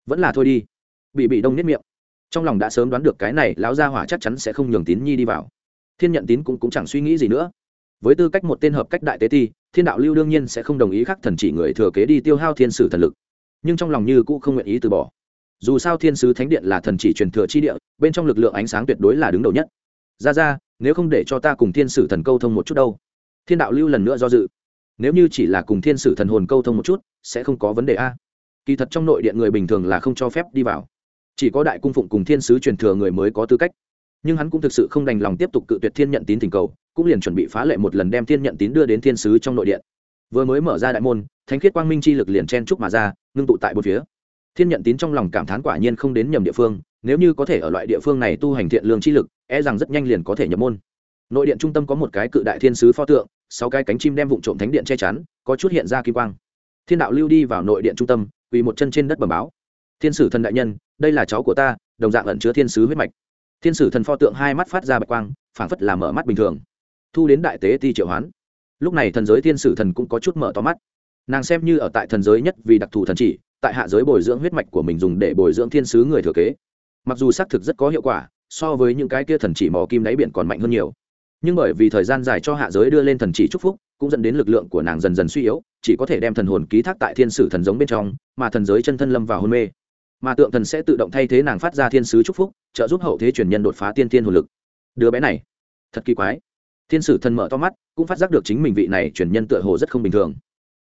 Vẫn là thôi đi. Bị bị đông nếp miệng. Trong lòng đã sớm đoán được cái này lão gia hỏa chắc chắn sẽ không nhường tín nhi đi vào. Thiên nhận tín cũng, cũng chẳng suy nghĩ gì nữa. Với tư cách một tên hợp cách đại tế thi thiên đạo lưu đương nhiên sẽ không đồng ý khắc thần chỉ người thừa kế đi tiêu hao thiên sử thần lực. Nhưng trong lòng như cũ không nguyện ý từ bỏ. Dù sao thiên sứ thánh điện là thần chỉ truyền thừa chi địa, bên trong lực lượng ánh sáng tuyệt đối là đứng đầu nhất. Ra ra, nếu không để cho ta cùng thiên sử thần câu thông một chút đâu? Thiên đạo lưu lần nữa do dự. Nếu như chỉ là cùng thiên sử thần hồn câu thông một chút, sẽ không có vấn đề a. Kỳ thật trong nội điện người bình thường là không cho phép đi vào. Chỉ có đại cung phụng cùng thiên sứ truyền thừa người mới có tư cách nhưng hắn cũng thực sự không đành lòng tiếp tục cự tuyệt thiên nhận tín tình cầu, cũng liền chuẩn bị phá lệ một lần đem thiên nhận tín đưa đến thiên sứ trong nội điện. Vừa mới mở ra đại môn, thánh khiết quang minh chi lực liền chen trúc mà ra, ngưng tụ tại một phía. Thiên nhận tín trong lòng cảm thán quả nhiên không đến nhầm địa phương, nếu như có thể ở loại địa phương này tu hành thiện lương chi lực e rằng rất nhanh liền có thể nhập môn. Nội điện trung tâm có một cái cự đại thiên sứ pho tượng, sáu cái cánh chim đem vụn trộm thánh điện che chắn, có chút hiện ra kim quang. Thiên đạo lưu đi vào nội điện trung tâm, quỳ một chân trên đất bầm báo. Thiên sử thần đại nhân, đây là cháu của ta, đồng dạng ẩn chứa thiên sứ huyết mạch thiên sử thần pho tượng hai mắt phát ra bạch quang, phảng phất là mở mắt bình thường. Thu đến đại tế ti triệu hoán. Lúc này thần giới thiên sử thần cũng có chút mở to mắt. Nàng xem như ở tại thần giới nhất vì đặc thù thần chỉ, tại hạ giới bồi dưỡng huyết mạch của mình dùng để bồi dưỡng thiên sứ người thừa kế. Mặc dù xác thực rất có hiệu quả, so với những cái kia thần chỉ mò kim đáy biển còn mạnh hơn nhiều. Nhưng bởi vì thời gian dài cho hạ giới đưa lên thần chỉ chúc phúc, cũng dẫn đến lực lượng của nàng dần dần suy yếu, chỉ có thể đem thần hồn ký thác tại thiên sử thần giống bên trong, mà thần giới chân thân lâm vào hôn mê mà tượng thần sẽ tự động thay thế nàng phát ra thiên sứ chúc phúc, trợ giúp hậu thế truyền nhân đột phá tiên thiên hồn lực. Đứa bé này, thật kỳ quái. Thiên sử thần mở to mắt, cũng phát giác được chính mình vị này truyền nhân tựa hồ rất không bình thường.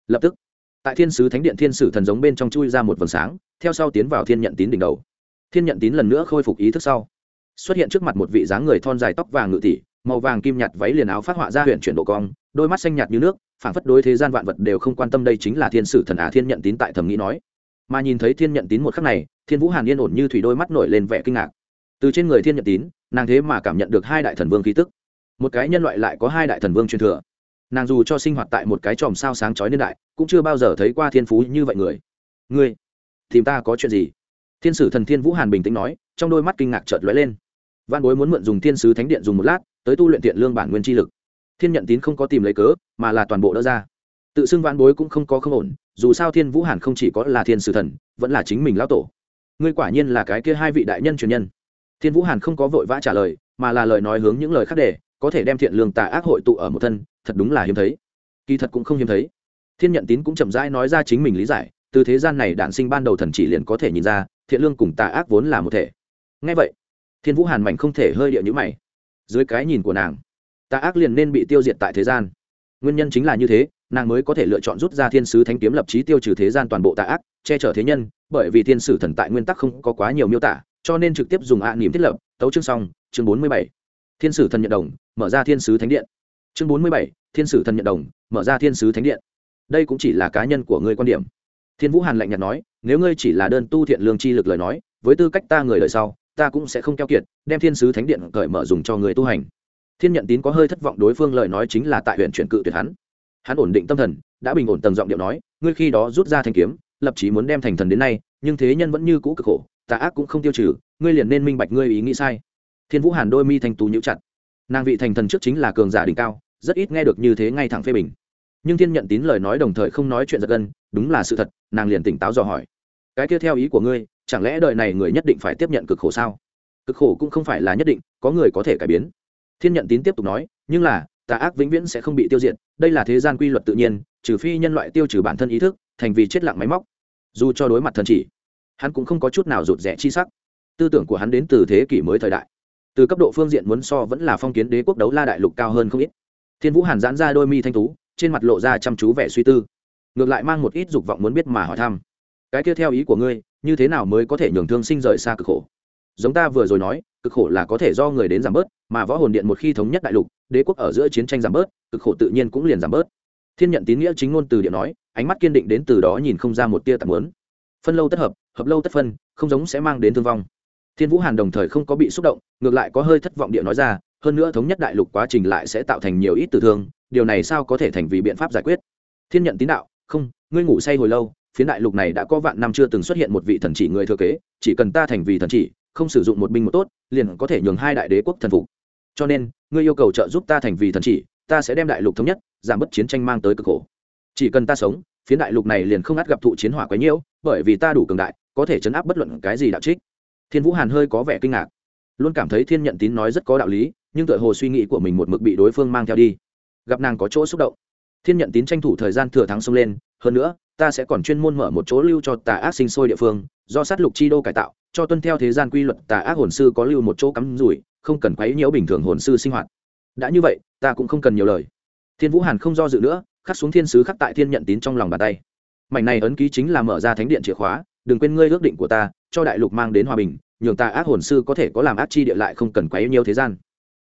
Lập tức, tại thiên sứ thánh điện thiên sử thần giống bên trong chui ra một vầng sáng, theo sau tiến vào thiên nhận tín đỉnh đầu. Thiên nhận tín lần nữa khôi phục ý thức sau, xuất hiện trước mặt một vị dáng người thon dài tóc vàng ngự tỷ, màu vàng kim nhạt váy liền áo phát họa ra huyện chuyển độ cong, đôi mắt xanh nhạt như nước, phảng phất đối thế gian vạn vật đều không quan tâm đây chính là thiên sử thần ả thiên nhận tín tại thẩm nghĩ nói mà nhìn thấy thiên nhận tín một khắc này, thiên vũ hàn yên ổn như thủy đôi mắt nổi lên vẻ kinh ngạc. Từ trên người thiên nhận tín, nàng thế mà cảm nhận được hai đại thần vương khí tức. Một cái nhân loại lại có hai đại thần vương truyền thừa. Nàng dù cho sinh hoạt tại một cái chòm sao sáng chói niên đại, cũng chưa bao giờ thấy qua thiên phú như vậy người. Ngươi, tìm ta có chuyện gì? Thiên sử thần thiên vũ hàn bình tĩnh nói, trong đôi mắt kinh ngạc chợt lóe lên. Văn bối muốn mượn dùng thiên sứ thánh điện dùng một lát, tới tu luyện tiện lương bản nguyên chi lực. Thiên nhận tín không có tìm lấy cớ, mà là toàn bộ đỡ ra tự xưng vãn bối cũng không có không ổn, dù sao thiên vũ hàn không chỉ có là thiên sử thần, vẫn là chính mình lão tổ. Ngươi quả nhiên là cái kia hai vị đại nhân truyền nhân. Thiên vũ hàn không có vội vã trả lời, mà là lời nói hướng những lời khác để, có thể đem thiện lương tà ác hội tụ ở một thân, thật đúng là hiếm thấy. Kỳ thật cũng không hiếm thấy. Thiên nhận tín cũng chậm rãi nói ra chính mình lý giải, từ thế gian này đản sinh ban đầu thần chỉ liền có thể nhìn ra, thiện lương cùng tà ác vốn là một thể. Ngay vậy, thiên vũ hàn mạnh không thể hơi địa nhữ mày. Dưới cái nhìn của nàng, tà ác liền nên bị tiêu diệt tại thế gian nguyên nhân chính là như thế, nàng mới có thể lựa chọn rút ra thiên sứ thánh kiếm lập trí tiêu trừ thế gian toàn bộ tà ác, che chở thế nhân, bởi vì thiên sử thần tại nguyên tắc không có quá nhiều miêu tả, cho nên trực tiếp dùng ạ niềm thiết lập, tấu chương xong, chương bốn mươi bảy. Thiên sử thần nhận đồng, mở ra thiên sứ thánh điện. Chương bốn mươi bảy, thiên sử thần nhận đồng, mở ra thiên sứ thánh điện. Đây cũng chỉ là cá nhân của ngươi quan điểm. Thiên vũ hàn lạnh nhạt nói, nếu ngươi chỉ là đơn tu thiện lương chi lực lời nói, với tư cách ta người đời sau, ta cũng sẽ không keo kiệt, đem thiên sứ thánh điện cởi mở dùng cho người tu hành thiên nhận tín có hơi thất vọng đối phương lời nói chính là tại huyện chuyển cự tuyệt hắn. Hắn ổn định tâm thần, đã bình ổn tầng giọng điệu nói, ngươi khi đó rút ra thanh kiếm, lập chí muốn đem thành thần đến nay, nhưng thế nhân vẫn như cũ cực khổ, tà ác cũng không tiêu trừ, ngươi liền nên minh bạch ngươi ý nghĩ sai. Thiên vũ hàn đôi mi thành tú nhũ chặt. Nàng vị thành thần trước chính là cường giả đỉnh cao, rất ít nghe được như thế ngay thẳng phê bình. Nhưng thiên nhận tín lời nói đồng thời không nói chuyện giật gân, đúng là sự thật, nàng liền tỉnh táo dò hỏi. Cái kia theo ý của ngươi, chẳng lẽ đời này người nhất định phải tiếp nhận cực khổ sao? Cực khổ cũng không phải là nhất định, có người có thể cải biến thiên nhận tín tiếp tục nói, nhưng là, tà ác vĩnh viễn sẽ không bị tiêu diệt, đây là thế gian quy luật tự nhiên, trừ phi nhân loại tiêu trừ bản thân ý thức, thành vì chết lặng máy móc. Dù cho đối mặt thần chỉ, hắn cũng không có chút nào rụt rẻ chi sắc. Tư tưởng của hắn đến từ thế kỷ mới thời đại. Từ cấp độ phương diện muốn so vẫn là phong kiến đế quốc đấu la đại lục cao hơn không ít. Thiên vũ hàn giãn ra đôi mi thanh tú, trên mặt lộ ra chăm chú vẻ suy tư. Ngược lại mang một ít dục vọng muốn biết mà hỏi thăm. Cái kia theo ý của ngươi, như thế nào mới có thể nhường thương sinh rời xa cực khổ? Giống ta vừa rồi nói cực khổ là có thể do người đến giảm bớt, mà võ hồn điện một khi thống nhất đại lục, đế quốc ở giữa chiến tranh giảm bớt, cực khổ tự nhiên cũng liền giảm bớt. Thiên nhận tín nghĩa chính ngôn từ điện nói, ánh mắt kiên định đến từ đó nhìn không ra một tia tạm lớn phân lâu tất hợp hợp lâu tất phân, không giống sẽ mang đến thương vong. Thiên vũ hàn đồng thời không có bị xúc động, ngược lại có hơi thất vọng điện nói ra, hơn nữa thống nhất đại lục quá trình lại sẽ tạo thành nhiều ít tử thương, điều này sao có thể thành vì biện pháp giải quyết? Thiên nhận tín đạo, không, ngươi ngủ say hồi lâu phía đại lục này đã có vạn năm chưa từng xuất hiện một vị thần chỉ người thừa kế, chỉ cần ta thành vì thần chỉ không sử dụng một binh một tốt, liền có thể nhường hai đại đế quốc thần phục. Cho nên, ngươi yêu cầu trợ giúp ta thành vì thần chỉ, ta sẽ đem đại lục thống nhất, giảm bớt chiến tranh mang tới cực khổ. Chỉ cần ta sống phía đại lục này liền không ắt gặp thụ chiến hỏa quấy nhiễu, bởi vì ta đủ cường đại, có thể chấn áp bất luận cái gì đạo trích. Thiên vũ hàn hơi có vẻ kinh ngạc. Luôn cảm thấy thiên nhận tín nói rất có đạo lý, nhưng tựa hồ suy nghĩ của mình một mực bị đối phương mang theo đi. Gặp nàng có chỗ xúc động. Thiên nhận tín tranh thủ thời gian thừa thắng xông lên, hơn nữa, ta sẽ còn chuyên môn mở một chỗ lưu cho tà ác sinh sôi địa phương, do sát lục chi đô cải tạo cho tuân theo thế gian quy luật tà ác hồn sư có lưu một chỗ cắm rủi, không cần quấy nhiễu bình thường hồn sư sinh hoạt. Đã như vậy, ta cũng không cần nhiều lời. Thiên vũ hàn không do dự nữa, khắc xuống thiên sứ khắc tại thiên nhận tín trong lòng bàn tay. Mảnh này ấn ký chính là mở ra thánh điện chìa khóa, đừng quên ngươi ước định của ta, cho đại lục mang đến hòa bình, nhường ta ác hồn sư có thể có làm ác chi địa lại không cần quấy nhiều thế gian.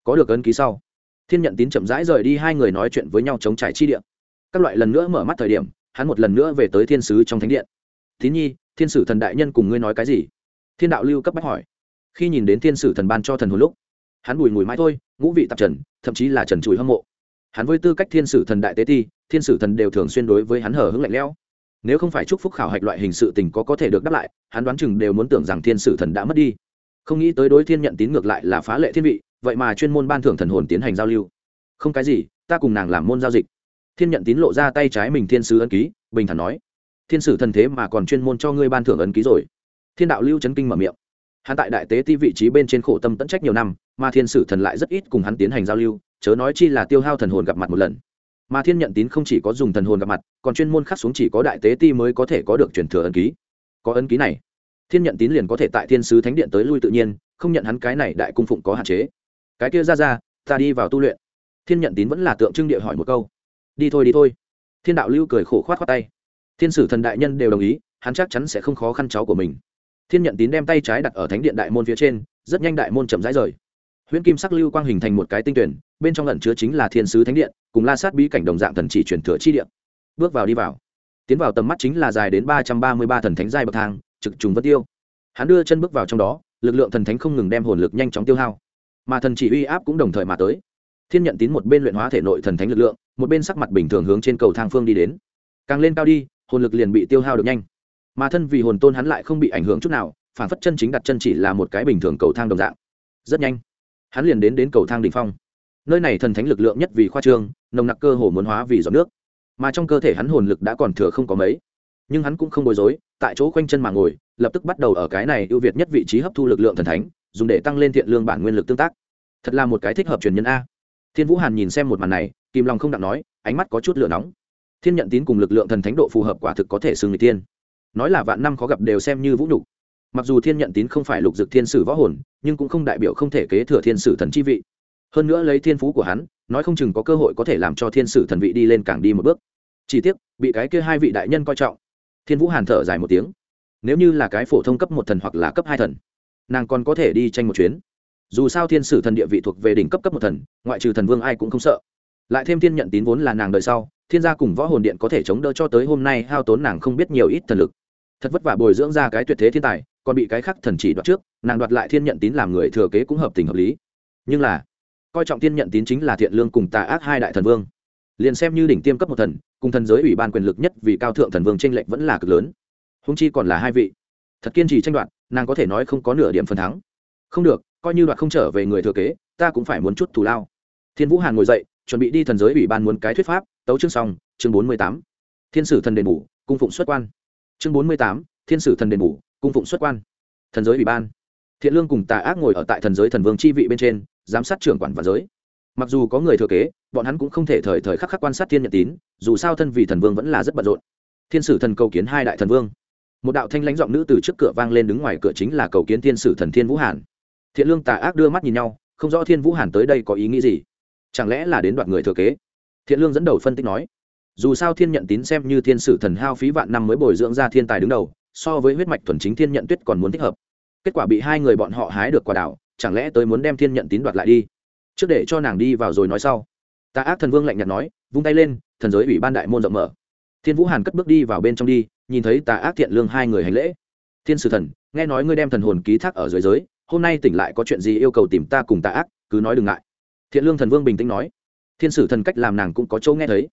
Có được ấn ký sau, thiên nhận tín chậm rãi rời đi hai người nói chuyện với nhau chống trải chi địa. Các loại lần nữa mở mắt thời điểm, hắn một lần nữa về tới thiên sứ trong thánh điện. Tín nhi, thiên sử thần đại nhân cùng ngươi nói cái gì? Thiên đạo lưu cấp bách hỏi. Khi nhìn đến thiên sử thần ban cho thần hồn lúc, hắn bùi mùi mãi thôi, ngũ vị tạp trần, thậm chí là trần chùi hâm mộ. Hắn với tư cách thiên sử thần đại tế ti, thiên sử thần đều thường xuyên đối với hắn hở hứng lạnh lẽo. Nếu không phải chúc phúc khảo hạch loại hình sự tình có có thể được đáp lại, hắn đoán chừng đều muốn tưởng rằng thiên sử thần đã mất đi. Không nghĩ tới đối thiên nhận tín ngược lại là phá lệ thiên vị, vậy mà chuyên môn ban thưởng thần hồn tiến hành giao lưu. Không cái gì, ta cùng nàng làm môn giao dịch. Thiên nhận tín lộ ra tay trái mình thiên sứ ấn ký, bình thản nói. Thiên sử thần thế mà còn chuyên môn cho ngươi ban thưởng ấn ký rồi thiên đạo lưu chấn kinh mở miệng. Hắn tại đại tế ti vị trí bên trên khổ tâm tận trách nhiều năm, mà thiên sử thần lại rất ít cùng hắn tiến hành giao lưu, chớ nói chi là tiêu hao thần hồn gặp mặt một lần. Mà thiên nhận tín không chỉ có dùng thần hồn gặp mặt, còn chuyên môn khắc xuống chỉ có đại tế ti mới có thể có được truyền thừa ấn ký. Có ấn ký này, thiên nhận tín liền có thể tại thiên sứ thánh điện tới lui tự nhiên, không nhận hắn cái này đại cung phụng có hạn chế. Cái kia ra ra, ta đi vào tu luyện. Thiên nhận tín vẫn là tượng trưng địa hỏi một câu. Đi thôi đi thôi. Thiên đạo lưu cười khổ khoát khoát tay. Thiên sử thần đại nhân đều đồng ý, hắn chắc chắn sẽ không khó khăn cháu của mình thiên nhận tín đem tay trái đặt ở thánh điện đại môn phía trên, rất nhanh đại môn chậm rãi rời. Huyễn kim sắc lưu quang hình thành một cái tinh tuyển, bên trong lẩn chứa chính là thiên sứ thánh điện, cùng la sát bí cảnh đồng dạng thần chỉ truyền thừa chi điện bước vào đi vào. Tiến vào tầm mắt chính là dài đến ba trăm ba mươi ba thần thánh giai bậc thang, trực trùng vân tiêu. Hắn đưa chân bước vào trong đó, lực lượng thần thánh không ngừng đem hồn lực nhanh chóng tiêu hao. Mà thần chỉ uy áp cũng đồng thời mà tới. Thiên nhận tín một bên luyện hóa thể nội thần thánh lực lượng, một bên sắc mặt bình thường hướng trên cầu thang phương đi đến. Càng lên cao đi, hồn lực liền bị tiêu hao được nhanh mà thân vì hồn tôn hắn lại không bị ảnh hưởng chút nào, phản phất chân chính đặt chân chỉ là một cái bình thường cầu thang đồng dạng. Rất nhanh, hắn liền đến đến cầu thang đ ỉ n h phong. Nơi này thần thánh lực lượng nhất vì khoa trương, nồng nặc cơ hồ muốn hóa vì giọt nước. Mà trong cơ thể hắn hồn lực đã còn thừa không có mấy. Nhưng hắn cũng không bối rối, tại chỗ quanh chân mà ngồi, lập tức bắt đầu ở cái này ưu việt nhất vị trí hấp thu lực lượng thần thánh, dùng để tăng lên thiện lương bản nguyên lực tương tác. Thật là một cái thích hợp truyền nhân a. Thiên vũ hàn nhìn xem một màn này, kìm lòng không đặng nói, ánh mắt có chút lửa nóng. Thiên nhận tín cùng lực lượng thần thánh độ phù hợp quả thực có thể xưng người tiên nói là vạn năm khó gặp đều xem như vũ nhục. Mặc dù thiên nhận tín không phải lục dực thiên sử võ hồn, nhưng cũng không đại biểu không thể kế thừa thiên sử thần chi vị. Hơn nữa lấy thiên phú của hắn, nói không chừng có cơ hội có thể làm cho thiên sử thần vị đi lên càng đi một bước. Chỉ tiếc, bị cái kia hai vị đại nhân coi trọng. Thiên vũ hàn thở dài một tiếng. Nếu như là cái phổ thông cấp một thần hoặc là cấp hai thần, nàng còn có thể đi tranh một chuyến. Dù sao thiên sử thần địa vị thuộc về đỉnh cấp cấp một thần, ngoại trừ thần vương ai cũng không sợ. Lại thêm thiên nhận tín vốn là nàng đời sau, thiên gia cùng võ hồn điện có thể chống đỡ cho tới hôm nay hao tốn nàng không biết nhiều ít thần lực thật vất vả bồi dưỡng ra cái tuyệt thế thiên tài, còn bị cái khác thần chỉ đoạt trước, nàng đoạt lại thiên nhận tín làm người thừa kế cũng hợp tình hợp lý. Nhưng là, coi trọng thiên nhận tín chính là thiện lương cùng tà ác hai đại thần vương. Liền xem như đỉnh tiêm cấp một thần, cùng thần giới ủy ban quyền lực nhất vì cao thượng thần vương tranh lệch vẫn là cực lớn. Húng chi còn là hai vị. Thật kiên trì tranh đoạt, nàng có thể nói không có nửa điểm phần thắng. Không được, coi như đoạt không trở về người thừa kế, ta cũng phải muốn chút thù lao. Thiên vũ hàn ngồi dậy, chuẩn bị đi thần giới ủy ban muốn cái thuyết pháp, tấu chương xong, chương bốn mươi tám. Thiên sử thần đền bù, cung phụng xuất quan chương bốn mươi tám, thiên sử thần đền bù, cung phụng xuất quan. Thần giới ủy ban. Thiện lương cùng tà ác ngồi ở tại thần giới thần vương chi vị bên trên, giám sát trưởng quản và giới. Mặc dù có người thừa kế, bọn hắn cũng không thể thời thời khắc khắc quan sát thiên nhật tín, dù sao thân vì thần vương vẫn là rất bận rộn. Thiên sử thần cầu kiến hai đại thần vương. Một đạo thanh lãnh giọng nữ từ trước cửa vang lên đứng ngoài cửa chính là cầu kiến thiên sử thần thiên vũ hàn. Thiện lương, tà ác đưa mắt nhìn nhau, không rõ thiên vũ hàn tới đây có ý nghĩ gì. Chẳng lẽ là đến đoạt người thừa kế? Thiện lương dẫn đầu phân tích nói dù sao thiên nhận tín xem như thiên sử thần hao phí vạn năm mới bồi dưỡng ra thiên tài đứng đầu, so với huyết mạch thuần chính thiên nhận tuyết còn muốn thích hợp. Kết quả bị hai người bọn họ hái được quả đảo, chẳng lẽ tới muốn đem thiên nhận tín đoạt lại đi? Trước để cho nàng đi vào rồi nói sau. Ta ác thần vương lạnh nhạt nói, vung tay lên, thần giới ủy ban đại môn rộng mở. Thiên vũ hàn cất bước đi vào bên trong đi, nhìn thấy tà ác thiện lương hai người hành lễ. Thiên sử thần, nghe nói ngươi đem thần hồn ký thác ở dưới giới, hôm nay tỉnh lại có chuyện gì yêu cầu tìm ta cùng tà ác, cứ nói đừng ngại. Thiện lương thần vương bình tĩnh nói. Thiên sử thần cách làm nàng cũng có chỗ nghe thấy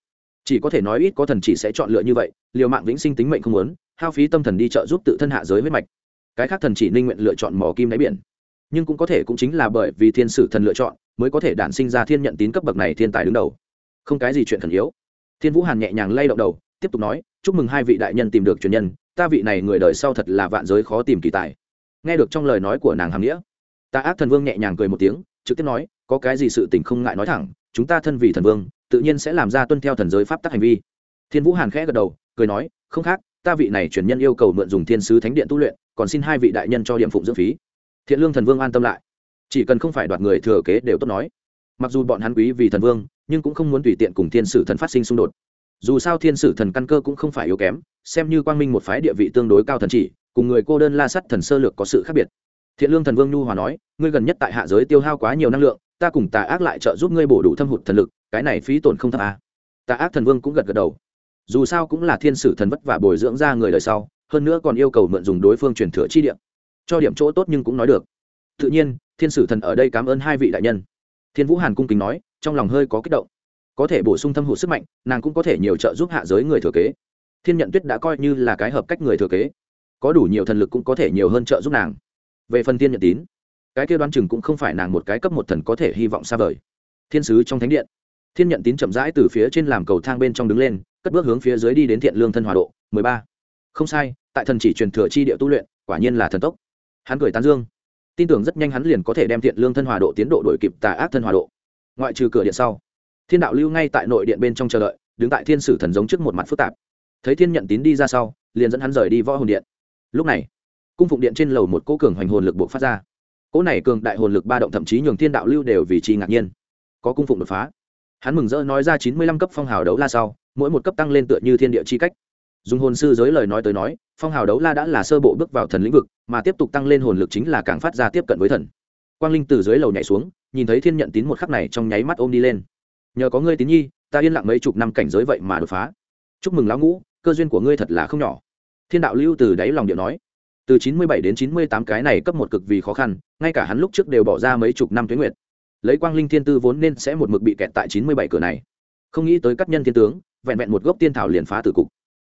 chỉ có thể nói ít có thần chỉ sẽ chọn lựa như vậy, liều mạng vĩnh sinh tính mệnh không muốn, hao phí tâm thần đi trợ giúp tự thân hạ giới huyết mạch. Cái khác thần chỉ ninh nguyện lựa chọn mỏ kim đáy biển. Nhưng cũng có thể cũng chính là bởi vì thiên sử thần lựa chọn, mới có thể đản sinh ra thiên nhận tín cấp bậc này thiên tài đứng đầu. Không cái gì chuyện thần yếu. Thiên vũ hàn nhẹ nhàng lay động đầu, tiếp tục nói, chúc mừng hai vị đại nhân tìm được truyền nhân, ta vị này người đời sau thật là vạn giới khó tìm kỳ tài. Nghe được trong lời nói của nàng hàm nghĩa, ta ác thần vương nhẹ nhàng cười một tiếng, trực tiếp nói, có cái gì sự tình không ngại nói thẳng, chúng ta thân vì thần vương tự nhiên sẽ làm ra tuân theo thần giới pháp tắc hành vi. Thiên vũ hàn khẽ gật đầu, cười nói, không khác, ta vị này truyền nhân yêu cầu mượn dùng thiên sứ thánh điện tu luyện, còn xin hai vị đại nhân cho điểm phụng dưỡng phí. Thiện lương thần vương an tâm lại. Chỉ cần không phải đoạt người thừa kế đều tốt nói. Mặc dù bọn hắn quý vì thần vương, nhưng cũng không muốn tùy tiện cùng thiên sử thần phát sinh xung đột. Dù sao thiên sử thần căn cơ cũng không phải yếu kém, xem như quang minh một phái địa vị tương đối cao thần chỉ, cùng người cô đơn la sắt thần sơ lược có sự khác biệt. Thiện lương thần vương nhu hòa nói, ngươi gần nhất tại hạ giới tiêu hao quá nhiều năng lượng, ta cùng tà ác lại trợ giúp ngươi bổ đủ thâm hụt thần lực cái này phí tổn không thấp à. tà ác thần vương cũng gật gật đầu. Dù sao cũng là thiên sử thần vất và bồi dưỡng ra người đời sau, hơn nữa còn yêu cầu mượn dùng đối phương truyền thừa chi điểm cho điểm chỗ tốt nhưng cũng nói được. Tự nhiên, thiên sử thần ở đây cảm ơn hai vị đại nhân. Thiên vũ hàn cung kính nói, trong lòng hơi có kích động. Có thể bổ sung thâm hụt sức mạnh, nàng cũng có thể nhiều trợ giúp hạ giới người thừa kế. Thiên nhận tuyết đã coi như là cái hợp cách người thừa kế. Có đủ nhiều thần lực cũng có thể nhiều hơn trợ giúp nàng. Về phần thiên nhận tín, cái kia đoán chừng cũng không phải nàng một cái cấp một thần có thể hy vọng xa vời. Thiên sứ trong thánh điện thiên nhận tín chậm rãi từ phía trên làm cầu thang bên trong đứng lên, cất bước hướng phía dưới đi đến thiện lương thân hòa độ, mười ba. Không sai, tại thần chỉ truyền thừa chi địa tu luyện, quả nhiên là thần tốc. Hắn cười tán dương. Tin tưởng rất nhanh hắn liền có thể đem thiện lương thân hòa độ tiến độ đổi kịp tà ác thân hòa độ. Ngoại trừ cửa điện sau, thiên đạo lưu ngay tại nội điện bên trong chờ đợi, đứng tại thiên sử thần giống trước một mặt phức tạp. Thấy thiên nhận tín đi ra sau, liền dẫn hắn rời đi võ hồn điện. Lúc này, cung phụng điện trên lầu một cỗ cường hoành hồn lực buộc phát ra. Cỗ này cường đại hồn lực ba động thậm chí nhường thiên đạo lưu đều vì chi ngạc nhiên. Có cung phụng đột phá hắn mừng rỡ nói ra chín mươi lăm cấp phong hào đấu la sau, mỗi một cấp tăng lên tựa như thiên địa chi cách. Dùng hồn sư giới lời nói tới nói, phong hào đấu la đã là sơ bộ bước vào thần lĩnh vực, mà tiếp tục tăng lên hồn lực chính là càng phát ra tiếp cận với thần. Quang linh từ dưới lầu nhảy xuống, nhìn thấy thiên nhận tín một khắc này trong nháy mắt ôm đi lên. Nhờ có ngươi tín nhi, ta yên lặng mấy chục năm cảnh giới vậy mà đột phá. Chúc mừng lão ngũ, cơ duyên của ngươi thật là không nhỏ. Thiên đạo lưu từ đáy lòng điệu nói. Từ chín mươi bảy đến chín mươi tám cái này cấp một cực vì khó khăn, ngay cả hắn lúc trước đều bỏ ra mấy chục năm tuyến nguyệt lấy quang linh thiên tư vốn nên sẽ một mực bị kẹt tại chín mươi bảy cửa này. Không nghĩ tới các nhân thiên tướng, vẹn vẹn một gốc tiên thảo liền phá tử cục.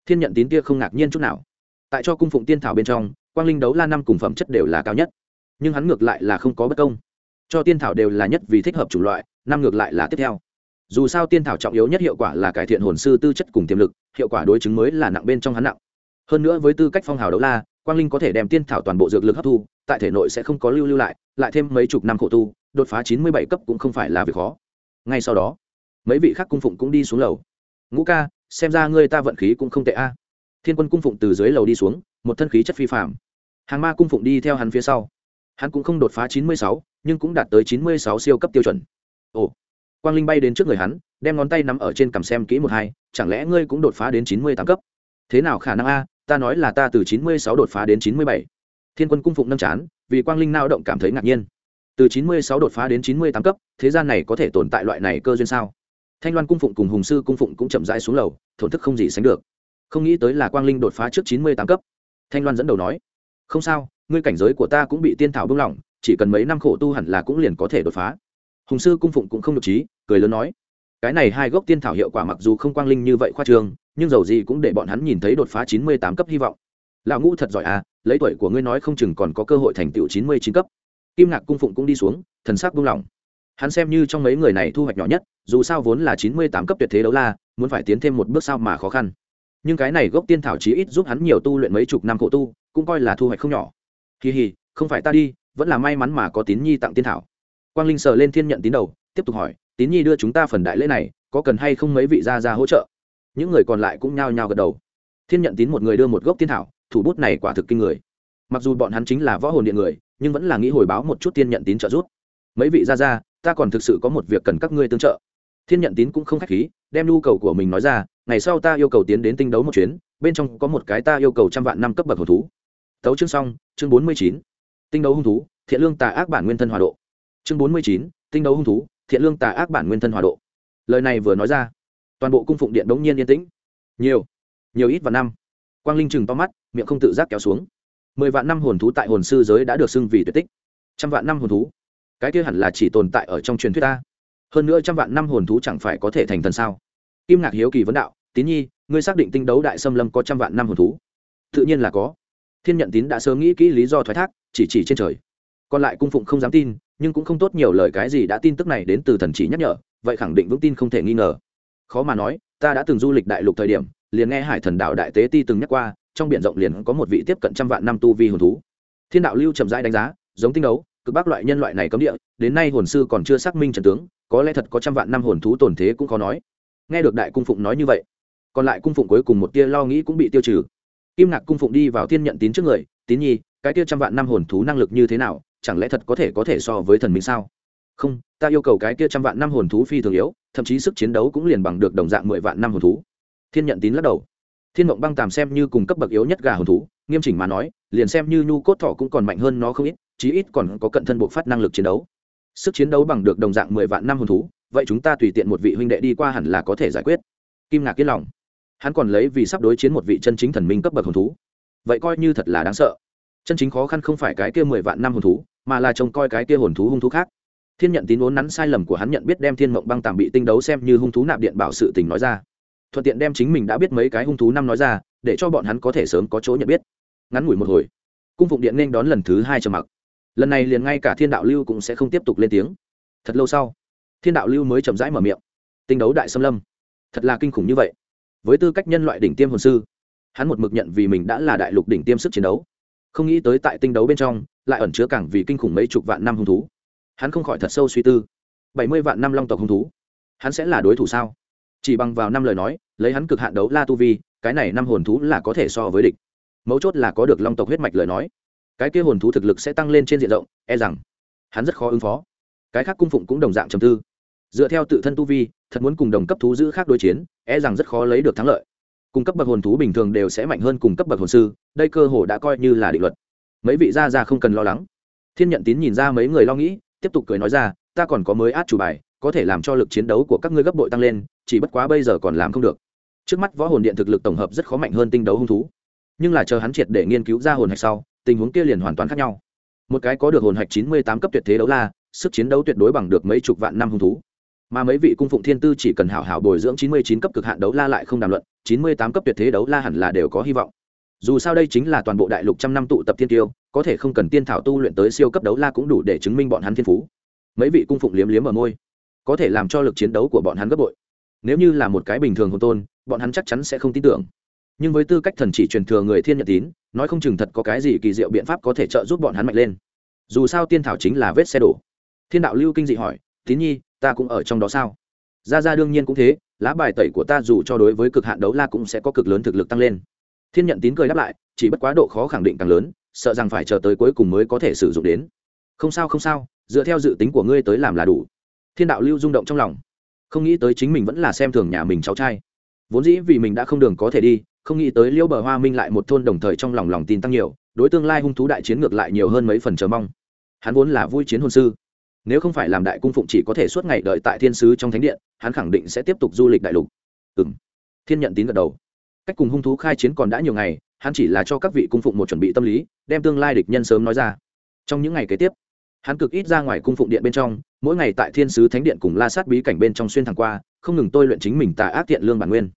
Thiên nhận tín kia không ngạc nhiên chút nào. Tại cho cung phụng tiên thảo bên trong, quang linh đấu la năm cùng phẩm chất đều là cao nhất. Nhưng hắn ngược lại là không có bất công. Cho tiên thảo đều là nhất vì thích hợp chủng loại, năm ngược lại là tiếp theo. Dù sao tiên thảo trọng yếu nhất hiệu quả là cải thiện hồn sư tư chất cùng tiềm lực, hiệu quả đối chứng mới là nặng bên trong hắn nặng. Hơn nữa với tư cách phong hào đấu la, quang linh có thể đem tiên thảo toàn bộ dược lực hấp thu, tại thể nội sẽ không có lưu lưu lại lại thêm mấy chục năm khổ tu đột phá chín mươi bảy cấp cũng không phải là việc khó. Ngay sau đó, mấy vị khác cung phụng cũng đi xuống lầu. Ngũ ca, xem ra ngươi ta vận khí cũng không tệ a. Thiên quân cung phụng từ dưới lầu đi xuống, một thân khí chất phi phạm hàng ma cung phụng đi theo hắn phía sau. Hắn cũng không đột phá chín mươi sáu, nhưng cũng đạt tới chín mươi sáu siêu cấp tiêu chuẩn. Ồ, quang linh bay đến trước người hắn, đem ngón tay nắm ở trên cằm xem kỹ một hai, chẳng lẽ ngươi cũng đột phá đến chín mươi tám cấp? Thế nào khả năng a, ta nói là ta từ chín mươi sáu đột phá đến chín mươi bảy. Thiên quân cung phụng nâm chán, vì quang linh nao động cảm thấy ngạc nhiên từ chín mươi sáu đột phá đến chín mươi tám cấp, thế gian này có thể tồn tại loại này cơ duyên sao? Thanh loan cung phụng cùng hùng sư cung phụng cũng chậm rãi xuống lầu, thổn thức không gì sánh được. Không nghĩ tới là quang linh đột phá trước chín mươi tám cấp. Thanh loan dẫn đầu nói, không sao, ngươi cảnh giới của ta cũng bị tiên thảo bưng lỏng, chỉ cần mấy năm khổ tu hẳn là cũng liền có thể đột phá. Hùng sư cung phụng cũng không được trí, cười lớn nói, cái này hai gốc tiên thảo hiệu quả mặc dù không quang linh như vậy khoa trương, nhưng dầu gì cũng để bọn hắn nhìn thấy đột phá chín mươi tám cấp hy vọng. Lão ngũ thật giỏi à lấy tuổi của ngươi nói không chừng còn có cơ hội thành tựu chín mươi chín cấp kim ngạc cung phụng cũng đi xuống, thần sắc buông lỏng. Hắn xem như trong mấy người này thu hoạch nhỏ nhất, dù sao vốn là chín mươi tám cấp tuyệt thế đấu la, muốn phải tiến thêm một bước sao mà khó khăn. Nhưng cái này gốc tiên thảo chí ít giúp hắn nhiều tu luyện mấy chục năm khổ tu, cũng coi là thu hoạch không nhỏ. Kỳ hì, không phải ta đi, vẫn là may mắn mà có tín nhi tặng tiên thảo. Quang linh sờ lên thiên nhận tín đầu, tiếp tục hỏi, tín nhi đưa chúng ta phần đại lễ này, có cần hay không mấy vị gia ra hỗ trợ? Những người còn lại cũng nhao nhao gật đầu. Thiên nhận tín một người đưa một gốc tiên thảo, thủ bút này quả thực kinh người. Mặc dù bọn hắn chính là võ hồn điện người nhưng vẫn là nghĩ hồi báo một chút tiên nhận tín trợ giúp. Mấy vị gia ra ta còn thực sự có một việc cần các ngươi tương trợ. Thiên nhận tín cũng không khách khí, đem nhu cầu của mình nói ra, ngày sau ta yêu cầu tiến đến tinh đấu một chuyến, bên trong có một cái ta yêu cầu trăm vạn năm cấp bậc hồn thú. Tấu chương xong, chương bốn mươi chín, tinh đấu hung thú, thiện lương tà ác bản nguyên thân hòa độ. Chương bốn mươi chín, tinh đấu hung thú, thiện lương tà ác bản nguyên thân hòa độ. Lời này vừa nói ra, toàn bộ cung phụng điện đống nhiên yên tĩnh. Nhiều nhiều ít và năm. Quang linh chừng to mắt, miệng không tự giác kéo xuống mười vạn năm hồn thú tại hồn sư giới đã được xưng vì tuyệt tích. Trăm vạn năm hồn thú? Cái kia hẳn là chỉ tồn tại ở trong truyền thuyết ta. Hơn nữa trăm vạn năm hồn thú chẳng phải có thể thành thần sao? Kim ngạc hiếu kỳ vấn đạo, tín nhi, ngươi xác định tinh đấu đại xâm lâm có trăm vạn năm hồn thú? Tự nhiên là có. Thiên nhận tín đã sớm nghĩ kỹ lý do thoái thác, chỉ chỉ trên trời. Còn lại cung phụng không dám tin, nhưng cũng không tốt nhiều lời cái gì đã tin tức này đến từ thần chỉ nhắc nhở, vậy khẳng định vững tin không thể nghi ngờ. Khó mà nói, ta đã từng du lịch đại lục thời điểm, liền nghe hải thần đạo đại tế ti từng nhắc qua trong biển rộng liền có một vị tiếp cận trăm vạn năm tu vi hồn thú. Thiên đạo lưu chậm rãi đánh giá, giống tinh đấu, cực bác loại nhân loại này cấm địa, đến nay hồn sư còn chưa xác minh trần tướng, có lẽ thật có trăm vạn năm hồn thú tồn thế cũng khó nói. Nghe được đại cung phụng nói như vậy, còn lại cung phụng cuối cùng một tia lo nghĩ cũng bị tiêu trừ. Kim ngạc cung phụng đi vào thiên nhận tín trước người, tín nhi, cái tia trăm vạn năm hồn thú năng lực như thế nào, chẳng lẽ thật có thể có thể so với thần minh sao? Không, ta yêu cầu cái tia trăm vạn năm hồn thú phi thường yếu, thậm chí sức chiến đấu cũng liền bằng được đồng dạng mười vạn năm hồn thú. Thiên nhận tín lắc đầu thiên mộng băng tàm xem như cùng cấp bậc yếu nhất gà hồn thú, nghiêm chỉnh mà nói, liền xem như nhu cốt thọ cũng còn mạnh hơn nó không ít, chí ít còn có cận thân bộ phát năng lực chiến đấu. Sức chiến đấu bằng được đồng dạng mười vạn năm hồn thú, vậy chúng ta tùy tiện một vị huynh đệ đi qua hẳn là có thể giải quyết. Kim ngạc yên lòng. Hắn còn lấy vì sắp đối chiến một vị chân chính thần minh cấp bậc hồn thú. Vậy coi như thật là đáng sợ. Chân chính khó khăn không phải cái kia mười vạn năm hồn thú, mà là trông coi cái kia hồn thú hung thú khác. Thiên nhận tín vốn nắn sai lầm của hắn nhận biết đem thiên mộng băng tạm bị tinh đấu xem như hung thú nạp điện bảo sự tình nói ra thuận tiện đem chính mình đã biết mấy cái hung thú năm nói ra, để cho bọn hắn có thể sớm có chỗ nhận biết. Ngắn ngủi một hồi, cung phụng điện nên đón lần thứ hai trầm mặc. Lần này liền ngay cả thiên đạo lưu cũng sẽ không tiếp tục lên tiếng. Thật lâu sau, thiên đạo lưu mới chậm rãi mở miệng. Tinh đấu đại xâm lâm. Thật là kinh khủng như vậy. Với tư cách nhân loại đỉnh tiêm hồn sư, hắn một mực nhận vì mình đã là đại lục đỉnh tiêm sức chiến đấu. Không nghĩ tới tại tinh đấu bên trong, lại ẩn chứa càng vì kinh khủng mấy chục vạn năm hung thú. Hắn không khỏi thật sâu suy tư. Bảy mươi vạn năm long tộc hung thú. Hắn sẽ là đối thủ sao? Chỉ bằng vào năm lời nói, lấy hắn cực hạn đấu la tu vi, cái này năm hồn thú là có thể so với địch. Mấu chốt là có được long tộc huyết mạch lời nói. Cái kia hồn thú thực lực sẽ tăng lên trên diện rộng e rằng, hắn rất khó ứng phó. Cái khác cung phụng cũng đồng dạng trầm tư. Dựa theo tự thân tu vi, thật muốn cùng đồng cấp thú giữ khác đối chiến e rằng rất khó lấy được thắng lợi. Cung cấp bậc hồn thú bình thường đều sẽ mạnh hơn cùng cấp bậc hồn sư, đây cơ hồ đã coi như là định luật. Mấy vị gia ra không cần lo lắng. Thiên nhận tín nhìn ra mấy người lo nghĩ, tiếp tục cười nói ra, ta còn có mới át chủ bài có thể làm cho lực chiến đấu của các ngươi gấp bội tăng lên, chỉ bất quá bây giờ còn làm không được. Trước mắt võ hồn điện thực lực tổng hợp rất khó mạnh hơn tinh đấu hung thú, nhưng là chờ hắn triệt để nghiên cứu ra hồn hạch sau, tình huống kia liền hoàn toàn khác nhau. Một cái có được hồn hạch chín mươi tám cấp tuyệt thế đấu la, sức chiến đấu tuyệt đối bằng được mấy chục vạn năm hung thú. Mà mấy vị cung phụng thiên tư chỉ cần hảo hảo bồi dưỡng chín mươi chín cấp cực hạn đấu la lại không đàm luận, chín mươi tám cấp tuyệt thế đấu la hẳn là đều có hy vọng. Dù sao đây chính là toàn bộ đại lục trăm năm tụ tập thiên tiêu, có thể không cần tiên thảo tu luyện tới siêu cấp đấu la cũng đủ để chứng minh bọn hắn thiên phú. Mấy vị cung phụng liếm liếm ở môi có thể làm cho lực chiến đấu của bọn hắn gấp bội. Nếu như là một cái bình thường hồn tôn, bọn hắn chắc chắn sẽ không tin tưởng. Nhưng với tư cách thần chỉ truyền thừa người thiên nhật tín, nói không chừng thật có cái gì kỳ diệu biện pháp có thể trợ giúp bọn hắn mạnh lên. Dù sao tiên thảo chính là vết xe đổ. Thiên đạo lưu kinh dị hỏi, tín nhi, ta cũng ở trong đó sao? Ra ra đương nhiên cũng thế, lá bài tẩy của ta dù cho đối với cực hạn đấu la cũng sẽ có cực lớn thực lực tăng lên. Thiên nhận tín cười đáp lại, chỉ bất quá độ khó khẳng định càng lớn, sợ rằng phải chờ tới cuối cùng mới có thể sử dụng đến. Không sao không sao, dựa theo dự tính của ngươi tới làm là đủ thiên đạo lưu rung động trong lòng. Không nghĩ tới chính mình vẫn là xem thường nhà mình cháu trai. Vốn dĩ vì mình đã không đường có thể đi, không nghĩ tới liễu bờ hoa minh lại một thôn đồng thời trong lòng lòng tin tăng nhiều, đối tương lai hung thú đại chiến ngược lại nhiều hơn mấy phần chờ mong. Hắn vốn là vui chiến hôn sư. Nếu không phải làm đại cung phụng chỉ có thể suốt ngày đợi tại thiên sứ trong thánh điện, hắn khẳng định sẽ tiếp tục du lịch đại lục. Ừ m thiên nhận tín gật đầu. Cách cùng hung thú khai chiến còn đã nhiều ngày, hắn chỉ là cho các vị cung phụng một chuẩn bị tâm lý, đem tương lai địch nhân sớm nói ra. Trong những ngày kế tiếp hắn cực ít ra ngoài cung phụng điện bên trong, mỗi ngày tại thiên sứ thánh điện cùng la sát bí cảnh bên trong xuyên thẳng qua, không ngừng tôi luyện chính mình tà ác thiện lương bản nguyên.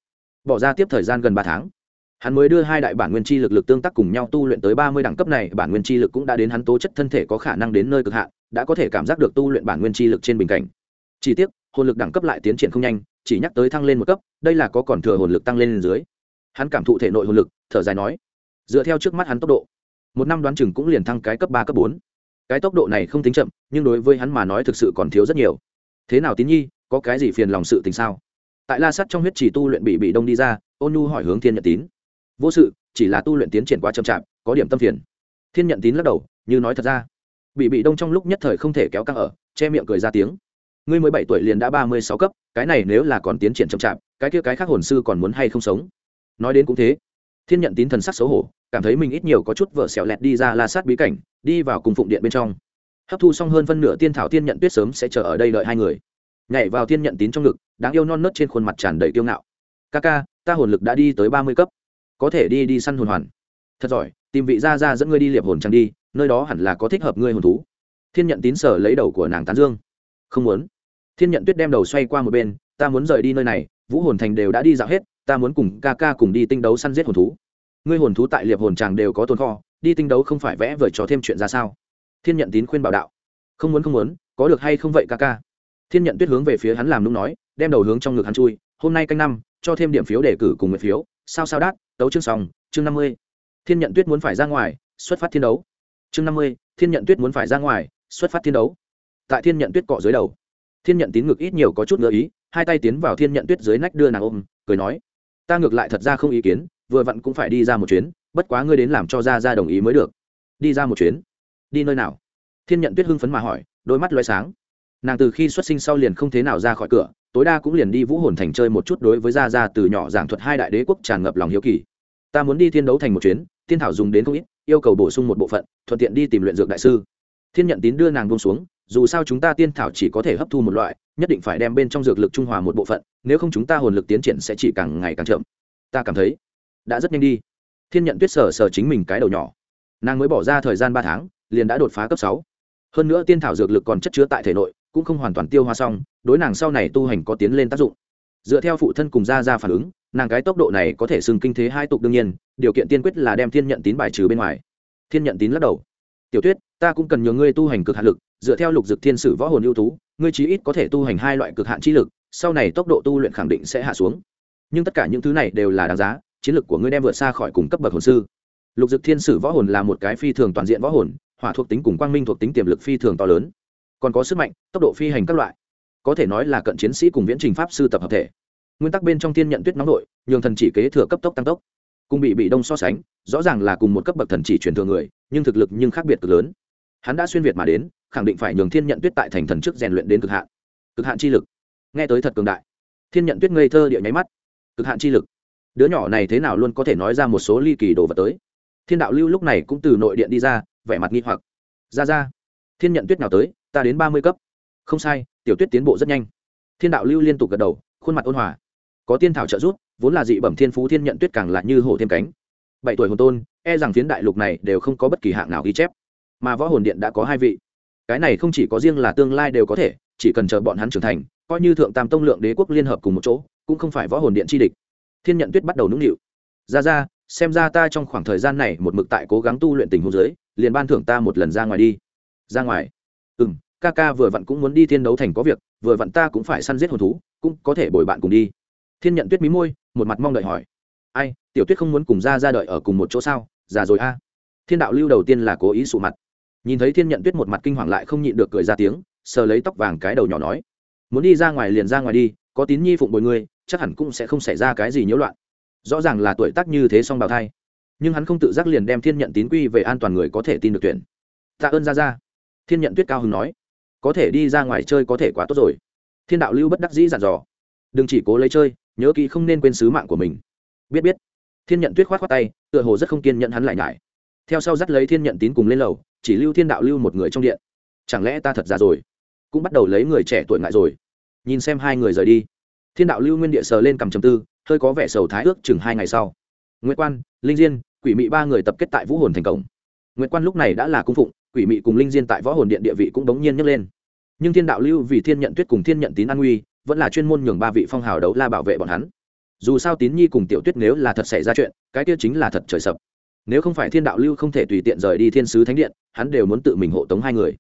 Bỏ ra tiếp thời gian gần ba tháng, hắn mới đưa hai đại bản nguyên chi lực lực tương tác cùng nhau tu luyện tới ba mươi đẳng cấp này, bản nguyên chi lực cũng đã đến hắn tố chất thân thể có khả năng đến nơi cực hạn, đã có thể cảm giác được tu luyện bản nguyên chi lực trên bình cảnh. Chi tiết hồn lực đẳng cấp lại tiến triển không nhanh, chỉ nhắc tới thăng lên một cấp, đây là có còn thừa hồn lực tăng lên lên dưới. Hắn cảm thụ thể nội hồn lực, thở dài nói, dựa theo trước mắt hắn tốc độ, một năm đoán chừng cũng liền thăng cái cấp ba, cấp bốn cái tốc độ này không tính chậm, nhưng đối với hắn mà nói thực sự còn thiếu rất nhiều. Thế nào tín nhi, có cái gì phiền lòng sự tình sao? Tại la sắt trong huyết chỉ tu luyện bị bị đông đi ra, ôn nhu hỏi hướng thiên nhận tín. Vô sự, chỉ là tu luyện tiến triển quá chậm chạp, có điểm tâm phiền. Thiên nhận tín lắc đầu, như nói thật ra. Bị bị đông trong lúc nhất thời không thể kéo căng ở, che miệng cười ra tiếng. Ngươi mới bảy tuổi liền đã ba mươi sáu cấp, cái này nếu là còn tiến triển chậm chạp, cái kia cái khác hồn sư còn muốn hay không sống? Nói đến cũng thế. Thiên nhận tín thần sắc xấu hổ, cảm thấy mình ít nhiều có chút vợ xẻo lẹt đi ra la sát bí cảnh đi vào cùng phụng điện bên trong. Hấp thu xong hơn phân nửa tiên thảo tiên nhận tuyết sớm sẽ chờ ở đây đợi hai người. Nhảy vào tiên nhận tín trong ngực, đáng yêu non nớt trên khuôn mặt tràn đầy kiêu ngạo. Ca ca, ta hồn lực đã đi tới ba mươi cấp. Có thể đi đi săn hồn hoàn. Thật giỏi, tìm vị gia ra dẫn ngươi đi liệp hồn trang đi, nơi đó hẳn là có thích hợp ngươi hồn thú. Thiên nhận tín sở lấy đầu của nàng tán dương. Không muốn. Thiên nhận tuyết đem đầu xoay qua một bên, ta muốn rời đi nơi này, vũ hồn thành đều đã đi dạo hết, ta muốn cùng ca ca cùng đi tinh đấu săn giết hồn thú. Ngươi hồn thú tại liệp hồn tràng đều có tồn kho đi tinh đấu không phải vẽ vời trò thêm chuyện ra sao? Thiên nhận tín khuyên bảo đạo. Không muốn không muốn, có được hay không vậy ca ca? Thiên nhận tuyết hướng về phía hắn làm nung nói, đem đầu hướng trong ngực hắn chui, hôm nay canh năm, cho thêm điểm phiếu để cử cùng nguyện phiếu. Sao sao đát, tấu chương xong, chương năm mươi. Thiên nhận tuyết muốn phải ra ngoài, xuất phát thiên đấu. Chương năm mươi, thiên nhận tuyết muốn phải ra ngoài, xuất phát thiên đấu. Tại thiên nhận tuyết cọ dưới đầu, thiên nhận tín ngực ít nhiều có chút ngựa ý, hai tay tiến vào thiên nhận tuyết dưới nách đưa nàng ôm, cười nói, ta ngược lại thật ra không ý kiến, vừa vặn cũng phải đi ra một chuyến bất quá ngươi đến làm cho ra ra đồng ý mới được. Đi ra một chuyến. Đi nơi nào? Thiên nhận tuyết hưng phấn mà hỏi, đôi mắt loay sáng. Nàng từ khi xuất sinh sau liền không thế nào ra khỏi cửa, tối đa cũng liền đi vũ hồn thành chơi một chút đối với gia gia từ nhỏ giảng thuật hai đại đế quốc tràn ngập lòng hiếu kỳ. Ta muốn đi thiên đấu thành một chuyến, thiên thảo dùng đến không ít, yêu cầu bổ sung một bộ phận, thuận tiện đi tìm luyện dược đại sư. Thiên nhận tín đưa nàng buông xuống, dù sao chúng ta tiên thảo chỉ có thể hấp thu một loại, nhất định phải đem bên trong dược lực trung hòa một bộ phận, nếu không chúng ta hồn lực tiến triển sẽ chỉ càng ngày càng chậm. Ta cảm thấy, đã rất nhanh đi thiên nhận tuyết sở sở chính mình cái đầu nhỏ. Nàng mới bỏ ra thời gian ba tháng, liền đã đột phá cấp sáu. Hơn nữa tiên thảo dược lực còn chất chứa tại thể nội, cũng không hoàn toàn tiêu hoa xong, đối nàng sau này tu hành có tiến lên tác dụng. Dựa theo phụ thân cùng ra ra phản ứng, nàng cái tốc độ này có thể xưng kinh thế hai tục đương nhiên, điều kiện tiên quyết là đem thiên nhận tín bài trừ bên ngoài. Thiên nhận tín lắc đầu. Tiểu tuyết, ta cũng cần nhờ ngươi tu hành cực hạn lực, dựa theo lục dực thiên sử võ hồn ưu tú, ngươi chí ít có thể tu hành hai loại cực hạn trí lực, sau này tốc độ tu luyện khẳng định sẽ hạ xuống. Nhưng tất cả những thứ này đều là đáng giá chiến lực của ngươi đem vượt xa khỏi cùng cấp bậc hồn sư. Lục dực thiên sử võ hồn là một cái phi thường toàn diện võ hồn, hỏa thuộc tính cùng quang minh thuộc tính tiềm lực phi thường to lớn. Còn có sức mạnh, tốc độ phi hành các loại. Có thể nói là cận chiến sĩ cùng viễn trình pháp sư tập hợp thể. Nguyên tắc bên trong tiên nhận tuyết nóng nội, nhường thần chỉ kế thừa cấp tốc tăng tốc. Cùng bị bị đông so sánh, rõ ràng là cùng một cấp bậc thần chỉ truyền thừa người, nhưng thực lực nhưng khác biệt cực lớn. Hắn đã xuyên việt mà đến, khẳng định phải nhường thiên nhận tuyết tại thành thần trước rèn luyện đến cực hạn. Cực hạn chi lực. Nghe tới thật cường đại. Thiên nhận tuyết ngây thơ địa nháy mắt. Cực hạn chi lực đứa nhỏ này thế nào luôn có thể nói ra một số ly kỳ đồ vật tới. Thiên đạo lưu lúc này cũng từ nội điện đi ra, vẻ mặt nghi hoặc. Ra ra, thiên nhận tuyết nào tới, ta đến ba mươi cấp. Không sai, tiểu tuyết tiến bộ rất nhanh. Thiên đạo lưu liên tục gật đầu, khuôn mặt ôn hòa. Có tiên thảo trợ giúp, vốn là dị bẩm thiên phú thiên nhận tuyết càng lại như hổ thêm cánh. Bảy tuổi hồn tôn e rằng phiến đại lục này đều không có bất kỳ hạng nào ghi chép. Mà võ hồn điện đã có hai vị. Cái này không chỉ có riêng là tương lai đều có thể, chỉ cần chờ bọn hắn trưởng thành, coi như thượng tam tông lượng đế quốc liên hợp cùng một chỗ, cũng không phải võ hồn điện chi địch thiên nhận tuyết bắt đầu nũng nịu. Ra ra, xem ra ta trong khoảng thời gian này một mực tại cố gắng tu luyện tình hôn giới liền ban thưởng ta một lần ra ngoài đi. Ra ngoài? Ừ m ca ca vừa vặn cũng muốn đi thiên đấu thành có việc, vừa vặn ta cũng phải săn giết hồn thú, cũng có thể bồi bạn cùng đi. Thiên nhận tuyết mí môi, một mặt mong đợi hỏi. Ai, tiểu tuyết không muốn cùng ra ra đợi ở cùng một chỗ sao? Già rồi a. Thiên đạo lưu đầu tiên là cố ý sụ mặt. Nhìn thấy thiên nhận tuyết một mặt kinh hoàng lại không nhịn được cười ra tiếng, sờ lấy tóc vàng cái đầu nhỏ nói. Muốn đi ra ngoài liền ra ngoài đi, có tín nhi phụng bồi ngươi chắc hẳn cũng sẽ không xảy ra cái gì nhiễu loạn. Rõ ràng là tuổi tác như thế song bào thai. Nhưng hắn không tự giác liền đem thiên nhận tín quy về an toàn người có thể tin được tuyển. Tạ ơn ra ra thiên nhận tuyết cao hưng nói, có thể đi ra ngoài chơi có thể quá tốt rồi. Thiên đạo lưu bất đắc dĩ dặn dò, đừng chỉ cố lấy chơi, nhớ kỹ không nên quên sứ mạng của mình. Biết biết. Thiên nhận tuyết khoát khoát tay, tựa hồ rất không kiên nhận hắn lại nhải. Theo sau dắt lấy thiên nhận tín cùng lên lầu, chỉ lưu thiên đạo lưu một người trong điện. Chẳng lẽ ta thật già rồi? Cũng bắt đầu lấy người trẻ tuổi ngại rồi. Nhìn xem hai người rời đi thiên đạo lưu nguyên địa sờ lên cầm chầm tư, hơi có vẻ sầu thái ước chừng hai ngày sau. Nguyễn quan, linh diên, quỷ mị ba người tập kết tại vũ hồn thành cổng. Nguyễn quan lúc này đã là cung phụng, quỷ mị cùng linh diên tại võ hồn điện địa vị cũng đống nhiên nhấc lên. Nhưng thiên đạo lưu vì thiên nhận tuyết cùng thiên nhận tín an nguy, vẫn là chuyên môn nhường ba vị phong hào đấu la bảo vệ bọn hắn. Dù sao tín nhi cùng tiểu tuyết nếu là thật xảy ra chuyện, cái kia chính là thật trời sập. Nếu không phải thiên đạo lưu không thể tùy tiện rời đi thiên sứ thánh điện, hắn đều muốn tự mình hộ tống hai người.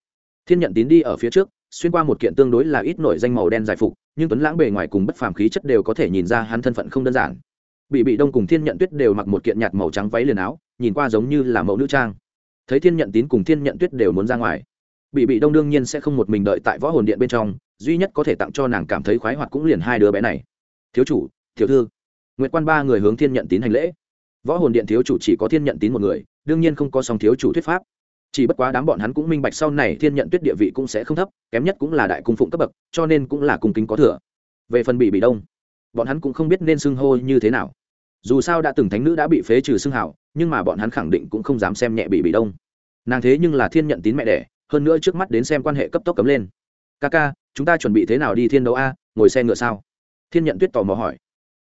Thiên nhận tín đi ở phía trước xuyên qua một kiện tương đối là ít nổi danh màu đen giải phục, nhưng tuấn lãng bề ngoài cùng bất phàm khí chất đều có thể nhìn ra hắn thân phận không đơn giản. Bị bị đông cùng thiên nhận tuyết đều mặc một kiện nhạt màu trắng váy liền áo, nhìn qua giống như là mẫu nữ trang. Thấy thiên nhận tín cùng thiên nhận tuyết đều muốn ra ngoài, bị bị đông đương nhiên sẽ không một mình đợi tại võ hồn điện bên trong, duy nhất có thể tặng cho nàng cảm thấy khoái hoạt cũng liền hai đứa bé này. Thiếu chủ thiếu thư. Nguyệt quan ba người hướng thiên nhận tín hành lễ. Võ hồn điện thiếu chủ chỉ có thiên nhận tín một người, đương nhiên không có song thiếu chủ thuyết pháp chỉ bất quá đám bọn hắn cũng minh bạch sau này thiên nhận tuyết địa vị cũng sẽ không thấp, kém nhất cũng là đại cung phụng cấp bậc, cho nên cũng là cung kính có thừa. Về phần bị bị đông, bọn hắn cũng không biết nên xưng hô như thế nào. Dù sao đã từng thánh nữ đã bị phế trừ xưng hảo nhưng mà bọn hắn khẳng định cũng không dám xem nhẹ bị bị đông. Nàng thế nhưng là thiên nhận tín mẹ đẻ, hơn nữa trước mắt đến xem quan hệ cấp tốc cấm lên. Ca ca, chúng ta chuẩn bị thế nào đi thiên đấu a, ngồi xe ngựa sao? Thiên nhận tuyết tò mò hỏi.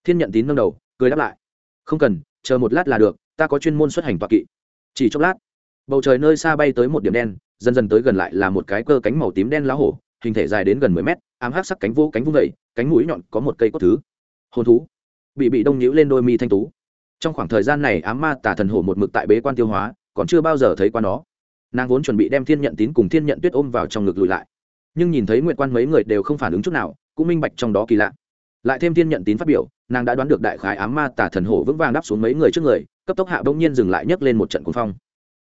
Thiên nhận tín nâng đầu, cười đáp lại. Không cần, chờ một lát là được, ta có chuyên môn xuất hành toạc kỵ. Chỉ chốc lát bầu trời nơi xa bay tới một điểm đen, dần dần tới gần lại là một cái cơ cánh màu tím đen lá hổ, hình thể dài đến gần mười mét, ám hắc sắc cánh vô cánh vung vẩy cánh mũi nhọn có một cây cốt thứ. Hồn thú. Bị bị đông nhíu lên đôi mi thanh tú. Trong khoảng thời gian này, ám ma tả thần hổ một mực tại bế quan tiêu hóa, còn chưa bao giờ thấy qua nó. Nàng vốn chuẩn bị đem thiên nhận tín cùng thiên nhận tuyết ôm vào trong ngực lùi lại. Nhưng nhìn thấy nguyện quan mấy người đều không phản ứng chút nào, cũng minh bạch trong đó kỳ lạ. Lại thêm thiên nhận tín phát biểu, nàng đã đoán được đại khái ám ma tả thần hổ vững vàng đáp xuống mấy người trước người, cấp tốc hạ bỗng nhiên dừng lại nhấc lên một trận cuồng phong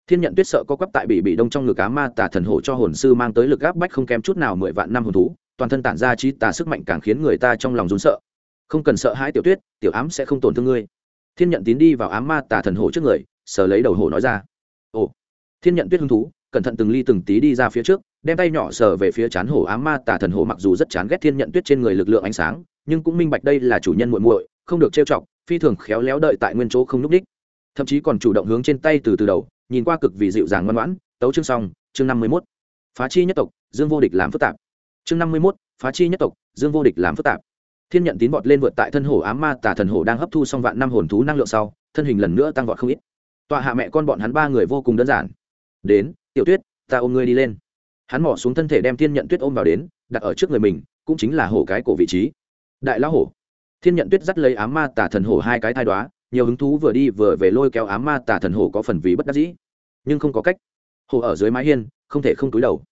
thiên nhận tuyết sợ có quắp tại bị bị đông trong ngực ám ma tà thần hổ cho hồn sư mang tới lực áp bách không kém chút nào mười vạn năm hồn thú, toàn thân tản ra trí tà sức mạnh càng khiến người ta trong lòng run sợ. Không cần sợ hãi tiểu tuyết, tiểu ám sẽ không tổn thương ngươi. Thiên nhận tín đi vào ám ma tà thần hổ trước người, sờ lấy đầu hổ nói ra. Ồ. Thiên nhận tuyết hứng thú, cẩn thận từng ly từng tí đi ra phía trước, đem tay nhỏ sờ về phía chán hổ ám ma tà thần hổ mặc dù rất chán ghét thiên nhận tuyết trên người lực lượng ánh sáng, nhưng cũng minh bạch đây là chủ nhân muội muội, không được trêu chọc, phi thường khéo léo đợi tại nguyên chỗ không núp đích thậm chí còn chủ động hướng trên tay từ từ đầu, nhìn qua cực vì dịu dàng ngoan ngoãn, tấu chương xong, chương năm mươi mốt. Phá chi nhất tộc, dương vô địch làm phức tạp. Chương năm mươi mốt, phá chi nhất tộc, dương vô địch làm phức tạp. Thiên nhận tín vọt lên vượt tại thân hổ ám ma tả thần hổ đang hấp thu xong vạn năm hồn thú năng lượng sau, thân hình lần nữa tăng vọt không ít. Tọa hạ mẹ con bọn hắn ba người vô cùng đơn giản. Đến, tiểu tuyết, ta ôm ngươi đi lên. Hắn mỏ xuống thân thể đem thiên nhận tuyết ôm vào đến, đặt ở trước người mình, cũng chính là hổ cái cổ vị trí. Đại lão hổ. Thiên nhận tuyết dắt lấy ám ma tả thần hổ hai cái thai đoá nhiều hứng thú vừa đi vừa về lôi kéo ám ma tả thần hổ có phần vì bất đắc dĩ. Nhưng không có cách. Hổ ở dưới mái hiên, không thể không túi đầu.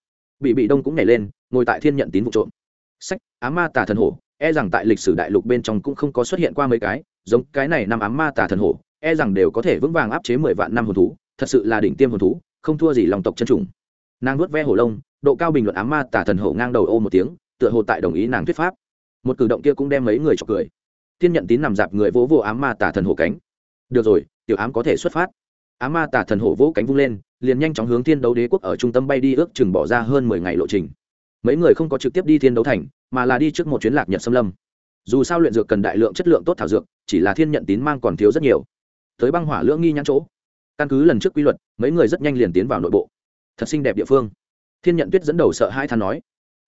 Bị bị đông cũng nhảy lên, ngồi tại thiên nhận tín vụ trộm. Sách, ám ma tả thần hổ e rằng tại lịch sử đại lục bên trong cũng không có xuất hiện qua mấy cái, giống cái này năm ám ma tả thần hổ e rằng đều có thể vững vàng áp chế mười vạn năm hồn thú, thật sự là đỉnh tiêm hồn thú, không thua gì lòng tộc chân trùng. Nàng nuốt ve hổ lông, độ cao bình luận ám ma tả thần hổ ngang đầu ô một tiếng, tựa hồ tại đồng ý nàng thuyết pháp. Một cử động kia cũng đem mấy người chọc cười thiên nhận tín nằm dạp người vỗ vỗ ám ma tả thần hổ cánh. Được rồi, tiểu ám có thể xuất phát. Ám ma tả thần hổ vỗ cánh vung lên, liền nhanh chóng hướng thiên đấu đế quốc ở trung tâm bay đi ước chừng bỏ ra hơn mười ngày lộ trình. Mấy người không có trực tiếp đi thiên đấu thành, mà là đi trước một chuyến lạc nhật xâm lâm. Dù sao luyện dược cần đại lượng chất lượng tốt thảo dược, chỉ là thiên nhận tín mang còn thiếu rất nhiều. Tới băng hỏa lưỡng nghi nhãn chỗ. Căn cứ lần trước quy luật, mấy người rất nhanh liền tiến vào nội bộ. Thật xinh đẹp địa phương. Thiên nhận tuyết dẫn đầu sợ hai than nói.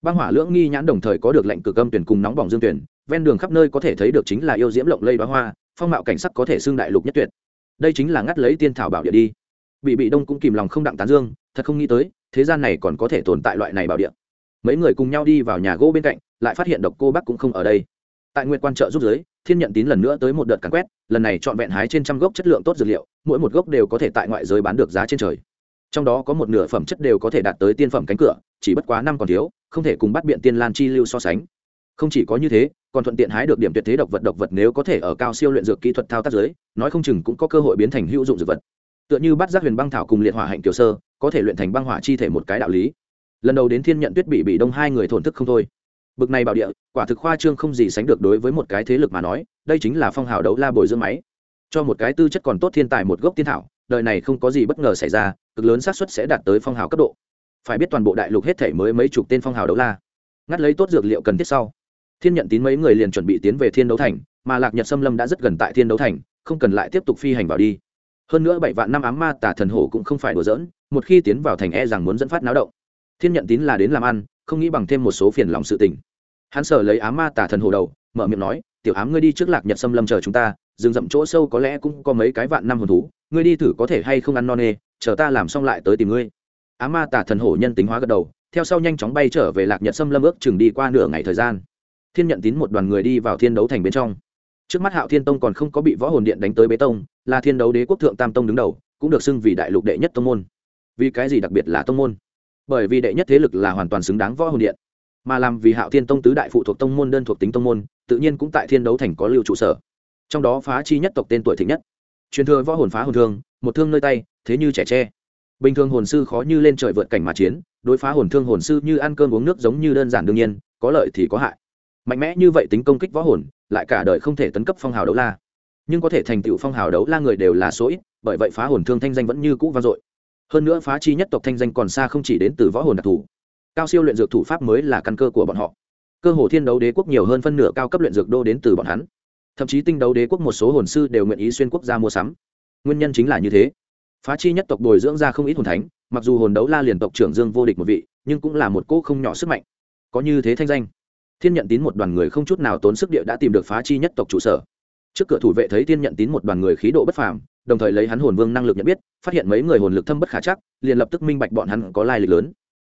Băng hỏa lưỡng nghi nhãn đồng thời có được lệnh cực âm tuyển cùng nóng bỏng dương tuyển ven đường khắp nơi có thể thấy được chính là yêu diễm lộng lây đoá hoa, phong mạo cảnh sắc có thể xưng đại lục nhất tuyệt. Đây chính là ngắt lấy tiên thảo bảo địa đi. Bị bị đông cũng kìm lòng không đặng tán dương, thật không nghĩ tới, thế gian này còn có thể tồn tại loại này bảo địa. Mấy người cùng nhau đi vào nhà gỗ bên cạnh, lại phát hiện độc cô bắc cũng không ở đây. Tại nguyện quan trợ giúp giới, thiên nhận tín lần nữa tới một đợt càn quét, lần này chọn vẹn hái trên trăm gốc chất lượng tốt dược liệu, mỗi một gốc đều có thể tại ngoại giới bán được giá trên trời. Trong đó có một nửa phẩm chất đều có thể đạt tới tiên phẩm cánh cửa, chỉ bất quá năm còn thiếu, không thể cùng bắt biện tiên lan chi lưu so sánh. Không chỉ có như thế còn thuận tiện hái được điểm tuyệt thế độc vật độc vật nếu có thể ở cao siêu luyện dược kỹ thuật thao tác giới, nói không chừng cũng có cơ hội biến thành hữu dụng dược vật. Tựa như bắt giác huyền băng thảo cùng liệt hỏa hạnh kiều sơ, có thể luyện thành băng hỏa chi thể một cái đạo lý. Lần đầu đến thiên nhận tuyết bị bị đông hai người thổn thức không thôi. Bực này bảo địa, quả thực khoa trương không gì sánh được đối với một cái thế lực mà nói, đây chính là phong hào đấu la bồi dưỡng máy. Cho một cái tư chất còn tốt thiên tài một gốc tiên thảo, đời này không có gì bất ngờ xảy ra, cực lớn xác suất sẽ đạt tới phong hào cấp độ. Phải biết toàn bộ đại lục hết thể mới mấy chục tên phong hào đấu la. Ngắt lấy tốt dược liệu cần thiết sau thiên nhận tín mấy người liền chuẩn bị tiến về thiên đấu thành, mà lạc nhật xâm lâm đã rất gần tại thiên đấu thành, không cần lại tiếp tục phi hành vào đi. Hơn nữa bảy vạn năm ám ma tả thần hổ cũng không phải đùa giỡn, một khi tiến vào thành e rằng muốn dẫn phát náo động. Thiên nhận tín là đến làm ăn, không nghĩ bằng thêm một số phiền lòng sự tình. Hắn sở lấy ám ma tả thần hổ đầu, mở miệng nói, tiểu ám ngươi đi trước lạc nhật xâm lâm chờ chúng ta, rừng rậm chỗ sâu có lẽ cũng có mấy cái vạn năm hồn thú, ngươi đi thử có thể hay không ăn non nê, chờ ta làm xong lại tới tìm ngươi. Ám ma tả thần hổ nhân tính hóa gật đầu, theo sau nhanh chóng bay trở về lạc nhật xâm lâm ước chừng đi qua nửa ngày thời gian thiên nhận tín một đoàn người đi vào thiên đấu thành bên trong. Trước mắt hạo thiên tông còn không có bị võ hồn điện đánh tới bế tông, là thiên đấu đế quốc thượng tam tông đứng đầu, cũng được xưng vì đại lục đệ nhất tông môn. Vì cái gì đặc biệt là tông môn? Bởi vì đệ nhất thế lực là hoàn toàn xứng đáng võ hồn điện. Mà làm vì hạo thiên tông tứ đại phụ thuộc tông môn đơn thuộc tính tông môn, tự nhiên cũng tại thiên đấu thành có lưu trụ sở. Trong đó phá chi nhất tộc tên tuổi thịnh nhất. Truyền thừa võ hồn phá hồn thương, một thương nơi tay, thế như trẻ tre. Bình thường hồn sư khó như lên trời vượt cảnh mà chiến, đối phá hồn thương hồn sư như ăn cơm uống nước giống như đơn giản đương nhiên, có lợi thì có hại mạnh mẽ như vậy tính công kích võ hồn, lại cả đời không thể tấn cấp phong hào đấu la. Nhưng có thể thành tựu phong hào đấu la người đều là số ít, bởi vậy phá hồn thương thanh danh vẫn như cũ vang dội. Hơn nữa phá chi nhất tộc thanh danh còn xa không chỉ đến từ võ hồn đặc thù. Cao siêu luyện dược thủ pháp mới là căn cơ của bọn họ. Cơ hồ thiên đấu đế quốc nhiều hơn phân nửa cao cấp luyện dược đô đến từ bọn hắn. Thậm chí tinh đấu đế quốc một số hồn sư đều nguyện ý xuyên quốc gia mua sắm. Nguyên nhân chính là như thế. Phá chi nhất tộc bồi dưỡng ra không ít hồn thánh, mặc dù hồn đấu la liền tộc trưởng dương vô địch một vị, nhưng cũng là một cỗ không nhỏ sức mạnh. Có như thế thanh danh thiên nhận tín một đoàn người không chút nào tốn sức địa đã tìm được phá chi nhất tộc trụ sở. Trước cửa thủ vệ thấy thiên nhận tín một đoàn người khí độ bất phàm, đồng thời lấy hắn hồn vương năng lực nhận biết, phát hiện mấy người hồn lực thâm bất khả chắc, liền lập tức minh bạch bọn hắn có lai lịch lớn.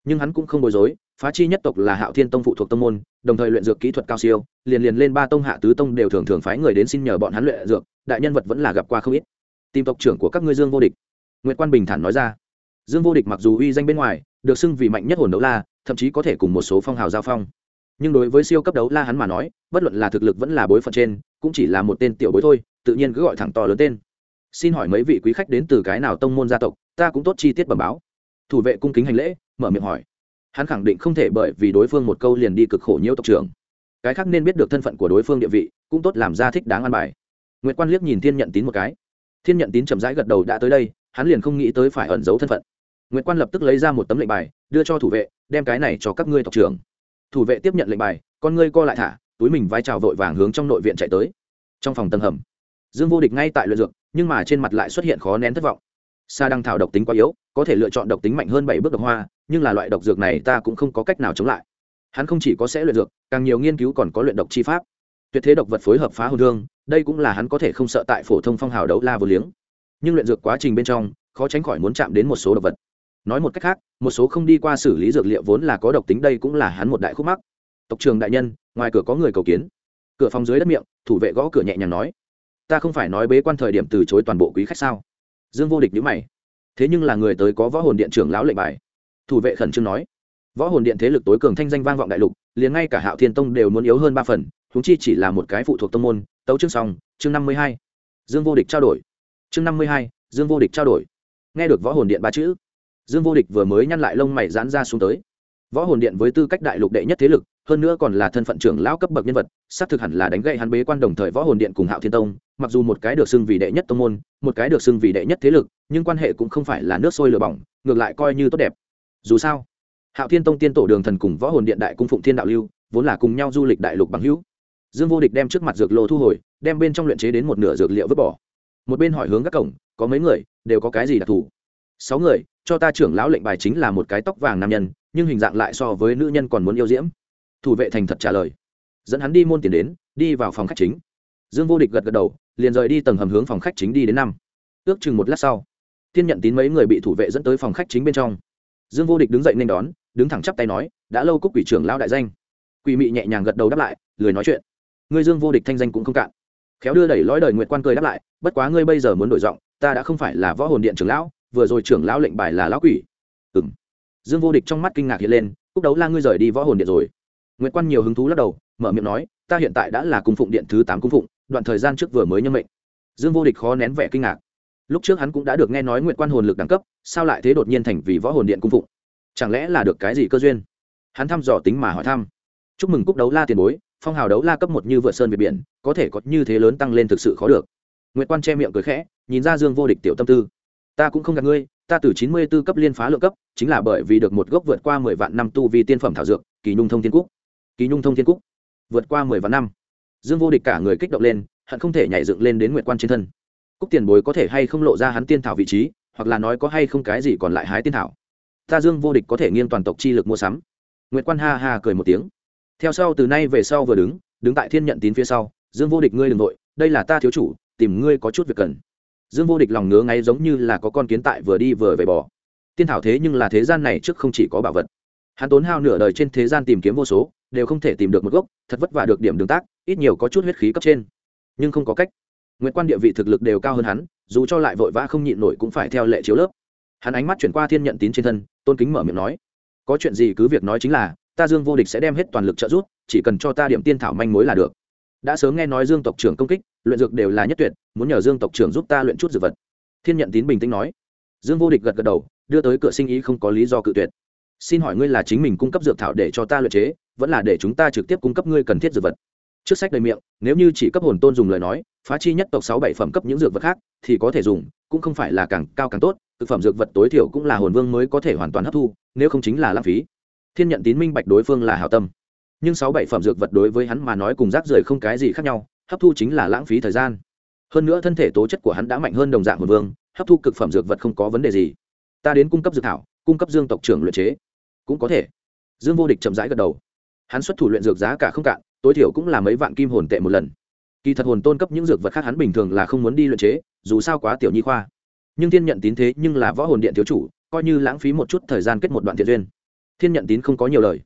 Nhưng hắn cũng không bối rối, phá chi nhất tộc là hạo thiên tông phụ thuộc tông môn, đồng thời luyện dược kỹ thuật cao siêu, liền liền lên ba tông hạ tứ tông đều thường thường phái người đến xin nhờ bọn hắn luyện dược, đại nhân vật vẫn là gặp qua không ít. Tìm tộc trưởng của các ngươi dương vô địch. Nguyễn quan bình thản nói ra. Dương vô địch mặc dù uy danh bên ngoài, được xưng vì mạnh nhất hồn đấu la, thậm chí có thể cùng một số phong hào giao phong nhưng đối với siêu cấp đấu la hắn mà nói, bất luận là thực lực vẫn là bối phận trên, cũng chỉ là một tên tiểu bối thôi, tự nhiên cứ gọi thẳng to lớn tên. Xin hỏi mấy vị quý khách đến từ cái nào tông môn gia tộc, ta cũng tốt chi tiết bẩm báo. Thủ vệ cung kính hành lễ, mở miệng hỏi. Hắn khẳng định không thể bởi vì đối phương một câu liền đi cực khổ nhiễu tộc trưởng. Cái khác nên biết được thân phận của đối phương địa vị, cũng tốt làm ra thích đáng ăn bài. Nguyễn quan liếc nhìn thiên nhận tín một cái. Thiên nhận tín chậm rãi gật đầu đã tới đây, hắn liền không nghĩ tới phải ẩn giấu thân phận. Nguyễn quan lập tức lấy ra một tấm lệnh bài, đưa cho thủ vệ, đem cái này cho các ngươi tộc trưởng thủ vệ tiếp nhận lệnh bài, con ngươi co lại thả, túi mình vai trào vội vàng hướng trong nội viện chạy tới. Trong phòng tầng hầm, dương vô địch ngay tại luyện dược, nhưng mà trên mặt lại xuất hiện khó nén thất vọng. Sa đăng thảo độc tính quá yếu, có thể lựa chọn độc tính mạnh hơn bảy bước độc hoa, nhưng là loại độc dược này ta cũng không có cách nào chống lại. Hắn không chỉ có sẽ luyện dược, càng nhiều nghiên cứu còn có luyện độc chi pháp. Tuyệt thế độc vật phối hợp phá hồn thương đây cũng là hắn có thể không sợ tại phổ thông phong hào đấu la vô liếng. Nhưng luyện dược quá trình bên trong, khó tránh khỏi muốn chạm đến một số độc vật nói một cách khác, một số không đi qua xử lý dược liệu vốn là có độc tính đây cũng là hắn một đại khúc mắc. Tộc trường đại nhân, ngoài cửa có người cầu kiến. Cửa phòng dưới đất miệng, thủ vệ gõ cửa nhẹ nhàng nói. Ta không phải nói bế quan thời điểm từ chối toàn bộ quý khách sao? Dương vô địch nhữ mày. Thế nhưng là người tới có võ hồn điện trưởng lão lệnh bài. Thủ vệ khẩn trương nói. Võ hồn điện thế lực tối cường thanh danh vang vọng đại lục, liền ngay cả hạo thiên tông đều muốn yếu hơn ba phần húng chi chỉ là một cái phụ thuộc tông môn. Tấu chương song chương năm mươi hai. Dương vô địch trao đổi. Chương năm mươi hai, dương vô địch trao đổi. Nghe được võ hồn điện ba chữ dương vô địch vừa mới nhăn lại lông mày giãn ra xuống tới. Võ hồn điện với tư cách đại lục đệ nhất thế lực, hơn nữa còn là thân phận trưởng lão cấp bậc nhân vật, xác thực hẳn là đánh gậy hắn bế quan đồng thời võ hồn điện cùng hạo thiên tông, mặc dù một cái được xưng vì đệ nhất tông môn, một cái được xưng vì đệ nhất thế lực, nhưng quan hệ cũng không phải là nước sôi lửa bỏng, ngược lại coi như tốt đẹp. Dù sao, hạo thiên tông tiên tổ đường thần cùng võ hồn điện đại cung phụng thiên đạo lưu, vốn là cùng nhau du lịch đại lục bằng hữu. Dương vô địch đem trước mặt dược lô thu hồi, đem bên trong luyện chế đến một nửa dược liệu vứt bỏ. Một bên hỏi hướng các cổng, có mấy người, đều có cái gì đặc thù? Sáu người, cho ta trưởng lão lệnh bài chính là một cái tóc vàng nam nhân, nhưng hình dạng lại so với nữ nhân còn muốn yêu diễm. Thủ vệ thành thật trả lời. Dẫn hắn đi môn tiền đến, đi vào phòng khách chính. Dương vô địch gật gật đầu, liền rời đi tầng hầm hướng phòng khách chính đi đến năm. Ước chừng một lát sau, thiên nhận tín mấy người bị thủ vệ dẫn tới phòng khách chính bên trong. Dương vô địch đứng dậy nên đón, đứng thẳng chắp tay nói, đã lâu cúc quỷ trưởng lão đại danh. Quỷ mị nhẹ nhàng gật đầu đáp lại, lười nói chuyện. Ngươi dương vô địch thanh danh cũng không cạn. Khéo đưa đẩy lõi đời nguyệt quan cười đáp lại, bất quá ngươi bây giờ muốn đổi giọng, ta đã không phải là võ hồn điện trưởng lão vừa rồi trưởng lão lệnh bài là lão quỷ. Ừ m dương vô địch trong mắt kinh ngạc hiện lên, cúc đấu la ngươi rời đi võ hồn điện rồi. Nguyệt quan nhiều hứng thú lắc đầu, mở miệng nói, ta hiện tại đã là cung phụng điện thứ tám cung phụng, đoạn thời gian trước vừa mới nhân mệnh. Dương vô địch khó nén vẻ kinh ngạc. Lúc trước hắn cũng đã được nghe nói nguyện quan hồn lực đẳng cấp, sao lại thế đột nhiên thành vì võ hồn điện cung phụng? Chẳng lẽ là được cái gì cơ duyên? Hắn thăm dò tính mà hỏi thăm. Chúc mừng cúc đấu la tiền bối, phong hào đấu la cấp một như vựa sơn về biển, có thể có như thế lớn tăng lên thực sự khó được. Nguyệt quan che miệng cười khẽ, nhìn ra dương vô địch tiểu tâm tư ta cũng không gạt ngươi, ta từ chín mươi 94 cấp liên phá lượng cấp, chính là bởi vì được một gốc vượt qua mười vạn năm tu vi tiên phẩm thảo dược, kỳ nhung thông thiên cúc. Kỳ nhung thông thiên cúc. Vượt qua mười vạn năm. Dương vô địch cả người kích động lên, hận không thể nhảy dựng lên đến nguyệt quan trên thân. Cúc tiền bối có thể hay không lộ ra hắn tiên thảo vị trí, hoặc là nói có hay không cái gì còn lại hái tiên thảo. Ta dương vô địch có thể nghiêng toàn tộc chi lực mua sắm. Nguyệt quan ha ha cười một tiếng. Theo sau từ nay về sau vừa đứng đứng tại thiên nhận tín phía sau, dương vô địch ngươi đ ừ n g nội đây là ta thiếu chủ, tìm ngươi có chút việc cần dương vô địch lòng ngứa ngáy giống như là có con kiến tại vừa đi vừa về bỏ tiên thảo thế nhưng là thế gian này trước không chỉ có bảo vật. Hắn tốn hao nửa đời trên thế gian tìm kiếm vô số, đều không thể tìm được một gốc, thật vất vả được điểm đường tác, ít nhiều có chút huyết khí cấp trên. Nhưng không có cách. Nguyện quan địa vị thực lực đều cao hơn hắn, dù cho lại vội vã không nhịn nổi cũng phải theo lệ chiếu lớp. Hắn ánh mắt chuyển qua thiên nhận tín trên thân, tôn kính mở miệng nói, có chuyện gì cứ việc nói chính là, ta dương vô địch sẽ đem hết toàn lực trợ giúp, chỉ cần cho ta điểm tiên thảo manh mối là được đã sớm nghe nói dương tộc trưởng công kích, luyện dược đều là nhất tuyệt, muốn nhờ dương tộc trưởng giúp ta luyện chút dược vật. Thiên nhận tín bình tĩnh nói. Dương vô địch gật gật đầu, đưa tới cửa sinh ý không có lý do cự tuyệt. Xin hỏi ngươi là chính mình cung cấp dược thảo để cho ta luyện chế, vẫn là để chúng ta trực tiếp cung cấp ngươi cần thiết dược vật? Trước sách đầy miệng, nếu như chỉ cấp hồn tôn dùng lời nói, phá chi nhất tộc sáu bảy phẩm cấp những dược vật khác, thì có thể dùng, cũng không phải là càng cao càng tốt, thực phẩm dược vật tối thiểu cũng là hồn vương mới có thể hoàn toàn hấp thu, nếu không chính là lãng phí. Thiên nhận tín minh bạch đối phương là hảo tâm nhưng sáu bảy phẩm dược vật đối với hắn mà nói cùng rác rưởi không cái gì khác nhau, hấp thu chính là lãng phí thời gian. Hơn nữa thân thể tố chất của hắn đã mạnh hơn đồng dạng hồn vương, hấp thu cực phẩm dược vật không có vấn đề gì. Ta đến cung cấp dược thảo, cung cấp dương tộc trưởng luyện chế. Cũng có thể. Dương vô địch chậm rãi gật đầu. Hắn xuất thủ luyện dược giá cả không cạn, tối thiểu cũng là mấy vạn kim hồn tệ một lần. Kỳ thật hồn tôn cấp những dược vật khác hắn bình thường là không muốn đi luyện chế, dù sao quá tiểu nhi khoa. Nhưng thiên nhận tín thế nhưng là võ hồn điện thiếu chủ, coi như lãng phí một chút thời gian kết một đoạn thiện duyên. Thiên nhận tín không có nhiều lời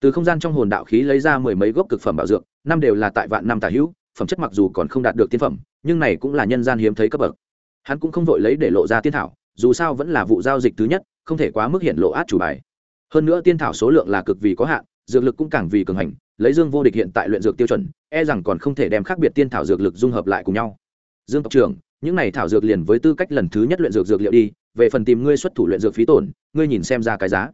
từ không gian trong hồn đạo khí lấy ra mười mấy gốc cực phẩm bảo dược, năm đều là tại vạn năm tả hữu, phẩm chất mặc dù còn không đạt được tiên phẩm, nhưng này cũng là nhân gian hiếm thấy cấp bậc. Hắn cũng không vội lấy để lộ ra tiên thảo, dù sao vẫn là vụ giao dịch thứ nhất, không thể quá mức hiện lộ át chủ bài. Hơn nữa tiên thảo số lượng là cực vì có hạn, dược lực cũng càng vì cường hành, lấy dương vô địch hiện tại luyện dược tiêu chuẩn e rằng còn không thể đem khác biệt tiên thảo dược lực dung hợp lại cùng nhau. Dương tộc trưởng, những này thảo dược liền với tư cách lần thứ nhất luyện dược dược liệu đi, về phần tìm ngươi xuất thủ luyện dược phí tổn, ngươi nhìn xem ra cái giá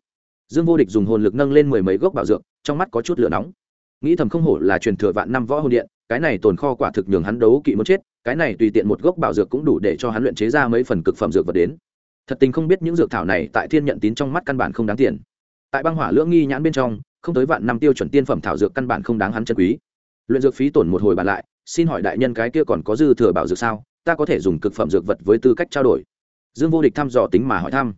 dương vô địch dùng hồn lực nâng lên mười mấy gốc bảo dược, trong mắt có chút lửa nóng. Nghĩ thầm không hổ là truyền thừa vạn năm võ hồn điện, cái này tồn kho quả thực nhường hắn đấu kỵ muốn chết, cái này tùy tiện một gốc bảo dược cũng đủ để cho hắn luyện chế ra mấy phần cực phẩm dược vật đến. Thật tình không biết những dược thảo này tại thiên nhận tín trong mắt căn bản không đáng tiền. Tại băng hỏa lưỡng nghi nhãn bên trong, không tới vạn năm tiêu chuẩn tiên phẩm thảo dược căn bản không đáng hắn chân quý. Luyện dược phí tổn một hồi bàn lại, xin hỏi đại nhân cái kia còn có dư thừa bảo dược sao? Ta có thể dùng cực phẩm dược vật với tư cách trao đổi. Dương vô địch thăm dò tính mà hỏi thăm.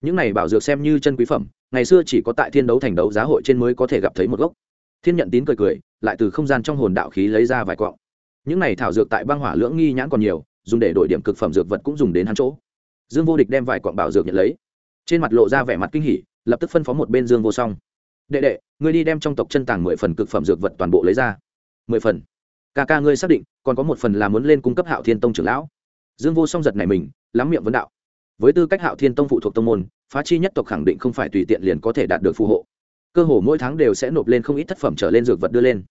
Những này bảo dược xem như chân quý phẩm ngày xưa chỉ có tại thiên đấu thành đấu giá hội trên mới có thể gặp thấy một gốc. Thiên nhận tín cười cười, lại từ không gian trong hồn đạo khí lấy ra vài quọng. Những này thảo dược tại băng hỏa lưỡng nghi nhãn còn nhiều, dùng để đổi điểm cực phẩm dược vật cũng dùng đến hắn chỗ. Dương vô địch đem vài quặng bảo dược nhận lấy. Trên mặt lộ ra vẻ mặt kinh hỉ, lập tức phân phó một bên dương vô song. Đệ đệ, ngươi đi đem trong tộc chân tàng mười phần cực phẩm dược vật toàn bộ lấy ra. Mười phần? Ca ca ngươi xác định, còn có một phần là muốn lên cung cấp hạo thiên tông trưởng lão. Dương vô song giật này mình, lắm miệng vấn đạo. Với tư cách hạo thiên tông phụ thuộc tông môn phá chi nhất tộc khẳng định không phải tùy tiện liền có thể đạt được phù hộ. Cơ hồ mỗi tháng đều sẽ nộp lên không ít thất phẩm trở lên dược vật đưa lên.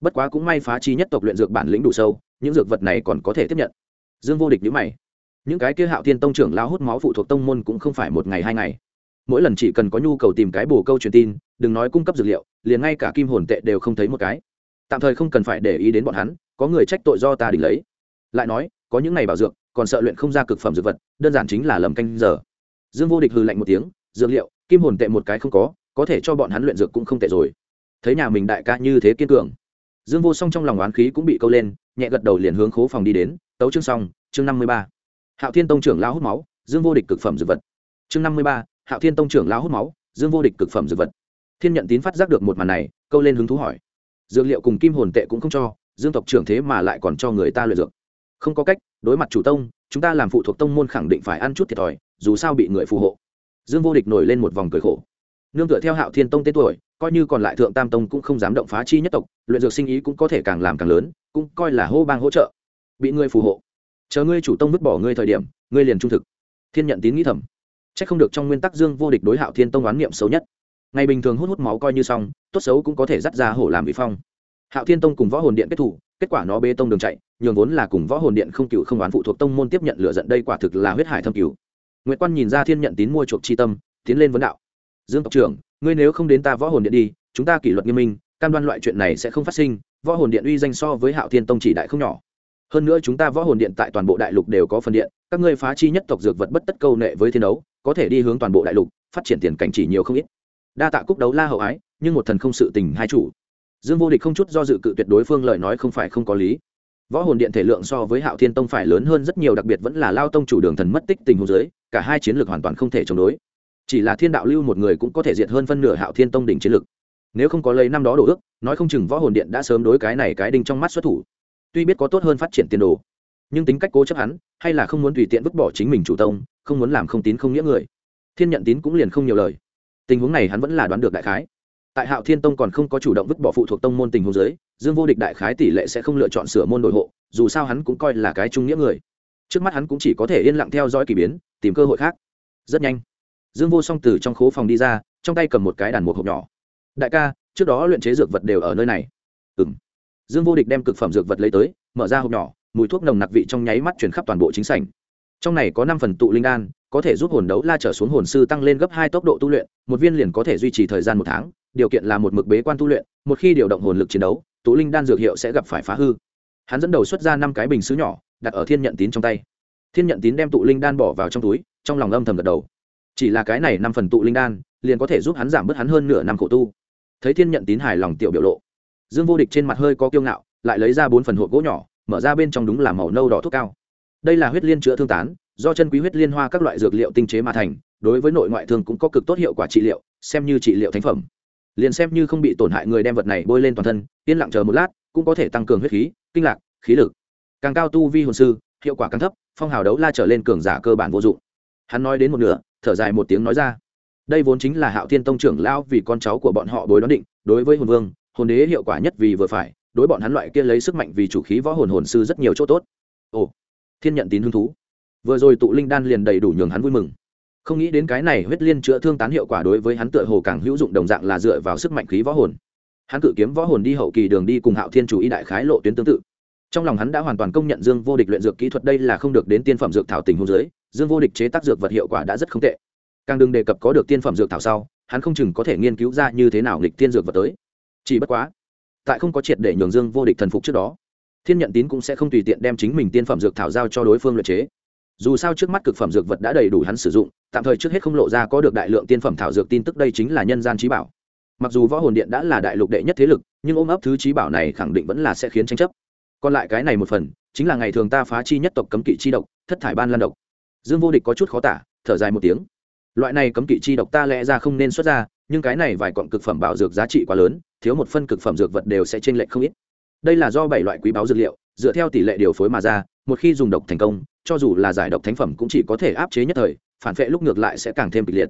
Bất quá cũng may phá chi nhất tộc luyện dược bản lĩnh đủ sâu, những dược vật này còn có thể tiếp nhận. Dương vô địch nhữ mày. Những cái kia hạo thiên tông trưởng lao hút máu phụ thuộc tông môn cũng không phải một ngày hai ngày. Mỗi lần chỉ cần có nhu cầu tìm cái bồ câu truyền tin, đừng nói cung cấp dược liệu, liền ngay cả kim hồn tệ đều không thấy một cái. Tạm thời không cần phải để ý đến bọn hắn, có người trách tội do ta đỉnh lấy. Lại nói, có những ngày bảo dược, còn sợ luyện không ra cực phẩm dược vật, đơn giản chính là lầm canh giờ dương vô địch hư lạnh một tiếng, dược liệu, kim hồn tệ một cái không có có thể cho bọn hắn luyện dược cũng không tệ rồi. Thấy nhà mình đại ca như thế kiên cường, dương vô song trong lòng oán khí cũng bị câu lên, nhẹ gật đầu liền hướng khố phòng đi đến, tấu chương xong, chương năm mươi ba. Hạo thiên tông trưởng lao hút máu, dương vô địch cực phẩm dược vật. Chương năm mươi ba, hạo thiên tông trưởng lao hút máu, dương vô địch cực phẩm dược vật. Thiên nhận tín phát giác được một màn này, câu lên hứng thú hỏi, dược liệu cùng kim hồn tệ cũng không cho, dương tộc trưởng thế mà lại còn cho người ta luyện dược. Không có cách, đối mặt chủ tông, chúng ta làm phụ thuộc tông môn khẳng định phải ăn chút thiệt thòi dù sao bị người phù hộ. Dương vô địch nổi lên một vòng cười khổ. Nương tựa theo hạo thiên tông tên tuổi, coi như còn lại thượng tam tông cũng không dám động phá chi nhất tộc, luyện dược sinh ý cũng có thể càng làm càng lớn, cũng coi là hô bang hỗ trợ. Bị ngươi phù hộ. Chờ ngươi chủ tông vứt bỏ ngươi thời điểm, ngươi liền trung thực. Thiên nhận tín nghĩ thầm. C h ắ c không được trong nguyên tắc dương vô địch đối hạo thiên tông đoán niệm xấu nhất. Ngày bình thường hút hút máu coi như xong, tốt xấu cũng có thể dắt ra hổ làm bị phong. Hạo thiên tông cùng võ hồn điện kết thủ, kết quả nó bê tông đường chạy, nhường vốn là cùng võ hồn điện không cựu không oán phụ thuộc tông môn tiếp nhận lựa giận đây quả thực là huyết hải thâm cứu. Nguyệt quan nhìn ra thiên nhận tín mua chuộc chi tâm, tiến lên vấn đạo. Dương tộc trưởng, ngươi nếu không đến ta võ hồn điện đi, chúng ta kỷ luật nghiêm minh, cam đoan loại chuyện này sẽ không phát sinh, võ hồn điện uy danh so với hạo thiên tông chỉ đại không nhỏ. Hơn nữa chúng ta võ hồn điện tại toàn bộ đại lục đều có phần điện, các ngươi phá chi nhất tộc dược vật bất tất câu nệ với thiên đấu, có thể đi hướng toàn bộ đại lục, phát triển tiền cảnh chỉ nhiều không ít. Đa tạ cúc đấu la hậu ái, nhưng một thần không sự tình hai chủ. Dương vô địch không chút do dự cự tuyệt đối phương lời nói không phải không có lý võ hồn điện thể lượng so với hạo thiên tông phải lớn hơn rất nhiều, đặc biệt vẫn là lao tông chủ đường thần mất tích tình huống dưới, cả hai chiến lược hoàn toàn không thể chống đối. Chỉ là thiên đạo lưu một người cũng có thể diệt hơn phân nửa hạo thiên tông đỉnh chiến lược. Nếu không có lấy năm đó đổ ước, nói không chừng võ hồn điện đã sớm đối cái này cái đinh trong mắt xuất thủ. Tuy biết có tốt hơn phát triển tiền đồ, nhưng tính cách cố chấp hắn, hay là không muốn tùy tiện vứt bỏ chính mình chủ tông, không muốn làm không tín không nghĩa người. Thiên nhận tín cũng liền không nhiều lời. Tình huống này hắn vẫn là đoán được đại khái tại hạo thiên tông còn không có chủ động vứt bỏ phụ thuộc tông môn tình huống giới dương vô địch đại khái tỷ lệ sẽ không lựa chọn sửa môn đội hộ, dù sao hắn cũng coi là cái trung nghĩa người. Trước mắt hắn cũng chỉ có thể yên lặng theo dõi k ỳ biến, tìm cơ hội khác. Rất nhanh, dương vô song từ trong khố phòng đi ra, trong tay cầm một cái đàn một hộp nhỏ. Đại ca, trước đó luyện chế dược vật đều ở nơi này. Ừ m dương vô địch đem cực phẩm dược vật lấy tới, mở ra hộp nhỏ, mùi thuốc nồng nặc vị trong nháy mắt chuyển khắp toàn bộ chính sảnh. Trong này có năm phần tụ linh đan có thể giúp hồn đấu la trở xuống hồn sư tăng lên gấp hai tốc độ tu luyện, một viên liền có thể duy trì thời gian một tháng, điều kiện là một mực bế quan tu luyện, một khi điều động hồn lực chiến đấu tụ linh đan dược hiệu sẽ gặp phải phá hư. Hắn dẫn đầu xuất ra năm cái bình xứ nhỏ, đặt ở thiên nhận tín trong tay. Thiên nhận tín đem tụ linh đan bỏ vào trong túi, trong lòng âm thầm gật đầu. Chỉ là cái này năm phần tụ linh đan, liền có thể giúp hắn giảm bớt hắn hơn nửa năm khổ tu. Thấy thiên nhận tín hài lòng tiểu biểu lộ, dương vô địch trên mặt hơi có kiêu ngạo, lại lấy ra bốn phần hộp gỗ nhỏ, mở ra bên trong đúng là màu nâu đỏ thuốc cao. Đây là huyết liên chữa thương tán do chân quý huyết liên hoa các loại dược liệu tinh chế mà thành, đối với nội ngoại thương cũng có cực tốt hiệu quả trị liệu, xem như trị liệu thánh phẩm. Liền xem như không bị tổn hại người đem vật này bôi lên toàn thân, yên lặng chờ một lát, cũng có thể tăng cường huyết khí, kinh lạc, khí lực. Càng cao tu vi hồn sư, hiệu quả càng thấp, phong hào đấu la trở lên cường giả cơ bản vô dụng. Hắn nói đến một nửa, thở dài một tiếng nói ra. Đây vốn chính là hạo thiên tông trưởng lão vì con cháu của bọn họ bối đoán định, đối với hồn vương, hồn đế hiệu quả nhất vì vừa phải, đối bọn hắn loại kia lấy sức mạnh vì chủ khí võ hồn hồn sư rất nhiều chỗ tốt. Ồ, thiên nhận tín hứng thú vừa rồi tụ linh đan liền đầy đủ nhường hắn vui mừng. Không nghĩ đến cái này huyết liên chữa thương tán hiệu quả đối với hắn tựa hồ càng hữu dụng đồng dạng là dựa vào sức mạnh khí võ hồn. Hắn cự kiếm võ hồn đi hậu kỳ đường đi cùng hạo thiên chủ y đại khái lộ tuyến tương tự. Trong lòng hắn đã hoàn toàn công nhận dương vô địch luyện dược kỹ thuật đây là không được đến tiên phẩm dược thảo tình hôn giới dương vô địch chế tác dược vật hiệu quả đã rất không tệ. Càng đừng đề cập có được tiên phẩm dược thảo sau, hắn không chừng có thể nghiên cứu ra như thế nào nghịch tiên dược vật tới. Chỉ bất quá, tại không có triệt để nhường dương vô địch thần phục trước đó, thiên nhận tín cũng sẽ không tùy tiện đem chính mình tiên phẩm dược thảo giao cho đối phương luyện chế dù sao trước mắt cực phẩm dược vật đã đầy đủ hắn sử dụng, tạm thời trước hết không lộ ra có được đại lượng tiên phẩm thảo dược tin tức đây chính là nhân gian trí bảo. Mặc dù võ hồn điện đã là đại lục đệ nhất thế lực, nhưng ôm ấp thứ trí bảo này khẳng định vẫn là sẽ khiến tranh chấp. Còn lại cái này một phần, chính là ngày thường ta phá chi nhất tộc cấm kỵ chi độc, thất thải ban lan độc. Dương vô địch có chút khó tả, thở dài một tiếng. Loại này cấm kỵ chi độc ta lẽ ra không nên xuất ra, nhưng cái này vài cọn cực phẩm bảo dược giá trị quá lớn, thiếu một phân cực phẩm dược vật đều sẽ trên lệch không ít. Đây là do bảy loại quý báu dược liệu, dựa theo tỷ lệ điều phối mà ra, một khi dùng độc thành công cho dù là giải độc thánh phẩm cũng chỉ có thể áp chế nhất thời, phản vệ lúc ngược lại sẽ càng thêm kịch liệt.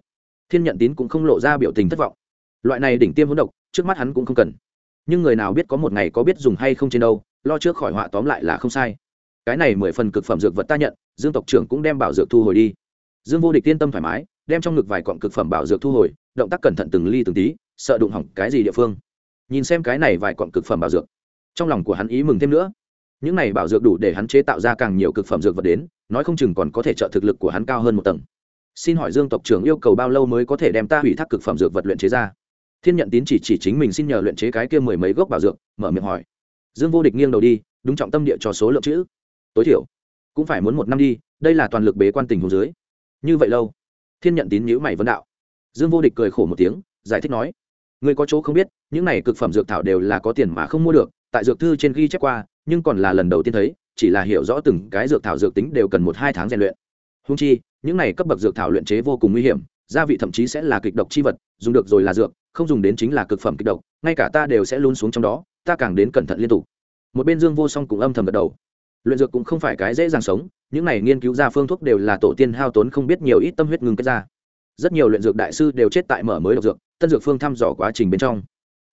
Thiên nhận tín cũng không lộ ra biểu tình thất vọng. Loại này đỉnh tiêm hỗn độc, trước mắt hắn cũng không cần. Nhưng người nào biết có một ngày có biết dùng hay không trên đâu, lo trước khỏi họa tóm lại là không sai. Cái này mười phần cực phẩm dược vật ta nhận, dương tộc trưởng cũng đem bảo dược thu hồi đi. Dương vô địch tiên tâm thoải mái, đem trong ngực vài cọn cực phẩm bảo dược thu hồi, động tác cẩn thận từng ly từng tí, sợ đụng hỏng cái gì địa phương. Nhìn xem cái này vài cọn cực phẩm bảo dược. Trong lòng của hắn ý mừng thêm nữa những này bảo dược đủ để hắn chế tạo ra càng nhiều cực phẩm dược vật đến, nói không chừng còn có thể trợ thực lực của hắn cao hơn một tầng. Xin hỏi dương tộc trưởng yêu cầu bao lâu mới có thể đem ta hủy thác cực phẩm dược vật luyện chế ra? Thiên nhận tín chỉ chỉ chính mình xin nhờ luyện chế cái kia mười mấy gốc bảo dược, mở miệng hỏi. Dương vô địch nghiêng đầu đi, đúng trọng tâm địa cho số lượng chữ. Tối thiểu, cũng phải muốn một năm đi, đây là toàn lực bế quan tình hồ dưới. Như vậy lâu? Thiên nhận tín nhữ mày vấn đạo. Dương vô địch cười khổ một tiếng, giải thích nói. Người có chỗ không biết, những này cực phẩm dược thảo đều là có tiền mà không mua được, tại dược thư trên ghi chép qua nhưng còn là lần đầu tiên thấy, chỉ là hiểu rõ từng cái dược thảo dược tính đều cần một hai tháng rèn luyện. Húng chi, những này cấp bậc dược thảo luyện chế vô cùng nguy hiểm, gia vị thậm chí sẽ là kịch độc chi vật, dùng được rồi là dược, không dùng đến chính là cực phẩm kịch độc, ngay cả ta đều sẽ luôn xuống trong đó, ta càng đến cẩn thận liên tục. Một bên dương vô song cũng âm thầm gật đầu. Luyện dược cũng không phải cái dễ dàng sống, những này nghiên cứu ra phương thuốc đều là tổ tiên hao tốn không biết nhiều ít tâm huyết ngừng kết ra. Rất nhiều luyện dược đại sư đều chết tại mở mới độc dược, tân dược phương thăm dò quá trình bên trong.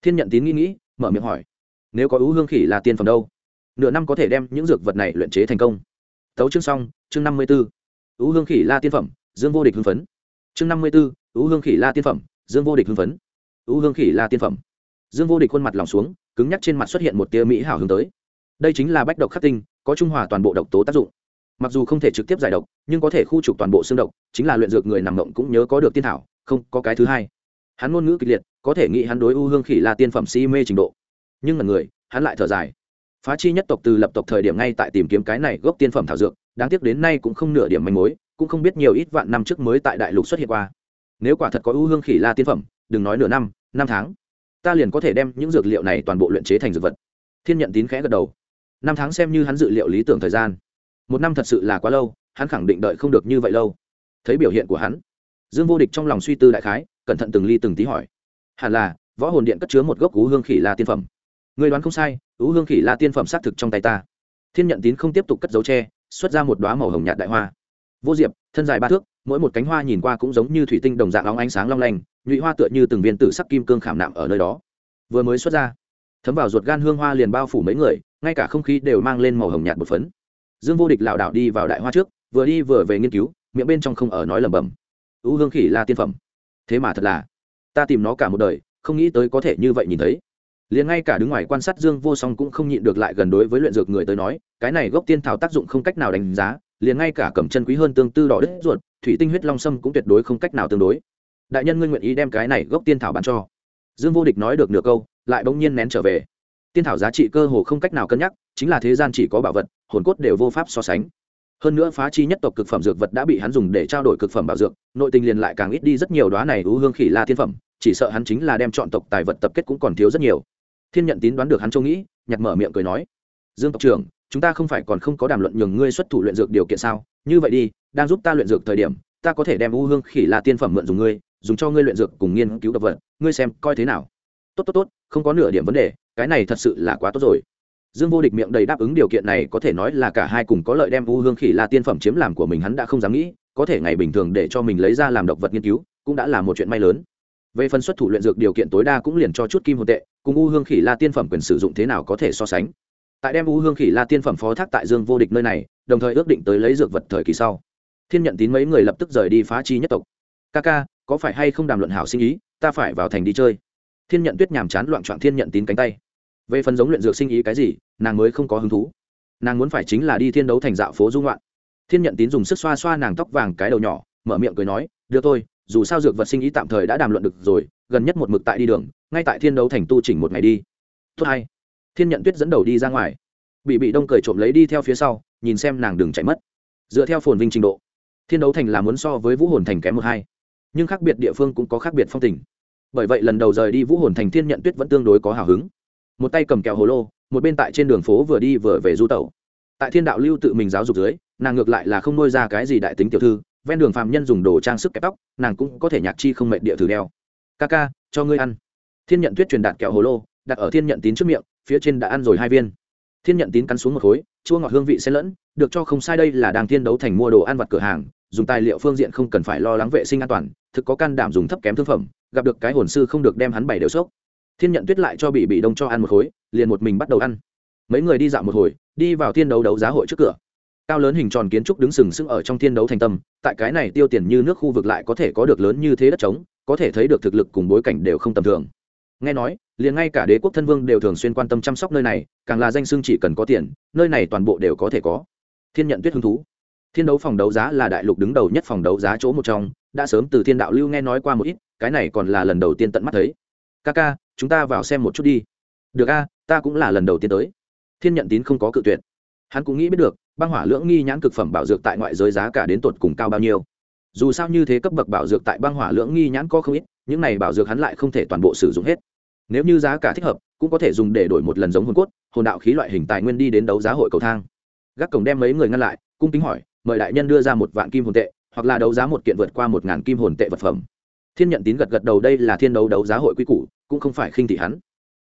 Thiên nhận tín nghĩ nghĩ, mở miệng hỏi, nếu có ưu hương khỉ là tiên phẩm đâu? Nửa năm có thể đem những dược vật này luyện chế thành công. Tấu chương xong, chương năm mươi b ố ưu hương khỉ la tiên phẩm, dương vô địch hưng phấn. Chương năm mươi b ố ưu hương khỉ la tiên phẩm, dương vô địch hưng phấn. Ưu hương khỉ la tiên phẩm. Dương vô địch khuôn mặt lòng xuống, cứng nhắc trên mặt xuất hiện một tia mỹ hảo hướng tới. Đây chính là bách độc khắc tinh, có trung hòa toàn bộ độc tố tác dụng. Mặc dù không thể trực tiếp giải độc, nhưng có thể khu trục toàn bộ xương độc, chính là luyện dược người nằm mộng cũng nhớ có được tiên thảo, không có cái thứ hai. Hắn ngôn ngữ kịch liệt, có thể nghĩ hắn đối ưu hương khỉ là tiên phẩm si mê trình độ. Nhưng là người, hắn lại thở dài phá chi nhất tộc từ lập tộc thời điểm ngay tại tìm kiếm cái này gốc tiên phẩm thảo dược, đáng tiếc đến nay cũng không nửa điểm manh mối, cũng không biết nhiều ít vạn năm trước mới tại đại lục xuất hiện qua. Nếu quả thật có ưu hương khỉ la tiên phẩm, đừng nói nửa năm năm tháng, ta liền có thể đem những dược liệu này toàn bộ luyện chế thành dược vật. Thiên nhận tín khẽ gật đầu. Năm tháng xem như hắn dự liệu lý tưởng thời gian. Một năm thật sự là quá lâu, hắn khẳng định đợi không được như vậy lâu. Thấy biểu hiện của hắn, dương vô địch trong lòng suy tư đại khái, cẩn thận từng ly từng tí hỏi. Hẳn là, võ hồn điện cất chứa một gốc cú hương khỉ la tiên phẩm người đoán không sai, ú hương khỉ la tiên phẩm xác thực trong tay ta. Thiên nhận tín không tiếp tục cất dấu tre, xuất ra một đoá màu hồng nhạt đại hoa. Vô diệp, thân dài ba thước, mỗi một cánh hoa nhìn qua cũng giống như thủy tinh đồng dạng óng ánh sáng long lanh, nhụy hoa tựa như từng viên tử sắc kim cương khảm nạm ở nơi đó. Vừa mới xuất ra, thấm vào ruột gan hương hoa liền bao phủ mấy người, ngay cả không khí đều mang lên màu hồng nhạt một phấn. Dương vô địch lảo đảo đi vào đại hoa trước, vừa đi vừa về nghiên cứu, miệng bên trong không ở nói lẩm bẩm u hương khỉ là tiên phẩm. Thế mà thật là, ta tìm nó cả một đời, không nghĩ tới có thể như vậy nhìn thấy liền ngay cả đứng ngoài quan sát dương vô song cũng không nhịn được lại gần đối với luyện dược người tới nói, cái này gốc tiên thảo tác dụng không cách nào đánh giá, liền ngay cả cầm chân quý hơn tương tư đỏ đất ruột, thủy tinh huyết long sâm cũng tuyệt đối không cách nào tương đối. Đại nhân ngươi nguyện ý đem cái này gốc tiên thảo bán cho? Dương vô địch nói được nửa câu, lại bỗng nhiên nén trở về. Tiên thảo giá trị cơ hồ không cách nào cân nhắc, chính là thế gian chỉ có bảo vật, hồn cốt đều vô pháp so sánh. Hơn nữa phá chi nhất tộc cực phẩm dược vật đã bị hắn dùng để trao đổi cực phẩm bảo dược, nội tình liền lại càng ít đi rất nhiều đoá này ú hương khỉ la thiên phẩm, chỉ sợ hắn chính là đem chọn tộc tài vật tập kết cũng còn thiếu rất nhiều thiên nhận tín đoán được hắn châu nghĩ nhặt mở miệng cười nói, dương tộc trưởng, chúng ta không phải còn không có đàm luận nhường ngươi xuất thủ luyện dược điều kiện sao? Như vậy đi, đang giúp ta luyện dược thời điểm, ta có thể đem u hương khỉ là tiên phẩm mượn dùng ngươi, dùng cho ngươi luyện dược cùng nghiên cứu độc vật, ngươi xem coi thế nào. Tốt tốt tốt, không có nửa điểm vấn đề, cái này thật sự là quá tốt rồi. Dương vô địch miệng đầy đáp ứng điều kiện này có thể nói là cả hai cùng có lợi đem u hương khỉ là tiên phẩm chiếm làm của mình hắn đã không dám nghĩ, có thể ngày bình thường để cho mình lấy ra làm độc vật nghiên cứu, cũng đã là một chuyện may lớn về phần xuất thủ luyện dược điều kiện tối đa cũng liền cho chút kim hồn tệ, cùng u hương khỉ la tiên phẩm quyền sử dụng thế nào có thể so sánh. Tại đem u hương khỉ la tiên phẩm phó thác tại dương vô địch nơi này, đồng thời ước định tới lấy dược vật thời kỳ sau. Thiên nhận tín mấy người lập tức rời đi phá chi nhất tộc. Ca ca, có phải hay không đàm luận hảo sinh ý, ta phải vào thành đi chơi. Thiên nhận tuyết nhàm chán loạn trọn thiên nhận tín cánh tay. Về phần giống luyện dược sinh ý cái gì, nàng mới không có hứng thú. Nàng muốn phải chính là đi thiên đấu thành dạo phố dung loạn thiên nhận tín dùng sức xoa xoa nàng tóc vàng cái đầu nhỏ, mở miệng cười nói đưa tôi dù sao dược vật sinh ý tạm thời đã đàm luận được rồi, gần nhất một mực tại đi đường, ngay tại thiên đấu thành tu chỉnh một ngày đi. Tốt hay. Thiên nhận tuyết dẫn đầu đi ra ngoài. Bị bị đông cười trộm lấy đi theo phía sau, nhìn xem nàng đừng chạy mất. Dựa theo phồn vinh trình độ, thiên đấu thành là muốn so với vũ hồn thành kém một hai. Nhưng khác biệt địa phương cũng có khác biệt phong tình. Bởi vậy lần đầu rời đi vũ hồn thành, thiên nhận tuyết vẫn tương đối có hào hứng. Một tay cầm kẹo hồ lô, một bên tại trên đường phố vừa đi vừa về du tẩu. Tại thiên đạo lưu tự mình giáo dục dưới, nàng ngược lại là không nuôi ra cái gì đại tính tiểu thư ven đường phàm nhân dùng đồ trang sức kẹp tóc, nàng cũng có thể nhạc chi không mệnh địa thử đeo. Ca ca, cho ngươi ăn. Thiên nhận tuyết truyền đạt kẹo hồ lô, đặt ở thiên nhận tín trước miệng, phía trên đã ăn rồi hai viên. Thiên nhận tín cắn xuống một khối, chua ngọt hương vị xen lẫn, được cho không sai đây là đang thiên đấu thành mua đồ ăn vặt cửa hàng, dùng tài liệu phương diện không cần phải lo lắng vệ sinh an toàn, thực có can đảm dùng thấp kém thương phẩm, gặp được cái hồn sư không được đem hắn bày đều sốc. Thiên nhận tuyết lại cho bị bị đông cho ăn một khối, liền một mình bắt đầu ăn. Mấy người đi dạo một hồi, đi vào thiên đấu đấu giá hội trước cửa cao lớn hình tròn kiến trúc đứng sừng sững ở trong thiên đấu thành tâm, tại cái này tiêu tiền như nước khu vực lại có thể có được lớn như thế đất trống, có thể thấy được thực lực cùng bối cảnh đều không tầm thường. Nghe nói, liền ngay cả đế quốc thân vương đều thường xuyên quan tâm chăm sóc nơi này, càng là danh xưng chỉ cần có tiền, nơi này toàn bộ đều có thể có. Thiên nhận tuyết hứng thú. Thiên đấu phòng đấu giá là đại lục đứng đầu nhất phòng đấu giá chỗ một trong, đã sớm từ thiên đạo lưu nghe nói qua một ít, cái này còn là lần đầu tiên tận mắt thấy. Ca ca chúng ta vào xem một chút đi. Được a, ta cũng là lần đầu tiên tới. Thiên nhận tín không có cự tuyệt hắn cũng nghĩ biết được, băng hỏa lưỡng nghi nhãn cực phẩm bảo dược tại ngoại giới giá cả đến tột cùng cao bao nhiêu. Dù sao như thế cấp bậc bảo dược tại băng hỏa lưỡng nghi nhãn có không ít, những này bảo dược hắn lại không thể toàn bộ sử dụng hết. Nếu như giá cả thích hợp, cũng có thể dùng để đổi một lần giống hồn cốt, hồn đạo khí loại hình tài nguyên đi đến đấu giá hội cầu thang. Gác cổng đem mấy người ngăn lại, cung kính hỏi, mời đại nhân đưa ra một vạn kim hồn tệ, hoặc là đấu giá một kiện vượt qua một ngàn kim hồn tệ vật phẩm. Thiên nhận tín gật gật đầu, đây là thiên đấu đấu giá hội quy củ, cũng không phải khinh thị hắn.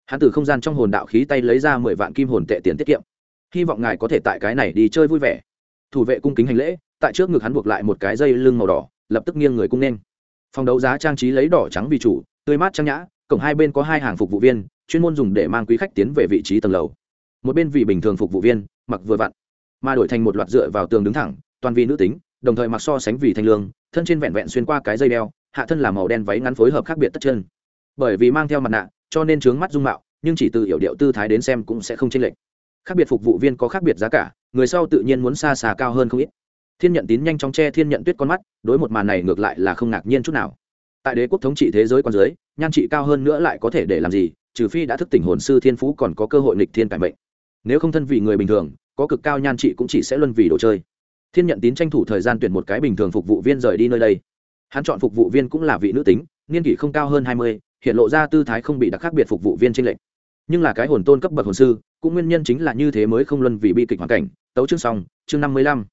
Hắn từ không gian trong hồn đạo khí tay lấy ra mười vạn kim hồn tệ tiền tiết kiệm hy vọng ngài có thể tại cái này đi chơi vui vẻ. Thủ vệ cung kính hành lễ, tại trước ngực hắn buộc lại một cái dây lưng màu đỏ, lập tức nghiêng người cung nên. Phòng đấu giá trang trí lấy đỏ trắng vì chủ, tươi mát trang nhã, cổng hai bên có hai hàng phục vụ viên, chuyên môn dùng để mang quý khách tiến về vị trí tầng lầu. Một bên vì bình thường phục vụ viên, mặc vừa vặn, mà đổi thành một loạt dựa vào tường đứng thẳng, toàn vì nữ tính, đồng thời mặc so sánh vì thanh lương, thân trên vẹn vẹn xuyên qua cái dây đeo, hạ thân là màu đen váy ngắn phối hợp khác biệt tất chân. Bởi vì mang theo mặt nạ, cho nên trướng mắt dung mạo, nhưng chỉ từ hiểu điệu tư thái đến xem cũng sẽ không chênh lệch khác biệt phục vụ viên có khác biệt giá cả, người sau tự nhiên muốn xa xà cao hơn không ít. Thiên nhận tín nhanh chóng che thiên nhận tuyết con mắt, đối một màn này ngược lại là không ngạc nhiên chút nào. Tại đế quốc thống trị thế giới con giới nhan trị cao hơn nữa lại có thể để làm gì, trừ phi đã thức tỉnh hồn sư thiên phú còn có cơ hội nịch thiên cải mệnh. Nếu không thân vị người bình thường, có cực cao nhan trị cũng chỉ sẽ luân vì đồ chơi. Thiên nhận tín tranh thủ thời gian tuyển một cái bình thường phục vụ viên rời đi nơi đây. Hắn chọn phục vụ viên cũng là vị nữ tính, niên kỷ không cao hơn hai mươi, hiện lộ ra tư thái không bị đặc khác biệt phục vụ viên trên lệnh nhưng là cái hồn tôn cấp bậc hồn sư, cũng nguyên nhân chính là như thế mới không luân vì bi kịch hoàn cảnh. Tấu chương xong, chương năm mươi lăm.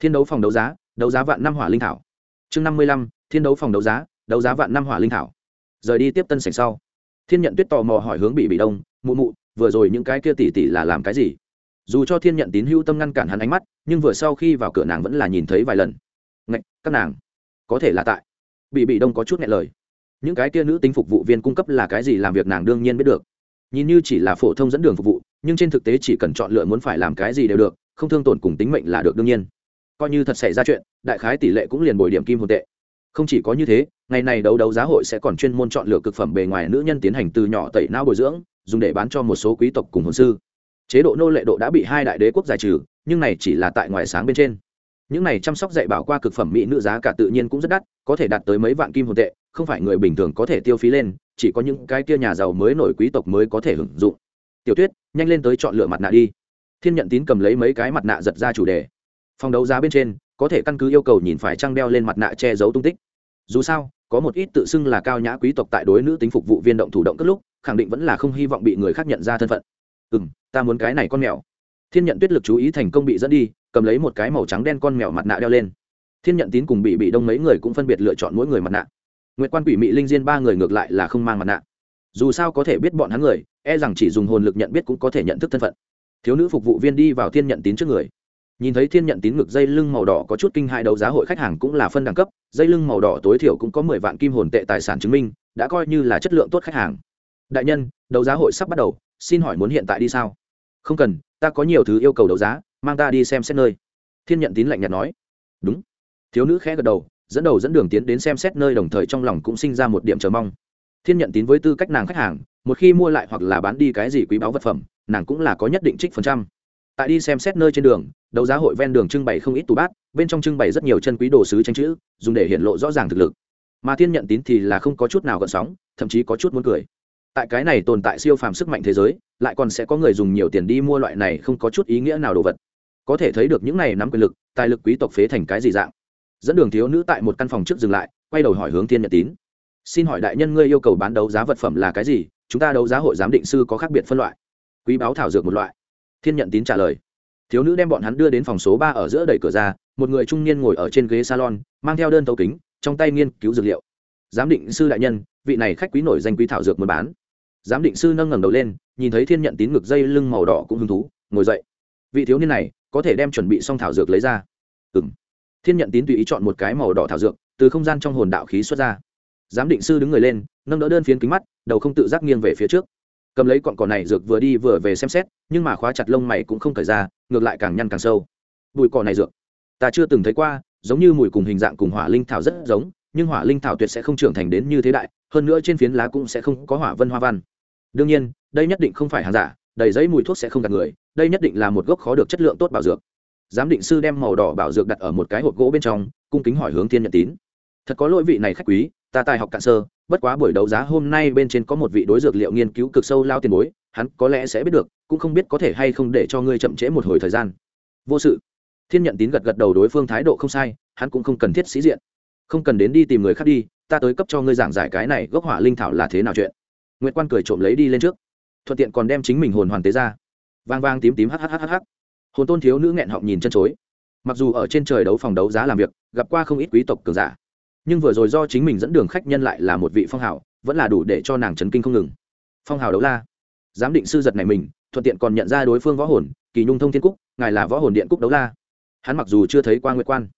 Thiên đấu phòng đấu giá đấu giá vạn năm hỏa linh thảo. Chương năm mươi lăm, thiên đấu phòng đấu giá đấu giá vạn năm hỏa linh thảo. Rời đi tiếp tân sảnh sau, thiên nhận tuyết tò mò hỏi hướng bị bị đông, mụ mụ, vừa rồi những cái kia tỉ tỉ là làm cái gì? Dù cho thiên nhận tín hữu tâm ngăn cản hắn ánh mắt, nhưng vừa sau khi vào cửa nàng vẫn là nhìn thấy vài lần. Ngạch, các nàng, có thể là tại. Bị bị đông có chút nghe lời. Những cái kia nữ tính phục vụ viên cung cấp là cái gì làm việc nàng đương nhiên biết được nhìn như chỉ là phổ thông dẫn đường phục vụ, nhưng trên thực tế chỉ cần chọn lựa muốn phải làm cái gì đều được, không thương tổn cùng tính mệnh là được đương nhiên. Coi như thật xảy ra chuyện, đại khái tỷ lệ cũng liền bồi điểm kim hồn tệ. Không chỉ có như thế, ngày này đấu đấu giá hội sẽ còn chuyên môn chọn lựa cực phẩm bề ngoài nữ nhân tiến hành từ nhỏ tẩy não bồi dưỡng, dùng để bán cho một số quý tộc cùng hồn sư. Chế độ nô lệ độ đã bị hai đại đế quốc giải trừ, nhưng này chỉ là tại ngoài sáng bên trên. Những này chăm sóc dạy bảo qua cực phẩm mỹ nữ giá cả tự nhiên cũng rất đắt, có thể đạt tới mấy vạn kim hồn tệ, không phải người bình thường có thể tiêu phí lên chỉ có những cái kia nhà giàu mới nổi quý tộc mới có thể hưởng dụng. Tiểu tuyết, nhanh lên tới chọn lựa mặt nạ đi. Thiên nhận tín cầm lấy mấy cái mặt nạ giật ra chủ đề. Phòng đấu giá bên trên, có thể căn cứ yêu cầu nhìn phải trăng đeo lên mặt nạ che giấu tung tích. Dù sao, có một ít tự xưng là cao nhã quý tộc tại đối nữ tính phục vụ viên động thủ động cất lúc, khẳng định vẫn là không hy vọng bị người khác nhận ra thân phận. Ừ m ta muốn cái này con mèo. Thiên nhận tuyết lực chú ý thành công bị dẫn đi, cầm lấy một cái màu trắng đen con mèo mặt nạ đeo lên. Thiên nhận tín cùng bị bị đông mấy người cũng phân biệt lựa chọn mỗi người mặt nạ. Nguyệt quan quỷ mị linh diên ba người ngược lại là không mang mặt nạ. Dù sao có thể biết bọn hắn người e rằng chỉ dùng hồn lực nhận biết cũng có thể nhận thức thân phận. Thiếu nữ phục vụ viên đi vào thiên nhận tín trước người. Nhìn thấy thiên nhận tín ngực dây lưng màu đỏ có chút kinh hại đấu giá hội khách hàng cũng là phân đẳng cấp, dây lưng màu đỏ tối thiểu cũng có mười vạn kim hồn tệ tài sản chứng minh, đã coi như là chất lượng tốt khách hàng. Đại nhân, đấu giá hội sắp bắt đầu, xin hỏi muốn hiện tại đi sao? Không cần, ta có nhiều thứ yêu cầu đấu giá, mang ta đi xem xét nơi. Thiên nhận tín lạnh nhạt nói. Đúng. Thiếu nữ khẽ gật đầu dẫn đầu dẫn đường tiến đến xem xét nơi đồng thời trong lòng cũng sinh ra một điểm chờ mong. Thiên nhận tín với tư cách nàng khách hàng, một khi mua lại hoặc là bán đi cái gì quý báu vật phẩm, nàng cũng là có nhất định trích phần trăm. Tại đi xem xét nơi trên đường, đấu giá hội ven đường trưng bày không ít tủ bát, bên trong trưng bày rất nhiều chân quý đồ sứ tranh chữ, dùng để hiện lộ rõ ràng thực lực. Mà thiên nhận tín thì là không có chút nào gợn sóng, thậm chí có chút muốn cười. Tại cái này tồn tại siêu phàm sức mạnh thế giới, lại còn sẽ có người dùng nhiều tiền đi mua loại này không có chút ý nghĩa nào đồ vật. Có thể thấy được những này nắm quyền lực, tài lực quý tộc phế thành cái gì dạng dẫn đường thiếu nữ tại một căn phòng trước dừng lại, quay đầu hỏi hướng thiên nhật tín. Xin hỏi đại nhân ngươi yêu cầu bán đấu giá vật phẩm là cái gì? Chúng ta đấu giá hội giám định sư có khác biệt phân loại. Quý báo thảo dược một loại. Thiên nhận tín trả lời. Thiếu nữ đem bọn hắn đưa đến phòng số ba ở giữa đẩy cửa ra, một người trung niên ngồi ở trên ghế salon, mang theo đơn tấu kính, trong tay nghiên cứu dược liệu. Giám định sư đại nhân, vị này khách quý nổi danh quý thảo dược muốn bán. Giám định sư nâng ngẩng đầu lên, nhìn thấy thiên nhận tín ngực dây lưng màu đỏ cũng hứng thú, ngồi dậy. Vị thiếu niên này, có thể đem chuẩn bị xong thảo dược lấy ra. Ừng thiên nhận tín tùy ý chọn một cái màu đỏ thảo dược, từ không gian trong hồn đạo khí xuất ra. Giám định sư đứng người lên, nâng đỡ đơn phiến kính mắt, đầu không tự giác nghiêng về phía trước. Cầm lấy cọn cỏ này dược vừa đi vừa về xem xét, nhưng mà khóa chặt lông mày cũng không thời ra, ngược lại càng nhăn càng sâu. Bụi cỏ này dược, ta chưa từng thấy qua, giống như mùi cùng hình dạng cùng hỏa linh thảo rất giống, nhưng hỏa linh thảo tuyệt sẽ không trưởng thành đến như thế đại, hơn nữa trên phiến lá cũng sẽ không có hỏa vân hoa văn. Đương nhiên, đây nhất định không phải hàng giả, đầy giấy mùi thuốc sẽ không gạt người, đây nhất định là một gốc khó được chất lượng tốt bảo dược giám định sư đem màu đỏ bảo dược đặt ở một cái hộp gỗ bên trong, cung kính hỏi hướng thiên nhận tín. Thật có lỗi vị này khách quý, ta tài học cạn sơ, bất quá buổi đấu giá hôm nay bên trên có một vị đối dược liệu nghiên cứu cực sâu lao tiền bối, hắn có lẽ sẽ biết được, cũng không biết có thể hay không để cho ngươi chậm trễ một hồi thời gian. Vô sự. Thiên nhận tín gật gật đầu đối phương thái độ không sai, hắn cũng không cần thiết sĩ diện. Không cần đến đi tìm người khác đi, ta tới cấp cho ngươi giảng giải cái này gốc hỏa linh thảo là thế nào chuyện. Nguyễn quan cười trộm lấy đi lên trước. Thuận tiện còn đem chính mình hồn hoàn tế ra. Vang vang tím tím hhhh hồn tôn thiếu nữ nghẹn họng nhìn chân chối. Mặc dù ở trên trời đấu phòng đấu giá làm việc, gặp qua không ít quý tộc cường giả. Nhưng vừa rồi do chính mình dẫn đường khách nhân lại là một vị phong hào, vẫn là đủ để cho nàng chấn kinh không ngừng. Phong hào đấu la. Giám định sư giật này mình, thuận tiện còn nhận ra đối phương võ hồn, kỳ nhung thông thiên cúc, ngài là võ hồn điện cúc đấu la. Hắn mặc dù chưa thấy qua nguyệt quan,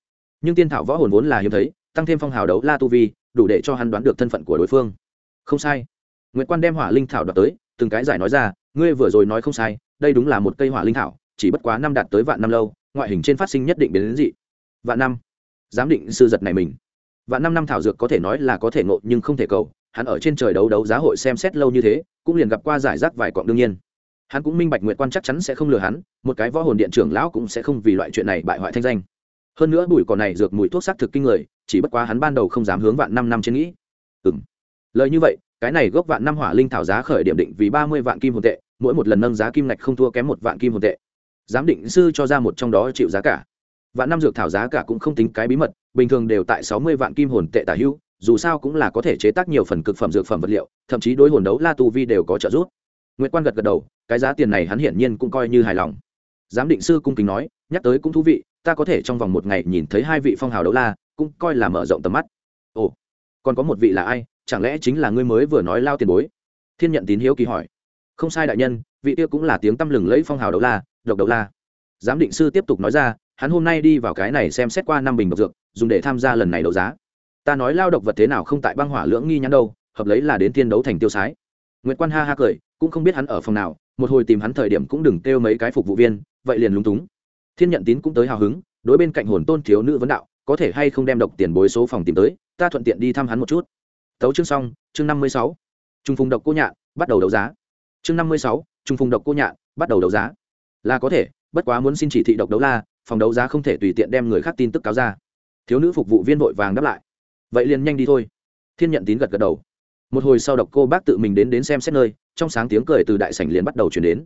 nhưng tiên thảo võ hồn vốn là hiếm thấy, tăng thêm phong hào đấu la tu vi, đủ để cho hắn đoán được thân phận của đối phương. Không sai. Nguyệt quan đem hỏa linh thảo đoạt tới, từng cái giải nói ra, ngươi vừa rồi nói không sai, đây đúng là một cây hỏa linh thảo chỉ bất quá năm đạt tới vạn năm lâu, ngoại hình trên phát sinh nhất định biến đến dị. Vạn năm. Giám định sư giật này mình. Vạn năm năm thảo dược có thể nói là có thể ngộ nhưng không thể cầu, hắn ở trên trời đấu đấu giá hội xem xét lâu như thế, cũng liền gặp qua giải rác vài quọng đương nhiên. Hắn cũng minh bạch nguyện quan chắc chắn sẽ không lừa hắn, một cái võ hồn điện trưởng lão cũng sẽ không vì loại chuyện này bại hoại thanh danh. Hơn nữa bụi cỏ này dược mùi thuốc xác thực kinh người, chỉ bất quá hắn ban đầu không dám hướng vạn năm năm trên nghĩ. Ừ m lời như vậy, cái này gốc vạn năm hỏa linh thảo giá khởi điểm định vì ba mươi vạn kim hồn tệ, mỗi một lần nâng giá kim ngạch không thua kém một vạn kim hồn tệ giám định sư cho ra một trong đó chịu giá cả. Vạn năm dược thảo giá cả cũng không tính cái bí mật, bình thường đều tại sáu mươi vạn kim hồn tệ tả hưu. dù sao cũng là có thể chế tác nhiều phần cực phẩm dược phẩm vật liệu, thậm chí đối hồn đấu la tu vi đều có trợ giúp. Nguyễn quan gật gật đầu, cái giá tiền này hắn hiển nhiên cũng coi như hài lòng. Giám định sư cung kính nói, nhắc tới cũng thú vị, ta có thể trong vòng một ngày nhìn thấy hai vị phong hào đấu la, cũng coi là mở rộng tầm mắt. Ồ, còn có một vị là ai, chẳng lẽ chính là ngươi mới vừa nói lao tiền bối? Thiên nhận tín hiếu kỳ hỏi. Không sai đại nhân, vị kia cũng là tiếng tăm lừng lẫy phong hào đấu la độc đầu la. Giám định sư tiếp tục nói ra, hắn hôm nay đi vào cái này xem xét qua năm bình độc dược, dùng để tham gia lần này đấu giá. Ta nói lao độc vật thế nào không tại băng hỏa lưỡng nghi nhãn đâu, hợp lấy là đến thiên đấu thành tiêu sái. Nguyễn quan ha ha cười, cũng không biết hắn ở phòng nào, một hồi tìm hắn thời điểm cũng đừng kêu mấy cái phục vụ viên, vậy liền lúng túng. Thiên nhận tín cũng tới hào hứng, đối bên cạnh hồn tôn thiếu nữ vấn đạo, có thể hay không đem độc tiền bối số phòng tìm tới, ta thuận tiện đi thăm hắn một chút. Tấu chương xong, chương năm mươi sáu. Trung phùng độc cô nhạn, bắt đầu đấu giá. Chương năm mươi sáu, trung phùng độc cô nhạn, bắt đầu đấu giá là có thể, bất quá muốn xin chỉ thị độc đấu la, phòng đấu giá không thể tùy tiện đem người khác tin tức cáo ra. Thiếu nữ phục vụ viên vội vàng đáp lại. Vậy liền nhanh đi thôi. Thiên nhận tín gật gật đầu. Một hồi sau độc cô bác tự mình đến đến xem xét nơi, trong sáng tiếng cười từ đại sảnh liền bắt đầu chuyển đến.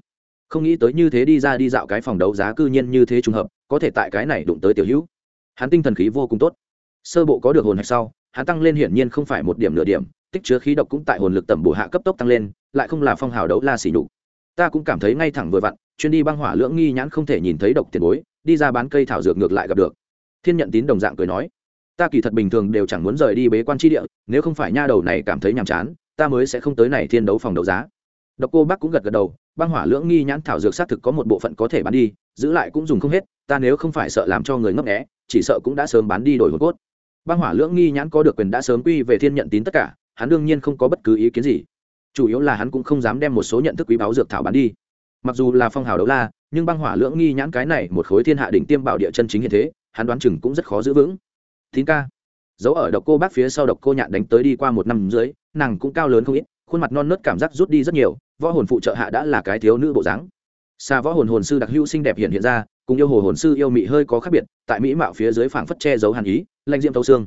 Không nghĩ tới như thế đi ra đi dạo cái phòng đấu giá cư nhiên như thế trùng hợp, có thể tại cái này đụng tới tiểu hữu. Hắn tinh thần khí vô cùng tốt. Sơ bộ có được hồn hạch sau, hắn tăng lên hiển nhiên không phải một điểm nửa điểm, tích chứa khí độc cũng tại hồn lực tầm bổ hạ cấp tốc tăng lên, lại không là phong hào đấu la xỉ nhục ta cũng cảm thấy ngay thẳng vừa vặn, chuyên đi băng hỏa lưỡng nghi nhãn không thể nhìn thấy độc tiền bối, đi ra bán cây thảo dược ngược lại gặp được. Thiên nhận tín đồng dạng cười nói, ta kỳ thật bình thường đều chẳng muốn rời đi bế quan tri địa, nếu không phải nha đầu này cảm thấy nhàm chán, ta mới sẽ không tới này thiên đấu phòng đấu giá. Độc cô bác cũng gật gật đầu, băng hỏa lưỡng nghi nhãn thảo dược xác thực có một bộ phận có thể bán đi, giữ lại cũng dùng không hết, ta nếu không phải sợ làm cho người ngấp nghẽ chỉ sợ cũng đã sớm bán đi đổi hồn cốt. Băng hỏa lưỡng nghi nhãn có được quyền đã sớm quy về thiên nhận tín tất cả, hắn đương nhiên không có bất cứ ý kiến gì chủ yếu là hắn cũng không dám đem một số nhận thức quý báo dược thảo bán đi. Mặc dù là phong hào đấu la, nhưng băng hỏa lưỡng nghi nhãn cái này một khối thiên hạ đỉnh tiêm bảo địa chân chính hiện thế, hắn đoán chừng cũng rất khó giữ vững. Tín ca dấu ở độc cô bác phía sau độc cô nhạn đánh tới đi qua một năm dưới, nàng cũng cao lớn không ít, khuôn mặt non nớt cảm giác rút đi rất nhiều, võ hồn phụ trợ hạ đã là cái thiếu nữ bộ dáng. Xa võ hồn hồn sư đặc hữu xinh đẹp hiện hiện ra, cùng yêu hồ hồn sư yêu mị hơi có khác biệt, tại mỹ mạo phía dưới phảng phất che giấu hàn ý, lanh diệm thâu xương.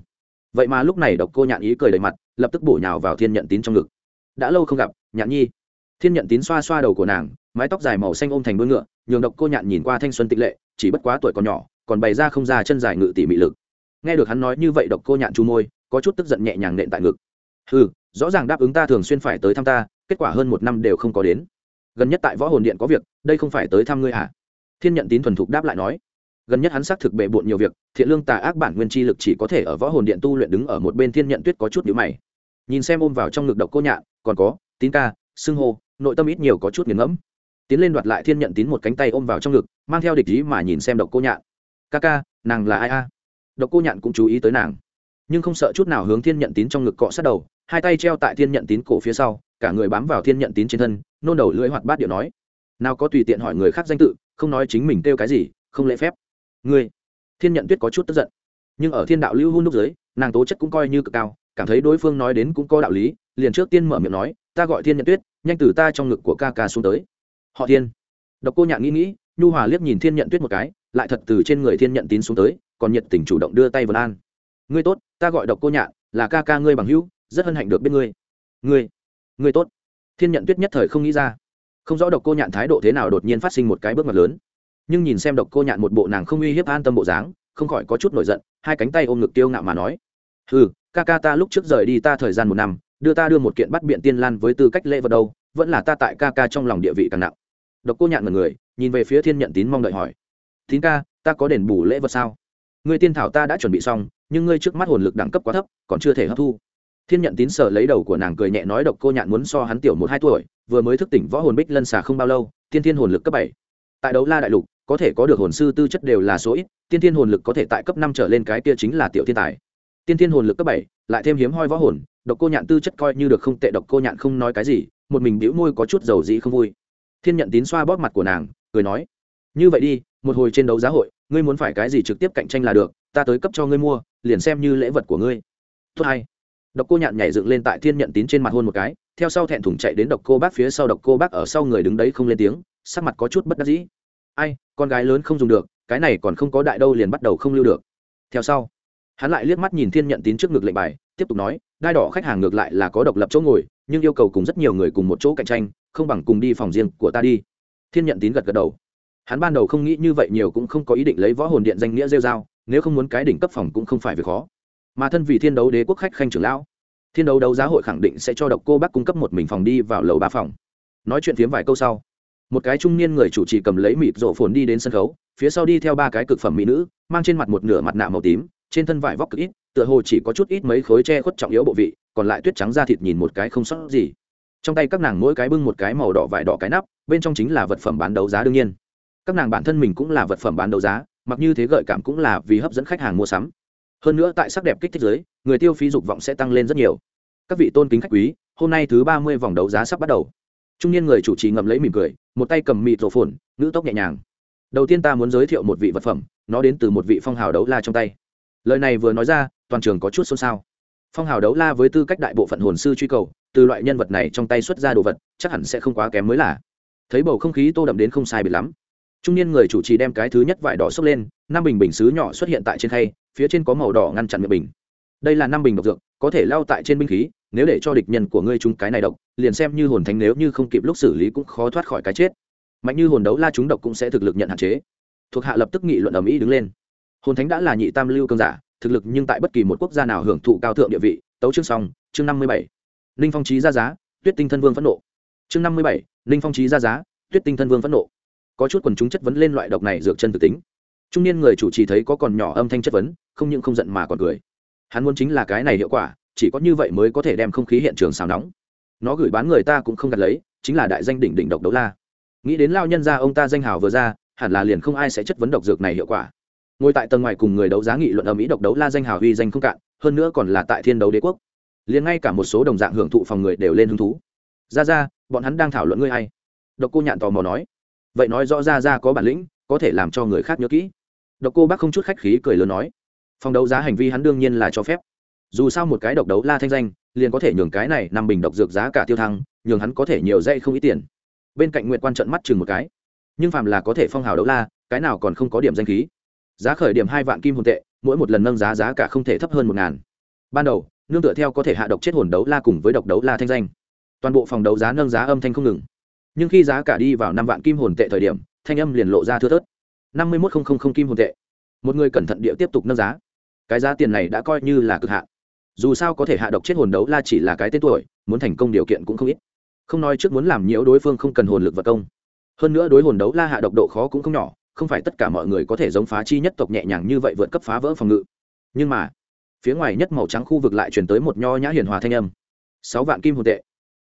Vậy mà lúc này độc cô nhạn ý cười đầy mặt, lập tức bổ nhào vào thiên nhận tín trong ngực đã lâu không gặp, nhạn nhi. Thiên nhận tín xoa xoa đầu của nàng, mái tóc dài màu xanh ôm thành đuôi ngựa, nhường độc cô nhạn nhìn qua thanh xuân tịch lệ, chỉ bất quá tuổi còn nhỏ, còn bày ra không ra chân dài ngự tỉ mị lực. Nghe được hắn nói như vậy, độc cô nhạn chu môi, có chút tức giận nhẹ nhàng nện tại ngực. Ừ rõ ràng đáp ứng ta thường xuyên phải tới thăm ta, kết quả hơn một năm đều không có đến. Gần nhất tại võ hồn điện có việc, đây không phải tới thăm ngươi hả? Thiên nhận tín thuần thục đáp lại nói. Gần nhất hắn xác thực bệ bộn nhiều việc, thiện lương tà ác bản nguyên chi lực chỉ có thể ở võ hồn điện tu luyện đứng ở một bên. Thiên nhận tuyết có chút nhữ mày nhìn xem ôm vào trong ngực độc cô nhạn, còn có, tín ca, xưng hô, nội tâm ít nhiều có chút nghiền ngẫm. Tiến lên đoạt lại thiên nhận tín một cánh tay ôm vào trong ngực, mang theo địch ý mà nhìn xem độc cô nhạn. Ca ca, nàng là ai a? Độc cô nhạn cũng chú ý tới nàng, nhưng không sợ chút nào hướng thiên nhận tín trong ngực cọ sát đầu, hai tay treo tại thiên nhận tín cổ phía sau, cả người bám vào thiên nhận tín trên thân, nôn đầu lưỡi hoạt bát điệu nói, nào có tùy tiện hỏi người khác danh tự, không nói chính mình kêu cái gì, không lễ phép. Ngươi? Thiên nhận tuyết có chút tức giận, nhưng ở thiên đạo lưu hôn lúc giới nàng tố chất cũng coi như cực cao cảm thấy đối phương nói đến cũng có đạo lý, liền trước tiên mở miệng nói, ta gọi thiên nhận tuyết, nhanh từ ta trong ngực của ca ca xuống tới. Họ thiên. Độc cô nhạn nghĩ nghĩ, nhu hòa liếc nhìn thiên nhận tuyết một cái, lại thật từ trên người thiên nhận tín xuống tới, còn nhiệt tình chủ động đưa tay vân an. Ngươi tốt, ta gọi độc cô nhạn, là ca ca ngươi bằng hữu, rất hân hạnh được biết ngươi. Ngươi ngươi tốt. Thiên nhận tuyết nhất thời không nghĩ ra. Không rõ độc cô nhạn thái độ thế nào đột nhiên phát sinh một cái bước ngoặt lớn. Nhưng nhìn xem độc cô nhạn một bộ nàng không uy hiếp an tâm bộ dáng, không khỏi có chút nổi giận, hai cánh tay ôm ngực tiêu ngạo mà nói ừ ca ca ta lúc trước rời đi ta thời gian một năm, đưa ta đưa một kiện bắt biện tiên lan với tư cách lễ vật đâu, vẫn là ta tại ca ca trong lòng địa vị càng nặng. Độc cô nhạn mật người, nhìn về phía thiên nhận tín mong đợi hỏi. Tín ca, ta có đền bù lễ vật sao? Ngươi tiên thảo ta đã chuẩn bị xong, nhưng ngươi trước mắt hồn lực đẳng cấp quá thấp, còn chưa thể hấp thu. Thiên nhận tín sợ lấy đầu của nàng cười nhẹ nói độc cô nhạn muốn so hắn tiểu một hai tuổi, vừa mới thức tỉnh võ hồn bích lân xà không bao lâu, tiên thiên hồn lực cấp bảy. Tại đấu la đại lục, có thể có được hồn sư tư chất đều là số ít, tiên thiên hồn lực có thể tại cấp năm trở lên cái kia chính là tiểu thiên tài tiên thiên hồn lực cấp bảy, lại thêm hiếm hoi võ hồn, độc cô nhạn tư chất coi như được không tệ, độc cô nhạn không nói cái gì, một mình bĩu môi có chút dầu dĩ không vui. Thiên nhận tín xoa bóp mặt của nàng, cười nói, như vậy đi, một hồi trên đấu giá hội, ngươi muốn phải cái gì trực tiếp cạnh tranh là được, ta tới cấp cho ngươi mua, liền xem như lễ vật của ngươi. Tốt hay. Độc cô nhạn nhảy dựng lên tại thiên nhận tín trên mặt hôn một cái, theo sau thẹn thùng chạy đến độc cô bác phía sau, độc cô bác ở sau người đứng đấy không lên tiếng, sắc mặt có chút bất đắc dĩ. Ai, con gái lớn không dùng được, cái này còn không có đại đâu liền bắt đầu không lưu được. Theo sau hắn lại liếc mắt nhìn thiên nhận tín trước ngực lệnh bài, tiếp tục nói, đai đỏ khách hàng ngược lại là có độc lập chỗ ngồi, nhưng yêu cầu cùng rất nhiều người cùng một chỗ cạnh tranh, không bằng cùng đi phòng riêng của ta đi. Thiên nhận tín gật gật đầu. Hắn ban đầu không nghĩ như vậy nhiều cũng không có ý định lấy võ hồn điện danh nghĩa rêu dao nếu không muốn cái đỉnh cấp phòng cũng không phải việc khó. Mà thân vì thiên đấu đế quốc khách khanh trưởng lão, thiên đấu đấu giá hội khẳng định sẽ cho độc cô bác cung cấp một mình phòng đi vào lầu ba phòng. Nói chuyện phiếm vài câu sau, một cái trung niên người chủ trì cầm lấy mịt rổ phồn đi đến sân khấu, phía sau đi theo ba cái cực phẩm mỹ nữ, mang trên mặt một nửa mặt nạ màu tím trên thân vải vóc cực ít, tựa hồ chỉ có chút ít mấy khối che khuất trọng yếu bộ vị, còn lại tuyết trắng da thịt nhìn một cái không sót gì. Trong tay các nàng mỗi cái bưng một cái màu đỏ vải đỏ cái nắp, bên trong chính là vật phẩm bán đấu giá đương nhiên. Các nàng bản thân mình cũng là vật phẩm bán đấu giá, mặc như thế gợi cảm cũng là vì hấp dẫn khách hàng mua sắm. Hơn nữa tại sắc đẹp kích thích giới, người tiêu phí dục vọng sẽ tăng lên rất nhiều. Các vị tôn kính khách quý, hôm nay thứ ba mươi vòng đấu giá sắp bắt đầu. Trung niên người chủ trì ngậm lấy mỉm cười, một tay cầm mịt rổ phồn, ngữ tốc nhẹ nhàng. Đầu tiên ta muốn giới thiệu một vị vật phẩm, nó đến từ một vị phong hào đấu la trong tay lời này vừa nói ra, toàn trường có chút xôn xao. Phong hào đấu la với tư cách đại bộ phận hồn sư truy cầu, từ loại nhân vật này trong tay xuất ra đồ vật, chắc hẳn sẽ không quá kém mới là. Thấy bầu không khí tô đậm đến không sai biệt lắm. Trung niên người chủ trì đem cái thứ nhất vải đỏ xốc lên, năm bình bình xứ nhỏ xuất hiện tại trên khay, phía trên có màu đỏ ngăn chặn miệng bình. Đây là năm bình độc dược, có thể lao tại trên binh khí, nếu để cho địch nhân của ngươi trúng cái này độc, liền xem như hồn thánh nếu như không kịp lúc xử lý cũng khó thoát khỏi cái chết. Mạnh như hồn đấu la trúng độc cũng sẽ thực lực nhận hạn chế. Thuộc hạ lập tức nghị luận ầm ĩ đứng lên hồn thánh đã là nhị tam lưu cương giả, thực lực nhưng tại bất kỳ một quốc gia nào hưởng thụ cao thượng địa vị. Tấu chương song. chương năm mươi bảy. Ninh phong trí ra giá, tuyết tinh thân vương phẫn nộ. Chương năm mươi bảy ninh phong trí ra giá, tuyết tinh thân vương phẫn nộ. Có chút quần chúng chất vấn lên loại độc này dược chân thực tính. Trung niên người chủ trì thấy có còn nhỏ âm thanh chất vấn, không những không giận mà còn cười. Hắn muốn chính là cái này hiệu quả, chỉ có như vậy mới có thể đem không khí hiện trường xào nóng. Nó gửi bán người ta cũng không gặt lấy, chính là đại danh đỉnh đỉnh độc đấu la. Nghĩ đến lao nhân ra ông ta danh hào vừa ra, hẳn là liền không ai sẽ chất vấn độc dược này hiệu quả ngồi tại tầng ngoài cùng người đấu giá nghị luận ở mỹ độc đấu la danh hào uy danh không cạn, hơn nữa còn là tại thiên đấu đế quốc. Liền ngay cả một số đồng dạng hưởng thụ phòng người đều lên hứng thú. Ra ra bọn hắn đang thảo luận ngươi hay độc cô nhạn tò mò nói. Vậy nói rõ ra ra có bản lĩnh, có thể làm cho người khác nhớ kỹ. Độc cô bác không chút khách khí cười lớn nói. Phòng đấu giá hành vi hắn đương nhiên là cho phép. Dù sao một cái độc đấu la thanh danh, liền có thể nhường cái này nằm bình độc dược giá cả tiêu thăng, nhường hắn có thể nhiều dây không ít tiền. Bên cạnh nguyện quan trận mắt chừng một cái. Nhưng phàm là có thể phong hào đấu la, cái nào còn không có điểm danh khí? Giá khởi điểm hai vạn kim hồn tệ, mỗi một lần nâng giá giá cả không thể thấp hơn một ngàn. Ban đầu, nương tựa theo có thể hạ độc chết hồn đấu la cùng với độc đấu la thanh danh. Toàn bộ phòng đấu giá nâng giá âm thanh không ngừng. Nhưng khi giá cả đi vào năm vạn kim hồn tệ thời điểm, thanh âm liền lộ ra thưa thớt. năm mươi một kim hồn tệ. Một người cẩn thận địa tiếp tục nâng giá. Cái giá tiền này đã coi như là cực hạ. dù sao có thể hạ độc chết hồn đấu la chỉ là cái tên tuổi, muốn thành công điều kiện cũng không ít. Không nói trước muốn làm nhiễu đối phương không cần hồn lực vật công. Hơn nữa đối hồn đấu la hạ độc độ khó cũng không nhỏ không phải tất cả mọi người có thể giống phá chi nhất tộc nhẹ nhàng như vậy vượt cấp phá vỡ phòng ngự. Nhưng mà, phía ngoài nhất màu trắng khu vực lại chuyển tới một nho nhã hiền hòa thanh âm. Sáu vạn kim hồn tệ.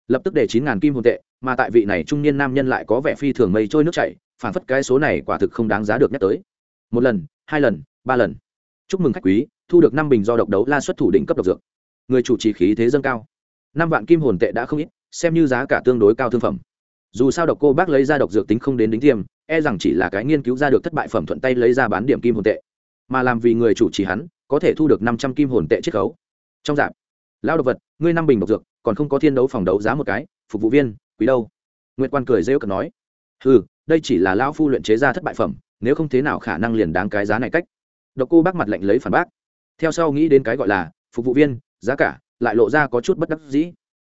Lập tức để chín ngàn kim hồn tệ, mà tại vị này trung niên nam nhân lại có vẻ phi thường mây trôi nước chảy, phản phất cái số này quả thực không đáng giá được nhắc tới. Một lần, hai lần, ba lần. Chúc mừng khách quý, thu được năm bình do độc đấu la xuất thủ đỉnh cấp độc dược. Người chủ trì khí thế dâng cao. Năm vạn kim hồn tệ đã không ít, xem như giá cả tương đối cao thương phẩm dù sao độc cô bác lấy ra độc dược tính không đến đính tiêm e rằng chỉ là cái nghiên cứu ra được thất bại phẩm thuận tay lấy ra bán điểm kim hồn tệ. Mà làm vì người chủ trì hắn, có thể thu được năm trăm kim hồn tệ chiết khấu. Trong dạng lao độc vật, ngươi năm bình độc dược, còn không có thiên đấu phòng đấu giá một cái, phục vụ viên, quý đâu? Nguyễn quan cười rêu cợt nói. Ừ đây chỉ là lao phu luyện chế ra thất bại phẩm, nếu không thế nào khả năng liền đáng cái giá này cách. Độc cô bác mặt lệnh lấy phản bác. Theo sau nghĩ đến cái gọi là phục vụ viên, giá cả, lại lộ ra có chút bất đắc dĩ.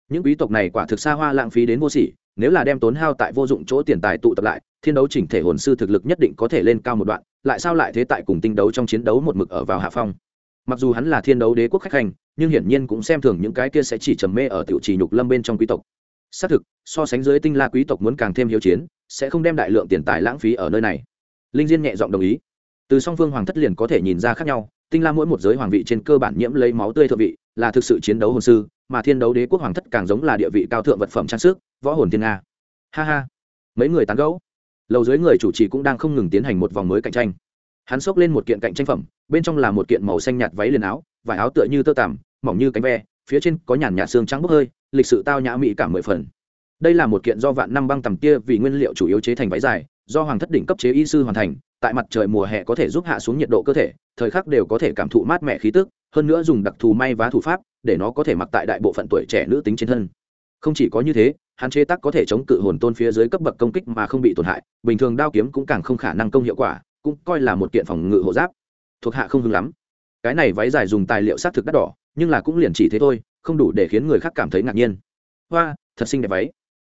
Những quý tộc này quả thực xa hoa lãng phí đến vô sỉ nếu là đem tốn hao tại vô dụng chỗ tiền tài tụ tập lại, thiên đấu chỉnh thể hồn sư thực lực nhất định có thể lên cao một đoạn, lại sao lại thế tại cùng tinh đấu trong chiến đấu một mực ở vào hạ phong? Mặc dù hắn là thiên đấu đế quốc khách hành, nhưng hiển nhiên cũng xem thường những cái kia sẽ chỉ trầm mê ở tiểu trì nhục lâm bên trong quý tộc. Xác thực, so sánh dưới tinh la quý tộc muốn càng thêm hiếu chiến, sẽ không đem đại lượng tiền tài lãng phí ở nơi này. Linh diên nhẹ giọng đồng ý. Từ song phương hoàng thất liền có thể nhìn ra khác nhau, tinh la mỗi một giới hoàng vị trên cơ bản nhiễm lấy máu tươi thượng vị, là thực sự chiến đấu hồn sư mà thiên đấu đế quốc hoàng thất càng giống là địa vị cao thượng vật phẩm trang sức, võ hồn thiên nga. Ha ha. Mấy người tán gẫu. Lầu dưới người chủ trì cũng đang không ngừng tiến hành một vòng mới cạnh tranh. Hắn xốc lên một kiện cạnh tranh phẩm, bên trong là một kiện màu xanh nhạt váy liền áo, vải áo tựa như tơ tằm, mỏng như cánh ve, phía trên có nhàn nhạt xương trắng bốc hơi, lịch sự tao nhã mỹ cảm mười phần. Đây là một kiện do vạn năm băng tầm tia vì nguyên liệu chủ yếu chế thành váy dài, do hoàng thất đỉnh cấp chế y sư hoàn thành, tại mặt trời mùa hè có thể giúp hạ xuống nhiệt độ cơ thể, thời khắc đều có thể cảm thụ mát mẻ khí tức hơn nữa dùng đặc thù may vá thủ pháp để nó có thể mặc tại đại bộ phận tuổi trẻ nữ tính trên thân. Không chỉ có như thế hạn chế tắc có thể chống cự hồn tôn phía dưới cấp bậc công kích mà không bị tổn hại, bình thường đao kiếm cũng càng không khả năng công hiệu quả, cũng coi là một kiện phòng ngự hộ giáp. Thuộc hạ không hưng lắm. Cái này váy dài dùng tài liệu xác thực đắt đỏ, nhưng là cũng liền chỉ thế thôi, không đủ để khiến người khác cảm thấy ngạc nhiên. Hoa, thật xinh đẹp váy.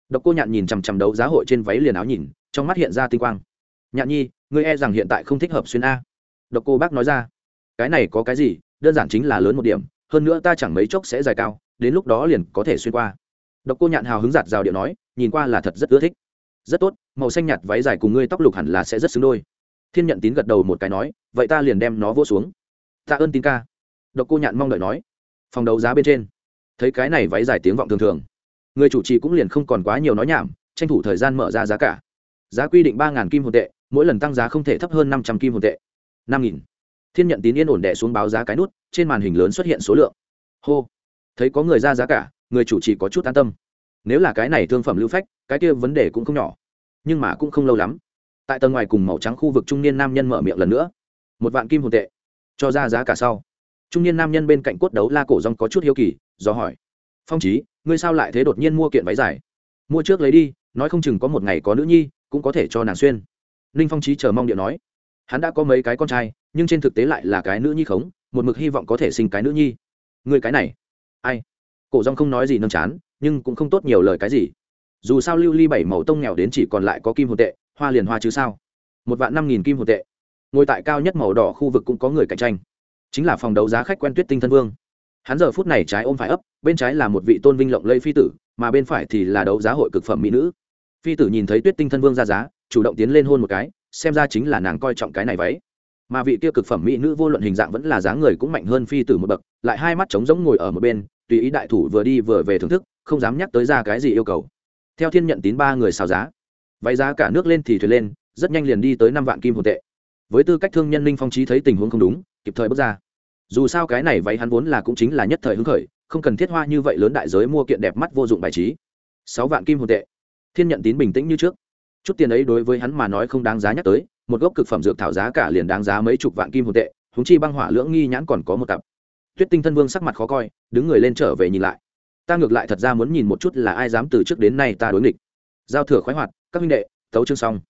Độc cô nhạn nhìn chằm chằm đấu giá hội trên váy liền áo nhìn, trong mắt hiện ra tinh quang. Nhạn nhi, ngươi e rằng hiện tại không thích hợp xuyên a. Độc cô bác nói ra. Cái này có cái gì? Đơn giản chính là lớn một điểm, hơn nữa ta chẳng mấy chốc sẽ dài cao, đến lúc đó liền có thể xuyên qua. Độc cô nhạn hào hứng giạt rào điệu nói, nhìn qua là thật rất ưa thích. Rất tốt, màu xanh nhạt váy dài cùng ngươi tóc lục hẳn là sẽ rất xứng đôi. Thiên nhận tín gật đầu một cái nói, vậy ta liền đem nó vỗ xuống. Tạ ơn tín ca. Độc cô nhạn mong đợi nói. Phòng đấu giá bên trên. Thấy cái này váy dài tiếng vọng thường thường. Người chủ trì cũng liền không còn quá nhiều nói nhảm, tranh thủ thời gian mở ra giá cả. Giá quy định ba kim hồn tệ, mỗi lần tăng giá không thể thấp hơn năm trăm kim hồn tệ. năm nghìn thiên nhận tín yên ổn đẻ xuống báo giá cái nút, trên màn hình lớn xuất hiện số lượng. Hô. Thấy có người ra giá cả, người chủ trì có chút an tâm. Nếu là cái này thương phẩm lưu phách, cái kia vấn đề cũng không nhỏ. Nhưng mà cũng không lâu lắm. Tại tầng ngoài cùng màu trắng khu vực trung niên nam nhân mở miệng lần nữa. Một vạn kim hồn tệ. Cho ra giá cả sau. Trung niên nam nhân bên cạnh cốt đấu la cổ rong có chút hiếu kỳ, do hỏi. Phong trí ngươi sao lại thế đột nhiên mua kiện váy dài? Mua trước lấy đi, nói không chừng có một ngày có nữ nhi, cũng có thể cho nàng xuyên. Ninh phong trí chờ mong điện nói hắn đã có mấy cái con trai, nhưng trên thực tế lại là cái nữ nhi khống, một mực hy vọng có thể sinh cái nữ nhi. Người cái này, ai? Cổ rong không nói gì nâng chán, nhưng cũng không tốt nhiều lời cái gì. Dù sao lưu ly bảy màu tông nghèo đến chỉ còn lại có kim hồn tệ, hoa liền hoa chứ sao? Một vạn năm nghìn kim hồn tệ. Ngồi tại cao nhất màu đỏ khu vực cũng có người cạnh tranh. Chính là phòng đấu giá khách quen tuyết tinh thân vương. Hắn giờ phút này trái ôm phải ấp, bên trái là một vị tôn vinh lộng lây phi tử, mà bên phải thì là đấu giá hội cực phẩm mỹ nữ. Phi tử nhìn thấy tuyết tinh thân vương ra giá, chủ động tiến lên hôn một cái xem ra chính là nàng coi trọng cái này váy. Mà vị kia cực phẩm mỹ nữ vô luận hình dạng vẫn là dáng người cũng mạnh hơn phi tử một bậc, lại hai mắt trống rỗng ngồi ở một bên, tùy ý đại thủ vừa đi vừa về thưởng thức, không dám nhắc tới ra cái gì yêu cầu. Theo thiên nhận tín ba người xào giá, váy giá cả nước lên thì thuyền lên, rất nhanh liền đi tới năm vạn kim hồn tệ. Với tư cách thương nhân linh phong trí thấy tình huống không đúng, kịp thời bước ra. Dù sao cái này váy hắn vốn là cũng chính là nhất thời hứng khởi, không cần thiết hoa như vậy lớn đại giới mua kiện đẹp mắt vô dụng bài trí. Sáu vạn kim hồn tệ. Thiên nhận tín bình tĩnh như trước chút tiền ấy đối với hắn mà nói không đáng giá nhắc tới, một gốc cực phẩm dược thảo giá cả liền đáng giá mấy chục vạn kim hồn tệ húng chi băng hỏa lưỡng nghi nhãn còn có một cặp. Tuyết tinh thân vương sắc mặt khó coi, đứng người lên trở về nhìn lại. Ta ngược lại thật ra muốn nhìn một chút là ai dám từ trước đến nay ta đối nghịch. Giao thừa khoái hoạt, các huynh đệ, tấu chương xong.